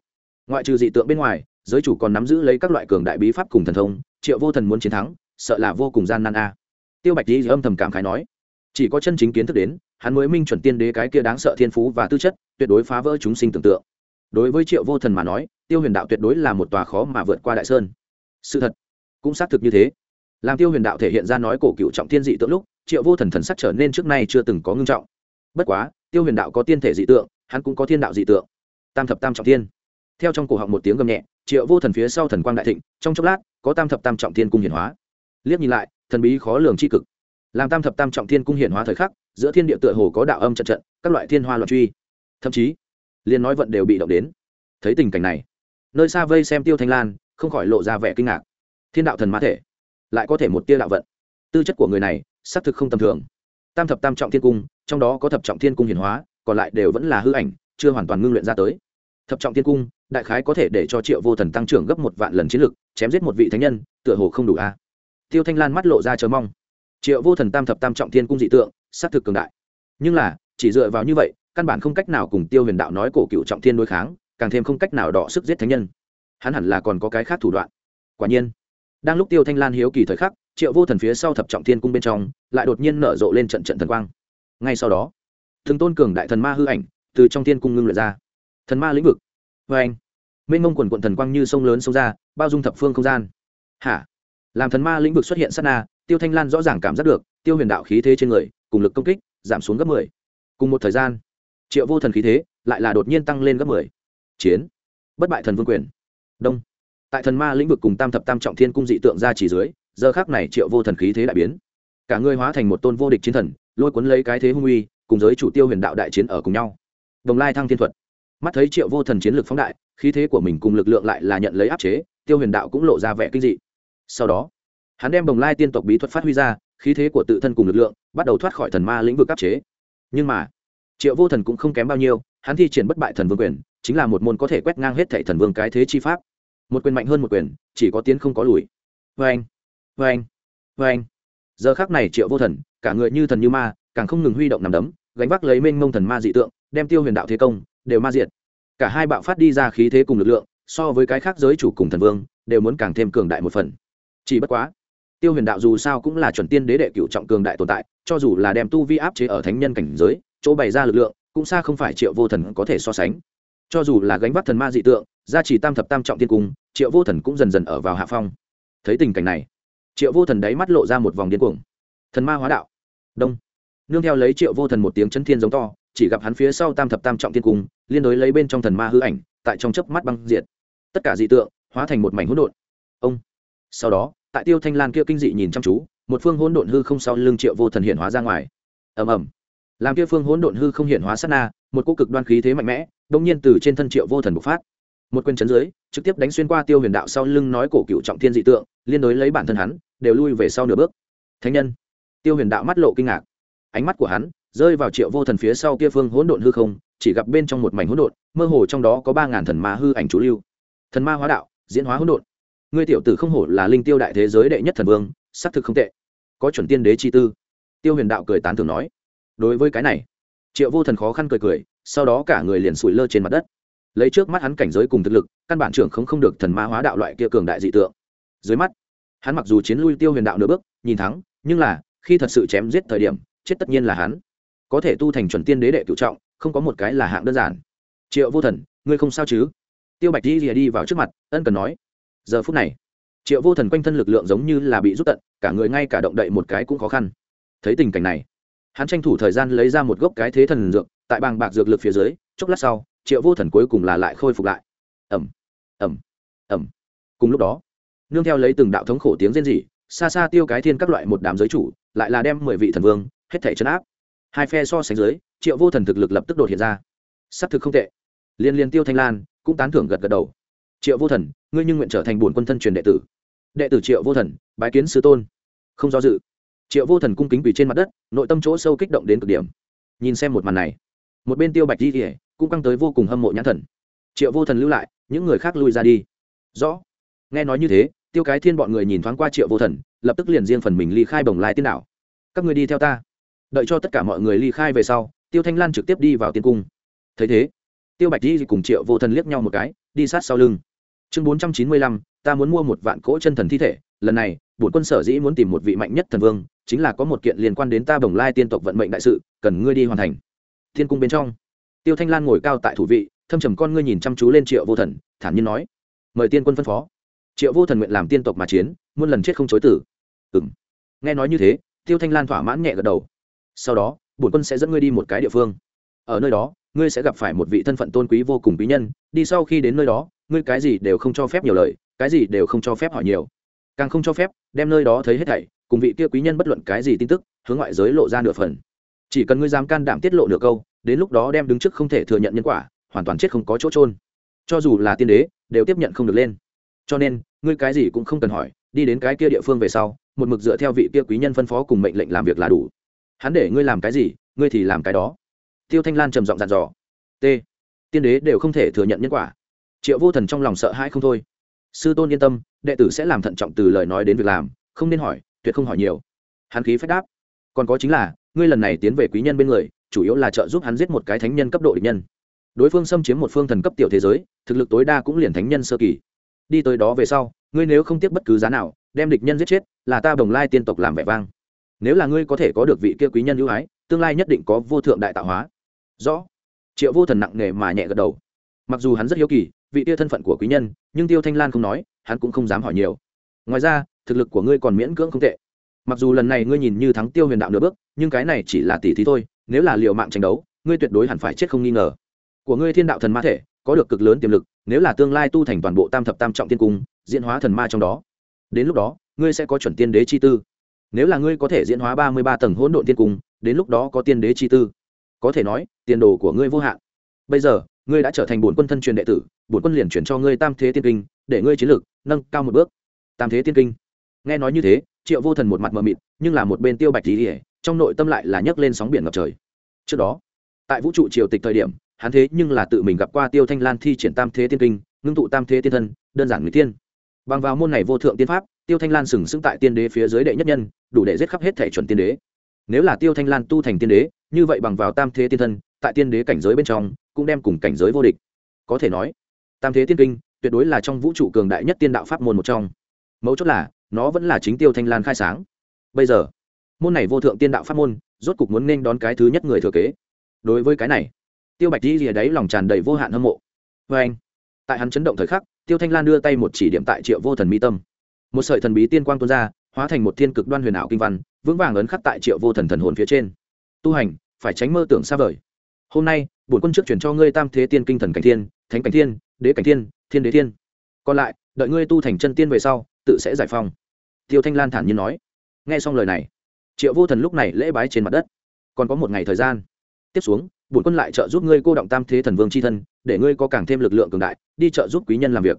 Ngoại trừ dị tượng bên ngoài, giới chủ còn nắm giữ lấy các loại cường đại bí pháp cùng thần thông, triệu vô thần muốn chiến thắng sợ là vô cùng gian nan a. Tiêu bạch di âm thầm cảm khái nói, chỉ có chân chính kiến thức đến, hắn mới minh chuẩn tiên đế cái kia đáng sợ thiên phú và tư chất, tuyệt đối phá vỡ chúng sinh tưởng tượng. Đối với triệu vô thần mà nói, tiêu huyền đạo tuyệt đối là một tòa khó mà vượt qua đại sơn. Sự thật cũng xác thực như thế. Làm tiêu huyền đạo thể hiện ra nói cổ cựu trọng thiên dị tượng lúc, triệu vô thần thần sắc trở nên trước nay chưa từng có ngưng trọng. Bất quá, tiêu huyền đạo có tiên thể dị tượng, hắn cũng có thiên đạo dị tượng. Tam thập tam trọng thiên. Theo trong cổ họng một tiếng gầm nhẹ, triệu vô thần phía sau thần quang đại thịnh, trong chốc lát, có tam thập tam trọng thiên cung hiển hóa liếc nhìn lại, thần bí khó lường c h i cực. Làm tam thập tam trọng thiên cung hiển hóa thời khắc, giữa thiên địa tựa hồ có đạo âm trận trận, các loại thiên hoa loạn truy. Thậm chí, liên nói vận đều bị động đến. Thấy tình cảnh này, nơi xa vây xem tiêu thanh lan, không khỏi lộ ra vẻ kinh ngạc. Thiên đạo thần mã thể, lại có thể một tia đạo vận. Tư chất của người này, xác thực không tầm thường. Tam thập tam trọng thiên cung, trong đó có thập trọng thiên cung hiển hóa, còn lại đều vẫn là hư ảnh, chưa hoàn toàn ngưng luyện ra tới. Thập trọng thiên cung, đại khái có thể để cho triệu vô thần tăng trưởng gấp một vạn lần chiến lực, chém giết một vị thánh nhân, tựa hồ không đủ a tiêu thanh lan mắt lộ ra chờ mong. Triệu vô thần tam thập tam trọng thiên cung dị tượng xác thực cường đại. Nhưng là, chỉ dựa vào như vậy, căn bản không cách nào cùng tiêu huyền đạo nói cổ cựu trọng thiên đối kháng, càng thêm không cách nào đọ sức giết thánh nhân. Hắn hẳn là còn có cái khác thủ đoạn. Quả nhiên, đang lúc tiêu thanh lan hiếu kỳ thời khắc, triệu vô thần phía sau thập trọng thiên cung bên trong, lại đột nhiên nở rộ lên trận trận thần quang. Ngay sau đó, thường tôn cường đại thần ma hư ảnh từ trong thiên cung ngưng luyện ra. Thần ma lĩnh vực. Vê anh mênh mông quần quận thần quang như sông lớn sông ra, bao dung thập phương không gian. Hả? Làm thần ma lĩnh vực xuất hiện sát na, tiêu thanh lan rõ ràng cảm giác được, tiêu huyền đạo khí thế trên người, cùng lực công kích, giảm xuống gấp mười. Cùng một thời gian, triệu vô thần khí thế lại là đột nhiên tăng lên gấp mười. Chiến. Bất bại thần vương quyền. Đông. Tại thần ma lĩnh vực cùng tam thập tam trọng thiên cung dị tượng ra chỉ dưới, giờ khác này triệu vô thần khí thế đại biến. Cả người hóa thành một tôn vô địch chiến thần, lôi cuốn lấy cái thế hung uy, cùng giới chủ tiêu huyền đạo đại chiến ở cùng nhau. Đồng lai thăng thiên thuật. Mắt thấy triệu vô thần chiến lược phóng đại, khí thế của mình cùng lực lượng lại là nhận lấy áp chế, tiêu huyền đạo cũng lộ ra vẻ kinh dị sau đó, hắn đem bồng lai tiên tộc bí thuật phát huy ra, khí thế của tự thân cùng lực lượng bắt đầu thoát khỏi thần ma lĩnh vực áp chế. Nhưng mà, triệu vô thần cũng không kém bao nhiêu, hắn thi triển bất bại thần vương quyền, chính là một môn có thể quét ngang hết thảy thần vương cái thế chi pháp. Một quyền mạnh hơn một quyền, chỉ có tiến không có lùi. Vê anh vê anh vê anh giờ khác này triệu vô thần, cả người như thần như ma, càng không ngừng huy động nằm đấm, gánh vác lấy mênh mông thần ma dị tượng, đem tiêu huyền đạo thế công đều ma diệt. Cả hai bạo phát đi ra khí thế cùng lực lượng, so với cái khác giới chủ cùng thần vương, đều muốn càng thêm cường đại một phần chỉ bất quá, tiêu huyền đạo dù sao cũng là chuẩn tiên đế đệ cựu trọng cường đại tồn tại, cho dù là đem tu vi áp chế ở thánh nhân cảnh giới, chỗ bày ra lực lượng, cũng xa không phải triệu vô thần có thể so sánh. Cho dù là gánh vác thần ma dị tượng, gia trì tam thập tam trọng tiên cung, triệu vô thần cũng dần dần ở vào hạ phong. Thấy tình cảnh này, triệu vô thần đáy mắt lộ ra một vòng điên cuồng. Thần ma hóa đạo. Đông. Nương theo lấy triệu vô thần một tiếng chấn thiên giống to, chỉ gặp hắn phía sau tam thập tam trọng tiên cung, liên đối lấy bên trong thần ma hư ảnh, tại trong chớp mắt băng diệt. Tất cả dị tượng hóa thành một mảnh hỗn độn. Ông. Sau đó tại tiêu thanh lan kia kinh dị nhìn chăm chú, một phương hỗn độn hư không sau lưng triệu vô thần hiện hóa ra ngoài. Ầm ầm. Làm kia phương hỗn độn hư không hiện hóa sát na, một cỗ cực đoan khí thế mạnh mẽ đông nhiên từ trên thân triệu vô thần bộc phát. Một quyền chấn dưới, trực tiếp đánh xuyên qua tiêu huyền đạo sau lưng nói cổ cựu trọng thiên dị tượng, liên đối lấy bản thân hắn, đều lui về sau nửa bước. Thánh nhân. Tiêu huyền đạo mắt lộ kinh ngạc. Ánh mắt của hắn rơi vào triệu vô thần phía sau kia phương hỗn độn hư không, chỉ gặp bên trong một mảnh hỗn độn, mơ hồ trong đó có ba ngàn thần ma hư ảnh chủ lưu. Thần ma hóa đạo, diễn hóa hỗn độn ngươi tiểu tử không hổ là linh tiêu đại thế giới đệ nhất thần vương, xác thực không tệ. Có chuẩn tiên đế chi tư. Tiêu huyền đạo cười tán thường nói. Đối với cái này, triệu vô thần khó khăn cười cười, sau đó cả người liền sủi lơ trên mặt đất. Lấy trước mắt hắn cảnh giới cùng thực lực, căn bản trưởng không không được thần ma hóa đạo loại kia cường đại dị tượng. Dưới mắt, hắn mặc dù chiến lui tiêu huyền đạo nửa bước, nhìn thắng, nhưng là, khi thật sự chém giết thời điểm, chết tất nhiên là hắn. Có thể tu thành chuẩn tiên đế đệ cựu trọng, không có một cái là hạng đơn giản. Triệu vô thần, ngươi không sao chứ? Tiêu bạch đi rìa đi vào trước mặt, ân cần nói giờ phút này, triệu vô thần quanh thân lực lượng giống như là bị rút tận, cả người ngay cả động đậy một cái cũng khó khăn. Thấy tình cảnh này, hắn tranh thủ thời gian lấy ra một gốc cái thế thần dược, tại bàng bạc dược lực phía dưới, chốc lát sau, triệu vô thần cuối cùng là lại khôi phục lại. Ẩm ẩm ẩm cùng lúc đó, nương theo lấy từng đạo thống khổ tiếng rên rỉ, xa xa tiêu cái thiên các loại một đám giới chủ, lại là đem mười vị thần vương, hết thể chấn áp. Hai phe so sánh dưới, triệu vô thần thực lực lập tức đột hiện ra. S ắ c thực không tệ. Liên liên tiêu thanh lan, cũng tán thưởng gật gật đầu triệu vô thần, ngươi nhưng nguyện trở thành bổn quân thân truyền đệ tử. Đệ tử triệu vô thần, bái kiến sứ tôn. Không do dự. Triệu vô thần cung kính quỳ trên mặt đất, nội tâm chỗ sâu kích động đến cực điểm. Nhìn xem một màn này, một bên tiêu bạch di kỉa cũng căng tới vô cùng hâm mộ nhãn thần. Triệu vô thần lưu lại, những người khác lui ra đi. Rõ. Nghe nói như thế, tiêu cái thiên bọn người nhìn thoáng qua triệu vô thần, lập tức liền riêng phần mình ly khai bồng lai tiên đảo. Các người đi theo ta. Đợi cho tất cả mọi người ly khai về sau, tiêu thanh lan trực tiếp đi vào tiên cung. Thấy thế tiêu bạch di cùng triệu vô thần liếc nhau một cái, đi sát sau lưng. Chương bốn trăm chín mươi lăm, ta muốn mua một vạn cỗ chân thần thi thể. Lần này, bổn quân sở dĩ muốn tìm một vị mạnh nhất thần vương, chính là có một kiện liên quan đến ta bồng lai tiên tộc vận mệnh đại sự, cần ngươi đi hoàn thành. Thiên cung bên trong, tiêu thanh lan ngồi cao tại thủ vị, thâm trầm con ngươi nhìn chăm chú lên triệu vô thần, thản nhiên nói, mời tiên quân phân phó. Triệu vô thần nguyện làm tiên tộc mà chiến, muôn lần chết không chối tử ừ m nghe nói như thế, tiêu thanh lan thỏa mãn nhẹ gật đầu. Sau đó, bổn quân sẽ dẫn ngươi đi một cái địa phương. Ở nơi đó ngươi sẽ gặp phải một vị thân phận tôn quý vô cùng quý nhân, đi sau khi đến nơi đó, ngươi cái gì đều không cho phép nhiều lời, cái gì đều không cho phép hỏi nhiều. Càng không cho phép, đem nơi đó thấy hết thảy, cùng vị kia quý nhân bất luận cái gì tin tức, hướng ngoại giới lộ ra nửa phần. Chỉ cần ngươi dám can đảm tiết lộ nửa câu, đến lúc đó đem đứng trước không thể thừa nhận nhân quả, hoàn toàn chết không có chỗ trôn cho dù là tiên đế, đều tiếp nhận không được lên. Cho nên, ngươi cái gì cũng không cần hỏi, đi đến cái kia địa phương về sau, một mực dựa theo vị kia quý nhân phân phó cùng mệnh lệnh làm việc là đủ. Hắn để ngươi làm cái gì, ngươi thì làm cái đó tiêu thanh lan trầm giọng dặn dò. T, tiên đế đều không thể thừa nhận nhân quả. Triệu vô thần trong lòng sợ hãi không thôi. Sư tôn yên tâm, đệ tử sẽ làm thận trọng từ lời nói đến việc làm, không nên hỏi, tuyệt không hỏi nhiều. Hắn khí phách đáp. Còn có chính là, ngươi lần này tiến về quý nhân bên người, chủ yếu là trợ giúp hắn giết một cái thánh nhân cấp độ địch nhân. Đối phương xâm chiếm một phương thần cấp tiểu thế giới, thực lực tối đa cũng liền thánh nhân sơ kỳ. Đi tới đó về sau, ngươi nếu không tiếp bất cứ giá nào, đem địch nhân giết chết, là ta bồng lai tiên tộc làm vẻ vang. Nếu là ngươi có thể có được vị kia quý nhân ưu ái, tương lai nhất định có vô thượng đại tạo hóa rõ. Triệu vô thần nặng nề mà nhẹ gật đầu. Mặc dù hắn rất hiếu kỳ vị tiêu thân phận của quý nhân, nhưng tiêu thanh lan không nói, hắn cũng không dám hỏi nhiều. Ngoài ra, thực lực của ngươi còn miễn cưỡng không tệ. Mặc dù lần này ngươi nhìn như thắng tiêu huyền đạo nửa bước, nhưng cái này chỉ là tỷ thí thôi, nếu là liệu mạng tranh đấu, ngươi tuyệt đối hẳn phải chết không nghi ngờ. Của ngươi thiên đạo thần ma thể, có được cực lớn tiềm lực, nếu là tương lai tu thành toàn bộ tam thập tam trọng tiên cung, diễn hóa thần ma trong đó, đến lúc đó, ngươi sẽ có chuẩn tiên đế chi tư. Nếu là ngươi có thể diễn hóa ba mươi ba tầng hỗn độn tiên cung, đến lúc đó có tiên đế chi tư có thể nói, tiền đồ của ngươi vô hạn. Bây giờ, ngươi đã trở thành bổn quân thân truyền đệ tử, bổn quân liền chuyển cho ngươi tam thế tiên kinh, để ngươi chiến lược, nâng cao một bước. Tam thế tiên kinh. Nghe nói như thế, triệu vô thần một mặt mờ mịt, nhưng là một bên tiêu bạch tỉ ỉa trong nội tâm lại là nhấc lên sóng biển ngập trời. Trước đó, tại vũ trụ triều tịch thời điểm, hắn thế nhưng là tự mình gặp qua tiêu thanh lan thi triển tam thế tiên kinh, ngưng tụ tam thế tiên thân, đơn giản người tiên. Bằng vào môn này vô thượng tiên pháp, tiêu thanh lan sừng sững tại tiên đế phía dưới đệ nhất nhân, đủ để giết khắp hết thể chuẩn tiên đế nếu là tiêu thanh lan tu thành tiên đế, như vậy bằng vào tam thế tiên thân, tại tiên đế cảnh giới bên trong, cũng đem cùng cảnh giới vô địch. Có thể nói, tam thế tiên kinh tuyệt đối là trong vũ trụ cường đại nhất tiên đạo pháp môn một trong. Mấu chốt là, nó vẫn là chính tiêu thanh lan khai sáng. Bây giờ, môn này vô thượng tiên đạo pháp môn, rốt cục muốn nên đón cái thứ nhất người thừa kế. Đối với cái này, tiêu bạch đi rìa đáy lòng tràn đầy vô hạn hâm mộ. Vê anh, tại hắn chấn động thời khắc, tiêu thanh lan đưa tay một chỉ điểm tại triệu vô thần mi tâm. Một sợi thần bí tiên quang tuôn ra hóa thành một thiên cực đoan huyền ảo kinh văn, vững vàng ấn khắc tại triệu vô thần thần hồn phía trên. Tu hành, phải tránh mơ tưởng xa vời. Hôm nay, bổn quân trước chuyển cho ngươi tam thế tiên kinh thần cảnh thiên, thánh cảnh thiên, đế cảnh thiên thiên đế thiên. Còn lại, đợi ngươi tu thành chân tiên về sau, tự sẽ giải phong tiêu thanh lan thản nhiên nói. Nghe xong lời này, triệu vô thần lúc này lễ bái trên mặt đất. Còn có một ngày thời gian. Tiếp xuống, bổn quân lại trợ giúp ngươi cô động tam thế thần vương c h i thân, để ngươi có càng thêm lực lượng cường đại, đi trợ giúp quý nhân làm việc.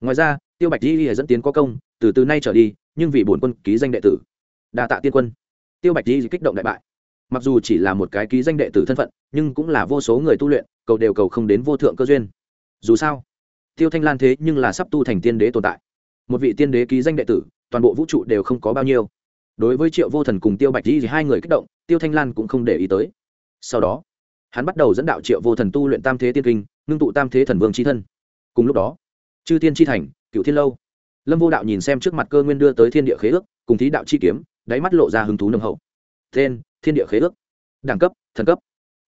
Ngoài ra, tiêu bạch di dẫn tiến có công từ từ nay trở đi, nhưng vì bổn quân ký danh đệ tử, đa tạ tiên quân. Tiêu bạch di kích động đại bại. Mặc dù chỉ là một cái ký danh đệ tử thân phận, nhưng cũng là vô số người tu luyện, cầu đều cầu không đến vô thượng cơ duyên. Dù sao, tiêu thanh lan thế nhưng là sắp tu thành tiên đế tồn tại. Một vị tiên đế ký danh đệ tử, toàn bộ vũ trụ đều không có bao nhiêu. Đối với triệu vô thần cùng tiêu bạch di hai người kích động, tiêu thanh lan cũng không để ý tới. Sau đó, hắn bắt đầu dẫn đạo triệu vô thần tu luyện tam thế tiên kinh, ngưng tụ tam thế thần vương c h i thân. Cùng lúc đó, chư tiên tri thành cựu thiên lâu lâm vô đạo nhìn xem trước mặt cơ nguyên đưa tới thiên địa khế ước, cùng thí đạo chi kiếm, đáy mắt lộ ra hứng thú nâng hậu. Tên, thiên địa khế ước. Đẳng cấp, thần cấp.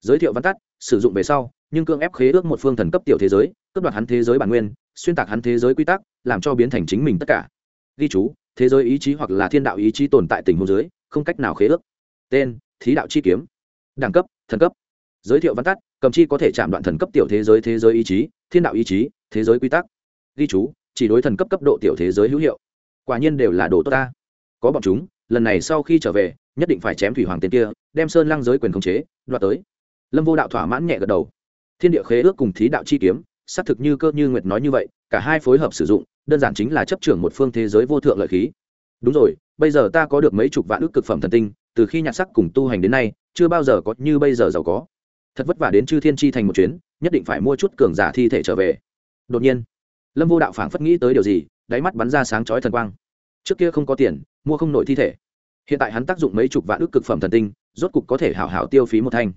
Giới thiệu văn tắt, sử dụng về sau, nhưng cương ép khế ước một phương thần cấp tiểu thế giới, cướp đoạt hắn thế giới bản nguyên, xuyên tạc hắn thế giới quy tắc, làm cho biến thành chính mình tất cả. Ghi chú, thế giới ý chí hoặc là thiên đạo ý chí tồn tại tình hồ giới không cách nào khế ước. Tên, thí đạo chi kiếm. Đẳng cấp, thần cấp. Giới thiệu văn tắt, cầm chi có thể chạm đoạn thần cấp tiểu thế giới thế giới ý chí, thiên đạo ý chí, thế giới quy tắc. Ghi chú chỉ đối thần cấp cấp độ tiểu thế giới hữu hiệu. Quả nhiên đều là đồ tốt ta. Có bọn chúng, lần này sau khi trở về, nhất định phải chém thủy hoàng tên kia, đem sơn lăng giới quyền khống chế, đoạt tới. Lâm vô đạo thỏa mãn nhẹ gật đầu. Thiên địa khế ước cùng thí đạo chi kiếm, xác thực như cơ như nguyệt nói như vậy, cả hai phối hợp sử dụng, đơn giản chính là chấp trưởng một phương thế giới vô thượng lợi khí. Đúng rồi, bây giờ ta có được mấy chục vạn ước cực phẩm thần tinh, từ khi nhạc sắc cùng tu hành đến nay, chưa bao giờ có như bây giờ giàu có. Thật vất vả đến chư thiên chi thành một chuyến, nhất định phải mua chút cường giả thi thể trở về. Đột nhiên lâm vô đạo phảng phất nghĩ tới điều gì, đáy mắt bắn ra sáng chói thần quang. Trước kia không có tiền, mua không nổi thi thể. Hiện tại hắn tác dụng mấy chục vạn ước cực phẩm thần tinh, rốt cục có thể hảo hảo tiêu phí một thanh.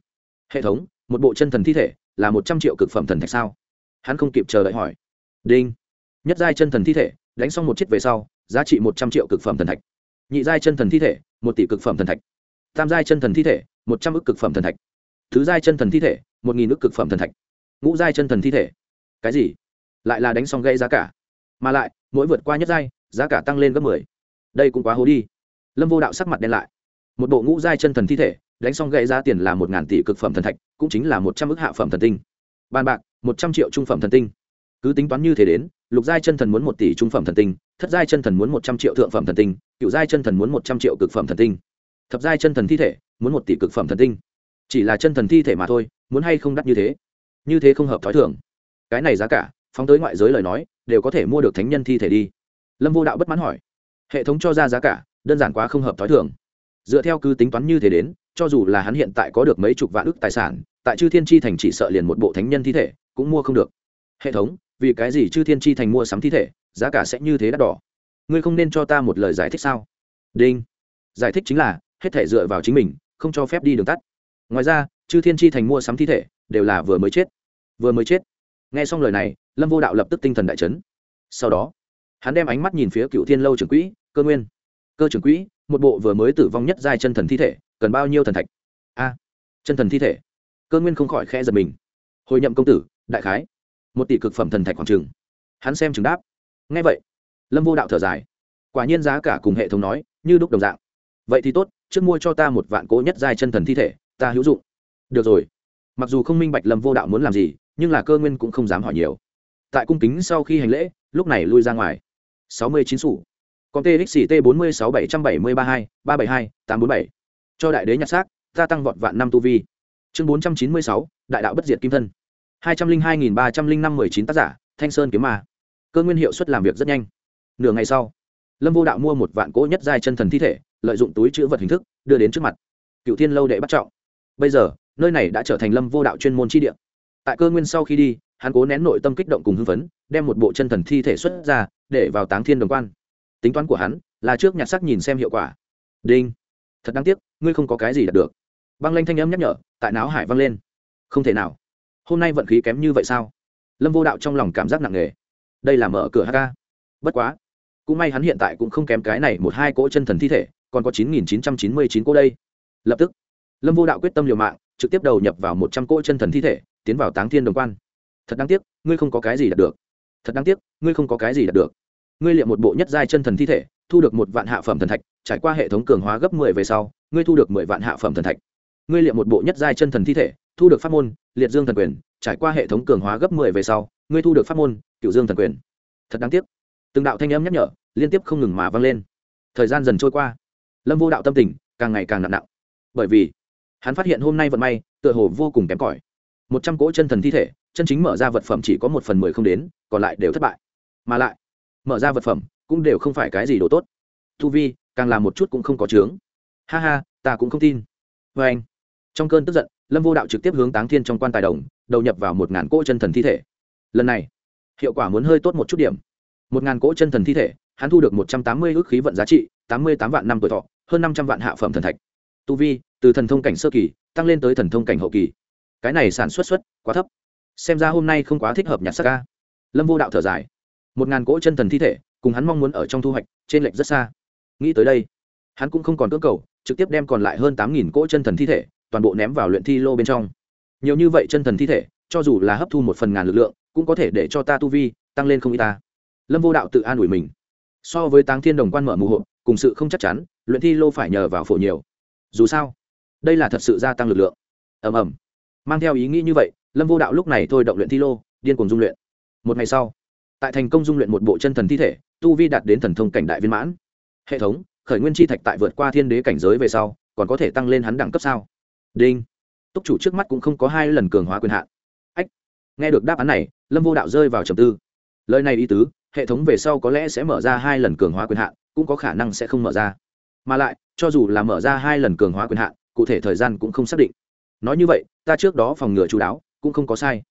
Hệ thống, một bộ chân thần thi thể, là một trăm triệu cực phẩm thần thạch sao? Hắn không kịp chờ đợi hỏi. Đinh. Nhất giai chân thần thi thể, đánh xong một chiếc về sau, giá trị một trăm triệu cực phẩm thần thạch. Nhị giai chân thần thi thể, một tỷ cực phẩm thần thạch. Tam giai chân thần thi thể, một trăm ước cực phẩm thần thạch. Thứ giai chân thần thi thể, một nghìn ước cực phẩm thần thạch. Ngũ giai chân thần thi thể. Cái gì? Lại là đánh xong gây giá cả. Mà lại, mỗi vượt qua nhất giai, giá cả tăng lên gấp mười. Đây cũng quá hố đi. Lâm vô đạo sắc mặt đen lại. Một bộ ngũ giai chân thần thi thể, đánh xong gây giá tiền là một ngàn tỷ cực phẩm thần thạch, cũng chính là một trăm ước hạ phẩm thần tinh. Bàn bạc, một trăm triệu trung phẩm thần tinh. Cứ tính toán như thế đến, lục giai chân thần muốn một tỷ trung phẩm thần tinh, thất giai chân thần muốn một trăm triệu thượng phẩm thần tinh, cựu giai chân thần muốn một trăm triệu cực phẩm thần tinh. Thập giai chân thần thi thể, muốn một tỷ cực phẩm thần tinh. Chỉ là chân thần thi thể mà thôi, muốn hay không đắt như thế? Như thế không hợp t h ó i thường. Cái này giá cả phóng tới ngoại giới lời nói, đều có thể mua được thánh nhân thi thể đi. Lâm vô đạo bất mãn hỏi. Hệ thống cho ra giá cả, đơn giản quá không hợp t h ó i thường. Dựa theo cứ tính toán như thế đến, cho dù là hắn hiện tại có được mấy chục vạn ức tài sản, tại chư thiên tri thành chỉ sợ liền một bộ thánh nhân thi thể, cũng mua không được. Hệ thống, vì cái gì chư thiên tri thành mua sắm thi thể, giá cả sẽ như thế đắt đỏ? Ngươi không nên cho ta một lời giải thích sao? Đinh. Giải thích chính là, hết thể dựa vào chính mình, không cho phép đi đường tắt. Ngoài ra, chư thiên tri thành mua sắm thi thể, đều là vừa mới chết. Vừa mới chết. Nghe xong lời này lâm vô đạo lập tức tinh thần đại chấn. Sau đó, hắn đem ánh mắt nhìn phía cựu thiên lâu trưởng quỹ, cơ nguyên. Cơ trưởng quỹ, một bộ vừa mới tử vong nhất giai chân thần thi thể, cần bao nhiêu thần thạch? A, chân thần thi thể. Cơ nguyên không khỏi khe giật mình. Hồi nhậm công tử, đại khái, một tỷ cực phẩm thần thạch khoảng trừng hắn xem chừng đáp. Ngay vậy, lâm vô đạo thở dài. Quả nhiên giá cả cùng hệ thống nói, như đúc đồng dạng. Vậy thì tốt, trước mua cho ta một vạn cỗ nhất giai chân thần thi thể, ta hữu dụng. Được rồi. Mặc dù không minh bạch lâm vô đạo muốn làm gì, nhưng là cơ nguyên cũng không dám hỏi nhiều tại cung kính sau khi hành lễ, lúc này lui ra ngoài. Sáu mươi chín sủ. Con txt bốn mươi sáu bảy trăm bảy mươi ba hai, ba bảy hai, tám bốn bảy. Cho đại đế nhặt xác ta tăng vọt vạn năm tu vi. Chương bốn trăm chín mươi sáu, đại đạo bất diệt kim thân. Hai trăm linh hai nghìn ba trăm linh năm mười chín tác giả, thanh sơn kiếm ma. Cơ nguyên hiệu suất làm việc rất nhanh. Nửa ngày sau, lâm vô đạo mua một vạn cỗ nhất giai chân thần thi thể, lợi dụng túi chữ vật hình thức, đưa đến trước mặt. Cựu thiên lâu đệ bắt trọng. Bây giờ, nơi này đã trở thành lâm vô đạo chuyên môn chi địa. Tại cơ nguyên sau khi đi hắn cố nén nội tâm kích động cùng hưng phấn, đem một bộ chân thần thi thể xuất ra, để vào táng thiên đồng quan. Tính toán của hắn là trước nhặt sắc nhìn xem hiệu quả. Đinh. Thật đáng tiếc, ngươi không có cái gì đạt được. Băng lanh thanh âm nhắc nhở, tại não hải văng lên. Không thể nào. Hôm nay vận khí kém như vậy sao? Lâm vô đạo trong lòng cảm giác nặng nề. Đây là mở cửa hk bất quá. Cũng may hắn hiện tại cũng không kém cái này một hai cỗ chân thần thi thể, còn có chín nghìn chín trăm chín mươi chín cỗ đây. Lập tức, lâm vô đạo quyết tâm liều mạng, trực tiếp đầu nhập vào một trăm cỗ chân thần thi thể, tiến vào táng thiên đồng quan thật đáng tiếc, ngươi không có cái gì đạt được. Thật đáng tiếc, ngươi không có cái gì đạt được. Ngươi liệm một bộ nhất giai chân thần thi thể, thu được một vạn hạ phẩm thần thạch, trải qua hệ thống cường hóa gấp mười về sau, ngươi thu được mười vạn hạ phẩm thần thạch. Ngươi liệm một bộ nhất giai chân thần thi thể, thu được pháp môn, liệt dương thần quyền, trải qua hệ thống cường hóa gấp mười về sau, ngươi thu được pháp môn cựu dương thần quyền. Thật đáng tiếc. Từng đạo thanh âm nhắc nhở, liên tiếp không ngừng mà vang lên. Thời gian dần trôi qua. Lâm vô đạo tâm tình càng ngày càng nặng nặng. Bởi vì, hắn phát hiện hôm nay vận may tựa hồ vô cùng kém cỏi. Một trăm cỗ chân thần thi thể chân chính mở ra vật phẩm chỉ có một phần mười không đến, còn lại đều thất bại. Mà lại, mở ra vật phẩm cũng đều không phải cái gì đồ tốt. Thu vi, càng làm một chút cũng không có chướng. Ha ha, ta cũng không tin. Vê anh, trong cơn tức giận, lâm vô đạo trực tiếp hướng táng thiên trong quan tài đồng, đầu nhập vào một ngàn cỗ chân thần thi thể. Lần này, hiệu quả muốn hơi tốt một chút điểm. Một ngàn cỗ chân thần thi thể, hắn thu được một trăm tám mươi ước khí vận giá trị, tám mươi tám vạn năm tuổi thọ, hơn năm trăm vạn hạ phẩm thần thạch. Tu vi, từ thần thông cảnh sơ kỳ, tăng lên tới thần thông cảnh hậu kỳ. Cái này sản xuất xuất quá thấp xem ra hôm nay không quá thích hợp nhặt xác ca. Lâm vô đạo thở dài. Một ngàn cỗ chân thần thi thể, cùng hắn mong muốn ở trong thu hoạch, trên lệch rất xa. Nghĩ tới đây, hắn cũng không còn cưỡng cầu, trực tiếp đem còn lại hơn tám nghìn cỗ chân thần thi thể, toàn bộ ném vào luyện thi lô bên trong. Nhiều như vậy chân thần thi thể, cho dù là hấp thu một phần ngàn lực lượng, cũng có thể để cho ta tu vi tăng lên không y ta. Lâm vô đạo tự an ủi mình. So với táng thiên đồng quan mở mù hộ, cùng sự không chắc chắn, luyện thi lô phải nhờ vào phổ nhiều. Dù sao, đây là thật sự gia tăng lực lượng. Ầm ầm. Mang theo ý nghĩ như vậy lâm vô đạo lúc này thôi động luyện thi lô, điên cùng dung luyện. Một ngày sau, tại thành công dung luyện một bộ chân thần thi thể, tu vi đạt đến thần thông cảnh đại viên mãn. Hệ thống, khởi nguyên chi thạch tại vượt qua thiên đế cảnh giới về sau, còn có thể tăng lên hắn đẳng cấp sao? Đinh. Túc chủ trước mắt cũng không có hai lần cường hóa quyền hạn. Ách. Nghe được đáp án này, lâm vô đạo rơi vào trầm tư. Lời này ý tứ, hệ thống về sau có lẽ sẽ mở ra hai lần cường hóa quyền hạn, cũng có khả năng sẽ không mở ra. Mà lại, cho dù là mở ra hai lần cường hóa quyền hạn, cụ thể thời gian cũng không xác định. Nói như vậy, ta trước đó phòng ngừa chú đáo cũng không có sai.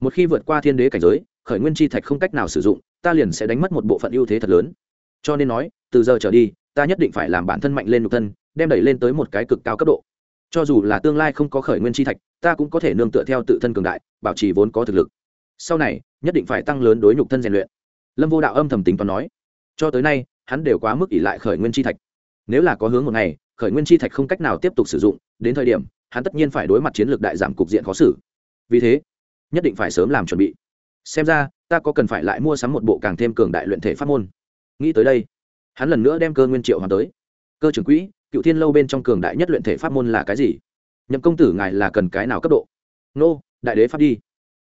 Một khi vượt qua thiên đế cảnh giới, khởi nguyên chi thạch không cách nào sử dụng, ta liền sẽ đánh mất một bộ phận ưu thế thật lớn. Cho nên nói, từ giờ trở đi, ta nhất định phải làm bản thân mạnh lên nhục thân, đem đẩy lên tới một cái cực cao cấp độ. Cho dù là tương lai không có khởi nguyên chi thạch, ta cũng có thể nương tựa theo tự thân cường đại, bảo trì vốn có thực lực. Sau này, nhất định phải tăng lớn đối nhục thân rèn luyện. Lâm vô đạo âm thầm tính toán nói. Cho tới nay, hắn đều quá mức ỷ lại khởi nguyên chi thạch. Nếu là có hướng một ngày, khởi nguyên chi thạch không cách nào tiếp tục sử dụng, đến thời điểm, hắn tất nhiên phải đối mặt chiến lược đại giảm cục diện khó xử vì thế, nhất định phải sớm làm chuẩn bị. Xem ra, ta có cần phải lại mua sắm một bộ càng thêm cường đại luyện thể pháp môn. Nghĩ tới đây, hắn lần nữa đem cơ nguyên triệu hoàn tới. Cơ trưởng quỹ, cựu thiên lâu bên trong cường đại nhất luyện thể pháp môn là cái gì? Nhậm công tử ngài là cần cái nào cấp độ? Nô, đại đế pháp đi.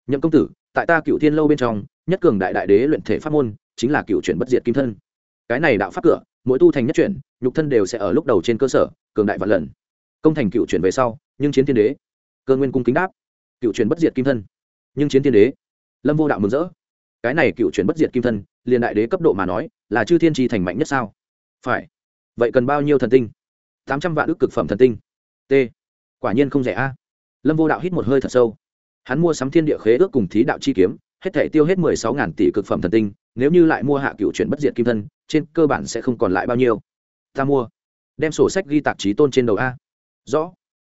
Nhậm công tử, tại ta cựu thiên lâu bên trong, nhất cường đại đại đế luyện thể pháp môn chính là cựu chuyển bất diệt kim thân. Cái này đạo pháp cửa, mỗi tu thành nhất chuyển, nhục thân đều sẽ ở lúc đầu trên cơ sở, cường đại vạn lần. Công thành cựu chuyển về sau, nhưng chiến thiên đế, cơ nguyên cung kính đáp cựu truyền bất diệt kim thân. Nhưng chiến thiên đế, lâm vô đạo mừng rỡ. Cái này cựu truyền bất diệt kim thân, liền đại đế cấp độ mà nói, là chư thiên tri thành mạnh nhất sao? Phải. Vậy cần bao nhiêu thần tinh? Tám trăm vạn ước cực phẩm thần tinh. T. Quả nhiên không rẻ a. Lâm vô đạo hít một hơi thật sâu. Hắn mua sắm thiên địa khế ước cùng thí đạo chi kiếm, hết thể tiêu hết mười sáu ngàn tỷ cực phẩm thần tinh, nếu như lại mua hạ cựu chuyển bất diệt kim thân, trên cơ bản sẽ không còn lại bao nhiêu. Ta mua. Đem sổ sách ghi tạp chí tôn trên đầu a. Rõ.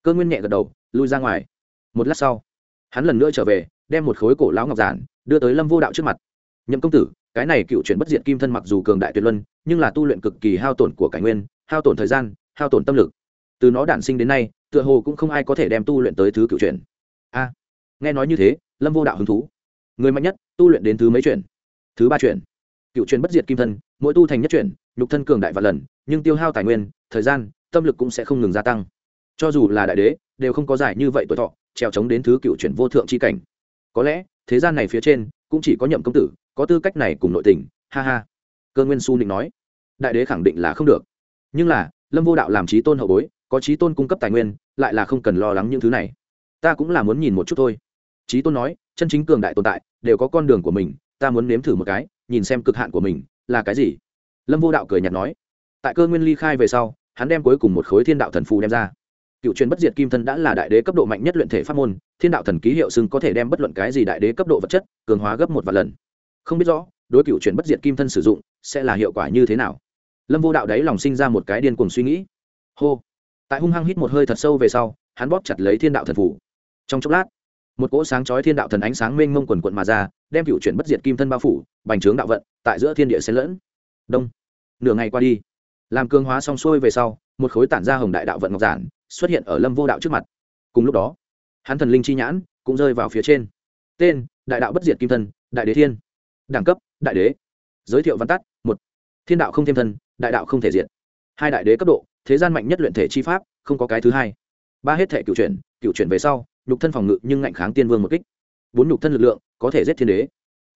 Cơ nguyên nhẹ gật đầu, lui ra ngoài. Một lát sau hắn lần nữa trở về, đem một khối cổ lão ngọc giản đưa tới lâm vô đạo trước mặt. Nhậm công tử, cái này cựu chuyển bất diệt kim thân mặc dù cường đại tuyệt luân, nhưng là tu luyện cực kỳ hao tổn của cải nguyên, hao tổn thời gian, hao tổn tâm lực. Từ nó đản sinh đến nay, tựa hồ cũng không ai có thể đem tu luyện tới thứ cựu chuyển. A, nghe nói như thế, lâm vô đạo hứng thú. Người mạnh nhất, tu luyện đến thứ mấy chuyển? Thứ ba chuyển. Cựu chuyển bất diệt kim thân, mỗi tu thành nhất chuyển, nhục thân cường đại và lần, nhưng tiêu hao tài nguyên, thời gian, tâm lực cũng sẽ không ngừng gia tăng. Cho dù là đại đế đều không có giải như vậy tuổi thọ treo chống đến thứ cựu chuyển vô thượng c h i cảnh. Có lẽ, thế gian này phía trên, cũng chỉ có nhậm công tử, có tư cách này cùng nội tình, ha ha. Cơ nguyên su định nói. Đại đế khẳng định là không được. Nhưng là, lâm vô đạo làm trí tôn hậu bối, có trí tôn cung cấp tài nguyên, lại là không cần lo lắng những thứ này. Ta cũng là muốn nhìn một chút thôi. Trí tôn nói, chân chính cường đại tồn tại, đều có con đường của mình, ta muốn nếm thử một cái, nhìn xem cực hạn của mình, là cái gì? Lâm vô đạo cười nhạt nói. Tại cơ nguyên ly khai về sau, hắn đem cuối cùng một khối thiên đạo thần phù đem ra cựu truyền bất diệt kim thân đã là đại đế cấp độ mạnh nhất luyện thể pháp môn, thiên đạo thần ký hiệu xưng có thể đem bất luận cái gì đại đế cấp độ vật chất, cường hóa gấp một vài lần. Không biết rõ, đối cựu truyền bất diệt kim thân sử dụng, sẽ là hiệu quả như thế nào? Lâm vô đạo đấy lòng sinh ra một cái điên cuồng suy nghĩ. Hô! Tại hung hăng hít một hơi thật sâu về sau, hắn bóp chặt lấy thiên đạo thần phủ. Trong chốc lát, một cỗ sáng chói thiên đạo thần ánh sáng mênh mông quần quận mà ra, đem cựu chuyển bất diệt kim thân bao phủ, bành trướng đạo vận, tại giữa thiên địa xen lẫn. Đông! Nửa ngày qua đi, làm cương hóa xong xuôi về sau, một khối tản ra hồng đại đạo vận ngọc giản xuất hiện ở lâm vô đạo trước mặt. Cùng lúc đó, hắn thần linh chi nhãn cũng rơi vào phía trên. Tên, đại đạo bất diệt kim thân, đại đế thiên. Đẳng cấp, đại đế. Giới thiệu văn tắt, một. Thiên đạo không thêm thân, đại đạo không thể diện hai đại đế cấp độ, thế gian mạnh nhất luyện thể chi pháp, không có cái thứ hai. Ba hết thể cựu chuyển cựu chuyển về sau, nhục thân phòng ngự nhưng ngạnh kháng tiên vương một kích. Bốn nhục thân lực lượng có thể giết thiên đế.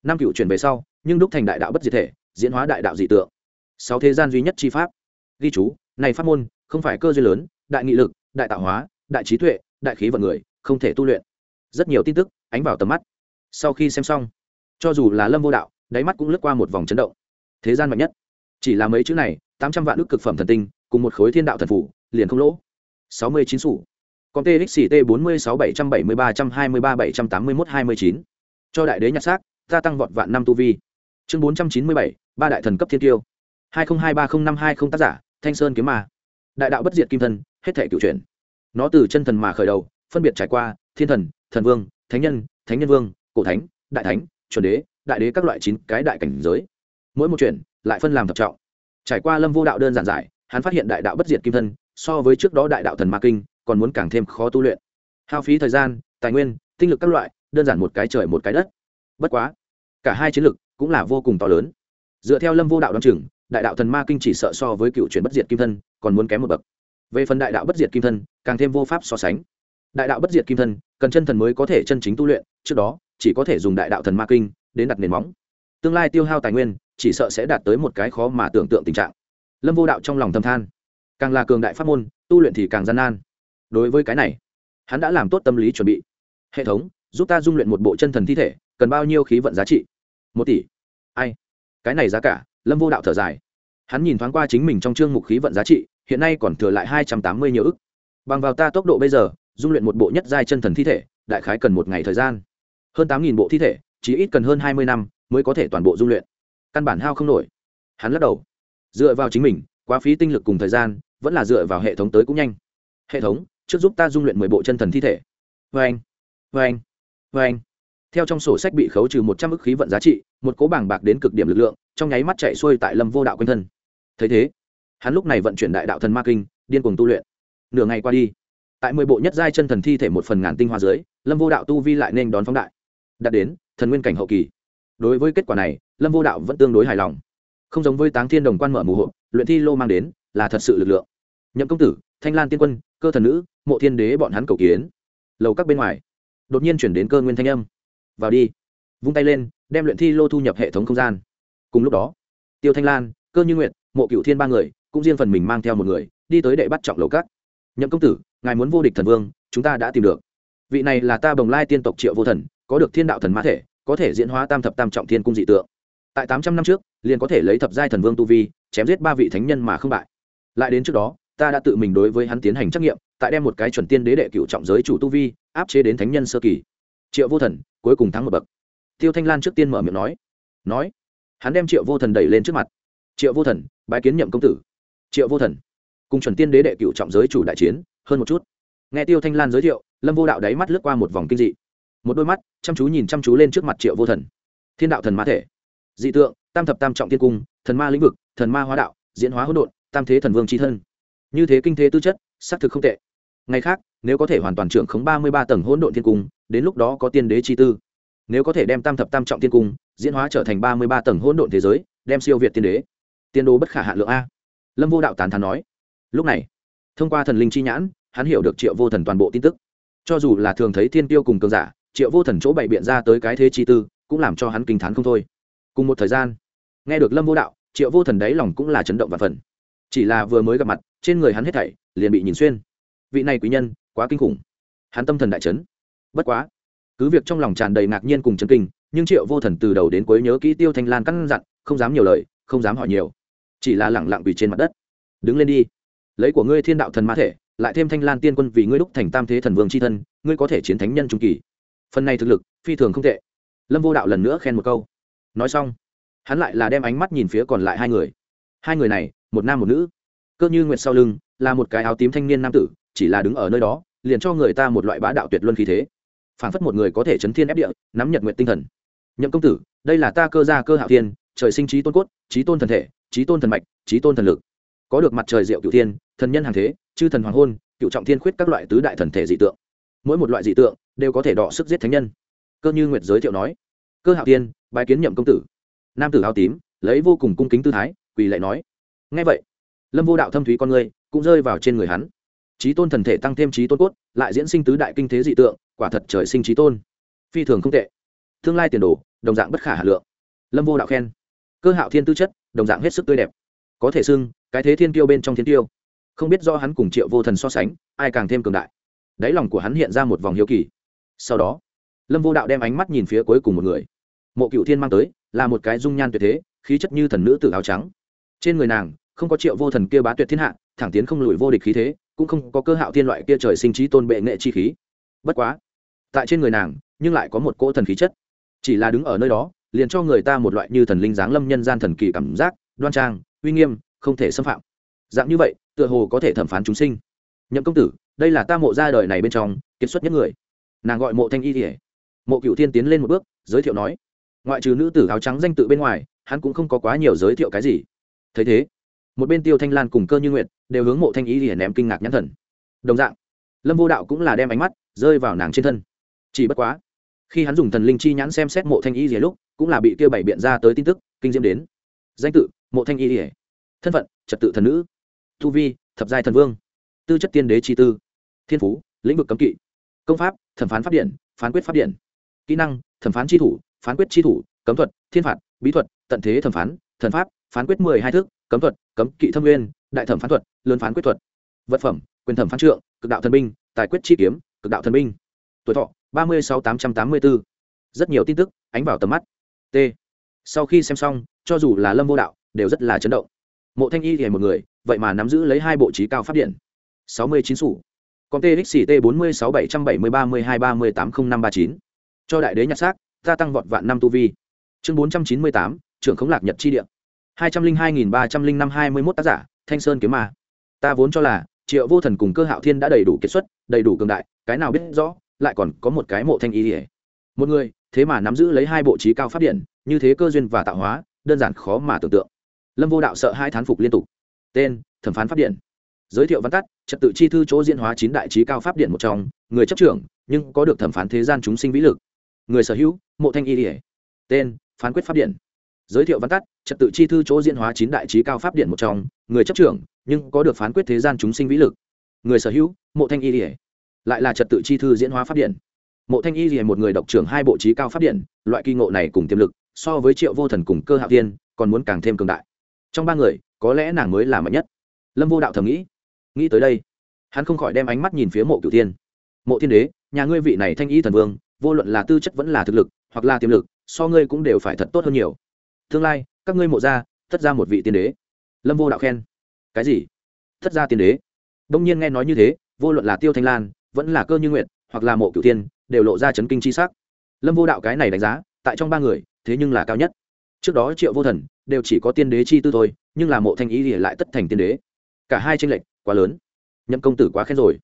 Năm cựu chuyển về sau, nhưng đúc thành đại đạo bất diệt thể, diễn hóa đại đạo dị tượng. Sáu thế gian duy nhất chi pháp. Ghi chú, này pháp môn không phải cơ duyên lớn, đại nghị lực đại tạo hóa, đại trí tuệ, đại khí vận người, không thể tu luyện. Rất nhiều tin tức ánh vào tầm mắt. Sau khi xem xong, cho dù là lâm vô đạo, đáy mắt cũng lướt qua một vòng chấn động. Thế gian mạnh nhất. Chỉ là mấy chữ này, tám trăm vạn ước cực phẩm thần tinh, cùng một khối thiên đạo thần phủ, liền không lỗ. Sáu mươi chín sủ. Còn txt bốn mươi sáu bảy trăm bảy mươi ba trăm hai mươi ba bảy trăm tám mươi mốt hai mươi chín. Cho đại đế nhặt xác, gia tăng vọt vạn năm tu vi. Chương bốn trăm chín mươi bảy, ba đại thần cấp thiên tiêu. hai nghìn hai ba không năm hai không tác giả, thanh sơn kiếm ma đại đạo bất diệt kim thân, hết thể cựu chuyển. Nó từ chân thần mà khởi đầu, phân biệt trải qua thiên thần thần vương, thánh nhân thánh nhân vương, cổ thánh, đại thánh, chuẩn đế, đại đế các loại chín cái đại cảnh giới. Mỗi một chuyện lại phân làm thập trọng. Trải qua lâm vô đạo đơn giản giải, hắn phát hiện đại đạo bất diệt kim thân so với trước đó đại đạo thần ma kinh còn muốn càng thêm khó tu luyện. Hao phí thời gian, tài nguyên, tinh lực các loại, đơn giản một cái trời một cái đất. Bất quá, cả hai chiến lực cũng là vô cùng to lớn. Dựa theo lâm vô đạo đ o á n chừng đại đạo thần ma kinh chỉ sợ so với cựu chuyển bất diệt kim thân, còn muốn kém một bậc. Về phần đại đạo bất diệt kim thân, càng thêm vô pháp so sánh. Đại đạo bất diệt kim thân, cần chân thần mới có thể chân chính tu luyện, trước đó, chỉ có thể dùng đại đạo thần ma kinh đến đặt nền móng. Tương lai tiêu hao tài nguyên, chỉ sợ sẽ đạt tới một cái khó mà tưởng tượng tình trạng. Lâm vô đạo trong lòng thâm than. Càng là cường đại pháp môn, tu luyện thì càng gian nan. Đối với cái này, hắn đã làm tốt tâm lý chuẩn bị. Hệ thống, giúp ta dung luyện một bộ chân thần thi thể, cần bao nhiêu khí vận giá trị? Một tỷ. Ai? Cái này giá cả lâm vô đạo thở dài. Hắn nhìn thoáng qua chính mình trong chương mục khí vận giá trị, hiện nay còn thừa lại hai trăm tám mươi nhiều ức. Bằng vào ta tốc độ bây giờ, dung luyện một bộ nhất giai chân thần thi thể, đại khái cần một ngày thời gian. Hơn tám nghìn bộ thi thể chỉ ít cần hơn hai mươi năm mới có thể toàn bộ dung luyện. Căn bản hao không nổi. Hắn lắc đầu. Dựa vào chính mình, quá phí tinh lực cùng thời gian, vẫn là dựa vào hệ thống tới cũng nhanh. Hệ thống, trước giúp ta dung luyện mười bộ chân thần thi thể. Vê anh vê anh vê anh theo trong sổ sách bị khấu trừ một trăm ức khí vận giá trị, một cố bảng bạc đến cực điểm lực lượng, trong nháy mắt chạy xuôi tại lâm vô đạo quanh thân. Thấy thế, hắn lúc này vận chuyển đại đạo thần ma kinh, điên cuồng tu luyện. Nửa ngày qua đi, tại mười bộ nhất giai chân thần thi thể một phần ngàn tinh hoa dưới, lâm vô đạo tu vi lại nên đón phóng đại. Đạt đến thần nguyên cảnh hậu kỳ. Đối với kết quả này, lâm vô đạo vẫn tương đối hài lòng. Không giống với táng thiên đồng quan mở mù hộ luyện thi lô mang đến là thật sự lực lượng. Nhậm công tử, thanh lan tiên quân, cơ thần nữ, mộ thiên đế bọn hắn cầu kiến. Lầu các bên ngoài, đột nhiên chuyển đến cơ nguyên thanh âm vào đi. Vung tay lên, đem luyện thi lô thu nhập hệ thống không gian. Cùng lúc đó, tiêu thanh lan, cơ như nguyện mộ cựu thiên ba người, cũng riêng phần mình mang theo một người, đi tới đệ bắt trọng lầu cát. nhậm công tử, ngài muốn vô địch thần vương, chúng ta đã tìm được. Vị này là ta bồng lai tiên tộc triệu vô thần, có được thiên đạo thần mã thể, có thể diễn hóa tam thập tam trọng thiên cung dị tượng. Tại tám trăm năm trước, liền có thể lấy thập giai thần vương tu vi, chém giết ba vị thánh nhân mà không bại. Lại đến trước đó, ta đã tự mình đối với hắn tiến hành trắc nghiệm, tại đem một cái chuẩn tiên đế đệ cựu trọng giới chủ tu vi, áp chế đến thánh nhân sơ kỳ. Triệu vô thần cuối cùng thắng một bậc. Tiêu thanh lan trước tiên mở miệng nói. Nói. Hắn đem triệu vô thần đẩy lên trước mặt. Triệu vô thần, bái kiến nhậm công tử. Triệu vô thần. Cùng chuẩn tiên đế đệ cựu trọng giới chủ đại chiến, hơn một chút. Nghe tiêu thanh lan giới thiệu, lâm vô đạo đáy mắt lướt qua một vòng kinh dị. Một đôi mắt, chăm chú nhìn chăm chú lên trước mặt triệu vô thần. Thiên đạo thần ma thể. Dị tượng, tam thập tam trọng tiên cung, thần ma lĩnh vực, thần ma hóa đạo, diễn hóa hỗn độn, tam thế thần vương chi thân. Như thế kinh thế tư chất, xác thực không tệ. Ngày khác nếu có thể hoàn toàn trưởng khống ba mươi ba tầng hỗn độn thiên cung, đến lúc đó có tiên đế chi tư. Nếu có thể đem tam thập tam trọng tiên cung diễn hóa trở thành ba mươi ba tầng hỗn độn thế giới, đem siêu việt tiên đế. Tiên đô bất khả hạ lượng a. Lâm vô đạo tán thán nói. Lúc này, thông qua thần linh chi nhãn, hắn hiểu được triệu vô thần toàn bộ tin tức. Cho dù là thường thấy thiên tiêu cùng cường giả, triệu vô thần chỗ bày biện ra tới cái thế chi tư, cũng làm cho hắn kinh t h á n không thôi. Cùng một thời gian, nghe được lâm vô đạo, triệu vô thần đáy lòng cũng là chấn động và phần. Chỉ là vừa mới gặp mặt, trên người hắn hết thảy liền bị nhìn xuyên. Vị này quý nhân quá kinh khủng. Hắn tâm thần đại chấn. bất quá, cứ việc trong lòng tràn đầy ngạc nhiên cùng chấn kinh, nhưng triệu vô thần từ đầu đến cuối nhớ kỹ tiêu thanh lan căn dặn, không dám nhiều lời, không dám hỏi nhiều. Chỉ là lẳng lặng quỳ trên mặt đất. Đứng lên đi. Lấy của ngươi thiên đạo thần ma thể, lại thêm thanh lan tiên quân vì ngươi đúc thành tam thế thần vương c h i thân, ngươi có thể chiến thánh nhân trung kỳ. Phần này thực lực, phi thường không tệ. Lâm vô đạo lần nữa khen một câu. Nói xong, hắn lại là đem ánh mắt nhìn phía còn lại hai người. Hai người này, một nam một nữ. Cơ như nguyệt sau lưng là một cái áo tím thanh niên nam tử, chỉ là đứng ở nơi đó liền cho người ta một loại bá đạo tuyệt luân khí thế. Phản phất một người có thể chấn thiên ép địa, nắm nhật nguyện tinh thần. Nhậm công tử, đây là ta cơ gia cơ hạo thiên, trời sinh trí tôn cốt, trí tôn thần thể, trí tôn thần mạch, trí tôn thần lực. Có được mặt trời diệu cựu thiên, thần nhân hàng thế, chư thần hoàng hôn cựu trọng thiên khuyết các loại tứ đại thần thể dị tượng. Mỗi một loại dị tượng đều có thể đọ sức giết thánh nhân. Cơ như nguyệt giới thiệu nói, cơ hạo tiên bài kiến nhậm công tử. Nam tử áo tím, lấy vô cùng cung kính tư thái, quỳ lại nói ngay vậy, lâm vô đạo thâm thúy con người cũng rơi vào trên người hắn trí tôn thần thể tăng thêm trí tôn cốt, lại diễn sinh tứ đại kinh thế dị tượng, quả thật trời sinh trí tôn. Phi thường không tệ. Tương lai tiền đồ, đồng dạng bất khả hà lượng. Lâm vô đạo khen. Cơ hạo thiên tư chất, đồng dạng hết sức tươi đẹp. Có thể xưng, cái thế thiên tiêu bên trong thiên tiêu không biết do hắn cùng triệu vô thần so sánh, ai càng thêm cường đại. Đáy lòng của hắn hiện ra một vòng hiếu kỳ. Sau đó, lâm vô đạo đem ánh mắt nhìn phía cuối cùng một người. Mộ cựu thiên mang tới, là một cái dung nhan tuyệt thế, khí chất như thần nữ tử áo trắng. Trên người nàng, không có triệu vô thần kia bá tuyệt thiên hạ, thẳng tiến không lùi vô địch khí thế cũng không có cơ hạo thiên loại kia trời sinh trí tôn bệ nghệ chi khí. Bất quá, tại trên người nàng, nhưng lại có một cỗ thần khí chất. Chỉ là đứng ở nơi đó, liền cho người ta một loại như thần linh giáng lâm nhân gian thần kỳ cảm giác, đoan trang, uy nghiêm, không thể xâm phạm. Dạng như vậy, tựa hồ có thể thẩm phán chúng sinh. Nhậm công tử, đây là ta mộ ra đời này bên trong, kiệt xuất nhất người. Nàng gọi mộ thanh y thể mộ cựu thiên tiến lên một bước, giới thiệu nói. Ngoại trừ nữ tử áo trắng danh tự bên ngoài, hắn cũng không có quá nhiều giới thiệu cái gì. Thấy thế một bên tiêu thanh lan cùng cơ như nguyện đều hướng mộ thanh y kỉa ném kinh ngạc nhãn thần. Đồng dạng, lâm vô đạo cũng là đem ánh mắt rơi vào nàng trên thân. Chỉ bất quá, khi hắn dùng thần linh chi nhãn xem xét mộ thanh y kỉa lúc, cũng là bị kêu bảy biện ra tới tin tức, kinh diễm đến. Danh tự, mộ thanh y kỉa thân phận, trật tự thần nữ. Thu vi, thập giai thần vương. Tư chất tiên đế chi tư. Thiên phú, lĩnh vực cấm kỵ. Công pháp, thẩm phán pháp điện phán quyết pháp điện kỹ năng, thẩm phán tri thủ, phán quyết tri thủ, cấm thuật, thiên phạt, bí thuật, tận thế thẩm phán, thần pháp, phán quyết mười hai thước cấm thuật, cấm kỵ thâm nguyên, đại thẩm phán thuật, lớn phán quyết thuật. Vật phẩm, quyền thẩm phán trượng, cực đạo thần binh, tài quyết chi kiếm, cực đạo thần binh. Tuổi thọ, ba mươi sáu tám trăm tám mươi bốn rất nhiều tin tức, ánh vào tầm mắt. T. Sau khi xem xong, cho dù là lâm vô đạo, đều rất là chấn động. Mộ thanh y thì một người, vậy mà nắm giữ lấy hai bộ trí cao pháp điện. Sáu mươi chín sủ. Con txt bốn mươi sáu bảy trăm bảy mươi ba mươi hai ba mươi tám không năm ba chín. Cho đại đế nhặt xác ta tăng vọt vạn năm tu vi. Chương bốn trăm chín mươi tám, trưởng khống lạc nhật chi địa hai trăm linh hai nghìn ba trăm linh năm hai mươi mốt tác giả, thanh sơn kiếm ma. Ta vốn cho là, triệu vô thần cùng cơ hạo thiên đã đầy đủ kiệt xuất, đầy đủ cường đại, cái nào biết rõ, lại còn có một cái mộ thanh ý ỉa. Một người, thế mà nắm giữ lấy hai bộ trí cao pháp điện, như thế cơ duyên và tạo hóa, đơn giản khó mà tưởng tượng. Lâm vô đạo sợ hai thán phục liên tục. Tên, thẩm phán pháp điện. Giới thiệu văn tắt, trật tự chi thư chỗ diễn hóa chín đại trí cao pháp điện một trong, người chấp trưởng, nhưng có được thẩm phán thế gian chúng sinh vĩ lực. Người sở hữu, mộ thanh y ỉa. Tên, phán quyết pháp điện giới thiệu văn tắt, trật tự chi thư chỗ diễn hóa chín đại trí cao pháp điện một trong, người chấp trưởng, nhưng có được phán quyết thế gian chúng sinh vĩ lực. Người sở hữu, mộ thanh y ỉa lại là trật tự chi thư diễn hóa pháp điện mộ thanh y ỉa một người độc trưởng hai bộ trí cao pháp điện loại kỳ ngộ này cùng tiềm lực, so với triệu vô thần cùng cơ hạ tiên, còn muốn càng thêm cường đại. Trong ba người, có lẽ nàng mới là mạnh nhất. Lâm vô đạo thầm nghĩ. Nghĩ tới đây, hắn không khỏi đem ánh mắt nhìn phía mộ cửu tiên mộ thiên đế, nhà ngươi vị này thanh y thần vương, vô luận là tư chất vẫn là thực lực, hoặc là tiềm lực, so ngươi cũng đều phải thật tốt hơn nhiều tương lai, các ngươi mộ ra thất ra một vị tiên đế. Lâm vô đạo khen. Cái gì? Thất ra tiên đế? Đông nhiên nghe nói như thế, vô luận là tiêu thanh lan, vẫn là cơ như nguyện hoặc là mộ cửu tiên đều lộ ra chấn kinh chi sắc. Lâm vô đạo cái này đánh giá, tại trong ba người, thế nhưng là cao nhất. Trước đó triệu vô thần, đều chỉ có tiên đế chi tư thôi, nhưng là mộ thanh ý thì lại tất thành tiên đế. Cả hai tranh lệch quá lớn. Nhậm công tử quá khen rồi.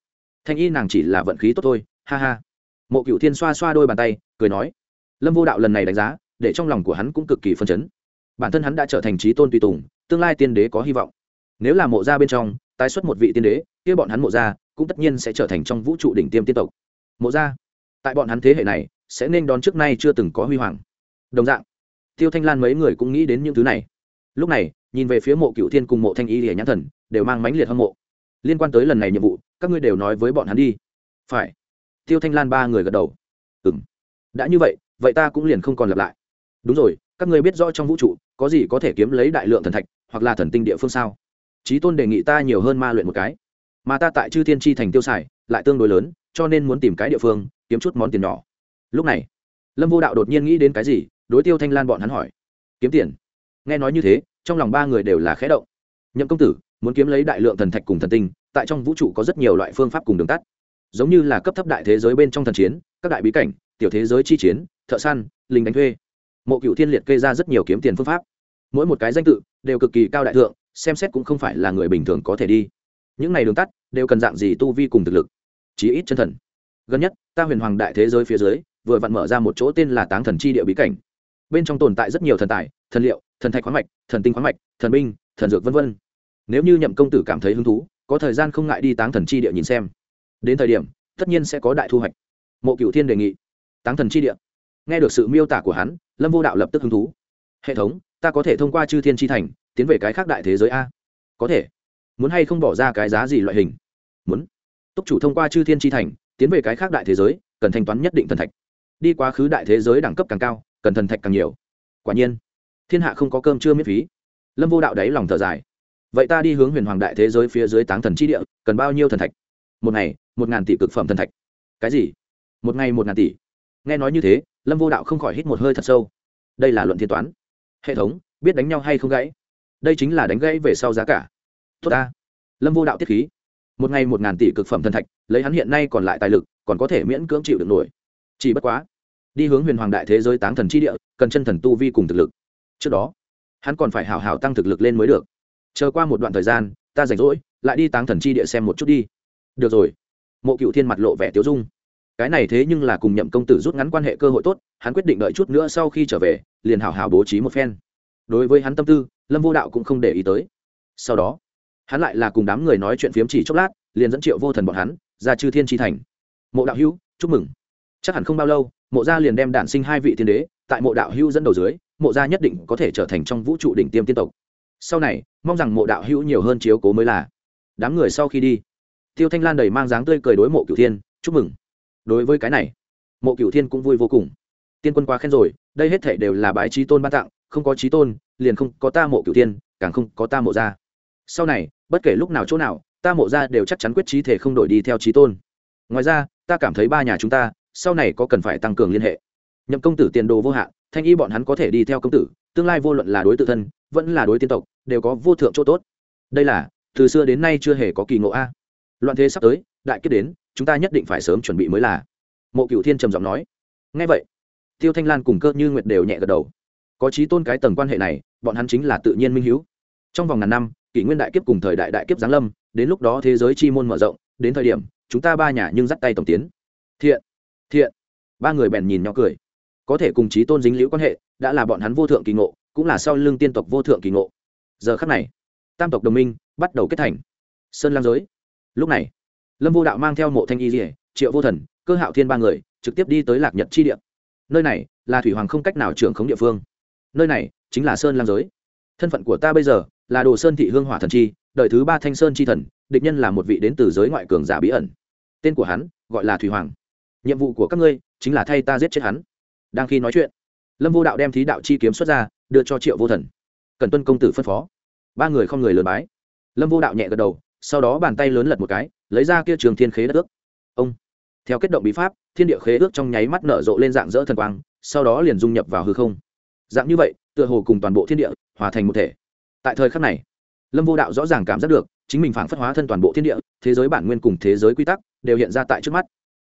Thanh y nàng chỉ là vận khí tốt thôi, ha ha. Mộ cựu thiên xoa xoa đôi bàn tay, cười nói. Lâm vô đạo lần này đánh giá để trong lòng của hắn cũng cực kỳ phân chấn. Bản thân hắn đã trở thành trí tôn tùy tùng, tương lai tiên đế có hy vọng. Nếu là mộ gia bên trong, tái xuất một vị tiên đế, kia bọn hắn mộ gia cũng tất nhiên sẽ trở thành trong vũ trụ đỉnh tiêm tiên tộc. Mộ gia, tại bọn hắn thế hệ này, sẽ nên đón trước nay chưa từng có huy hoàng. Đồng dạng, tiêu thanh lan mấy người cũng nghĩ đến những thứ này. Lúc này, nhìn về phía mộ cựu thiên cùng mộ thanh y hiển nhãn thần, đều mang mãnh liệt hâm mộ. Liên quan tới lần này nhiệm vụ, các ngươi đều nói với bọn hắn đi. Phải. Tiêu thanh lan ba người gật đầu. Ừ m đã như vậy vậy ta cũng liền không còn lặp lại đúng rồi, các ngươi biết rõ trong vũ trụ, có gì có thể kiếm lấy đại lượng thần thạch, hoặc là thần tinh địa phương sao? Trí tôn đề nghị ta nhiều hơn ma luyện một cái. Mà ta tại chư thiên tri thành tiêu xài, lại tương đối lớn, cho nên muốn tìm cái địa phương, kiếm chút món tiền nhỏ. Lúc này, lâm vô đạo đột nhiên nghĩ đến cái gì, đối tiêu thanh lan bọn hắn hỏi. Kiếm tiền? Nghe nói như thế, trong lòng ba người đều là khẽ động. Nhậm công tử, muốn kiếm lấy đại lượng thần thạch cùng thần tinh, tại trong vũ trụ có rất nhiều loại phương pháp cùng đường tắt. Giống như là cấp thấp đại thế giới bên trong thần chiến, các đại bí cảnh, tiểu thế giới chi chiến, thợ săn lính đánh thuê mộ cựu thiên liệt kê ra rất nhiều kiếm tiền phương pháp. Mỗi một cái danh tự đều cực kỳ cao đại thượng, xem xét cũng không phải là người bình thường có thể đi. Những này đường tắt đều cần dạng gì tu vi cùng thực lực? Chí ít chân thần. Gần nhất, ta huyền hoàng đại thế giới phía dưới, vừa vặn mở ra một chỗ tên là táng thần chi địa bí cảnh. Bên trong tồn tại rất nhiều thần tài, thần liệu, thần thạch khoáng mạch, thần tinh khoáng mạch, thần binh, thần dược v v nếu như nhậm công tử cảm thấy hứng thú, có thời gian không ngại đi táng thần chi địa nhìn xem. Đến thời điểm, tất nhiên sẽ có đại thu hoạch. Mộ cựu thiên đề nghị. Táng thần chi địa nghe được sự miêu tả của hắn, lâm vô đạo lập tức hứng thú. Hệ thống, ta có thể thông qua chư thiên tri thành, tiến về cái khác đại thế giới a. Có thể. Muốn hay không bỏ ra cái giá gì loại hình? Muốn. Túc chủ thông qua chư thiên tri thành, tiến về cái khác đại thế giới, cần thanh toán nhất định thần thạch. Đi quá khứ đại thế giới đẳng cấp càng cao, cần thần thạch càng nhiều. Quả nhiên, thiên hạ không có cơm chưa miễn phí. Lâm vô đạo đáy lòng thở dài. Vậy ta đi hướng huyền hoàng đại thế giới phía dưới táng thần tri địa, cần bao nhiêu thần thạch? Một ngày, một ngàn tỷ cực phẩm thần thạch. Cái gì? Một ngày một ngàn tỷ nghe nói như thế, lâm vô đạo không khỏi hít một hơi thật sâu. Đây là luận thiên toán. Hệ thống, biết đánh nhau hay không gãy? Đây chính là đánh gãy về sau giá cả. Tốt ta. Lâm vô đạo tiết khí. Một ngày một ngàn tỷ cực phẩm thần thạch, lấy hắn hiện nay còn lại tài lực, còn có thể miễn cưỡng chịu được nổi. Chỉ bất quá, đi hướng huyền hoàng đại thế giới táng thần chi địa, cần chân thần tu vi cùng thực lực. Trước đó, hắn còn phải hào hào tăng thực lực lên mới được. Chờ qua một đoạn thời gian, ta rảnh rỗi, lại đi táng thần chi địa xem một chút đi. Được rồi. Mộ cựu thiên mặt lộ vẻ tiếu dung cái này thế nhưng là cùng nhậm công tử rút ngắn quan hệ cơ hội tốt, hắn quyết định đợi chút nữa sau khi trở về, liền hào hào bố trí một phen. Đối với hắn tâm tư, lâm vô đạo cũng không để ý tới. Sau đó, hắn lại là cùng đám người nói chuyện phiếm chỉ chốc lát, liền dẫn triệu vô thần bọn hắn ra chư thiên tri thành. Mộ đạo hữu, chúc mừng. Chắc hẳn không bao lâu, mộ gia liền đem đản sinh hai vị thiên đế, tại mộ đạo hữu dẫn đầu dưới, mộ gia nhất định có thể trở thành trong vũ trụ đỉnh tiêm tiên tộc. Sau này, mong rằng mộ đạo hữu nhiều hơn chiếu cố mới là. Đám người sau khi đi, tiêu thanh lan đầy mang dáng tươi cười đối mộ cửu thiên, chúc mừng đối với cái này, mộ cửu thiên cũng vui vô cùng. Tiên quân quá khen rồi, đây hết thể đều là bái trí tôn ban tặng, không có trí tôn, liền không có ta mộ cửu thiên, càng không có ta mộ gia. Sau này, bất kể lúc nào chỗ nào, ta mộ gia đều chắc chắn quyết trí thể không đổi đi theo trí tôn. Ngoài ra, ta cảm thấy ba nhà chúng ta, sau này có cần phải tăng cường liên hệ. Nhậm công tử tiền đồ vô hạn, thanh y bọn hắn có thể đi theo công tử, tương lai vô luận là đối tự thân, vẫn là đối tiên tộc, đều có vô thượng chỗ tốt. Đây là, từ xưa đến nay chưa hề có kỳ ngộ a. Loạn thế sắp tới, đại kết đến chúng ta nhất định phải sớm chuẩn bị mới là. Mộ cựu thiên trầm giọng nói. Ngay vậy, tiêu thanh lan cùng cơ như nguyệt đều nhẹ gật đầu. Có trí tôn cái tầng quan hệ này, bọn hắn chính là tự nhiên minh hữu trong vòng ngàn năm, kỷ nguyên đại kiếp cùng thời đại đại kiếp giáng lâm, đến lúc đó thế giới chi môn mở rộng, đến thời điểm, chúng ta ba nhà nhưng dắt tay tổng tiến. Thiện thiện. Ba người bèn nhìn nhau cười. Có thể cùng trí tôn dính liễu quan hệ, đã là bọn hắn vô thượng kỳ ngộ, cũng là sau lưng tiên tộc vô thượng kỳ ngộ. Giờ khắc này, tam tộc đồng minh bắt đầu kết thành. Sơn lam giới. Lúc này lâm vô đạo mang theo mộ thanh y dỉa triệu vô thần, cơ hạo thiên ba người, trực tiếp đi tới lạc nhật chi địa. Nơi này là thủy hoàng không cách nào trưởng khống địa phương. Nơi này chính là sơn Lang giới. Thân phận của ta bây giờ là đồ sơn thị hương hỏa thần chi đời thứ ba thanh sơn chi thần, địch nhân là một vị đến từ giới ngoại cường giả bí ẩn. Tên của hắn gọi là thủy hoàng. Nhiệm vụ của các ngươi chính là thay ta giết chết hắn. Đang khi nói chuyện, lâm vô đạo đem thí đạo chi kiếm xuất ra, đưa cho triệu vô thần. Cần tuân công tử phân phó. Ba người không người lớn bái. Lâm vô đạo nhẹ gật đầu, sau đó bàn tay lớn lật một cái lấy ra kia trường thiên khế đất ước. Ông, theo kết động bí pháp, thiên địa khế ước trong nháy mắt nở rộ lên dạng dỡ thần quang, sau đó liền dung nhập vào hư không. Dạng như vậy, tựa hồ cùng toàn bộ thiên địa hòa thành một thể. Tại thời khắc này, lâm vô đạo rõ ràng cảm giác được, chính mình phảng phất hóa thân toàn bộ thiên địa, thế giới bản nguyên cùng thế giới quy tắc đều hiện ra tại trước mắt.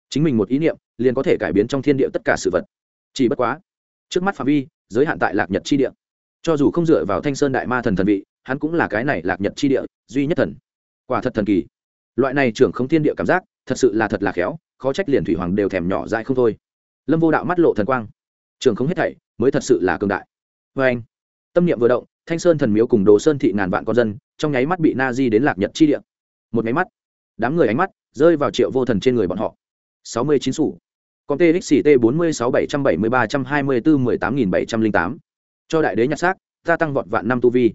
Chính mình một ý niệm, liền có thể cải biến trong thiên địa tất cả sự vật. Chỉ bất quá, trước mắt phạm vi, giới hạn tại lạc nhật chi địa. Cho dù không dựa vào thanh sơn đại ma thần thần vị, hắn cũng là cái này lạc nhật chi địa duy nhất thần. Quả thật thần kỳ loại này trưởng không thiên địa cảm giác, thật sự là thật là khéo, khó trách liền thủy hoàng đều thèm nhỏ dại không thôi. Lâm vô đạo mắt lộ thần quang. Trưởng không hết thảy, mới thật sự là cường đại. Vê anh, tâm niệm vừa động, thanh sơn thần miếu cùng đồ sơn thị ngàn vạn con dân, trong nháy mắt bị na di đến lạc nhật chi địa. Một nháy mắt, đám người ánh mắt rơi vào triệu vô thần trên người bọn họ. Sáu mươi chín sủ. Con txt bốn mươi sáu bảy trăm bảy mươi ba trăm hai mươi bốn mười tám nghìn bảy trăm linh tám. Cho đại đế nhặt xác ta tăng vọt vạn năm tu vi.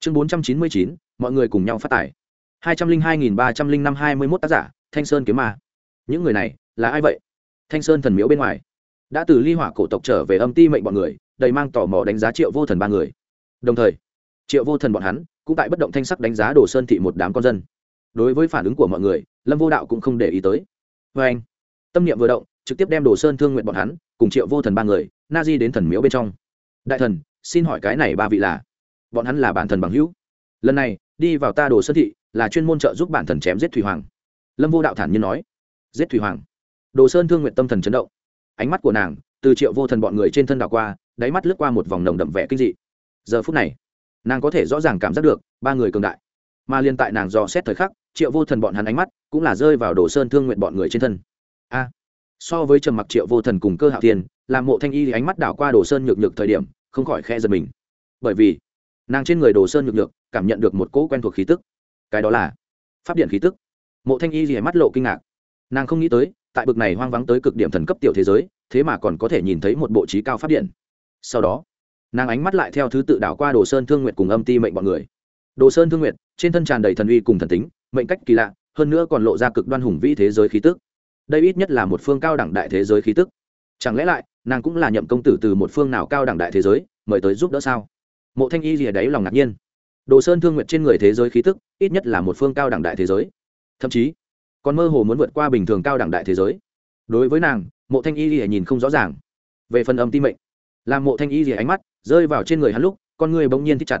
Chương bốn trăm chín mươi chín, mọi người cùng nhau phát tải hai trăm linh hai nghìn ba trăm linh năm hai mươi mốt tác giả, thanh sơn kiếm ma. Những người này là ai vậy? Thanh sơn thần miếu bên ngoài. Đã từ ly hỏa cổ tộc trở về âm ti mệnh bọn người, đầy mang tò mò đánh giá triệu vô thần ba người. Đồng thời, triệu vô thần bọn hắn cũng tại bất động thanh sắc đánh giá đồ sơn thị một đám con dân. Đối với phản ứng của mọi người, lâm vô đạo cũng không để ý tới. Vê anh, tâm niệm vừa động, trực tiếp đem đồ sơn thương nguyện bọn hắn cùng triệu vô thần ba người, na di đến thần miếu bên trong. Đại thần, xin hỏi cái này ba vị là? Bọn hắn là bản thần bằng hữu. Lần này, đi vào ta đồ sơn thị là chuyên môn trợ giúp bản thần chém giết thủy hoàng. Lâm vô đạo thản nhiên nói, giết thủy hoàng? Đồ sơn thương nguyện tâm thần chấn động. Ánh mắt của nàng từ triệu vô thần bọn người trên thân đảo qua, đáy mắt lướt qua một vòng nồng đậm vẻ kinh dị. Giờ phút này, nàng có thể rõ ràng cảm giác được ba người cường đại. Mà liên tại nàng dò xét thời khắc, triệu vô thần bọn hắn ánh mắt cũng là rơi vào đồ sơn thương nguyện bọn người trên thân. A! So với trầm mặc triệu vô thần cùng cơ hạo tiền làm mộ thanh y thì ánh mắt đảo qua đồ sơn nhược nhược thời điểm, không khỏi khe giật mình. Bởi vì, nàng trên người đồ sơn nhược nhược cảm nhận được một cỗ quen thuộc khí tức cái đó là pháp điện khí tức. Mộ thanh y rìa mắt lộ kinh ngạc. Nàng không nghĩ tới, tại bực này hoang vắng tới cực điểm thần cấp tiểu thế giới, thế mà còn có thể nhìn thấy một bộ trí cao pháp điện. Sau đó, nàng ánh mắt lại theo thứ tự đảo qua đồ sơn thương nguyện cùng âm ti mệnh bọn người. Đồ sơn thương nguyện trên thân tràn đầy thần uy cùng thần tính, mệnh cách kỳ lạ, hơn nữa còn lộ ra cực đoan hùng vĩ thế giới khí tức. Đây ít nhất là một phương cao đẳng đại thế giới khí tức. Chẳng lẽ lại, nàng cũng là nhậm công tử từ một phương nào cao đẳng đại thế giới, mời tới giúp đỡ sao? Mộ thanh y gì đấy lòng ngạc nhiên đồ sơn thương nguyện trên người thế giới khí tức, ít nhất là một phương cao đẳng đại thế giới. Thậm chí, còn mơ hồ muốn vượt qua bình thường cao đẳng đại thế giới. Đối với nàng, mộ thanh y gì nhìn không rõ ràng. Về phần âm ti mệnh, làm mộ thanh y gì ánh mắt rơi vào trên người hắn lúc, con người bỗng nhiên thích chặt.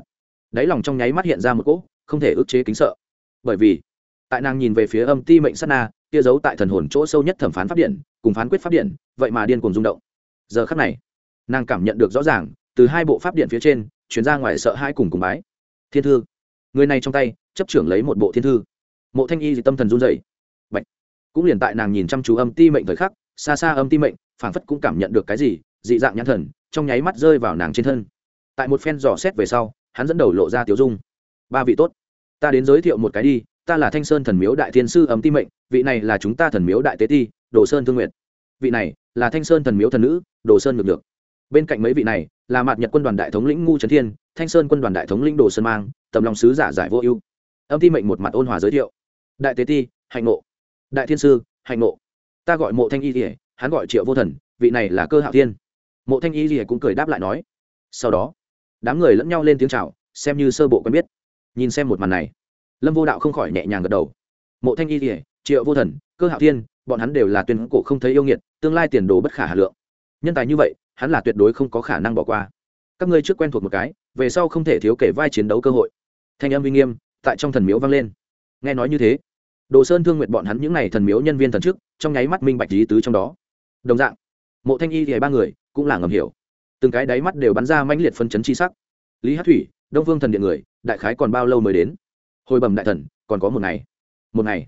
Đáy lòng trong nháy mắt hiện ra một cỗ không thể ức chế kính sợ. Bởi vì, tại nàng nhìn về phía âm ti mệnh sát na, kia giấu tại thần hồn chỗ sâu nhất thẩm phán pháp điện, cùng phán quyết pháp điện, vậy mà điên cuồng rung động. Giờ khắc này, nàng cảm nhận được rõ ràng, từ hai bộ pháp điện phía trên, chuyển ra ngoài sợ hai cùng cùng bái thiên thư. Người này trong tay, chấp trưởng lấy một bộ thiên thư. Mộ thanh y tâm thần run dậy Bạch. cũng liền tại nàng nhìn chăm chú âm ti mệnh thời khắc, xa xa âm ti mệnh, phảng phất cũng cảm nhận được cái gì, dị dạng nhãn thần, trong nháy mắt rơi vào nàng trên thân. Tại một phen dò xét về sau, hắn dẫn đầu lộ ra tiểu dung. Ba vị tốt, ta đến giới thiệu một cái đi, ta là thanh sơn thần miếu đại thiên sư ấm ti mệnh, vị này là chúng ta thần miếu đại tế ti, đồ sơn thương nguyện vị này là thanh sơn thần miếu thần nữ, đồ sơn ngược được bên cạnh mấy vị này là mạt nhật quân đoàn đại thống lĩnh ngu trấn thiên thanh sơn quân đoàn đại thống lĩnh đồ sơn mang, tầm lòng sứ giả giải vô ưu. Âm ti mệnh một mặt ôn hòa giới thiệu. Đại tế ti, hạnh ngộ. Đại thiên sư, hạnh ngộ. Ta gọi mộ thanh y rỉa hắn gọi triệu vô thần, vị này là cơ hạo thiên. Mộ thanh y rỉa cũng cười đáp lại nói. Sau đó, đám người lẫn nhau lên tiếng c h à o xem như sơ bộ quen biết. Nhìn xem một màn này, lâm vô đạo không khỏi nhẹ nhàng gật đầu. Mộ thanh y rỉa triệu vô thần, cơ hạo thiên, bọn hắn đều là tuyên cổ không thấy yêu nghiệt, tương lai tiền đồ bất khả hà lượng. Nhân tài như vậy, hắn là tuyệt đối không có khả năng bỏ qua. Các ngươi trước quen thuộc một cái về sau không thể thiếu kể vai chiến đấu cơ hội. Thanh âm uy nghiêm tại trong thần miếu vang lên. Nghe nói như thế, đồ sơn thương nguyện bọn hắn những n à y thần miếu nhân viên thần chức, trong nháy mắt minh bạch lý tứ trong đó. Đồng dạng, mộ thanh y thì ba người cũng là ngầm hiểu. Từng cái đáy mắt đều bắn ra mãnh liệt phân chấn chi sắc. Lý hát thủy, đông vương thần điện người, đại khái còn bao lâu mới đến? Hồi bẩm đại thần, còn có một ngày. Một ngày.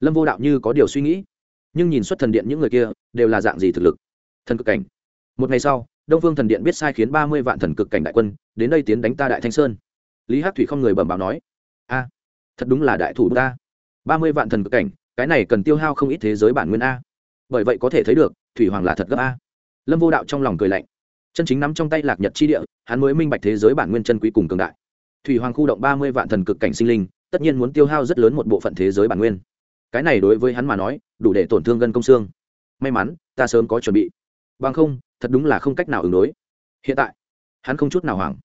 Lâm vô đạo như có điều suy nghĩ, nhưng nhìn xuất thần điện những người kia, đều là dạng gì thực lực? Thần cực cảnh. Một ngày sau đông phương thần điện biết sai khiến ba mươi vạn thần cực cảnh đại quân, đến đây tiến đánh ta đại thanh sơn. Lý hát thủy không người bẩm báo nói, a, thật đúng là đại thủ ta. Ba mươi vạn thần cực cảnh, cái này cần tiêu hao không ít thế giới bản nguyên a. Bởi vậy có thể thấy được, thủy hoàng là thật gấp a. Lâm vô đạo trong lòng cười lạnh. Chân chính nắm trong tay lạc nhật chi địa, hắn mới minh bạch thế giới bản nguyên chân quý cùng cường đại. Thủy hoàng khu động ba mươi vạn thần cực cảnh sinh linh, tất nhiên muốn tiêu hao rất lớn một bộ phận thế giới bản nguyên. Cái này đối với hắn mà nói, đủ để tổn thương gân công xương. May mắn, ta sớm có chuẩn bị. Bằng không thật đúng là không cách nào ứng đối. Hiện tại, hắn không chút nào hoảng.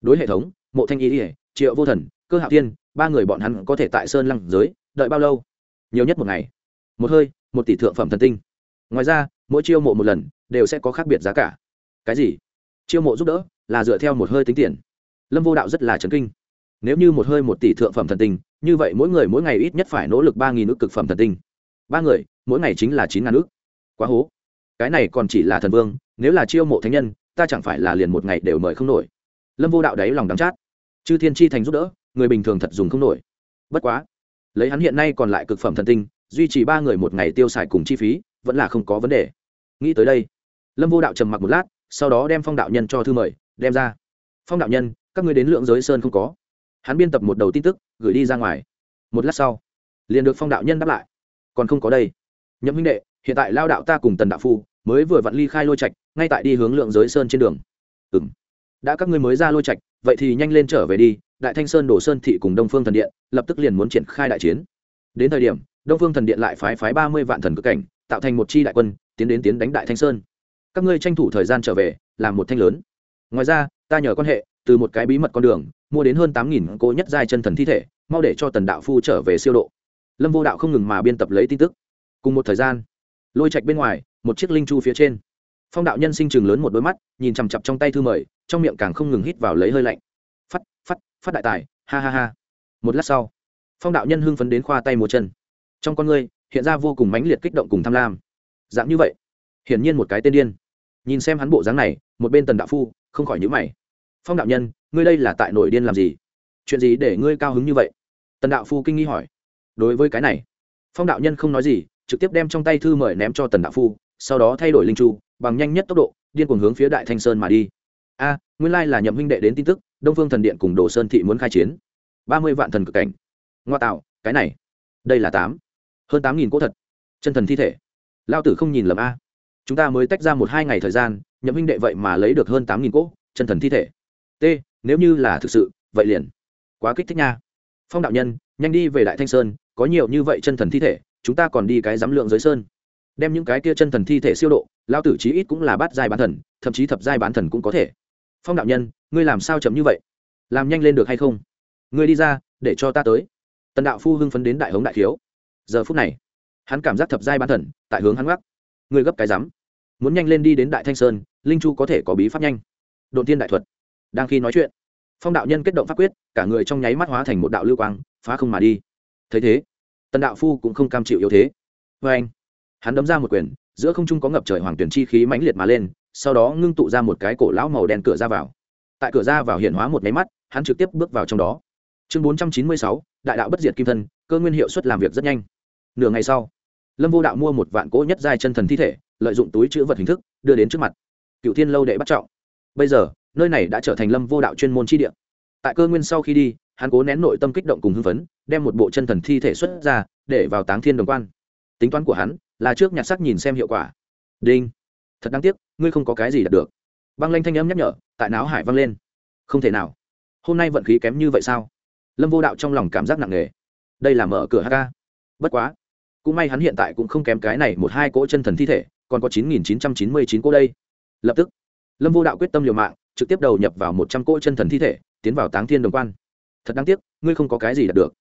Đối hệ thống, mộ thanh y ỉa triệu vô thần, cơ hạo tiên ba người bọn hắn có thể tại sơn lăng giới, đợi bao lâu? Nhiều nhất một ngày. Một hơi, một tỷ thượng phẩm thần tinh. Ngoài ra, mỗi chiêu mộ một lần, đều sẽ có khác biệt giá cả. Cái gì? Chiêu mộ giúp đỡ, là dựa theo một hơi tính tiền. Lâm vô đạo rất là chấn kinh. Nếu như một hơi một tỷ thượng phẩm thần tinh, như vậy mỗi người mỗi ngày ít nhất phải nỗ lực ba nghìn ước cực phẩm thần tinh. Ba người, mỗi ngày chính là chín ngàn ước quá hố. Cái này còn chỉ là thần vương nếu là chiêu mộ thánh nhân, ta chẳng phải là liền một ngày đều mời không nổi. Lâm vô đạo đáy lòng đắm chát. Chư thiên chi thành giúp đỡ, người bình thường thật dùng không nổi. Bất quá, lấy hắn hiện nay còn lại cực phẩm thần tinh, duy trì ba người một ngày tiêu xài cùng chi phí, vẫn là không có vấn đề. Nghĩ tới đây, lâm vô đạo trầm mặc một lát, sau đó đem phong đạo nhân cho thư mời, đem ra. Phong đạo nhân, các ngươi đến lượng giới sơn không có. Hắn biên tập một đầu tin tức, gửi đi ra ngoài. Một lát sau, liền được phong đạo nhân đáp lại. Còn không có đây. Nhậm huynh đệ, hiện tại lao đạo ta cùng tần đạo phu mới vừa vặn ly khai lôi trạch, ngay tại đi hướng lượng giới sơn trên đường. Ừ m đã các ngươi mới ra lôi trạch, vậy thì nhanh lên trở về đi, đại thanh sơn đổ sơn thị cùng đông phương thần điện, lập tức liền muốn triển khai đại chiến. Đến thời điểm, đông phương thần điện lại phái phái ba mươi vạn thần cực cảnh, tạo thành một chi đại quân, tiến đến tiến đánh đại thanh sơn. Các ngươi tranh thủ thời gian trở về, làm một thanh lớn. Ngoài ra, ta nhờ quan hệ, từ một cái bí mật con đường, mua đến hơn tám nghìn cô nhất giai chân thần thi thể, mau để cho tần đạo phu trở về siêu độ. Lâm vô đạo không ngừng mà biên tập lấy tin tức. Cùng một thời gian, lôi trạch bên ngoài một chiếc linh chu phía trên. Phong đạo nhân sinh trường lớn một đôi mắt, nhìn chằm chặp trong tay thư mời, trong miệng càng không ngừng hít vào lấy hơi lạnh. Phắt phắt phát đại tài, ha ha ha. Một lát sau, phong đạo nhân hưng phấn đến khoa tay một chân. Trong con ngươi, hiện ra vô cùng mãnh liệt kích động cùng tham lam. Dạng như vậy, hiển nhiên một cái tên điên. Nhìn xem hắn bộ dáng này, một bên tần đạo phu, không khỏi nhữ mày. Phong đạo nhân, ngươi đây là tại nội điên làm gì? Chuyện gì để ngươi cao hứng như vậy? Tần đạo phu kinh nghi hỏi. Đối với cái này, phong đạo nhân không nói gì, trực tiếp đem trong tay thư mời ném cho tần đạo phu sau đó thay đổi linh chu, bằng nhanh nhất tốc độ, điên cuồng hướng phía đại thanh sơn mà đi. A, nguyên lai là nhậm huynh đệ đến tin tức, đông phương thần điện cùng đồ sơn thị muốn khai chiến. Ba mươi vạn thần cực cảnh. Ngoa tạo, cái này. Đây là tám. Hơn tám nghìn cỗ thật. Chân thần thi thể. Lao tử không nhìn lầm a. Chúng ta mới tách ra một hai ngày thời gian, nhậm huynh đệ vậy mà lấy được hơn tám nghìn cỗ, chân thần thi thể. T, nếu như là thực sự, vậy liền. Quá kích thích nha. Phong đạo nhân, nhanh đi về đại thanh sơn, có nhiều như vậy chân thần thi thể, chúng ta còn đi cái giám lượng giới sơn đem những cái kia chân thần thi thể siêu độ lao tử chí ít cũng là bát giai bán thần, thậm chí thập giai bán thần cũng có thể. Phong đạo nhân, ngươi làm sao chậm như vậy? Làm nhanh lên được hay không? Ngươi đi ra, để cho ta tới. Tần đạo phu hưng phấn đến đại hống đại khiếu. Giờ phút này, hắn cảm giác thập giai bán thần, tại hướng hắn gác ngươi gấp cái rắm. Muốn nhanh lên đi đến đại thanh sơn, linh chu có thể có bí pháp nhanh. Đồn tiên đại thuật. Đang khi nói chuyện, phong đạo nhân kết động pháp quyết, cả người trong nháy mắt hóa thành một đạo lưu quang, phá không mà đi. Thấy thế, tần đạo phu cũng không cam chịu yếu thế. Vê anh hắn đấm ra một quyền, giữa không trung có ngập trời hoàng tuyển chi khí mãnh liệt mà lên, sau đó ngưng tụ ra một cái cổ lão màu đen cửa ra vào. Tại cửa ra vào hiện hóa một máy mắt, hắn trực tiếp bước vào trong đó. Chương bốn trăm chín mươi sáu, đại đạo bất diệt kim thân, cơ nguyên hiệu suất làm việc rất nhanh. Nửa ngày sau, lâm vô đạo mua một vạn cỗ nhất giai chân thần thi thể, lợi dụng túi chữ vật hình thức, đưa đến trước mặt. Cựu thiên lâu đệ bắt trọng. Bây giờ, nơi này đã trở thành lâm vô đạo chuyên môn chi địa. Tại cơ nguyên sau khi đi, hắn cố nén nội tâm kích động cùng hưng phấn, đem một bộ chân thần thi thể xuất ra, để vào táng thiên đồng quan tính toán của hắn là trước nhặt sắc nhìn xem hiệu quả. Đinh. Thật đáng tiếc, ngươi không có cái gì đạt được. Băng lanh thanh âm nhắc nhở, tại não hải văng lên. Không thể nào. Hôm nay vận khí kém như vậy sao? Lâm vô đạo trong lòng cảm giác nặng nề. Đây là mở cửa hk bất quá, cũng may hắn hiện tại cũng không kém cái này một hai cỗ chân thần thi thể, còn có chín nghìn chín trăm chín mươi chín cỗ đây. Lập tức, lâm vô đạo quyết tâm liều mạng, trực tiếp đầu nhập vào một trăm cỗ chân thần thi thể, tiến vào táng thiên đồng quan. Thật đáng tiếc, ngươi không có cái gì đạt được.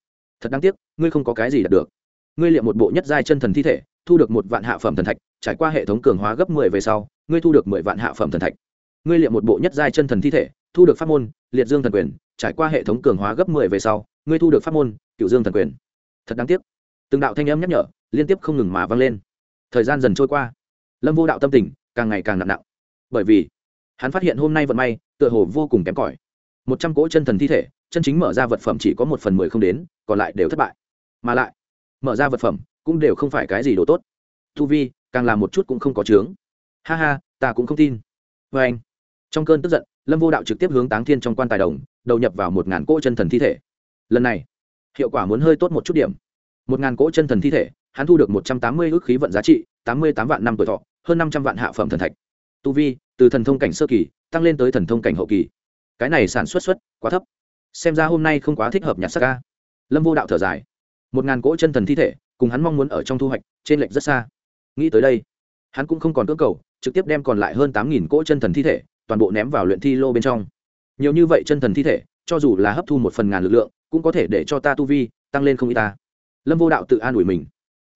Thật đáng tiếc, ngươi không có cái gì đạt được ngươi liệm một bộ nhất giai chân thần thi thể, thu được một vạn hạ phẩm thần thạch, trải qua hệ thống cường hóa gấp mười về sau, ngươi thu được mười vạn hạ phẩm thần thạch. Ngươi liệm một bộ nhất giai chân thần thi thể, thu được pháp môn, liệt dương thần quyền, trải qua hệ thống cường hóa gấp mười về sau, ngươi thu được pháp môn cựu dương thần quyền. Thật đáng tiếc. Từng đạo thanh âm nhắc nhở, liên tiếp không ngừng mà vang lên. Thời gian dần trôi qua. Lâm vô đạo tâm tình càng ngày càng nặng nặng. Bởi vì, hắn phát hiện hôm nay vận may, tựa hồ vô cùng kém cỏi. Một trăm cỗ chân thần thi thể, chân chính mở ra vật phẩm chỉ có một phần mười không đến, còn lại đều thất bại. Mà lại mở ra vật phẩm, cũng đều không phải cái gì đồ tốt. Tu vi, càng làm một chút cũng không có chướng. Ha ha, ta cũng không tin. Vê anh, trong cơn tức giận, lâm vô đạo trực tiếp hướng táng thiên trong quan tài đồng, đầu nhập vào một ngàn cỗ chân thần thi thể. Lần này, hiệu quả muốn hơi tốt một chút điểm. Một ngàn cỗ chân thần thi thể, hắn thu được một trăm tám mươi ước khí vận giá trị, tám mươi tám vạn năm tuổi thọ, hơn năm trăm vạn hạ phẩm thần thạch. Tu vi, từ thần thông cảnh sơ kỳ, tăng lên tới thần thông cảnh hậu kỳ. Cái này sản xuất xuất quá thấp. Xem ra hôm nay không quá thích hợp nhặt sắc ca. Lâm vô đạo thở dài một ngàn cỗ chân thần thi thể, cùng hắn mong muốn ở trong thu hoạch, trên lệch rất xa. Nghĩ tới đây, hắn cũng không còn cơ cầu, trực tiếp đem còn lại hơn tám nghìn cỗ chân thần thi thể, toàn bộ ném vào luyện thi lô bên trong. Nhiều như vậy chân thần thi thể, cho dù là hấp thu một phần ngàn lực lượng, cũng có thể để cho ta tu vi tăng lên không y ta. Lâm vô đạo tự an ủi mình.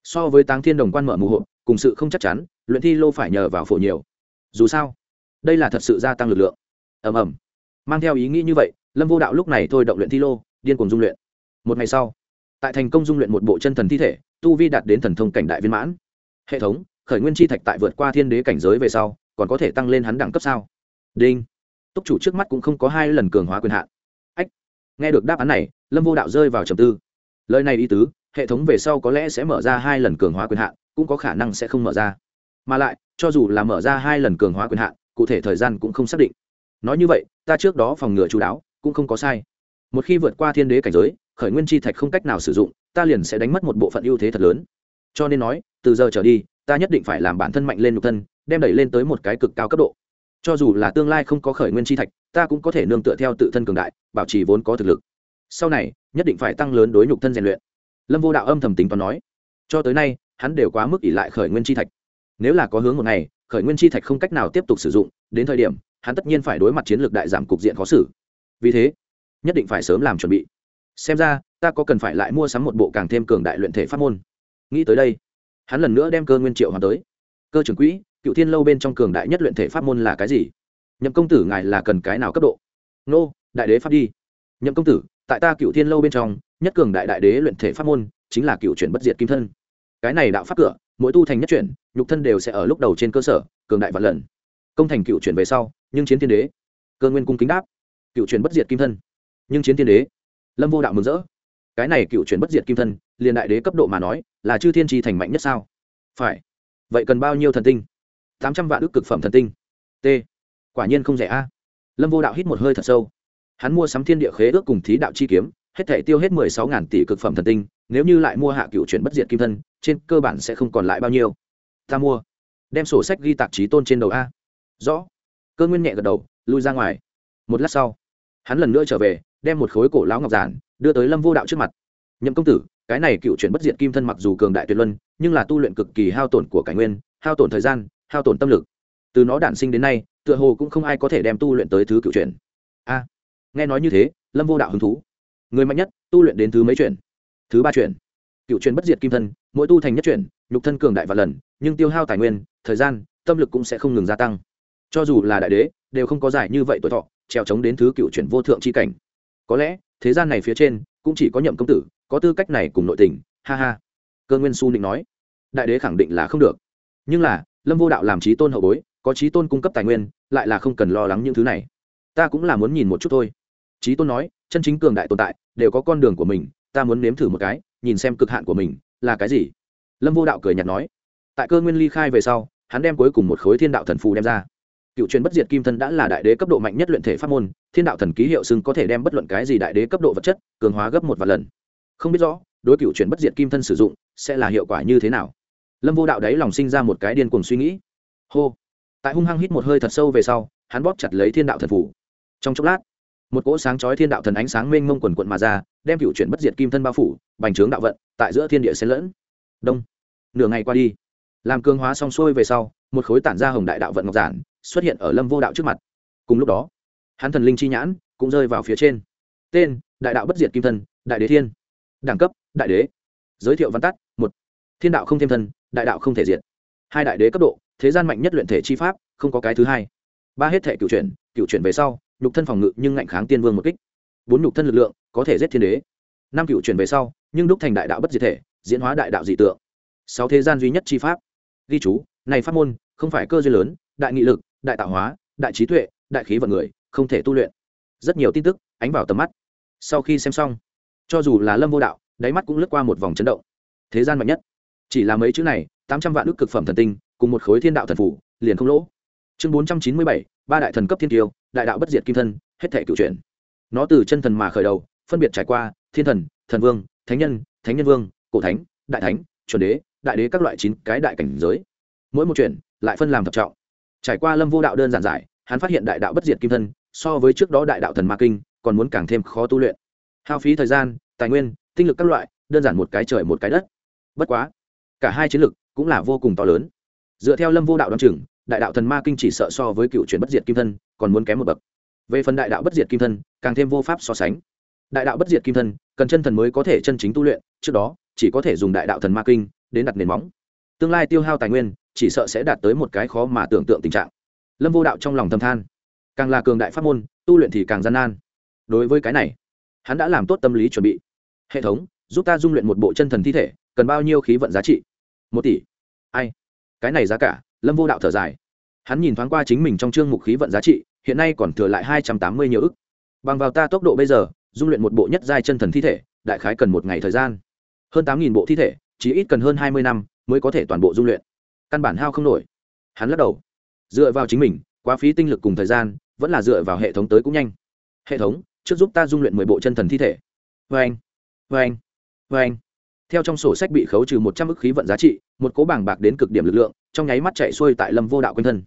So với táng thiên đồng quan mở mù hộ, cùng sự không chắc chắn, luyện thi lô phải nhờ vào phổ nhiều. Dù sao, đây là thật sự gia tăng lực lượng. Ầm ầm. Mang theo ý nghĩ như vậy, lâm vô đạo lúc này thôi động luyện thi lô, điên cùng dung luyện. Một ngày sau tại thành công dung luyện một bộ chân thần thi thể, tu vi đạt đến thần thông cảnh đại viên mãn. Hệ thống, khởi nguyên chi thạch tại vượt qua thiên đế cảnh giới về sau, còn có thể tăng lên hắn đẳng cấp sao? Đinh. Túc chủ trước mắt cũng không có hai lần cường hóa quyền hạn. Ách. Nghe được đáp án này, lâm vô đạo rơi vào trầm tư. Lời này ý tứ, hệ thống về sau có lẽ sẽ mở ra hai lần cường hóa quyền hạn, cũng có khả năng sẽ không mở ra. Mà lại, cho dù là mở ra hai lần cường hóa quyền hạn, cụ thể thời gian cũng không xác định. Nói như vậy, ta trước đó phòng ngừa chú đáo, cũng không có sai. Một khi vượt qua thiên đế cảnh giới khởi nguyên chi thạch không cách nào sử dụng, ta liền sẽ đánh mất một bộ phận ưu thế thật lớn. Cho nên nói, từ giờ trở đi, ta nhất định phải làm bản thân mạnh lên nhục thân, đem đẩy lên tới một cái cực cao cấp độ. Cho dù là tương lai không có khởi nguyên chi thạch, ta cũng có thể nương tựa theo tự thân cường đại, bảo trì vốn có thực lực. Sau này, nhất định phải tăng lớn đối nhục thân rèn luyện. Lâm vô đạo âm thầm tính toán nói. Cho tới nay, hắn đều quá mức ỷ lại khởi nguyên chi thạch. Nếu là có hướng một ngày, khởi nguyên chi thạch không cách nào tiếp tục sử dụng, đến thời điểm, hắn tất nhiên phải đối mặt chiến lược đại giảm cục diện khó xử. Vì thế, nhất định phải sớm làm chuẩn bị xem ra, ta có cần phải lại mua sắm một bộ càng thêm cường đại luyện thể pháp môn. Nghĩ tới đây, hắn lần nữa đem cơ nguyên triệu hoàn tới. Cơ trưởng quỹ, cựu thiên lâu bên trong cường đại nhất luyện thể pháp môn là cái gì? Nhậm công tử ngài là cần cái nào cấp độ? Nô, đại đế pháp đi. Nhậm công tử, tại ta cựu thiên lâu bên trong, nhất cường đại đại đế luyện thể pháp môn chính là cựu chuyển bất diệt kim thân. Cái này đạo pháp cửa, mỗi tu thành nhất chuyển, nhục thân đều sẽ ở lúc đầu trên cơ sở, cường đại vạn lần. Công thành cựu chuyển về sau, nhưng chiến thiên đế. Cơ nguyên cung kính đáp. Cựu chuyển bất diệt kim thân, nhưng chiến thiên đế lâm vô đạo mừng rỡ. Cái này cựu chuyển bất diệt kim thân, liền đại đế cấp độ mà nói, là chư thiên tri thành mạnh nhất sao? Phải. Vậy cần bao nhiêu thần tinh? Tám trăm vạn ước cực phẩm thần tinh. T. Quả nhiên không rẻ a. Lâm vô đạo hít một hơi thật sâu. Hắn mua sắm thiên địa khế ước cùng thí đạo chi kiếm, hết thể tiêu hết mười sáu ngàn tỷ cực phẩm thần tinh, nếu như lại mua hạ cựu chuyển bất diệt kim thân, trên cơ bản sẽ không còn lại bao nhiêu. Ta mua. Đem sổ sách ghi tạp chí tôn trên đầu a. Rõ. Cơ nguyên nhẹ gật đầu, lui ra ngoài. Một lát sau, hắn lần nữa trở về đem một khối cổ lão ngọc giản đưa tới lâm vô đạo trước mặt nhậm công tử cái này cựu chuyển bất diệt kim thân mặc dù cường đại tuyệt luân nhưng là tu luyện cực kỳ hao tổn của cải nguyên hao tổn thời gian hao tổn tâm lực từ nó đản sinh đến nay tựa hồ cũng không ai có thể đem tu luyện tới thứ cựu chuyển a nghe nói như thế lâm vô đạo hứng thú người mạnh nhất tu luyện đến thứ mấy chuyển thứ ba chuyển cựu chuyển bất diệt kim thân mỗi tu thành nhất chuyển nhục thân cường đại và lần nhưng tiêu hao tài nguyên thời gian tâm lực cũng sẽ không ngừng gia tăng cho dù là đại đế đều không có giải như vậy tuổi thọ trèo trống đến thứ cựu chuyển vô thượng c h i cảnh có lẽ, thế gian này phía trên, cũng chỉ có nhậm công tử, có tư cách này cùng nội tình, ha ha. Cơ nguyên su định nói. Đại đế khẳng định là không được. Nhưng là, lâm vô đạo làm trí tôn hậu bối, có trí tôn cung cấp tài nguyên, lại là không cần lo lắng những thứ này. Ta cũng là muốn nhìn một chút thôi. Trí tôn nói, chân chính cường đại tồn tại, đều có con đường của mình, ta muốn nếm thử một cái, nhìn xem cực hạn của mình, là cái gì. Lâm vô đạo cười nhạt nói. Tại cơ nguyên ly khai về sau, hắn đem cuối cùng một khối thiên đạo thần phù đem ra cựu truyền bất diệt kim thân đã là đại đế cấp độ mạnh nhất luyện thể pháp môn, thiên đạo thần ký hiệu xưng có thể đem bất luận cái gì đại đế cấp độ vật chất, cường hóa gấp một vài lần. Không biết rõ, đối cựu truyền bất diệt kim thân sử dụng, sẽ là hiệu quả như thế nào? Lâm vô đạo đấy lòng sinh ra một cái điên cuồng suy nghĩ. Hô. Tại hung hăng hít một hơi thật sâu về sau, hắn bóp chặt lấy thiên đạo thần phủ. Trong chốc lát, một cỗ sáng chói thiên đạo thần ánh sáng mênh mông quần quận mà ra, đem cựu chuyển bất diệt kim thân bao phủ, bành trướng đạo vận, tại giữa thiên địa xen lẫn. Đông. Nửa ngày qua đi, làm cương hóa xong xuôi về sau, một khối tản ra hồng đại đạo vận ngọc giản xuất hiện ở lâm vô đạo trước mặt. Cùng lúc đó, hắn thần linh chi nhãn cũng rơi vào phía trên. Tên, đại đạo bất diệt kim thân, đại đế thiên. Đẳng cấp, đại đế. Giới thiệu văn tắt, một. Thiên đạo không thêm thân, đại đạo không thể diệt. Hai đại đế cấp độ, thế gian mạnh nhất luyện thể chi pháp, không có cái thứ hai. Ba hết thể cựu chuyển cựu chuyển về sau, nhục thân phòng ngự nhưng ngạnh kháng tiên vương một kích. Bốn nhục thân lực lượng có thể giết thiên đế. Năm cựu chuyển về sau, nhưng đúc thành đại đạo bất diệt thể, diễn hóa đại đạo dị tượng. Sáu thế gian duy nhất chi pháp. Ghi chú, này pháp môn không phải cơ duyên lớn, đại nghị lực đại tạo hóa, đại trí tuệ, đại khí vận người, không thể tu luyện. Rất nhiều tin tức ánh vào tầm mắt. Sau khi xem xong, cho dù là lâm vô đạo, đáy mắt cũng lướt qua một vòng chấn động. Thế gian mạnh nhất. Chỉ là mấy chữ này, tám trăm vạn ước cực phẩm thần tinh, cùng một khối thiên đạo thần phủ, liền không lỗ. Chương bốn trăm chín mươi bảy, ba đại thần cấp thiên tiêu đại đạo bất diệt kim thân, hết thể cựu chuyển nó từ chân thần mà khởi đầu, phân biệt trải qua thiên thần thần vương, thánh nhân thánh nhân vương, cổ thánh, đại thánh, chuẩn đế, đại đế các loại chín cái đại cảnh giới. Mỗi một chuyện lại phân làm thập trọng trải qua lâm vô đạo đơn giản giải, hắn phát hiện đại đạo bất diệt kim thân, so với trước đó đại đạo thần ma kinh, còn muốn càng thêm khó tu luyện. Hao phí thời gian, tài nguyên, tinh lực các loại, đơn giản một cái trời một cái đất. Bất quá, cả hai chiến lực cũng là vô cùng to lớn. Dựa theo lâm vô đạo đ o á n chừng, đại đạo thần ma kinh chỉ sợ so với cựu chuyển bất diệt kim thân, còn muốn kém một bậc. Về phần đại đạo bất diệt kim thân, càng thêm vô pháp so sánh. Đại đạo bất diệt kim thân, cần chân thần mới có thể chân chính tu luyện, trước đó, chỉ có thể dùng đại đạo thần ma kinh đến đặt nền móng. Tương lai tiêu hao tài nguyên chỉ sợ sẽ đạt tới một cái khó mà tưởng tượng tình trạng. Lâm vô đạo trong lòng thâm than. Càng là cường đại pháp môn, tu luyện thì càng gian nan. Đối với cái này, hắn đã làm tốt tâm lý chuẩn bị. Hệ thống, giúp ta dung luyện một bộ chân thần thi thể, cần bao nhiêu khí vận giá trị? Một tỷ. Ai? Cái này giá cả, lâm vô đạo thở dài. Hắn nhìn thoáng qua chính mình trong chương mục khí vận giá trị, hiện nay còn thừa lại hai trăm tám mươi nhiều ức. Bằng vào ta tốc độ bây giờ, dung luyện một bộ nhất giai chân thần thi thể, đại khái cần một ngày thời gian. Hơn tám bộ thi thể chỉ ít cần hơn hai mươi năm mới có thể toàn bộ dung luyện căn bản hao không nổi. Hắn lắc đầu. Dựa vào chính mình, quá phí tinh lực cùng thời gian, vẫn là dựa vào hệ thống tới cũng nhanh. Hệ thống, trước giúp ta dung luyện mười bộ chân thần thi thể. Vê anh vê anh vê anh. Theo trong sổ sách bị khấu trừ một trăm ức khí vận giá trị, một cố bảng bạc đến cực điểm lực lượng, trong nháy mắt chạy xuôi tại lâm vô đạo quanh thân.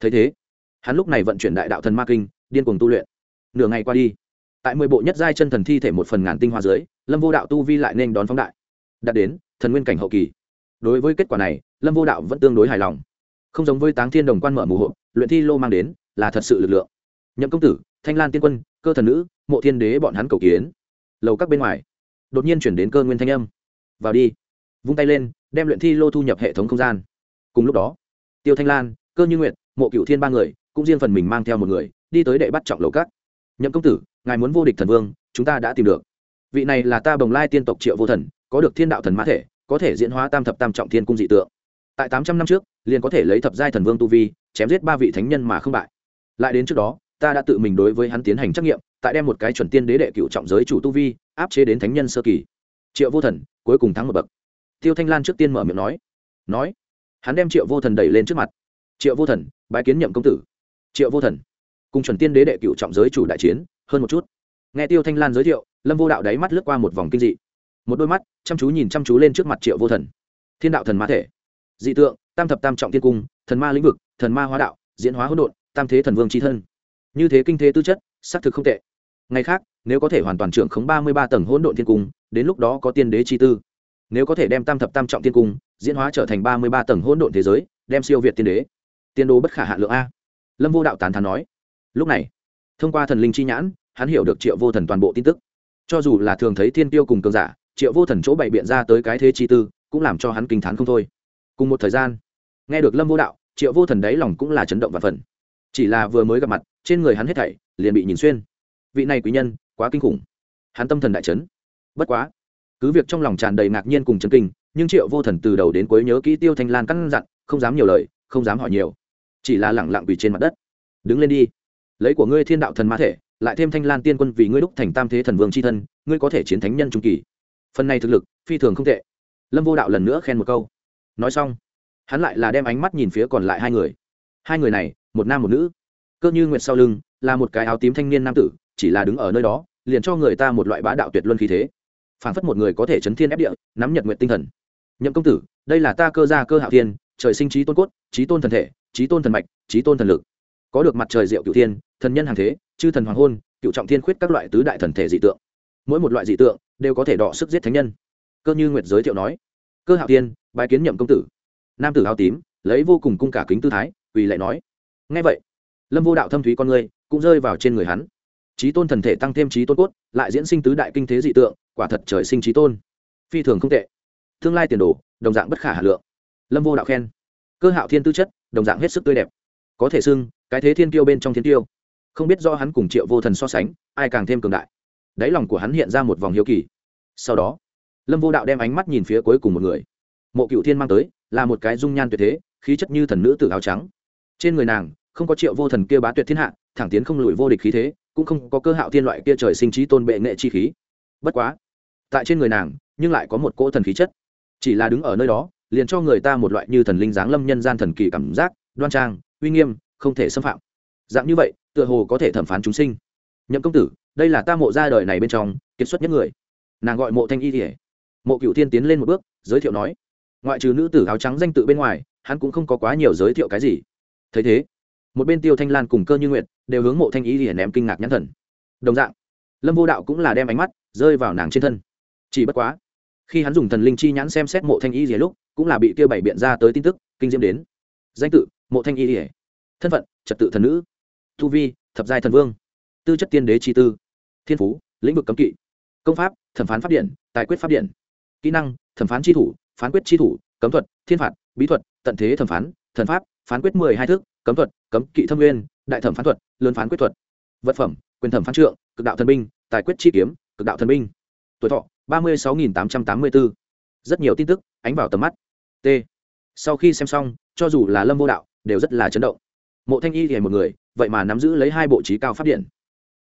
Thấy thế, hắn lúc này vận chuyển đại đạo thần ma kinh, điên cuồng tu luyện. Nửa ngày qua đi, tại mười bộ nhất giai chân thần thi thể một phần ngàn tinh hoa dưới, lâm vô đạo tu vi lại nên đón phóng đại. Đạt đến thần nguyên cảnh hậu kỳ đối với kết quả này, lâm vô đạo vẫn tương đối hài lòng. Không giống với táng thiên đồng quan mở mù hộ luyện thi lô mang đến là thật sự lực lượng. Nhậm công tử, thanh lan tiên quân, cơ thần nữ, mộ thiên đế bọn hắn cầu kiến. Lầu các bên ngoài, đột nhiên chuyển đến cơ nguyên thanh âm. Vào đi. Vung tay lên, đem luyện thi lô thu nhập hệ thống không gian. Cùng lúc đó, tiêu thanh lan, cơ như nguyện mộ cựu thiên ba người, cũng riêng phần mình mang theo một người, đi tới đệ bắt trọng lầu các. Nhậm công tử, ngài muốn vô địch thần vương, chúng ta đã tìm được. Vị này là ta bồng lai tiên tộc triệu vô thần, có được thiên đạo thần mã thể có thể diễn hóa tam thập tam trọng thiên cung dị tượng. Tại tám trăm năm trước, liền có thể lấy thập giai thần vương tu vi, chém giết ba vị thánh nhân mà không bại. Lại đến trước đó, ta đã tự mình đối với hắn tiến hành trắc nghiệm, tại đem một cái chuẩn tiên đế đệ cựu trọng giới chủ tu vi, áp chế đến thánh nhân sơ kỳ. Triệu vô thần, cuối cùng thắng một bậc. Tiêu thanh lan trước tiên mở miệng nói. Nói. Hắn đem triệu vô thần đẩy lên trước mặt. Triệu vô thần, bái kiến nhậm công tử. Triệu vô thần, cùng chuẩn tiên đế đệ cựu trọng giới chủ đại chiến, hơn một chút. Nghe tiêu thanh lan giới thiệu, lâm vô đạo đáy mắt lướt qua một vòng kinh dị một đôi mắt, chăm chú nhìn chăm chú lên trước mặt triệu vô thần. Thiên đạo thần ma thể, dị tượng, tam thập tam trọng tiên cung, thần ma lĩnh vực, thần ma hóa đạo, diễn hóa hỗn độn, tam thế thần vương tri thân. Như thế kinh thế tư chất, xác thực không tệ. Ngày khác, nếu có thể hoàn toàn trưởng khống ba mươi ba tầng hỗn độn thiên cung, đến lúc đó có tiên đế chi tư. Nếu có thể đem tam thập tam trọng tiên cung, diễn hóa trở thành ba mươi ba tầng hỗn độn thế giới, đem siêu việt tiên đế. Tiên đô bất khả hạ lượng a. Lâm vô đạo tán thán nói. Lúc này, thông qua thần linh chi nhãn, hắn hiểu được triệu vô thần toàn bộ tin tức. Cho dù là thường thấy thiên tiêu cùng cường giả triệu vô thần chỗ bày biện ra tới cái thế chi tư, cũng làm cho hắn kinh t h á n không thôi. Cùng một thời gian, nghe được lâm vô đạo, triệu vô thần đáy lòng cũng là chấn động và phần. Chỉ là vừa mới gặp mặt, trên người hắn hết thảy, liền bị nhìn xuyên. Vị này quý nhân, quá kinh khủng. Hắn tâm thần đại chấn. bất quá, cứ việc trong lòng tràn đầy ngạc nhiên cùng chấn kinh, nhưng triệu vô thần từ đầu đến cuối nhớ kỹ tiêu thanh lan căn dặn, không dám nhiều lời, không dám hỏi nhiều. Chỉ là lẳng lặng quỳ trên mặt đất. Đứng lên đi. Lấy của ngươi thiên đạo thần ma thể, lại thêm thanh lan tiên quân vì ngươi đúc thành tam thế thần vương c h i thân, ngươi có thể chiến thánh nhân trung kỳ phần này thực lực, phi thường không tệ. Lâm vô đạo lần nữa khen một câu. Nói xong, hắn lại là đem ánh mắt nhìn phía còn lại hai người. Hai người này, một nam một nữ. Cơ như nguyệt sau lưng là một cái áo tím thanh niên nam tử, chỉ là đứng ở nơi đó, liền cho người ta một loại bá đạo tuyệt luân khí thế. Phản phất một người có thể chấn thiên ép địa, nắm nhật nguyện tinh thần. Nhậm công tử, đây là ta cơ gia cơ hạo thiên, trời sinh trí tôn cốt, trí tôn thần thể, trí tôn thần mạch, trí tôn thần lực. Có được mặt trời diệu cựu thiên, thần nhân hàng thế, chư thần hoàng hôn, cựu trọng thiên khuyết các loại tứ đại thần thể dị tượng. Mỗi một loại dị tượng đều có thể đọ sức giết thánh nhân. Cơ như nguyệt giới thiệu nói, cơ hạo tiên bài kiến nhậm công tử. Nam tử áo tím, lấy vô cùng cung cả kính tư thái vì lại nói ngay vậy, lâm vô đạo thâm thúy con người cũng rơi vào trên người hắn. Trí tôn thần thể tăng thêm trí tôn cốt, lại diễn sinh tứ đại kinh thế dị tượng, quả thật trời sinh trí tôn. Phi thường không tệ. Tương lai tiền đồ, đồng dạng bất khả hà lượng. Lâm vô đạo khen, cơ hạo thiên tư chất, đồng dạng hết sức tươi đẹp. Có thể xưng, cái thế thiên tiêu bên trong thiên tiêu không biết do hắn cùng triệu vô thần so sánh, ai càng thêm cường đại đáy lòng của hắn hiện ra một vòng hiếu kỳ. Sau đó, lâm vô đạo đem ánh mắt nhìn phía cuối cùng một người. Mộ cựu thiên mang tới, là một cái dung nhan tuyệt thế, khí chất như thần nữ tử áo trắng. Trên người nàng, không có triệu vô thần kia bá tuyệt thiên hạ, thẳng tiến không lùi vô địch khí thế, cũng không có cơ hạo thiên loại kia trời sinh trí tôn bệ nghệ chi khí. Bất quá, tại trên người nàng, nhưng lại có một cỗ thần khí chất. Chỉ là đứng ở nơi đó, liền cho người ta một loại như thần linh giáng lâm nhân gian thần kỳ cảm giác, đoan trang, uy nghiêm, không thể xâm phạm. Dạng như vậy, tựa hồ có thể thẩm phán chúng sinh nhậm công tử, đây là ta mộ ra đời này bên trong, kiệt xuất nhất người. Nàng gọi mộ thanh y thể mộ cựu thiên tiến lên một bước, giới thiệu nói, ngoại trừ nữ tử áo trắng danh tự bên ngoài, hắn cũng không có quá nhiều giới thiệu cái gì. Thấy thế, một bên tiêu thanh lan cùng cơ như nguyện đều hướng mộ thanh y thể ném kinh ngạc nhãn thần. Đồng dạng, lâm vô đạo cũng là đem ánh mắt rơi vào nàng trên thân. Chỉ bất quá, khi hắn dùng thần linh chi nhãn xem xét mộ thanh y gì lúc, cũng là bị tiêu bảy biện ra tới tin tức, kinh diễm đến. Danh tự, mộ thanh y rỉa thân phận, trật tự thần nữ. Thu vi, thập giai thần vương tư chất tiên đế chi tư, thiên phú, lĩnh vực cấm kỵ, công pháp, thẩm phán pháp điện, tài quyết pháp điện, kỹ năng, thẩm phán chi thủ, phán quyết chi thủ, cấm thuật, thiên phạt, bí thuật, tận thế thẩm phán, thần pháp, phán quyết mười hai thước cấm thuật, cấm kỵ thâm nguyên, đại thẩm phán thuật, lớn phán quyết thuật, vật phẩm, quyền thẩm phán trượng, cực đạo thần binh, tài quyết chi kiếm, cực đạo thần binh. Tuổi thọ, ba mươi sáu nghìn tám trăm tám mươi bốn rất nhiều tin tức, ánh vào tầm mắt. T. Sau khi xem xong, cho dù là lâm vô đạo, đều rất là chấn động. Mộ thanh y thì một người, vậy mà nắm giữ lấy hai bộ trí cao p điện.